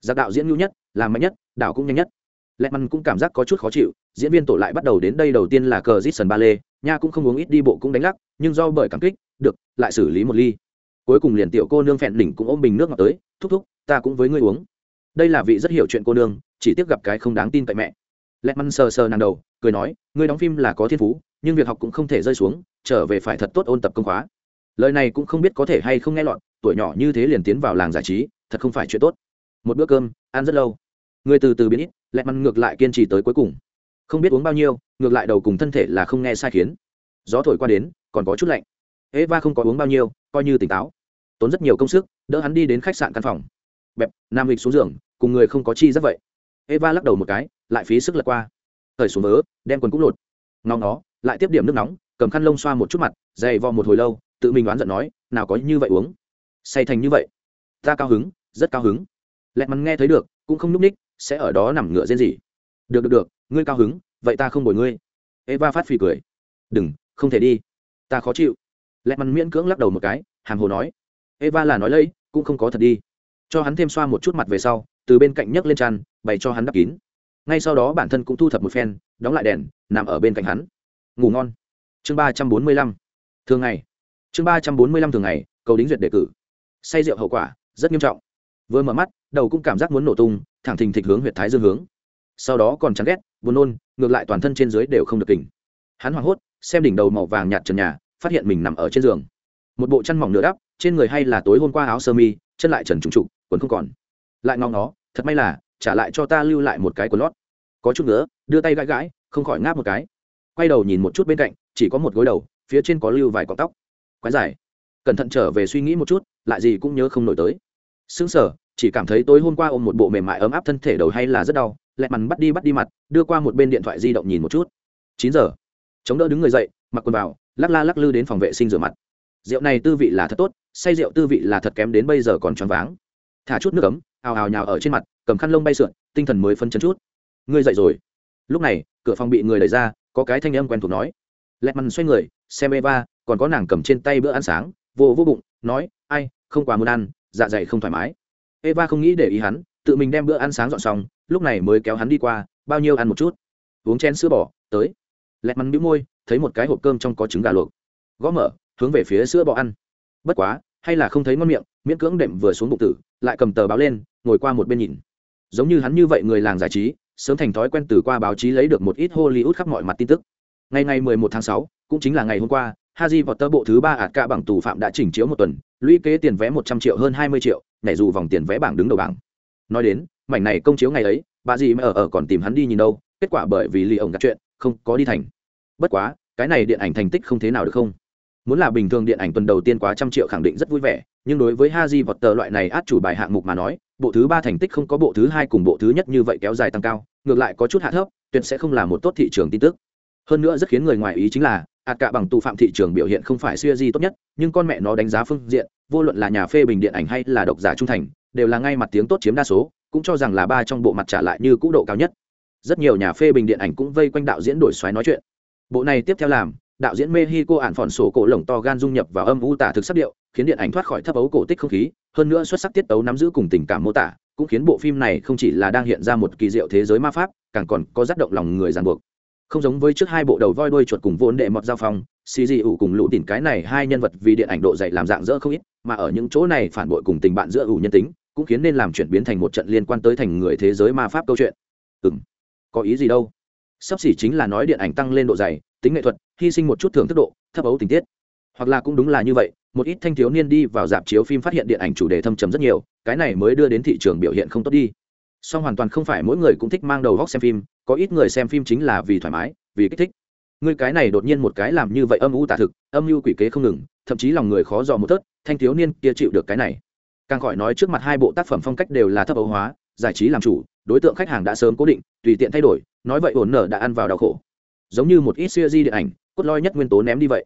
Giặc đạo diễn nhu nhất, làm mạnh nhất, đảo cũng nhanh nhất. Lẹ mằn cũng cảm giác có chút khó chịu, diễn viên tổ lại bắt đầu đến đây đầu tiên là cờ dít sần ba lê, nha cũng không uống ít đi bộ cũng đánh lắc, nhưng do bởi cảm kích, được, lại xử lý một ly. Cuối cùng liền tiểu cô nương phẹn đỉnh cũng ôm bình nước ngọt tới, thúc thúc, ta cũng với ngươi uống. Đây là vị rất hiểu chuyện cô nương, chỉ tiếp gặp cái không đáng tin cậy mẹ. Lẹ mằn sờ sờ nàng đầu cười nói, ngươi đóng phim là có thiên phú, nhưng việc học cũng không thể rơi xuống, trở về phải thật tốt ôn tập công khóa. Lời này cũng không biết có thể hay không nghe lọt, tuổi nhỏ như thế liền tiến vào làng giải trí, thật không phải chuyện tốt. Một bữa cơm, ăn rất lâu. Người từ từ biến ít, lẹ mằn ngược lại kiên trì tới cuối cùng. Không biết uống bao nhiêu, ngược lại đầu cùng thân thể là không nghe sai khiến. Gió thổi qua đến, còn có chút lạnh. Eva không có uống bao nhiêu, coi như tỉnh táo. Tốn rất nhiều công sức, đỡ hắn đi đến khách sạn căn phòng. Bẹp, nam lịch xuống giường, cùng người không có chi rất vậy. Eva lắc đầu một cái, lại phí sức lật qua thời xuống vớ, đem quần cũng lột. Ngóng nó lại tiếp điểm nước nóng, cầm khăn lông xoa một chút mặt, dày vò một hồi lâu, tự mình đoán giận nói, nào có như vậy uống. Say thành như vậy. Ta cao hứng, rất cao hứng. Lẹt mắn nghe thấy được, cũng không núp ních, sẽ ở đó nằm ngựa rên gì được được được, ngươi cao hứng, vậy ta không bồi ngươi. Eva phát phì cười. Đừng, không thể đi. Ta khó chịu. Lẹt mắn miễn cưỡng lắc đầu một cái, hàm hồ nói. Eva là nói lấy cũng không có thật đi. Cho hắn thêm xoa một chút mặt về sau, từ bên cạnh nhấc lên tràn bày cho hắn đắp kín ngay sau đó bản thân cũng thu thập một phen, đóng lại đèn, nằm ở bên cạnh hắn. Ngủ ngon. Chương ba trăm bốn mươi lăm. Thường ngày. Chương ba trăm bốn mươi lăm thường ngày, cầu đính duyệt đề cử. Say rượu hậu quả, rất nghiêm trọng. Vừa mở mắt, đầu cũng cảm giác muốn nổ tung, thẳng thình thịch hướng huyệt thái dương hướng. Sau đó còn chán ghét, buồn nôn, ngược lại toàn thân trên dưới đều không được kỉnh hắn hoảng hốt, xem đỉnh đầu màu vàng nhạt trần nhà, phát hiện mình nằm ở trên giường. Một bộ chăn mỏng nửa đắp, trên người hay là tối hôm qua áo sơ mi, chân lại trần trùng trục, quần không còn. Lại ngóng nó thật may là trả lại cho ta lưu lại một cái quần lót. Có chút nữa, đưa tay gãi gãi, không khỏi ngáp một cái. Quay đầu nhìn một chút bên cạnh, chỉ có một gối đầu, phía trên có lưu vài cọng tóc. Quái dài cẩn thận trở về suy nghĩ một chút, lại gì cũng nhớ không nổi tới. Xứng sở chỉ cảm thấy tối hôm qua ôm một bộ mềm mại ấm áp thân thể đầu hay là rất đau, lẹ mằn bắt đi bắt đi mặt, đưa qua một bên điện thoại di động nhìn một chút. Chín giờ. Chống đỡ đứng người dậy, mặc quần vào, lắc la lắc lư đến phòng vệ sinh rửa mặt. Rượu này tư vị là thật tốt, say rượu tư vị là thật kém đến bây giờ còn choáng váng thả chút nước ấm, ào ào nhào ở trên mặt, cầm khăn lông bay sượn, tinh thần mới phân chấn chút. Ngươi dậy rồi. Lúc này, cửa phòng bị người đẩy ra, có cái thanh âm quen thuộc nói. Lẹt mằn xoay người, xem eva, còn có nàng cầm trên tay bữa ăn sáng, vô vô bụng, nói, ai, không quá muốn ăn dạ dày không thoải mái. Eva không nghĩ để ý hắn, tự mình đem bữa ăn sáng dọn xong, lúc này mới kéo hắn đi qua, bao nhiêu ăn một chút? Uống chén sữa bò, tới. Lẹt mắn bĩu môi, thấy một cái hộp cơm trong có trứng gà luộc. Gõ mở, hướng về phía sữa bò ăn. Bất quá, hay là không thấy ngon miệng, miễn cưỡng đệm vừa xuống bụng tử lại cầm tờ báo lên ngồi qua một bên nhìn giống như hắn như vậy người làng giải trí sớm thành thói quen từ qua báo chí lấy được một ít hollywood khắp mọi mặt tin tức ngày ngày 11 tháng 6, cũng chính là ngày hôm qua haji vào tơ bộ thứ ba ạt cả bằng tù phạm đã chỉnh chiếu một tuần, lũy kế tiền vé 100 triệu hơn 20 triệu, nhảy dù vòng tiền vé bảng đứng đầu bảng. Nói đến, mảnh này công chiếu ngày ấy, bà gì mà ở ở còn tìm hắn đi nhìn đâu, kết quả bởi vì lì ổng gặp chuyện, không có đi thành. Bất quá, cái này điện ảnh thành tích không thế nào được không? Muốn là bình thường điện ảnh tuần đầu tiên quá trăm triệu khẳng định rất vui vẻ, nhưng đối với Haji vọt tờ loại này át chủ bài hạng mục mà nói, bộ thứ ba thành tích không có bộ thứ hai cùng bộ thứ nhất như vậy kéo dài tăng cao, ngược lại có chút hạ thấp, tuyệt sẽ không là một tốt thị trường tin tức. Hơn nữa rất khiến người ngoài ý chính là, ạt cả bằng tù phạm thị trường biểu hiện không phải siêu di tốt nhất nhưng con mẹ nó đánh giá phương diện vô luận là nhà phê bình điện ảnh hay là độc giả trung thành đều là ngay mặt tiếng tốt chiếm đa số cũng cho rằng là ba trong bộ mặt trả lại như cũ độ cao nhất rất nhiều nhà phê bình điện ảnh cũng vây quanh đạo diễn đổi xoáy nói chuyện bộ này tiếp theo làm đạo diễn mexico ản phòn sổ cổ lồng to gan dung nhập vào âm u tả thực sắc điệu khiến điện ảnh thoát khỏi thấp ấu cổ tích không khí, hơn nữa xuất sắc tiết tấu nắm giữ cùng tình cảm mô tả, cũng khiến bộ phim này không chỉ là đang hiện ra một kỳ diệu thế giới ma pháp, càng còn có tác động lòng người ràng buộc. Không giống với trước hai bộ đầu voi đuôi chuột cùng vốn đệ mọt giao phong xì dị ủ cùng lũ tìm cái này hai nhân vật vì điện ảnh độ dạy làm dạng dỡ không ít, mà ở những chỗ này phản bội cùng tình bạn giữa ủ nhân tính, cũng khiến nên làm chuyển biến thành một trận liên quan tới thành người thế giới ma pháp câu chuyện. Ừ m có ý gì đâu? Sắp xỉ chính là nói điện ảnh tăng lên độ dày, tính nghệ thuật, hy sinh một chút thưởng thức độ, thấp ấu tình tiết. Hoặc là cũng đúng là như vậy một ít thanh thiếu niên đi vào dạp chiếu phim phát hiện điện ảnh chủ đề thâm trầm rất nhiều, cái này mới đưa đến thị trường biểu hiện không tốt đi. Song hoàn toàn không phải mỗi người cũng thích mang đầu góc xem phim, có ít người xem phim chính là vì thoải mái, vì kích thích. Người cái này đột nhiên một cái làm như vậy âm u tả thực, âm mưu quỷ kế không ngừng, thậm chí lòng người khó dò một tớt, thanh thiếu niên kia chịu được cái này. Càng khỏi nói trước mặt hai bộ tác phẩm phong cách đều là thấp ấu hóa, giải trí làm chủ, đối tượng khách hàng đã sớm cố định, tùy tiện thay đổi, nói vậy ổn nở đã ăn vào đau khổ. Giống như một ít siêu di điện ảnh, cốt lõi nhất nguyên tố ném đi vậy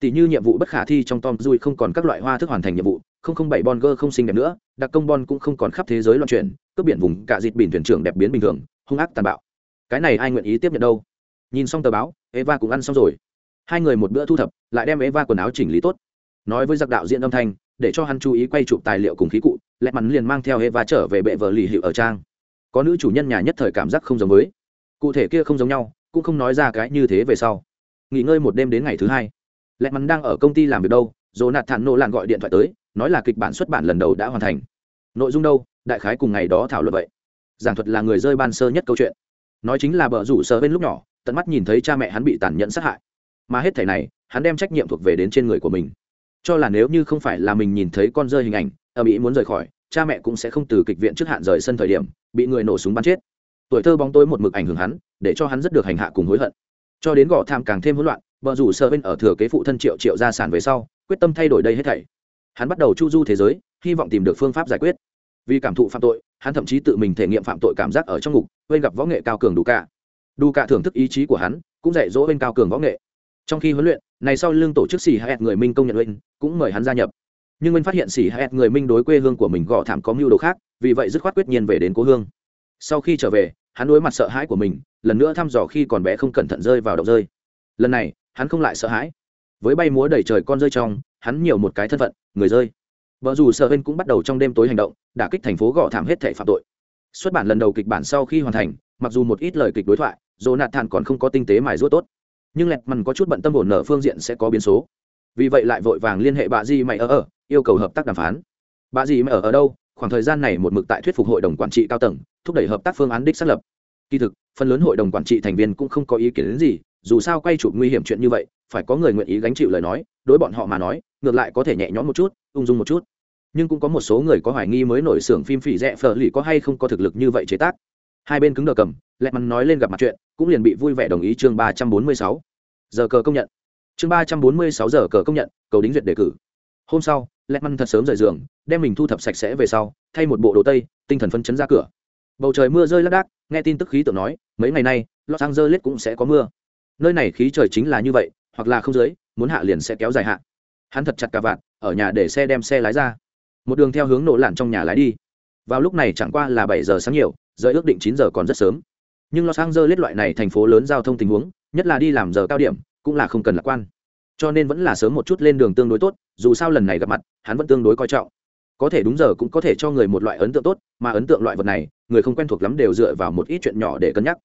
tỷ như nhiệm vụ bất khả thi trong tom dui không còn các loại hoa thức hoàn thành nhiệm vụ, không không bảy bon gơ không xinh đẹp nữa, đặc công bon cũng không còn khắp thế giới loạn chuyển, cướp biển vùng cả dịt biển thuyền trưởng đẹp biến bình thường, hung ác tàn bạo. Cái này ai nguyện ý tiếp nhận đâu? Nhìn xong tờ báo, eva cũng ăn xong rồi. Hai người một bữa thu thập, lại đem eva quần áo chỉnh lý tốt. Nói với giặc đạo diễn âm thanh, để cho hắn chú ý quay chụp tài liệu cùng khí cụ lẹ mắn liền mang theo eva trở về bệ vợ lì hiệu ở trang. Có nữ chủ nhân nhà nhất thời cảm giác không giống với. Cụ thể kia không giống nhau, cũng không nói ra cái như thế về sau. Nghỉ ngơi một đêm đến ngày thứ hai lẹ mắn đang ở công ty làm việc đâu dồ nạt thản nộ làn gọi điện thoại tới, nói là kịch bản xuất bản lần đầu đã hoàn thành. Nội dung đâu? Đại khái cùng ngày đó thảo luận vậy. Giảng thuật là người rơi ban sơ nhất câu chuyện. Nói chính là bờ rủ sơ bên lúc nhỏ, tận mắt nhìn thấy cha mẹ hắn bị tàn nhẫn sát hại. Mà hết thảy này, hắn đem trách nhiệm thuộc về đến trên người của mình. Cho là nếu như không phải là mình nhìn thấy con rơi hình ảnh ở mỹ muốn rời khỏi, cha mẹ cũng sẽ không từ kịch viện trước hạn rời sân thời điểm, bị người nổ súng bắn chết. Tuổi thơ bóng tối một mực ảnh hưởng hắn, để cho hắn rất được hành hạ cùng hối hận. Cho đến gõ tham càng thêm hỗn loạn vợ rủ sơ bên ở thừa kế phụ thân triệu triệu gia sản về sau, quyết tâm thay đổi đây hết thảy. Hắn bắt đầu chu du thế giới, hy vọng tìm được phương pháp giải quyết. Vì cảm thụ phạm tội, hắn thậm chí tự mình thể nghiệm phạm tội cảm giác ở trong ngục bên gặp võ nghệ cao cường đủ cả đủ cả thưởng thức ý chí của hắn, cũng dạy dỗ bên cao cường võ nghệ. Trong khi huấn luyện, này sau lưng tổ chức xì hẹn người minh công nhận lên cũng mời hắn gia nhập. Nhưng bên phát hiện xì hẹt người minh đối quê hương của mình gõ thảm có mưu đồ khác, vì vậy dứt khoát quyết nhiên về đến cố hương. Sau khi trở về, hắn đối mặt sợ hãi của mình, lần nữa thăm dò khi còn bé không cẩn thận rơi vào động rơi. Lần này hắn không lại sợ hãi. Với bay múa đầy trời con rơi trong, hắn nhiều một cái thân phận, người rơi. Vợ dù sợ hên cũng bắt đầu trong đêm tối hành động, đả kích thành phố gõ thảm hết thể phạm tội. Xuất bản lần đầu kịch bản sau khi hoàn thành, mặc dù một ít lời kịch đối thoại dối nạt thản còn không có tinh tế mài rũa tốt. Nhưng lẹt mằn có chút bận tâm ổn nở phương diện sẽ có biến số. Vì vậy lại vội vàng liên hệ bà di mày ở ở, yêu cầu hợp tác đàm phán. Bà di mày ở ở đâu? Khoảng thời gian này một mực tại thuyết phục hội đồng quản trị cao tầng, thúc đẩy hợp tác phương án đích xác lập. Kỳ thực, phần lớn hội đồng quản trị thành viên cũng không có ý kiến đến gì dù sao quay chụp nguy hiểm chuyện như vậy, phải có người nguyện ý gánh chịu lời nói, đối bọn họ mà nói, ngược lại có thể nhẹ nhõm một chút, ung dung một chút. Nhưng cũng có một số người có hoài nghi mới nổi xưởng phim phỉ rẻ phở lì có hay không có thực lực như vậy chế tác. Hai bên cứng đờ cầm lẹ mắn nói lên gặp mặt chuyện, cũng liền bị vui vẻ đồng ý chương ba trăm bốn mươi sáu. Giờ cờ công nhận. Chương ba trăm bốn mươi sáu giờ cờ công nhận, cầu đính duyệt đề cử. Hôm sau lẹ mắn thật sớm rời giường, đem mình thu thập sạch sẽ về sau, thay một bộ đồ tây, tinh thần phân chấn ra cửa. Bầu trời mưa rơi lác đác, nghe tin tức khí tượng nói, mấy ngày nay, los angeles cũng sẽ có mưa nơi này khí trời chính là như vậy, hoặc là không dưới, muốn hạ liền sẽ kéo dài hạ. Hắn thật chặt cả vạn, ở nhà để xe đem xe lái ra. Một đường theo hướng nổ lặn trong nhà lái đi. Vào lúc này chẳng qua là bảy giờ sáng nhiều giờ ước định chín giờ còn rất sớm. Nhưng los angeles loại này thành phố lớn giao thông tình huống, nhất là đi làm giờ cao điểm, cũng là không cần lạc quan. Cho nên vẫn là sớm một chút lên đường tương đối tốt, dù sao lần này gặp mặt, hắn vẫn tương đối coi trọng. Có thể đúng giờ cũng có thể cho người một loại ấn tượng tốt, mà ấn tượng loại vật này, người không quen thuộc lắm đều dựa vào một ít chuyện nhỏ để cân nhắc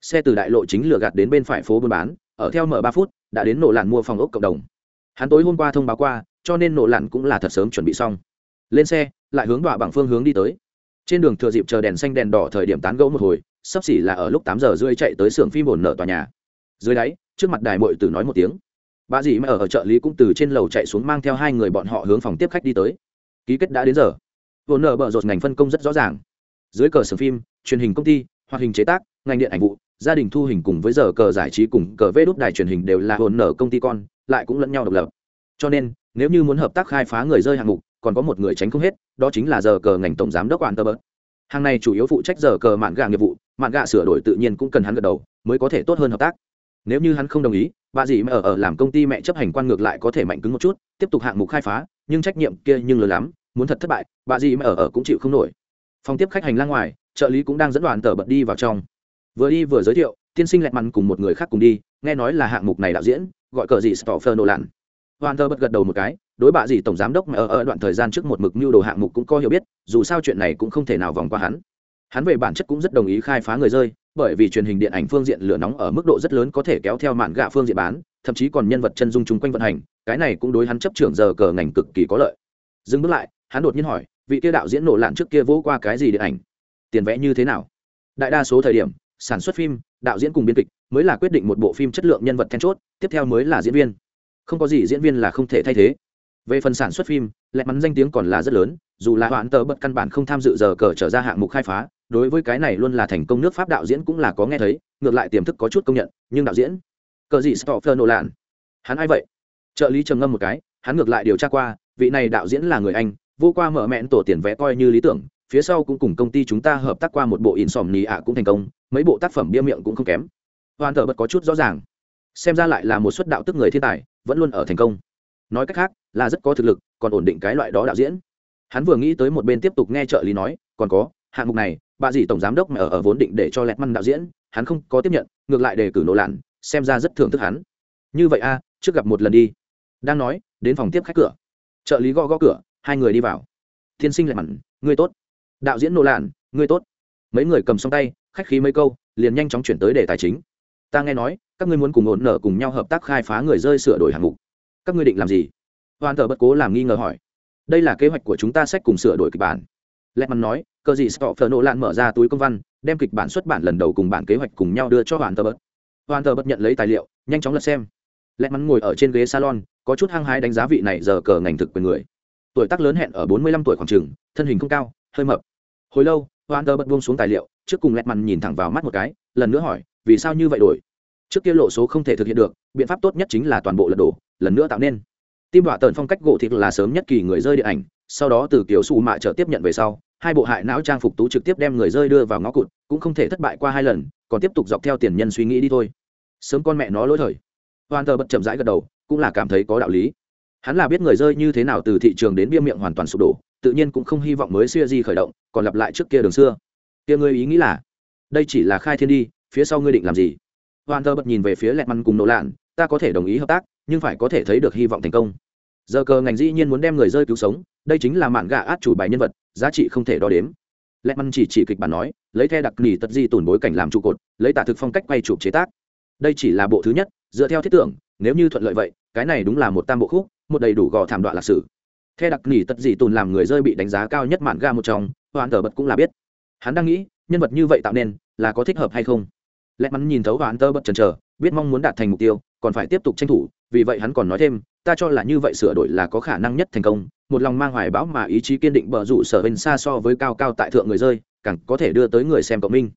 xe từ đại lộ chính lửa gạt đến bên phải phố buôn bán ở theo mở ba phút đã đến nổ lặn mua phòng ốc cộng đồng. Hắn tối hôm qua thông báo qua cho nên nổ lặn cũng là thật sớm chuẩn bị xong. Lên xe lại hướng đọa bằng phương hướng đi tới. Trên đường thừa dịp chờ đèn xanh đèn đỏ thời điểm tán gẫu một hồi sắp xỉ là ở lúc tám giờ rưỡi chạy tới xưởng phim ổn nợ tòa nhà. Dưới đáy trước mặt đài mội tử nói một tiếng. Bà dì mà ở, ở trợ lý cũng từ trên lầu chạy xuống mang theo hai người bọn họ hướng phòng tiếp khách đi tới. Ký kết đã đến giờ. Ổn nợ bở rột ngành phân công rất rõ ràng. Dưới cờ xưởng phim truyền hình công ty hoạt hình chế tác ngành điện ảnh vụ gia đình thu hình cùng với giờ cờ giải trí cùng cờ vê đốt đài truyền hình đều là hồn nở công ty con lại cũng lẫn nhau độc lập. Cho nên nếu như muốn hợp tác khai phá người rơi hạng mục còn có một người tránh không hết đó chính là giờ cờ ngành tổng giám đốc quản tơ bớt hàng này chủ yếu phụ trách giờ cờ mạn gà nghiệp vụ mạn gà sửa đổi tự nhiên cũng cần hắn gật đầu mới có thể tốt hơn hợp tác. Nếu như hắn không đồng ý bà dì mẹ ở, ở làm công ty mẹ chấp hành quan ngược lại có thể mạnh cứng một chút tiếp tục hạng mục khai phá nhưng trách nhiệm kia nhưng lớn lắm muốn thật thất bại bà dì mẹ ở, ở cũng chịu không nổi. Phòng tiếp khách hành lang ngoài trợ lý cũng đang dẫn đoàn tờ bật đi vào trong vừa đi vừa giới thiệu tiên sinh lẹt mặn cùng một người khác cùng đi nghe nói là hạng mục này đạo diễn gọi cờ gì stoffer nổ lặn hoàn thơ bật gật đầu một cái đối bạ gì tổng giám đốc mà ở, ở đoạn thời gian trước một mực mưu đồ hạng mục cũng có hiểu biết dù sao chuyện này cũng không thể nào vòng qua hắn. Hắn về bản chất cũng rất đồng ý khai phá người rơi bởi vì truyền hình điện ảnh phương diện lửa nóng ở mức độ rất lớn có thể kéo theo mạn gạ phương diện bán thậm chí còn nhân vật chân dung chung quanh vận hành cái này cũng đối hắn chấp trưởng giờ cờ ngành cực kỳ có lợi. Dừng bước lại hắn đột nhiên hỏi vị kia đạo diễn nổ lạn trước kia vỗ qua cái gì điện ảnh? Tiền vẽ như thế nào? Đại đa số thời điểm sản xuất phim, đạo diễn cùng biên kịch, mới là quyết định một bộ phim chất lượng nhân vật then chốt, tiếp theo mới là diễn viên. Không có gì diễn viên là không thể thay thế. Về phần sản xuất phim lẹ mắn danh tiếng còn là rất lớn, dù là hoãn tờ bật căn bản không tham dự giờ cờ trở ra hạng mục khai phá, đối với cái này luôn là thành công nước pháp đạo diễn cũng là có nghe thấy, ngược lại tiềm thức có chút công nhận, nhưng đạo diễn, cờ gì stopher nổ lạn hắn ai vậy? Trợ lý trầm ngâm một cái, hắn ngược lại điều tra qua, vị này đạo diễn là người anh, vô qua mở mẹn tổ tiền vẽ coi như lý tưởng phía sau cũng cùng công ty chúng ta hợp tác qua một bộ in sòm nì ạ cũng thành công mấy bộ tác phẩm bia miệng cũng không kém. Hoàn thờ bật có chút rõ ràng. Xem ra lại là một suất đạo tức người thiên tài vẫn luôn ở thành công. Nói cách khác là rất có thực lực còn ổn định cái loại đó đạo diễn. Hắn vừa nghĩ tới một bên tiếp tục nghe trợ lý nói còn có hạng mục này bà dì tổng giám đốc mà ở, ở vốn định để cho lẹt măn đạo diễn hắn không có tiếp nhận ngược lại đề cử nổ lặn xem ra rất thưởng thức hắn. Như vậy a trước gặp một lần đi. Đang nói đến phòng tiếp khách cửa. Trợ lý gõ gõ cửa hai người đi vào. Tiên sinh lẹt mặn ngươi tốt đạo diễn nô lạn, ngươi tốt. Mấy người cầm xong tay, khách khí mấy câu, liền nhanh chóng chuyển tới đề tài chính. Ta nghe nói, các ngươi muốn cùng ổn nợ cùng nhau hợp tác khai phá người rơi sửa đổi hạng mục. Các ngươi định làm gì? Hoàn thờ bất cố làm nghi ngờ hỏi. Đây là kế hoạch của chúng ta sách cùng sửa đổi kịch bản. Lẹ mắn nói cơ gì stopher nô lạn mở ra túi công văn, đem kịch bản xuất bản lần đầu cùng bản kế hoạch cùng nhau đưa cho hoàn thờ bất. Hoàn thờ bất nhận lấy tài liệu, nhanh chóng lật xem. Lẹ mắn ngồi ở trên ghế salon, có chút hăng hái đánh giá vị này giờ cờ ngành thực quyền người. Tuổi tác lớn hẹn ở bốn mươi lăm tuổi khoảng trường thân hình không cao, hơi mập hồi lâu hoàn thờ bật buông xuống tài liệu, trước cùng lẹt mắn nhìn thẳng vào mắt một cái, lần nữa hỏi, vì sao như vậy đổi? Trước kia lộ số không thể thực hiện được, biện pháp tốt nhất chính là toàn bộ lật đổ, lần nữa tạo nên. Tim đọa tần phong cách gỗ thịt là sớm nhất kỳ người rơi điện ảnh, sau đó từ kiểu xù mạ trở tiếp nhận về sau, hai bộ hại não trang phục tú trực tiếp đem người rơi đưa vào ngõ cụt, cũng không thể thất bại qua hai lần, còn tiếp tục dọc theo tiền nhân suy nghĩ đi thôi. Sớm con mẹ nó lỗi thời. Hoàn tờ bật chậm rãi gật đầu, cũng là cảm thấy có đạo lý hắn là biết người rơi như thế nào từ thị trường đến bia miệng hoàn toàn sụp đổ, tự nhiên cũng không hy vọng mới xuya di khởi động, còn lặp lại trước kia đường xưa. Kia ngươi ý nghĩ là, đây chỉ là khai thiên đi, phía sau ngươi định làm gì? Hoàn thơ bật nhìn về phía lẹt măn cùng nỗ lạn, ta có thể đồng ý hợp tác, nhưng phải có thể thấy được hy vọng thành công. Giờ cờ ngành dĩ nhiên muốn đem người rơi cứu sống, đây chính là mạn gà át chủ bài nhân vật, giá trị không thể đo đếm. Lẹt măn chỉ chỉ kịch bản nói, lấy theo đặc nỉ tật di tổn bối cảnh làm trụ cột, lấy tả thực phong cách quay chụp chế tác. Đây chỉ là bộ thứ nhất, dựa theo thiết tưởng, nếu như thuận lợi vậy, cái này đúng là một tam bộ khúc một đầy đủ gò thảm đoạn lạc sử. Theo đặc nỉ tật dị tồn làm người rơi bị đánh giá cao nhất mạn ga một trong hoàn tờ bật cũng là biết. Hắn đang nghĩ, nhân vật như vậy tạo nên, là có thích hợp hay không? Lẽ mắn nhìn thấu hoàn tờ bật chần chờ, biết mong muốn đạt thành mục tiêu, còn phải tiếp tục tranh thủ, vì vậy hắn còn nói thêm, ta cho là như vậy sửa đổi là có khả năng nhất thành công, một lòng mang hoài bão mà ý chí kiên định bờ rủ sở bên xa so với cao cao tại thượng người rơi, càng có thể đưa tới người xem cộng minh.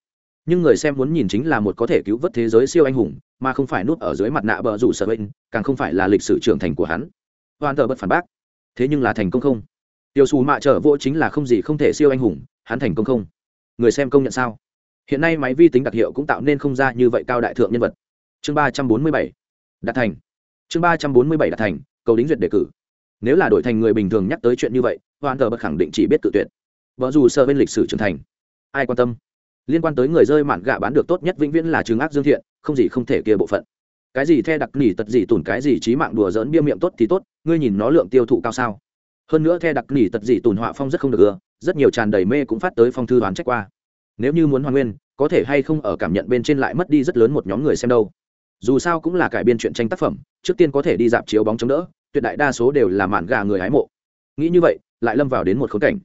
Nhưng người xem muốn nhìn chính là một có thể cứu vớt thế giới siêu anh hùng, mà không phải nút ở dưới mặt nạ bờ rủ sở bên, càng không phải là lịch sử trưởng thành của hắn hoàn tờ bất phản bác. Thế nhưng là thành công không? Tiểu xù mạ trở vô chính là không gì không thể siêu anh hùng, hắn thành công không? Người xem công nhận sao? Hiện nay máy vi tính đặc hiệu cũng tạo nên không ra như vậy cao đại thượng nhân vật. Chương ba trăm bốn mươi bảy, đạt thành. Chương ba trăm bốn mươi bảy đạt thành, cầu đính duyệt đề cử. Nếu là đổi thành người bình thường nhắc tới chuyện như vậy hoàn tờ bất khẳng định chỉ biết tự tuyệt. Vợ dù sơ bên lịch sử trưởng thành. Ai quan tâm? Liên quan tới người rơi mạn gạ bán được tốt nhất vĩnh viễn là trường ác dương thiện, không gì không thể kia bộ phận cái gì the đặc nỉ tật gì tùn cái gì trí mạng đùa dỡn bia miệng tốt thì tốt, ngươi nhìn nó lượng tiêu thụ cao sao? Hơn nữa the đặc nỉ tật gì tùn họa phong rất không được ưa, rất nhiều tràn đầy mê cũng phát tới phong thư đoán trách qua. Nếu như muốn hoàn nguyên, có thể hay không ở cảm nhận bên trên lại mất đi rất lớn một nhóm người xem đâu. Dù sao cũng là cải biên chuyện tranh tác phẩm, trước tiên có thể đi dạp chiếu bóng chống đỡ, tuyệt đại đa số đều là mạn gà người hái mộ. Nghĩ như vậy, lại lâm vào đến một khốn cảnh.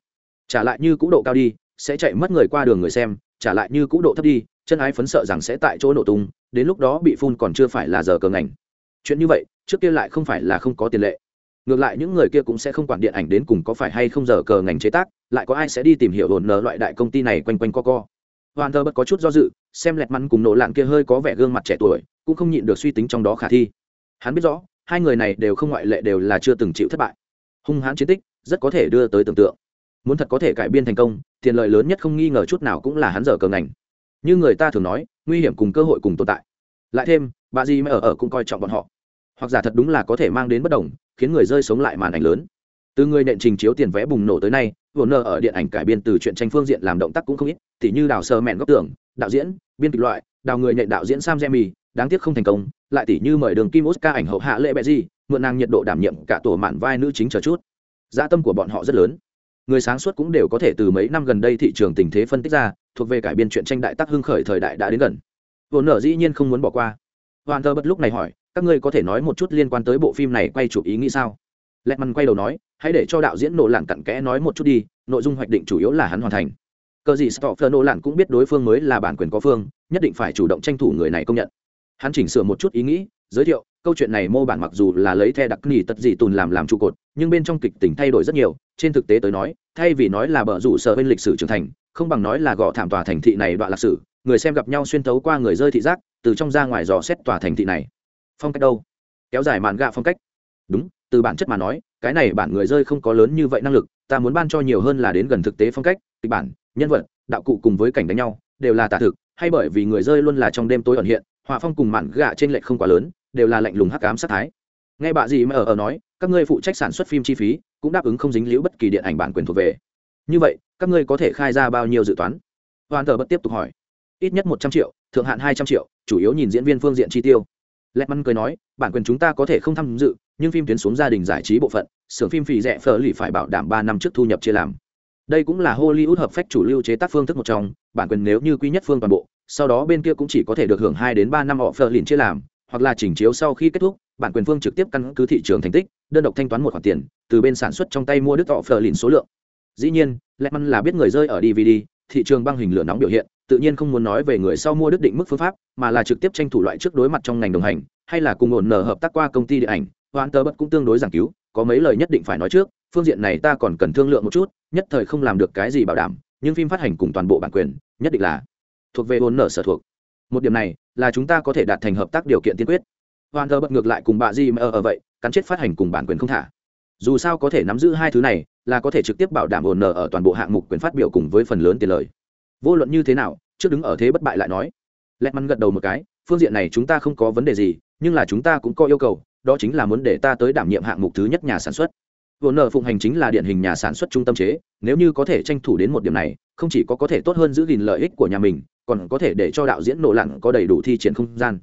Trả lại như cũ độ cao đi, sẽ chạy mất người qua đường người xem, trả lại như cũ độ thấp đi, chân ái phấn sợ rằng sẽ tại chỗ nổ tung đến lúc đó bị phun còn chưa phải là giờ cờ ngành. Chuyện như vậy, trước kia lại không phải là không có tiền lệ. Ngược lại những người kia cũng sẽ không quản điện ảnh đến cùng có phải hay không giờ cờ ngành chế tác, lại có ai sẽ đi tìm hiểu hồn nở loại đại công ty này quanh quanh co co. Hoàn thơ bất có chút do dự, xem lẹt mắn cùng nổ lạng kia hơi có vẻ gương mặt trẻ tuổi, cũng không nhịn được suy tính trong đó khả thi. Hắn biết rõ, hai người này đều không ngoại lệ đều là chưa từng chịu thất bại. Hung hãn chiến tích, rất có thể đưa tới tưởng tượng. Muốn thật có thể cải biên thành công, tiền lợi lớn nhất không nghi ngờ chút nào cũng là hắn giờ cờ ngành như người ta thường nói nguy hiểm cùng cơ hội cùng tồn tại. Lại thêm bà di mẹ ở ở cũng coi trọng bọn họ. Hoặc giả thật đúng là có thể mang đến bất đồng khiến người rơi sống lại màn ảnh lớn. Từ người nện trình chiếu tiền vẽ bùng nổ tới nay vồn nợ ở điện ảnh cải biên từ chuyện tranh phương diện làm động tác cũng không ít thì như đào sơ mẹn góc tưởng đạo diễn biên kịch loại đào người nện đạo diễn sam Jemmy, đáng tiếc không thành công lại tỷ như mời đường kim oscar ảnh hậu hạ lệ bẹ di mượn nàng nhiệt độ đảm nhiệm cả tổ mạn vai nữ chính chờ chút. Gia tâm của bọn họ rất lớn người sáng suốt cũng đều có thể từ mấy năm gần đây thị trường tình thế phân tích ra, thuộc về cải biên chuyện tranh đại tác hưng khởi thời đại đã đến gần. Vốn nở dĩ nhiên không muốn bỏ qua. Hoàn thơ bất lúc này hỏi, các ngươi có thể nói một chút liên quan tới bộ phim này quay chụp ý nghĩ sao? Lẹ mằn quay đầu nói, hãy để cho đạo diễn nổ lặn cặn kẽ nói một chút đi, nội dung hoạch định chủ yếu là hắn hoàn thành. Cờ gì stoffer nổ lặn cũng biết đối phương mới là bản quyền có phương, nhất định phải chủ động tranh thủ người này công nhận. Hắn chỉnh sửa một chút ý nghĩ, giới thiệu câu chuyện này mô bản mặc dù là lấy the đặc nỉ tật dị tùn làm làm trụ cột, nhưng bên trong kịch tình thay đổi rất nhiều. Trên thực tế tới nói, thay vì nói là bờ rủ sở bên lịch sử trưởng thành, không bằng nói là gõ thảm tòa thành thị này đoạn lạc sử. Người xem gặp nhau xuyên tấu qua người rơi thị giác, từ trong ra ngoài dò xét tòa thành thị này. Phong cách đâu? Kéo dài màn gạ phong cách. Đúng, từ bản chất mà nói, cái này bản người rơi không có lớn như vậy năng lực, ta muốn ban cho nhiều hơn là đến gần thực tế phong cách, kịch bản, nhân vật, đạo cụ cùng với cảnh đánh nhau, đều là tả thực. Hay bởi vì người rơi luôn là trong đêm tối ẩn hiện, họa phong cùng mạn gạ trên lệch không quá lớn đều là lạnh lùng hắc ám sát thái. Nghe bà gì mà ở ở nói, các ngươi phụ trách sản xuất phim chi phí, cũng đáp ứng không dính liễu bất kỳ điện ảnh bản quyền thuộc về. Như vậy, các ngươi có thể khai ra bao nhiêu dự toán? Hoàn tờ bất tiếp tục hỏi. Ít nhất một trăm triệu, thượng hạn hai trăm triệu, chủ yếu nhìn diễn viên phương diện chi tiêu. Lẹt măn cười nói, bản quyền chúng ta có thể không tham dự, nhưng phim tuyến xuống gia đình giải trí bộ phận, xưởng phim phì rẻ phở lì phải bảo đảm ba năm trước thu nhập chia làm. Đây cũng là hollywood hợp phách chủ lưu chế tác phương thức một trong, bản quyền nếu như quý nhất phương toàn bộ, sau đó bên kia cũng chỉ có thể được hưởng hai đến ba năm họ phở lìn chia làm hoặc là chỉnh chiếu sau khi kết thúc, bản quyền phương trực tiếp căn cứ thị trường thành tích, đơn độc thanh toán một khoản tiền, từ bên sản xuất trong tay mua đức họ phở lìn số lượng. Dĩ nhiên lẽ măn là biết người rơi ở dvd thị trường băng hình lửa nóng biểu hiện, tự nhiên không muốn nói về người sau mua đức định mức phương pháp, mà là trực tiếp tranh thủ loại trước đối mặt trong ngành đồng hành, hay là cùng ổn nở hợp tác qua công ty điện ảnh hoàn tờ bất cũng tương đối giảng cứu, có mấy lời nhất định phải nói trước, phương diện này ta còn cần thương lượng một chút, nhất thời không làm được cái gì bảo đảm, nhưng phim phát hành cùng toàn bộ bản quyền, nhất định là thuộc về ổn nở sở thuộc. Một điểm này là chúng ta có thể đạt thành hợp tác điều kiện tiên quyết. Hoàn thờ bật ngược lại cùng bà di mà ở vậy, cắn chết phát hành cùng bản quyền không thả. Dù sao có thể nắm giữ hai thứ này, là có thể trực tiếp bảo đảm ổn nở ở toàn bộ hạng mục quyền phát biểu cùng với phần lớn tiền lời. Vô luận như thế nào, trước đứng ở thế bất bại lại nói. Lẹt mắn gật đầu một cái, phương diện này chúng ta không có vấn đề gì, nhưng là chúng ta cũng có yêu cầu, đó chính là muốn để ta tới đảm nhiệm hạng mục thứ nhất nhà sản xuất. Vốn nợ phụng hành chính là điển hình nhà sản xuất trung tâm chế, nếu như có thể tranh thủ đến một điểm này, không chỉ có có thể tốt hơn giữ gìn lợi ích của nhà mình còn có thể để cho đạo diễn nổ lặn có đầy đủ thi triển không gian.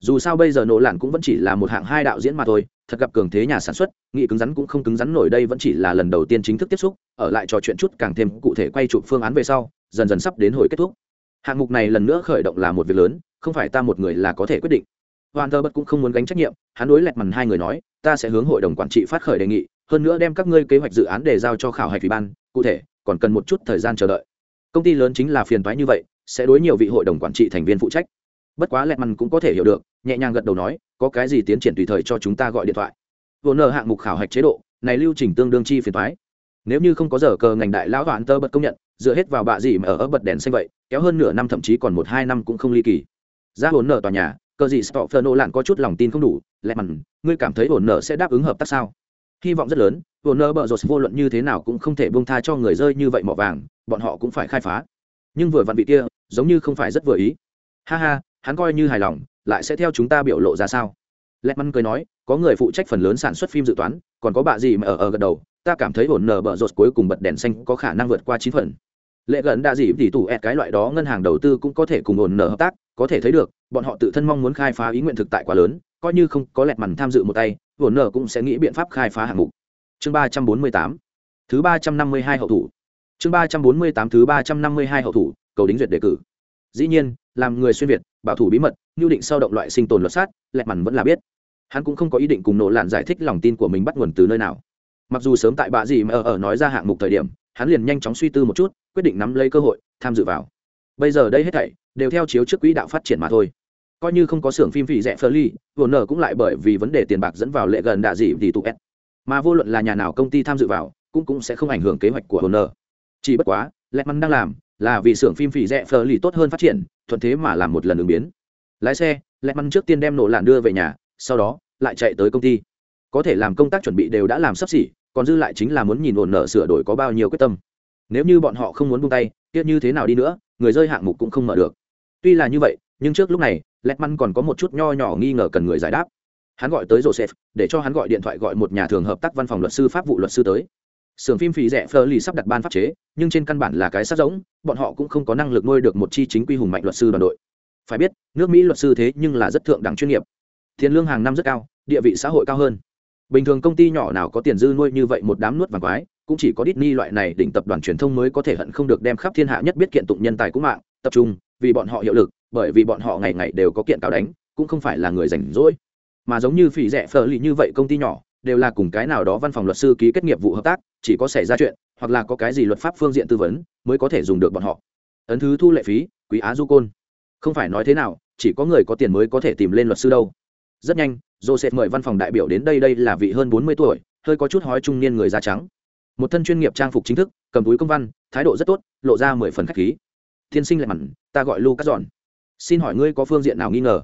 Dù sao bây giờ nổ lặn cũng vẫn chỉ là một hạng hai đạo diễn mà thôi, thật gặp cường thế nhà sản xuất, nghị cứng rắn cũng không cứng rắn nổi đây vẫn chỉ là lần đầu tiên chính thức tiếp xúc, ở lại trò chuyện chút càng thêm cụ thể quay chụp phương án về sau, dần dần sắp đến hồi kết thúc. Hạng mục này lần nữa khởi động là một việc lớn, không phải ta một người là có thể quyết định. Hoàn thơ bất cũng không muốn gánh trách nhiệm, hắn đối lẹt mằn hai người nói, ta sẽ hướng hội đồng quản trị phát khởi đề nghị, hơn nữa đem các ngươi kế hoạch dự án để giao cho khảo hạch ủy ban, cụ thể, còn cần một chút thời gian chờ đợi. Công ty lớn chính là phiền toái như vậy sẽ đối nhiều vị hội đồng quản trị thành viên phụ trách. Bất quá lẹt mằn cũng có thể hiểu được, nhẹ nhàng gật đầu nói, có cái gì tiến triển tùy thời cho chúng ta gọi điện thoại. Vô nợ hạng mục khảo hạch chế độ, này lưu trình tương đương chi phiền thoái nếu như không có giờ cờ ngành đại lão đoạn tơ bật công nhận, dựa hết vào bạ gì mà ở bật đèn xanh vậy, kéo hơn nửa năm thậm chí còn một hai năm cũng không ly kỳ. Ra hồn nợ tòa nhà, cờ gì stopher lặn có chút lòng tin không đủ lẹ mằn ngươi cảm thấy hồn nợ sẽ đáp ứng hợp tác sao? Hy vọng rất lớn hồn nợ bợ rột vô luận như thế nào cũng không thể bông tha cho người rơi như vậy mỏ vàng, bọn họ cũng phải khai phá. Nhưng vừa vặn vị kia giống như không phải rất vừa ý. Ha ha, hắn coi như hài lòng, lại sẽ theo chúng ta biểu lộ ra sao? Lẹ mằn cười nói, có người phụ trách phần lớn sản xuất phim dự toán, còn có bà gì mà ở ở gật đầu, ta cảm thấy ổn nở bợ rột cuối cùng bật đèn xanh có khả năng vượt qua chín phần. Lệ gần đa dị tỷ tủ ẹt cái loại đó, ngân hàng đầu tư cũng có thể cùng ổn nở hợp tác, có thể thấy được, bọn họ tự thân mong muốn khai phá ý nguyện thực tại quá lớn, coi như không có lẹt mằn tham dự một tay, ổn nở cũng sẽ nghĩ biện pháp khai phá hạng mục. Chương ba trăm bốn mươi tám, thứ ba trăm năm mươi hai hậu thủ. Chương ba trăm bốn mươi tám, thứ ba trăm năm mươi hai hậu thủ cầu đính duyệt đề cử. Dĩ nhiên làm người xuyên việt bảo thủ bí mật nhu định sau động loại sinh tồn luật sát lẹt mằn vẫn là biết. Hắn cũng không có ý định cùng nổ lạn giải thích lòng tin của mình bắt nguồn từ nơi nào. Mặc dù sớm tại bạ gì mà ở, ở nói ra hạng mục thời điểm hắn liền nhanh chóng suy tư một chút quyết định nắm lấy cơ hội tham dự vào. Bây giờ đây hết thảy đều theo chiếu trước quỹ đạo phát triển mà thôi. Coi như không có xưởng phim vị rẻ phơ ly vồn nở cũng lại bởi vì vấn đề tiền bạc dẫn vào lệ gần đạ dị thì tụ s mà vô luận là nhà nào công ty tham dự vào cũng cũng sẽ không ảnh hưởng kế hoạch của vồn nở chỉ bất quá lệ măn đang làm là vì xưởng phim phỉ rẻ phờ lì tốt hơn phát triển, thuận thế mà làm một lần ứng biến. Lái xe, lẹ măn trước tiên đem nổ lạn đưa về nhà, sau đó, lại chạy tới công ty. Có thể làm công tác chuẩn bị đều đã làm sắp xỉ, còn dư lại chính là muốn nhìn ổn nợ sửa đổi có bao nhiêu quyết tâm. Nếu như bọn họ không muốn buông tay tiếc như thế nào đi nữa, người rơi hạng mục cũng không mở được. Tuy là như vậy, nhưng trước lúc này Letman còn có một chút nho nhỏ nghi ngờ cần người giải đáp. Hắn gọi tới joseph, để cho hắn gọi điện thoại gọi một nhà thường hợp tác văn phòng luật sư, pháp vụ luật sư tới. Sưởng phim phí rẻ Fleur lì sắp đặt ban pháp chế, nhưng trên căn bản là cái sát giống, bọn họ cũng không có năng lực nuôi được một chi chính quy hùng mạnh luật sư đoàn đội. Phải biết, nước Mỹ luật sư thế nhưng là rất thượng đẳng chuyên nghiệp. Tiền lương hàng năm rất cao, địa vị xã hội cao hơn bình thường công ty nhỏ nào có tiền dư nuôi như vậy một đám nuốt vàng quái cũng chỉ có Disney loại này đỉnh tập đoàn truyền thông mới có thể hận không được đem khắp thiên hạ nhất biết kiện tụng nhân tài cũng mạng tập trung vì bọn họ hiệu lực bởi vì bọn họ ngày ngày đều có kiện cáo đánh cũng không phải là người rảnh rỗi mà giống như phỉ rẻ phở lì như vậy công ty nhỏ đều là cùng cái nào đó văn phòng luật sư ký kết nghiệp vụ hợp tác, chỉ có xảy ra chuyện, hoặc là có cái gì luật pháp phương diện tư vấn, mới có thể dùng được bọn họ. Ấn thứ thu lệ phí, quý á du côn. Không phải nói thế nào, chỉ có người có tiền mới có thể tìm lên luật sư đâu. Rất nhanh, joseph mời văn phòng đại biểu đến đây đây là vị hơn bốn mươi tuổi, hơi có chút hói trung niên người da trắng. Một thân chuyên nghiệp trang phục chính thức, cầm túi công văn, thái độ rất tốt, lộ ra mười phần khách khí. Tiên sinh lại mặn, ta gọi lu cắt dọn xin hỏi ngươi có phương diện nào nghi ngờ?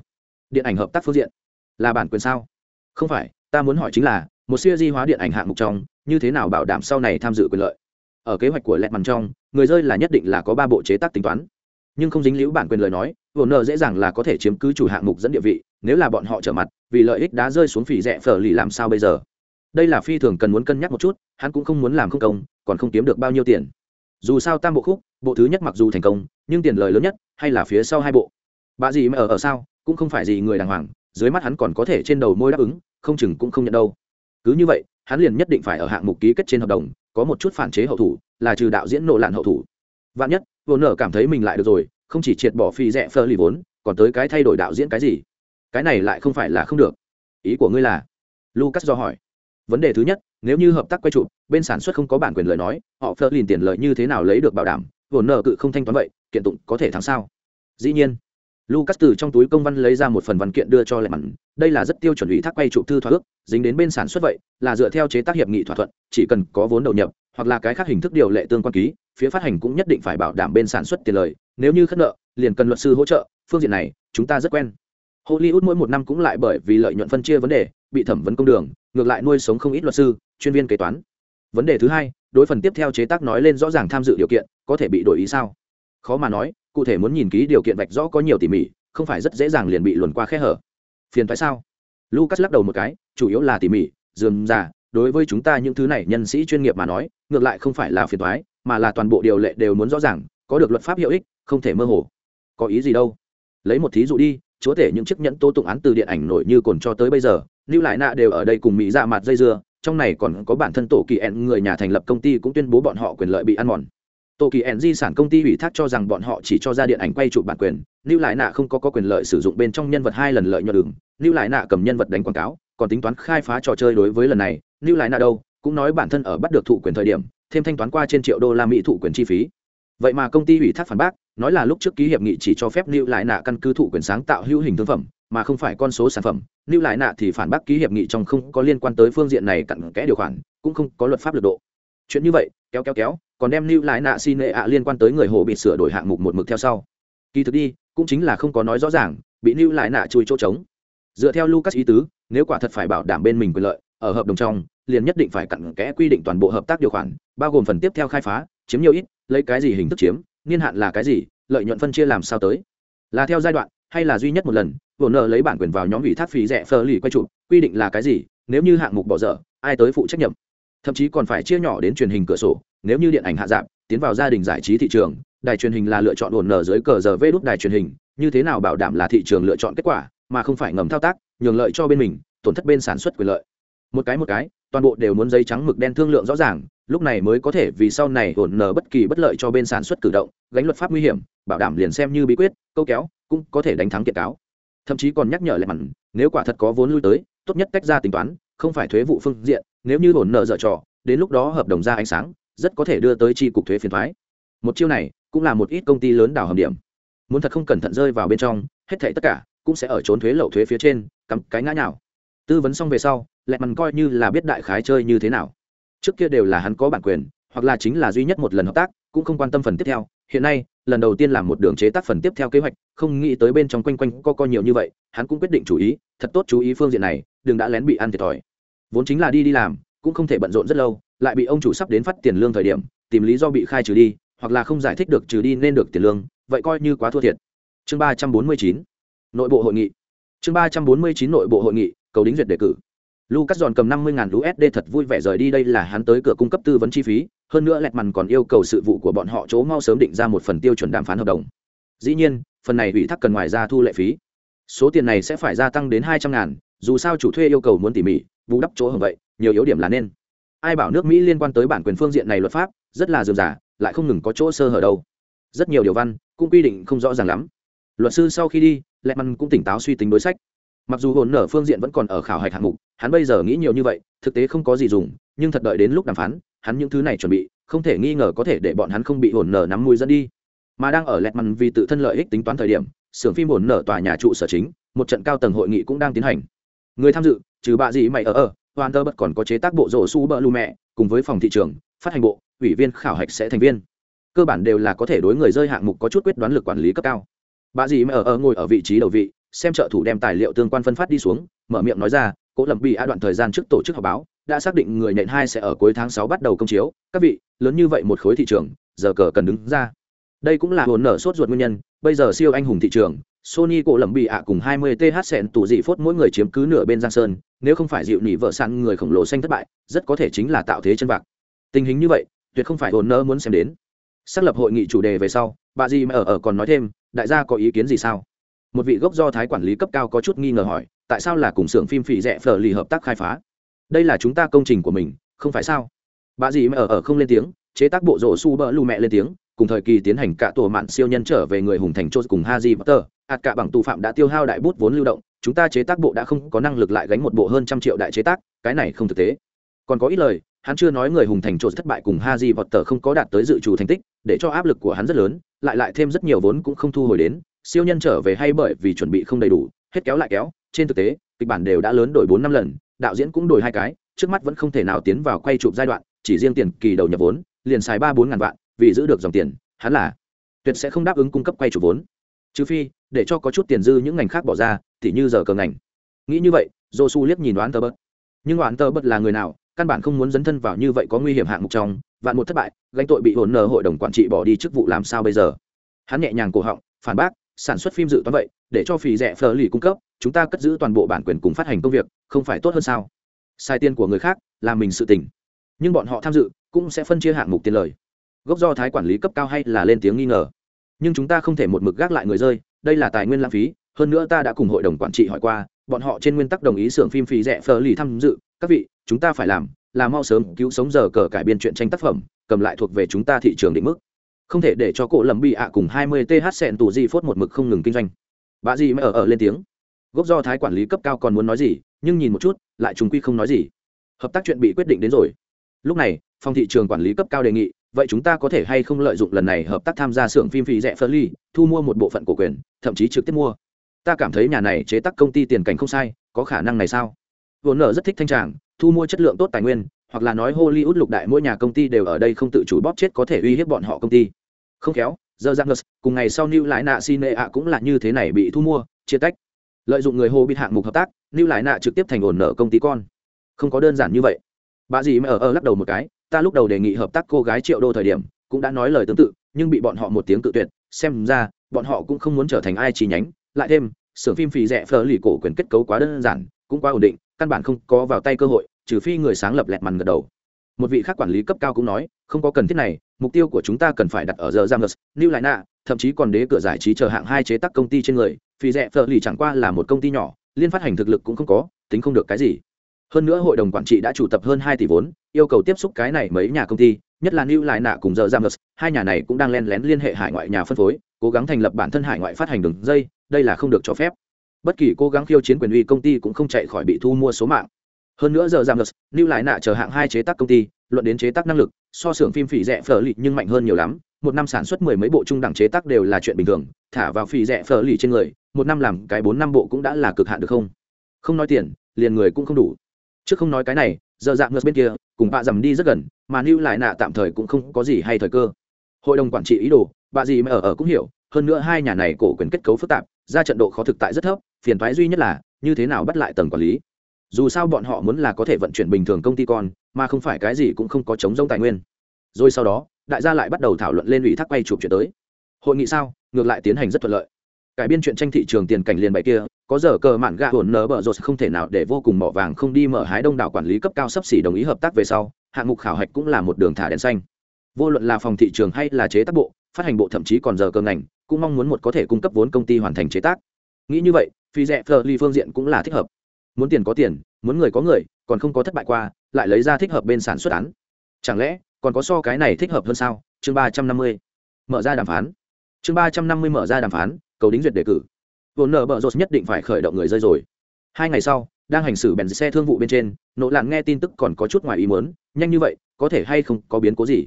Điện ảnh hợp tác phương diện là bản quyền sao? Không phải, ta muốn hỏi chính là một siêu di hóa điện ảnh hạng mục trong, như thế nào bảo đảm sau này tham dự quyền lợi? Ở kế hoạch của lẹt mằn trong, người rơi là nhất định là có ba bộ chế tác tính toán. Nhưng không dính liễu bản quyền lời nói vồn nợ dễ dàng là có thể chiếm cứ chủ hạng mục dẫn địa vị, nếu là bọn họ trở mặt, vì lợi ích đã rơi xuống phỉ rẻ phở lì làm sao bây giờ? Đây là phi thường cần muốn cân nhắc một chút, hắn cũng không muốn làm không công, còn không kiếm được bao nhiêu tiền. Dù sao tam bộ khúc, bộ thứ nhất mặc dù thành công, nhưng tiền lời lớn nhất, hay là phía sau hai bộ. Bà gì mà ở ở sao, cũng không phải gì người đàng hoàng, dưới mắt hắn còn có thể trên đầu môi đáp ứng, không chừng cũng không nhận đâu cứ như vậy, hắn liền nhất định phải ở hạng mục ký kết trên hợp đồng, có một chút phản chế hậu thủ, là trừ đạo diễn nộ lạn hậu thủ. Vạn nhất vô nở cảm thấy mình lại được rồi, không chỉ triệt bỏ phi rẻ phơ lì vốn, còn tới cái thay đổi đạo diễn cái gì? Cái này lại không phải là không được. Ý của ngươi là? Lucas do hỏi. Vấn đề thứ nhất, nếu như hợp tác quay chụp, bên sản xuất không có bản quyền lời nói, họ phơ lìn tiền lợi như thế nào lấy được bảo đảm? Vô nở cự không thanh toán vậy, kiện tụng có thể thắng sao? Dĩ nhiên lucas từ trong túi công văn lấy ra một phần văn kiện đưa cho lệ mặn đây là rất tiêu chuẩn ủy thác quay trụ thư thỏa ước, dính đến bên sản xuất vậy, là dựa theo chế tác hiệp nghị thỏa thuận, chỉ cần có vốn đầu nhập, hoặc là cái khác hình thức điều lệ tương quan ký, phía phát hành cũng nhất định phải bảo đảm bên sản xuất tiền lời. Nếu như khất nợ, liền cần luật sư hỗ trợ, phương diện này, chúng ta rất quen. Hollywood mỗi một năm cũng lại bởi vì lợi nhuận phân chia vấn đề, bị thẩm vấn công đường, ngược lại nuôi sống không ít luật sư, chuyên viên kế toán. Vấn đề thứ hai, đối phần tiếp theo chế tác nói lên rõ ràng tham dự điều kiện, có thể bị đổi ý sao? Khó mà nói cụ thể muốn nhìn ký điều kiện vạch rõ có nhiều tỉ mỉ, không phải rất dễ dàng liền bị luồn qua khe hở. Phiền tại sao? Lucas lắc đầu một cái, chủ yếu là tỉ mỉ, dườm già, đối với chúng ta những thứ này nhân sĩ chuyên nghiệp mà nói, ngược lại không phải là phiền thoái mà là toàn bộ điều lệ đều muốn rõ ràng, có được luật pháp hiệu ích, không thể mơ hồ. Có ý gì đâu? Lấy một thí dụ đi, chúa thể những chiếc nhẫn tố tụng án từ điện ảnh nổi như cồn cho tới bây giờ, lưu lại nạ đều ở đây cùng mỹ dạ mặt dây dưa, trong này còn có bản thân tổ kỳ ẹn người nhà thành lập công ty cũng tuyên bố bọn họ quyền lợi bị ăn mòn tổ kỳ ẹn di sản công ty ủy thác cho rằng bọn họ chỉ cho ra điện ảnh quay chụp bản quyền lưu lại nạ không có, có quyền lợi sử dụng bên trong nhân vật hai lần lợi nhuận đường lưu lại nạ cầm nhân vật đánh quảng cáo còn tính toán khai phá trò chơi đối với lần này. Lưu lại nạ đâu? Cũng nói bản thân ở bắt được thụ quyền thời điểm thêm thanh toán qua trên triệu đô la mỹ thụ quyền chi phí. Vậy mà công ty ủy thác phản bác nói là lúc trước ký hiệp nghị chỉ cho phép lưu lại nạ căn cứ thụ quyền sáng tạo hữu hình thương phẩm mà không phải con số sản phẩm. Lưu lại nạ thì phản bác ký hiệp nghị trong không có liên quan tới phương diện này cặn kẽ điều khoản cũng không có luật pháp lực độ chuyện như vậy, kéo kéo kéo, còn đem lưu lại nạ xin nệ ạ liên quan tới người hồ bị sửa đổi hạng mục một mực theo sau. Kỳ thực đi, cũng chính là không có nói rõ ràng, bị lưu lại nạ chui chỗ trống. Dựa theo lucas ý tứ, nếu quả thật phải bảo đảm bên mình quyền lợi, ở hợp đồng trong, liền nhất định phải cặn kẽ quy định toàn bộ hợp tác điều khoản, bao gồm phần tiếp theo khai phá, chiếm nhiều ít, lấy cái gì hình thức chiếm, niên hạn là cái gì, lợi nhuận phân chia làm sao tới. Là theo giai đoạn, hay là duy nhất một lần, vừa nợ lấy bản quyền vào nhóm ủy thác phí rẻ phơ lì quay trụ quy định là cái gì, nếu như hạng mục bỏ dở, ai tới phụ trách nhiệm? Thậm chí còn phải chia nhỏ đến truyền hình cửa sổ, nếu như điện ảnh hạ giảm, tiến vào gia đình giải trí thị trường, đài truyền hình là lựa chọn ổn nở dưới cờ giờ vê đút đài truyền hình, như thế nào bảo đảm là thị trường lựa chọn kết quả, mà không phải ngầm thao tác, nhường lợi cho bên mình, tổn thất bên sản xuất quyền lợi. Một cái một cái, toàn bộ đều muốn giấy trắng mực đen thương lượng rõ ràng, lúc này mới có thể vì sau này ổn nở bất kỳ bất lợi cho bên sản xuất cử động, gánh luật pháp nguy hiểm, bảo đảm liền xem như bí quyết, câu kéo, cũng có thể đánh thắng kiện cáo. Thậm chí còn nhắc nhở lại mặn, nếu quả thật có vốn lui tới, tốt nhất tách ra tính toán không phải thuế vụ phương diện, nếu như bổn nợ dở trò, đến lúc đó hợp đồng ra ánh sáng, rất có thể đưa tới tri cục thuế phiền thoái. Một chiêu này cũng là một ít công ty lớn đào hầm điểm. Muốn thật không cẩn thận rơi vào bên trong, hết thảy tất cả cũng sẽ ở trốn thuế lậu thuế phía trên, cắm cái ngã nhào. Tư vấn xong về sau lẹ mằn coi như là biết đại khái chơi như thế nào. Trước kia đều là hắn có bản quyền, hoặc là chính là duy nhất một lần hợp tác, cũng không quan tâm phần tiếp theo. Hiện nay, lần đầu tiên làm một đường chế tác phần tiếp theo kế hoạch, không nghĩ tới bên trong quanh quanh co co nhiều như vậy, hắn cũng quyết định chú ý, thật tốt chú ý phương diện này, đừng đã lén bị ăn thiệt thòi vốn chính là đi đi làm cũng không thể bận rộn rất lâu lại bị ông chủ sắp đến phát tiền lương thời điểm tìm lý do bị khai trừ đi hoặc là không giải thích được trừ đi nên được tiền lương vậy coi như quá thua thiệt chương ba trăm bốn mươi chín nội bộ hội nghị chương ba trăm bốn mươi chín nội bộ hội nghị cầu đính duyệt đề cử Lucas giòn cầm 50.000 USD thật vui vẻ rời đi đây là hắn tới cửa cung cấp tư vấn chi phí, hơn nữa lẹt mằn còn yêu cầu sự vụ của bọn họ chỗ mau sớm định ra một phần tiêu chuẩn đàm phán hợp đồng. Dĩ nhiên, phần này ủy thác cần ngoài ra thu lệ phí. Số tiền này sẽ phải gia tăng đến 200 ngàn dù sao chủ thuê yêu cầu muốn tỉ mỉ, bù đắp chỗ hở vậy, nhiều yếu điểm là nên. Ai bảo nước Mỹ liên quan tới bản quyền phương diện này luật pháp, rất là dườm giả, lại không ngừng có chỗ sơ hở đâu. Rất nhiều điều văn cũng quy định không rõ ràng lắm. Luật sư sau khi đi, Lệ Mân cũng tỉnh táo suy tính đối sách mặc dù hồn nở phương diện vẫn còn ở khảo hạch hạng mục hắn bây giờ nghĩ nhiều như vậy thực tế không có gì dùng nhưng thật đợi đến lúc đàm phán hắn những thứ này chuẩn bị không thể nghi ngờ có thể để bọn hắn không bị hồn nở nắm mũi dẫn đi mà đang ở lẹt Mân vì tự thân lợi ích tính toán thời điểm xưởng phim hồn nở tòa nhà trụ sở chính một trận cao tầng hội nghị cũng đang tiến hành người tham dự, trừ bạ gì mày ở ở hoàn tơ bất còn có chế tác bộ rổ su bờ lu mẹ, cùng với phòng thị trường, phát hành bộ, ủy viên khảo hạch sẽ thành viên. Cơ bản đều là có thể đối người rơi hạng mục có chút quyết đoán lực quản lý cấp cao. Bà dì mẹ ở ở ngồi ở vị trí đầu vị, xem trợ thủ đem tài liệu tương quan phân phát đi xuống, mở miệng nói ra, cố lầm bị a đoạn thời gian trước tổ chức họp báo, đã xác định người nện hai sẽ ở cuối tháng sáu bắt đầu công chiếu. Các vị, lớn như vậy một khối thị trường, giờ cờ cần đứng ra. Đây cũng là hồn nở sốt ruột nguyên nhân, bây giờ siêu anh hùng thị trường Sony cổ lầm bị ạ cùng 20 TH sẹn tủ dị phốt mỗi người chiếm cứ nửa bên Giang Sơn, nếu không phải dịu nỉ vợ săn người khổng lồ xanh thất bại, rất có thể chính là tạo thế chân vạc. Tình hình như vậy, tuyệt không phải hồn nơ muốn xem đến. Xác lập hội nghị chủ đề về sau, bà gì mà ở ở còn nói thêm, đại gia có ý kiến gì sao? một vị gốc do thái quản lý cấp cao có chút nghi ngờ hỏi tại sao là cùng xưởng phim phỉ rẻ phở lì hợp tác khai phá đây là chúng ta công trình của mình không phải sao bà gì mà ở ở không lên tiếng chế tác bộ rổ su bỡ lù mẹ lên tiếng cùng thời kỳ tiến hành cả tổ mạn siêu nhân trở về người hùng thành chốt cùng haji potter hạt cả bằng tù phạm đã tiêu hao đại bút vốn lưu động, chúng ta chế tác bộ đã không có năng lực lại gánh một bộ hơn trăm triệu đại chế tác, cái này không thực tế. Còn có ít lời, hắn chưa nói người hùng thành trộn thất bại cùng ha di vọt tờ không có đạt tới dự trù thành tích, để cho áp lực của hắn rất lớn, lại lại thêm rất nhiều vốn cũng không thu hồi đến, siêu nhân trở về hay bởi vì chuẩn bị không đầy đủ, hết kéo lại kéo, trên thực tế, kịch bản đều đã lớn đổi bốn năm lần, đạo diễn cũng đổi hai cái, trước mắt vẫn không thể nào tiến vào quay chụp giai đoạn, chỉ riêng tiền kỳ đầu nhập vốn, liền xài ba bốn ngàn vạn, vì giữ được dòng tiền, hắn là tuyệt sẽ không đáp ứng cung cấp quay chụp vốn. Trừ phi để cho có chút tiền dư những ngành khác bỏ ra thì như giờ cờ ngành. Nghĩ như vậy dô su liếc nhìn đoán tờ bớt nhưng đoán tờ bớt là người nào, căn bản không muốn dấn thân vào như vậy có nguy hiểm hạng mục trong, vạn một thất bại, gánh tội bị hồn nờ hội đồng quản trị bỏ đi chức vụ làm sao bây giờ? Hắn nhẹ nhàng cổ họng, phản bác, sản xuất phim dự toán vậy, để cho phì rẻ phờ lì cung cấp, chúng ta cất giữ toàn bộ bản quyền cùng phát hành công việc, không phải tốt hơn sao? Sai tiền của người khác, là mình sự tình. Nhưng bọn họ tham dự, cũng sẽ phân chia hạng mục tiền lời. Gốc do thái quản lý cấp cao hay là lên tiếng nghi ngờ. Nhưng chúng ta không thể một mực gác lại người rơi đây là tài nguyên lãng phí, hơn nữa ta đã cùng hội đồng quản trị hỏi qua, bọn họ trên nguyên tắc đồng ý xưởng phim phí rẻ phờ lì tham dự. Các vị, chúng ta phải làm là mau sớm cứu sống giờ cờ cải biên chuyện tranh tác phẩm, cầm lại thuộc về chúng ta thị trường định mức. Không thể để cho cổ lầm bị ạ cùng 20 th sẹn tù di phốt một mực không ngừng kinh doanh. Bà gì mới ở ở lên tiếng. Gốc do thái quản lý cấp cao còn muốn nói gì, nhưng nhìn một chút, lại trùng quy không nói gì. Hợp tác chuyện bị quyết định đến rồi. Lúc này, phòng thị trường quản lý cấp cao đề nghị vậy chúng ta có thể hay không lợi dụng lần này hợp tác tham gia xưởng phim phí rẻ phơ ly thu mua một bộ phận cổ quyền, thậm chí trực tiếp mua. Ta cảm thấy nhà này chế tác công ty tiền cảnh không sai, có khả năng này sao? Vốn nợ rất thích thanh tràng, thu mua chất lượng tốt tài nguyên, hoặc là nói hollywood lục đại mỗi nhà công ty đều ở đây không tự chủ bóp chết có thể uy hiếp bọn họ công ty. Không khéo giờ giang cùng ngày sau new lại nạ cine ạ cũng là như thế này bị thu mua, chia tách. Lợi dụng người hô bị hạng mục hợp tác, new lại nạ trực tiếp thành ổn nợ công ty con. Không có đơn giản như vậy. Bà dì mà ở ở lắc đầu một cái ta lúc đầu đề nghị hợp tác cô gái triệu đô thời điểm, cũng đã nói lời tương tự, nhưng bị bọn họ một tiếng tự tuyệt, xem ra, bọn họ cũng không muốn trở thành ai chi nhánh. Lại thêm, xưởng phim phì rẻ phở lì cổ quyền kết cấu quá đơn giản, cũng quá ổn định, căn bản không có vào tay cơ hội, trừ phi người sáng lập lẹt mằn gật đầu. Một vị khác quản lý cấp cao cũng nói, không có cần thiết này, mục tiêu của chúng ta cần phải đặt ở giờ giang new lại nạ thậm chí còn đế cửa giải trí chờ hạng hai chế tác công ty trên người, phì rẻ phở lì chẳng qua là một công ty nhỏ, liên phát hành thực lực cũng không có, tính không được cái gì hơn nữa hội đồng quản trị đã chủ tập hơn hai tỷ vốn, yêu cầu tiếp xúc cái này mấy nhà công ty, nhất là new lại nạ cùng giờ giang hai nhà này cũng đang len lén liên hệ hải ngoại nhà phân phối, cố gắng thành lập bản thân hải ngoại phát hành đường dây, đây là không được cho phép. Bất kỳ cố gắng khiêu chiến quyền uy công ty cũng không chạy khỏi bị thu mua số mạng. Hơn nữa giờ giảm new lưu lại nạ chờ hạng hai chế tác công ty, luận đến chế tác năng lực, so xưởng phim phỉ rẻ phở lì nhưng mạnh hơn nhiều lắm. Một năm sản xuất mười mấy bộ trung đẳng chế tác đều là chuyện bình thường, thả vào phỉ rẻ phở lì trên người, một năm làm cái bốn năm bộ cũng đã là cực hạn được không? Không nói tiền, liền người cũng không đủ trước không nói cái này, giờ dạng ngược bên kia, cùng bạ dầm đi rất gần, mà lưu lại nạ tạm thời cũng không có gì hay thời cơ. Hội đồng quản trị ý đồ bà gì mà ở ở cũng hiểu, hơn nữa hai nhà này cổ quyền kết cấu phức tạp, ra trận độ khó thực tại rất thấp, phiền thoái duy nhất là, như thế nào bắt lại tầng quản lý. Dù sao bọn họ muốn là có thể vận chuyển bình thường công ty con, mà không phải cái gì cũng không có chống rông tài nguyên. Rồi sau đó, đại gia lại bắt đầu thảo luận lên ủy thác quay chụp chuyện tới. Hội nghị sao? Ngược lại tiến hành rất thuận lợi cải biên chuyện tranh thị trường tiền cảnh liền bày kia, có giờ cờ mạn gạ hồn nở bở rột không thể nào để vô cùng mỏ vàng không đi mở hái đông đảo quản lý cấp cao sắp xỉ đồng ý hợp tác về sau, hạng mục khảo hạch cũng là một đường thả đèn xanh. Vô luận là phòng thị trường hay là chế tác bộ, phát hành bộ thậm chí còn giờ cơ ngành, cũng mong muốn một có thể cung cấp vốn công ty hoàn thành chế tác. Nghĩ như vậy, phi rẻ phờ ly phương diện cũng là thích hợp. Muốn tiền có tiền, muốn người có người, còn không có thất bại qua, lại lấy ra thích hợp bên sản xuất án. Chẳng lẽ, còn có so cái này thích hợp hơn sao? Chương ba trăm năm mươi. Mở ra đàm phán. Chương ba trăm năm mươi mở ra đàm phán cầu đính duyệt đề cử. Vốn nở bợ rột nhất định phải khởi động người rơi rồi. Hai ngày sau, đang hành xử bèn xe thương vụ bên trên, nỗ lạn nghe tin tức còn có chút ngoài ý muốn, nhanh như vậy, có thể hay không có biến cố gì?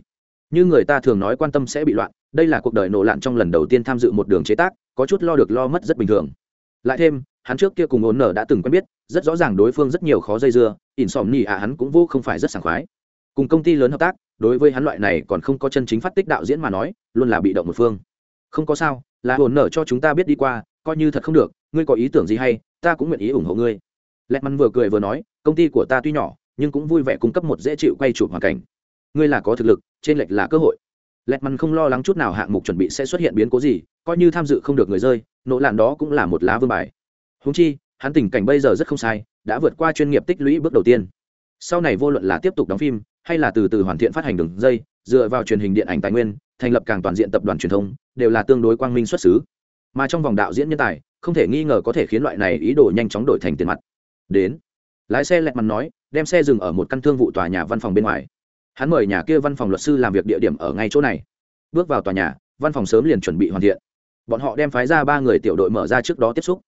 Như người ta thường nói quan tâm sẽ bị loạn, đây là cuộc đời nổ lạn trong lần đầu tiên tham dự một đường chế tác, có chút lo được lo mất rất bình thường. Lại thêm, hắn trước kia cùng ổn nở đã từng quen biết, rất rõ ràng đối phương rất nhiều khó dây dưa ỉn xòm nỉ ạ hắn cũng vô không phải rất sảng khoái. Cùng công ty lớn hợp tác, đối với hắn loại này còn không có chân chính phát tích đạo diễn mà nói, luôn là bị động một phương. Không có sao là hồn nở cho chúng ta biết đi qua, coi như thật không được, ngươi có ý tưởng gì hay, ta cũng nguyện ý ủng hộ ngươi. Lẹt mắn vừa cười vừa nói, công ty của ta tuy nhỏ, nhưng cũng vui vẻ cung cấp một dễ chịu quay chụp hoàn cảnh. Ngươi là có thực lực, trên lệch là cơ hội. Lẹt mắn không lo lắng chút nào hạng mục chuẩn bị sẽ xuất hiện biến cố gì, coi như tham dự không được người rơi, nỗ làn đó cũng là một lá vương bài. Húng chi, hắn tình cảnh bây giờ rất không sai, đã vượt qua chuyên nghiệp tích lũy bước đầu tiên. Sau này vô luận là tiếp tục đóng phim, hay là từ từ hoàn thiện phát hành đường dây, dựa vào truyền hình điện ảnh tài nguyên thành lập càng toàn diện tập đoàn truyền thông, đều là tương đối quang minh xuất xứ. Mà trong vòng đạo diễn nhân tài, không thể nghi ngờ có thể khiến loại này ý đồ nhanh chóng đổi thành tiền mặt. Đến, lái xe lẹt mặt nói, đem xe dừng ở một căn thương vụ tòa nhà văn phòng bên ngoài. Hắn mời nhà kia văn phòng luật sư làm việc địa điểm ở ngay chỗ này. Bước vào tòa nhà, văn phòng sớm liền chuẩn bị hoàn thiện. Bọn họ đem phái ra ba người tiểu đội mở ra trước đó tiếp xúc.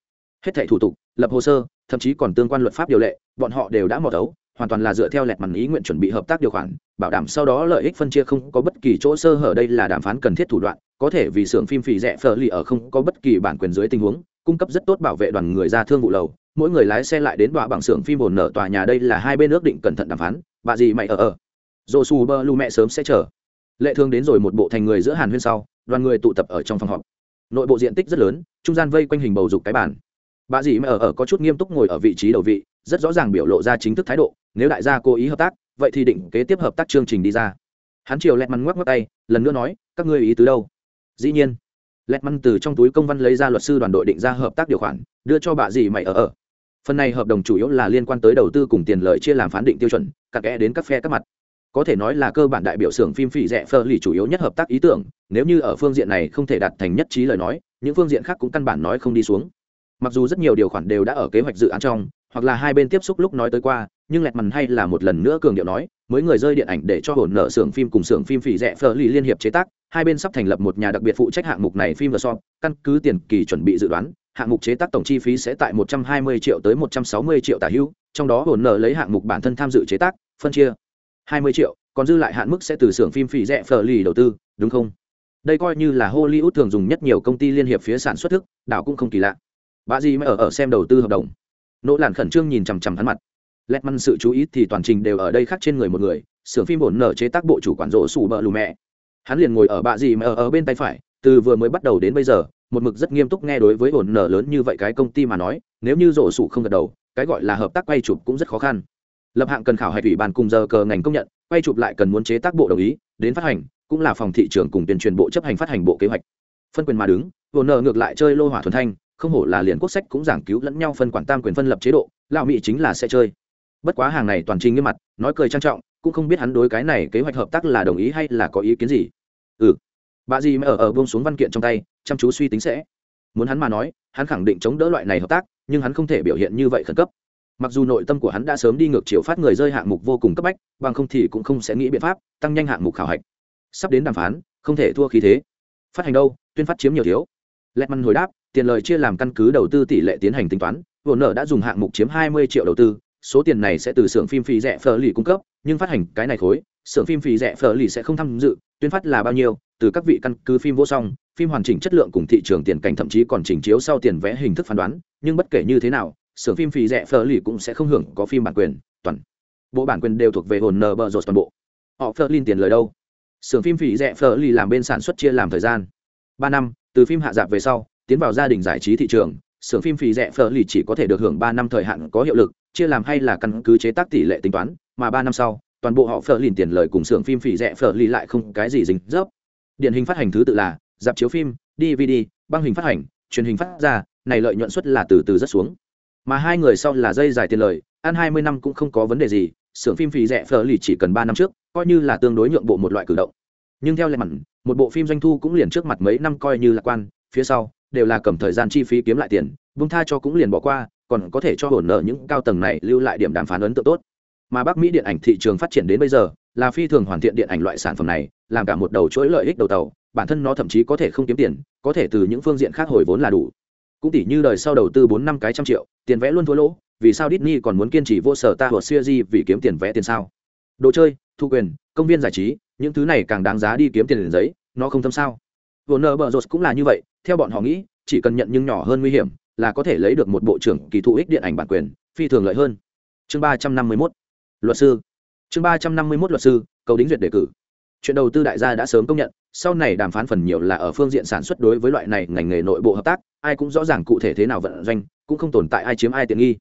Hết thảy thủ tục, lập hồ sơ, thậm chí còn tương quan luật pháp điều lệ, bọn họ đều đã mò tấu hoàn toàn là dựa theo lẹt màn ý nguyện chuẩn bị hợp tác điều khoản, bảo đảm sau đó lợi ích phân chia không có bất kỳ chỗ sơ hở đây là đàm phán cần thiết thủ đoạn, có thể vì xưởng phim phì rẻ phở lì ở không có bất kỳ bản quyền dưới tình huống, cung cấp rất tốt bảo vệ đoàn người ra thương vụ lầu, mỗi người lái xe lại đến đọa bằng xưởng phim bồn nở tòa nhà đây là hai bên ước định cẩn thận đàm phán, bà gì mày ở ở. Dồ su bơ lu mẹ sớm sẽ chờ. Lệ thương đến rồi một bộ thành người giữa hàn huyên sau, đoàn người tụ tập ở trong phòng họp. Nội bộ diện tích rất lớn, trung gian vây quanh hình bầu dục cái bàn. Bà dì mẹ ở ở có chút nghiêm túc ngồi ở vị trí đầu vị, rất rõ ràng biểu lộ ra chính thức thái độ nếu đại gia cố ý hợp tác, vậy thì định kế tiếp hợp tác chương trình đi ra. Hắn chiều lẹt măn ngoắc ngoắc tay, lần nữa nói, các ngươi ý tứ đâu? Dĩ nhiên. Lẹt măn từ trong túi công văn lấy ra luật sư đoàn đội định ra hợp tác điều khoản, đưa cho bà gì mày ở ở. Phần này hợp đồng chủ yếu là liên quan tới đầu tư cùng tiền lợi chia làm phán định tiêu chuẩn, cặn kẽ đến các phe các mặt. Có thể nói là cơ bản đại biểu xưởng phim phỉ rẻ phơ lì chủ yếu nhất hợp tác ý tưởng, nếu như ở phương diện này không thể đạt thành nhất trí lời nói, những phương diện khác cũng căn bản nói không đi xuống. Mặc dù rất nhiều điều khoản đều đã ở kế hoạch dự án trong hoặc là hai bên tiếp xúc lúc nói tới qua, nhưng lẹt mằn hay là một lần nữa cường điệu nói, mới người rơi điện ảnh để cho hồn nợ xưởng phim cùng xưởng phim phỉ rẻ phở lì liên hiệp chế tác, hai bên sắp thành lập một nhà đặc biệt phụ trách hạng mục này phim và so căn cứ tiền kỳ chuẩn bị dự đoán, hạng mục chế tác tổng chi phí sẽ tại 120 triệu tới 160 triệu tả hữu trong đó hồn nợ lấy hạng mục bản thân tham dự chế tác, phân chia 20 triệu, còn dư lại hạn mức sẽ từ xưởng phim phỉ rẻ phở lì đầu tư, đúng không? Đây coi như là hollywood thường dùng nhất nhiều công ty liên hiệp phía sản xuất thức, đảo cũng không kỳ lạ. Bà gì mà ở ở xem đầu tư hợp đồng nỗ làn khẩn trương nhìn chằm chằm hắn mặt. Lẹt măn sự chú ý thì toàn trình đều ở đây khác trên người một người xưởng phim bổn nở chế tác bộ chủ quản rỗ sủ bờ lù mẹ. Hắn liền ngồi ở bạ gì mà ở, ở bên tay phải từ vừa mới bắt đầu đến bây giờ một mực rất nghiêm túc nghe đối với bổn nở lớn như vậy cái công ty mà nói nếu như rỗ sủ không gật đầu cái gọi là hợp tác quay chụp cũng rất khó khăn. Lập hạng cần khảo hạch ủy ban cùng giờ cờ ngành công nhận quay chụp lại cần muốn chế tác bộ đồng ý đến phát hành cũng là phòng thị trường cùng tuyên truyền bộ chấp hành phát hành bộ kế hoạch. Phân quyền mà đứng bổn nở ngược lại chơi lô hỏa thuần thanh không hổ là liền quốc sách cũng giảng cứu lẫn nhau phân quản tam quyền phân lập chế độ, lão mỹ chính là sẽ chơi. Bất quá hàng này toàn trình nghiêm mặt, nói cười trang trọng, cũng không biết hắn đối cái này kế hoạch hợp tác là đồng ý hay là có ý kiến gì. Ừ. Bà gì mà ở ở buông xuống văn kiện trong tay, chăm chú suy tính sẽ. Muốn hắn mà nói, hắn khẳng định chống đỡ loại này hợp tác, nhưng hắn không thể biểu hiện như vậy khẩn cấp. Mặc dù nội tâm của hắn đã sớm đi ngược chiều phát người rơi hạng mục vô cùng cấp bách, bằng không thì cũng không sẽ nghĩ biện pháp tăng nhanh hạng mục khảo hạch. Sắp đến đàm phán, không thể thua khí thế. Phát hành đâu, tuyên phát chiếm nhiều thiếu. Lẹt măn hồi đáp tiền lời chia làm căn cứ đầu tư tỷ lệ tiến hành tính toán Vụ nợ đã dùng hạng mục chiếm hai mươi triệu đầu tư, số tiền này sẽ từ xưởng phim phí rẻ phở lì cung cấp, nhưng phát hành cái này khối, xưởng phim phí rẻ phở lì sẽ không tham dự, tuyên phát là bao nhiêu, từ các vị căn cứ phim vô song, phim hoàn chỉnh chất lượng cùng thị trường tiền cảnh thậm chí còn chỉnh chiếu sau tiền vẽ hình thức phán đoán, nhưng bất kể như thế nào, xưởng phim phí rẻ phở lì cũng sẽ không hưởng có phim bản quyền, toàn. Bộ bản quyền đều thuộc về hồn nờ bờ rột toàn bộ. Họ phở linh tiền lời đâu? Xưởng phim phí rẻ phở lì làm bên sản xuất chia làm thời gian. Ba năm, từ phim hạ dạp về sau tiến vào gia đình giải trí thị trường, xưởng phim phì rẻ phở lì chỉ có thể được hưởng ba năm thời hạn có hiệu lực, chia làm hay là căn cứ chế tác tỷ lệ tính toán, mà ba năm sau, toàn bộ họ phở lìn tiền lời cùng xưởng phim phì rẻ phở lì lại không cái gì dính dấp. Điển hình phát hành thứ tự là dạp chiếu phim dvd băng hình phát hành, truyền hình phát ra, này lợi nhuận suất là từ từ rất xuống. Mà hai người sau là dây dài tiền lời, ăn hai mươi năm cũng không có vấn đề gì, xưởng phim phì rẻ phở lì chỉ cần ba năm trước, coi như là tương đối nhượng bộ một loại cử động. Nhưng theo lệ mặn một bộ phim doanh thu cũng liền trước mặt mấy năm coi như lạc quan, phía sau đều là cầm thời gian chi phí kiếm lại tiền vung tha cho cũng liền bỏ qua, còn có thể cho hổn nợ những cao tầng này lưu lại điểm đàm phán ấn tượng tốt. Mà bắc mỹ điện ảnh thị trường phát triển đến bây giờ, là phi thường hoàn thiện điện ảnh loại sản phẩm này, làm cả một đầu chuỗi lợi ích đầu tàu, bản thân nó thậm chí có thể không kiếm tiền, có thể từ những phương diện khác hồi vốn là đủ. Cũng tỷ như đời sau đầu tư bốn năm cái trăm triệu, tiền vẽ luôn thua lỗ, vì sao Disney còn muốn kiên trì vô sở ta hoặc series vì kiếm tiền vẽ tiền sao? Đồ chơi, thu quyền, công viên giải trí, những thứ này càng đáng giá đi kiếm tiền giấy, nó không thâm sao? Warner Bros cũng là như vậy, theo bọn họ nghĩ, chỉ cần nhận nhưng nhỏ hơn nguy hiểm, là có thể lấy được một bộ trưởng kỳ thụ ích điện ảnh bản quyền, phi thường lợi hơn. Chương ba trăm năm mươi mốt Luật sư. Chương ba trăm năm mươi mốt luật sư, cầu đính duyệt đề cử. Chuyện đầu tư đại gia đã sớm công nhận, sau này đàm phán phần nhiều là ở phương diện sản xuất đối với loại này ngành nghề nội bộ hợp tác, ai cũng rõ ràng cụ thể thế nào vận doanh, cũng không tồn tại ai chiếm ai tiện nghi.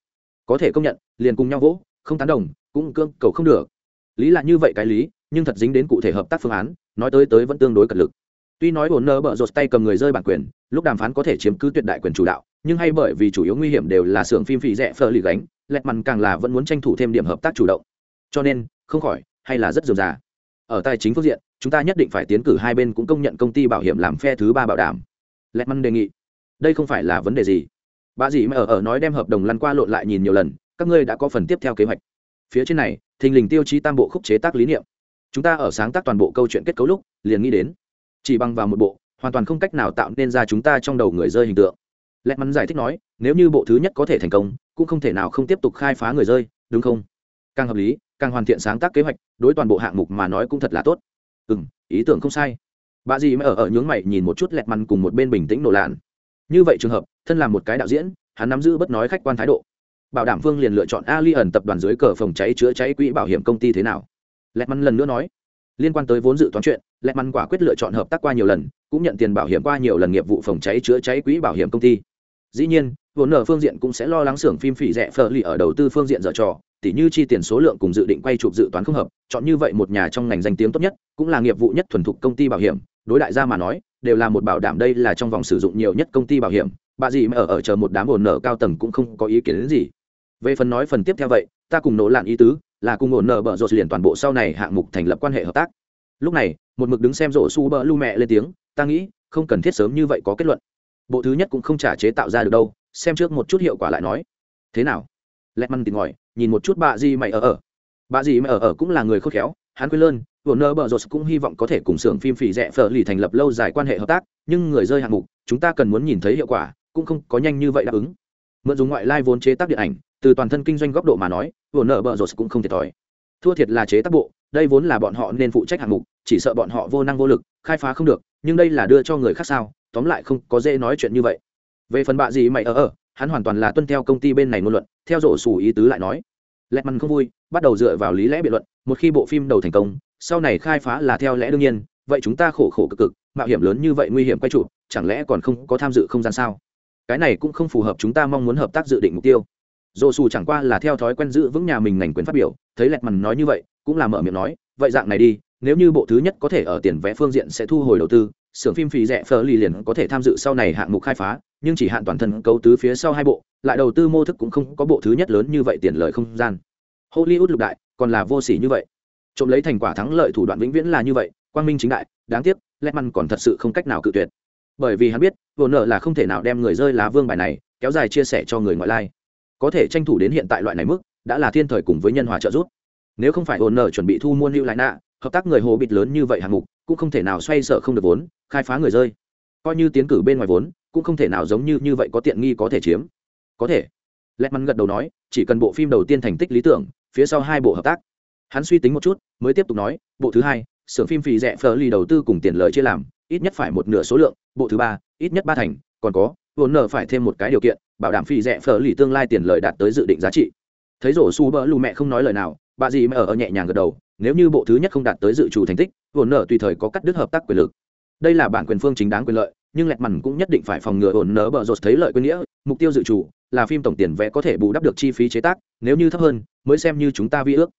Có thể công nhận, liền cùng nhau vỗ, không tán đồng, cũng cương cầu không được. Lý là như vậy cái lý, nhưng thật dính đến cụ thể hợp tác phương án, nói tới tới vẫn tương đối cật lực tuy nói ổn nơ bợ rột tay cầm người rơi bản quyền, lúc đàm phán có thể chiếm cứ tuyệt đại quyền chủ đạo, nhưng hay bởi vì chủ yếu nguy hiểm đều là xưởng phim phỉ rẻ phở lì gánh, lẹt mằn càng là vẫn muốn tranh thủ thêm điểm hợp tác chủ động. Cho nên, không khỏi, hay là rất dườm già. Ở tài chính phương diện, chúng ta nhất định phải tiến cử hai bên cũng công nhận công ty bảo hiểm làm phe thứ ba bảo đảm. Lẹt mằn đề nghị, đây không phải là vấn đề gì. Bà dì mà ở ở nói đem hợp đồng lăn qua lộn lại nhìn nhiều lần, các ngươi đã có phần tiếp theo kế hoạch. Phía trên này, thình lình tiêu chí tam bộ khúc chế tác lý niệm. Chúng ta ở sáng tác toàn bộ câu chuyện kết cấu lúc, liền nghĩ đến chỉ bằng vào một bộ, hoàn toàn không cách nào tạo nên ra chúng ta trong đầu người rơi hình tượng. Lẽ mắn giải thích nói, nếu như bộ thứ nhất có thể thành công, cũng không thể nào không tiếp tục khai phá người rơi, đúng không? Càng hợp lý, càng hoàn thiện sáng tác kế hoạch, đối toàn bộ hạng mục mà nói cũng thật là tốt. Ừ m ý tưởng không sai. Bà dì mới ở ở nhướng mày nhìn một chút lẹt mắn cùng một bên bình tĩnh nổ lạn. Như vậy trường hợp, thân là một cái đạo diễn, hắn nắm giữ bất nói khách quan thái độ. Bảo đảm phương liền lựa chọn ali ẩn tập đoàn dưới cờ phòng cháy chữa cháy quỹ bảo hiểm công ty thế nào? Lẹt mắn lần nữa nói, liên quan tới vốn dự toán chuyện lẹ măn quả quyết lựa chọn hợp tác qua nhiều lần, cũng nhận tiền bảo hiểm qua nhiều lần nghiệp vụ phòng cháy chữa cháy quỹ bảo hiểm công ty. Dĩ nhiên, vốn ở phương diện cũng sẽ lo lắng xưởng phim phỉ rẻ phở lì ở đầu tư phương diện dở trò, tỉ như chi tiền số lượng cùng dự định quay chụp dự toán không hợp, chọn như vậy một nhà trong ngành danh tiếng tốt nhất, cũng là nghiệp vụ nhất thuần thục công ty bảo hiểm, đối đại gia mà nói, đều là một bảo đảm đây là trong vòng sử dụng nhiều nhất công ty bảo hiểm, bà gì mà ở ở chờ một đám ổn nở cao tầng cũng không có ý kiến đến gì. Về phần nói phần tiếp theo vậy, ta cùng nỗ lạn ý tứ, là cùng ổn nở bở rột liền toàn bộ sau này hạng mục thành lập quan hệ hợp tác. Lúc này một mực đứng xem rổ su bỡ lu mẹ lên tiếng ta nghĩ không cần thiết sớm như vậy có kết luận bộ thứ nhất cũng không trả chế tạo ra được đâu xem trước một chút hiệu quả lại nói thế nào lẹt măn tìm ngòi nhìn một chút bà gì mày ở ở bà gì mày ở ở cũng là người khôn khéo hắn quên lơn Warner Bros cũng hy vọng có thể cùng xưởng phim phỉ rẻ phở lì thành lập lâu dài quan hệ hợp tác, nhưng người rơi hạng mục, chúng ta cần muốn nhìn thấy hiệu quả, cũng không có nhanh như vậy đáp ứng. Mượn dùng ngoại lai vốn chế tác điện ảnh, từ toàn thân kinh doanh góc độ mà nói, Warner Bros cũng không thiệt thòi. Thua thiệt là chế tác bộ, đây vốn là bọn họ nên phụ trách hạng mục, chỉ sợ bọn họ vô năng vô lực, khai phá không được, nhưng đây là đưa cho người khác sao, tóm lại không có dễ nói chuyện như vậy. Về phần bạ gì mày ở ở, hắn hoàn toàn là tuân theo công ty bên này ngôn luận, theo rổ sủ ý tứ lại nói. Lẹt mằn không vui, bắt đầu dựa vào lý lẽ biện luận, một khi bộ phim đầu thành công, sau này khai phá là theo lẽ đương nhiên vậy chúng ta khổ khổ cực cực mạo hiểm lớn như vậy nguy hiểm quay trụ chẳng lẽ còn không có tham dự không gian sao cái này cũng không phù hợp chúng ta mong muốn hợp tác dự định mục tiêu dồ xù chẳng qua là theo thói quen giữ vững nhà mình ngành quyền phát biểu thấy lẹt mằn nói như vậy cũng là mở miệng nói, vậy dạng này đi, nếu như bộ thứ nhất có thể ở tiền vé phương diện sẽ thu hồi đầu tư, xưởng phim phí rẻ phở lì liền có thể tham dự sau này hạng mục khai phá, nhưng chỉ hạn toàn thân cấu tứ phía sau hai bộ, lại đầu tư mô thức cũng không có bộ thứ nhất lớn như vậy tiền lợi không gian. Hollywood lục đại, còn là vô sỉ như vậy. Trộm lấy thành quả thắng lợi thủ đoạn vĩnh viễn là như vậy, quang minh chính đại, đáng tiếc, Lehman còn thật sự không cách nào cự tuyệt. Bởi vì hắn biết, vô nợ là không thể nào đem người rơi lá vương bài này kéo dài chia sẻ cho người ngoại lai. Có thể tranh thủ đến hiện tại loại này mức, đã là thiên thời cùng với nhân hòa trợ giúp nếu không phải ổn nợ chuẩn bị thu mua lưu lại nạ hợp tác người hồ bịt lớn như vậy hạng mục, cũng không thể nào xoay sở không được vốn, khai phá người rơi. Coi như tiến cử bên ngoài vốn, cũng không thể nào giống như như vậy có tiện nghi có thể chiếm. Có thể. Lẹt mắn gật đầu nói, chỉ cần bộ phim đầu tiên thành tích lý tưởng, phía sau hai bộ hợp tác. Hắn suy tính một chút, mới tiếp tục nói, bộ thứ hai, xưởng phim phì rẻ phở lì đầu tư cùng tiền lời chia làm, ít nhất phải một nửa số lượng, bộ thứ ba, ít nhất ba thành, còn có vốn nợ phải thêm một cái điều kiện, bảo đảm phì rẻ phở lì tương lai tiền lời đạt tới dự định giá trị. Thấy rổ su bỡ lù mẹ không nói lời nào bà dì mẹ ở, ở nhẹ nhàng gật đầu nếu như bộ thứ nhất không đạt tới dự trù thành tích hồn nợ tùy thời có cắt đứt hợp tác quyền lực. Đây là bản quyền phương chính đáng quyền lợi nhưng lẹt mằn cũng nhất định phải phòng ngừa ổn nở bờ rột thấy lợi quyền nghĩa mục tiêu dự trù là phim tổng tiền vẽ có thể bù đắp được chi phí chế tác nếu như thấp hơn mới xem như chúng ta vi ước.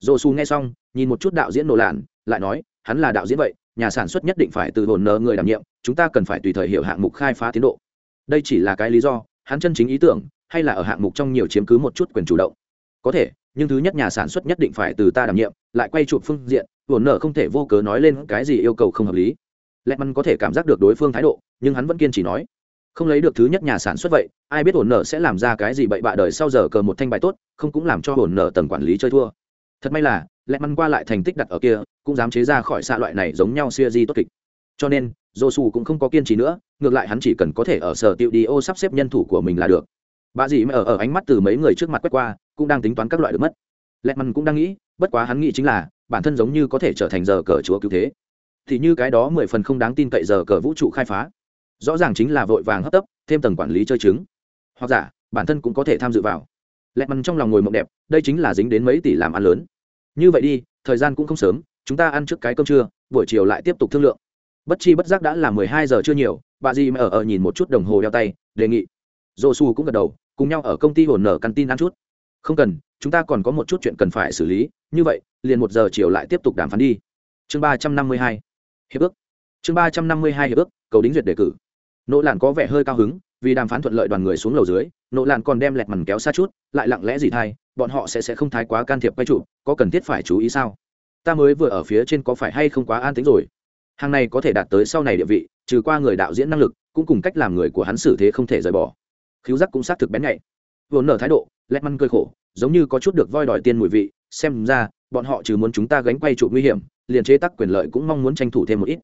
Dồ xù nghe xong nhìn một chút đạo diễn nổ lạn lại nói hắn là đạo diễn vậy nhà sản xuất nhất định phải từ hồn nợ người đảm nhiệm chúng ta cần phải tùy thời hiểu hạng mục khai phá tiến độ. Đây chỉ là cái lý do hắn chân chính ý tưởng hay là ở hạng mục trong nhiều chiếm cứ một chút quyền chủ động. Có thể nhưng thứ nhất nhà sản xuất nhất định phải từ ta đảm nhiệm, lại quay chụp phương diện vồn nợ không thể vô cớ nói lên cái gì yêu cầu không hợp lý. Lẹt măn có thể cảm giác được đối phương thái độ, nhưng hắn vẫn kiên trì nói, không lấy được thứ nhất nhà sản xuất vậy, ai biết ổn nợ sẽ làm ra cái gì bậy bạ đời sau giờ cờ một thanh bài tốt, không cũng làm cho ổn nợ tầng quản lý chơi thua. Thật may là lẹt măn qua lại thành tích đặt ở kia, cũng dám chế ra khỏi xạ loại này giống nhau siêu di tốt kịch. Cho nên dô su cũng không có kiên trì nữa, ngược lại hắn chỉ cần có thể ở sở tiệu đi ô sắp xếp nhân thủ của mình là được bà dì mẹ ở, ở ánh mắt từ mấy người trước mặt quét qua cũng đang tính toán các loại được mất. Lẹ mằn cũng đang nghĩ bất quá hắn nghĩ chính là bản thân giống như có thể trở thành giờ cờ chúa cứu thế. Thì như cái đó mười phần không đáng tin cậy giờ cờ vũ trụ khai phá. Rõ ràng chính là vội vàng hấp tấp thêm tầng quản lý chơi chứng. Hoặc giả bản thân cũng có thể tham dự vào. Lẹ mằn trong lòng ngồi mộng đẹp đây chính là dính đến mấy tỷ làm ăn lớn. Như vậy đi thời gian cũng không sớm chúng ta ăn trước cái cơm trưa buổi chiều lại tiếp tục thương lượng. Bất chi bất giác đã là mười hai giờ chưa nhiều bà dì mẹ ở ở nhìn một chút đồng hồ đeo tay đề nghị. Dồ su cũng gật đầu cùng nhau ở công ty hồn nở căn tin ăn chút. Không cần, chúng ta còn có một chút chuyện cần phải xử lý. Như vậy, liền một giờ chiều lại tiếp tục đàm phán đi. Chương ba trăm năm mươi hai. Hiệp ước. Chương ba trăm năm mươi hai hiệp ước, cầu đính duyệt đề cử. Nỗ làn có vẻ hơi cao hứng, vì đàm phán thuận lợi đoàn người xuống lầu dưới, nỗ làn còn đem lẹt mằn kéo xa chút, lại lặng lẽ gì thay bọn họ sẽ sẽ không thái quá can thiệp quay trụ, có cần thiết phải chú ý sao? Ta mới vừa ở phía trên có phải hay không quá an tính rồi? Hàng này có thể đạt tới sau này địa vị, trừ qua người đạo diễn năng lực, cũng cùng cách làm người của hắn xử thế không thể rời bỏ khiếu giác cũng xác thực bén nhạy. Vốn nở thái độ, lẹt măn cơi khổ, giống như có chút được voi đòi tiền mùi vị, xem ra, bọn họ trừ muốn chúng ta gánh quay trụ nguy hiểm, liền chế tắc quyền lợi cũng mong muốn tranh thủ thêm một ít.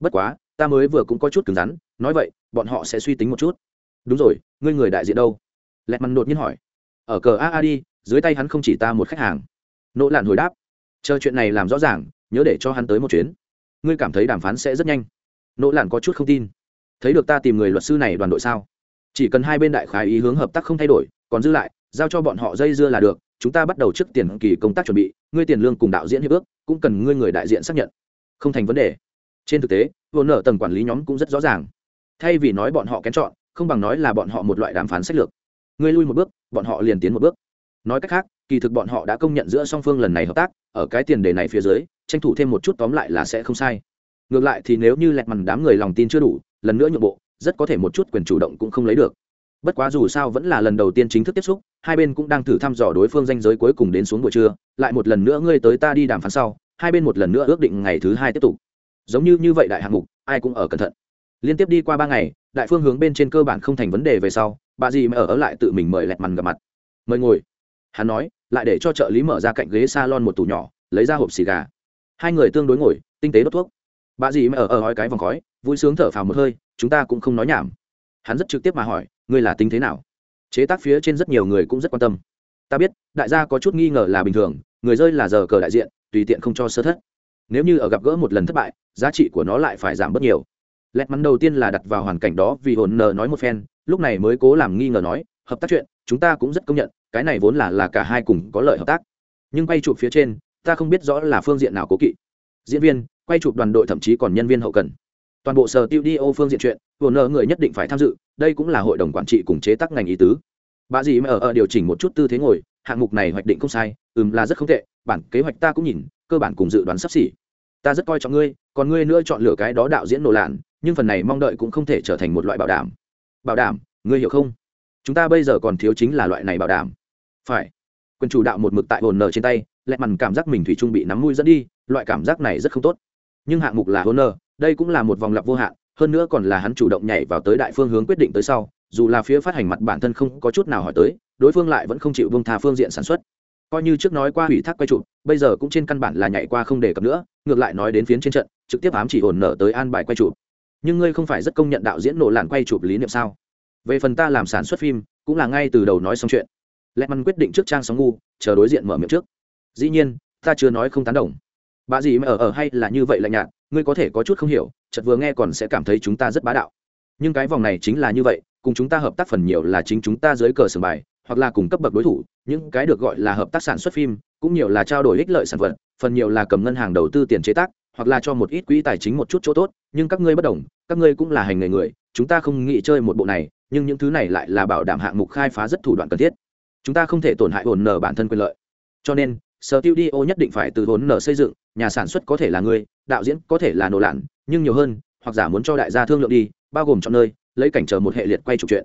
Bất quá, ta mới vừa cũng có chút cứng rắn, nói vậy, bọn họ sẽ suy tính một chút. Đúng rồi, ngươi người đại diện đâu? Lẹt măn đột nhiên hỏi. Ở cờ a a đi, dưới tay hắn không chỉ ta một khách hàng. Nỗ lạn hồi đáp. Chờ chuyện này làm rõ ràng, nhớ để cho hắn tới một chuyến. Ngươi cảm thấy đàm phán sẽ rất nhanh. Nỗ lạn có chút không tin. Thấy được ta tìm người luật sư này đoàn đội sao? Chỉ cần hai bên đại khái ý hướng hợp tác không thay đổi, còn dư lại, giao cho bọn họ dây dưa là được, chúng ta bắt đầu trước tiền kỳ công tác chuẩn bị, ngươi tiền lương cùng đạo diễn hiệp ước, cũng cần ngươi người đại diện xác nhận. Không thành vấn đề. Trên thực tế vốn nợ tầng quản lý nhóm cũng rất rõ ràng. Thay vì nói bọn họ kén chọn, không bằng nói là bọn họ một loại đàm phán sách lược. Ngươi lui một bước, bọn họ liền tiến một bước. Nói cách khác, kỳ thực bọn họ đã công nhận giữa song phương lần này hợp tác, ở cái tiền đề này phía dưới, tranh thủ thêm một chút tóm lại là sẽ không sai. Ngược lại thì nếu như lẹt mằn đám người lòng tin chưa đủ, lần nữa nhượng bộ rất có thể một chút quyền chủ động cũng không lấy được. Bất quá dù sao vẫn là lần đầu tiên chính thức tiếp xúc hai bên cũng đang thử thăm dò đối phương danh giới cuối cùng đến xuống buổi trưa lại một lần nữa ngươi tới ta đi đàm phán sau hai bên một lần nữa ước định ngày thứ hai tiếp tục. Giống như như vậy đại hạng mục ai cũng ở cẩn thận. Liên tiếp đi qua ba ngày đại phương hướng bên trên cơ bản không thành vấn đề về sau bà dì mà ở, ở lại tự mình mời lẹt mằn gặp mặt. Mời ngồi. Hắn nói lại để cho trợ lý mở ra cạnh ghế s a lon một tủ nhỏ lấy ra hộp xì gà. Hai người tương đối ngồi tinh tế đốt thuốc bà dì mà ở, ở hói cái vòng khói vui sướng thở phào một hơi chúng ta cũng không nói nhảm. Hắn rất trực tiếp mà hỏi ngươi là tính thế nào? Chế tác phía trên rất nhiều người cũng rất quan tâm. Ta biết đại gia có chút nghi ngờ là bình thường người rơi là giờ cờ đại diện tùy tiện không cho sơ thất. Nếu như ở gặp gỡ một lần thất bại giá trị của nó lại phải giảm bớt nhiều. Lẹt mắn đầu tiên là đặt vào hoàn cảnh đó vì hồn nờ nói một phen lúc này mới cố làm nghi ngờ nói hợp tác chuyện chúng ta cũng rất công nhận cái này vốn là là cả hai cùng có lợi hợp tác. Nhưng quay chụp phía trên ta không biết rõ là phương diện nào cố kỵ. Diễn viên quay chụp đoàn đội thậm chí còn nhân viên hậu cần. Toàn bộ sở tiêu đi ô phương diện chuyện vừa nợ người nhất định phải tham dự đây cũng là hội đồng quản trị cùng chế tác ngành ý tứ. Bà dì mà ở, ở điều chỉnh một chút tư thế ngồi hạng mục này hoạch định không sai ừm là rất không tệ bản kế hoạch ta cũng nhìn cơ bản cùng dự đoán sắp xỉ. Ta rất coi trọng ngươi còn ngươi nữa chọn lựa cái đó đạo diễn nổ lạn nhưng phần này mong đợi cũng không thể trở thành một loại bảo đảm. Bảo đảm ngươi hiểu không? Chúng ta bây giờ còn thiếu chính là loại này bảo đảm. Phải. Quyền chủ đạo một mực tại hồn nở trên tay lẹ mằn cảm giác mình thủy trung bị nắm mũi dẫn đi loại cảm giác này rất không tốt nhưng hạng mục là honor, đây cũng là một vòng lặp vô hạn hơn nữa còn là hắn chủ động nhảy vào tới đại phương hướng quyết định tới sau dù là phía phát hành mặt bản thân không có chút nào hỏi tới đối phương lại vẫn không chịu vương tha phương diện sản xuất. Coi như trước nói qua hủy thác quay trụ bây giờ cũng trên căn bản là nhảy qua không đề cập nữa ngược lại nói đến phiến trên trận trực tiếp ám chỉ ổn nở tới an bài quay trụ. nhưng ngươi không phải rất công nhận đạo diễn nổ làn quay chụp lý niệm sao? Về phần ta làm sản xuất phim cũng là ngay từ đầu nói xong chuyện. Lẽ măn quyết định trước trang sóng ngu chờ đối diện mở miệng trước. Dĩ nhiên ta chưa nói không tán đồng bà gì mà ở ở hay là như vậy lạnh nhạt, ngươi có thể có chút không hiểu, chợt vừa nghe còn sẽ cảm thấy chúng ta rất bá đạo. Nhưng cái vòng này chính là như vậy, cùng chúng ta hợp tác phần nhiều là chính chúng ta dưới cờ sườn bài, hoặc là cùng cấp bậc đối thủ, những cái được gọi là hợp tác sản xuất phim, cũng nhiều là trao đổi ích lợi sản vật, phần nhiều là cầm ngân hàng đầu tư tiền chế tác, hoặc là cho một ít quỹ tài chính một chút chỗ tốt, nhưng các ngươi bất đồng, các ngươi cũng là hành nghề người, chúng ta không nghĩ chơi một bộ này, nhưng những thứ này lại là bảo đảm hạng mục khai phá rất thủ đoạn cần thiết. Chúng ta không thể tổn hại hồn nở bản thân quyền lợi. Cho nên sở tiêu đi ô nhất định phải từ hồn nở xây dựng nhà sản xuất có thể là ngươi, đạo diễn có thể là nổ lạn, nhưng nhiều hơn, hoặc giả muốn cho đại gia thương lượng đi, bao gồm chọn nơi, lấy cảnh chờ một hệ liệt quay trục chuyện.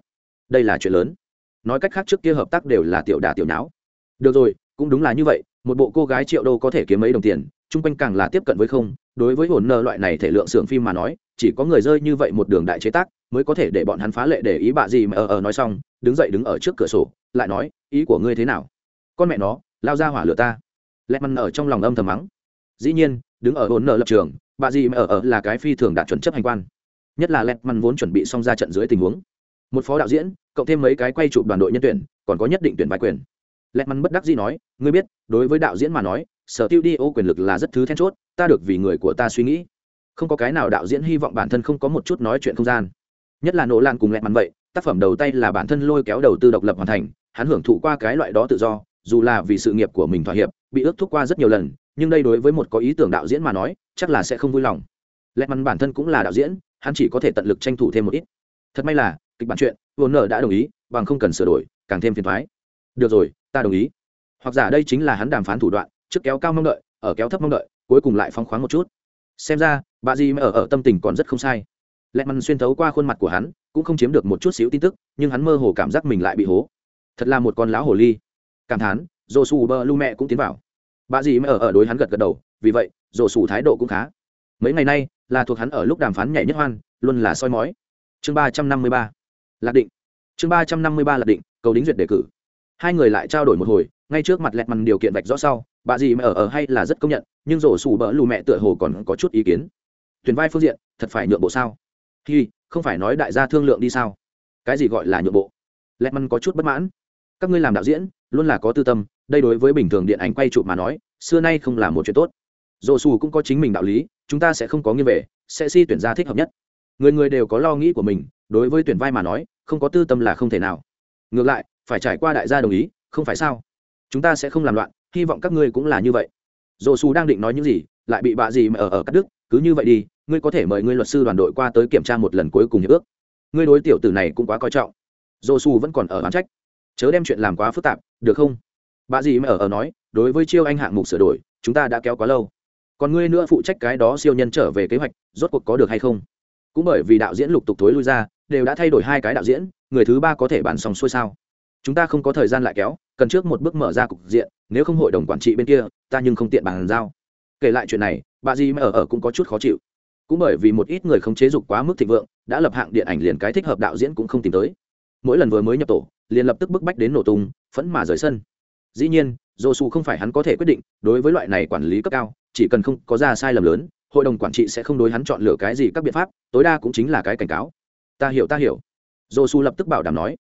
Đây là chuyện lớn. Nói cách khác trước kia hợp tác đều là tiểu đà tiểu não được rồi, cũng đúng là như vậy, một bộ cô gái triệu đô có thể kiếm mấy đồng tiền, chung quanh càng là tiếp cận với không, đối với hồn nơ loại này thể lượng xưởng phim mà nói, chỉ có người rơi như vậy một đường đại chế tác, mới có thể để bọn hắn phá lệ để ý bạ gì mà ở ở nói xong, đứng dậy đứng ở trước cửa sổ, lại nói, ý của ngươi thế nào? Con mẹ nó, lao ra hỏa lửa ta. Lẹ măn ở trong lòng âm thầm mắng dĩ nhiên, đứng ở hồn nợ lập trường, bà gì mà ở ở là cái phi thường đạt chuẩn chấp hành quan. Nhất là lẹt măn vốn chuẩn bị xong ra trận dưới tình huống. Một phó đạo diễn, cộng thêm mấy cái quay chụp đoàn đội nhân tuyển, còn có nhất định tuyển bài quyền. Lẹt măn bất đắc dĩ nói, ngươi biết, đối với đạo diễn mà nói, sở tiêu đi ô quyền lực là rất thứ then chốt, ta được vì người của ta suy nghĩ. Không có cái nào đạo diễn hy vọng bản thân không có một chút nói chuyện không gian. Nhất là nỗ lan cùng lẹt măn vậy, tác phẩm đầu tay là bản thân lôi kéo đầu tư độc lập hoàn thành, hắn hưởng thụ qua cái loại đó tự do, dù là vì sự nghiệp của mình thỏa hiệp, bị ước thúc qua rất nhiều lần nhưng đây đối với một có ý tưởng đạo diễn mà nói, chắc là sẽ không vui lòng. Lẹt mắn bản thân cũng là đạo diễn, hắn chỉ có thể tận lực tranh thủ thêm một ít. Thật may là, kịch bản chuyện vốn nợ đã đồng ý, bằng không cần sửa đổi, càng thêm phiền thoái được rồi, ta đồng ý. Hoặc giả đây chính là hắn đàm phán thủ đoạn, trước kéo cao mong đợi, ở kéo thấp mong đợi, cuối cùng lại phóng khoáng một chút. Xem ra, bà di ở ở tâm tình còn rất không sai. Lẹt mắn xuyên thấu qua khuôn mặt của hắn, cũng không chiếm được một chút xíu tin tức, nhưng hắn mơ hồ cảm giác mình lại bị hố. Thật là một con lão hồ ly. Cảm thán dô su bơ lu mẹ cũng tiến vào bà dì ở ở đối hắn gật gật đầu, vì vậy dồ sủ thái độ cũng khá. Mấy ngày nay, là thuộc hắn ở lúc đàm phán nhảy nhất hoan, luôn là soi mói. Chương ba trăm năm mươi ba. Lạc định. Chương ba trăm năm mươi ba lạc định, cầu đính duyệt đề cử. Hai người lại trao đổi một hồi, ngay trước mặt lẹt mằn điều kiện vạch rõ sau, bà dì mẹ ở ở hay là rất công nhận, nhưng rổ sủ bỡ lù mẹ tựa hồ còn có chút ý kiến. Tuyển vai phương diện, thật phải nhượng bộ sao? Hi, không phải nói đại gia thương lượng đi sao? Cái gì gọi là nhượng bộ? Lẹt mằn có chút bất mãn. Các ngươi làm đạo diễn, luôn là có tư tâm đây đối với bình thường điện ảnh quay chụp mà nói, xưa nay không là một chuyện tốt. Dồ xù cũng có chính mình đạo lý, chúng ta sẽ không có nghiêng về, sẽ si tuyển ra thích hợp nhất. Người người đều có lo nghĩ của mình, đối với tuyển vai mà nói, không có tư tâm là không thể nào. Ngược lại, phải trải qua đại gia đồng ý, không phải sao? Chúng ta sẽ không làm loạn, hy vọng các ngươi cũng là như vậy. Dồ xù đang định nói những gì, lại bị bạ gì mà ở ở cắt đức cứ như vậy đi, ngươi có thể mời ngươi luật sư đoàn đội qua tới kiểm tra một lần cuối cùng hiệp ước. Ngươi đối tiểu tử này cũng quá coi trọng. Dồ xù vẫn còn ở bán trách. Chớ đem chuyện làm quá phức tạp, được không? Bà dì mẹ ở ở nói, đối với chiêu anh hạng mục sửa đổi, chúng ta đã kéo quá lâu. Còn ngươi nữa phụ trách cái đó siêu nhân trở về kế hoạch, rốt cuộc có được hay không? Cũng bởi vì đạo diễn lục tục thối lui ra, đều đã thay đổi hai cái đạo diễn, người thứ ba có thể bàn xong xuôi sao. Chúng ta không có thời gian lại kéo, cần trước một bước mở ra cục diện, nếu không hội đồng quản trị bên kia, ta nhưng không tiện bàn giao. Kể lại chuyện này, bà dì mẹ ở ở cũng có chút khó chịu. Cũng bởi vì một ít người không chế dục quá mức thịnh vượng, đã lập hạng điện ảnh liền cái thích hợp đạo diễn cũng không tìm tới. Mỗi lần vừa mới nhập tổ, liền lập tức bức bách đến nổ tung, phẫn mà rời sân dĩ nhiên, dô su không phải hắn có thể quyết định, đối với loại này quản lý cấp cao, chỉ cần không có ra sai lầm lớn, hội đồng quản trị sẽ không đối hắn chọn lựa cái gì các biện pháp, tối đa cũng chính là cái cảnh cáo. Ta hiểu ta hiểu. Dô su lập tức bảo đảm nói.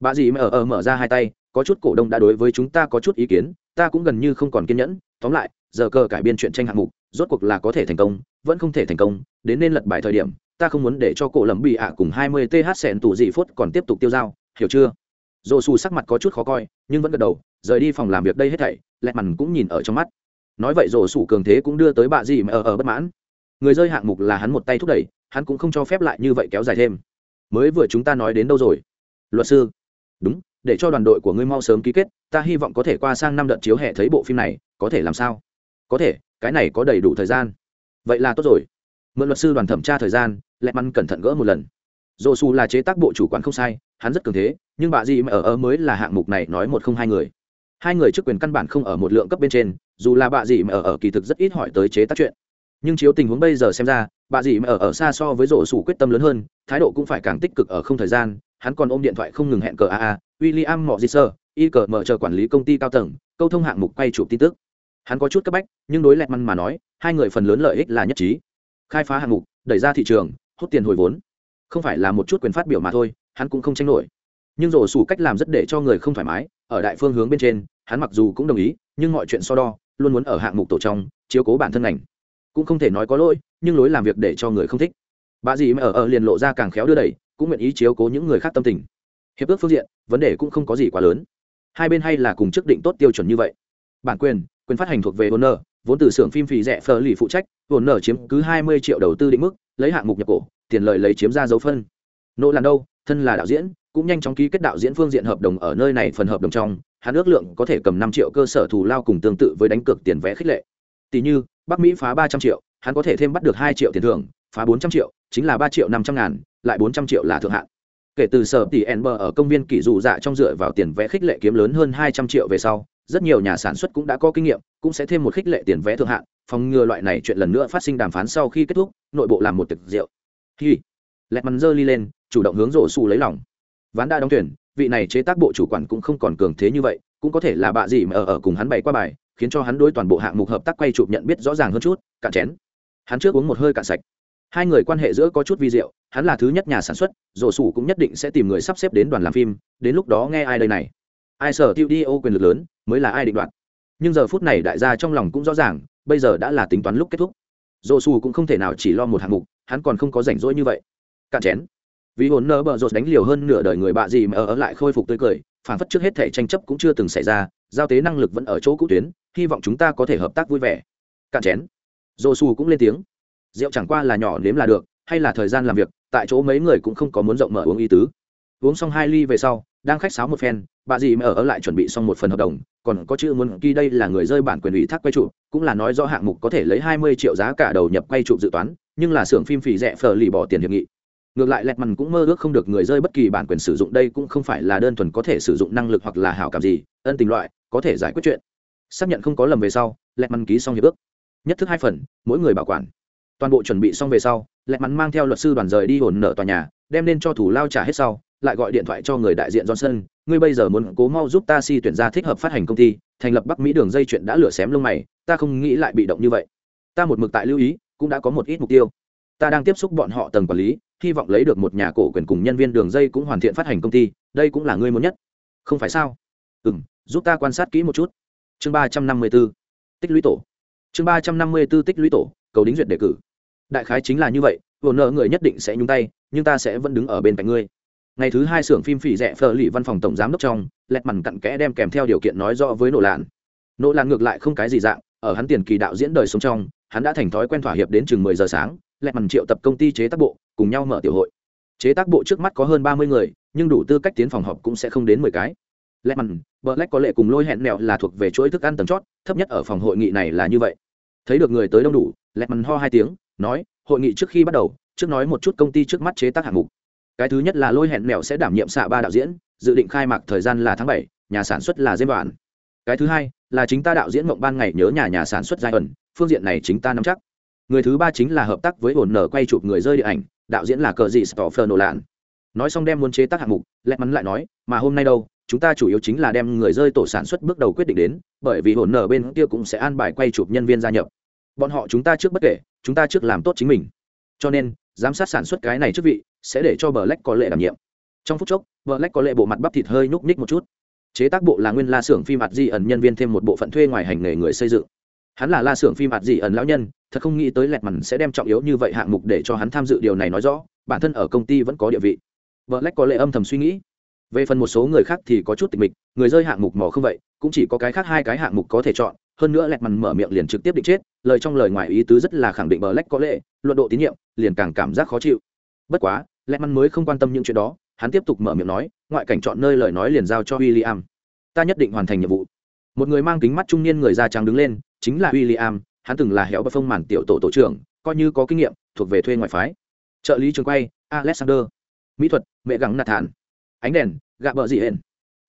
Bà dì mà ở ở mở ra hai tay, có chút cổ đông đã đối với chúng ta có chút ý kiến, ta cũng gần như không còn kiên nhẫn. Tóm lại, giờ cờ cải biên chuyện tranh hạng mục, rốt cuộc là có thể thành công, vẫn không thể thành công, đến nên lật bài thời điểm, ta không muốn để cho cổ lầm bị ạ cùng hai mươi th sẹn tù dị phốt còn tiếp tục tiêu dao, hiểu chưa? Dồ xù sắc mặt có chút khó coi, nhưng vẫn gật đầu, rời đi phòng làm việc đây hết thảy, lẹt mằn cũng nhìn ở trong mắt. Nói vậy dồ xù cường thế cũng đưa tới bạ gì mà ở ở bất mãn. Người rơi hạng mục là hắn một tay thúc đẩy, hắn cũng không cho phép lại như vậy kéo dài thêm. Mới vừa chúng ta nói đến đâu rồi? Luật sư. Đúng, để cho đoàn đội của ngươi mau sớm ký kết, ta hy vọng có thể qua sang năm đợt chiếu hè thấy bộ phim này, có thể làm sao? Có thể, cái này có đầy đủ thời gian. Vậy là tốt rồi. Mượn luật sư đoàn thẩm tra thời gian lẹ măn cẩn thận gỡ một lần. Dồ xù là chế tác bộ chủ quản không sai, hắn rất cường thế nhưng bà gì mà ở ở mới là hạng mục này nói một không hai người. Hai người chức quyền căn bản không ở một lượng cấp bên trên, dù là bà gì mà ở ở kỳ thực rất ít hỏi tới chế tác chuyện. Nhưng chiếu tình huống bây giờ xem ra, bà gì mà ở ở xa so với rổ sủ quyết tâm lớn hơn, thái độ cũng phải càng tích cực ở không thời gian, hắn còn ôm điện thoại không ngừng hẹn cờ a a, William mọ di sơ, y cờ mở chờ quản lý công ty cao tầng, câu thông hạng mục quay chụp tin tức. Hắn có chút cấp bách, nhưng đối lẹt măn mà nói, hai người phần lớn lợi ích là nhất trí. Khai phá hạng mục, đẩy ra thị trường, hút tiền hồi vốn. Không phải là một chút quyền phát biểu mà thôi, hắn cũng không tranh nổi nhưng rổ sủ cách làm rất để cho người không thoải mái, ở đại phương hướng bên trên, hắn mặc dù cũng đồng ý, nhưng mọi chuyện so đo, luôn muốn ở hạng mục tổ trong, chiếu cố bản thân ngành. Cũng không thể nói có lỗi, nhưng lối làm việc để cho người không thích. Bà dì mà ở ở liền lộ ra càng khéo đưa đẩy, cũng nguyện ý chiếu cố những người khác tâm tình. Hiệp ước phương diện, vấn đề cũng không có gì quá lớn. Hai bên hay là cùng chức định tốt tiêu chuẩn như vậy. Bản quyền quyền phát hành thuộc về vốn vốn từ xưởng phim phì rẻ phờ lì phụ trách vốn chiếm cứ hai mươi triệu đầu tư định mức, lấy hạng mục nhập cổ, tiền lợi lấy chiếm ra dấu phân. Nỗ làm đâu, thân là đạo diễn cũng nhanh chóng ký kết đạo diễn phương diện hợp đồng ở nơi này phần hợp đồng trong, hắn ước lượng có thể cầm năm triệu cơ sở thù lao cùng tương tự với đánh cược tiền vé khích lệ. Tỷ như, bắc mỹ phá ba trăm triệu, hắn có thể thêm bắt được hai triệu tiền thưởng, phá bốn trăm triệu, chính là ba triệu năm trăm ngàn, lại bốn trăm triệu là thượng hạn. Kể từ sở tỷ Enber ở công viên kỷ dụ dạ trong dựa vào tiền vé khích lệ kiếm lớn hơn hai trăm triệu về sau, rất nhiều nhà sản xuất cũng đã có kinh nghiệm, cũng sẽ thêm một khích lệ tiền vé thượng hạn, phòng ngừa loại này chuyện lần nữa phát sinh đàm phán sau khi kết thúc, nội bộ làm một tiệc rượu. Khi lẹt mắn dơ ly lên, chủ động hướng rổ xù lấy lòng ván đã đóng tuyển vị này chế tác bộ chủ quản cũng không còn cường thế như vậy, cũng có thể là bạ gì mà ở ở cùng hắn bày qua bài, khiến cho hắn đối toàn bộ hạng mục hợp tác quay chụp nhận biết rõ ràng hơn chút, cạn chén. Hắn trước uống một hơi cạn sạch. Hai người quan hệ giữa có chút vi diệu, hắn là thứ nhất nhà sản xuất, rổ sủ cũng nhất định sẽ tìm người sắp xếp đến đoàn làm phim, đến lúc đó nghe ai đây này. Ai sở tiêu đi ô quyền lực lớn, mới là ai định đoạt. Nhưng giờ phút này đại gia trong lòng cũng rõ ràng, bây giờ đã là tính toán lúc kết thúc. Rổ sủ cũng không thể nào chỉ lo một hạng mục, hắn còn không có rảnh rỗi như vậy. Cạn chén vì hồn nơ bờ rột đánh liều hơn nửa đời người bạ gì mà ở lại khôi phục tươi cười, phản phất trước hết thể tranh chấp cũng chưa từng xảy ra, giao tế năng lực vẫn ở chỗ cũ tuyến, hy vọng chúng ta có thể hợp tác vui vẻ. Cạn chén. Dồ xù cũng lên tiếng. Rượu chẳng qua là nhỏ nếm là được, hay là thời gian làm việc, tại chỗ mấy người cũng không có muốn rộng mở uống ý tứ. Uống xong hai ly về sau, đang khách sáo một phen bà dì mà ở lại chuẩn bị xong một phần hợp đồng, còn có chữ muốn ghi đây là người rơi bản quyền ủy thác quay trụ, cũng là nói do hạng mục có thể lấy hai mươi triệu giá cả đầu nhập quay trụ dự toán, nhưng là xưởng phim phì rẻ phờ lì bỏ tiền hiệp nghị ngược lại lẹt mằn cũng mơ ước không được người rơi bất kỳ bản quyền sử dụng đây cũng không phải là đơn thuần có thể sử dụng năng lực hoặc là hảo cảm gì, ân tình loại, có thể giải quyết chuyện. Xác nhận không có lầm về sau, lẹt mằn ký xong hiệp ước. Nhất thức hai phần, mỗi người bảo quản. Toàn bộ chuẩn bị xong về sau, lẹt mắn mang theo luật sư đoàn rời đi hồn nợ tòa nhà, đem lên cho thủ lao trả hết sau, lại gọi điện thoại cho người đại diện johnson, ngươi bây giờ muốn cố mau giúp ta si tuyển ra thích hợp phát hành công ty, thành lập bắc mỹ đường dây chuyện đã lửa xém lông mày, ta không nghĩ lại bị động như vậy. Ta một mực tại lưu ý, cũng đã có một ít mục tiêu. Ta đang tiếp xúc bọn họ tầng quản lý hy vọng lấy được một nhà cổ quyền cùng nhân viên đường dây cũng hoàn thiện phát hành công ty, đây cũng là ngươi muốn nhất. Không phải sao? Ừ m giúp ta quan sát kỹ một chút. Chương ba trăm năm mươi b ố tích lũy tổ. Chương ba trăm năm mươi b ố tích lũy tổ, cầu đính duyệt đề cử. Đại khái chính là như vậy, vừa nợ người nhất định sẽ nhúng tay, nhưng ta sẽ vẫn đứng ở bên cạnh ngươi. Ngày thứ hai xưởng phim phỉ rẻ phờ lì văn phòng tổng giám đốc trong, lẹt mằn cặn kẽ đem kèm theo điều kiện nói rõ với nỗ lạn. Nỗ lạn ngược lại không cái gì dạng, ở hắn tiền kỳ đạo diễn đời sống trong, hắn đã thành thói quen thỏa hiệp đến chừng mười giờ sáng, lẹt mằn triệu tập công ty chế tác bộ cùng nhau mở tiểu hội. Chế tác bộ trước mắt có hơn ba mươi người, nhưng đủ tư cách tiến phòng họp cũng sẽ không đến mười cái. Lẹt mằn black có lệ cùng lôi hẹn mẹo là thuộc về chuỗi thức ăn tầng chót, thấp nhất ở phòng hội nghị này là như vậy. Thấy được người tới đông đủ lẹt mằn ho hai tiếng, nói, hội nghị trước khi bắt đầu, trước nói một chút công ty trước mắt chế tác hạng mục. Cái thứ nhất là lôi hẹn mèo sẽ đảm nhiệm xạ ba đạo diễn, dự định khai mạc thời gian là tháng bảy, nhà sản xuất là dêm bản cái thứ hai là chính ta đạo diễn mộng ban ngày nhớ nhà nhà sản xuất giai ẩn, phương diện này chính ta nắm chắc. Người thứ ba chính là hợp tác với ổn nở quay chụp người rơi điện ảnh đạo diễn là cờ gì stoffer nổ lạn nói xong đem muốn chế tác hạng mục lẹ mắn lại nói, mà hôm nay đâu, chúng ta chủ yếu chính là đem người rơi tổ sản xuất bước đầu quyết định đến, bởi vì hồn nở bên kia cũng sẽ an bài quay chụp nhân viên gia nhập. Bọn họ chúng ta trước bất kể, chúng ta trước làm tốt chính mình. Cho nên, giám sát sản xuất cái này trước vị, sẽ để cho Black có lệ đảm nhiệm. Trong phút chốc, Black có lệ bộ mặt bắp thịt hơi nhúc ních một chút. Chế tác bộ là nguyên la xưởng phim mặt di ẩn nhân viên thêm một bộ phận thuê ngoài hành nghề người xây dựng. Hắn là la xưởng phim mặt di ẩn lão nhân thật không nghĩ tới lẹt mằn sẽ đem trọng yếu như vậy hạng mục để cho hắn tham dự điều này nói rõ, bản thân ở công ty vẫn có địa vị. Vợ lách có lệ âm thầm suy nghĩ. Về phần một số người khác thì có chút tịch mịch, người rơi hạng mục mỏ không vậy, cũng chỉ có cái khác hai cái hạng mục có thể chọn, hơn nữa lẹt mằn mở miệng liền trực tiếp định chết, lời trong lời ngoài ý tứ rất là khẳng định bờ lách có lệ, luận độ tín nhiệm, liền càng cảm giác khó chịu. Bất quá, lẹt mằn mới không quan tâm những chuyện đó, hắn tiếp tục mở miệng nói, ngoại cảnh chọn nơi lời nói liền giao cho w i l l i am ta nhất định hoàn thành nhiệm vụ. Một người mang kính mắt trung niên người da trắng đứng lên, chính là w i l l i am hắn từng là héo bờ phong màn tiểu tổ tổ trưởng, coi như có kinh nghiệm, thuộc về thuê ngoại phái. Trợ lý trường quay, alexander. Mỹ thuật, mẹ gắng nạt thản. Ánh đèn, gạ bờ dị hển.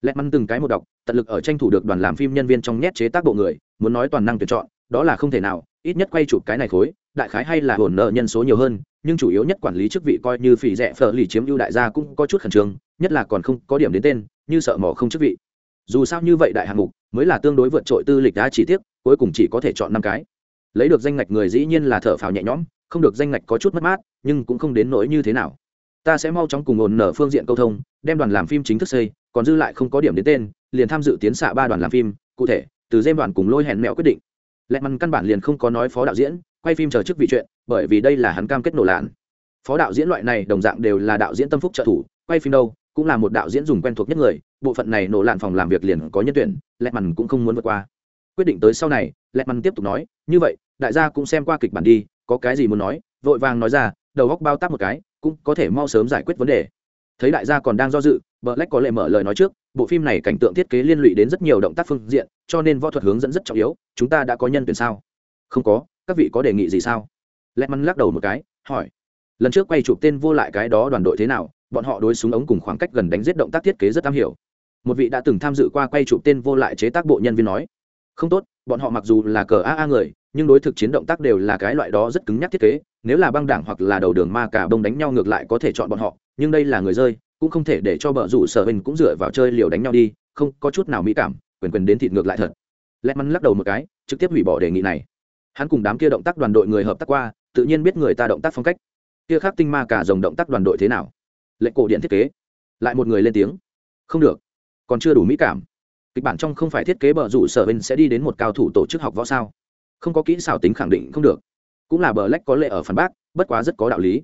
Lẹt măn từng cái một đọc, tận lực ở tranh thủ được đoàn làm phim nhân viên trong nhét chế tác bộ người, muốn nói toàn năng tuyển chọn, đó là không thể nào, ít nhất quay chụp cái này khối, đại khái hay là hồn nợ nhân số nhiều hơn, nhưng chủ yếu nhất quản lý chức vị coi như phỉ rẻ phở lì chiếm ưu đại gia cũng có chút khẩn trương, nhất là còn không có điểm đến tên, như sợ mỏ không chức vị. Dù sao như vậy đại hạng mục, mới là tương đối vượt trội tư lịch đã chỉ tiếc, cuối cùng chỉ có thể chọn năm cái lấy được danh ngạch người dĩ nhiên là thở phào nhẹ nhõm, không được danh ngạch có chút mất mát, nhưng cũng không đến nỗi như thế nào. Ta sẽ mau chóng cùng ổn nở phương diện câu thông, đem đoàn làm phim chính thức xây, còn dư lại không có điểm đến tên, liền tham dự tiến xạ ba đoàn làm phim, cụ thể, từ dêm đoàn cùng lôi hẹn mẹo quyết định. Lẹ mằn căn bản liền không có nói phó đạo diễn, quay phim chờ chức vị chuyện, bởi vì đây là hắn cam kết nổ lạn. Phó đạo diễn loại này đồng dạng đều là đạo diễn tâm phúc trợ thủ, quay phim đâu, cũng là một đạo diễn dùng quen thuộc nhất người, bộ phận này nổ lạn phòng làm việc liền có nhân tuyển lẹ mằn cũng không muốn vượt qua quyết định tới sau này, lẹ mằn tiếp tục nói, như vậy, đại gia cũng xem qua kịch bản đi, có cái gì muốn nói? Vội vàng nói ra, đầu góc bao tác một cái, cũng có thể mau sớm giải quyết vấn đề. Thấy đại gia còn đang do dự, bờ lách có lệ mở lời nói trước, bộ phim này cảnh tượng thiết kế liên lụy đến rất nhiều động tác phương diện, cho nên võ thuật hướng dẫn rất trọng yếu, chúng ta đã có nhân tuyển sao? Không có, các vị có đề nghị gì sao? Lẹ mắn lắc đầu một cái, hỏi, lần trước quay chụp tên vô lại cái đó đoàn đội thế nào? Bọn họ đối súng ống cùng khoảng cách gần đánh giết động tác thiết kế rất am hiểu. Một vị đã từng tham dự qua quay chụp tên vô lại chế tác bộ nhân viên nói không tốt, bọn họ mặc dù là cờ a a người, nhưng đối thực chiến động tác đều là cái loại đó rất cứng nhắc thiết kế. Nếu là băng đảng hoặc là đầu đường ma cả bông đánh nhau ngược lại có thể chọn bọn họ, nhưng đây là người rơi, cũng không thể để cho bờ rủ sở hình cũng dựa vào chơi liều đánh nhau đi, không, có chút nào mỹ cảm, quyền quyền đến thịt ngược lại thật. Lẽ mắn lắc đầu một cái, trực tiếp hủy bỏ đề nghị này. Hắn cùng đám kia động tác đoàn đội người hợp tác qua, tự nhiên biết người ta động tác phong cách. Kia khác tinh ma cả dòng động tác đoàn đội thế nào? Lệnh cổ điện thiết kế. Lại một người lên tiếng. Không được. Còn chưa đủ mỹ cảm kịch bản trong không phải thiết kế bờ rủ sở bên sẽ đi đến một cao thủ tổ chức học võ sao? Không có kỹ xảo tính khẳng định không được. Cũng là bờ lách có lệ ở phản bác, bất quá rất có đạo lý.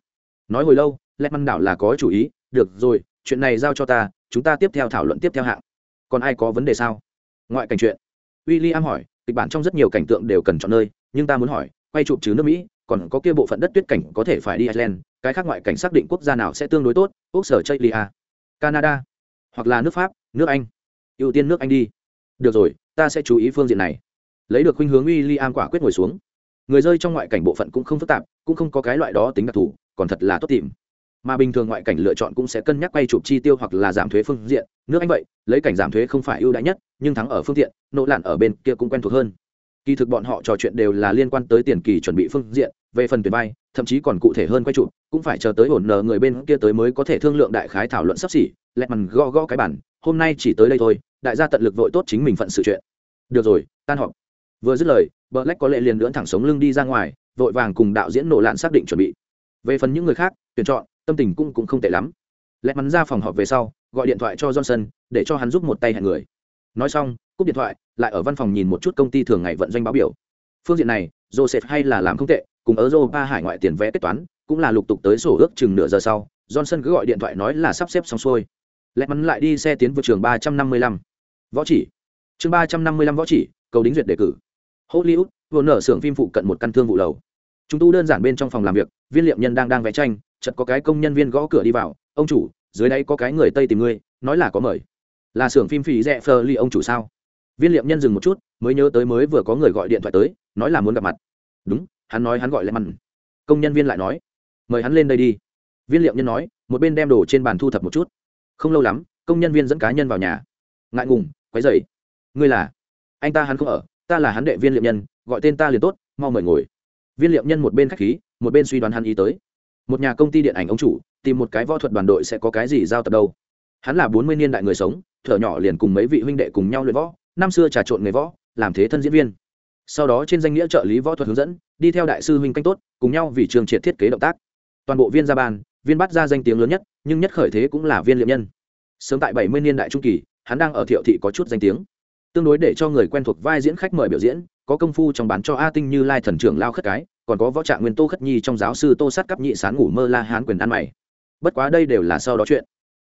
Nói hồi lâu lách măn đảo là có chủ ý, được rồi, chuyện này giao cho ta, chúng ta tiếp theo thảo luận tiếp theo hạng. Còn ai có vấn đề sao? Ngoại cảnh chuyện. W i l l i am hỏi, kịch bản trong rất nhiều cảnh tượng đều cần chọn nơi, nhưng ta muốn hỏi, quay chụp chứ nước mỹ, còn có kia bộ phận đất tuyết cảnh có thể phải đi ireland cái khác ngoại cảnh xác định quốc gia nào sẽ tương đối tốt, úc sở chây lia canada, hoặc là nước pháp, nước anh ưu tiên nước anh đi. Được rồi, ta sẽ chú ý phương diện này. Lấy được khuynh hướng w i l l i am quả quyết ngồi xuống. Người rơi trong ngoại cảnh bộ phận cũng không phức tạp, cũng không có cái loại đó tính đặc thù, còn thật là tốt tìm. Mà bình thường ngoại cảnh lựa chọn cũng sẽ cân nhắc quay chụp chi tiêu hoặc là giảm thuế phương diện. Nước anh vậy, lấy cảnh giảm thuế không phải ưu đãi nhất, nhưng thắng ở phương tiện nỗ lạn ở bên kia cũng quen thuộc hơn. Kỳ thực bọn họ trò chuyện đều là liên quan tới tiền kỳ chuẩn bị phương diện về phần tuyển vai, thậm chí còn cụ thể hơn quay chụp cũng phải chờ tới ổn nờ người bên kia tới mới có thể thương lượng đại khái thảo luận sắp xỉ. Lẹt mằn go go cái bản hôm nay chỉ tới đây thôi đại gia tận lực vội tốt chính mình phận sự chuyện. Được rồi tan họp. Vừa dứt lời bờ lách có lệ liền lưỡn thẳng sống lưng đi ra ngoài vội vàng cùng đạo diễn nổ lạn xác định chuẩn bị. Về phần những người khác tuyển chọn tâm tình cũng cũng không tệ lắm. Lẹt mắn ra phòng họp về sau gọi điện thoại cho johnson để cho hắn giúp một tay hẹn người. Nói xong cúp điện thoại lại ở văn phòng nhìn một chút công ty thường ngày vận doanh báo biểu phương diện này, joseph hay là làm không tệ, cùng ở ba hải ngoại tiền vẽ kết toán, cũng là lục tục tới sổ ước chừng nửa giờ sau, johnson cứ gọi điện thoại nói là sắp xếp xong xuôi. Lẹt mắn lại đi xe tiến vượt trường ba trăm năm mươi lăm. Võ chỉ. Chương ba trăm năm mươi lăm võ chỉ, cầu đính duyệt đề cử. Hollywood, vừa nở xưởng phim phụ cận một căn thương vụ lầu. Chúng tu đơn giản bên trong phòng làm việc, viên liệm nhân đang đang vẽ tranh, chợt có cái công nhân viên gõ cửa đi vào, ông chủ, dưới đây có cái người tây tìm ngươi, nói là có mời. Là xưởng phim phì rẽ phờ ly ông chủ sao? Viên liệm nhân dừng một chút, mới nhớ tới mới vừa có người gọi điện thoại tới, nói là muốn gặp mặt. Đúng, hắn nói hắn gọi lại mặn. Công nhân viên lại nói, mời hắn lên đây đi. Viên Liệm nhân nói, một bên đem đồ trên bàn thu thập một chút. Không lâu lắm, công nhân viên dẫn cá nhân vào nhà. Ngại ngùng, quấy dậy ngươi là? Anh ta hắn không ở, ta là hắn đệ viên Liệm nhân, gọi tên ta liền tốt, mau mời ngồi. Viên Liệm nhân một bên khách khí, một bên suy đoán hắn ý tới. Một nhà công ty điện ảnh ông chủ, tìm một cái võ thuật đoàn đội sẽ có cái gì giao tập đâu. Hắn là bốn mươi niên đại người sống, thở nhỏ liền cùng mấy vị huynh đệ cùng nhau luyện võ năm xưa trà trộn nghề võ, làm thế thân diễn viên. Sau đó trên danh nghĩa trợ lý võ thuật hướng dẫn, đi theo đại sư huynh canh tốt, cùng nhau vì trường triệt thiết kế động tác. Toàn bộ viên gia ban viên bắt ra danh tiếng lớn nhất, nhưng nhất khởi thế cũng là viên liệm nhân. Sớm tại bảy mươi niên đại trung kỳ, hắn đang ở thiệu thị có chút danh tiếng. Tương đối để cho người quen thuộc vai diễn khách mời biểu diễn, có công phu trong bán cho a tinh như lai thần trưởng lao khất cái, còn có võ trạng nguyên tô khất nhi trong giáo sư tô sát cấp nhị sán ngủ mơ la hán quyền ăn mày. Bất quá đây đều là sau đó chuyện.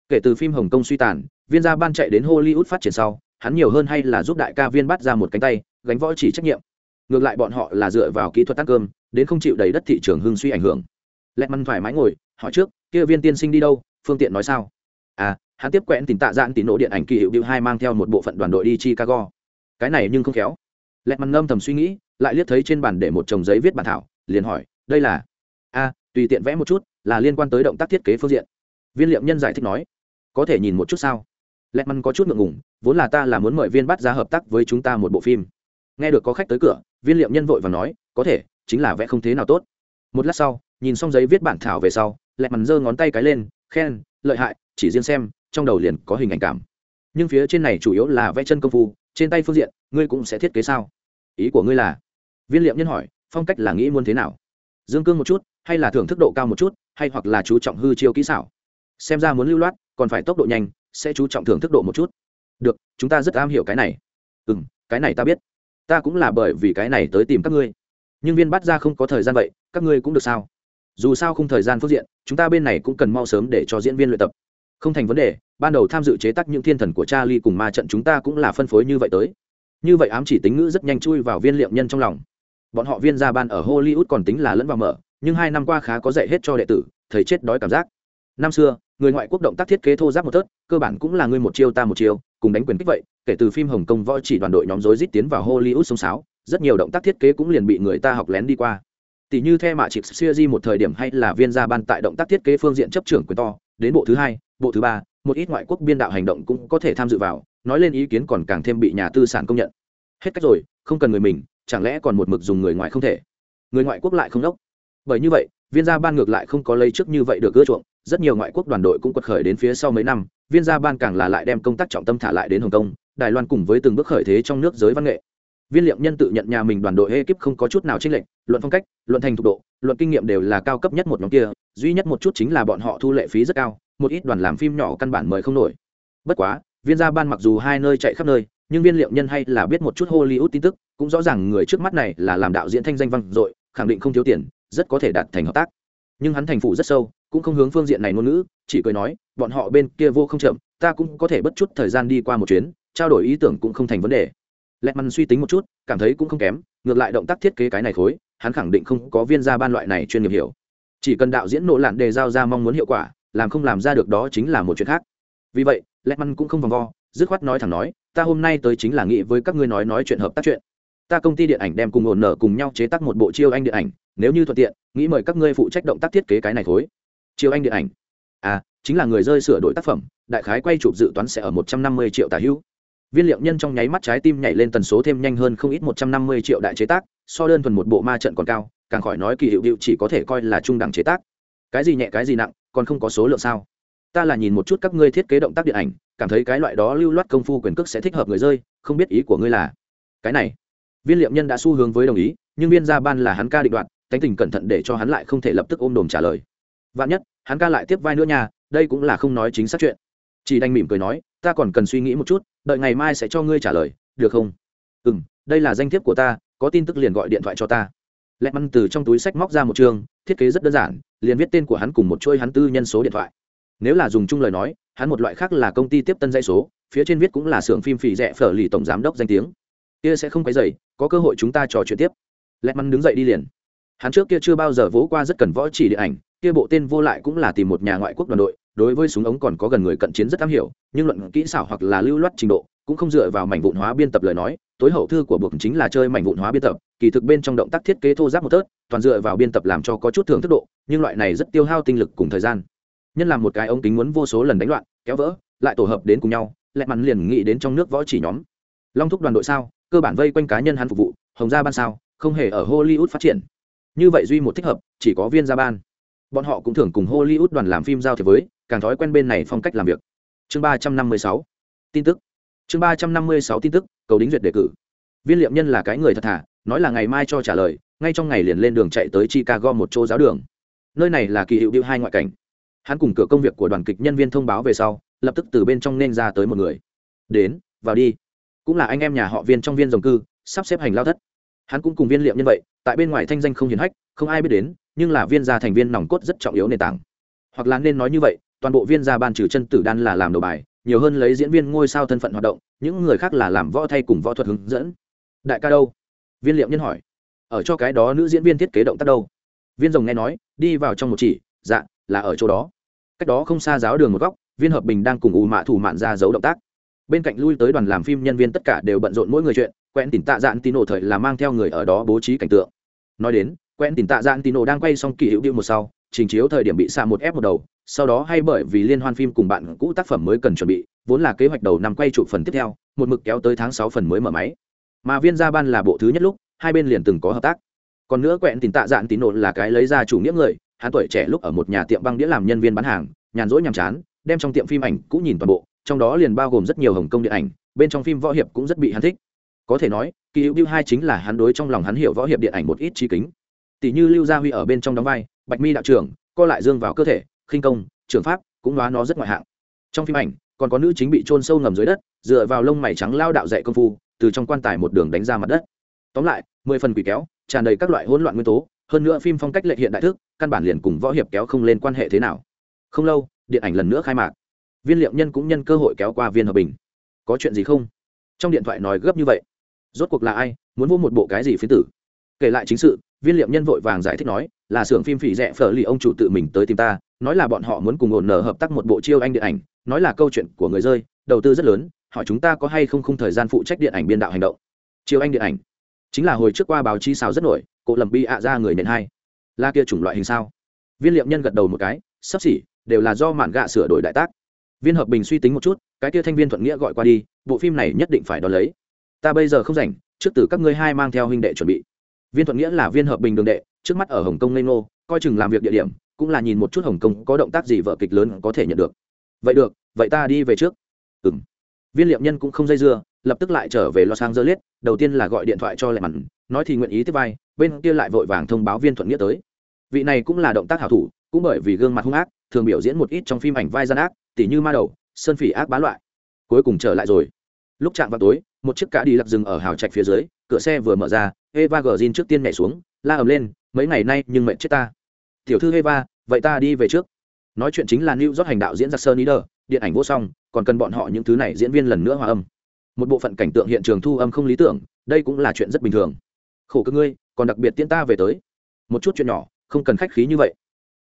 Kể từ phim hồng kông suy tàn, viên gia ban chạy đến hollywood phát triển sau hắn nhiều hơn hay là giúp đại ca viên bắt ra một cánh tay, gánh võ chỉ trách nhiệm. Ngược lại bọn họ là dựa vào kỹ thuật tăng cơm, đến không chịu đầy đất thị trường hưng suy ảnh hưởng. Lẹt măn thoải mái ngồi, hỏi trước, kia viên tiên sinh đi đâu? Phương tiện nói sao? À hắn tiếp quẹn tìm tạ dạn tín nổ điện ảnh kỳ hiệu điệu hai mang theo một bộ phận đoàn đội đi chicago. Cái này nhưng không khéo. Lẹt măn ngâm thầm suy nghĩ, lại liếc thấy trên bàn để một chồng giấy viết bản thảo, liền hỏi, đây là? A, tùy tiện vẽ một chút, là liên quan tới động tác thiết kế phương diện. Viên liệm nhân giải thích nói, có thể nhìn một chút sao? Lẹt măn có chút ngượng ngùng, vốn là ta là muốn mời viên bắt ra hợp tác với chúng ta một bộ phim. Nghe được có khách tới cửa, viên liệm nhân vội và nói, có thể, chính là vẽ không thế nào tốt. Một lát sau, nhìn xong giấy viết bản thảo về sau, lẹt mằn giơ ngón tay cái lên, khen, lợi hại, chỉ riêng xem, trong đầu liền có hình ảnh cảm. Nhưng phía trên này chủ yếu là vẽ chân công phu, trên tay phương diện, ngươi cũng sẽ thiết kế sao? Ý của ngươi là? Viên liệm nhân hỏi, phong cách là nghĩ muốn thế nào? Dương cương một chút, hay là thưởng thức độ cao một chút, hay hoặc là chú trọng hư chiêu kỹ xảo? Xem ra muốn lưu loát, còn phải tốc độ nhanh sẽ chú trọng thưởng thức độ một chút. Được, chúng ta rất am hiểu cái này. Ừ m cái này ta biết. Ta cũng là bởi vì cái này tới tìm các ngươi. Nhưng viên bắt ra không có thời gian vậy, các ngươi cũng được sao? Dù sao không thời gian phương diện, chúng ta bên này cũng cần mau sớm để cho diễn viên luyện tập. Không thành vấn đề, ban đầu tham dự chế tác những thiên thần của charlie cùng ma trận chúng ta cũng là phân phối như vậy tới. Như vậy ám chỉ tính ngữ rất nhanh chui vào viên liệu nhân trong lòng. Bọn họ viên gia ban ở hollywood còn tính là lẫn vào mở, nhưng hai năm qua khá có dạy hết cho đệ tử thấy chết đói cảm giác. Năm xưa người ngoại quốc động tác thiết kế thô giáp một tớt cơ bản cũng là ngươi một chiêu ta một chiêu, cùng đánh quyền kích vậy, kể từ phim hồng kông võ chỉ đoàn đội nhóm rối rít tiến vào hollywood sông sáo, rất nhiều động tác thiết kế cũng liền bị người ta học lén đi qua. Tỷ như the mạ chịp siêu di một thời điểm hay là viên gia ban tại động tác thiết kế phương diện chấp trưởng quyền to, đến bộ thứ hai, bộ thứ ba, một ít ngoại quốc biên đạo hành động cũng có thể tham dự vào, nói lên ý kiến còn càng thêm bị nhà tư sản công nhận. Hết cách rồi, không cần người mình, chẳng lẽ còn một mực dùng người ngoài không thể? Người ngoại quốc lại không đốc. Bởi như vậy, viên gia ban ngược lại không có lấy trước như vậy được ưa chuộng rất nhiều ngoại quốc đoàn đội cũng quật khởi đến phía sau mấy năm, viên gia ban càng là lại đem công tác trọng tâm thả lại đến hồng kông, đài loan cùng với từng bước khởi thế trong nước giới văn nghệ. Viên liệm nhân tự nhận nhà mình đoàn đội ekip không có chút nào chênh lệch, luận phong cách, luận thành thục độ, luận kinh nghiệm đều là cao cấp nhất một nhóm kia, duy nhất một chút chính là bọn họ thu lệ phí rất cao, một ít đoàn làm phim nhỏ căn bản mời không nổi. Bất quá, viên gia ban mặc dù hai nơi chạy khắp nơi, nhưng viên liệu nhân hay là biết một chút hollywood tin tức, cũng rõ ràng người trước mắt này là làm đạo diễn thanh danh văn dội, khẳng định không thiếu tiền, rất có thể đạt thành hợp tác nhưng hắn thành phủ rất sâu, cũng không hướng phương diện này ngôn ngữ, chỉ cười nói, bọn họ bên kia vô không chậm, ta cũng có thể bất chút thời gian đi qua một chuyến, trao đổi ý tưởng cũng không thành vấn đề. Lẹt măn suy tính một chút, cảm thấy cũng không kém, ngược lại động tác thiết kế cái này khối, hắn khẳng định không có viên gia ban loại này chuyên nghiệp hiểu. Chỉ cần đạo diễn nộ lạn đề giao ra mong muốn hiệu quả, làm không làm ra được đó chính là một chuyện khác. Vì vậy, lẹt măn cũng không vòng vo, dứt khoát nói thẳng nói, ta hôm nay tới chính là nghĩ với các ngươi nói nói chuyện hợp tác chuyện ta công ty điện ảnh đem cùng ổn nở cùng nhau chế tác một bộ chiêu anh điện ảnh, nếu như thuận tiện, nghĩ mời các ngươi phụ trách động tác thiết kế cái này khối chiêu anh điện ảnh? À chính là người rơi sửa đổi tác phẩm, đại khái quay chụp dự toán sẽ ở một trăm năm mươi triệu tả hữu. Viên liệu nhân trong nháy mắt trái tim nhảy lên tần số thêm nhanh hơn không ít một trăm năm mươi triệu đại chế tác, so đơn thuần một bộ ma trận còn cao, càng khỏi nói kỳ hiệu điệu chỉ có thể coi là trung đẳng chế tác. Cái gì nhẹ, cái gì nặng, còn không có số lượng sao? Ta là nhìn một chút các ngươi thiết kế động tác điện ảnh, cảm thấy cái loại đó lưu loát công phu quyền cước sẽ thích hợp người rơi, không biết ý của ngươi là cái này viên liệm nhân đã xu hướng với đồng ý, nhưng viên gia ban là hắn ca định đoạt tánh tình cẩn thận để cho hắn lại không thể lập tức ôm đồm trả lời. Vạn nhất, hắn ca lại tiếp vai nữa nha, đây cũng là không nói chính xác chuyện. Chỉ đành mỉm cười nói, ta còn cần suy nghĩ một chút, đợi ngày mai sẽ cho ngươi trả lời, được không? Ừ m đây là danh thiếp của ta, có tin tức liền gọi điện thoại cho ta. Lẹt măn từ trong túi sách móc ra một chương thiết kế rất đơn giản, liền viết tên của hắn cùng một chuỗi hắn tư nhân số điện thoại. Nếu là dùng chung lời nói, hắn một loại khác là công ty tiếp tân dây số, phía trên viết cũng là xưởng phim phì rẻ phở lì tổng giám đốc danh tiếng kia sẽ không quấy dày có cơ hội chúng ta trò chuyện tiếp. Lẹt mắn đứng dậy đi liền. Hắn trước kia chưa bao giờ vỗ qua rất cần võ chỉ địa ảnh, kia bộ tên vô lại cũng là tìm một nhà ngoại quốc đoàn đội, đối với súng ống còn có gần người cận chiến rất am hiểu, nhưng luận kỹ xảo hoặc là lưu loát trình độ, cũng không dựa vào mảnh vụn hóa biên tập lời nói, tối hậu thư của buộc chính là chơi mảnh vụn hóa biên tập, kỳ thực bên trong động tác thiết kế thô giáp một tớt, toàn dựa vào biên tập làm cho có chút thưởng thức độ, nhưng loại này rất tiêu hao tinh lực cùng thời gian. Nhân làm một cái ống kính muốn vô số lần đánh loạn, kéo vỡ, lại tổ hợp đến cùng nhau lẹ mắn liền nghĩ đến trong nước võ chỉ nhóm. Long thúc đoàn đội sao? Cơ bản vây quanh cá nhân hắn phục vụ, hồng gia ban sao, không hề ở hollywood phát triển. Như vậy duy một thích hợp, chỉ có viên gia ban. Bọn họ cũng thường cùng hollywood đoàn làm phim giao thiệp với, càng thói quen bên này phong cách làm việc. Chương ba trăm năm mươi sáu. Tin tức. Chương ba trăm năm mươi sáu tin tức, cầu đính duyệt đề cử. Viên liệm nhân là cái người thật thà, nói là ngày mai cho trả lời, ngay trong ngày liền lên đường chạy tới chicago một chỗ giáo đường. Nơi này là kỳ hiệu điệu hai ngoại cảnh. Hắn cùng cửa công việc của đoàn kịch nhân viên thông báo về sau, lập tức từ bên trong nên ra tới một người. Đến, vào đi cũng là anh em nhà họ viên trong viên dòng cư, sắp xếp hành lao thất. Hắn cũng cùng viên liệm như vậy, tại bên ngoài thanh danh không hiền hách, không ai biết đến, nhưng là viên gia thành viên nòng cốt rất trọng yếu nền tảng. Hoặc là nên nói như vậy, toàn bộ viên gia ban trừ chân tử đan là làm đầu bài, nhiều hơn lấy diễn viên ngôi sao thân phận hoạt động, những người khác là làm võ thay cùng võ thuật hướng dẫn. Đại ca đâu? Viên liệm nhân hỏi. Ở cho cái đó nữ diễn viên thiết kế động tác đâu? Viên rồng nghe nói, đi vào trong một chỉ dạ là ở chỗ đó. Cách đó không xa giáo đường một góc, viên hợp bình đang cùng ù mạ thủ mạn ra giấu động tác bên cạnh lui tới đoàn làm phim nhân viên tất cả đều bận rộn mỗi người chuyện quen tìm tạ dạn tino thời là mang theo người ở đó bố trí cảnh tượng. Nói đến quen tìm tạ dạn tino đang quay xong kỳ hữu điệu một sau, trình chiếu thời điểm bị xạ một ép một đầu, sau đó hay bởi vì liên hoan phim cùng bạn cũ tác phẩm mới cần chuẩn bị, vốn là kế hoạch đầu năm quay trụ phần tiếp theo, một mực kéo tới tháng sáu phần mới mở máy. Mà viên gia ban là bộ thứ nhất lúc, hai bên liền từng có hợp tác. Còn nữa quẹn tìm tạ dạn tín là cái lấy ra chủ nghĩa người, hắn tuổi trẻ lúc ở một nhà tiệm băng đĩa làm nhân viên bán hàng, nhàn rỗi nhàm chán, đem trong tiệm phim ảnh cũng nhìn toàn bộ trong đó liền bao gồm rất nhiều hồng công điện ảnh, bên trong phim võ hiệp cũng rất bị hắn thích. Có thể nói, kỳ hữu điêu hai chính là hắn đối trong lòng hắn hiểu võ hiệp điện ảnh một ít trí kính. Tỷ như lưu gia huy ở bên trong đóng vai, bạch mi đạo trưởng, co lại dương vào cơ thể, khinh công, trường pháp, cũng nói nó rất ngoại hạng. Trong phim ảnh, còn có nữ chính bị trôn sâu ngầm dưới đất, dựa vào lông mày trắng lao đạo dạy công phu, từ trong quan tài một đường đánh ra mặt đất. Tóm lại, mười phần quỷ kéo, tràn đầy các loại hỗn loạn nguyên tố, hơn nữa phim phong cách lệ hiện đại thức, căn bản liền cùng võ hiệp kéo không lên quan hệ thế nào. Không lâu, điện ảnh lần nữa khai mạc viên liệu nhân cũng nhân cơ hội kéo qua viên hợp bình. Có chuyện gì không? Trong điện thoại nói gấp như vậy. Rốt cuộc là ai? Muốn vô một bộ cái gì phiến tử? Kể lại chính sự, viên liệm nhân vội vàng giải thích nói, là xưởng phim phỉ rẻ phở lì ông chủ tự mình tới tìm ta, nói là bọn họ muốn cùng ổn nở hợp tác một bộ chiêu anh điện ảnh, nói là câu chuyện của người rơi, đầu tư rất lớn, hỏi chúng ta có hay không không thời gian phụ trách điện ảnh biên đạo hành động. Chiêu anh điện ảnh. Chính là hồi trước qua báo chí xào rất nổi cộ lầm bi ạ ra người nền hai. La kia chủng loại hình sao? Viên liệm nhân gật đầu một cái, sắp xỉ, đều là do mạn gạ sửa đổi đại tác viên hợp bình suy tính một chút, cái kia thanh viên thuận nghĩa gọi qua đi, bộ phim này nhất định phải đón lấy. Ta bây giờ không rảnh, trước từ các ngươi hai mang theo huynh đệ chuẩn bị. Viên thuận nghĩa là viên hợp bình đường đệ, trước mắt ở hồng kông lê ngô, coi chừng làm việc địa điểm, cũng là nhìn một chút hồng kông có động tác gì vợ kịch lớn có thể nhận được. Vậy được, vậy ta đi về trước. Ừ m viên liệm nhân cũng không dây dưa, lập tức lại trở về los angeles, đầu tiên là gọi điện thoại cho lệ mặn nói thì nguyện ý tiếp vai, bên kia lại vội vàng thông báo viên thuận nghĩa tới. Vị này cũng là động tác hảo thủ, cũng bởi vì gương mặt hung ác thường biểu diễn một ít trong phim ảnh vai gian ác, tỉ như ma đầu, sơn phỉ ác bá loại. Cuối cùng trở lại rồi. Lúc chạm vào tối, một chiếc cá đi lặc rừng ở hào trạch phía dưới, cửa xe vừa mở ra, eva gờ rin trước tiên nhảy xuống, la ầm lên, mấy ngày nay nhưng mệnh chết ta. Tiểu thư eva, vậy ta đi về trước. Nói chuyện chính là new rót hành đạo diễn giặc sơn leader điện ảnh vô song, còn cần bọn họ những thứ này diễn viên lần nữa hòa âm. Một bộ phận cảnh tượng hiện trường thu âm không lý tưởng, đây cũng là chuyện rất bình thường. Khổ cơ ngươi, còn đặc biệt tiễn ta về tới. Một chút chuyện nhỏ, không cần khách khí như vậy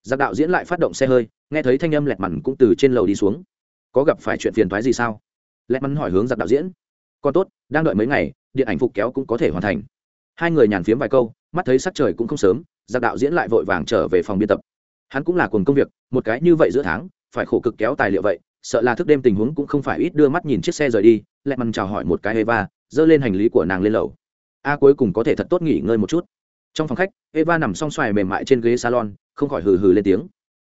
giặc đạo diễn lại phát động xe hơi, nghe thấy thanh âm lẹt mặn cũng từ trên lầu đi xuống. Có gặp phải chuyện phiền thoái gì sao? Lẹt mằn hỏi hướng giặc đạo diễn. Còn tốt, đang đợi mấy ngày, điện ảnh phục kéo cũng có thể hoàn thành. Hai người nhàn phiếm vài câu, mắt thấy sắc trời cũng không sớm, giặc đạo diễn lại vội vàng trở về phòng biên tập. Hắn cũng là cùng công việc, một cái như vậy giữa tháng, phải khổ cực kéo tài liệu vậy, sợ là thức đêm tình huống cũng không phải ít đưa mắt nhìn chiếc xe rời đi lẹ mằn chào hỏi một cái eva dơ lên hành lý của nàng lên lầu. A cuối cùng có thể thật tốt nghỉ ngơi một chút. Trong phòng khách, eva nằm song xoài mềm mại trên ghế salon không khỏi hừ hừ lên tiếng.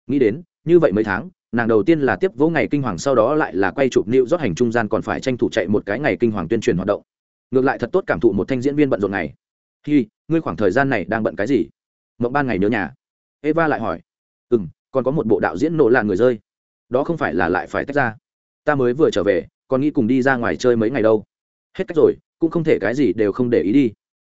Nghĩ đến, như vậy mấy tháng, nàng đầu tiên là tiếp vỗ ngày kinh hoàng sau đó lại là quay chụp nịu rót hành trung gian còn phải tranh thủ chạy một cái ngày kinh hoàng tuyên truyền hoạt động. Ngược lại thật tốt cảm thụ một thanh diễn viên bận rộn này. Hi, ngươi khoảng thời gian này đang bận cái gì? Mộng ban ngày nhớ nhà. Eva lại hỏi. Ừ m còn có một bộ đạo diễn nổ là người rơi. Đó không phải là lại phải tách ra. Ta mới vừa trở về, còn nghĩ cùng đi ra ngoài chơi mấy ngày đâu. Hết cách rồi, cũng không thể cái gì đều không để ý đi.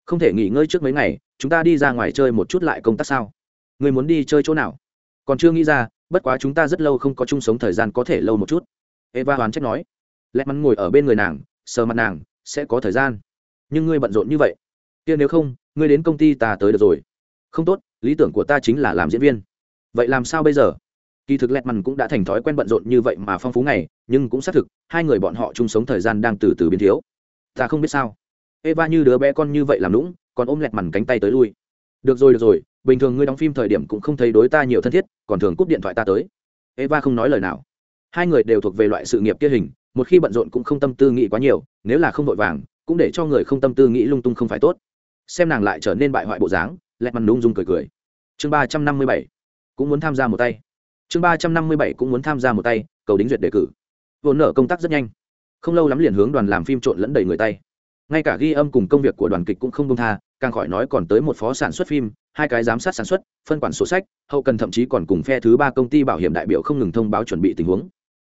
Không thể nghỉ ngơi trước mấy ngày, chúng ta đi ra ngoài chơi một chút lại công tác sao? Người muốn đi chơi chỗ nào? Còn chưa nghĩ ra, bất quá chúng ta rất lâu không có chung sống thời gian có thể lâu một chút. Eva hoán trách nói. Lẹ mắn ngồi ở bên người nàng, sờ mặt nàng, sẽ có thời gian. Nhưng ngươi bận rộn như vậy. Kia nếu không, ngươi đến công ty ta tới được rồi. Không tốt, lý tưởng của ta chính là làm diễn viên. Vậy làm sao bây giờ? Kỳ thực lẹt mằn cũng đã thành thói quen bận rộn như vậy mà phong phú ngày, nhưng cũng xác thực, hai người bọn họ chung sống thời gian đang từ từ biến thiếu. Ta không biết sao. Eva như đứa bé con như vậy làm lũng còn ôm lẹt mằn cánh tay tới lui. Được rồi được rồi bình thường ngươi đóng phim thời điểm cũng không thấy đối ta nhiều thân thiết, còn thường cúp điện thoại ta tới. Eva không nói lời nào. Hai người đều thuộc về loại sự nghiệp kia hình, một khi bận rộn cũng không tâm tư nghĩ quá nhiều, nếu là không vội vàng, cũng để cho người không tâm tư nghĩ lung tung không phải tốt. Xem nàng lại trở nên bại hoại bộ dáng, lẹt mặt nung dung cười cười. Chương ba trăm năm mươi bảy, cũng muốn tham gia một tay. Chương ba trăm năm mươi bảy, cũng muốn tham gia một tay, cầu đính duyệt đề cử. Vốn nợ công tác rất nhanh. Không lâu lắm liền hướng đoàn làm phim trộn lẫn đầy người tay ngay cả ghi âm cùng công việc của đoàn kịch cũng không đông tha, càng khỏi nói còn tới một phó sản xuất phim, hai cái giám sát sản xuất, phân quản sổ sách, hậu cần thậm chí còn cùng phe thứ ba công ty bảo hiểm đại biểu không ngừng thông báo chuẩn bị tình huống.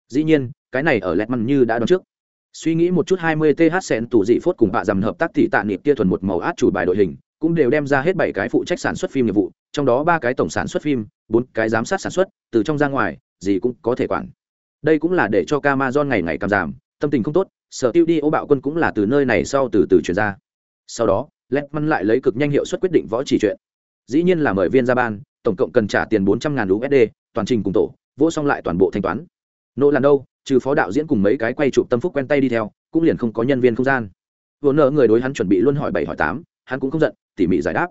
Dĩ nhiên, cái này ở lẹt măn như đã đoán trước. Suy nghĩ một chút hai mươi th sen tủ dị phốt cùng bạ dầm hợp tác thị tạ niệm kia thuần một màu át chủ bài đội hình, cũng đều đem ra hết bảy cái phụ trách sản xuất phim nghiệp vụ, trong đó ba cái tổng sản xuất phim, bốn cái giám sát sản xuất, từ trong ra ngoài, gì cũng có thể quản. Đây cũng là để cho Camazon ngày ngày càng giảm tâm tình không tốt, sở tiêu đi ô bạo quân cũng là từ nơi này sau từ từ chuyển ra. Sau đó Letman lại lấy cực nhanh hiệu suất quyết định võ chỉ chuyện. Dĩ nhiên là mời viên ra ban, tổng cộng cần trả tiền bốn trăm ngàn usd toàn trình cùng tổ, vỗ xong lại toàn bộ thanh toán. Nỗ là đâu, trừ phó đạo diễn cùng mấy cái quay chụp tâm phúc quen tay đi theo, cũng liền không có nhân viên không gian. Vốn nợ người đối hắn chuẩn bị luôn hỏi bảy hỏi tám, hắn cũng không giận, tỉ mỉ giải đáp.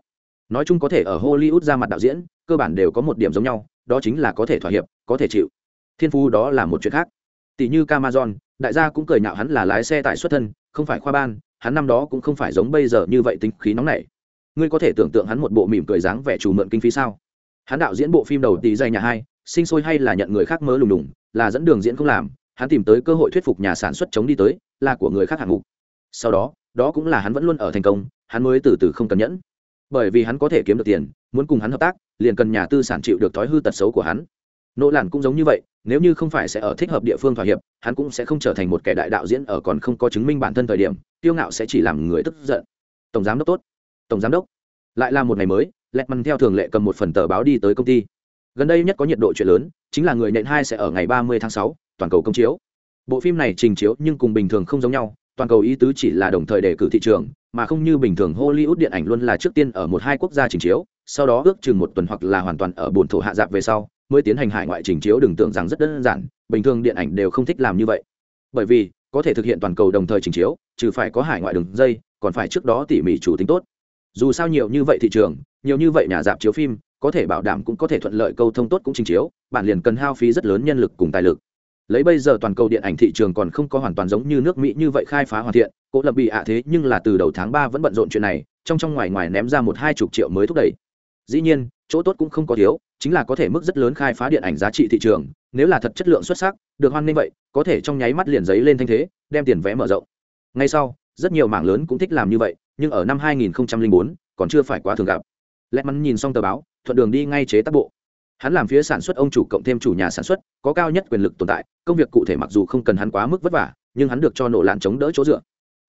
Nói chung có thể ở hollywood ra mặt đạo diễn, cơ bản đều có một điểm giống nhau, đó chính là có thể thỏa hiệp, có thể chịu. Thiên phú đó là một chuyện khác tỷ như Camazon, đại gia cũng cười nhạo hắn là lái xe tại xuất thân, không phải khoa ban, hắn năm đó cũng không phải giống bây giờ như vậy tính khí nóng nảy. Ngươi có thể tưởng tượng hắn một bộ mỉm cười dáng vẻ chủ mượn kinh phí sao? Hắn đạo diễn bộ phim đầu tỷ dày nhà hai, sinh sôi hay là nhận người khác mớ lùng lùng, là dẫn đường diễn không làm, hắn tìm tới cơ hội thuyết phục nhà sản xuất chống đi tới, là của người khác hạng mục. Sau đó, đó cũng là hắn vẫn luôn ở thành công, hắn mới từ từ không cần nhẫn. Bởi vì hắn có thể kiếm được tiền, muốn cùng hắn hợp tác, liền cần nhà tư sản chịu được thói hư tật xấu của hắn nỗ làn cũng giống như vậy, nếu như không phải sẽ ở thích hợp địa phương thỏa hiệp, hắn cũng sẽ không trở thành một kẻ đại đạo diễn ở còn không có chứng minh bản thân thời điểm tiêu ngạo sẽ chỉ làm người tức giận. Tổng giám đốc tốt. Tổng giám đốc. Lại là một ngày mới lẹt mằn theo thường lệ cầm một phần tờ báo đi tới công ty. Gần đây nhất có nhiệt độ chuyện lớn, chính là người nện hai sẽ ở ngày ba mươi tháng sáu, toàn cầu công chiếu. Bộ phim này trình chiếu nhưng cùng bình thường không giống nhau, toàn cầu ý tứ chỉ là đồng thời đề cử thị trường, mà không như bình thường hollywood điện ảnh luôn là trước tiên ở một hai quốc gia trình chiếu, sau đó ước chừng một tuần hoặc là hoàn toàn ở bồn thổ hạ dạp về sau mới tiến hành hải ngoại trình chiếu, đừng tưởng rằng rất đơn giản, bình thường điện ảnh đều không thích làm như vậy. Bởi vì, có thể thực hiện toàn cầu đồng thời trình chiếu, trừ phải có hải ngoại đường dây, còn phải trước đó tỉ mỉ chủ tính tốt. Dù sao nhiều như vậy thị trường, nhiều như vậy nhà dạp chiếu phim, có thể bảo đảm cũng có thể thuận lợi câu thông tốt cũng trình chiếu bản liền cần hao phí rất lớn nhân lực cùng tài lực. Lấy bây giờ toàn cầu điện ảnh thị trường còn không có hoàn toàn giống như nước mỹ như vậy khai phá hoàn thiện, cỗ lập bị ạ thế, nhưng là từ đầu tháng ba vẫn bận rộn chuyện này, trong trong ngoài ngoài ném ra một hai chục triệu mới thúc đẩy. Dĩ nhiên chỗ tốt cũng không có thiếu, chính là có thể mức rất lớn khai phá điện ảnh giá trị thị trường, nếu là thật chất lượng xuất sắc, được hoan nghênh vậy, có thể trong nháy mắt liền giấy lên thanh thế, đem tiền vé mở rộng. Ngay sau, rất nhiều mảng lớn cũng thích làm như vậy, nhưng ở năm 2004 còn chưa phải quá thường gặp. Lẹt mắn nhìn xong tờ báo, thuận đường đi ngay chế tác bộ. Hắn làm phía sản xuất ông chủ cộng thêm chủ nhà sản xuất, có cao nhất quyền lực tồn tại, công việc cụ thể mặc dù không cần hắn quá mức vất vả, nhưng hắn được cho nổ lạn chống đỡ chỗ dựa.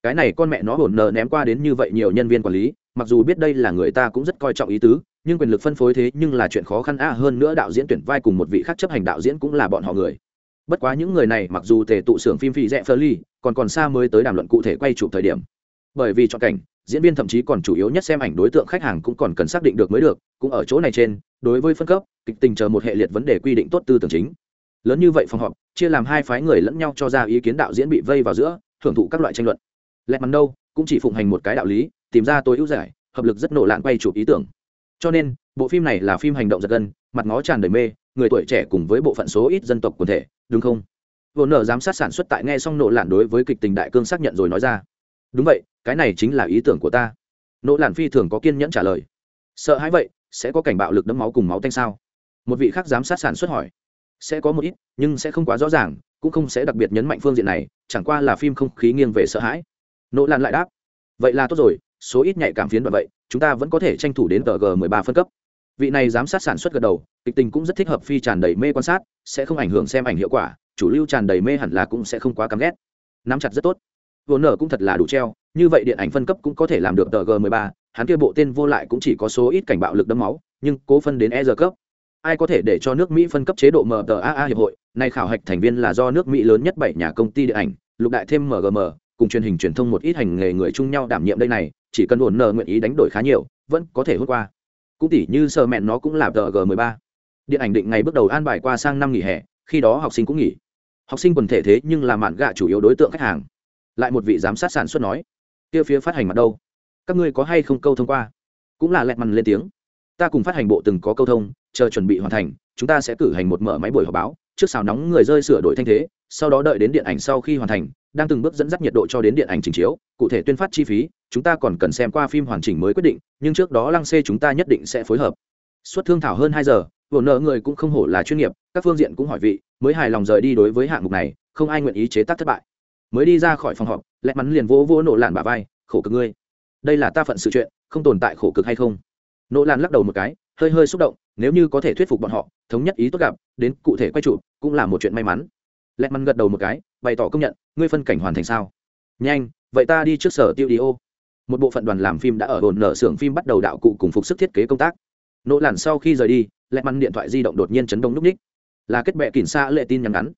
Cái này con mẹ nó hổn nợ ném qua đến như vậy nhiều nhân viên quản lý mặc dù biết đây là người ta cũng rất coi trọng ý tứ, nhưng quyền lực phân phối thế nhưng là chuyện khó khăn a hơn nữa đạo diễn tuyển vai cùng một vị khác chấp hành đạo diễn cũng là bọn họ người. Bất quá những người này mặc dù tề tụ xưởng phim phi rẽ phơ ly, còn còn xa mới tới đàm luận cụ thể quay chụp thời điểm. Bởi vì chọn cảnh, diễn viên thậm chí còn chủ yếu nhất xem ảnh đối tượng khách hàng cũng còn cần xác định được mới được, cũng ở chỗ này trên, đối với phân cấp, kịch tình chờ một hệ liệt vấn đề quy định tốt tư tưởng chính. Lớn như vậy phòng họp, chia làm hai phái người lẫn nhau cho ra ý kiến đạo diễn bị vây vào giữa, hưởng thụ các loại tranh luận. Lẹt mắn đâu, cũng chỉ phụng hành một cái đạo lý tìm ra tối ưu giải, hợp lực rất nổ lạn quay chụp ý tưởng. Cho nên, bộ phim này là phim hành động giật gân, mặt ngó tràn đầy mê, người tuổi trẻ cùng với bộ phận số ít dân tộc quần thể, đúng không? Vô nở giám sát sản xuất tại nghe xong nổ lạn đối với kịch tình đại cương xác nhận rồi nói ra. Đúng vậy, cái này chính là ý tưởng của ta. Nỗ lạn phi thường có kiên nhẫn trả lời. Sợ hãi vậy, sẽ có cảnh bạo lực đấm máu cùng máu tanh sao? Một vị khác giám sát sản xuất hỏi. Sẽ có một ít, nhưng sẽ không quá rõ ràng, cũng không sẽ đặc biệt nhấn mạnh phương diện này, chẳng qua là phim không khí nghiêng về sợ hãi. Nỗ lạn lại đáp. Vậy là tốt rồi số ít nhạy cảm phiến đoạn vậy, chúng ta vẫn có thể tranh thủ đến tờ g 13 phân cấp. Vị này giám sát sản xuất gật đầu, kịch tình cũng rất thích hợp phi tràn đầy mê quan sát, sẽ không ảnh hưởng xem ảnh hiệu quả, chủ lưu tràn đầy mê hẳn là cũng sẽ không quá cắm ghét. Nắm chặt rất tốt. Vốn nở cũng thật là đủ treo, như vậy điện ảnh phân cấp cũng có thể làm được tờ g 13 hắn kia bộ tên vô lại cũng chỉ có số ít cảnh bạo lực đấm máu, nhưng cố phân đến e giờ cấp. Ai có thể để cho nước mỹ phân cấp chế độ mtaa hiệp hội, nay khảo hạch thành viên là do nước mỹ lớn nhất bảy nhà công ty điện ảnh, lục đại thêm mgm cùng truyền hình truyền thông một ít hành nghề người chung nhau đảm nhiệm đây này, chỉ cần ổn nợ nguyện ý đánh đổi khá nhiều, vẫn có thể hút qua. Cũng tỉ như sợ mẹn nó cũng là tờ g 13 điện ảnh định ngày bước đầu an bài qua sang năm nghỉ hè, khi đó học sinh cũng nghỉ. Học sinh quần thể thế nhưng là mạn gạ chủ yếu đối tượng khách hàng. Lại một vị giám sát sản xuất nói, kia phía phát hành mặt đâu? Các ngươi có hay không câu thông qua? Cũng là lẹt mằn lên tiếng, ta cùng phát hành bộ từng có câu thông, chờ chuẩn bị hoàn thành, chúng ta sẽ cử hành một mở máy buổi họp báo, trước xào nóng người rơi sửa đổi thanh thế sau đó đợi đến điện ảnh sau khi hoàn thành, đang từng bước dẫn dắt nhiệt độ cho đến điện ảnh trình chiếu, cụ thể tuyên phát chi phí, chúng ta còn cần xem qua phim hoàn chỉnh mới quyết định, nhưng trước đó lăng xê chúng ta nhất định sẽ phối hợp. Suất thương thảo hơn hai giờ vồn nợ người cũng không hổ là chuyên nghiệp, các phương diện cũng hỏi vị, mới hài lòng rời đi đối với hạng mục này, không ai nguyện ý chế tác thất bại. Mới đi ra khỏi phòng họp, lẹ mắn liền vỗ vỗ nổ làn bà vai, khổ cực ngươi, đây là ta phận sự chuyện, không tồn tại khổ cực hay không? Nỗ lan lắc đầu một cái, hơi hơi xúc động, nếu như có thể thuyết phục bọn họ, thống nhất ý tốt gặp, đến cụ thể quay trụ cũng là một chuyện may mắn lẹt mắn gật đầu một cái, bày tỏ công nhận, ngươi phân cảnh hoàn thành sao? Nhanh, vậy ta đi trước sở tiêu đi ô. Một bộ phận đoàn làm phim đã ở ổn nở xưởng phim bắt đầu đạo cụ cùng phục sức thiết kế công tác. Nỗ làn sau khi rời đi, lẹt mắn điện thoại di động đột nhiên chấn động núp ních. Là kết bệ kỉnh xa lệ tin nhắn ngắn.